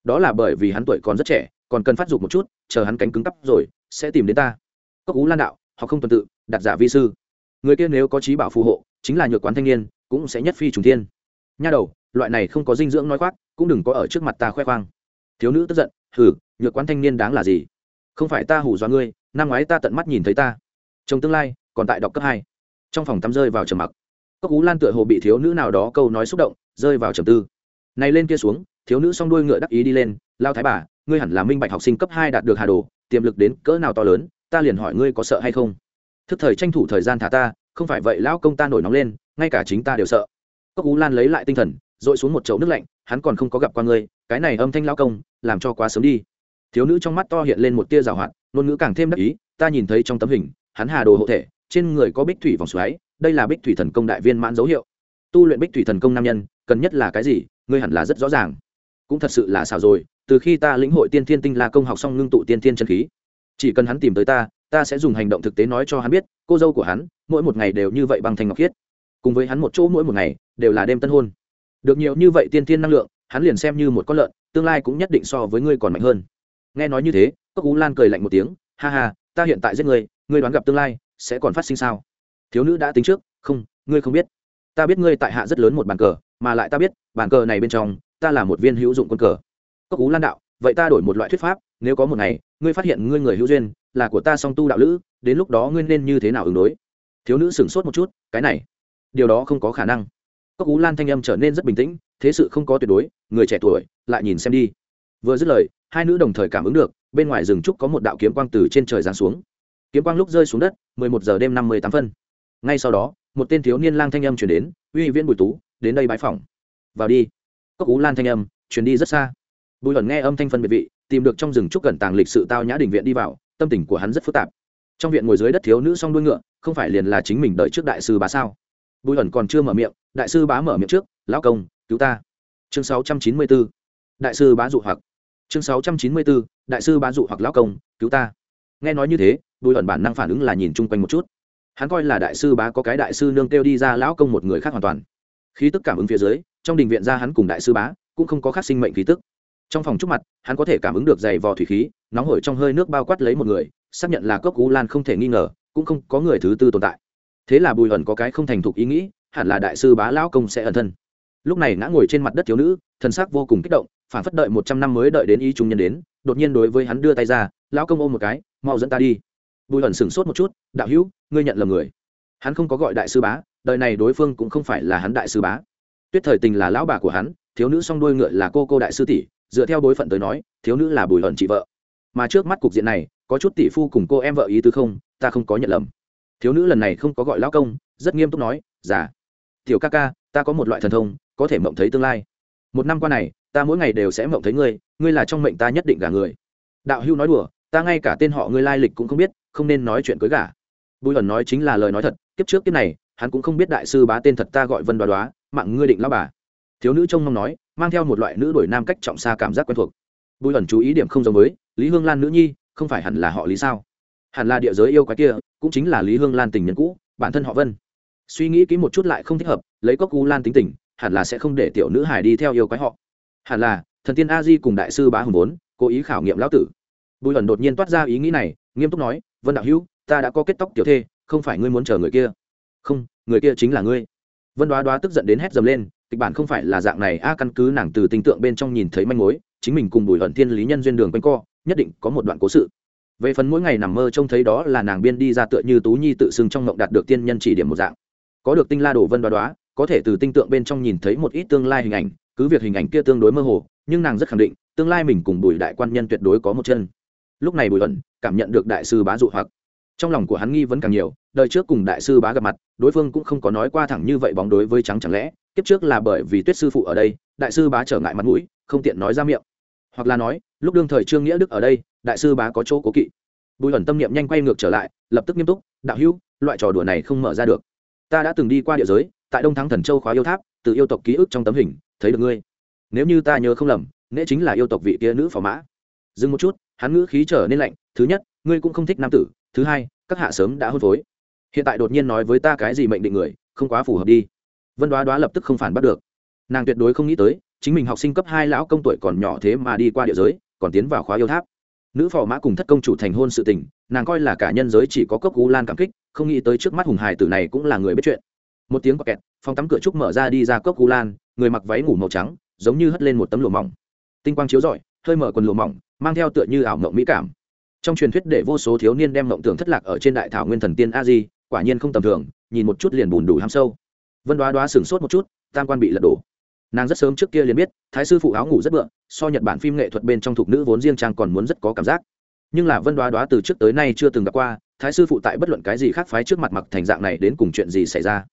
đó là bởi vì hắn tuổi còn rất trẻ, còn cần phát dục một chút, chờ hắn cánh cứng tắp rồi, sẽ tìm đến ta. Cốc ú lan đạo, họ không tuần tự, đặt giả vi sư. Người kia nếu có trí bảo phù hộ, chính là nhược quán thanh niên cũng sẽ nhất phi trùng thiên. Nha đầu, loại này không có dinh dưỡng nói khoác, cũng đừng có ở trước mặt ta khoe khoang. Thiếu nữ tức giận, hừ, nhược quán thanh niên đáng là gì? Không phải ta hù dọa ngươi, năm ngoái ta tận mắt nhìn thấy ta. Trong tương lai, còn tại đọc cấp hai. Trong phòng tắm rơi vào trầm mặc. Cốc ú lan tựa hồ bị thiếu nữ nào đó câu nói xúc động, rơi vào trầm tư. Này lên kia xuống, thiếu nữ song đuôi ngựa đắc ý đi lên, lao thái bà, ngươi hẳn là minh bạch học sinh cấp hai đạt được hà đồ, tiềm lực đến cỡ nào to lớn, ta liền hỏi ngươi có sợ hay không? Thức thời tranh thủ thời gian thả ta không phải vậy lão công ta nổi nóng lên, ngay cả chính ta đều sợ. Cốc ú lan lấy lại tinh thần, dội xuống một chậu nước lạnh, hắn còn không có gặp qua ngươi, cái này âm thanh lão công, làm cho quá sớm đi. Thiếu nữ trong mắt to hiện lên một tia rào hoạt, ngôn ngữ càng thêm đắc ý, ta nhìn thấy trong tấm hình, hắn hà đồ hộ thể, trên người có bích thủy vòng xoáy, đây là bích thủy thần công đại viên mãn dấu hiệu. Tu luyện bích thủy thần công nam nhân, cần nhất là cái gì, ngươi hẳn là rất rõ ràng. Cũng thật sự là xảo rồi, từ khi ta lĩnh hội tiên thiên tinh la công học xong ngưng tụ tiên thiên chân khí, chỉ cần hắn tìm tới ta ta sẽ dùng hành động thực tế nói cho hắn biết, cô dâu của hắn, mỗi một ngày đều như vậy bằng thành ngọc khiết. Cùng với hắn một chỗ mỗi một ngày, đều là đêm tân hôn. Được nhiều như vậy tiên thiên năng lượng, hắn liền xem như một con lợn, tương lai cũng nhất định so với ngươi còn mạnh hơn. Nghe nói như thế, cốc ú lan cười lạnh một tiếng, ha ha, ta hiện tại giết ngươi ngươi đoán gặp tương lai, sẽ còn phát sinh sao? Thiếu nữ đã tính trước, không, ngươi không biết. Ta biết ngươi tại hạ rất lớn một bàn cờ, mà lại ta biết, bàn cờ này bên trong, ta là một viên hữu dụng quân cờ. Cốc ú lan đạo, vậy ta đổi một loại thuyết pháp, nếu có một ngày, ngươi phát hiện ngươi người hữu duyên là của ta song tu đạo lữ, đến lúc đó ngươi nên như thế nào ứng đối? Thiếu nữ sửng sốt một chút, cái này, điều đó không có khả năng. Cốc ú lan thanh âm trở nên rất bình tĩnh, thế sự không có tuyệt đối, người trẻ tuổi, lại nhìn xem đi. Vừa dứt lời, hai nữ đồng thời cảm ứng được, bên ngoài rừng trúc có một đạo kiếm quang từ trên trời giáng xuống. Kiếm quang lúc rơi xuống đất, mười một giờ đêm năm mươi tám phân. Ngay sau đó, một tên thiếu niên lang thanh âm chuyển đến, uy viễn bùi tú, đến đây bãi phòng vào đi. Cốc ú lan thanh âm chuyển đi rất xa. Bùi luận nghe âm thanh phân biệt vị, tìm được trong rừng trúc cẩn tàng lịch sự tao nhã đình viện đi vào tâm tình của hắn rất phức tạp. Trong viện ngồi dưới đất thiếu nữ song đuôi ngựa, không phải liền là chính mình đợi trước đại sư bá sao? Bùi ẩn còn chưa mở miệng, đại sư bá mở miệng trước, lão công, cứu ta. Chương sáu trăm chín mươi b ố đại sư bá dụ hoặc. Chương sáu trăm chín mươi b ố đại sư bá dụ hoặc lão công, cứu ta. Nghe nói như thế, bùi ẩn bản năng phản ứng là nhìn chung quanh một chút. Hắn coi là đại sư bá có cái đại sư nương kêu đi ra lão công một người khác hoàn toàn. Khí tức cảm ứng phía dưới, trong đình viện ra hắn cùng đại sư bá, cũng không có khác sinh mệnh khí tức trong phòng trúc mặt, hắn có thể cảm ứng được dày vò thủy khí, nóng hổi trong hơi nước bao quát lấy một người, xác nhận là cốc cú lan không thể nghi ngờ, cũng không có người thứ tư tồn tại. Thế là bùi ẩn có cái không thành thục ý nghĩ, hẳn là đại sư bá lão công sẽ ẩn thân. Lúc này ngã ngồi trên mặt đất thiếu nữ thân xác vô cùng kích động, phản phất đợi một trăm năm mới đợi đến ý trung nhân đến, đột nhiên đối với hắn đưa tay ra, lão công ôm một cái, mau dẫn ta đi. Bùi ẩn sửng sốt một chút, đạo hữu, ngươi nhận lầm người. Hắn không có gọi đại sư bá, đời này đối phương cũng không phải là hắn đại sư bá. Tuyết thời tình là lão bà của hắn, thiếu nữ song đuôi ngựa là cô cô đại sư tỷ dựa theo bối phận tới nói, thiếu nữ là bùi ẩn chị vợ. Mà trước mắt cục diện này, có chút tỷ phu cùng cô em vợ ý tứ không, ta không có nhận lầm. Thiếu nữ lần này không có gọi lão công, rất nghiêm túc nói giả tiểu ca ca, ta có một loại thần thông, có thể mộng thấy tương lai. Một năm qua này, ta mỗi ngày đều sẽ mộng thấy ngươi ngươi là trong mệnh ta nhất định gả người. Đạo hưu nói đùa, ta ngay cả tên họ ngươi lai lịch cũng không biết, không nên nói chuyện cưới gả. Bùi ẩn nói chính là lời nói thật, kiếp trước kiếp này, hắn cũng không biết đại sư bá tên thật ta gọi vân đoá đoá, mạng ngươi định lao bà. Thiếu nữ trông mong nói mang theo một loại nữ đổi nam cách trọng xa cảm giác quen thuộc. Bùi ẩn chú ý điểm không giống với lý hương lan nữ nhi, không phải hẳn là họ lý sao? Hẳn là địa giới yêu quái kia, cũng chính là lý hương lan tình nhân cũ, bản thân họ vân. Suy nghĩ kỹ một chút lại không thích hợp, lấy cốc u lan tính tình, hẳn là sẽ không để tiểu nữ hải đi theo yêu quái họ. Hẳn là, thần tiên a di cùng đại sư bá hùng vốn, cố ý khảo nghiệm lão tử. Bùi ẩn đột nhiên toát ra ý nghĩ này, nghiêm túc nói, vân đạo hữu, ta đã có kết tóc tiểu thê, không phải ngươi muốn chờ người kia. Không, người kia chính là ngươi. Vân đoá đoá tức giận đến hét dầm lên kịch bản không phải là dạng này. A, căn cứ nàng từ tình tượng bên trong nhìn thấy manh mối, chính mình cùng bùi Hận thiên lý nhân duyên đường quanh co, nhất định có một đoạn cố sự. Về phần mỗi ngày nằm mơ trông thấy đó là nàng biên đi ra tựa như tú nhi tự xưng trong mộng đạt được tiên nhân chỉ điểm một dạng. Có được tinh la đồ vân đoá đoá, có thể từ tinh tượng bên trong nhìn thấy một ít tương lai hình ảnh, cứ việc hình ảnh kia tương đối mơ hồ, nhưng nàng rất khẳng định, tương lai mình cùng bùi đại quan nhân tuyệt đối có một chân. Lúc này bùi ẩn cảm nhận được đại sư bá dụ hoặc. Trong lòng của hắn nghi vẫn càng nhiều, đời trước cùng đại sư bá gặp mặt, đối phương cũng không có nói qua thẳng như vậy bóng đối với trắng chẳng lẽ kiếp trước là bởi vì tuyết sư phụ ở đây, đại sư bá trở ngại mặt mũi, không tiện nói ra miệng. Hoặc là nói, lúc đương thời trương nghĩa đức ở đây, đại sư bá có chỗ cố kỵ. Bùi ẩn tâm niệm nhanh quay ngược trở lại, lập tức nghiêm túc, đạo hữu, loại trò đùa này không mở ra được. Ta đã từng đi qua địa giới, tại đông thắng thần châu khóa yêu tháp, từ yêu tộc ký ức trong tấm hình, thấy được ngươi. Nếu như ta nhớ không lầm, nễ chính là yêu tộc vị kia nữ phò mã. Dừng một chút, hắn ngữ khí trở nên lạnh, thứ nhất, ngươi cũng không thích nam tử. Thứ hai, các hạ sớm đã hôn phối. Hiện tại đột nhiên nói với ta cái gì mệnh định người, không quá phù hợp đi vân đoá đoá lập tức không phản bắt được. Nàng tuyệt đối không nghĩ tới, chính mình học sinh cấp hai lão công tuổi còn nhỏ thế mà đi qua địa giới, còn tiến vào khóa yêu tháp. Nữ phò mã cùng thất công chủ thành hôn sự tình, nàng coi là cả nhân giới chỉ có cốc cú lan cảm kích, không nghĩ tới trước mắt hùng hải tử này cũng là người biết chuyện. Một tiếng kẹt, phòng tắm cửa trúc mở ra đi ra cốc cú lan, người mặc váy ngủ màu trắng, giống như hất lên một tấm lụa mỏng. Tinh quang chiếu rọi, hơi mở quần lụa mỏng, mang theo tựa như ảo mộng mỹ cảm. Trong truyền thuyết để vô số thiếu niên đem mộng tưởng thất lạc ở trên đại thảo nguyên thần tiên a di, quả nhiên không tầm thường, nhìn một chút liền bùn đủ ham sâu vân đoá đoá sửng sốt một chút, tam quan bị lật đổ. Nàng rất sớm trước kia liền biết, thái sư phụ áo ngủ rất bựa, so nhật bản phim nghệ thuật bên trong thục nữ vốn riêng trang còn muốn rất có cảm giác. Nhưng là vân đoá đoá từ trước tới nay chưa từng gặp qua, thái sư phụ tại bất luận cái gì khác phái trước mặt mặc thành dạng này đến cùng chuyện gì xảy ra.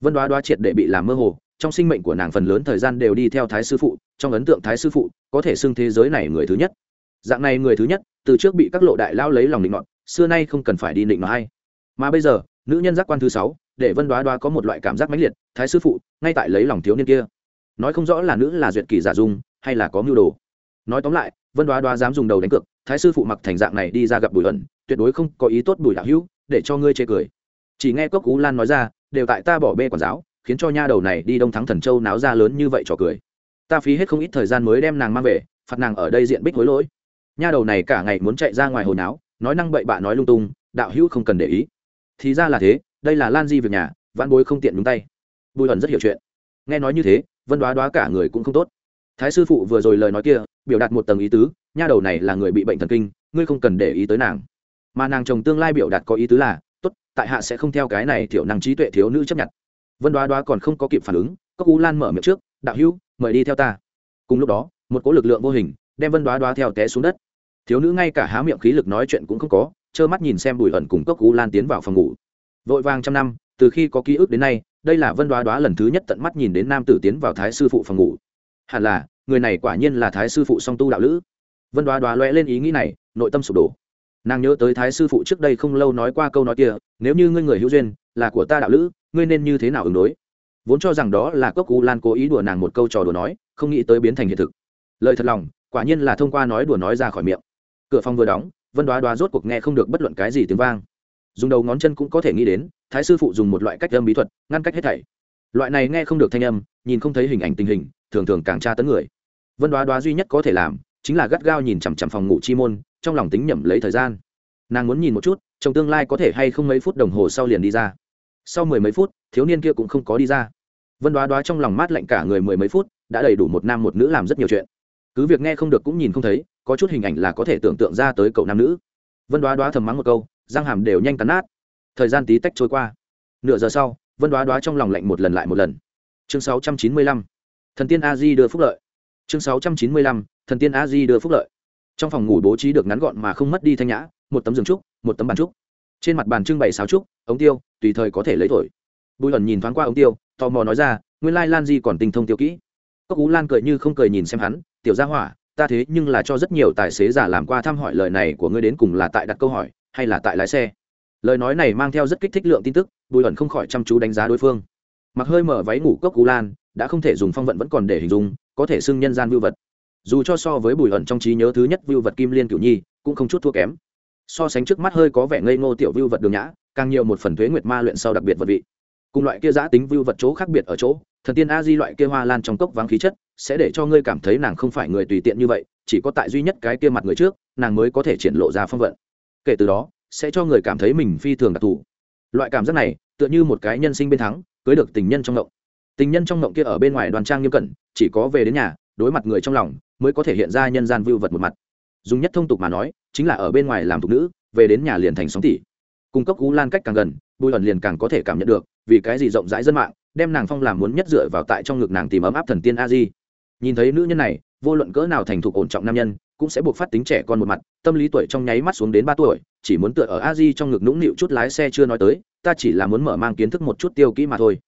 Vân đoá đoá triệt để bị làm mơ hồ, trong sinh mệnh của nàng phần lớn thời gian đều đi theo thái sư phụ, trong ấn tượng thái sư phụ, có thể xưng thế giới này người thứ nhất. Dạng này người thứ nhất, từ trước bị các lộ đại lao lấy lòng định nọt, xưa nay không cần phải đi định nó hay. Mà bây giờ, nữ nhân giác quan thứ sáu để vân đoá đoá có một loại cảm giác mãnh liệt, thái sư phụ, ngay tại lấy lòng thiếu niên kia. Nói không rõ là nữ là duyệt kỳ giả dung, hay là có mưu đồ. Nói tóm lại, vân đoá đoá dám dùng đầu đánh cược, thái sư phụ mặc thành dạng này đi ra gặp bùi ẩn, tuyệt đối không có ý tốt bùi đạo hữu, để cho ngươi chê cười. Chỉ nghe cốc cú lan nói ra, đều tại ta bỏ bê quản giáo, khiến cho nha đầu này đi đông thắng thần châu náo ra lớn như vậy trò cười. Ta phí hết không ít thời gian mới đem nàng mang về, phạt nàng ở đây diện bích hối lỗi. Nha đầu này cả ngày muốn chạy ra ngoài hồi náo, nói năng bậy bạ nói lung tung, đạo hữu không cần để ý. Thì ra là thế đây là lan di việc nhà văn bối không tiện nhúng tay. Bùi ẩn rất hiểu chuyện. Nghe nói như thế, vân đoá đoá cả người cũng không tốt. Thái sư phụ vừa rồi lời nói kia, biểu đạt một tầng ý tứ, nha đầu này là người bị bệnh thần kinh, ngươi không cần để ý tới nàng. Mà nàng chồng tương lai biểu đạt có ý tứ là, tốt, tại hạ sẽ không theo cái này thiểu năng trí tuệ thiếu nữ chấp nhận. Vân đoá đoá còn không có kịp phản ứng, cốc u lan mở miệng trước, đạo hữu, mời đi theo ta. Cùng lúc đó, một cỗ lực lượng vô hình đem vân đoá đoá theo té xuống đất. Thiếu nữ ngay cả há miệng khí lực nói chuyện cũng không có, trơ mắt nhìn xem bùi ẩn cùng cốc u lan tiến vào phòng ngủ vội vàng trăm năm, từ khi có ký ức đến nay, đây là vân đoá đoá lần thứ nhất tận mắt nhìn đến nam tử tiến vào thái sư phụ phòng ngủ. Hẳn là, người này quả nhiên là thái sư phụ song tu đạo lữ. Vân đoá đoá loe lên ý nghĩ này, nội tâm sụp đổ. Nàng nhớ tới thái sư phụ trước đây không lâu nói qua câu nói kia, nếu như ngươi người hữu duyên, là của ta đạo lữ, ngươi nên như thế nào ứng đối? Vốn cho rằng đó là cốc u lan cố ý đùa nàng một câu trò đùa nói, không nghĩ tới biến thành hiện thực. Lời thật lòng, quả nhiên là thông qua nói đùa nói ra khỏi miệng. Cửa phòng vừa đóng, vân đoá đoá rốt cuộc nghe không được bất luận cái gì tiếng vang dùng đầu ngón chân cũng có thể nghĩ đến, thái sư phụ dùng một loại cách âm bí thuật, ngăn cách hết thảy. Loại này nghe không được thanh âm, nhìn không thấy hình ảnh tình hình, thường thường càng tra tấn người. Vân đoá đoá duy nhất có thể làm, chính là gắt gao nhìn chằm chằm phòng ngủ chi môn, trong lòng tính nhẩm lấy thời gian. Nàng muốn nhìn một chút, trong tương lai có thể hay không mấy phút đồng hồ sau liền đi ra. Sau mười mấy phút, thiếu niên kia cũng không có đi ra. Vân đoá đoá trong lòng mát lạnh cả người mười mấy phút, đã đầy đủ một nam một nữ làm rất nhiều chuyện. Cứ việc nghe không được cũng nhìn không thấy, có chút hình ảnh là có thể tưởng tượng ra tới cậu nam nữ. Vân đoá đoá thầm mắng một câu răng hàm đều nhanh cắn nát. Thời gian tí tách trôi qua. Nửa giờ sau, vân đoá đoá trong lòng lạnh một lần lại một lần. Chương sáu trăm chín mươi lăm, thần tiên a di đưa phúc lợi. Chương sáu trăm chín mươi lăm, thần tiên a di đưa phúc lợi. Trong phòng ngủ bố trí được ngắn gọn mà không mất đi thanh nhã, một tấm giường trúc, một tấm bàn trúc. Trên mặt bàn trưng bày sáo trúc, ống tiêu, tùy thời có thể lấy thổi. Bùi ẩn nhìn thoáng qua ống tiêu, tò mò nói ra, nguyên lai lan di còn tinh thông tiêu kỹ. Cốc ú lan cười như không cười nhìn xem hắn, tiểu gia hỏa, ta thế nhưng là cho rất nhiều tài xế giả làm qua thăm hỏi lời này của ngươi đến cùng là tại đặt câu hỏi hay là tại lái xe. Lời nói này mang theo rất kích thích lượng tin tức, bùi ẩn không khỏi chăm chú đánh giá đối phương. Mặc hơi mở váy ngủ cốc cú lan, đã không thể dùng phong vận vẫn còn để hình dung, có thể xưng nhân gian vưu vật. Dù cho so với bùi ẩn trong trí nhớ thứ nhất vưu vật kim liên cửu nhi, cũng không chút thua kém. So sánh trước mắt hơi có vẻ ngây ngô tiểu vưu vật đường nhã, càng nhiều một phần thuế nguyệt ma luyện sau đặc biệt vật vị. Cùng loại kia giã tính vưu vật chỗ khác biệt ở chỗ, thần tiên a di loại kia hoa lan trong cốc vắng khí chất, sẽ để cho ngươi cảm thấy nàng không phải người tùy tiện như vậy, chỉ có tại duy nhất cái kia mặt người trước, nàng mới có thể triển lộ ra phong vận kể từ đó, sẽ cho người cảm thấy mình phi thường đặc thù. Loại cảm giác này, tựa như một cái nhân sinh bên thắng, cưới được tình nhân trong ngộng. Tình nhân trong ngộng kia ở bên ngoài đoàn trang nghiêm cẩn, chỉ có về đến nhà, đối mặt người trong lòng, mới có thể hiện ra nhân gian vưu vật một mặt. Dùng nhất thông tục mà nói, chính là ở bên ngoài làm thục nữ, về đến nhà liền thành sóng tỷ. Cung cấp cú lan cách càng gần, bùi ẩn liền càng có thể cảm nhận được, vì cái gì rộng rãi dân mạng, đem nàng phong làm muốn nhất dựa vào tại trong ngực nàng tìm ấm áp thần tiên a di. Nhìn thấy nữ nhân này, vô luận cỡ nào thành thục ổn trọng nam nhân cũng sẽ buộc phát tính trẻ con một mặt, tâm lý tuổi trong nháy mắt xuống đến ba tuổi, chỉ muốn tựa ở a di trong ngực nũng nịu chút lái xe chưa nói tới, ta chỉ là muốn mở mang kiến thức một chút tiêu kỹ mà thôi.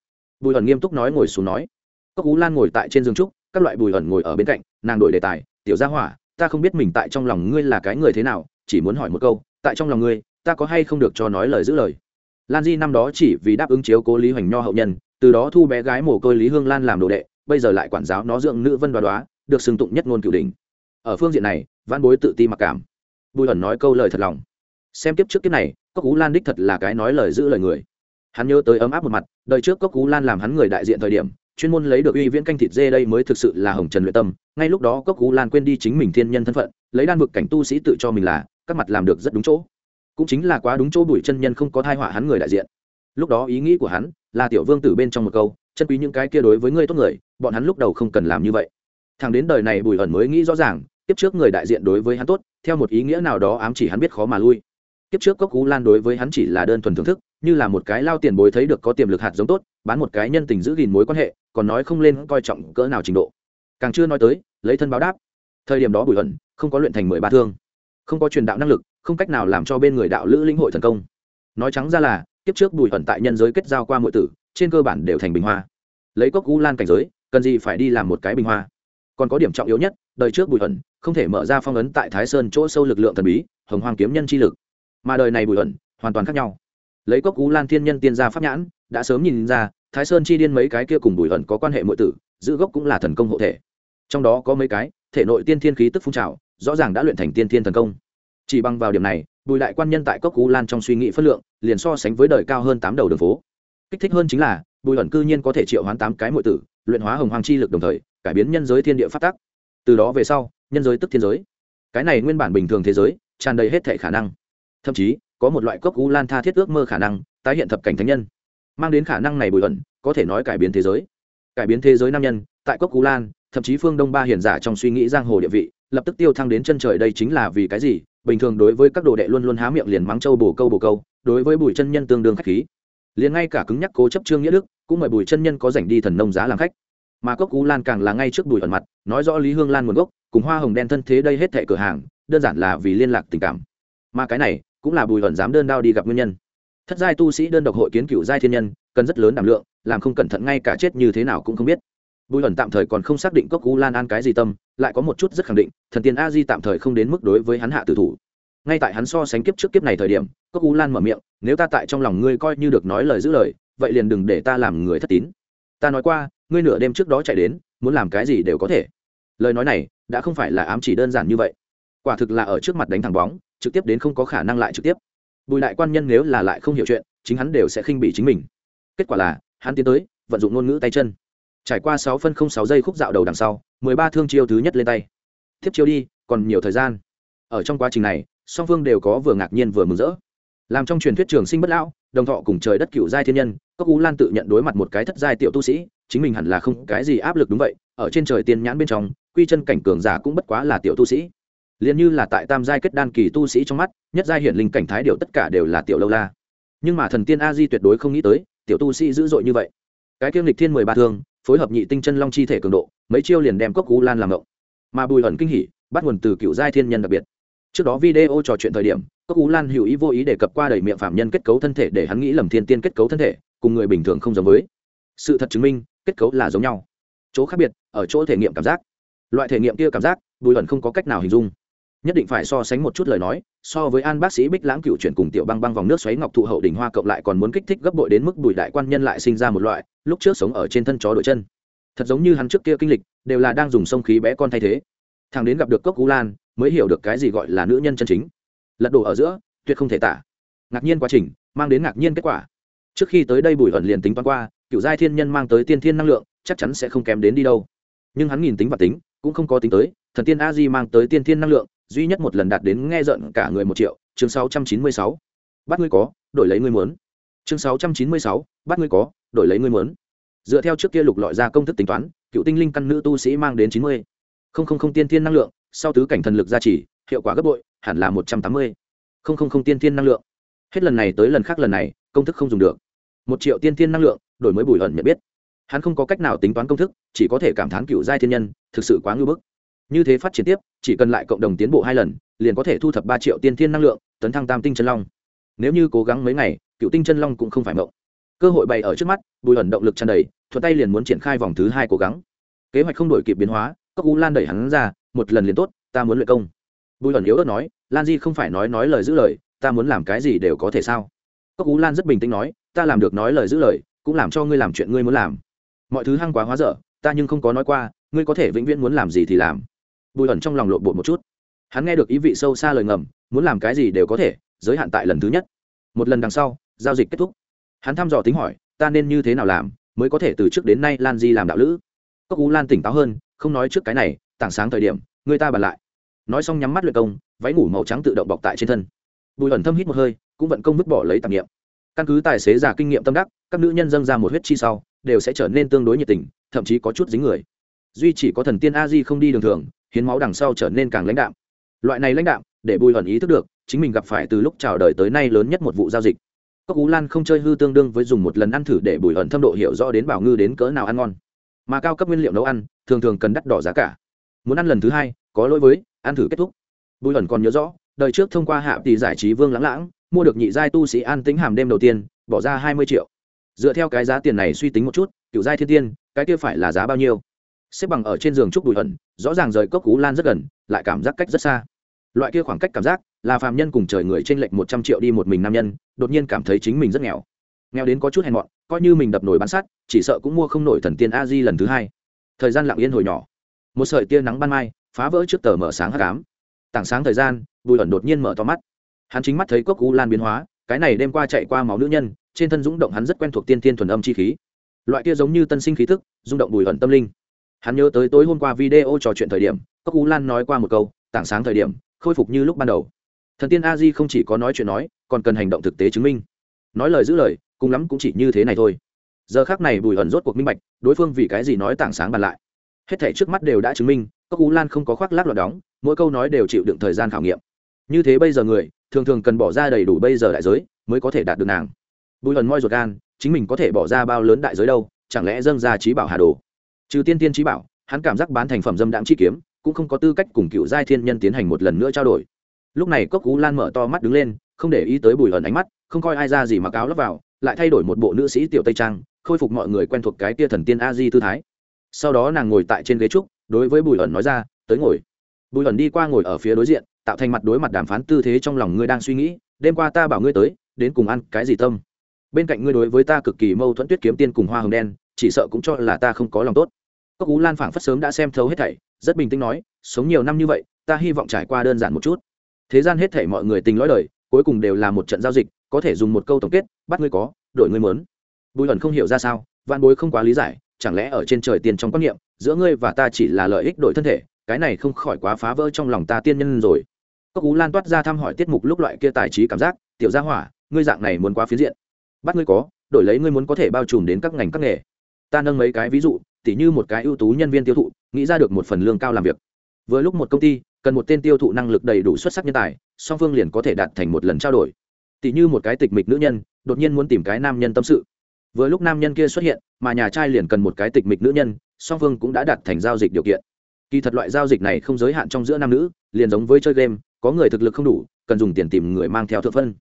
Bùi ẩn nghiêm túc nói ngồi xuống nói. Cốc cú lan ngồi tại trên giường trúc, các loại bùi ẩn ngồi ở bên cạnh, nàng đổi đề tài, tiểu gia hỏa, ta không biết mình tại trong lòng ngươi là cái người thế nào, chỉ muốn hỏi một câu, tại trong lòng ngươi, ta có hay không được cho nói lời giữ lời? Lan di năm đó chỉ vì đáp ứng chiếu cố lý hoành nho hậu nhân, từ đó thu bé gái mồ côi lý hương lan làm đồ đệ, bây giờ lại quản giáo nó dưỡng nữ vân đoá đoá, được xưng tụng nhất ngôn cửu đình ở phương diện này văn bối tự ti mặc cảm. Bùi ẩn nói câu lời thật lòng. Xem kiếp trước kiếp này, cốc cú lan đích thật là cái nói lời giữ lời người. Hắn nhớ tới ấm áp một mặt, đời trước cốc cú lan làm hắn người đại diện thời điểm, chuyên môn lấy được uy viễn canh thịt dê đây mới thực sự là hồng trần luyện tâm. Ngay lúc đó cốc cú lan quên đi chính mình thiên nhân thân phận, lấy đan vực cảnh tu sĩ tự cho mình là, các mặt làm được rất đúng chỗ. Cũng chính là quá đúng chỗ bùi chân nhân không có thai họa hắn người đại diện. Lúc đó ý nghĩ của hắn là tiểu vương tử bên trong một câu, chân quý những cái kia đối với ngươi tốt người, bọn hắn lúc đầu không cần làm như vậy. Thằng đến đời này bùi ẩn mới nghĩ rõ ràng tiếp trước người đại diện đối với hắn tốt, theo một ý nghĩa nào đó ám chỉ hắn biết khó mà lui. Tiếp trước cốc cú lan đối với hắn chỉ là đơn thuần thưởng thức, như là một cái lao tiền bối thấy được có tiềm lực hạt giống tốt, bán một cái nhân tình giữ gìn mối quan hệ, còn nói không lên coi trọng cỡ nào trình độ. Càng chưa nói tới, lấy thân báo đáp. Thời điểm đó bùi ẩn không có luyện thành mười ba thương, không có truyền đạo năng lực, không cách nào làm cho bên người đạo lữ lĩnh hội thần công. Nói trắng ra là tiếp trước bùi ẩn tại nhân giới kết giao qua mọi tử, trên cơ bản đều thành bình hoa. Lấy cốc u lan cảnh giới, cần gì phải đi làm một cái bình hoa? Còn có điểm trọng yếu nhất, đời trước bùi hận không thể mở ra phong ấn tại thái sơn chỗ sâu lực lượng thần bí, hồng hoàng kiếm nhân chi lực. Mà đời này bùi hận hoàn toàn khác nhau. Lấy cốc cú lan thiên nhân tiên gia pháp nhãn, đã sớm nhìn ra, thái sơn chi điên mấy cái kia cùng bùi hận có quan hệ mọi tử, giữ gốc cũng là thần công hộ thể. Trong đó có mấy cái, thể nội tiên thiên khí tức phun trào, rõ ràng đã luyện thành tiên thiên thần công. Chỉ bằng vào điểm này, bùi đại quan nhân tại cốc cú lan trong suy nghĩ phất lượng, liền so sánh với đời cao hơn tám đầu đường phố. Kích thích hơn chính là, bùi ẩn cư nhiên có thể triệu hoán tám cái mọi tử, luyện hóa hồng hoàng chi lực đồng thời cải biến nhân giới thiên địa phát tắc. Từ đó về sau, nhân giới tức thiên giới. Cái này nguyên bản bình thường thế giới, tràn đầy hết thể khả năng. Thậm chí, có một loại cốc u lan tha thiết ước mơ khả năng, tái hiện thập cảnh thánh nhân. Mang đến khả năng này bùi ẩn, có thể nói cải biến thế giới. Cải biến thế giới nam nhân, tại cốc u lan, thậm chí phương đông ba hiền giả trong suy nghĩ giang hồ địa vị, lập tức tiêu thăng đến chân trời đây chính là vì cái gì? Bình thường đối với các đồ đệ luôn luôn há miệng liền mắng châu bồ câu bồ câu, đối với bùi chân nhân tương đương khách khí. Liền ngay cả cứng nhắc cố chấp trương nghĩa đức, cũng mời bùi chân nhân có dành đi thần nông giá làm khách mà cốc cú lan càng là ngay trước bùi ẩn mặt, nói rõ lý hương lan nguồn gốc, cùng hoa hồng đen thân thế đây hết thệ cửa hàng, đơn giản là vì liên lạc tình cảm. Mà cái này, cũng là bùi ẩn dám đơn đao đi gặp nguyên nhân. Thất giai tu sĩ đơn độc hội kiến cựu giai thiên nhân, cần rất lớn đảm lượng, làm không cẩn thận ngay cả chết như thế nào cũng không biết. Bùi ẩn tạm thời còn không xác định cốc cú lan an cái gì tâm, lại có một chút rất khẳng định, thần tiên a di tạm thời không đến mức đối với hắn hạ tử thủ. Ngay tại hắn so sánh kiếp trước kiếp này thời điểm, cốc cú lan mở miệng, nếu ta tại trong lòng ngươi coi như được nói lời giữ lời, vậy liền đừng để ta làm người thất tín. Ta nói qua ngươi nửa đêm trước đó chạy đến, muốn làm cái gì đều có thể. Lời nói này, đã không phải là ám chỉ đơn giản như vậy. Quả thực là ở trước mặt đánh thẳng bóng, trực tiếp đến không có khả năng lại trực tiếp. Bùi đại quan nhân nếu là lại không hiểu chuyện, chính hắn đều sẽ khinh bị chính mình. Kết quả là, hắn tiến tới, vận dụng ngôn ngữ tay chân. Trải qua sáu phân không sáu giây khúc dạo đầu đằng sau, mười ba thương chiêu thứ nhất lên tay. Tiếp chiêu đi, còn nhiều thời gian. Ở trong quá trình này, song phương đều có vừa ngạc nhiên vừa mừng rỡ. Làm trong truyền thuyết trường sinh bất lão, đồng thọ cùng trời đất cựu giai thiên nhân, cốc u lan tự nhận đối mặt một cái thất giai tiểu tu sĩ chính mình hẳn là không cái gì áp lực đúng vậy, ở trên trời tiên nhãn bên trong, quy chân cảnh cường giả cũng bất quá là tiểu tu sĩ. Liền như là tại tam giai kết đan kỳ tu sĩ trong mắt, nhất giai hiển linh cảnh thái điều tất cả đều là tiểu lâu la. Nhưng mà thần tiên a di tuyệt đối không nghĩ tới, tiểu tu sĩ dữ dội như vậy. Cái kiêng lịch thiên mười ba thương, phối hợp nhị tinh chân long chi thể cường độ, mấy chiêu liền đem cốc cú lan làm ngộng. Mà bùi ẩn kinh hỉ, bắt nguồn từ cựu giai thiên nhân đặc biệt. Trước đó video trò chuyện thời điểm, cốc cú lan hữu ý vô ý đề cập qua đầy miệng phạm nhân kết cấu thân thể để hắn nghĩ lầm thiên tiên kết cấu thân thể, cùng người bình thường không giống với. Sự thật chứng minh kết cấu là giống nhau. Chỗ khác biệt, ở chỗ thể nghiệm cảm giác. Loại thể nghiệm kia cảm giác, bùi ẩn không có cách nào hình dung. Nhất định phải so sánh một chút lời nói, so với an bác sĩ bích lãng cựu chuyển cùng tiểu băng băng vòng nước xoáy ngọc thụ hậu đỉnh hoa cộng lại còn muốn kích thích gấp bội đến mức bùi đại quan nhân lại sinh ra một loại, lúc trước sống ở trên thân chó đội chân. Thật giống như hắn trước kia kinh lịch, đều là đang dùng sông khí bé con thay thế. Thằng đến gặp được cốc cú lan, mới hiểu được cái gì gọi là nữ nhân chân chính. Lật đổ ở giữa, tuyệt không thể tả. Ngạc nhiên quá trình, mang đến ngạc nhiên kết quả. Trước khi tới đây bùi ẩn liền tính toán qua cựu giai thiên nhân mang tới tiên thiên năng lượng, chắc chắn sẽ không kém đến đi đâu. Nhưng hắn nhìn tính và tính, cũng không có tính tới, thần tiên a di mang tới tiên thiên năng lượng, duy nhất một lần đạt đến nghe giận cả người một triệu, chương sáu trăm chín mươi sáu. Bắt ngươi có, đổi lấy ngươi muốn. Chương sáu trăm chín mươi sáu, bắt ngươi có, đổi lấy ngươi muốn. Dựa theo trước kia lục lọi ra công thức tính toán, cựu tinh linh căn nữ tu sĩ mang đến chín mươi. Không không không tiên thiên năng lượng, sau tứ cảnh thần lực gia trì, hiệu quả gấp bội, hẳn là một trăm tám mươi. Không không không tiên thiên năng lượng. Hết lần này tới lần khác lần này, công thức không dùng được. Một triệu tiên thiên năng lượng đổi mới bùi ẩn nhận biết. Hắn không có cách nào tính toán công thức, chỉ có thể cảm thán cựu giai thiên nhân, thực sự quá ngưỡng bức. Như thế phát triển tiếp, chỉ cần lại cộng đồng tiến bộ hai lần, liền có thể thu thập ba triệu tiên thiên năng lượng, tấn thăng tam tinh chân long. Nếu như cố gắng mấy ngày, cựu tinh chân long cũng không phải mộng. Cơ hội bày ở trước mắt, bùi ẩn động lực tràn đầy thuật tay liền muốn triển khai vòng thứ hai cố gắng. Kế hoạch không đổi kịp biến hóa các u lan đẩy hắn ra, một lần liền tốt, ta muốn luyện công. Bùi ẩn yếu ớt nói, lan di không phải nói nói lời giữ lời, ta muốn làm cái gì đều có thể sao? Cốc ú lan rất bình tĩnh nói, ta làm được nói lời giữ lời cũng làm cho ngươi làm chuyện ngươi muốn làm. Mọi thứ hăng quá hóa dở, ta nhưng không có nói qua, ngươi có thể vĩnh viễn muốn làm gì thì làm. Bùi ẩn trong lòng lộn bột một chút. Hắn nghe được ý vị sâu xa lời ngầm, muốn làm cái gì đều có thể, giới hạn tại lần thứ nhất. Một lần đằng sau, giao dịch kết thúc. Hắn thăm dò tính hỏi, ta nên như thế nào làm, mới có thể từ trước đến nay lan di làm đạo lữ? Cốc ú lan tỉnh táo hơn, không nói trước cái này, tảng sáng thời điểm, người ta bàn lại. Nói xong nhắm mắt luyện công, váy ngủ màu trắng tự động bọc tại trên thân. Bùi ẩn thâm hít một hơi, cũng vận công vứt bỏ lấy tạp nghiệm căn cứ tài xế già kinh nghiệm tâm đắc, các nữ nhân dâng ra một huyết chi sau, đều sẽ trở nên tương đối nhiệt tình, thậm chí có chút dính người. Duy chỉ có thần tiên a di không đi đường thường, hiến máu đằng sau trở nên càng lãnh đạm. Loại này lãnh đạm, để bùi hận ý thức được, chính mình gặp phải từ lúc chào đời tới nay lớn nhất một vụ giao dịch. Cốc ú lan không chơi hư tương đương với dùng một lần ăn thử để bùi hận thâm độ hiểu rõ đến bảo ngư đến cỡ nào ăn ngon. Mà cao cấp nguyên liệu nấu ăn, thường thường cần đắt đỏ giá cả. Muốn ăn lần thứ hai, có lỗi với, ăn thử kết thúc. Bùi hận còn nhớ rõ, đời trước thông qua hạ tỷ giải trí vương lãng lãng mua được nhị giai tu sĩ an tính hàm đêm đầu tiên, bỏ ra hai mươi triệu. Dựa theo cái giá tiền này suy tính một chút, cựu giai thiên tiên, cái kia phải là giá bao nhiêu? Xếp bằng ở trên giường trúc đùi ẩn, rõ ràng rời cốc cú lan rất gần, lại cảm giác cách rất xa. Loại kia khoảng cách cảm giác, là phàm nhân cùng trời người trên lệnh một trăm triệu đi một mình nam nhân, đột nhiên cảm thấy chính mình rất nghèo. Nghèo đến có chút hèn mọn, coi như mình đập nổi bán sắt, chỉ sợ cũng mua không nổi thần tiên a di lần thứ hai. Thời gian lặng yên hồi nhỏ. Một sợi tia nắng ban mai, phá vỡ trước tờ mở sáng hát cám tảng sáng thời gian bùi ẩn đột nhiên mở to mắt hắn chính mắt thấy cốc u lan biến hóa, cái này đêm qua chạy qua máu nữ nhân, trên thân rung động hắn rất quen thuộc tiên tiên thuần âm chi khí. Loại kia giống như tân sinh khí thức, rung động bùi ẩn tâm linh. Hắn nhớ tới tối hôm qua video trò chuyện thời điểm, cốc u lan nói qua một câu, tảng sáng thời điểm, khôi phục như lúc ban đầu. Thần tiên a di không chỉ có nói chuyện nói, còn cần hành động thực tế chứng minh. Nói lời giữ lời, cùng lắm cũng chỉ như thế này thôi. Giờ khác này bùi ẩn rốt cuộc minh bạch, đối phương vì cái gì nói tảng sáng bàn lại. Hết thể trước mắt đều đã chứng minh, cốc u lan không có khoác lác loạt đóng, mỗi câu nói đều chịu đựng thời gian khảo nghiệm. Như thế bây giờ người thường thường cần bỏ ra đầy đủ bây giờ đại giới mới có thể đạt được nàng. Bùi ẩn moi ruột gan, chính mình có thể bỏ ra bao lớn đại giới đâu, chẳng lẽ dâng ra trí bảo hà đồ? Trừ tiên tiên trí bảo, hắn cảm giác bán thành phẩm dâm đạm chi kiếm, cũng không có tư cách cùng cựu giai thiên nhân tiến hành một lần nữa trao đổi. Lúc này cốc cú lan mở to mắt đứng lên, không để ý tới bùi ẩn ánh mắt, không coi ai ra gì mặc áo lấp vào, lại thay đổi một bộ nữ sĩ tiểu tây trang, khôi phục mọi người quen thuộc cái tia thần tiên a di tư thái. Sau đó nàng ngồi tại trên ghế trúc, đối với bùi ẩn nói ra, tới ngồi. Bùi ẩn đi qua ngồi ở phía đối diện tạo thành mặt đối mặt đàm phán tư thế trong lòng ngươi đang suy nghĩ, đêm qua ta bảo ngươi tới, đến cùng ăn cái gì tâm? Bên cạnh ngươi đối với ta cực kỳ mâu thuẫn tuyết kiếm tiên cùng hoa hồng đen, chỉ sợ cũng cho là ta không có lòng tốt. Cốc ú lan phảng phất sớm đã xem thấu hết thảy, rất bình tĩnh nói, sống nhiều năm như vậy, ta hy vọng trải qua đơn giản một chút. Thế gian hết thảy mọi người tình lõi đời, cuối cùng đều là một trận giao dịch, có thể dùng một câu tổng kết, bắt ngươi có, đổi ngươi mớn bùi ẩn không hiểu ra sao văn bối không quá lý giải, chẳng lẽ ở trên trời tiền trong quan niệm, giữa ngươi và ta chỉ là lợi ích đổi thân thể, cái này không khỏi quá phá vỡ trong lòng ta tiên nhân rồi cốc ú lan toát ra thăm hỏi tiết mục lúc loại kia tài trí cảm giác, tiểu gia hỏa, ngươi dạng này muốn quá phiến diện. Bắt ngươi có, đổi lấy ngươi muốn có thể bao trùm đến các ngành các nghề. Ta nâng mấy cái ví dụ, tỉ như một cái ưu tú nhân viên tiêu thụ, nghĩ ra được một phần lương cao làm việc. Với lúc một công ty, cần một tên tiêu thụ năng lực đầy đủ xuất sắc nhân tài, song phương liền có thể đạt thành một lần trao đổi. Tỉ như một cái tịch mịch nữ nhân, đột nhiên muốn tìm cái nam nhân tâm sự. Với lúc nam nhân kia xuất hiện, mà nhà trai liền cần một cái tịch mịch nữ nhân, song phương cũng đã đạt thành giao dịch điều kiện kỳ thật loại giao dịch này không giới hạn trong giữa nam nữ, liền giống với chơi game, có người thực lực không đủ, cần dùng tiền tìm người mang theo thượng phân.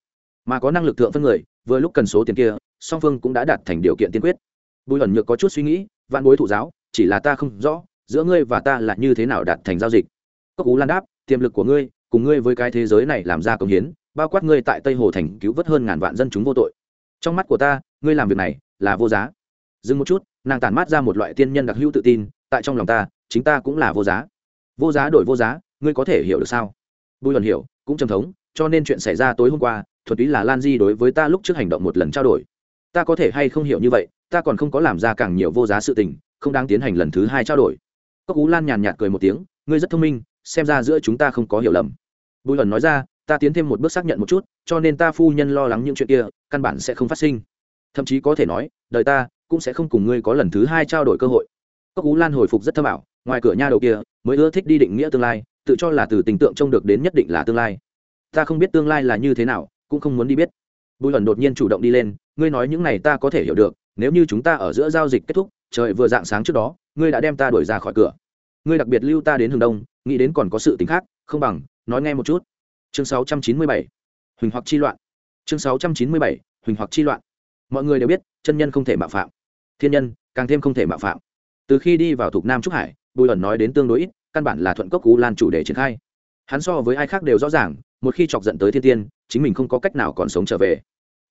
Mà có năng lực thượng phân người, vừa lúc cần số tiền kia, song phương cũng đã đạt thành điều kiện tiên quyết. Bùi ẩn nhược có chút suy nghĩ, vạn bối thụ giáo, chỉ là ta không rõ, giữa ngươi và ta là như thế nào đạt thành giao dịch. Cốc ú lan đáp, tiềm lực của ngươi, cùng ngươi với cái thế giới này làm ra công hiến, bao quát ngươi tại tây hồ thành cứu vớt hơn ngàn vạn dân chúng vô tội. Trong mắt của ta, ngươi làm việc này, là vô giá. Dừng một chút, nàng tản mát ra một loại tiên nhân đặc hữu tự tin tại trong lòng ta, chính ta cũng là vô giá. Vô giá đổi vô giá, ngươi có thể hiểu được sao? Bùi luận hiểu, cũng trầm thống, cho nên chuyện xảy ra tối hôm qua thuật ý là lan di đối với ta lúc trước hành động một lần trao đổi. Ta có thể hay không hiểu như vậy, ta còn không có làm ra càng nhiều vô giá sự tình, không đang tiến hành lần thứ hai trao đổi. Cốc ú lan nhàn nhạt cười một tiếng, ngươi rất thông minh, xem ra giữa chúng ta không có hiểu lầm. Bùi luận nói ra, ta tiến thêm một bước xác nhận một chút, cho nên ta phu nhân lo lắng những chuyện kia, căn bản sẽ không phát sinh. Thậm chí có thể nói, đời ta cũng sẽ không cùng ngươi có lần thứ hai trao đổi cơ hội cốc ú lan hồi phục rất thâm ảo, ngoài cửa nha đầu kia, mới ưa thích đi định nghĩa tương lai, tự cho là từ tình tượng trông được đến nhất định là tương lai. Ta không biết tương lai là như thế nào, cũng không muốn đi biết. Bùi ẩn đột nhiên chủ động đi lên, ngươi nói những này ta có thể hiểu được, nếu như chúng ta ở giữa giao dịch kết thúc, trời vừa dạng sáng trước đó, ngươi đã đem ta đuổi ra khỏi cửa. Ngươi đặc biệt lưu ta đến hướng đông, nghĩ đến còn có sự tính khác, không bằng, nói nghe một chút. Chương 697. huỳnh hoặc chi loạn. Chương 697. huỳnh hoặc chi loạn. Mọi người đều biết, chân nhân không thể mạo phạm. Thiên nhân, càng thêm không thể mạo phạm từ khi đi vào thuộc nam trúc hải, bùi ẩn nói đến tương đối ít, căn bản là thuận cốc cú lan chủ đề triển khai. Hắn so với ai khác đều rõ ràng, một khi chọc giận tới thiên tiên, chính mình không có cách nào còn sống trở về.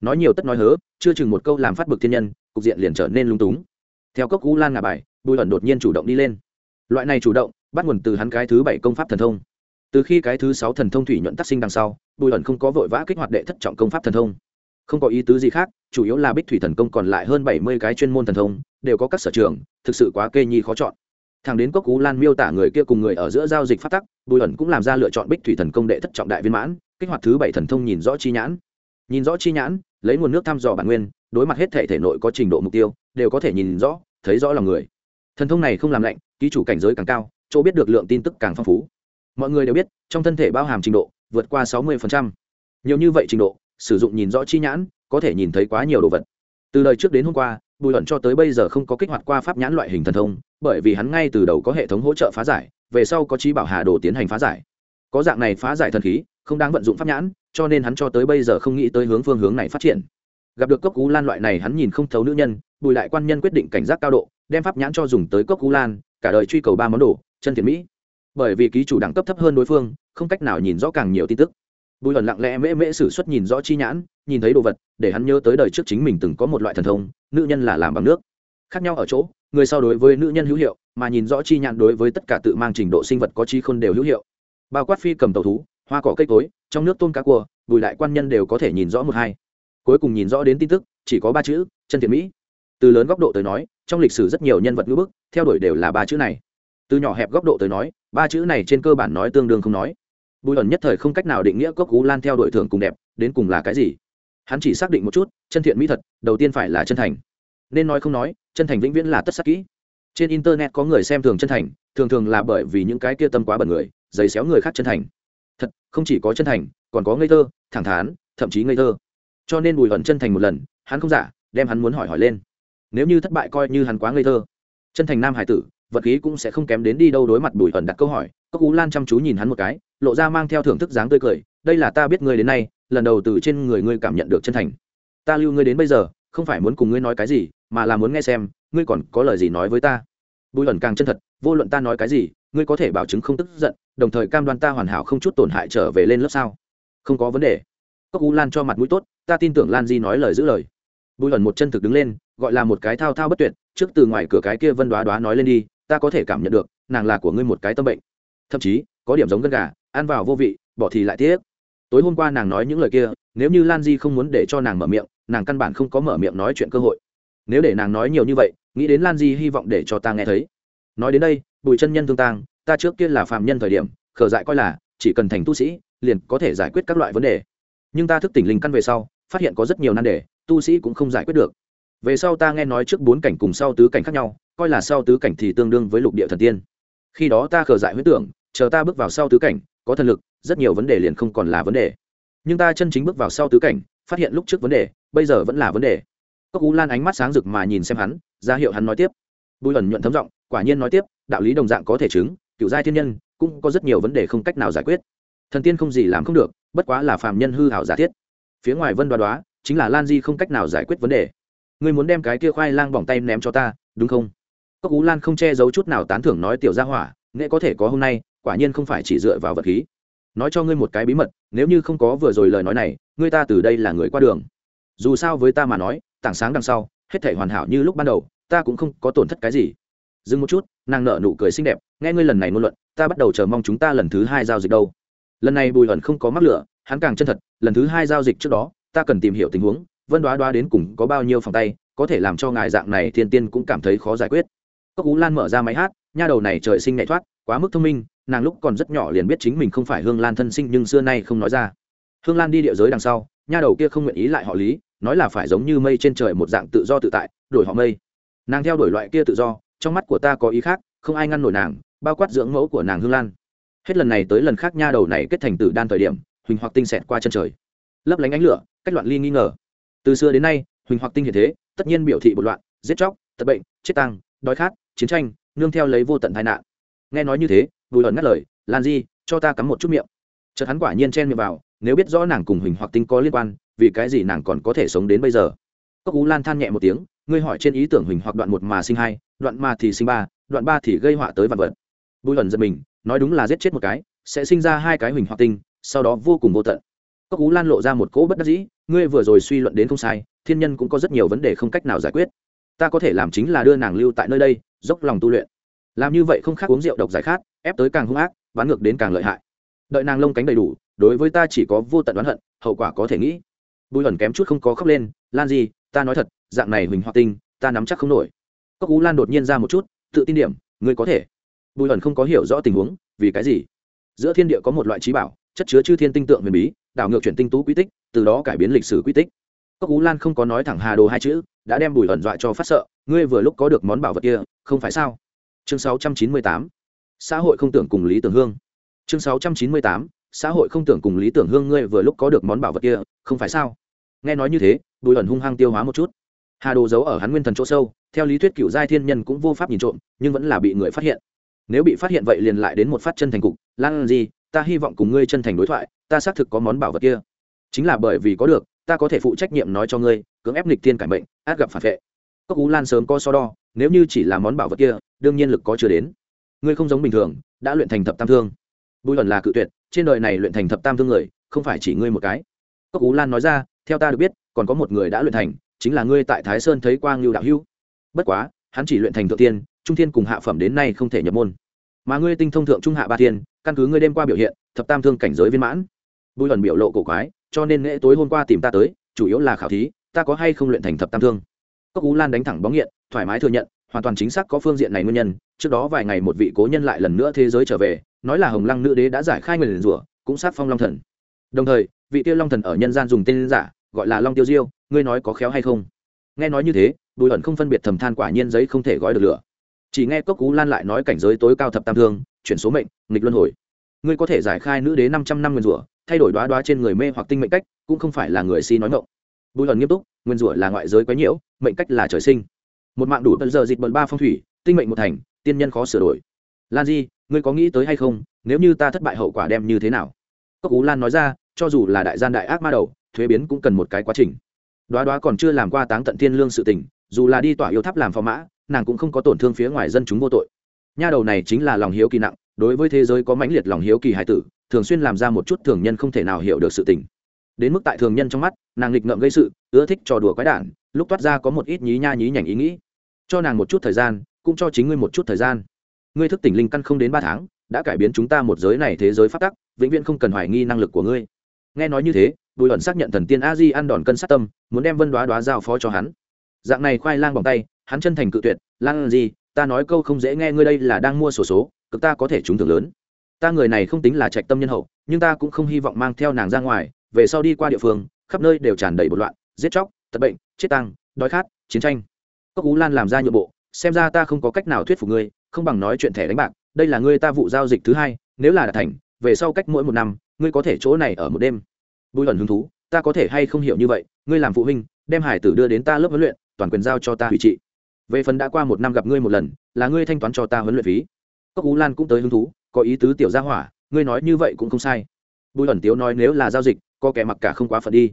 Nói nhiều tất nói hớ, chưa chừng một câu làm phát bực thiên nhân, cục diện liền trở nên lung túng. Theo cốc cú lan ngà bài, bùi ẩn đột nhiên chủ động đi lên. Loại này chủ động, bắt nguồn từ hắn cái thứ bảy công pháp thần thông. Từ khi cái thứ sáu thần thông thủy nhuận tác sinh đằng sau, bùi ẩn không có vội vã kích hoạt đệ thất trọng công pháp thần thông. Không có ý tứ gì khác, chủ yếu là bích thủy thần công còn lại hơn bảy mươi cái chuyên môn thần thông đều có các sở trường, thực sự quá kê nhi khó chọn. Thằng đến cốc cú lan miêu tả người kia cùng người ở giữa giao dịch phát tắc, bùi ẩn cũng làm ra lựa chọn bích thủy thần công đệ thất trọng đại viên mãn, kích hoạt thứ bảy thần thông nhìn rõ chi nhãn. Nhìn rõ chi nhãn, lấy nguồn nước thăm dò bản nguyên, đối mặt hết thể thể nội có trình độ mục tiêu, đều có thể nhìn rõ, thấy rõ lòng người. Thần thông này không làm lạnh, ký chủ cảnh giới càng cao, chỗ biết được lượng tin tức càng phong phú. Mọi người đều biết, trong thân thể bao hàm trình độ, vượt qua sáu mươi nhiều như vậy trình độ, sử dụng nhìn rõ chi nhãn, có thể nhìn thấy quá nhiều đồ vật. Từ lời trước đến hôm qua bùi luận cho tới bây giờ không có kích hoạt qua pháp nhãn loại hình thần thông, bởi vì hắn ngay từ đầu có hệ thống hỗ trợ phá giải, về sau có trí bảo hà đồ tiến hành phá giải. Có dạng này phá giải thần khí, không đáng vận dụng pháp nhãn, cho nên hắn cho tới bây giờ không nghĩ tới hướng phương hướng này phát triển. Gặp được cốc cú lan loại này hắn nhìn không thấu nữ nhân, bùi lại quan nhân quyết định cảnh giác cao độ, đem pháp nhãn cho dùng tới cốc cú lan, cả đời truy cầu ba món đồ, chân thiện mỹ. Bởi vì ký chủ đẳng cấp thấp hơn đối phương, không cách nào nhìn rõ càng nhiều tin tức bùi hẩn lặng lẽ mễ mễ sử xuất nhìn rõ chi nhãn, nhìn thấy đồ vật, để hắn nhớ tới đời trước chính mình từng có một loại thần thông, nữ nhân là làm bằng nước. Khác nhau ở chỗ, người sau đối với nữ nhân hữu hiệu, mà nhìn rõ chi nhãn đối với tất cả tự mang trình độ sinh vật có trí khôn đều hữu hiệu. Bao quát phi cầm tàu thú, hoa cỏ cây cối, trong nước tôm cá cua, bùi lại quan nhân đều có thể nhìn rõ một hai. Cuối cùng nhìn rõ đến tin tức, chỉ có ba chữ, chân thiện mỹ. Từ lớn góc độ tới nói, trong lịch sử rất nhiều nhân vật ngữ bức, theo đuổi đều là ba chữ này. Từ nhỏ hẹp góc độ tới nói, ba chữ này trên cơ bản nói tương đương không nói bùi ẩn nhất thời không cách nào định nghĩa cốc cú lan theo đuổi thưởng cùng đẹp, đến cùng là cái gì? Hắn chỉ xác định một chút, chân thiện mỹ thật, đầu tiên phải là chân thành. Nên nói không nói, chân thành vĩnh viễn là tất sắc kỹ. Trên internet có người xem thường chân thành, thường thường là bởi vì những cái kia tâm quá bẩn người giày xéo người khác chân thành. Thật, không chỉ có chân thành, còn có ngây thơ, thẳng thắn, thậm chí ngây thơ. Cho nên bùi ẩn chân thành một lần, hắn không giả, đem hắn muốn hỏi hỏi lên. Nếu như thất bại coi như hắn quá ngây thơ. Chân thành nam hải tử, vật khí cũng sẽ không kém đến đi đâu đối mặt bùi ẩn đặt câu hỏi, cốc ú lan chăm chú nhìn hắn một cái lộ ra mang theo thưởng thức dáng tươi cười, đây là ta biết ngươi đến nay, lần đầu từ trên người ngươi cảm nhận được chân thành. Ta lưu ngươi đến bây giờ, không phải muốn cùng ngươi nói cái gì, mà là muốn nghe xem, ngươi còn có lời gì nói với ta? Bùi ẩn càng chân thật, vô luận ta nói cái gì, ngươi có thể bảo chứng không tức giận, đồng thời cam đoan ta hoàn hảo không chút tổn hại trở về lên lớp sao? Không có vấn đề. Cốc u lan cho mặt mũi tốt, ta tin tưởng lan di nói lời giữ lời. Bùi ẩn một chân thực đứng lên, gọi là một cái thao thao bất tuyệt, trước từ ngoài cửa cái kia vân đoá đoá nói lên đi, ta có thể cảm nhận được, nàng là của ngươi một cái tâm bệnh. Thậm chí có điểm giống gân gà, ăn vào vô vị, bỏ thì lại tiếc. Tối hôm qua nàng nói những lời kia, nếu như lan di không muốn để cho nàng mở miệng, nàng căn bản không có mở miệng nói chuyện cơ hội. Nếu để nàng nói nhiều như vậy, nghĩ đến lan di hy vọng để cho ta nghe thấy. Nói đến đây, bùi chân nhân thương tang, ta trước kia là phạm nhân thời điểm khở dại coi là, chỉ cần thành tu sĩ, liền có thể giải quyết các loại vấn đề. Nhưng ta thức tỉnh linh căn về sau, phát hiện có rất nhiều nan đề, tu sĩ cũng không giải quyết được. Về sau ta nghe nói trước bốn cảnh cùng sau tứ cảnh khác nhau, coi là sau tứ cảnh thì tương đương với lục địa thần tiên. Khi đó ta khở dại huyết tưởng chờ ta bước vào sau tứ cảnh, có thần lực, rất nhiều vấn đề liền không còn là vấn đề. Nhưng ta chân chính bước vào sau tứ cảnh, phát hiện lúc trước vấn đề, bây giờ vẫn là vấn đề. Cốc ú lan ánh mắt sáng rực mà nhìn xem hắn, ra hiệu hắn nói tiếp. Bùi ẩn nhuận thấm giọng, quả nhiên nói tiếp, đạo lý đồng dạng có thể chứng, cựu giai thiên nhân, cũng có rất nhiều vấn đề không cách nào giải quyết. Thần tiên không gì làm không được, bất quá là phàm nhân hư hảo giả thiết. Phía ngoài vân đoá đoá, chính là lan di không cách nào giải quyết vấn đề. Ngươi muốn đem cái kia khoai lang bỏng tay ném cho ta, đúng không? Cốc ú lan không che giấu chút nào tán thưởng nói tiểu gia hỏa, nghệ có thể có hôm nay quả nhiên không phải chỉ dựa vào vật khí. Nói cho ngươi một cái bí mật, nếu như không có vừa rồi lời nói này, ngươi ta từ đây là người qua đường. Dù sao với ta mà nói, tảng sáng đằng sau, hết thể hoàn hảo như lúc ban đầu, ta cũng không có tổn thất cái gì. Dừng một chút, nàng nở nụ cười xinh đẹp, nghe ngươi lần này ngôn luận, ta bắt đầu chờ mong chúng ta lần thứ hai giao dịch đâu. Lần này bùi ẩn không có mắc lửa, hắn càng chân thật, lần thứ hai giao dịch trước đó, ta cần tìm hiểu tình huống, vân đoá đoá đến cùng có bao nhiêu phòng tay, có thể làm cho ngài dạng này thiên tiên cũng cảm thấy khó giải quyết. Cốc ú lan mở ra máy hát, nha đầu này trời sinh nhạy thoát, quá mức thông minh nàng lúc còn rất nhỏ liền biết chính mình không phải hương lan thân sinh nhưng xưa nay không nói ra. Hương lan đi địa giới đằng sau, nha đầu kia không nguyện ý lại họ lý, nói là phải giống như mây trên trời một dạng tự do tự tại, đổi họ mây. Nàng theo đuổi loại kia tự do, trong mắt của ta có ý khác, không ai ngăn nổi nàng, bao quát dưỡng mẫu của nàng hương lan. Hết lần này tới lần khác nha đầu này kết thành tử đan thời điểm, huỳnh hoặc tinh xẹt qua chân trời. Lấp lánh ánh lửa, cách loạn ly nghi ngờ. Từ xưa đến nay, huỳnh hoặc tinh hiện thế, tất nhiên biểu thị bột loạn, giết chóc, tật bệnh, chết tăng đói khát, chiến tranh, nương theo lấy vô tận tai nạn. Nghe nói như thế bùi ẩn ngắt lời, lan di, cho ta cắm một chút miệng. Chợt hắn quả nhiên chen miệng vào, nếu biết rõ nàng cùng huỳnh hoặc tinh có liên quan, vì cái gì nàng còn có thể sống đến bây giờ? Cốc ú lan than nhẹ một tiếng, ngươi hỏi trên ý tưởng huỳnh hoặc đoạn một mà sinh hai, đoạn mà thì sinh ba, đoạn ba thì gây họa tới vạn vật. Bùi ẩn giật mình, nói đúng là giết chết một cái, sẽ sinh ra hai cái huỳnh hoặc tinh, sau đó vô cùng vô tận. Cốc ú lan lộ ra một cỗ bất đắc dĩ, ngươi vừa rồi suy luận đến không sai, thiên nhân cũng có rất nhiều vấn đề không cách nào giải quyết. Ta có thể làm chính là đưa nàng lưu tại nơi đây, dốc lòng tu luyện. Làm như vậy không khác uống rượu độc giải khát ép tới càng hung ác bán ngược đến càng lợi hại. Đợi nàng lông cánh đầy đủ, đối với ta chỉ có vô tận oán hận, hậu quả có thể nghĩ. Bùi ẩn kém chút không có khóc lên, lan gì ta nói thật, dạng này huỳnh hoa tinh, ta nắm chắc không nổi. Cốc ú lan đột nhiên ra một chút, tự tin điểm, ngươi có thể. Bùi ẩn không có hiểu rõ tình huống, vì cái gì? Giữa thiên địa có một loại trí bảo, chất chứa chư thiên tinh tượng huyền bí, đảo ngược chuyển tinh tú quy tích, từ đó cải biến lịch sử quy tích. Cốc ú lan không có nói thẳng hà đồ hai chữ, đã đem bùi ẩn dọa cho phát sợ, ngươi vừa lúc có được món bảo vật kia, không phải sao? Chương 698 xã hội không tưởng cùng lý tưởng hương. Chương 698 xã hội không tưởng cùng lý tưởng hương ngươi vừa lúc có được món bảo vật kia, không phải sao? Nghe nói như thế, bùi ẩn hung hăng tiêu hóa một chút. Hà đồ giấu ở hắn nguyên thần chỗ sâu, theo lý thuyết cựu giai thiên nhân cũng vô pháp nhìn trộm, nhưng vẫn là bị người phát hiện. Nếu bị phát hiện vậy liền lại đến một phát chân thành cục. Lan gì ta hy vọng cùng ngươi chân thành đối thoại, ta xác thực có món bảo vật kia. Chính là bởi vì có được, ta có thể phụ trách nhiệm nói cho ngươi, cưỡng ép nghịch tiên cải mệnh, át gặp phản vệ. Cốc ú lan sớm có so đo, nếu như chỉ là món bảo vật kia, đương nhiên lực có chưa đến ngươi không giống bình thường, đã luyện thành thập tam thương. Bùi luận là cự tuyệt, trên đời này luyện thành thập tam thương người, không phải chỉ ngươi một cái. Cốc ú lan nói ra, theo ta được biết, còn có một người đã luyện thành, chính là ngươi tại thái sơn thấy quang lưu đạo hữu. Bất quá, hắn chỉ luyện thành thượng tiên, trung thiên cùng hạ phẩm đến nay không thể nhập môn. Mà ngươi tinh thông thượng trung hạ ba thiên, căn cứ ngươi đêm qua biểu hiện, thập tam thương cảnh giới viên mãn. Bùi luận biểu lộ cổ quái, cho nên lễ tối hôm qua tìm ta tới, chủ yếu là khảo thí, ta có hay không luyện thành thập tam thương. Cốc ú lan đánh thẳng bóng nghiện, thoải mái thừa nhận, hoàn toàn chính xác có phương diện này nguyên nhân trước đó vài ngày một vị cố nhân lại lần nữa thế giới trở về, nói là hồng lăng nữ đế đã giải khai người liền rủa, cũng sát phong long thần. Đồng thời, vị tiêu long thần ở nhân gian dùng tên giả, gọi là long tiêu diêu, ngươi nói có khéo hay không? Nghe nói như thế, bùi ẩn không phân biệt thầm than quả nhiên giấy không thể gói được lửa. Chỉ nghe cốc cú lan lại nói cảnh giới tối cao thập tam thương, chuyển số mệnh, nghịch luân hồi. Ngươi có thể giải khai nữ đế năm trăm năm nguyên rủa, thay đổi đoá đoá trên người mê hoặc tinh mệnh cách, cũng không phải là người si nói mộng bùi ẩn nghiêm túc, nguyên rủa là ngoại giới quấy nhiễu, mệnh cách là trời sinh. Một mạng đủ tận giờ dịch bận ba phong thủy, tinh mệnh một thành tiên nhân khó sửa đổi. Lan di, ngươi có nghĩ tới hay không? Nếu như ta thất bại hậu quả đem như thế nào? Cốc ú lan nói ra, cho dù là đại gian đại ác ma đầu, thuế biến cũng cần một cái quá trình. Đoá đoá còn chưa làm qua táng tận thiên lương sự tình, dù là đi tỏa yêu tháp làm phò mã, nàng cũng không có tổn thương phía ngoài dân chúng vô tội. Nha đầu này chính là lòng hiếu kỳ nặng, đối với thế giới có mãnh liệt lòng hiếu kỳ hải tử, thường xuyên làm ra một chút thường nhân không thể nào hiểu được sự tình. Đến mức tại thường nhân trong mắt, nàng nghịch ngợm gây sự, ưa thích trò đùa quái đản, lúc toát ra có một ít nhí nha nhí nhảnh ý nghĩ. Cho nàng một chút thời gian cũng cho chính ngươi một chút thời gian. Ngươi thức tỉnh linh căn không đến ba tháng đã cải biến chúng ta một giới này thế giới phát tắc vĩnh viễn không cần hoài nghi năng lực của ngươi. Nghe nói như thế bùi ẩn xác nhận thần tiên a di ăn đòn cân sát tâm muốn đem vân đoá đoá giao phó cho hắn. Dạng này khoai lang bằng tay hắn chân thành cự tuyệt lan gì ta nói câu không dễ nghe ngươi đây là đang mua sổ số, cực ta có thể trúng thưởng lớn. Ta người này không tính là trạch tâm nhân hậu nhưng ta cũng không hy vọng mang theo nàng ra ngoài về sau đi qua địa phương khắp nơi đều tràn đầy bột loạn giết chóc tật bệnh chết tăng đói khát chiến tranh. Cốc ú lan làm ra nhượng bộ xem ra ta không có cách nào thuyết phục ngươi, không bằng nói chuyện thẻ đánh bạc, đây là ngươi ta vụ giao dịch thứ hai, nếu là đã thành, về sau cách mỗi một năm, ngươi có thể chỗ này ở một đêm. Bùi ẩn hứng thú, ta có thể hay không hiểu như vậy, ngươi làm phụ huynh, đem hải tử đưa đến ta lớp huấn luyện, toàn quyền giao cho ta hủy trị. Về phần đã qua một năm gặp ngươi một lần, là ngươi thanh toán cho ta huấn luyện phí. Cốc ú lan cũng tới hứng thú, có ý tứ tiểu gia hỏa, ngươi nói như vậy cũng không sai. Bùi ẩn tiếu nói nếu là giao dịch, có kẻ mặc cả không quá phận đi.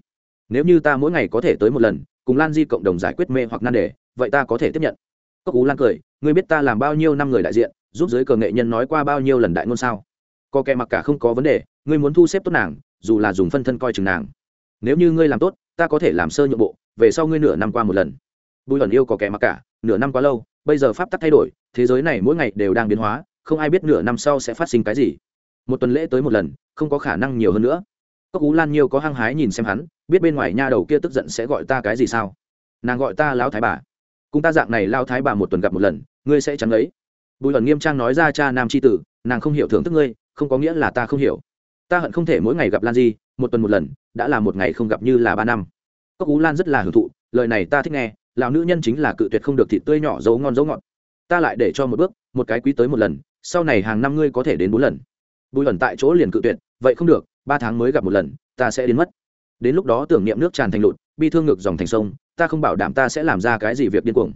Nếu như ta mỗi ngày có thể tới một lần, cùng lan di cộng đồng giải quyết mê hoặc nan đề, vậy ta có thể tiếp nhận cốc ú lan cười, ngươi biết ta làm bao nhiêu năm người đại diện, giúp giới cờ nghệ nhân nói qua bao nhiêu lần đại ngôn sao? Có kẻ mặc cả không có vấn đề, ngươi muốn thu xếp tốt nàng, dù là dùng phân thân coi chừng nàng. Nếu như ngươi làm tốt, ta có thể làm sơ nhượng bộ, về sau ngươi nửa năm qua một lần. Bùi ẩn yêu có kẻ mặc cả, nửa năm quá lâu, bây giờ pháp tắc thay đổi, thế giới này mỗi ngày đều đang biến hóa, không ai biết nửa năm sau sẽ phát sinh cái gì. Một tuần lễ tới một lần, không có khả năng nhiều hơn nữa. Cốc ú lan nhiều có hăng hái nhìn xem hắn, biết bên ngoài nha đầu kia tức giận sẽ gọi ta cái gì sao? Nàng gọi ta lão thái bà cùng ta dạng này lao thái bà một tuần gặp một lần, ngươi sẽ chẳng lấy bùi hận nghiêm trang nói ra cha nam c h i tử, nàng không hiểu thưởng thức ngươi, không có nghĩa là ta không hiểu. Ta hận không thể mỗi ngày gặp lan di, một tuần một lần, đã là một ngày không gặp như là ba năm. Cốc ú lan rất là hưởng thụ, lời này ta thích nghe, lão nữ nhân chính là cự tuyệt không được thịt tươi nhỏ dấu ngon dấu ngọt. Ta lại để cho một bước, một cái quý tới một lần, sau này hàng năm ngươi có thể đến bốn lần. Bùi hận tại chỗ liền cự tuyệt, vậy không được, ba tháng mới gặp một lần, ta sẽ đến mất. Đến lúc đó tưởng niệm nước tràn thành lụt, bi thương ngược dòng thành sông ta không bảo đảm ta sẽ làm ra cái gì việc điên cuồng.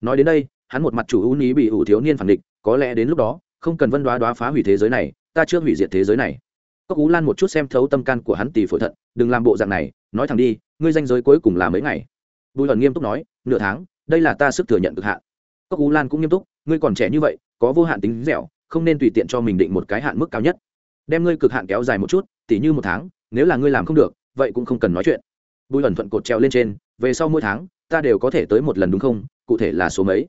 Nói đến đây, hắn một mặt chủ ưu ní bị ủ thiếu niên phản địch, có lẽ đến lúc đó, không cần vân đoá đoá phá hủy thế giới này, ta chưa hủy diệt thế giới này. Cốc ú lan một chút xem thấu tâm can của hắn tỳ phổi thận, đừng làm bộ dạng này, nói thẳng đi, ngươi danh giới cuối cùng là mấy ngày? Bùi hận nghiêm túc nói, nửa tháng, đây là ta sức thừa nhận cực hạn. Cốc ú lan cũng nghiêm túc, ngươi còn trẻ như vậy, có vô hạn tính dẻo, không nên tùy tiện cho mình định một cái hạn mức cao nhất. Đem ngươi cực hạn kéo dài một chút, tỉ như một tháng, nếu là ngươi làm không được, vậy cũng không cần nói chuyện. Bùi hận thuận cột treo lên trên về sau mỗi tháng, ta đều có thể tới một lần đúng không? Cụ thể là số mấy?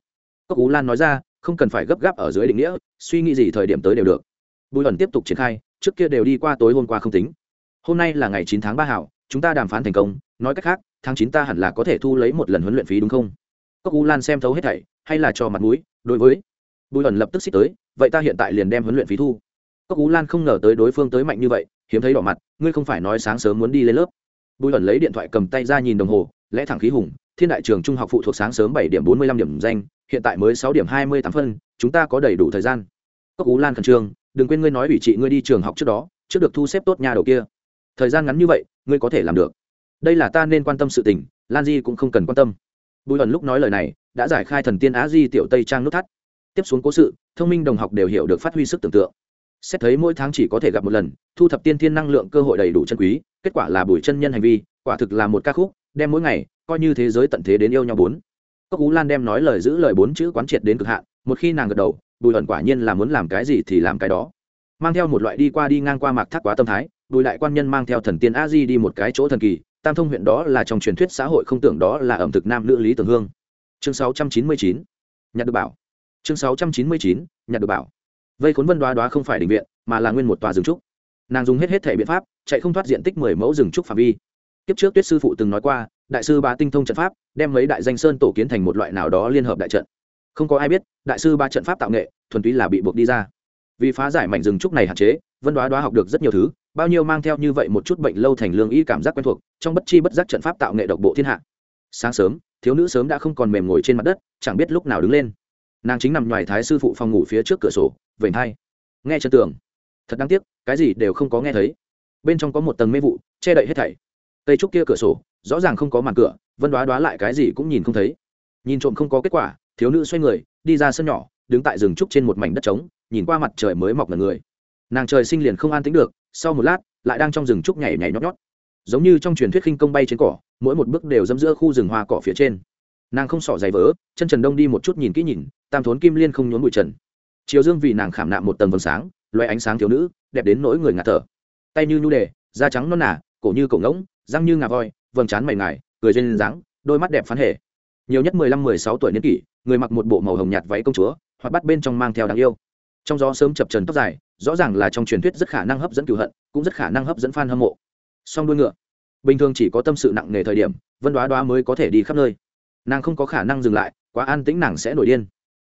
Cốc ú lan nói ra, không cần phải gấp gáp ở dưới định nghĩa, suy nghĩ gì thời điểm tới đều được. Bùi ẩn tiếp tục triển khai, trước kia đều đi qua tối hôm qua không tính. Hôm nay là ngày chín tháng ba hảo, chúng ta đàm phán thành công, nói cách khác, tháng chín ta hẳn là có thể thu lấy một lần huấn luyện phí đúng không? Cốc ú lan xem thấu hết thảy, hay là cho mặt mũi, đối với bùi ẩn lập tức xích tới, vậy ta hiện tại liền đem huấn luyện phí thu. Cốc ú lan không ngờ tới đối phương tới mạnh như vậy, hiếm thấy đỏ mặt, ngươi không phải nói sáng sớm muốn đi lên lớp. Bùi ẩn lấy điện thoại cầm tay ra nhìn đồng hồ lẽ thẳng khí hùng, thiên đại trường trung học phụ thuộc sáng sớm bảy điểm bốn mươi lăm điểm danh, hiện tại mới sáu điểm hai mươi tám phân, chúng ta có đầy đủ thời gian. Cốc ú lan khẩn trương, đừng quên ngươi nói ủy trị ngươi đi trường học trước đó, trước được thu xếp tốt nhà đầu kia. Thời gian ngắn như vậy, ngươi có thể làm được. Đây là ta nên quan tâm sự tình, lan di cũng không cần quan tâm. Bùi ẩn lúc nói lời này, đã giải khai thần tiên á di tiểu tây trang nút thắt. Tiếp xuống cố sự, thông minh đồng học đều hiểu được phát huy sức tưởng tượng. Xét thấy mỗi tháng chỉ có thể gặp một lần, thu thập tiên thiên năng lượng cơ hội đầy đủ chân quý, kết quả là bùi chân nhân hành vi, quả thực là một ca khúc đem mỗi ngày coi như thế giới tận thế đến yêu nhau bốn. Cốc ú lan đem nói lời giữ lời bốn chữ quán triệt đến cực hạn một khi nàng gật đầu bùi ẩn quả nhiên là muốn làm cái gì thì làm cái đó. Mang theo một loại đi qua đi ngang qua mạc thác quá tâm thái bùi đại quan nhân mang theo thần tiên a di đi một cái chỗ thần kỳ tam thông huyện đó là trong truyền thuyết xã hội không tưởng đó là ẩm thực nam nữ lý tưởng hương. Chương 699, nhặt được bảo. Chương 699, nhặt được bảo. Vây khốn vân đoá đoá không phải định viện mà là nguyên một tòa rừng trúc. Nàng dùng hết hết thể biện pháp chạy không thoát diện tích mười mẫu rừng trúc phạm vi kiếp trước tuyết sư phụ từng nói qua, đại sư ba tinh thông trận pháp, đem mấy đại danh sơn tổ kiến thành một loại nào đó liên hợp đại trận. Không có ai biết, đại sư ba trận pháp tạo nghệ, thuần túy là bị buộc đi ra. Vì phá giải mảnh rừng trúc này hạn chế, vân đoá đoá học được rất nhiều thứ, bao nhiêu mang theo như vậy một chút bệnh lâu thành lương y cảm giác quen thuộc, trong bất chi bất giác trận pháp tạo nghệ độc bộ thiên hạ. Sáng sớm, thiếu nữ sớm đã không còn mềm ngồi trên mặt đất, chẳng biết lúc nào đứng lên. Nàng chính nằm ngoài thái sư phụ phòng ngủ phía trước cửa sổ, vểnh hai. Nghe chân tường. Thật đáng tiếc, cái gì đều không có nghe thấy. Bên trong có một tầng mê vụ, che đậy hết thảy cây trúc kia cửa sổ, rõ ràng không có màn cửa, vân đoá đoá lại cái gì cũng nhìn không thấy. Nhìn trộm không có kết quả, thiếu nữ xoay người, đi ra sân nhỏ, đứng tại rừng trúc trên một mảnh đất trống, nhìn qua mặt trời mới mọc là người. Nàng trời sinh liền không an tính được, sau một lát, lại đang trong rừng trúc nhảy nhảy nhót nhót. Giống như trong truyền thuyết khinh công bay trên cỏ, mỗi một bước đều dẫm giữa khu rừng hoa cỏ phía trên. Nàng không sỏ giày vỡ chân trần đông đi một chút nhìn kỹ nhìn, tam thốn kim liên không nhốn bụi trần. Chiều dương vì nàng khảm nạm một tầng vầng sáng loay ánh sáng thiếu nữ, đẹp đến nỗi người ngạt thở. Tay như nhu đề, da trắng non nà cổ như cổ ngỗng, răng như ngà voi, vầng trán mày ngài, cười duyên dáng, đôi mắt đẹp phán hệ. Nhiều nhất mười lăm, mười sáu tuổi niên kỷ, người mặc một bộ màu hồng nhạt váy công chúa hoặc bắt bên trong mang theo đáng yêu. Trong gió sớm chập trần tóc dài, rõ ràng là trong truyền thuyết rất khả năng hấp dẫn cựu hận, cũng rất khả năng hấp dẫn fan hâm mộ. Song đuôi ngựa, bình thường chỉ có tâm sự nặng nề thời điểm, vân đoá đoá mới có thể đi khắp nơi. Nàng không có khả năng dừng lại, quá an tĩnh nàng sẽ nổi điên.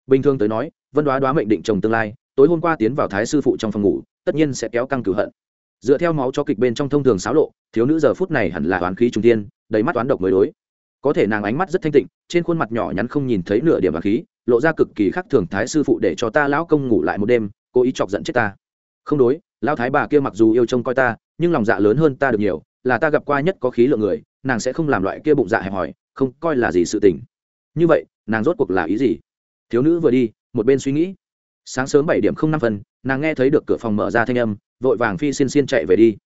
Bình thường tới nói, vân đoá đoá mệnh định chồng tương lai, tối hôm qua tiến vào thái sư phụ trong phòng ngủ, tất nhiên sẽ kéo căng cửu hận dựa theo máu cho kịch bên trong thông thường xáo lộ, thiếu nữ giờ phút này hẳn là toán khí trung tiên đầy mắt toán độc mới đối. Có thể nàng ánh mắt rất thanh tịnh, trên khuôn mặt nhỏ nhắn không nhìn thấy nửa điểm oán khí, lộ ra cực kỳ khác thường thái sư phụ để cho ta lão công ngủ lại một đêm, cố ý chọc giận chết ta. Không đối, lão thái bà kia mặc dù yêu trông coi ta, nhưng lòng dạ lớn hơn ta được nhiều, là ta gặp qua nhất có khí lượng người, nàng sẽ không làm loại kia bụng dạ hẹp hòi, không coi là gì sự tình. Như vậy, nàng rốt cuộc là ý gì? Thiếu nữ vừa đi, một bên suy nghĩ. Sáng sớm bảy điểm không năm phần nàng nghe thấy được cửa phòng mở ra thanh âm vội vàng phi xiên xiên chạy về đi.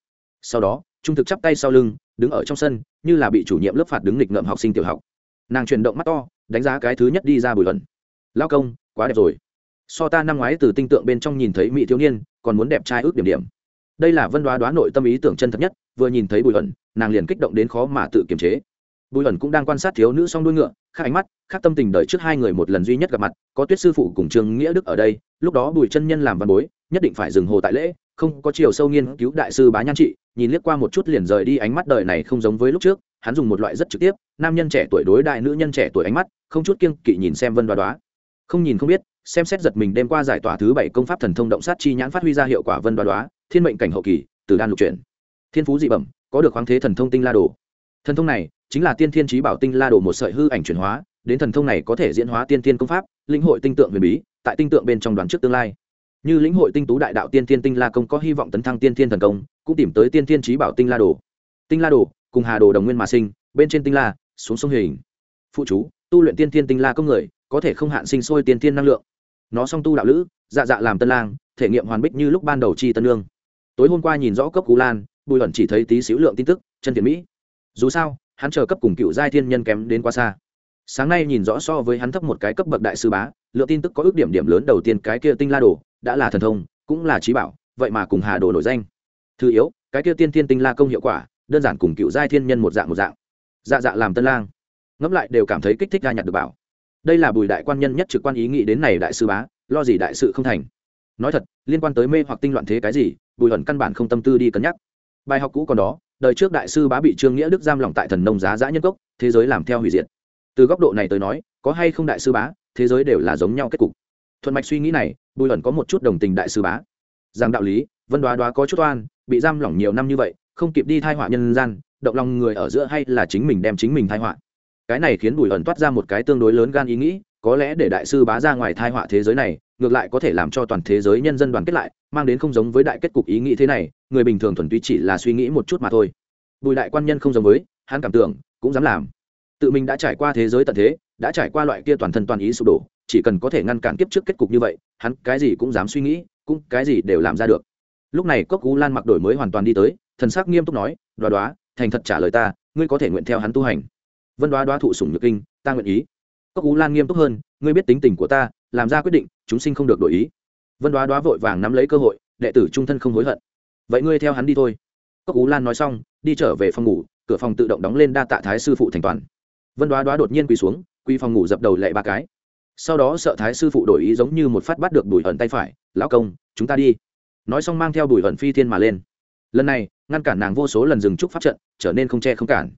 Sau đó, trung thực chắp tay sau lưng, đứng ở trong sân, như là bị chủ nhiệm lớp phạt đứng nghịch ngợm học sinh tiểu học. Nàng chuyển động mắt to, đánh giá cái thứ nhất đi ra bùi luận. Lao công, quá đẹp rồi. So ta năm ngoái từ tinh tượng bên trong nhìn thấy mỹ thiếu niên, còn muốn đẹp trai ước điểm điểm. Đây là vân đoá đoá nội tâm ý tưởng chân thật nhất, vừa nhìn thấy bùi luận, nàng liền kích động đến khó mà tự kiềm chế. Bùi luận cũng đang quan sát thiếu nữ song đuôi ngựa khác ánh mắt khác tâm tình đợi trước hai người một lần duy nhất gặp mặt, có tuyết sư phụ cùng trương nghĩa đức ở đây, lúc đó bùi chân nhân làm văn bối, nhất định phải dừng hồ tại lễ không có chiều sâu nghiên cứu đại sư bá nhan trị, nhìn liếc qua một chút liền rời đi ánh mắt đời này không giống với lúc trước, hắn dùng một loại rất trực tiếp, nam nhân trẻ tuổi đối đại nữ nhân trẻ tuổi ánh mắt, không chút kiêng kỵ nhìn xem vân đoá đoá. Không nhìn không biết, xem xét giật mình đêm qua giải tỏa thứ bảy công pháp thần thông động sát chi nhãn phát huy ra hiệu quả vân đoá đoá, thiên mệnh cảnh hậu kỳ, từ đan lục chuyển. Thiên phú dị bẩm, có được khoáng thế thần thông tinh la đồ. Thần thông này, chính là tiên thiên trí bảo tinh la đồ một sợi hư ảnh chuyển hóa, đến thần thông này có thể diễn hóa tiên thiên công pháp, linh hội tinh tượng huyền bí, tại tinh tượng bên trong đoàn trước tương lai như lĩnh hội tinh tú đại đạo tiên thiên tinh la công có hy vọng tấn thăng tiên thiên thần công, cũng tìm tới tiên thiên trí bảo tinh la đồ. Tinh la đồ, cùng hà đồ đồng nguyên mà sinh, bên trên tinh la, xuống sông hình. Phụ chú, tu luyện tiên thiên tinh la công người, có thể không hạn sinh sôi tiên thiên năng lượng. Nó song tu đạo lữ dạ dạ làm tân lang, thể nghiệm hoàn bích như lúc ban đầu chi tân lương. Tối hôm qua nhìn rõ cấp cú lan, bùi ẩn chỉ thấy tí xíu lượng tin tức, chân thiện mỹ. Dù sao, hắn chờ cấp cùng cựu giai thiên nhân kém đến quá xa. Sáng nay nhìn rõ so với hắn thấp một cái cấp bậc đại sư bá, lượng tin tức có ước điểm điểm lớn đầu tiên cái kia tinh la đồ đã là thần thông, cũng là trí bảo, vậy mà cùng hà đồ nổi danh. Thứ yếu, cái kia tiên thiên tinh la công hiệu quả, đơn giản cùng cựu giai thiên nhân một dạng một dạng. Dạ dạ làm tân lang. Ngẫm lại đều cảm thấy kích thích ra nhặt được bảo. Đây là bùi đại quan nhân nhất trực quan ý nghĩ đến này đại sư bá, lo gì đại sự không thành. Nói thật, liên quan tới mê hoặc tinh loạn thế cái gì, bùi ẩn căn bản không tâm tư đi cân nhắc. Bài học cũ còn đó, đời trước đại sư bá bị trương nghĩa đức giam lỏng tại thần nông giá giã nhân cốc, thế giới làm theo hủy diệt. Từ góc độ này tới nói, có hay không đại sư bá, thế giới đều là giống nhau kết cục thuận mạch suy nghĩ này, bùi ẩn có một chút đồng tình đại sư bá. Rằng đạo lý, vân đoá đoá có chút oan, bị giam lỏng nhiều năm như vậy, không kịp đi thai họa nhân gian, động lòng người ở giữa hay là chính mình đem chính mình thai họa. Cái này khiến bùi ẩn toát ra một cái tương đối lớn gan ý nghĩ, có lẽ để đại sư bá ra ngoài thai họa thế giới này, ngược lại có thể làm cho toàn thế giới nhân dân đoàn kết lại, mang đến không giống với đại kết cục ý nghĩ thế này, người bình thường thuần túy chỉ là suy nghĩ một chút mà thôi. Bùi đại quan nhân không giống với, hắn cảm tưởng, cũng dám làm. Tự mình đã trải qua thế giới tận thế, đã trải qua loại kia toàn thân toàn ý sụp đổ chỉ cần có thể ngăn cản kiếp trước kết cục như vậy, hắn cái gì cũng dám suy nghĩ, cũng cái gì đều làm ra được. Lúc này cốc cú lan mặc đổi mới hoàn toàn đi tới, thần sắc nghiêm túc nói, đoá đoá, thành thật trả lời ta, ngươi có thể nguyện theo hắn tu hành. Vân đoá đoá thụ sủng nhược kinh, ta nguyện ý. Cốc cú lan nghiêm túc hơn, ngươi biết tính tình của ta, làm ra quyết định, chúng sinh không được đổi ý. Vân đoá đoá vội vàng nắm lấy cơ hội, đệ tử trung thân không hối hận. Vậy ngươi theo hắn đi thôi. Cốc cú lan nói xong, đi trở về phòng ngủ, cửa phòng tự động đóng lên đa tạ thái sư phụ thành toàn. Vân đoá đoá đột nhiên quỳ xuống quy phòng ngủ dập đầu lệ ba cái sau đó sợ thái sư phụ đổi ý giống như một phát bắt được bùi ẩn tay phải, lão công, chúng ta đi. Nói xong mang theo bùi ẩn phi thiên mà lên. Lần này, ngăn cản nàng vô số lần dừng trúc pháp trận, trở nên không che không cản.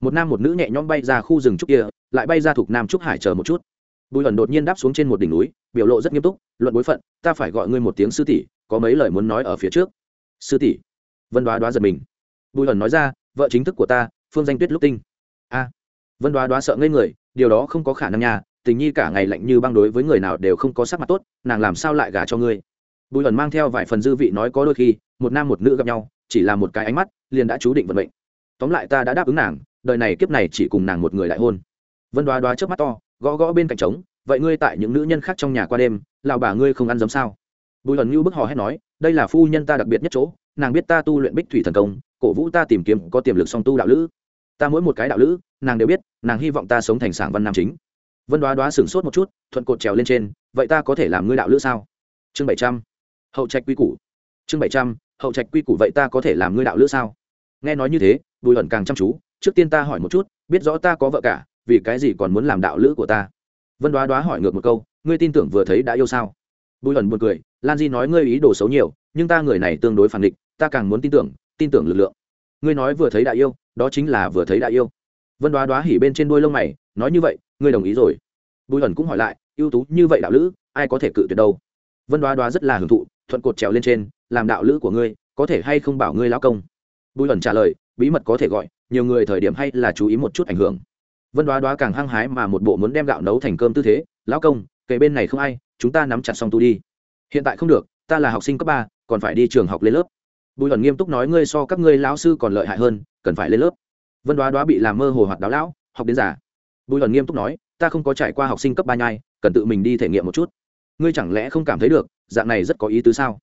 Một nam một nữ nhẹ nhõm bay ra khu rừng trúc kia, lại bay ra thuộc nam trúc hải chờ một chút. Bùi ẩn đột nhiên đáp xuống trên một đỉnh núi, biểu lộ rất nghiêm túc, luận bối phận, ta phải gọi ngươi một tiếng sư tỷ, có mấy lời muốn nói ở phía trước. Sư tỷ? Vân đoá đoá giật mình. Bùi ẩn nói ra, vợ chính thức của ta, phương danh tuyết lúc tinh. A. Vân đoá đoá sợ ngây người, điều đó không có khả năng nhà tình nhi cả ngày lạnh như băng đối với người nào đều không có sắc mặt tốt, nàng làm sao lại gả cho ngươi? Bùi ẩn mang theo vài phần dư vị nói có đôi khi, một nam một nữ gặp nhau, chỉ là một cái ánh mắt, liền đã chú định vận mệnh. Tóm lại ta đã đáp ứng nàng, đời này kiếp này chỉ cùng nàng một người lại hôn. Vân đoá đoá trước mắt to, gõ gõ bên cạnh trống, vậy ngươi tại những nữ nhân khác trong nhà qua đêm lào bà ngươi không ăn giống sao? Bùi ẩn như bức hò hét nói, đây là phu nhân ta đặc biệt nhất chỗ, nàng biết ta tu luyện bích thủy thần công, cổ vũ ta tìm kiếm có tiềm lực song tu đạo lữ. Ta mỗi một cái đạo lữ, nàng đều biết, nàng hy vọng ta sống thành sảng văn nam chính vân đoá đoá sửng sốt một chút, thuận cột trèo lên trên, vậy ta có thể làm ngươi đạo lữ sao? Chương bảy trăm. Hậu trạch quy củ. Chương bảy trăm, hậu trạch quy củ vậy ta có thể làm ngươi đạo lữ sao? Nghe nói như thế, bùi ẩn càng chăm chú, trước tiên ta hỏi một chút, biết rõ ta có vợ cả, vì cái gì còn muốn làm đạo lữ của ta? Vân đoá đoá hỏi ngược một câu, ngươi tin tưởng vừa thấy đã yêu sao? Bùi ẩn buồn cười, lan di nói ngươi ý đồ xấu nhiều, nhưng ta người này tương đối phản địch ta càng muốn tin tưởng tin tưởng lực lượng. Ngươi nói vừa thấy đã yêu, đó chính là vừa thấy đã yêu. Vân đoá đoá hỉ bên trên đuôi lông mày, nói như vậy ngươi đồng ý rồi. Bùi ẩn cũng hỏi lại, ưu tú như vậy đạo lữ, ai có thể cự tuyệt đâu? Vân đoá đoá rất là hưởng thụ, thuận cột trèo lên trên, làm đạo lữ của ngươi, có thể hay không bảo ngươi lão công? Bùi ẩn trả lời, bí mật có thể gọi, nhiều người thời điểm hay là chú ý một chút ảnh hưởng. Vân đoá đoá càng hăng hái mà một bộ muốn đem gạo nấu thành cơm tư thế, lão công kể bên này không ai, chúng ta nắm chặt xong tu đi. Hiện tại không được, ta là học sinh cấp ba, còn phải đi trường học lên lớp. Bùi ẩn nghiêm túc nói, ngươi so các ngươi lão sư còn lợi hại hơn, cần phải lên lớp. Vân đoá đoá bị làm mơ hồ hoạt đáo lão, học đến giả bùi ẩn nghiêm túc nói, ta không có trải qua học sinh cấp ba nhai, cần tự mình đi thể nghiệm một chút. Ngươi chẳng lẽ không cảm thấy được, dạng này rất có ý tứ sao?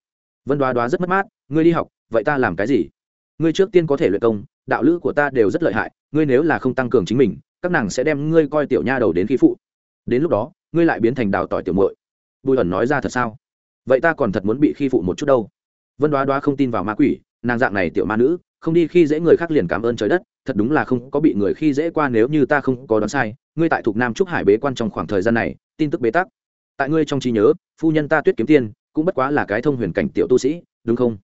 Vân đoá đoá rất mất mát, ngươi đi học, vậy ta làm cái gì? Ngươi trước tiên có thể luyện công, đạo lữ của ta đều rất lợi hại, ngươi nếu là không tăng cường chính mình, các nàng sẽ đem ngươi coi tiểu nha đầu đến khi phụ. Đến lúc đó, ngươi lại biến thành đào tỏi tiểu muội. Bùi ẩn nói ra thật sao? Vậy ta còn thật muốn bị khi phụ một chút đâu. Vân đoá đoá không tin vào ma quỷ, nàng dạng này tiểu ma nữ không đi khi dễ người khác liền cảm ơn trời đất, thật đúng là không có bị người khi dễ qua nếu như ta không có đoán sai, ngươi tại thuộc nam trúc hải bế quan trong khoảng thời gian này, tin tức bế tắc. Tại ngươi trong trí nhớ, phu nhân ta tuyết kiếm tiên cũng bất quá là cái thông huyền cảnh tiểu tu sĩ, đúng không?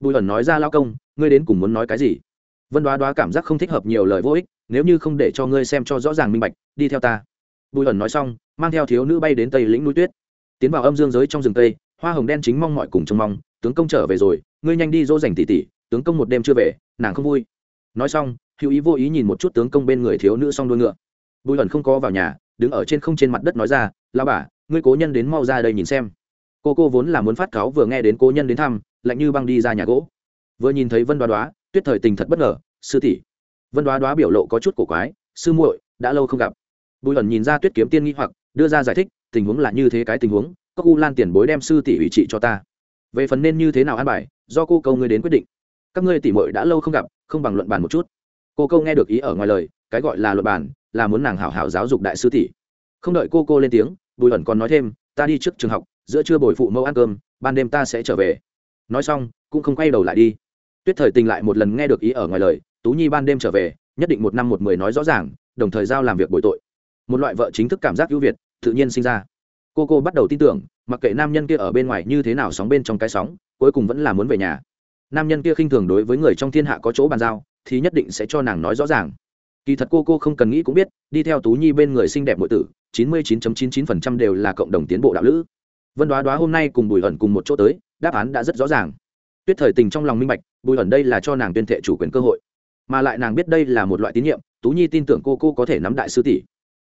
Bùi ẩn nói ra lao công, ngươi đến cùng muốn nói cái gì? Vân đoá đoá cảm giác không thích hợp nhiều lời vô ích, nếu như không để cho ngươi xem cho rõ ràng minh bạch, đi theo ta. Bùi ẩn nói xong, mang theo thiếu nữ bay đến tây lĩnh núi tuyết. Tiến vào âm dương giới trong rừng tây, hoa hồng đen chính mong mọi cùng trông mong, tướng công trở về rồi, ngươi nhanh đi dỗ dành tỉ tỉ tướng công một đêm chưa về, nàng không vui. Nói xong, hữu ý vô ý nhìn một chút tướng công bên người thiếu nữ s o n g đuôi ngựa. Bùi ẩn không có vào nhà, đứng ở trên không trên mặt đất nói ra lao bà, ngươi cố nhân đến mau ra đây nhìn xem. Cô cô vốn là muốn phát cáo vừa nghe đến cố nhân đến thăm, lạnh như băng đi ra nhà gỗ. Vừa nhìn thấy vân đoá đoá, tuyết thời tình thật bất ngờ, sư tỷ. Vân đoá đoá biểu lộ có chút cổ quái, sư muội, đã lâu không gặp. Bùi ẩn nhìn ra tuyết kiếm tiên nghi hoặc, đưa ra giải thích, tình huống là như thế cái tình huống, các u lan tiền bối đem sư tỷ ủy trị cho ta. Về phần nên như thế nào an bài, do cô câu ngươi đến quyết định các ngươi tỷ muội đã lâu không gặp, không bằng luận bàn một chút. Cô câu nghe được ý ở ngoài lời, cái gọi là luận bàn, là muốn nàng hảo hảo giáo dục đại sư tỷ. Không đợi cô cô lên tiếng, bùi ẩn còn nói thêm, ta đi trước trường học, giữa trưa bồi phụ mẫu ăn cơm, ban đêm ta sẽ trở về. Nói xong, cũng không quay đầu lại đi. Tuyết thời tình lại một lần nghe được ý ở ngoài lời, tú nhi ban đêm trở về, nhất định một năm một mười nói rõ ràng, đồng thời giao làm việc bồi tội. Một loại vợ chính thức cảm giác ưu việt, tự nhiên sinh ra. Cô cô bắt đầu tin tưởng, mặc kệ nam nhân kia ở bên ngoài như thế nào sóng bên trong cái sóng, cuối cùng vẫn là muốn về nhà nam nhân kia khinh thường đối với người trong thiên hạ có chỗ bàn giao, thì nhất định sẽ cho nàng nói rõ ràng. Kỳ thật cô cô không cần nghĩ cũng biết, đi theo tú nhi bên người xinh đẹp nội tử, chín mươi chín chín chín phần trăm đều là cộng đồng tiến bộ đạo lữ. Vân đoá đoá hôm nay cùng bùi ẩn cùng một chỗ tới, đáp án đã rất rõ ràng. Tuyết thời tình trong lòng minh bạch, bùi ẩn đây là cho nàng tuyên thệ chủ quyền cơ hội. Mà lại nàng biết đây là một loại tín nhiệm, tú nhi tin tưởng cô cô có thể nắm đại sư tỷ.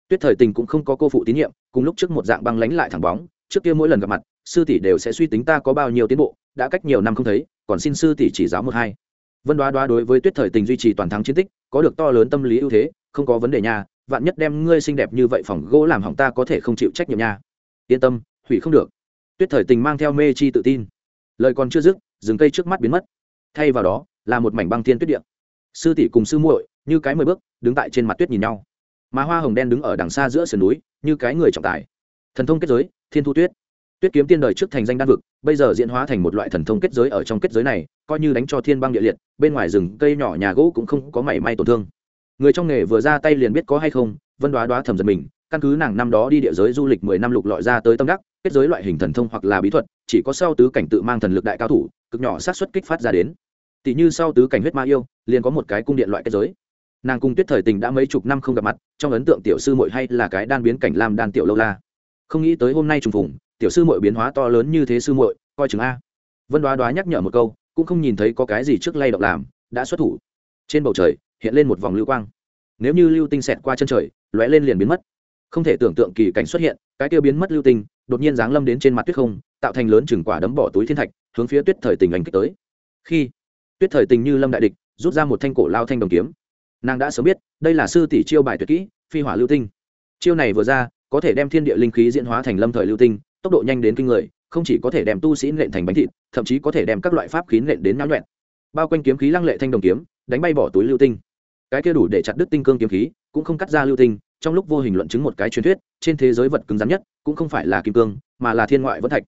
Tuyết thời tình cũng không có cô phụ tín nhiệm, cùng lúc trước một dạng băng lánh lại thẳng bóng, trước kia mỗi lần gặp mặt, sư tỷ đều sẽ suy tính ta có bao nhiêu tiến bộ, đã cách nhiều năm không thấy còn xin sư tỷ chỉ giáo một hai. Vân đoá đoá đối với tuyết thời tình duy trì toàn thắng chiến tích, có được to lớn tâm lý ưu thế, không có vấn đề nha, vạn nhất đem ngươi xinh đẹp như vậy phòng gỗ làm hỏng ta có thể không chịu trách nhiệm nha. Yên tâm, hủy không được. Tuyết thời tình mang theo mê chi tự tin. Lời còn chưa dứt, rừng cây trước mắt biến mất. Thay vào đó, là một mảnh băng thiên tuyết điện sư tỷ cùng sư muội, như cái mười bước, đứng tại trên mặt tuyết nhìn nhau. Mà hoa hồng đen đứng ở đằng xa giữa sườn núi, như cái người trọng tài. Thần thông kết giới, thiên thu tuyết tuyết kiếm tiên đời trước thành danh đan vực, bây giờ diễn hóa thành một loại thần thông kết giới ở trong kết giới này, coi như đánh cho thiên băng địa liệt, bên ngoài rừng, cây nhỏ, nhà gỗ cũng không có mảy may tổn thương. Người trong nghề vừa ra tay liền biết có hay không, vân đoá đoá thầm giận mình, căn cứ nàng năm đó đi địa giới du lịch mười năm lục lọi ra tới tâm đắc, kết giới loại hình thần thông hoặc là bí thuật, chỉ có sau tứ cảnh tự mang thần lực đại cao thủ, cực nhỏ sát suất kích phát ra đến. Tỷ như sau tứ cảnh huyết ma yêu, liền có một cái cung điện loại kết giới. Nàng cung tuyết thời tình đã mấy chục năm không gặp mặt, trong ấn tượng tiểu sư muội hay là cái đan biến cảnh làm đan tiểu lâu la. Không nghĩ tới hôm nay trùng phùng tiểu sư muội biến hóa to lớn như thế sư muội, coi chừng a. Vân đoá đoá nhắc nhở một câu, cũng không nhìn thấy có cái gì trước lay động làm, đã xuất thủ. Trên bầu trời, hiện lên một vòng lưu quang. Nếu như lưu tinh xẹt qua chân trời, lóe lên liền biến mất. Không thể tưởng tượng kỳ cảnh xuất hiện, cái tiêu biến mất lưu tinh, đột nhiên giáng lâm đến trên mặt tuyết không, tạo thành lớn chừng quả đấm bỏ túi thiên thạch, hướng phía tuyết thời tình ảnh kích tới. Khi tuyết thời tình như lâm đại địch, rút ra một thanh cổ lao thanh đồng kiếm. Nàng đã sớm biết, đây là sư tỷ chiêu bài tuyệt kỹ, phi hỏa lưu tinh. Chiêu này vừa ra, có thể đem thiên địa linh khí diễn hóa thành lâm thời lưu tinh tốc độ nhanh đến kinh người, không chỉ có thể đem tu sĩ nện thành bánh thịt, thậm chí có thể đem các loại pháp khí nện đến náo nhuẹn bao quanh kiếm khí lăng lệ thanh đồng kiếm, đánh bay bỏ túi lưu tinh. Cái kia đủ để chặt đứt tinh cương kiếm khí, cũng không cắt ra lưu tinh, trong lúc vô hình luận chứng một cái truyền thuyết, trên thế giới vật cứng rắn nhất, cũng không phải là kim cương, mà là thiên ngoại vẫn thạch.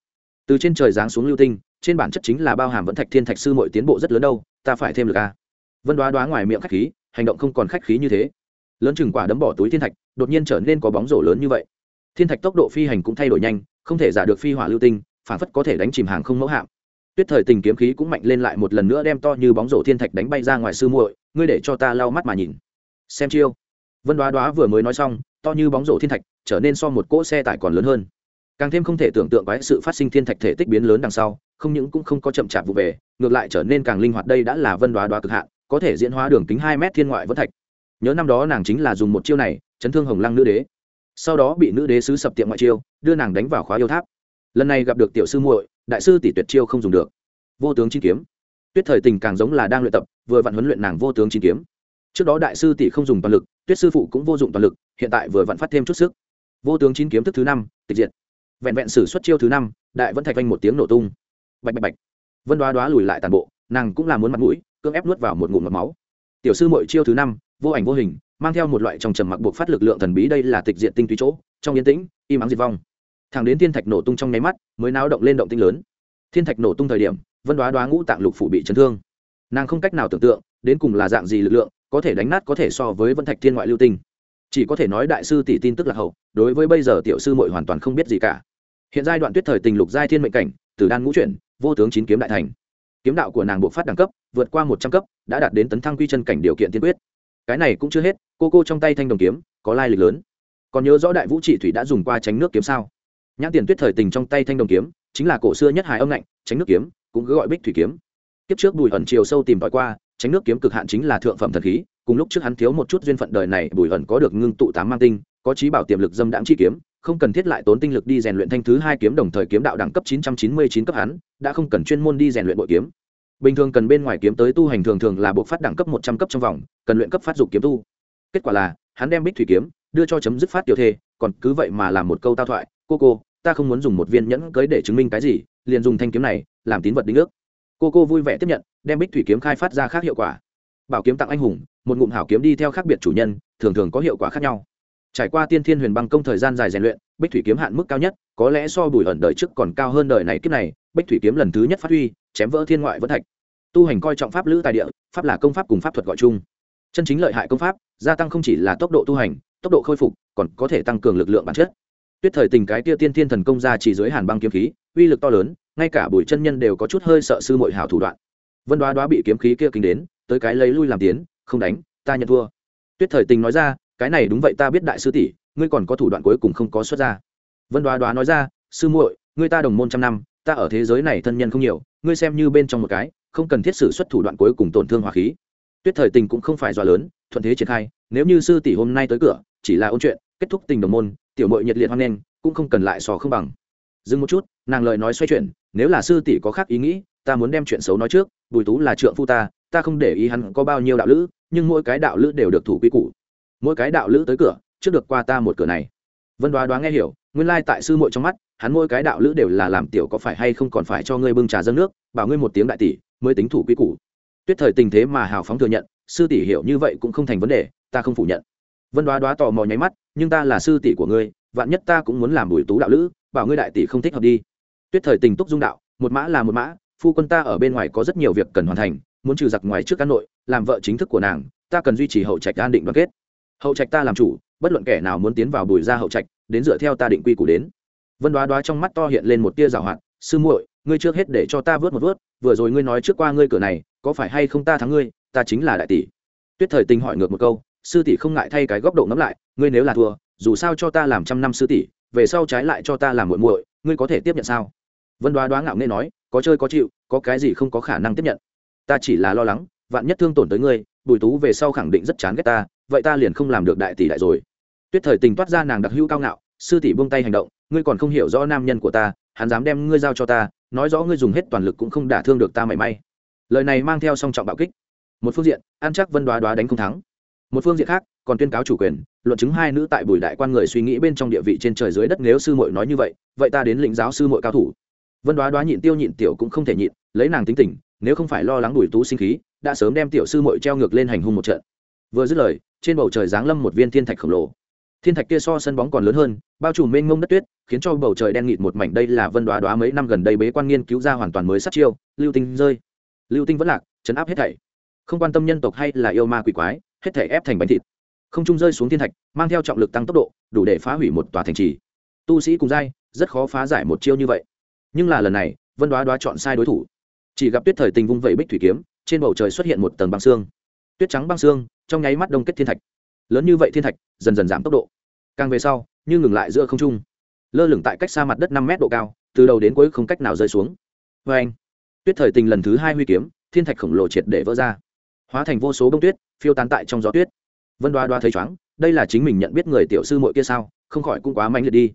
Từ trên trời giáng xuống lưu tinh, trên bản chất chính là bao hàm vẫn thạch thiên thạch sư mọi tiến bộ rất lớn đâu, ta phải thêm lực a. Vân đoá đoá ngoài miệng khách khí, hành động không còn khách khí như thế. Lớn chừng quả đấm bỏ túi thiên thạch, đột nhiên trở nên có bóng rổ lớn như vậy. Thiên thạch tốc độ phi hành cũng thay đổi nhanh không thể giả được phi hỏa lưu tinh, phản phất có thể đánh chìm hàng không mẫu hạm. Tuyết thời tình kiếm khí cũng mạnh lên lại một lần nữa đem to như bóng rổ thiên thạch đánh bay ra ngoài sư muội, ngươi để cho ta lau mắt mà nhìn. Xem chiêu. Vân đoá đoá vừa mới nói xong, to như bóng rổ thiên thạch trở nên so một cỗ xe tải còn lớn hơn. Càng thêm không thể tưởng tượng quái sự phát sinh thiên thạch thể tích biến lớn đằng sau, không những cũng không có chậm chạp vụ về, ngược lại trở nên càng linh hoạt đây đã là vân đoá đoá cực hạn, có thể diễn hóa đường kính hai mét thiên ngoại vẫn thạch. Nhớ năm đó nàng chính là dùng một chiêu này, chấn thương hồng lăng nữ đế sau đó bị nữ đế sứ sập tiệm ngoại chiêu, đưa nàng đánh vào khóa yêu tháp. Lần này gặp được tiểu sư muội, đại sư tỷ tuyệt chiêu không dùng được. Vô tướng chi kiếm. Tuyết thời tình càng giống là đang luyện tập, vừa vặn huấn luyện nàng vô tướng chi kiếm. Trước đó đại sư tỷ không dùng toàn lực, tuyết sư phụ cũng vô dụng toàn lực, hiện tại vừa vặn phát thêm chút sức. Vô tướng chín kiếm thức thứ năm, tịch diệt. Vẹn vẹn sử xuất chiêu thứ năm, đại vẫn thạch vanh một tiếng nổ tung. Bạch bạch bạch. Vân đoá đoá lùi lại toàn bộ, nàng cũng là muốn mặt mũi, cưỡng ép nuốt vào một ngụm mật máu. Tiểu sư mội chiêu thứ năm, vô ảnh vô hình mang theo một loại trong trầm mặc buộc phát lực lượng thần bí, đây là tịch diện tinh túy chỗ, trong yên tĩnh, im ắng diệt vong. Thẳng đến thiên thạch nổ tung trong nháy mắt, mới náo động lên động tinh lớn. Thiên thạch nổ tung thời điểm, vân đoá đoá ngũ tạng lục phủ bị chấn thương. Nàng không cách nào tưởng tượng, đến cùng là dạng gì lực lượng, có thể đánh nát, có thể so với vân thạch thiên ngoại lưu tinh. Chỉ có thể nói đại sư tỷ tin tức là hậu, đối với bây giờ tiểu sư muội hoàn toàn không biết gì cả. Hiện giai đoạn tuyết thời tình lục giai thiên mệnh cảnh, từ đan ngũ chuyển, vô tướng chín kiếm đại thành. Kiếm đạo của nàng buộc phát đẳng cấp, vượt qua một trăm cấp, đã đạt đến tấn thăng quy chân cảnh điều kiện tiên quyết cái này cũng chưa hết, cô cô trong tay thanh đồng kiếm, có lai lịch lớn. Còn nhớ rõ đại vũ trị thủy đã dùng qua tránh nước kiếm sao? Nhãn tiền tuyết thời tình trong tay thanh đồng kiếm, chính là cổ xưa nhất hài âm lạnh, tránh nước kiếm, cũng cứ gọi bích thủy kiếm. Kiếp trước bùi ẩn chiều sâu tìm tòi qua, tránh nước kiếm cực hạn chính là thượng phẩm thần khí, cùng lúc trước hắn thiếu một chút duyên phận đời này, bùi ẩn có được ngưng tụ tám mang tinh, có trí bảo tiềm lực dâm đãng chi kiếm, không cần thiết lại tốn tinh lực đi rèn luyện thanh thứ hai kiếm đồng thời kiếm đạo đẳng cấp 999 cấp hắn, đã không cần chuyên môn đi rèn luyện bội kiếm bình thường cần bên ngoài kiếm tới tu hành thường thường là buộc phát đẳng cấp 100 cấp trong vòng, cần luyện cấp phát dục kiếm tu. Kết quả là, hắn đem bích thủy kiếm, đưa cho chấm dứt phát tiểu thê, còn cứ vậy mà làm một câu tao thoại, cô cô, ta không muốn dùng một viên nhẫn cưới để chứng minh cái gì, liền dùng thanh kiếm này, làm tín vật đính ước. Cô cô vui vẻ tiếp nhận, đem bích thủy kiếm khai phát ra khác hiệu quả. Bảo kiếm tặng anh hùng, một ngụm hảo kiếm đi theo khác biệt chủ nhân, thường thường có hiệu quả khác nhau. Trải qua tiên thiên huyền băng công thời gian dài rèn luyện, bích thủy kiếm hạn mức cao nhất, có lẽ so bùi ẩn đời trước còn cao hơn đời này kiếp này, bích thủy kiếm lần thứ nhất phát huy, chém vỡ thiên ngoại vẫn thạch tu hành coi trọng pháp lữ tài địa, pháp là công pháp cùng pháp thuật gọi chung. Chân chính lợi hại công pháp, gia tăng không chỉ là tốc độ tu hành, tốc độ khôi phục, còn có thể tăng cường lực lượng bản chất. Tuyết thời tình cái tia tiên thiên thần công ra chỉ dưới hàn băng kiếm khí, uy lực to lớn, ngay cả bùi chân nhân đều có chút hơi sợ sư mội hảo thủ đoạn. Vân đoá đoá bị kiếm khí kia kinh đến, tới cái lấy lui làm tiến, không đánh, ta nhận thua. Tuyết thời tình nói ra, cái này đúng vậy ta biết đại sư tỷ, ngươi còn có thủ đoạn cuối cùng không có xuất ra. Vân đoá đoá nói ra, sư muội, ngươi ta đồng môn trăm năm, ta ở thế giới này thân nhân không nhiều, ngươi xem như bên trong một cái không cần thiết sử xuất thủ đoạn cuối cùng tổn thương hỏa khí. Tuyết thời tình cũng không phải dọa lớn, thuận thế triển khai, nếu như sư tỷ hôm nay tới cửa, chỉ là ôn chuyện, kết thúc tình đồng môn, tiểu mội nhiệt liệt hoan nghênh, cũng không cần lại sò không bằng. Dừng một chút, nàng lời nói xoay chuyển, nếu là sư tỷ có khác ý nghĩ, ta muốn đem chuyện xấu nói trước, bùi tú là trượng phu ta ta không để ý hắn có bao nhiêu đạo lữ, nhưng mỗi cái đạo lữ đều được thủ quy củ. Mỗi cái đạo lữ tới cửa, trước được qua ta một cửa này. Vân đoá đoá nghe hiểu, nguyên lai tại sư muội trong mắt, hắn mỗi cái đạo lữ đều là làm tiểu có phải hay không còn phải cho ngươi bưng trà dâng nước, bảo ngươi một tiếng đại tỷ mới tính thủ quy củ. Tuyết thời tình thế mà hào phóng thừa nhận, sư tỷ hiểu như vậy cũng không thành vấn đề, ta không phủ nhận. Vân đoá đoá tò mò nháy mắt, nhưng ta là sư tỷ của ngươi, vạn nhất ta cũng muốn làm bùi tú đạo lữ, bảo ngươi đại tỷ không thích hợp đi. Tuyết thời tình túc dung đạo, một mã là một mã, phu quân ta ở bên ngoài có rất nhiều việc cần hoàn thành, muốn trừ giặc ngoài trước cán nội, làm vợ chính thức của nàng, ta cần duy trì hậu trạch an định đoàn kết. Hậu trạch ta làm chủ, bất luận kẻ nào muốn tiến vào bùi ra hậu trạch, đến dựa theo ta định quy củ đến. Vân đoá đoá trong mắt to hiện lên một tia rào hoạt, sư muội ngươi trước hết để cho ta vớt một vớt, vừa rồi ngươi nói trước qua ngươi cửa này, có phải hay không ta thắng ngươi, ta chính là đại tỷ. Tuyết thời tình hỏi ngược một câu, sư tỷ không ngại thay cái góc độ ngẫm lại, ngươi nếu là thua, dù sao cho ta làm trăm năm sư tỷ, về sau trái lại cho ta làm muội muội, ngươi có thể tiếp nhận sao? Vân đoá đoá ngạo nghê nói, có chơi có chịu, có cái gì không có khả năng tiếp nhận. Ta chỉ là lo lắng, vạn nhất thương tổn tới ngươi, bùi tú về sau khẳng định rất chán ghét ta, vậy ta liền không làm được đại tỷ đại rồi. Tuyết thời tình toát ra nàng đặc hữu cao ngạo, sư tỷ buông tay hành động, ngươi còn không hiểu rõ nam nhân của ta, hắn dám đem ngươi giao cho ta nói rõ ngươi dùng hết toàn lực cũng không đả thương được ta mảy may. Lời này mang theo song trọng bạo kích. Một phương diện, an chắc vân đoá đoá đánh không thắng. Một phương diện khác, còn tuyên cáo chủ quyền, luận chứng hai nữ tại bùi đại quan người suy nghĩ bên trong địa vị trên trời dưới đất nếu sư muội nói như vậy vậy ta đến lĩnh giáo sư muội cao thủ. Vân đoá đoá nhịn tiêu nhịn tiểu cũng không thể nhịn, lấy nàng tính tình, nếu không phải lo lắng đuổi tú sinh khí, đã sớm đem tiểu sư muội treo ngược lên hành hung một trận. Vừa dứt lời, trên bầu trời giáng lâm một viên thiên thạch khổng lồ thiên thạch kia so sân bóng còn lớn hơn, bao trùm mênh mông đất tuyết, khiến cho bầu trời đen nghịt một mảnh. Đây là vân đoá đoá mấy năm gần đây bế quan nghiên cứu ra hoàn toàn mới sát chiêu. Lưu tinh rơi. Lưu tinh vẫn lạc, chấn áp hết thảy. Không quan tâm nhân tộc hay là yêu ma quỷ quái, hết thảy ép thành bánh thịt. Không trung rơi xuống thiên thạch, mang theo trọng lực tăng tốc độ, đủ để phá hủy một tòa thành trì. Tu sĩ cùng dai rất khó phá giải một chiêu như vậy. Nhưng là lần này, vân đoá đoá chọn sai đối thủ. Chỉ gặp tuyết thời tình vung vẩy bích thủy kiếm, trên bầu trời xuất hiện một tầng băng xương. Tuyết trắng băng xương, trong nháy mắt đông kết thiên thạch lớn như vậy thiên thạch, dần dần giảm tốc độ. Càng về sau, như ngừng lại giữa không trung, lơ lửng tại cách xa mặt đất năm mét độ cao, từ đầu đến cuối không cách nào rơi xuống. Vê anh, tuyết thời tình lần thứ hai huy kiếm, thiên thạch khổng lồ triệt để vỡ ra. Hóa thành vô số bông tuyết, phiêu tán tại trong gió tuyết. Vân đoa đoa thấy chóng, đây là chính mình nhận biết người tiểu sư mội kia sao, không khỏi cũng quá mạnh liệt đi.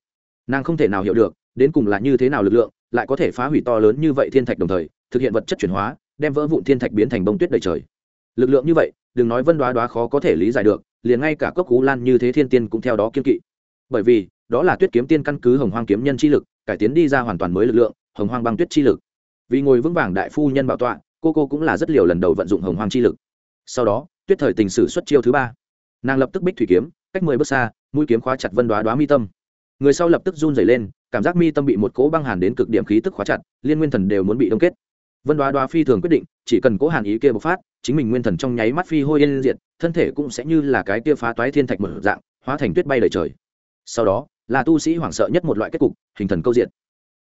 Nàng không thể nào hiểu được, đến cùng là như thế nào lực lượng, lại có thể phá hủy to lớn như vậy thiên thạch đồng thời, thực hiện vật chất chuyển hóa, đem vỡ vụn thiên thạch biến thành bông tuyết đầy trời. Lực lượng như vậy, đừng nói vân đoá đoá khó có thể lý giải được liền ngay cả cốc cú lan như thế thiên tiên cũng theo đó kiên kỵ. Bởi vì, đó là tuyết kiếm tiên căn cứ hồng hoang kiếm nhân chi lực, cải tiến đi ra hoàn toàn mới lực lượng, hồng hoang băng tuyết chi lực. Vì ngồi vững vàng đại phu nhân bảo tọa, cô cô cũng là rất liều lần đầu vận dụng hồng hoang chi lực. Sau đó, tuyết thời tình sử xuất chiêu thứ ba. Nàng lập tức bích thủy kiếm, cách mười bước xa, mũi kiếm khóa chặt vân đoá đoá mi tâm. Người sau lập tức run rẩy lên, cảm giác mi tâm bị một cỗ băng hàn đến cực điểm khí tức khóa chặt, liên nguyên thần đều muốn bị đông kết. Vân đoá đoá phi thường quyết định, chỉ cần cố hàn ý kia bộc phát chính mình nguyên thần trong nháy mắt phi hôi yên diệt, thân thể cũng sẽ như là cái kia phá toái thiên thạch mở dạng, hóa thành tuyết bay đầy trời. Sau đó, là tu sĩ hoảng sợ nhất một loại kết cục, hình thần câu diện